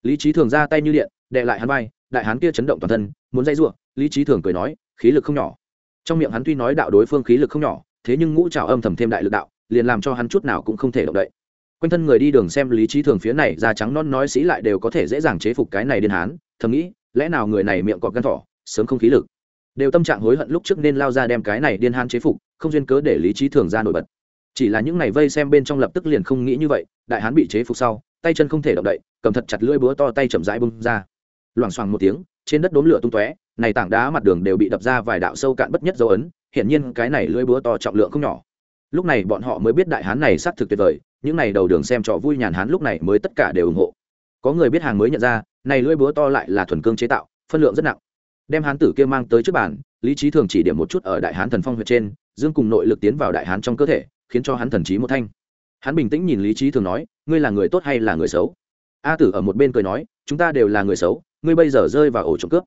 lý trí thường ra tay như điện đệ lại hắn vai, đại hán kia chấn động toàn thân, muốn dây giụa lý trí thường cười nói, khí lực không nhỏ. Trong miệng hắn tuy nói đạo đối phương khí lực không nhỏ, thế nhưng ngũ trào âm thầm thêm đại lực đạo, liền làm cho hắn chút nào cũng không thể động đậy. Quanh thân người đi đường xem lý trí thường phía này, da trắng non nói sĩ lại đều có thể dễ dàng chế phục cái này điên hán, thầm nghĩ, lẽ nào người này miệng cọp gan thỏ, sớm không khí lực. Đều tâm trạng hối hận lúc trước nên lao ra đem cái này điên hán chế phục, không duyên cớ để lý trí thường ra nổi bật. Chỉ là những này vây xem bên trong lập tức liền không nghĩ như vậy, đại hán bị chế phục sau, tay chân không thể động đậy, cầm thật chặt lưỡi búa to tay chậm rãi bung ra loảng xoảng một tiếng, trên đất đốm lửa tung tóe, này tảng đá mặt đường đều bị đập ra vài đạo sâu cạn bất nhất dấu ấn, hiển nhiên cái này lưỡi búa to trọng lượng không nhỏ. Lúc này bọn họ mới biết đại hán này xác thực tuyệt vời, những này đầu đường xem trò vui nhàn hán lúc này mới tất cả đều ủng hộ. Có người biết hàng mới nhận ra, này lưỡi búa to lại là thuần cương chế tạo, phân lượng rất nặng. Đem hán tử kia mang tới trước bàn, lý trí thường chỉ điểm một chút ở đại hán thần phong huyệt trên, dương cùng nội lực tiến vào đại hán trong cơ thể, khiến cho hắn thần trí một thanh. Hắn bình tĩnh nhìn lý trí thường nói, ngươi là người tốt hay là người xấu? A tử ở một bên cười nói, chúng ta đều là người xấu, ngươi bây giờ rơi vào ổ trộm cướp.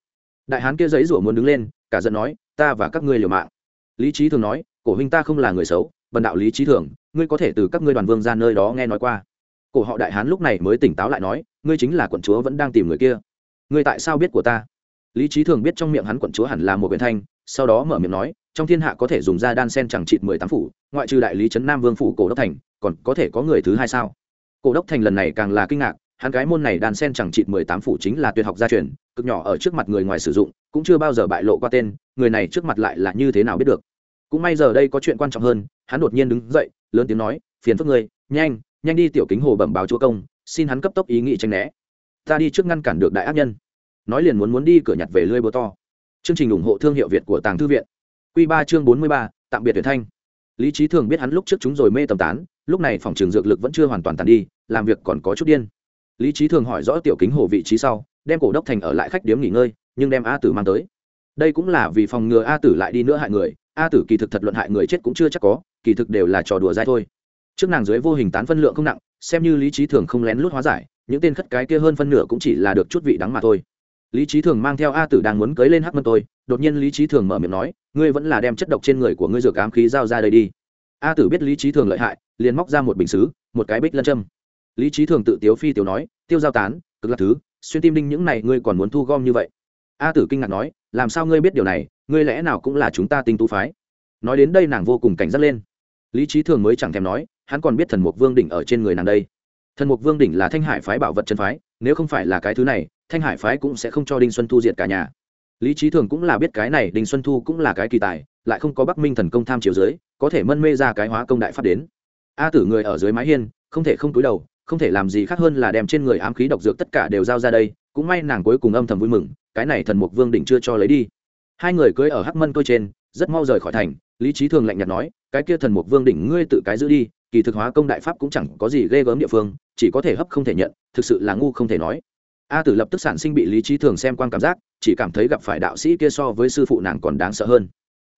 Đại hán kia giấy rủa muốn đứng lên, cả giận nói, ta và các ngươi liều mạng. Lý trí thường nói, cổ huynh ta không là người xấu vần đạo lý trí thường, ngươi có thể từ các ngươi đoàn vương ra nơi đó nghe nói qua. Cổ họ đại hán lúc này mới tỉnh táo lại nói, ngươi chính là quận chúa vẫn đang tìm người kia. Ngươi tại sao biết của ta? Lý trí thường biết trong miệng hắn quận chúa hẳn là một quyền thanh, sau đó mở miệng nói, trong thiên hạ có thể dùng ra đan sen chẳng trị mười tám phủ, ngoại trừ đại lý trấn nam vương phủ cổ đốc thành, còn có thể có người thứ hai sao? Cổ đốc thành lần này càng là kinh ngạc hắn cái môn này đàn sen chẳng trị mười tám phủ chính là tuyệt học gia truyền, cực nhỏ ở trước mặt người ngoài sử dụng, cũng chưa bao giờ bại lộ qua tên, người này trước mặt lại là như thế nào biết được. Cũng may giờ đây có chuyện quan trọng hơn, hắn đột nhiên đứng dậy, lớn tiếng nói, phiền phức người nhanh nhanh đi tiểu kính hồ bẩm báo chúa công, xin hắn cấp tốc ý nghĩ tranh né. Ta đi trước ngăn cản được đại ác nhân. Nói liền muốn muốn đi cửa nhặt về lưới búa to. Chương trình ủng hộ thương hiệu việt của tàng thư viện. Q ba chương bốn mươi ba, tạm biệt tuyển thanh. Lý trí thường biết hắn lúc trước chúng rồi mê tầm tán, lúc này phòng trường dược lực vẫn chưa hoàn toàn tàn đi, làm việc còn có chút điên lý trí thường hỏi rõ tiểu kính hồ vị trí sau, đem cổ đốc thành ở lại khách điếm nghỉ ngơi, nhưng đem a tử mang tới. Đây cũng là vì phòng ngừa a tử lại đi nữa hại người, a tử kỳ thực thật luận hại người chết cũng chưa chắc có, kỳ thực đều là trò đùa dai thôi. Trước nàng dưới vô hình tán phân lượng không nặng, xem như lý trí thường không lén lút hóa giải, những tên khất cái kia hơn phân nửa cũng chỉ là được chút vị đắng mà thôi. Lý trí thường mang theo a tử đang muốn cưới lên hắc mân tôi, đột nhiên lý trí thường mở miệng nói, ngươi vẫn là đem chất độc trên người của ngươi dược ám khí giao ra đây đi. A tử biết lý trí thường lợi hại, liền móc ra một bình xứ, một cái bích lân châm lý trí thường tự tiếu phi tiểu nói, tiêu giao tán, cực là thứ, xuyên tim đinh những này ngươi còn muốn thu gom như vậy? A tử kinh ngạc nói, làm sao ngươi biết điều này, ngươi lẽ nào cũng là chúng ta tinh tú phái? Nói đến đây nàng vô cùng cảnh giác lên. Lý trí thường mới chẳng thèm nói, hắn còn biết thần mục vương đỉnh ở trên người nàng đây. Thần mục vương đỉnh là thanh hải phái bảo vật chân phái, nếu không phải là cái thứ này, thanh hải phái cũng sẽ không cho đinh xuân thu diệt cả nhà. Lý trí thường cũng là biết cái này, đinh xuân thu cũng là cái kỳ tài, lại không có bắc minh thần công tham chiếu dưới có thể mân mê ra cái hóa công đại pháp đến. A tử người ở dưới mái hiên, không thể không túi đầu không thể làm gì khác hơn là đem trên người ám khí độc dược tất cả đều giao ra đây, cũng may nàng cuối cùng âm thầm vui mừng, cái này thần mục vương đỉnh chưa cho lấy đi. Hai người cưới ở hắc mân tôi trên, rất mau rời khỏi thành, lý trí thường lạnh nhạt nói, cái kia thần mục vương đỉnh ngươi tự cái giữ đi, kỳ thực hóa công đại pháp cũng chẳng có gì ghê gớm địa phương, chỉ có thể hấp không thể nhận, thực sự là ngu không thể nói. A tử lập tức sản sinh bị lý trí thường xem quan cảm giác, chỉ cảm thấy gặp phải đạo sĩ kia so với sư phụ nàng còn đáng sợ hơn.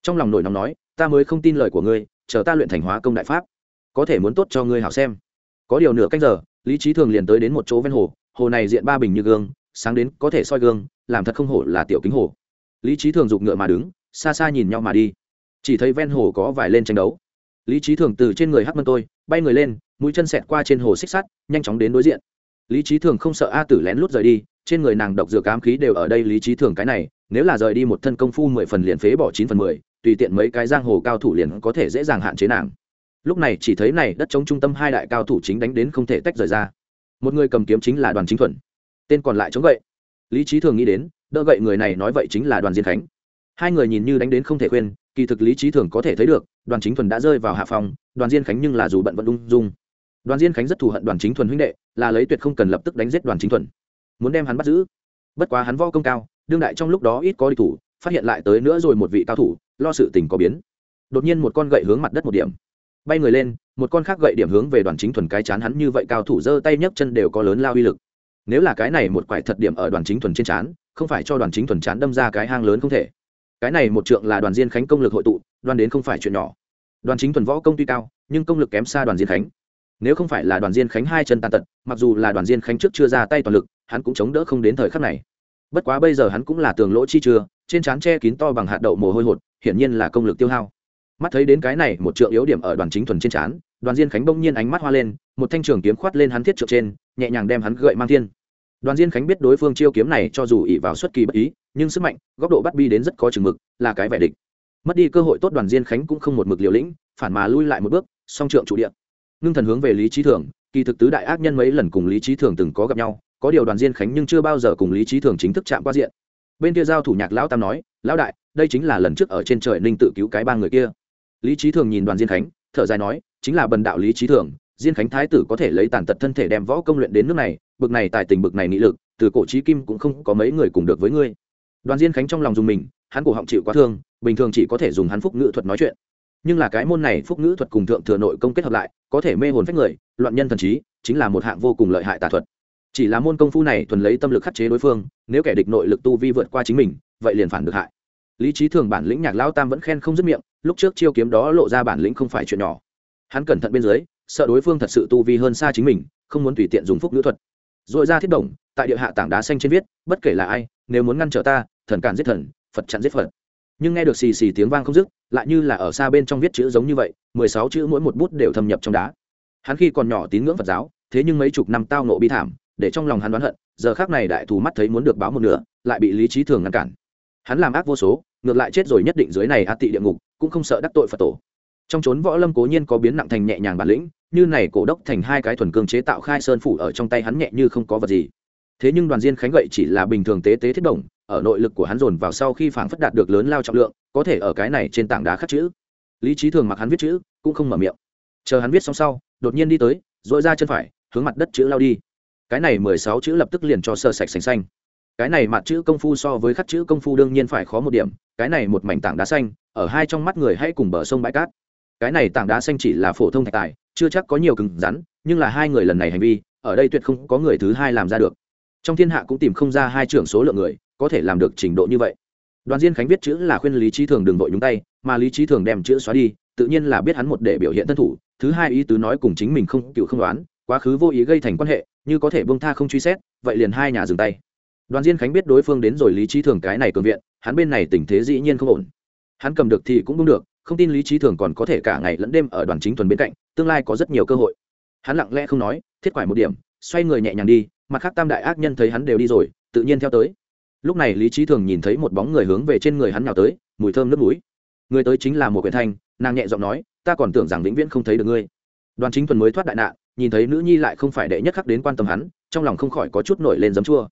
Trong lòng nổi nóng nói, ta mới không tin lời của ngươi, chờ ta luyện thành hóa công đại pháp, có thể muốn tốt cho ngươi hảo xem có điều nửa canh giờ, lý trí thường liền tới đến một chỗ ven hồ hồ này diện ba bình như gương, sáng đến có thể soi gương, làm thật không hổ là tiểu kính hồ. Lý trí thường giục ngựa mà đứng, xa xa nhìn nhau mà đi. Chỉ thấy ven hồ có vài lên tranh đấu. Lý trí thường từ trên người hắc mân tôi, bay người lên, mũi chân xẹt qua trên hồ xích sắt, nhanh chóng đến đối diện. Lý trí thường không sợ a tử lén lút rời đi, trên người nàng độc dược ám khí đều ở đây, lý trí thường cái này, nếu là rời đi một thân công phu mười phần liền phế bỏ chín phần mười, tùy tiện mấy cái giang hồ cao thủ liền có thể dễ dàng hạn chế nàng lúc này chỉ thấy này đất chống trung tâm hai đại cao thủ chính đánh đến không thể tách rời ra. Một người cầm kiếm chính là đoàn chính thuần tên còn lại chống gậy. Lý trí thường nghĩ đến, đỡ gậy người này nói vậy chính là đoàn diên khánh. Hai người nhìn như đánh đến không thể khuyên, kỳ thực lý trí thường có thể thấy được, đoàn chính thuần đã rơi vào hạ phòng, đoàn diên khánh nhưng là dù bận vẫn ung dung. Đoàn diên khánh rất thù hận đoàn chính thuần huynh đệ, là lấy tuyệt không cần lập tức đánh giết đoàn chính thuần muốn đem hắn bắt giữ. Bất quá hắn võ công cao, đương đại trong lúc đó ít có địch thủ, phát hiện lại tới nữa rồi một vị cao thủ, lo sự tình có biến. Đột nhiên một con gậy hướng mặt đất một điểm bay người lên, một con khác gậy điểm hướng về đoàn chính thuần cái chán hắn như vậy cao thủ giơ tay nhấc chân đều có lớn lao uy lực. Nếu là cái này một quải thật điểm ở đoàn chính thuần trên chán, không phải cho đoàn chính thuần chán đâm ra cái hang lớn không thể. Cái này một trượng là đoàn diên khánh công lực hội tụ đoàn đến không phải chuyện nhỏ. Đoàn chính thuần võ công tuy cao, nhưng công lực kém xa đoàn diên khánh. Nếu không phải là đoàn diên khánh hai chân tàn tật, mặc dù là đoàn diên khánh trước chưa ra tay toàn lực, hắn cũng chống đỡ không đến thời khắc này. Bất quá bây giờ hắn cũng là tường lỗ chi chưa, trên trán che kín to bằng hạt đậu mồ hôi hột, hiển nhiên là công lực tiêu hao mắt thấy đến cái này một trượng yếu điểm ở đoàn chính thuần trên trán, đoàn diên khánh bỗng nhiên ánh mắt hoa lên, một thanh trường kiếm khoát lên hắn thiết trượng trên, nhẹ nhàng đem hắn gậy mang thiên. Đoàn diên khánh biết đối phương chiêu kiếm này cho dù ỉ vào xuất kỳ bất ý, nhưng sức mạnh, góc độ bắt bi đến rất có chừng mực, là cái vẻ địch. Mất đi cơ hội tốt đoàn diên khánh cũng không một mực liều lĩnh, phản mà lui lại một bước, song trượng trụ địa. Ngưng thần hướng về lý trí thường, kỳ thực tứ đại ác nhân mấy lần cùng lý trí thường từng có gặp nhau, có điều đoàn diên khánh nhưng chưa bao giờ cùng lý trí thường chính thức chạm qua diện. Bên kia giao thủ nhạc lão tam nói, lão đại, đây chính là lần trước ở trên trời ninh tự cứu cái ba người kia lý trí thường nhìn đoàn diên khánh, thở dài nói, chính là bần đạo lý trí thường, diên khánh thái tử có thể lấy tàn tật thân thể đem võ công luyện đến nước này, bực này tài tình bực này nghị lực, từ cổ trí kim cũng không có mấy người cùng được với ngươi. Đoàn diên khánh trong lòng dùng mình, hắn cổ họng chịu quá thương, bình thường chỉ có thể dùng hắn phúc ngữ thuật nói chuyện. Nhưng là cái môn này phúc ngữ thuật cùng thượng thừa nội công kết hợp lại, có thể mê hồn phách người, loạn nhân thần trí, chính là một hạng vô cùng lợi hại tà thuật. Chỉ là môn công phu này thuần lấy tâm lực khắc chế đối phương, nếu kẻ địch nội lực tu vi vượt qua chính mình, vậy liền phản được hại. Lý trí thường bản lĩnh nhạc lao tam vẫn khen không dứt miệng lúc trước chiêu kiếm đó lộ ra bản lĩnh không phải chuyện nhỏ. Hắn cẩn thận bên dưới, sợ đối phương thật sự tu vi hơn xa chính mình, không muốn tùy tiện dùng phúc nữ thuật. Dội ra thiết động, tại địa hạ tảng đá xanh trên viết, bất kể là ai, nếu muốn ngăn trở ta, thần cản giết thần, phật chặn giết phật. Nhưng nghe được xì xì tiếng vang không dứt, lại như là ở xa bên trong viết chữ giống như vậy, mười sáu chữ mỗi một bút đều thâm nhập trong đá. Hắn khi còn nhỏ tín ngưỡng phật giáo, thế nhưng mấy chục năm tao nộ bi thảm, để trong lòng hắn đoán hận, giờ khác này đại thù mắt thấy muốn được báo một nửa, lại bị lý trí thường ngăn cản. Hắn làm ác vô số, ngược lại chết rồi nhất định dưới này a tị địa ngục cũng không sợ đắc tội phật tổ. Trong chốn võ lâm cố nhiên có biến nặng thành nhẹ nhàng bản lĩnh, như này cổ đốc thành hai cái thuần cương chế tạo khai sơn phủ ở trong tay hắn nhẹ như không có vật gì. Thế nhưng đoàn diên khánh gậy chỉ là bình thường tế tế thiết động, ở nội lực của hắn dồn vào sau khi phảng phất đạt được lớn lao trọng lượng, có thể ở cái này trên tảng đá khắc chữ. Lý trí thường mặc hắn viết chữ, cũng không mở miệng. Chờ hắn viết xong sau, đột nhiên đi tới dội ra chân phải, hướng mặt đất chữ lao đi. Cái này mười sáu chữ lập tức liền cho sơ sạch sành xanh. Cái này mặt chữ công phu so với khắc chữ công phu đương nhiên phải khó một điểm, cái này một mảnh tảng đá xanh ở hai trong mắt người hãy cùng bờ sông bãi cát. Cái này tảng đá xanh chỉ là phổ thông thạch tài, chưa chắc có nhiều cứng rắn, nhưng là hai người lần này hành vi, ở đây tuyệt không có người thứ hai làm ra được. Trong thiên hạ cũng tìm không ra hai trưởng số lượng người, có thể làm được trình độ như vậy. Đoàn diên khánh viết chữ là khuyên lý trí thường đừng vội nhúng tay, mà lý trí thường đem chữ xóa đi, tự nhiên là biết hắn một để biểu hiện tân thủ, thứ hai ý tứ nói cùng chính mình không cựu không đoán, quá khứ vô ý gây thành quan hệ, như có thể bông tha không truy xét, vậy liền hai nhà dừng tay. Đoàn diên khánh biết đối phương đến rồi lý trí thường cái này cường viện, hắn bên này tình thế dĩ nhiên không ổn hắn cầm được thì cũng không được, không tin lý trí thường còn có thể cả ngày lẫn đêm ở đoàn chính thuần bên cạnh, tương lai có rất nhiều cơ hội. Hắn lặng lẽ không nói, thiết quải một điểm, xoay người nhẹ nhàng đi, mặt khác tam đại ác nhân thấy hắn đều đi rồi, tự nhiên theo tới. Lúc này lý trí thường nhìn thấy một bóng người hướng về trên người hắn nhào tới, mùi thơm nước mũi. Người tới chính là một quyển thanh, nàng nhẹ giọng nói, ta còn tưởng rằng vĩnh viễn không thấy được ngươi. Đoàn chính thuần mới thoát đại nạn, nhìn thấy nữ nhi lại không phải đệ nhất khắc đến quan tâm hắn, trong lòng không khỏi có chút nổi lên giấm chua.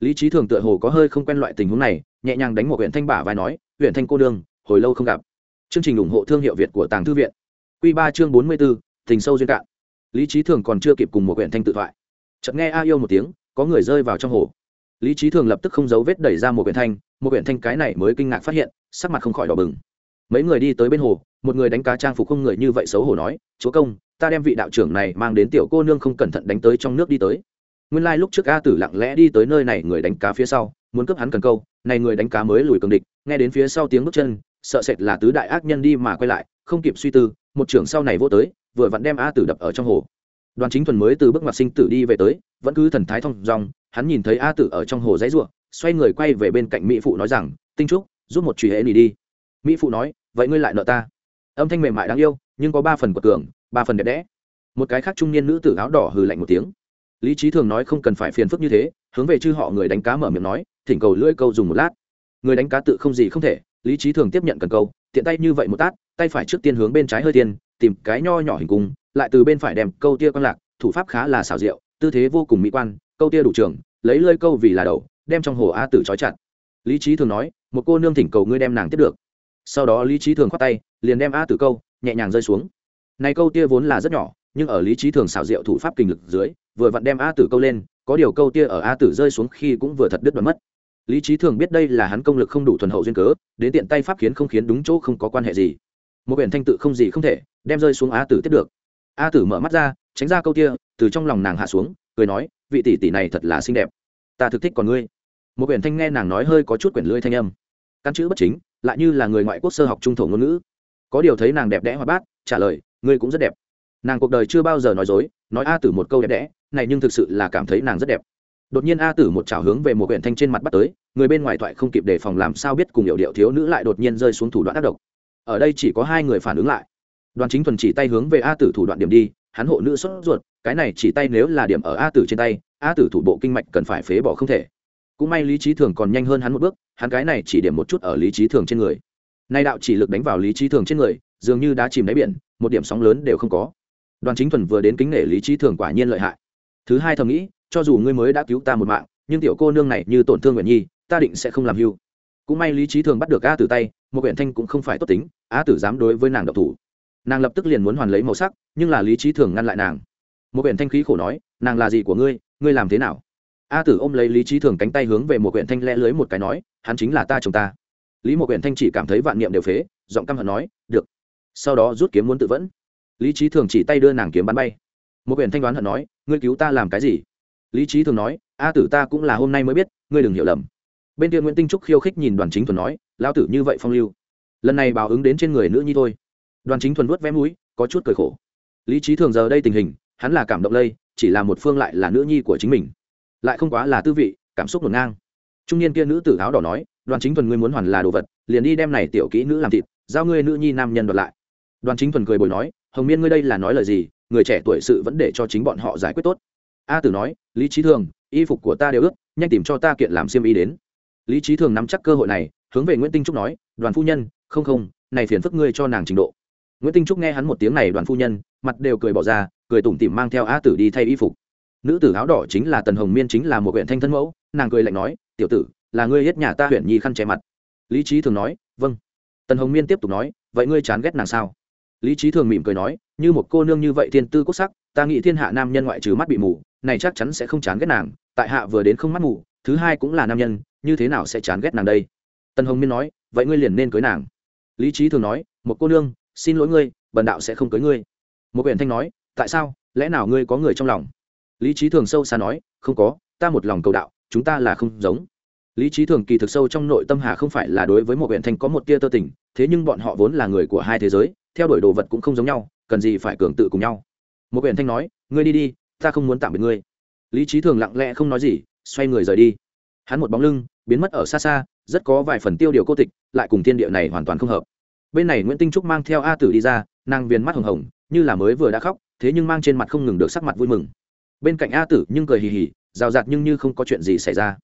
Lý trí thường tựa hồ có hơi không quen loại tình huống này, nhẹ nhàng đánh một huyện thanh bả vai nói huyện thanh cô đương hồi lâu không gặp. Chương trình ủng hộ thương hiệu việt của tàng thư viện. Quy ba chương bốn mươi b ố tình sâu duyên cạn. Lý Chí thường còn chưa kịp cùng một quyển thanh tự thoại. Chợt nghe a yêu một tiếng, có người rơi vào trong hồ. Lý Chí thường lập tức không giấu vết đẩy ra một quyển thanh, một quyển thanh cái này mới kinh ngạc phát hiện, sắc mặt không khỏi đỏ bừng. Mấy người đi tới bên hồ, một người đánh cá trang phục không người như vậy xấu hổ nói, chúa công, ta đem vị đạo trưởng này mang đến tiểu cô nương không cẩn thận đánh tới trong nước đi tới. Nguyên lai lúc trước a tử lặng lẽ đi tới nơi này người đánh cá phía sau, muốn cướp hắn cần câu, này người đánh cá mới lùi cường địch, nghe đến phía sau tiếng bước chân sợ sệt là tứ đại ác nhân đi mà quay lại, không kịp suy tư, một trưởng sau này vô tới, vừa vặn đem a tử đập ở trong hồ. Đoàn chính thuần mới từ bước ngoặt sinh tử đi về tới, vẫn cứ thần thái thông dong, hắn nhìn thấy a tử ở trong hồ dãy ruộng, xoay người quay về bên cạnh mỹ phụ nói rằng, tinh trúc, giúp một truy hệ nỉ đi. Mỹ phụ nói, vậy ngươi lại nợ ta. Âm thanh mềm mại đáng yêu, nhưng có ba phần của cường, ba phần đẹp đẽ. Một cái khác trung niên nữ tử áo đỏ hừ lạnh một tiếng. Lý trí thường nói không cần phải phiền phức như thế, hướng về chư họ người đánh cá mở miệng nói, thỉnh cầu lưỡi câu dùng một lát. Người đánh cá tự không gì không thể lý trí thường tiếp nhận cần câu, tiện tay như vậy một tát, tay phải trước tiên hướng bên trái hơi tiên tìm cái nho nhỏ hình cung, lại từ bên phải đem câu tia quan lạc, thủ pháp khá là xảo diệu, tư thế vô cùng mỹ quan, câu tia đủ trường, lấy lơi câu vì là đầu, đem trong hồ a tử trói chặt. Lý trí thường nói, một cô nương thỉnh cầu ngươi đem nàng tiếp được. Sau đó lý trí thường khoát tay, liền đem a tử câu, nhẹ nhàng rơi xuống. Này câu tia vốn là rất nhỏ, nhưng ở lý trí thường xảo diệu thủ pháp kinh lực dưới, vừa vặn đem a tử câu lên, có điều câu tia ở a tử rơi xuống khi cũng vừa thật đứt đoạn mất lý trí thường biết đây là hắn công lực không đủ thuần hậu duyên cớ, đến tiện tay pháp khiến không khiến đúng chỗ không có quan hệ gì. Một biển thanh tự không gì không thể, đem rơi xuống a tử tiếp được. A tử mở mắt ra, tránh ra câu tia từ trong lòng nàng hạ xuống, cười nói, vị tỷ tỷ này thật là xinh đẹp. Ta thực thích còn ngươi. Một biển thanh nghe nàng nói hơi có chút quyển lưỡi thanh âm. Căn chữ bất chính, lại như là người ngoại quốc sơ học trung thổ ngôn ngữ. Có điều thấy nàng đẹp đẽ hoa bát, trả lời, ngươi cũng rất đẹp. Nàng cuộc đời chưa bao giờ nói dối, nói a tử một câu đẹp đẽ, này nhưng thực sự là cảm thấy nàng rất đẹp đột nhiên a tử một trào hướng về một huyện thanh trên mặt bắt tới, người bên ngoài thoại không kịp đề phòng làm sao biết cùng hiệu điệu thiếu nữ lại đột nhiên rơi xuống thủ đoạn ác độc. Ở đây chỉ có hai người phản ứng lại. Đoàn chính thuần chỉ tay hướng về a tử thủ đoạn điểm đi, hắn hộ nữ sốt ruột, cái này chỉ tay nếu là điểm ở a tử trên tay, a tử thủ bộ kinh mạch cần phải phế bỏ không thể. Cũng may lý trí thường còn nhanh hơn hắn một bước, hắn cái này chỉ điểm một chút ở lý trí thường trên người. Nay đạo chỉ lực đánh vào lý trí thường trên người, dường như đã chìm đáy biển, một điểm sóng lớn đều không có. Đoàn chính thuần vừa đến kính nể lý trí thường quả nhiên lợi hại. Thứ hai thầm nghĩ cho dù ngươi mới đã cứu ta một mạng, nhưng tiểu cô nương này như tổn thương nguyện nhi, ta định sẽ không làm hưu. Cũng may lý trí thường bắt được a tử tay, một huyện thanh cũng không phải tốt tính, a tử dám đối với nàng độc thủ. Nàng lập tức liền muốn hoàn lấy màu sắc, nhưng là lý trí thường ngăn lại nàng. Một huyện thanh khí khổ nói, nàng là gì của ngươi ngươi làm thế nào? A tử ôm lấy lý trí thường cánh tay hướng về một huyện thanh le lưới một cái nói, hắn chính là ta chồng ta. Lý một huyện thanh chỉ cảm thấy vạn niệm đều phế, giọng căm hận nói, được. Sau đó rút kiếm muốn tự vẫn. Lý trí thường chỉ tay đưa nàng kiếm bắn bay. Một huyện thanh đoán hận nói, ngươi cứu ta làm cái gì? Lý trí thường nói, a tử ta cũng là hôm nay mới biết, ngươi đừng hiểu lầm. Bên kia nguyễn tinh trúc khiêu khích nhìn đoàn chính thuần nói lao tử như vậy phong lưu. Lần này báo ứng đến trên người nữ nhi thôi. Đoàn chính thuần vuốt vé mũi, có chút cười khổ. Lý trí thường giờ đây tình hình, hắn là cảm động lây, chỉ là một phương lại là nữ nhi của chính mình. Lại không quá là tư vị, cảm xúc ngổn ngang. Trung niên kia nữ tử áo đỏ nói, đoàn chính thuần ngươi muốn hoàn là đồ vật, liền đi đem này tiểu kỹ nữ làm thịt, giao ngươi nữ nhi nam nhân đoạt lại. Đoàn chính thuần cười bồi nói, hồng miên ngươi đây là nói lời gì, người trẻ tuổi sự vẫn để cho chính bọn họ giải quyết tốt a tử nói, lý trí thường, y phục của ta đều ước nhanh tìm cho ta kiện làm xiêm y đến. Lý trí thường nắm chắc cơ hội này, hướng về nguyễn tinh trúc nói, đoàn phu nhân, không không, này phiền phức ngươi cho nàng trình độ. Nguyễn tinh trúc nghe hắn một tiếng này đoàn phu nhân, mặt đều cười bỏ ra, cười tủm tỉm mang theo a tử đi thay y phục. Nữ tử áo đỏ chính là tần hồng miên chính là một huyện thanh thân mẫu, nàng cười lạnh nói, tiểu tử, là ngươi hết nhà ta huyện nhi khăn che mặt. Lý trí thường nói vâng. Tần hồng miên tiếp tục nói, vậy ngươi chán ghét nàng sao? Lý trí thường mỉm cười nói, như một cô nương như vậy thiên tư quốc sắc, ta nghĩ thiên hạ nam nhân ngoại trừ mắt bị mù này chắc chắn sẽ không chán ghét nàng, tại hạ vừa đến không mắt mù, thứ hai cũng là nam nhân, như thế nào sẽ chán ghét nàng đây? Tần hồng miên nói, vậy ngươi liền nên cưới nàng. Lý trí thường nói, một cô nương, xin lỗi ngươi, bần đạo sẽ không cưới ngươi. Một quyển thanh nói, tại sao, lẽ nào ngươi có người trong lòng? Lý trí thường sâu xa nói, không có, ta một lòng cầu đạo, chúng ta là không giống. Lý trí thường kỳ thực sâu trong nội tâm hà không phải là đối với một huyện thanh có một tia tơ tình, thế nhưng bọn họ vốn là người của hai thế giới, theo đuổi đồ vật cũng không giống nhau, cần gì phải cường tự cùng nhau. Một huyện thanh nói, ngươi đi đi ta không muốn tạm biệt ngươi. Lý trí thường lặng lẽ không nói gì, xoay người rời đi. Hắn một bóng lưng, biến mất ở xa xa, rất có vài phần tiêu điều cô tịch, lại cùng thiên địa này hoàn toàn không hợp. Bên này nguyễn tinh trúc mang theo a tử đi ra, nàng viên mắt hồng hồng, như là mới vừa đã khóc, thế nhưng mang trên mặt không ngừng được sắc mặt vui mừng. Bên cạnh a tử nhưng cười hì hì, rào rạt nhưng như không có chuyện gì xảy ra.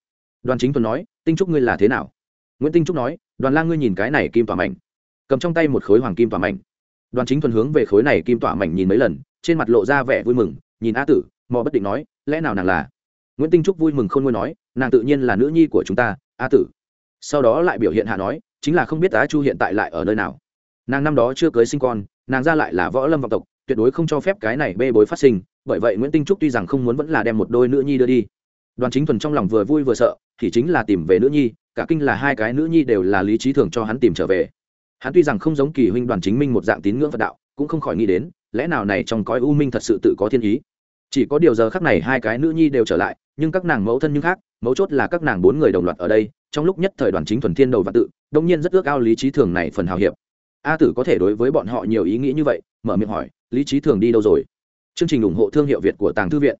Đoàn chính thuần nói, tinh trúc ngươi là thế nào? Nguyễn tinh trúc nói, đoàn lang ngươi nhìn cái này kim tỏa mảnh. Cầm trong tay một khối hoàng kim tỏa mảnh. Đoàn chính thuần hướng về khối này kim tỏa mảnh nhìn mấy lần, trên mặt lộ ra vẻ vui mừng nhìn a tử, mò bất định nói, lẽ nào nàng là? Nguyễn tinh trúc vui mừng khôn ngôi nói, nàng tự nhiên là nữ nhi của chúng ta, a tử. Sau đó lại biểu hiện hạ nói, chính là không biết á chu hiện tại lại ở nơi nào. Nàng năm đó chưa cưới sinh con, nàng ra lại là võ lâm vọng tộc, tuyệt đối không cho phép cái này bê bối phát sinh, bởi vậy nguyễn tinh trúc tuy rằng không muốn vẫn là đem một đôi nữ nhi đưa đi. Đoàn chính thuần trong lòng vừa vui vừa sợ, thì chính là tìm về nữ nhi, cả kinh là hai cái nữ nhi đều là lý trí thường cho hắn tìm trở về. Hắn tuy rằng không giống kỳ huynh đoàn chính minh một dạng tín ngưỡng phật đạo, cũng không khỏi nghĩ đến, lẽ nào này trong cõi u minh thật sự tự có thiên ý? Chỉ có điều giờ khắc này hai cái nữ nhi đều trở lại, nhưng các nàng mẫu thân nhưng khác, mấu chốt là các nàng bốn người đồng loạt ở đây, trong lúc nhất thời đoàn chính thuần thiên đầu và tự, đông nhiên rất ước ao lý trí thường này phần hào hiệp. A tử có thể đối với bọn họ nhiều ý nghĩ như vậy, mở miệng hỏi, lý trí thường đi đâu rồi? Chương trình ủng hộ thương hiệu việt của tàng thư viện.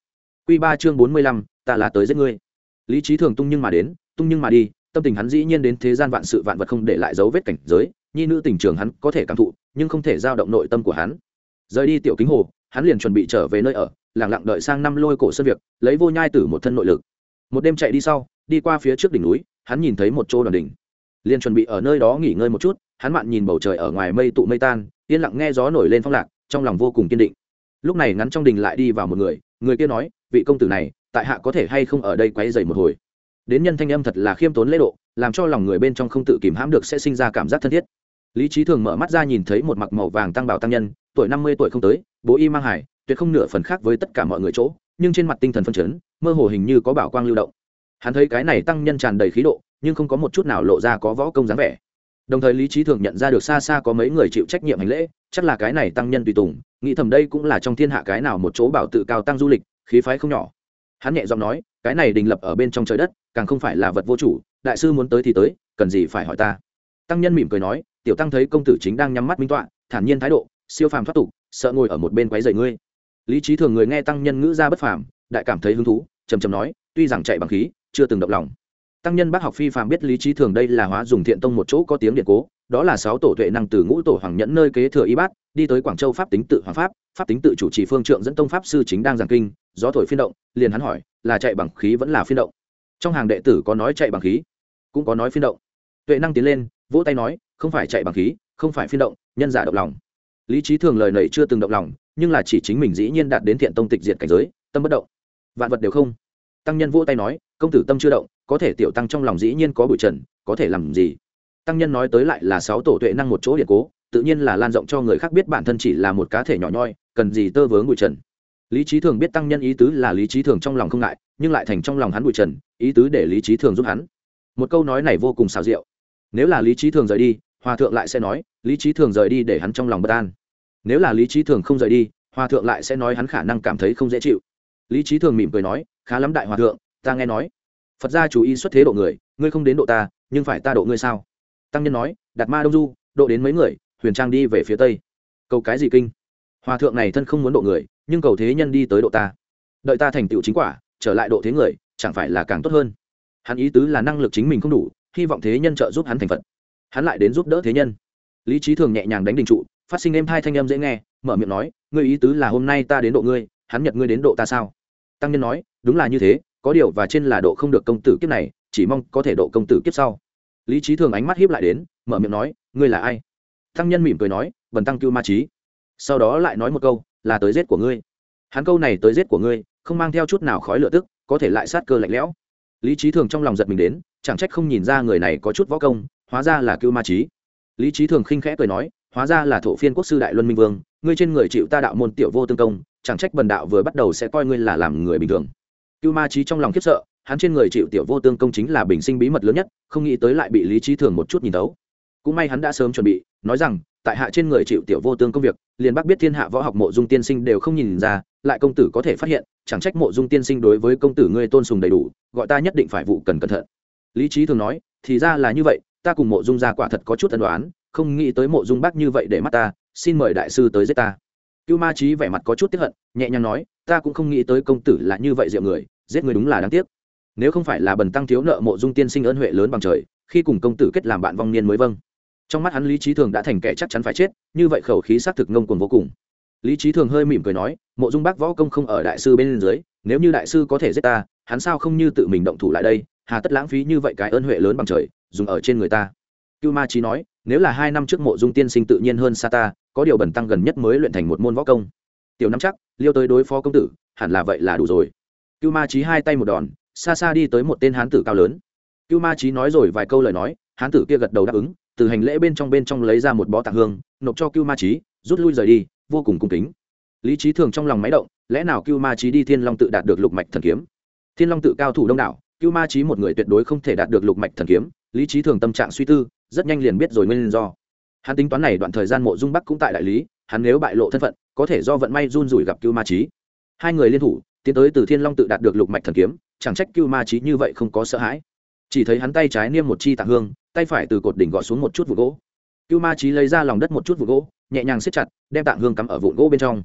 Q ba chương bốn mươi lăm, ta là tới giết ngươi. Lý trí thường tung nhưng mà đến, tung nhưng mà đi, tâm tình hắn dĩ nhiên đến thế gian vạn sự vạn vật không để lại dấu vết cảnh giới, nhi nữ tình trường hắn có thể cảm thụ, nhưng không thể giao động nội tâm của hắn. Rời đi tiểu kính hồ, hắn liền chuẩn bị trở về nơi ở lẳng lặng đợi sang năm lôi cổ sơn việc, lấy vô nhai tử một thân nội lực. Một đêm chạy đi sau, đi qua phía trước đỉnh núi, hắn nhìn thấy một chỗ đoàn đỉnh. Liền chuẩn bị ở nơi đó nghỉ ngơi một chút, hắn mạn nhìn bầu trời ở ngoài mây tụ mây tan, yên lặng nghe gió nổi lên phong lạc, trong lòng vô cùng kiên định. Lúc này ngắn trong đình lại đi vào một người người kia nói, vị công tử này, tại hạ có thể hay không ở đây quấy dày một hồi? Đến nhân thanh âm thật là khiêm tốn lễ độ, làm cho lòng người bên trong không tự kìm hãm được sẽ sinh ra cảm giác thân thiết. Lý trí thường mở mắt ra nhìn thấy một mặc màu vàng tăng bảo tăng nhân, tuổi năm mươi tuổi không tới, bố y mang hải tuyệt không nửa phần khác với tất cả mọi người chỗ, nhưng trên mặt tinh thần phân chấn, mơ hồ hình như có bảo quang lưu động. Hắn thấy cái này tăng nhân tràn đầy khí độ, nhưng không có một chút nào lộ ra có võ công dáng vẻ. Đồng thời lý trí thường nhận ra được xa xa có mấy người chịu trách nhiệm hành lễ, chắc là cái này tăng nhân tùy tùng, nghĩ thầm đây cũng là trong thiên hạ cái nào một chỗ bảo tự cao tăng du lịch, khí phái không nhỏ. Hắn nhẹ giọng nói, cái này đình lập ở bên trong trời đất, càng không phải là vật vô chủ, đại sư muốn tới thì tới, cần gì phải hỏi ta? Tăng nhân mỉm cười nói, tiểu tăng thấy công tử chính đang nhắm mắt minh tọa, thản nhiên thái độ, siêu phàm thoát tục, sợ ngồi ở một bên quấy rầy ngươi lý trí thường người nghe tăng nhân ngữ ra bất phàm, đại cảm thấy hứng thú trầm trầm nói, tuy rằng chạy bằng khí, chưa từng động lòng. Tăng nhân bác học phi phàm biết lý trí thường đây là hóa dùng thiện tông một chỗ có tiếng điện cố, đó là sáu tổ tuệ năng từ ngũ tổ hoàng nhẫn nơi kế thừa y bát, đi tới quảng châu pháp tính tự hoàng pháp pháp tính tự chủ trì phương trượng dẫn tông pháp sư chính đang giảng kinh, gió thổi phiên động, liền hắn hỏi, là chạy bằng khí vẫn là phiên động? Trong hàng đệ tử có nói chạy bằng khí, cũng có nói phiên động. Tuệ năng tiến lên, vỗ tay nói, không phải chạy bằng khí, không phải phiên động, nhân giả động lòng lý trí thường lời nầy chưa từng động lòng, nhưng là chỉ chính mình dĩ nhiên đạt đến thiện tông tịch diệt cảnh giới, tâm bất động. Vạn vật đều không. Tăng nhân vỗ tay nói, công tử tâm chưa động, có thể tiểu tăng trong lòng dĩ nhiên có bụi trần, có thể làm gì? Tăng nhân nói tới lại là sáu tổ tuệ năng một chỗ điện cố, tự nhiên là lan rộng cho người khác biết bản thân chỉ là một cá thể nhỏ nhoi, cần gì tơ vớ bụi trần. Lý trí thường biết tăng nhân ý tứ là lý trí thường trong lòng không ngại, nhưng lại thành trong lòng hắn bụi trần, ý tứ để lý trí thường giúp hắn. Một câu nói này vô cùng xào rượu nếu là lý trí thường rời đi hòa thượng lại sẽ nói, lý trí thường rời đi để hắn trong lòng bất an. Nếu là lý trí thường không rời đi, hòa thượng lại sẽ nói hắn khả năng cảm thấy không dễ chịu. Lý trí thường mỉm cười nói, khá lắm đại hòa thượng, ta nghe nói, phật gia chú ý xuất thế độ người, ngươi không đến độ ta, nhưng phải ta độ ngươi sao? Tăng nhân nói đặt ma đông du, độ đến mấy người, huyền trang đi về phía tây. Cầu cái gì kinh? Hòa thượng này thân không muốn độ người, nhưng cầu thế nhân đi tới độ ta. Đợi ta thành tựu chính quả, trở lại độ thế người, chẳng phải là càng tốt hơn? Hắn ý tứ là năng lực chính mình không đủ, hy vọng thế nhân trợ giúp hắn thành phật hắn lại đến giúp đỡ thế nhân. Lý trí thường nhẹ nhàng đánh đình trụ, phát sinh êm hai thanh âm dễ nghe, mở miệng nói, ngươi ý tứ là hôm nay ta đến độ ngươi, hắn nhật ngươi đến độ ta sao? Tăng nhân nói, đúng là như thế, có điều và trên là độ không được công tử kiếp này, chỉ mong có thể độ công tử kiếp sau. Lý trí thường ánh mắt hiếp lại đến, mở miệng nói, ngươi là ai? Tăng nhân mỉm cười nói vần tăng cưu ma trí sau đó lại nói một câu, là tới giết của ngươi. Hắn câu này tới giết của ngươi, không mang theo chút nào khói lửa tức, có thể lại sát cơ lạnh lẽo. Lý trí thường trong lòng giật mình đến, chẳng trách không nhìn ra người này có chút võ công hóa ra là cưu ma trí. Lý trí thường khinh khẽ cười nói, hóa ra là thổ phiên quốc sư đại luân minh vương, ngươi trên người chịu ta đạo môn tiểu vô tương công, chẳng trách bần đạo vừa bắt đầu sẽ coi ngươi là làm người bình thường. Cưu ma trí trong lòng khiếp sợ, hắn trên người chịu tiểu vô tương công chính là bình sinh bí mật lớn nhất, không nghĩ tới lại bị lý trí thường một chút nhìn tấu cũng may hắn đã sớm chuẩn bị, nói rằng, tại hạ trên người chịu tiểu vô tương công việc, liền bác biết thiên hạ võ học mộ dung tiên sinh đều không nhìn ra, lại công tử có thể phát hiện, chẳng trách mộ dung tiên sinh đối với công tử ngươi tôn sùng đầy đủ, gọi ta nhất định phải vụ cần cẩn thận. Lý trí thường nói, thì ra là như vậy ta cùng mộ dung gia quả thật có chút tân đoán không nghĩ tới mộ dung bác như vậy để mắt ta, xin mời đại sư tới giết ta. Cưu ma trí vẻ mặt có chút tiếp hận, nhẹ nhàng nói, ta cũng không nghĩ tới công tử là như vậy diệu người, giết người đúng là đáng tiếc. Nếu không phải là bần tăng thiếu nợ mộ dung tiên sinh ơn huệ lớn bằng trời, khi cùng công tử kết làm bạn vong niên mới vâng. Trong mắt hắn lý trí thường đã thành kẻ chắc chắn phải chết, như vậy khẩu khí xác thực ngông cuồng vô cùng. Lý trí thường hơi mỉm cười nói, mộ dung bác võ công không ở đại sư bên dưới, nếu như đại sư có thể giết ta, hắn sao không như tự mình động thủ lại đây, hà tất lãng phí như vậy cái ơn huệ lớn bằng trời dùng ở trên người ta. Cưu ma trí nói, nếu là hai năm trước mộ dung tiên sinh tự nhiên hơn xa ta, có điều bẩn tăng gần nhất mới luyện thành một môn võ công. Tiểu nắm chắc, liêu tới đối phó công tử, hẳn là vậy là đủ rồi. Cưu ma trí hai tay một đòn, xa xa đi tới một tên hán tử cao lớn. Cưu ma trí nói rồi vài câu lời nói, hán tử kia gật đầu đáp ứng, từ hành lễ bên trong bên trong lấy ra một bó tạc hương, nộp cho cưu ma trí rút lui rời đi, vô cùng cung kính. Lý trí thường trong lòng máy động, lẽ nào cưu ma trí đi thiên long tự đạt được lục mạch thần kiếm? Thiên long tự cao thủ đông đảo, cưu ma trí một người tuyệt đối không thể đạt được lục mạch thần kiếm lý trí thường tâm trạng suy tư, rất nhanh liền biết rồi nguyên do. Hắn tính toán này đoạn thời gian mộ dung bắc cũng tại đại lý, hắn nếu bại lộ thân phận, có thể do vận may run rủi gặp cưu ma trí hai người liên thủ, tiến tới từ thiên long tự đạt được lục mạch thần kiếm, chẳng trách cưu ma trí như vậy không có sợ hãi. Chỉ thấy hắn tay trái niêm một chi tạng hương, tay phải từ cột đỉnh gọt xuống một chút vụ gỗ. Cưu ma trí lấy ra lòng đất một chút vụ gỗ, nhẹ nhàng siết chặt, đem tạng hương cắm ở vụn gỗ bên trong.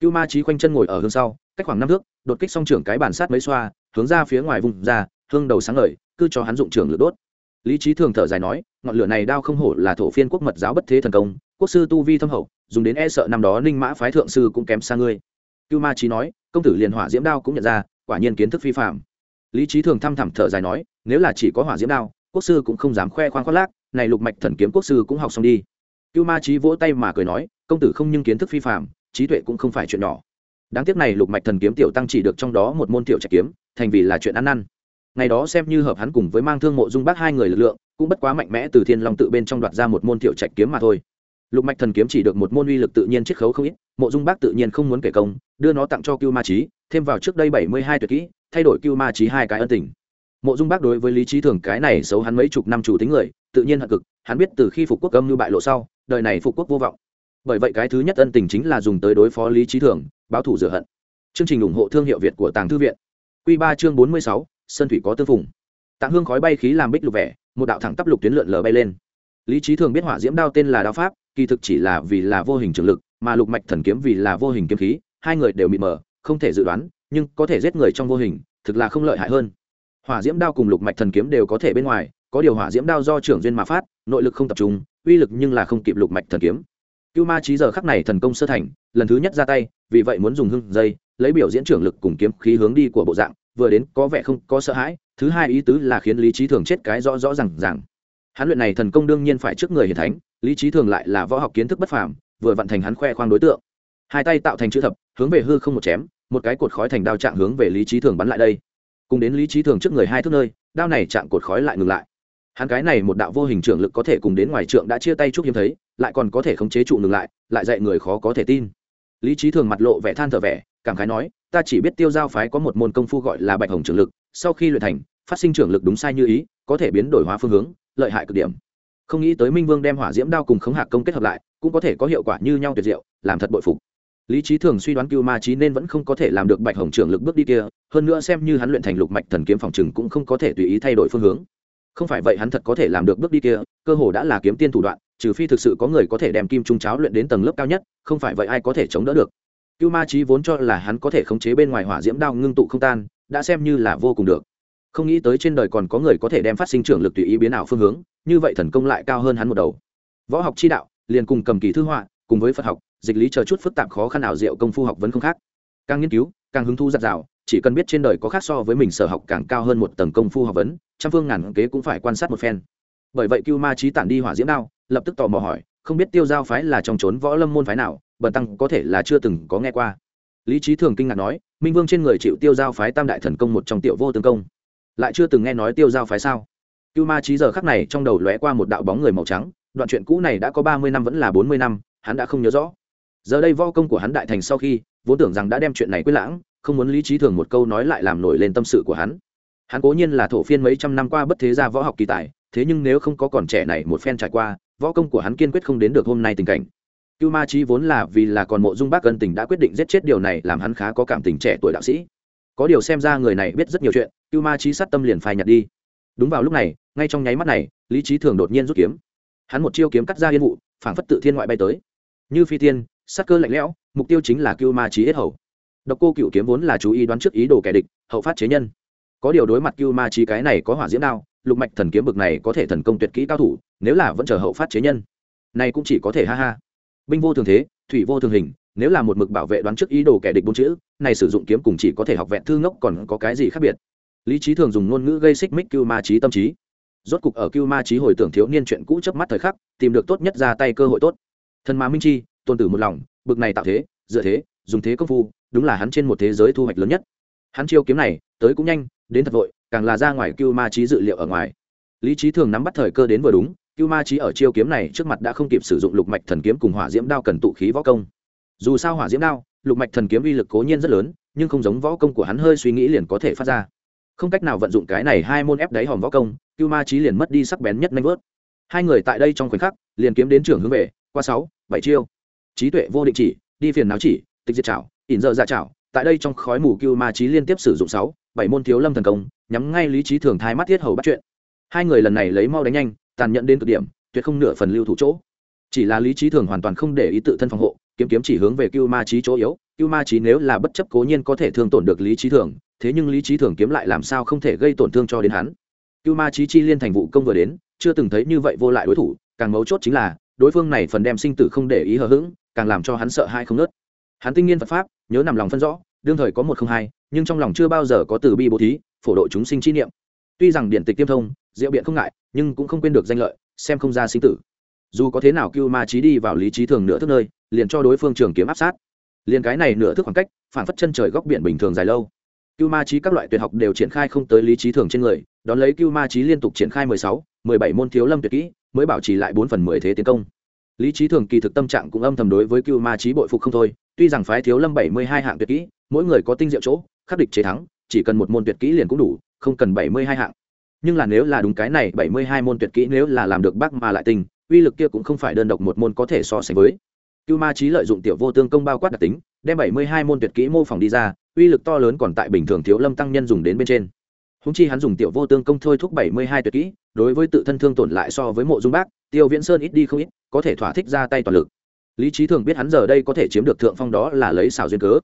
Cưu ma trí khoanh chân ngồi ở hương sau, cách khoảng năm thước, đột kích xong trưởng cái bàn sát mấy xoa, hướng ra phía ngoài vùng ra, hương đầu sáng ngời, cứ cho hắn dụng trưởng lửa đốt lý trí thường thở dài nói, ngọn lửa này đao không hổ là thổ phiên quốc mật giáo bất thế thần công, quốc sư tu vi thâm hậu, dùng đến e sợ năm đó ninh mã phái thượng sư cũng kém xa ngươi. Cưu ma trí nói, công tử liền hỏa diễm đao cũng nhận ra, quả nhiên kiến thức phi phạm lý trí thường thăm thẳm thở dài nói, nếu là chỉ có hỏa diễm đao, quốc sư cũng không dám khoe khoang khoác lác, này lục mạch thần kiếm quốc sư cũng học xong đi. Cưu ma trí vỗ tay mà cười nói, công tử không nhưng kiến thức phi phạm trí tuệ cũng không phải chuyện nhỏ. Đáng tiếc này lục mạch thần kiếm tiểu tăng chỉ được trong đó một môn tiểu trạch kiếm, thành vì là chuyện ăn năn ngày đó xem như hợp hắn cùng với mang thương mộ dung bác hai người lực lượng, cũng bất quá mạnh mẽ từ thiên long tự bên trong đoạt ra một môn tiểu trạch kiếm mà thôi. Lục mạch thần kiếm chỉ được một môn uy lực tự nhiên chiết khấu không ít, mộ dung bác tự nhiên không muốn kể công, đưa nó tặng cho cưu ma trí thêm vào trước đây bảy mươi hai tuyệt kỹ, thay đổi cưu ma trí hai cái ân tình. Mộ dung bác đối với lý trí thường cái này xấu hắn mấy chục năm chủ tính người, tự nhiên hận cực, hắn biết từ khi phục quốc âm như bại lộ sau, đời này phục quốc vô vọng. Bởi vậy cái thứ nhất ân tình chính là dùng tới đối phó lý trí thường, báo thủ rửa hận. Chương trình ủng hộ thương hiệu việt của tàng thư viện. Q ba chương bốn mươi sáu sơn thủy có tư phùng. Tạng hương khói bay khí làm bích lục vẻ, một đạo thẳng tắp lục tuyến lượn lờ bay lên. Lý trí thường biết hỏa diễm đao tên là đao pháp, kỳ thực chỉ là vì là vô hình trường lực, mà lục mạch thần kiếm vì là vô hình kiếm khí, hai người đều mịt mờ, không thể dự đoán, nhưng có thể giết người trong vô hình, thực là không lợi hại hơn. Hỏa diễm đao cùng lục mạch thần kiếm đều có thể bên ngoài, có điều hỏa diễm đao do trưởng duyên mà phát, nội lực không tập trung, uy lực nhưng là không kịp lục mạch thần kiếm. Cưu ma trí giờ khắc này thần công sơ thành, lần thứ nhất ra tay, vì vậy muốn dùng hưng dây, lấy biểu diễn trưởng lực cùng kiếm khí hướng đi của bộ dạng vừa đến có vẻ không có sợ hãi, thứ hai ý tứ là khiến lý trí thường chết cái rõ rõ r à n g r hắn luyện này thần công đương nhiên phải trước người hiền thánh, lý trí thường lại là võ học kiến thức bất phàm, vừa vận thành hắn khoe khoang đối tượng. Hai tay tạo thành chữ thập, hướng về hư không một chém, một cái cột khói thành đao trạng hướng về lý trí thường bắn lại đây. Cùng đến lý trí thường trước người hai thước nơi, đao này chạm cột khói lại ngừng lại. Hắn cái này một đạo vô hình trưởng lực có thể cùng đến ngoài trượng đã chia tay chúc hiếm thấy, lại còn có thể khống chế trụ ngừng lại lại dạy người khó có thể tin. Lý trí thường mặt lộ vẻ than thở vẻ, cảm khái nói ta chỉ biết tiêu giao phái có một môn công phu gọi là bạch hồng trưởng lực, sau khi luyện thành, phát sinh trưởng lực đúng sai như ý, có thể biến đổi hóa phương hướng, lợi hại cực điểm. Không nghĩ tới minh vương đem hỏa diễm đao cùng khống hạc công kết hợp lại, cũng có thể có hiệu quả như nhau tuyệt diệu, làm thật bội phục. Lý trí thường suy đoán cưu ma trí nên vẫn không có thể làm được bạch hồng trưởng lực bước đi kia, hơn nữa xem như hắn luyện thành lục mạch thần kiếm phòng trừng cũng không có thể tùy ý thay đổi phương hướng. Không phải vậy hắn thật có thể làm được bước đi kia, cơ hồ đã là kiếm tiên thủ đoạn, trừ phi thực sự có người có thể đem kim trung cháo luyện đến tầng lớp cao nhất, không phải vậy ai có thể chống đỡ được cưu ma trí vốn cho là hắn có thể khống chế bên ngoài hỏa diễm đao ngưng tụ không tan, đã xem như là vô cùng được. Không nghĩ tới trên đời còn có người có thể đem phát sinh trưởng lực tùy ý biến ảo phương hướng, như vậy thần công lại cao hơn hắn một đầu. Võ học chi đạo, liền cùng cầm kỳ thư họa, cùng với phật học, dịch lý chờ chút phức tạp khó khăn ảo diệu công phu học vẫn không khác. Càng nghiên cứu, càng hứng thu giặt rào, chỉ cần biết trên đời có khác so với mình sở học càng cao hơn một tầng công phu học vấn, trăm phương ngàn kế cũng phải quan sát một phen. Bởi vậy cưu ma trí tản đi hỏa diễm đao, lập tức tò mò hỏi, không biết tiêu giao phái là trong trốn võ lâm môn phái nào bần tăng có thể là chưa từng có nghe qua. Lý trí thường kinh ngạc nói, minh vương trên người chịu tiêu giao phái tam đại thần công một trong tiểu vô tương công. Lại chưa từng nghe nói tiêu giao phái sao? Cưu ma trí giờ khắc này trong đầu lóe qua một đạo bóng người màu trắng, đoạn chuyện cũ này đã có ba mươi năm vẫn là bốn mươi năm, hắn đã không nhớ rõ. Giờ đây vo công của hắn đại thành sau khi, vốn tưởng rằng đã đem chuyện này quyết lãng, không muốn lý trí thường một câu nói lại làm nổi lên tâm sự của hắn. Hắn cố nhiên là thổ phiên mấy trăm năm qua bất thế gia võ học kỳ tài, thế nhưng nếu không có còn trẻ này một phen trải qua, võ công của hắn kiên quyết không đến được hôm nay tình cảnh cưu ma trí vốn là vì là còn mộ dung bác cân tình đã quyết định giết chết điều này làm hắn khá có cảm tình trẻ tuổi đạo sĩ. Có điều xem ra người này biết rất nhiều chuyện, cưu ma trí sát tâm liền phai nhặt đi. Đúng vào lúc này, ngay trong nháy mắt này, lý trí thường đột nhiên rút kiếm. Hắn một chiêu kiếm cắt ra yên vụ, phảng phất tự thiên ngoại bay tới. Như phi tiên, sát cơ lạnh lẽo, mục tiêu chính là cưu ma trí hết hầu. Độc cô cựu kiếm vốn là chú ý đoán trước ý đồ kẻ địch, hậu phát chế nhân. Có điều đối mặt cưu ma trí cái này có hỏa diễm đao, lục mạch thần kiếm bực này có thể thần công tuyệt kỹ cao thủ, nếu là vẫn chờ hậu phát chế nhân, này cũng chỉ có thể ha ha binh vô thường thế, thủy vô thường hình, nếu là một mực bảo vệ đoán trước ý đồ kẻ địch bốn chữ, này sử dụng kiếm cùng chỉ có thể học vẹn thư ngốc còn có cái gì khác biệt? Lý trí thường dùng ngôn ngữ gây xích mích cưu ma trí tâm trí. Rốt cục ở cưu ma trí hồi tưởng thiếu niên chuyện cũ chớp mắt thời khắc, tìm được tốt nhất ra tay cơ hội tốt. Thần mà minh chi, tôn tử một lòng, bực này tạo thế, dựa thế, dùng thế công phu, đúng là hắn trên một thế giới thu hoạch lớn nhất. Hắn chiêu kiếm này, tới cũng nhanh, đến thật vội, càng là ra ngoài cưu ma trí dự liệu ở ngoài. Lý trí thường nắm bắt thời cơ đến vừa đúng cưu ma trí ở chiêu kiếm này trước mặt đã không kịp sử dụng lục mạch thần kiếm cùng hỏa diễm đao cần tụ khí võ công. Dù sao hỏa diễm đao, lục mạch thần kiếm uy lực cố nhiên rất lớn, nhưng không giống võ công của hắn hơi suy nghĩ liền có thể phát ra. Không cách nào vận dụng cái này hai môn ép đáy hòm võ công, cưu ma trí liền mất đi sắc bén nhất nanh vớt. Hai người tại đây trong khoảnh khắc, liền kiếm đến trường hướng về, qua sáu, bảy chiêu. Trí tuệ vô định chỉ, đi phiền náo chỉ, tịch diệt chảo, ỉn dơ dạ chảo. Tại đây trong khói mù cưu ma trí liên tiếp sử dụng sáu, bảy môn thiếu lâm thần công, nhắm ngay lý trí thường thai mắt thiết hầu bắt chuyện. Hai người lần này lấy mau đánh nhanh tàn nhẫn đến cực điểm, tuyệt không nửa phần lưu thủ chỗ. Chỉ là lý trí thường hoàn toàn không để ý tự thân phòng hộ, kiếm kiếm chỉ hướng về cưu ma trí chỗ yếu. Cưu ma trí nếu là bất chấp cố nhiên có thể thương tổn được lý trí thường, thế nhưng lý trí thường kiếm lại làm sao không thể gây tổn thương cho đến hắn? Cưu ma trí chi liên thành vụ công vừa đến, chưa từng thấy như vậy vô lại đối thủ, càng mấu chốt chính là, đối phương này phần đem sinh tử không để ý hờ hững, càng làm cho hắn sợ hai không nớt hắn tinh nghiên phật pháp, nhớ nằm lòng phân rõ, đương thời có một không hai, nhưng trong lòng chưa bao giờ có từ bi bố thí, phổ độ chúng sinh chi niệm. Tuy rằng điện tịch tiêm thông diệu biện không ngại, nhưng cũng không quên được danh lợi, xem không ra sinh tử. Dù có thế nào cưu ma trí đi vào lý trí thường nửa thức nơi, liền cho đối phương trường kiếm áp sát. Liền cái này nửa thức khoảng cách phản phất chân trời góc biển bình thường dài lâu. Cưu ma trí các loại tuyệt học đều triển khai không tới lý trí thường trên người, đón lấy cưu ma trí liên tục triển khai mười sáu, mười bảy môn thiếu lâm tuyệt kỹ, mới bảo trì lại bốn phần mười thế tiến công. Lý trí thường kỳ thực tâm trạng cũng âm thầm đối với cưu ma trí bội phục không thôi, tuy rằng phái thiếu lâm bảy mươi hai hạng tuyệt kỹ, mỗi người có tinh diệu chỗ, khắc địch chế thắng, chỉ cần một môn tuyệt kỹ liền cũng đủ, không cần bảy mươi hai hạng nhưng là nếu là đúng cái này, bảy mươi hai môn tuyệt kỹ nếu là làm được bác mà lại tình, uy lực kia cũng không phải đơn độc một môn có thể so sánh với. Cưu ma trí lợi dụng tiểu vô tương công bao quát đặc tính, đem bảy mươi hai môn tuyệt kỹ mô phỏng đi ra, uy lực to lớn còn tại bình thường thiếu lâm tăng nhân dùng đến bên trên. Húng chi hắn dùng tiểu vô tương công thôi thúc bảy mươi hai tuyệt kỹ, đối với tự thân thương tổn lại so với mộ dung bác, tiêu viễn sơn ít đi không ít, có thể thỏa thích ra tay toàn lực. Lý trí thường biết hắn giờ đây có thể chiếm được thượng phong đó là lấy xảo duyên cớ.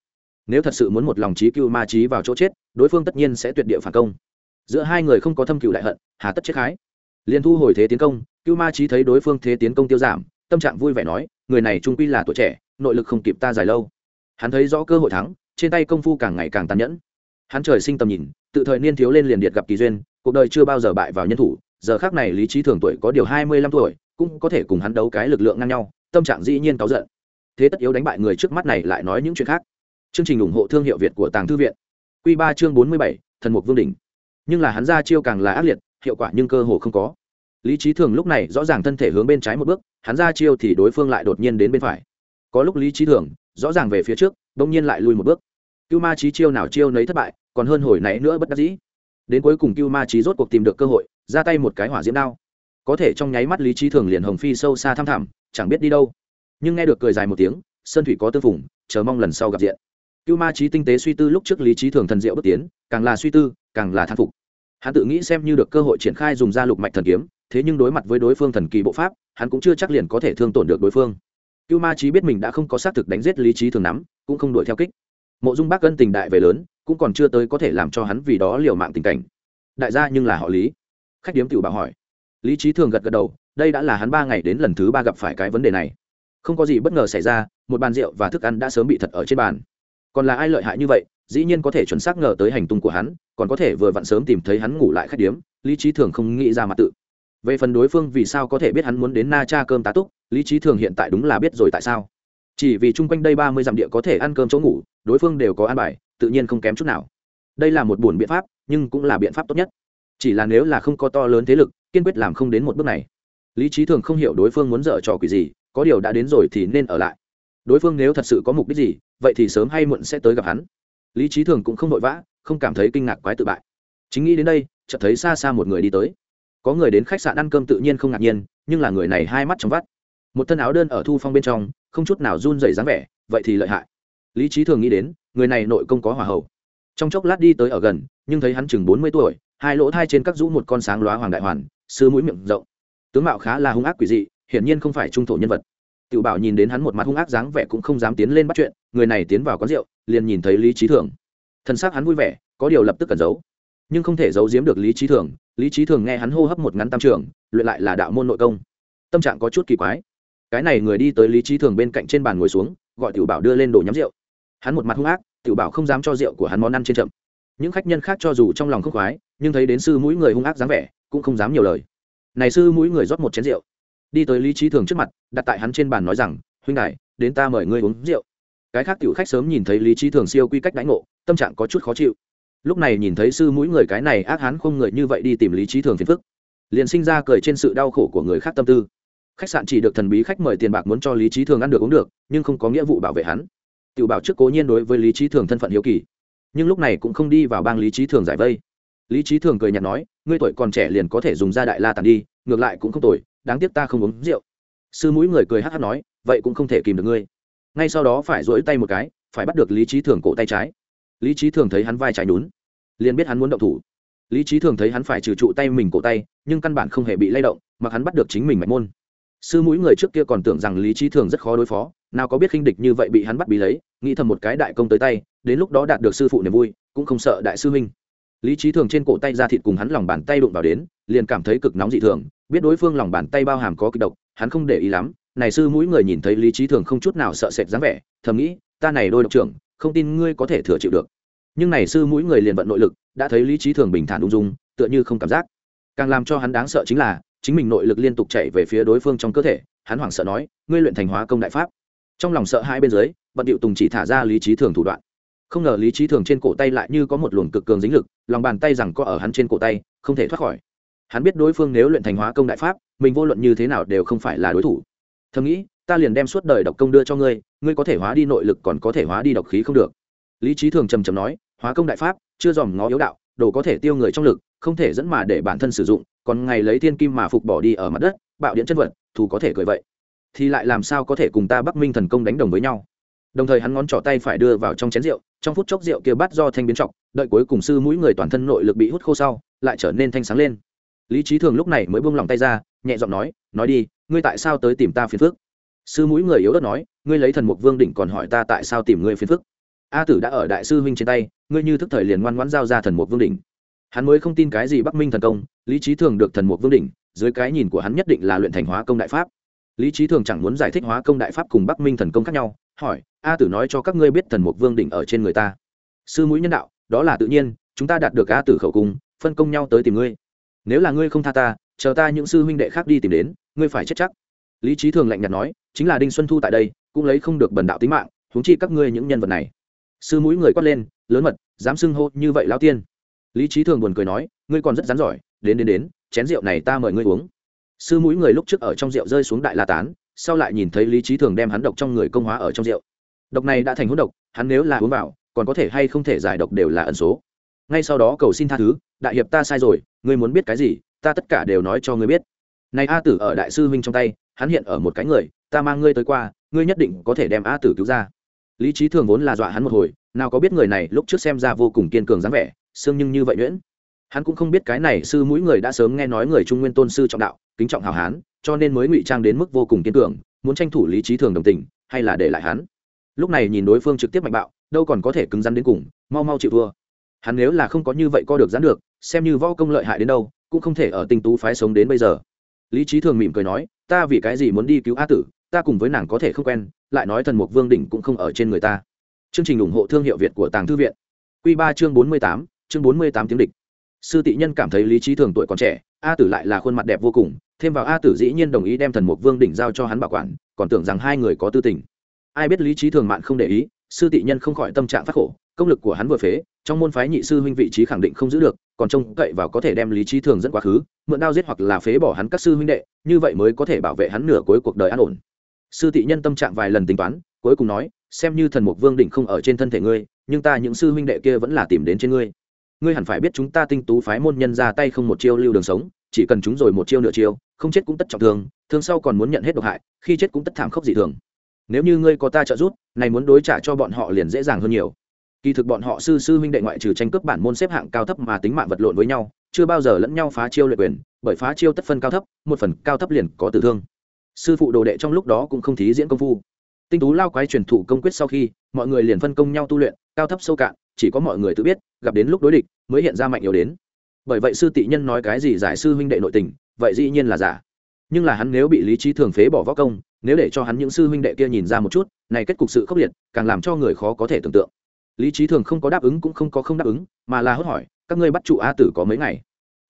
Nếu thật sự muốn một lòng trí cưu ma trí vào chỗ chết, đối phương tất nhiên sẽ tuyệt địa phản công giữa hai người không có thâm cựu đại hận, hà tất chết khái. Liền thu hồi thế tiến công, cưu ma trí thấy đối phương thế tiến công tiêu giảm, tâm trạng vui vẻ nói, người này trung quy là tuổi trẻ, nội lực không kịp ta dài lâu. Hắn thấy rõ cơ hội thắng, trên tay công phu càng ngày càng tàn nhẫn. Hắn trời sinh tầm nhìn, tự thời niên thiếu lên liền điệt gặp kỳ duyên, cuộc đời chưa bao giờ bại vào nhân thủ, giờ khác này lý trí thường tuổi có điều hai mươi lăm tuổi, cũng có thể cùng hắn đấu cái lực lượng ngang nhau, tâm trạng dĩ nhiên cáu giận. Thế tất yếu đánh bại người trước mắt này lại nói những chuyện khác. Chương trình ủng hộ thương hiệu việt của tàng thư viện. Q ba chương bốn mươi bảy, thần mục vương đình nhưng là hắn ra chiêu càng là ác liệt, hiệu quả nhưng cơ hồ không có. Lý trí thường lúc này rõ ràng thân thể hướng bên trái một bước, hắn ra chiêu thì đối phương lại đột nhiên đến bên phải. Có lúc lý trí thường, rõ ràng về phía trước đông nhiên lại lui một bước. Cưu ma trí chiêu nào chiêu nấy thất bại, còn hơn hồi nãy nữa bất đắc dĩ. Đến cuối cùng cưu ma trí rốt cuộc tìm được cơ hội, ra tay một cái hỏa diễm đao. Có thể trong nháy mắt lý trí thường liền hồng phi sâu xa thăm thẳm, chẳng biết đi đâu. Nhưng nghe được cười dài một tiếng, sơn thủy có tư phủng chờ mong lần sau gặp diện. Cưu ma trí tinh tế suy tư lúc trước lý trí thường thần diệu bước tiến, càng là suy tư càng là thán phục. Hắn tự nghĩ xem như được cơ hội triển khai dùng ra lục mạch thần kiếm, thế nhưng đối mặt với đối phương thần kỳ bộ pháp, hắn cũng chưa chắc liền có thể thương tổn được đối phương. Cưu ma trí biết mình đã không có xác thực đánh giết lý trí thường nắm, cũng không đuổi theo kích. Mộ dung bác cân tình đại về lớn, cũng còn chưa tới có thể làm cho hắn vì đó liều mạng tình cảnh. Đại gia nhưng là họ lý. Khách điếm tiểu bảo hỏi. Lý trí thường gật gật đầu, đây đã là hắn ba ngày đến lần thứ ba gặp phải cái vấn đề này. Không có gì bất ngờ xảy ra, một bàn rượu và thức ăn đã sớm bị thật ở trên bàn. Còn là ai lợi hại như vậy dĩ nhiên có thể chuẩn xác ngờ tới hành tung của hắn, còn có thể vừa vặn sớm tìm thấy hắn ngủ lại khách điếm, lý trí thường không nghĩ ra mặt tự. Về phần đối phương vì sao có thể biết hắn muốn đến na cha cơm tá túc, lý trí thường hiện tại đúng là biết rồi tại sao. Chỉ vì chung quanh đây ba mươi dặm địa có thể ăn cơm chỗ ngủ, đối phương đều có ăn bài, tự nhiên không kém chút nào. Đây là một buồn biện pháp, nhưng cũng là biện pháp tốt nhất. Chỉ là nếu là không có to lớn thế lực, kiên quyết làm không đến một bước này. Lý trí thường không hiểu đối phương muốn dở trò quỷ gì, có điều đã đến rồi thì nên ở lại. Đối phương nếu thật sự có mục đích gì, vậy thì sớm hay muộn sẽ tới gặp hắn lý trí thường cũng không vội vã, không cảm thấy kinh ngạc quái tự bại. Chính nghĩ đến đây, chợt thấy xa xa một người đi tới. Có người đến khách sạn ăn cơm tự nhiên không ngạc nhiên, nhưng là người này hai mắt trong vắt. Một thân áo đơn ở thu phong bên trong, không chút nào run dày dáng vẻ, vậy thì lợi hại. Lý trí thường nghĩ đến, người này nội công có hòa hậu. Trong chốc lát đi tới ở gần, nhưng thấy hắn chừng bốn mươi tuổi, hai lỗ thai trên các rũ một con sáng loá hoàng đại hoàn sư mũi miệng rộng. Tướng mạo khá là hung ác quỷ dị, hiển nhiên không phải trung thổ nhân vật. Tiểu bảo nhìn đến hắn một mặt hung ác dáng vẻ cũng không dám tiến lên bắt chuyện, người này tiến vào quán rượu liền nhìn thấy lý trí thường. Thân xác hắn vui vẻ, có điều lập tức cần giấu. Nhưng không thể giấu giếm được lý trí thường, lý trí thường nghe hắn hô hấp một ngắn tam trường, luyện lại là đạo môn nội công. Tâm trạng có chút kỳ quái. Cái này người đi tới lý trí thường bên cạnh trên bàn ngồi xuống, gọi tiểu bảo đưa lên đồ nhắm rượu. Hắn một mặt hung ác, tiểu bảo không dám cho rượu của hắn món ăn trên chậm. Những khách nhân khác cho dù trong lòng không khoái, nhưng thấy đến sư mũi người hung ác dáng vẻ, cũng không dám nhiều lời. Này sư mũi người rót một chén rượu. Đi tới lý trí thường trước mặt, đặt tại hắn trên bàn nói rằng, huynh đại đến ta mời ngươi uống rượu cái khác tiểu khách sớm nhìn thấy lý trí thường siêu quy cách đánh ngộ, tâm trạng có chút khó chịu. Lúc này nhìn thấy sư mũi người cái này ác hán không người như vậy đi tìm lý trí thường phiền phức. Liền sinh ra cười trên sự đau khổ của người khác tâm tư. Khách sạn chỉ được thần bí khách mời tiền bạc muốn cho lý trí thường ăn được uống được, nhưng không có nghĩa vụ bảo vệ hắn. Tiểu bảo trước cố nhiên đối với lý trí thường thân phận hiếu kỳ, nhưng lúc này cũng không đi vào bang lý trí thường giải vây. Lý trí thường cười nhạt nói, ngươi tuổi còn trẻ liền có thể dùng ra đại la tàn đi, ngược lại cũng không tuổi đáng tiếc ta không uống rượu. Sư mũi người cười hát hát nói, vậy cũng không thể kìm được ngươi ngay sau đó phải rỗi tay một cái, phải bắt được lý trí thường cổ tay trái. Lý trí thường thấy hắn vai trái nhún, liền biết hắn muốn động thủ. Lý trí thường thấy hắn phải trừ trụ tay mình cổ tay, nhưng căn bản không hề bị lay động mà hắn bắt được chính mình mạch môn. Sư mũi người trước kia còn tưởng rằng lý trí thường rất khó đối phó, nào có biết khinh địch như vậy bị hắn bắt bí lấy, nghĩ thầm một cái đại công tới tay, đến lúc đó đạt được sư phụ niềm vui, cũng không sợ đại sư huynh. Lý trí thường trên cổ tay ra thịt cùng hắn lòng bàn tay đụng vào đến, liền cảm thấy cực nóng dị thường, biết đối phương lòng bàn tay bao hàm có kịch độc, hắn không để ý lắm này sư mũi người nhìn thấy lý trí thường không chút nào sợ sệt dáng vẻ, thầm nghĩ, ta này đôi độc trưởng, không tin ngươi có thể thừa chịu được. Nhưng này sư mũi người liền vận nội lực, đã thấy lý trí thường bình thản ung dung, tựa như không cảm giác. Càng làm cho hắn đáng sợ chính là, chính mình nội lực liên tục chạy về phía đối phương trong cơ thể, hắn hoảng sợ nói, ngươi luyện thành hóa công đại pháp. Trong lòng sợ hai bên dưới, bận điệu tùng chỉ thả ra lý trí thường thủ đoạn. Không ngờ lý trí thường trên cổ tay lại như có một luồng cực cường dính lực, lòng bàn tay rằng có ở hắn trên cổ tay, không thể thoát khỏi. Hắn biết đối phương nếu luyện thành hóa công đại pháp, mình vô luận như thế nào đều không phải là đối thủ thầm nghĩ, ta liền đem suốt đời độc công đưa cho ngươi ngươi có thể hóa đi nội lực còn có thể hóa đi độc khí không được. Lý trí thường trầm trầm nói, hóa công đại pháp, chưa dòm ngó yếu đạo, đồ có thể tiêu người trong lực, không thể dẫn mà để bản thân sử dụng, còn ngày lấy thiên kim mà phục bỏ đi ở mặt đất, bạo điện chân vật, thù có thể cười vậy. Thì lại làm sao có thể cùng ta bắc minh thần công đánh đồng với nhau? Đồng thời hắn ngón trỏ tay phải đưa vào trong chén rượu, trong phút chốc rượu kia bắt do thanh biến trọc, đợi cuối cùng sư mũi người toàn thân nội lực bị hút khô sau, lại trở nên thanh sáng lên. Lý trí thường lúc này mới buông lòng tay ra nhẹ giọng nói nói đi, ngươi tại sao tới tìm ta phiền phức? Sư mũi người yếu đất nói, ngươi lấy thần mục vương đỉnh còn hỏi ta tại sao tìm ngươi phiền phức? A tử đã ở đại sư huynh trên tay, ngươi như thức thời liền ngoan ngoãn giao ra thần mục vương đỉnh. Hắn mới không tin cái gì bắc minh thần công, lý trí thường được thần mục vương đỉnh, dưới cái nhìn của hắn nhất định là luyện thành hóa công đại pháp. Lý trí thường chẳng muốn giải thích hóa công đại pháp cùng bắc minh thần công khác nhau, hỏi, a tử nói cho các ngươi biết thần mục vương đỉnh ở trên người ta. Sư mũi nhân đạo, đó là tự nhiên, chúng ta đạt được a tử khẩu cung, phân công nhau tới tìm ngươi. Nếu là ngươi không tha ta chờ ta những sư huynh đệ khác đi tìm đến, ngươi phải chết chắc. Lý trí thường lạnh nhạt nói, chính là đinh xuân thu tại đây, cũng lấy không được bần đạo tính mạng, huống chi các ngươi những nhân vật này. Sư mũi người quát lên, lớn mật, dám xưng hô như vậy lao tiên. Lý trí thường buồn cười nói, ngươi còn rất rắn giỏi, đến đến đến, chén rượu này ta mời ngươi uống. Sư mũi người lúc trước ở trong rượu rơi xuống đại la tán, sau lại nhìn thấy lý trí thường đem hắn độc trong người công hóa ở trong rượu. Độc này đã thành hỗn độc, hắn nếu là uống vào, còn có thể hay không thể giải độc đều là ẩn số. Ngay sau đó cầu xin tha thứ, đại hiệp ta sai rồi, ngươi muốn biết cái gì ta tất cả đều nói cho ngươi biết. Này a tử ở đại sư huynh trong tay, hắn hiện ở một cái người, ta mang ngươi tới qua, ngươi nhất định có thể đem a tử cứu ra. Lý trí thường vốn là dọa hắn một hồi, nào có biết người này lúc trước xem ra vô cùng kiên cường dáng vẻ, xương nhưng như vậy nhuyễn. Hắn cũng không biết cái này sư mũi người đã sớm nghe nói người trung nguyên tôn sư trọng đạo, kính trọng hào hán, cho nên mới ngụy trang đến mức vô cùng kiên cường, muốn tranh thủ lý trí thường đồng tình, hay là để lại hắn. Lúc này nhìn đối phương trực tiếp mạnh bạo, đâu còn có thể cứng rắn đến cùng, mau mau chịu thua. Hắn nếu là không có như vậy co được dán được, xem như võ công lợi hại đến đâu cũng không thể ở tinh tú phái sống đến bây giờ. Lý trí thường mỉm cười nói, ta vì cái gì muốn đi cứu a tử, ta cùng với nàng có thể không quen, lại nói thần mục vương đỉnh cũng không ở trên người ta. Chương trình ủng hộ thương hiệu việt của tàng thư viện. Q ba chương bốn mươi tám, chương bốn mươi tám tiếng địch. Sư tị nhân cảm thấy lý trí thường tuổi còn trẻ, a tử lại là khuôn mặt đẹp vô cùng, thêm vào a tử dĩ nhiên đồng ý đem thần mục vương đỉnh giao cho hắn bảo quản, còn tưởng rằng hai người có tư tình. Ai biết lý trí thường mạn không để ý, sư tị nhân không khỏi tâm trạng phát khổ, công lực của hắn vừa phế, trong môn phái nhị sư huynh vị trí khẳng định không giữ được còn trông cậy vào có thể đem lý trí thường dẫn quá khứ, mượn đao giết hoặc là phế bỏ hắn các sư huynh đệ, như vậy mới có thể bảo vệ hắn nửa cuối cuộc đời an ổn. Sư tị nhân tâm trạng vài lần tính toán, cuối cùng nói, xem như thần mục vương đỉnh không ở trên thân thể ngươi, nhưng ta những sư huynh đệ kia vẫn là tìm đến trên ngươi. Ngươi hẳn phải biết chúng ta tinh tú phái môn nhân ra tay không một chiêu lưu đường sống, chỉ cần chúng rồi một chiêu nửa chiêu, không chết cũng tất trọng thương thương sau còn muốn nhận hết độc hại, khi chết cũng tất thảm khốc dị thường. Nếu như ngươi có ta trợ giúp, này muốn đối trả cho bọn họ liền dễ dàng hơn nhiều kỳ thực bọn họ sư sư huynh đệ ngoại trừ tranh cướp bản môn xếp hạng cao thấp mà tính mạng vật lộn với nhau, chưa bao giờ lẫn nhau phá chiêu luyện quyền, bởi phá chiêu tất phân cao thấp, một phần cao thấp liền có tử thương. Sư phụ đồ đệ trong lúc đó cũng không thí diễn công phu. Tinh tú lao quái truyền thụ công quyết sau khi, mọi người liền phân công nhau tu luyện, cao thấp sâu cạn, chỉ có mọi người tự biết, gặp đến lúc đối địch, mới hiện ra mạnh yếu đến. Bởi vậy sư tị nhân nói cái gì giải sư huynh đệ nội tình, vậy dĩ nhiên là giả. Nhưng là hắn nếu bị lý trí thường phế bỏ võ công, nếu để cho hắn những sư huynh đệ kia nhìn ra một chút, này kết cục sự khốc liệt, càng làm cho người khó có thể tưởng tượng lý trí thường không có đáp ứng cũng không có không đáp ứng, mà là hốt hỏi, các ngươi bắt trụ a tử có mấy ngày?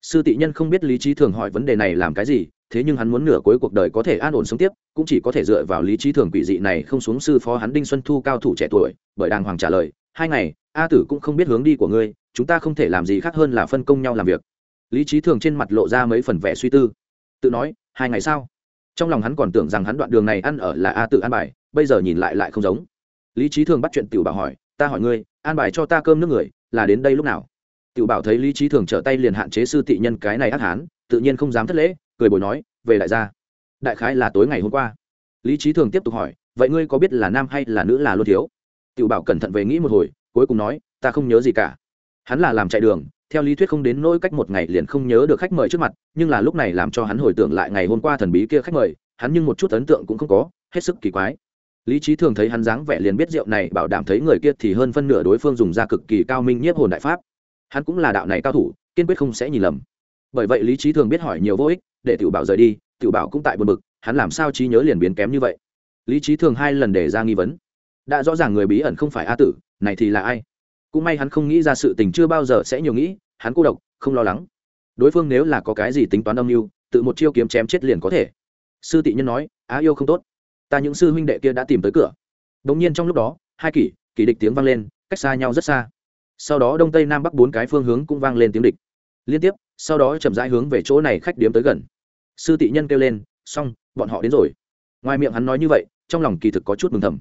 Sư tị nhân không biết lý trí thường hỏi vấn đề này làm cái gì, thế nhưng hắn muốn nửa cuối cuộc đời có thể an ổn sống tiếp, cũng chỉ có thể dựa vào lý trí thường quỷ dị này không xuống sư phó hắn đinh xuân thu cao thủ trẻ tuổi, bởi đàng hoàng trả lời, hai ngày, a tử cũng không biết hướng đi của ngươi, chúng ta không thể làm gì khác hơn là phân công nhau làm việc. Lý trí thường trên mặt lộ ra mấy phần vẻ suy tư. Tự nói, hai ngày sau trong lòng hắn còn tưởng rằng hắn đoạn đường này ăn ở là a tự ăn bài, bây giờ nhìn lại lại không giống. Lý trí thường bắt chuyện tiểu bảo hỏi ta hỏi ngươi, an bài cho ta cơm nước người, là đến đây lúc nào? Tiểu bảo thấy lý trí thường trở tay liền hạn chế sư tị nhân cái này ác hán, tự nhiên không dám thất lễ, cười bồi nói, về đại gia đại khái là tối ngày hôm qua. Lý trí thường tiếp tục hỏi, vậy ngươi có biết là nam hay là nữ là luôn thiếu? Tiểu bảo cẩn thận về nghĩ một hồi, cuối cùng nói, ta không nhớ gì cả. Hắn là làm chạy đường, theo lý thuyết không đến nỗi cách một ngày liền không nhớ được khách mời trước mặt, nhưng là lúc này làm cho hắn hồi tưởng lại ngày hôm qua thần bí kia khách mời, hắn nhưng một chút ấn tượng cũng không có, hết sức kỳ quái lý trí thường thấy hắn dáng vẻ liền biết rượu này, bảo đảm thấy người kia thì hơn phân nửa đối phương dùng ra cực kỳ cao minh nhiếp hồn đại pháp. Hắn cũng là đạo này cao thủ, kiên quyết không sẽ nhìn lầm. Bởi vậy lý trí thường biết hỏi nhiều vô ích, để tiểu bảo rời đi, tiểu bảo cũng tại buồn bực, hắn làm sao trí nhớ liền biến kém như vậy? Lý trí thường hai lần để ra nghi vấn. Đã rõ ràng người bí ẩn không phải a tử, này thì là ai? Cũng may hắn không nghĩ ra sự tình chưa bao giờ sẽ nhiều nghĩ, hắn cô độc, không lo lắng. Đối phương nếu là có cái gì tính toán âm mưu, tự một chiêu kiếm chém chết liền có thể. Sư tị nhân nói, á yêu không tốt ta những sư huynh đệ kia đã tìm tới cửa. Đống nhiên trong lúc đó, hai kỷ kỷ địch tiếng vang lên, cách xa nhau rất xa. Sau đó đông tây nam bắc bốn cái phương hướng cũng vang lên tiếng địch. Liên tiếp, sau đó chậm rãi hướng về chỗ này khách điếm tới gần. Sư tị nhân kêu lên, xong, bọn họ đến rồi. Ngoài miệng hắn nói như vậy, trong lòng kỳ thực có chút mừng thầm.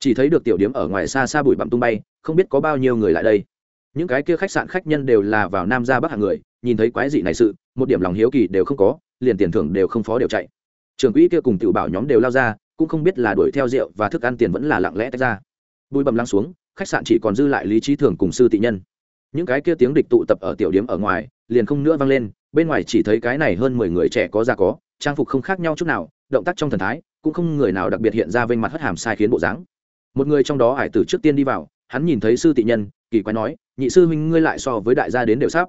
Chỉ thấy được tiểu điếm ở ngoài xa xa bụi bặm tung bay, không biết có bao nhiêu người lại đây. Những cái kia khách sạn khách nhân đều là vào nam ra bắc hạng người, nhìn thấy quái dị này sự, một điểm lòng hiếu kỳ đều không có, liền tiền thưởng đều không phó đều chạy. Trường quỹ kia cùng tự bảo nhóm đều lao ra cũng không biết là đuổi theo rượu và thức ăn tiền vẫn là lặng lẽ tách ra. Bùi bầm lăng xuống, khách sạn chỉ còn dư lại lý trí thường cùng sư tị nhân. Những cái kia tiếng địch tụ tập ở tiểu điếm ở ngoài, liền không nữa vang lên, bên ngoài chỉ thấy cái này hơn mười người trẻ có già có, trang phục không khác nhau chút nào, động tác trong thần thái, cũng không người nào đặc biệt hiện ra vênh mặt hất hàm sai khiến bộ dáng. Một người trong đó hải tử trước tiên đi vào, hắn nhìn thấy sư tị nhân, kỳ quái nói, nhị sư huynh ngươi lại so với đại gia đến đều sắp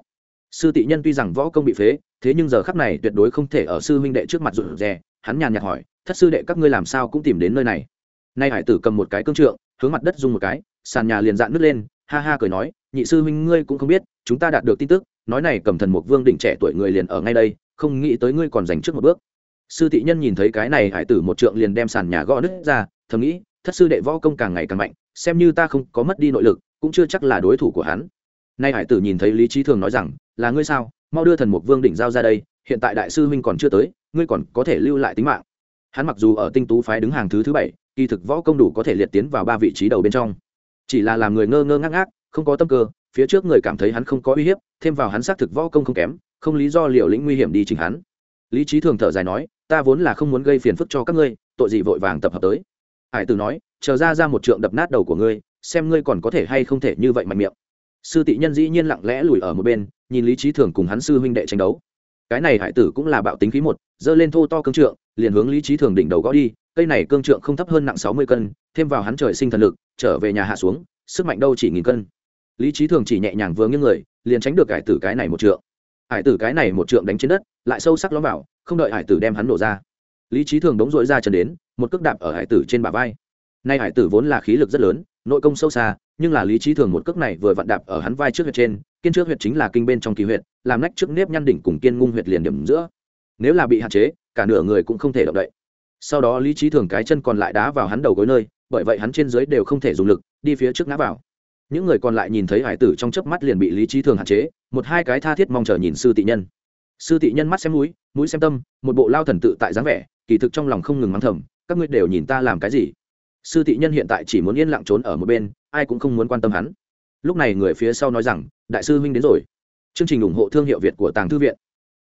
sư tị nhân tuy rằng võ công bị phế, thế nhưng giờ khắp này tuyệt đối không thể ở sư huynh đệ trước mặt rụt rè. Hắn nhàn nhạt hỏi, thất sư đệ, các ngươi làm sao cũng tìm đến nơi này? Nay hải tử cầm một cái cương trượng, hướng mặt đất dùng một cái, sàn nhà liền dạn nứt lên, ha ha cười nói, nhị sư huynh ngươi cũng không biết, chúng ta đạt được tin tức, nói này cầm thần một vương đỉnh trẻ tuổi người liền ở ngay đây, không nghĩ tới ngươi còn dành trước một bước. Sư Tị nhân nhìn thấy cái này hải tử một trượng liền đem sàn nhà gõ nứt ra, thầm nghĩ, thất sư đệ võ công càng ngày càng mạnh, xem như ta không có mất đi nội lực, cũng chưa chắc là đối thủ của hắn nay hải tử nhìn thấy lý trí thường nói rằng, là ngươi sao? Mau đưa thần mục vương đỉnh giao ra đây, hiện tại đại sư huynh còn chưa tới, ngươi còn có thể lưu lại tính mạng. Hắn mặc dù ở tinh tú phái đứng hàng thứ thứ bảy, kỳ thực võ công đủ có thể liệt tiến vào ba vị trí đầu bên trong. Chỉ là làm người ngơ ngơ ngác ngác, không có tâm cơ, phía trước người cảm thấy hắn không có uy hiếp, thêm vào hắn xác thực võ công không kém, không lý do liều lĩnh nguy hiểm đi chỉnh hắn. Lý trí thường thở dài nói, ta vốn là không muốn gây phiền phức cho các ngươi, tội gì vội vàng tập hợp tới. Hải tử nói, chờ ra ra một trượng đập nát đầu của ngươi, xem ngươi còn có thể hay không thể như vậy mạnh miệng sư tị nhân dĩ nhiên lặng lẽ lùi ở một bên, nhìn lý trí thường cùng hắn sư huynh đệ tranh đấu. Cái này hải tử cũng là bạo tính khí một, giơ lên thô to cương trượng, liền hướng lý trí thường đỉnh đầu gõ đi, cây này cương trượng không thấp hơn nặng sáu mươi cân, thêm vào hắn trời sinh thần lực, trở về nhà hạ xuống, sức mạnh đâu chỉ nghìn cân. Lý trí thường chỉ nhẹ nhàng vừa nghiêng người, liền tránh được hải tử cái này một trượng. Hải tử cái này một trượng đánh trên đất, lại sâu sắc lõm vào, không đợi hải tử đem hắn nổ ra. Lý trí thường đống dội ra chân đến, một cước đạp ở hải tử trên bả vai nay hải tử vốn là khí lực rất lớn, nội công sâu xa, nhưng là lý trí thường một cước này vừa vặn đạp ở hắn vai trước huyệt trên, kiên trước huyệt chính là kinh bên trong kỳ huyệt, làm nách trước nếp nhăn đỉnh cùng kiên ngung huyệt liền điểm giữa. Nếu là bị hạn chế, cả nửa người cũng không thể động đậy. Sau đó lý trí thường cái chân còn lại đá vào hắn đầu gối nơi, bởi vậy hắn trên dưới đều không thể dùng lực, đi phía trước ngã vào. Những người còn lại nhìn thấy hải tử trong chớp mắt liền bị lý trí thường hạn chế, một hai cái tha thiết mong chờ nhìn sư tị nhân. Sư tị nhân mắt xem mũi mũi xem tâm, một bộ lao thần tự tại dáng vẻ, kỳ thực trong lòng không ngừng mắng thầm, các ngươi đều nhìn ta làm cái gì? Sư tị nhân hiện tại chỉ muốn yên lặng trốn ở một bên, ai cũng không muốn quan tâm hắn. Lúc này người phía sau nói rằng, đại sư huynh đến rồi. Chương trình ủng hộ thương hiệu việt của tàng thư viện.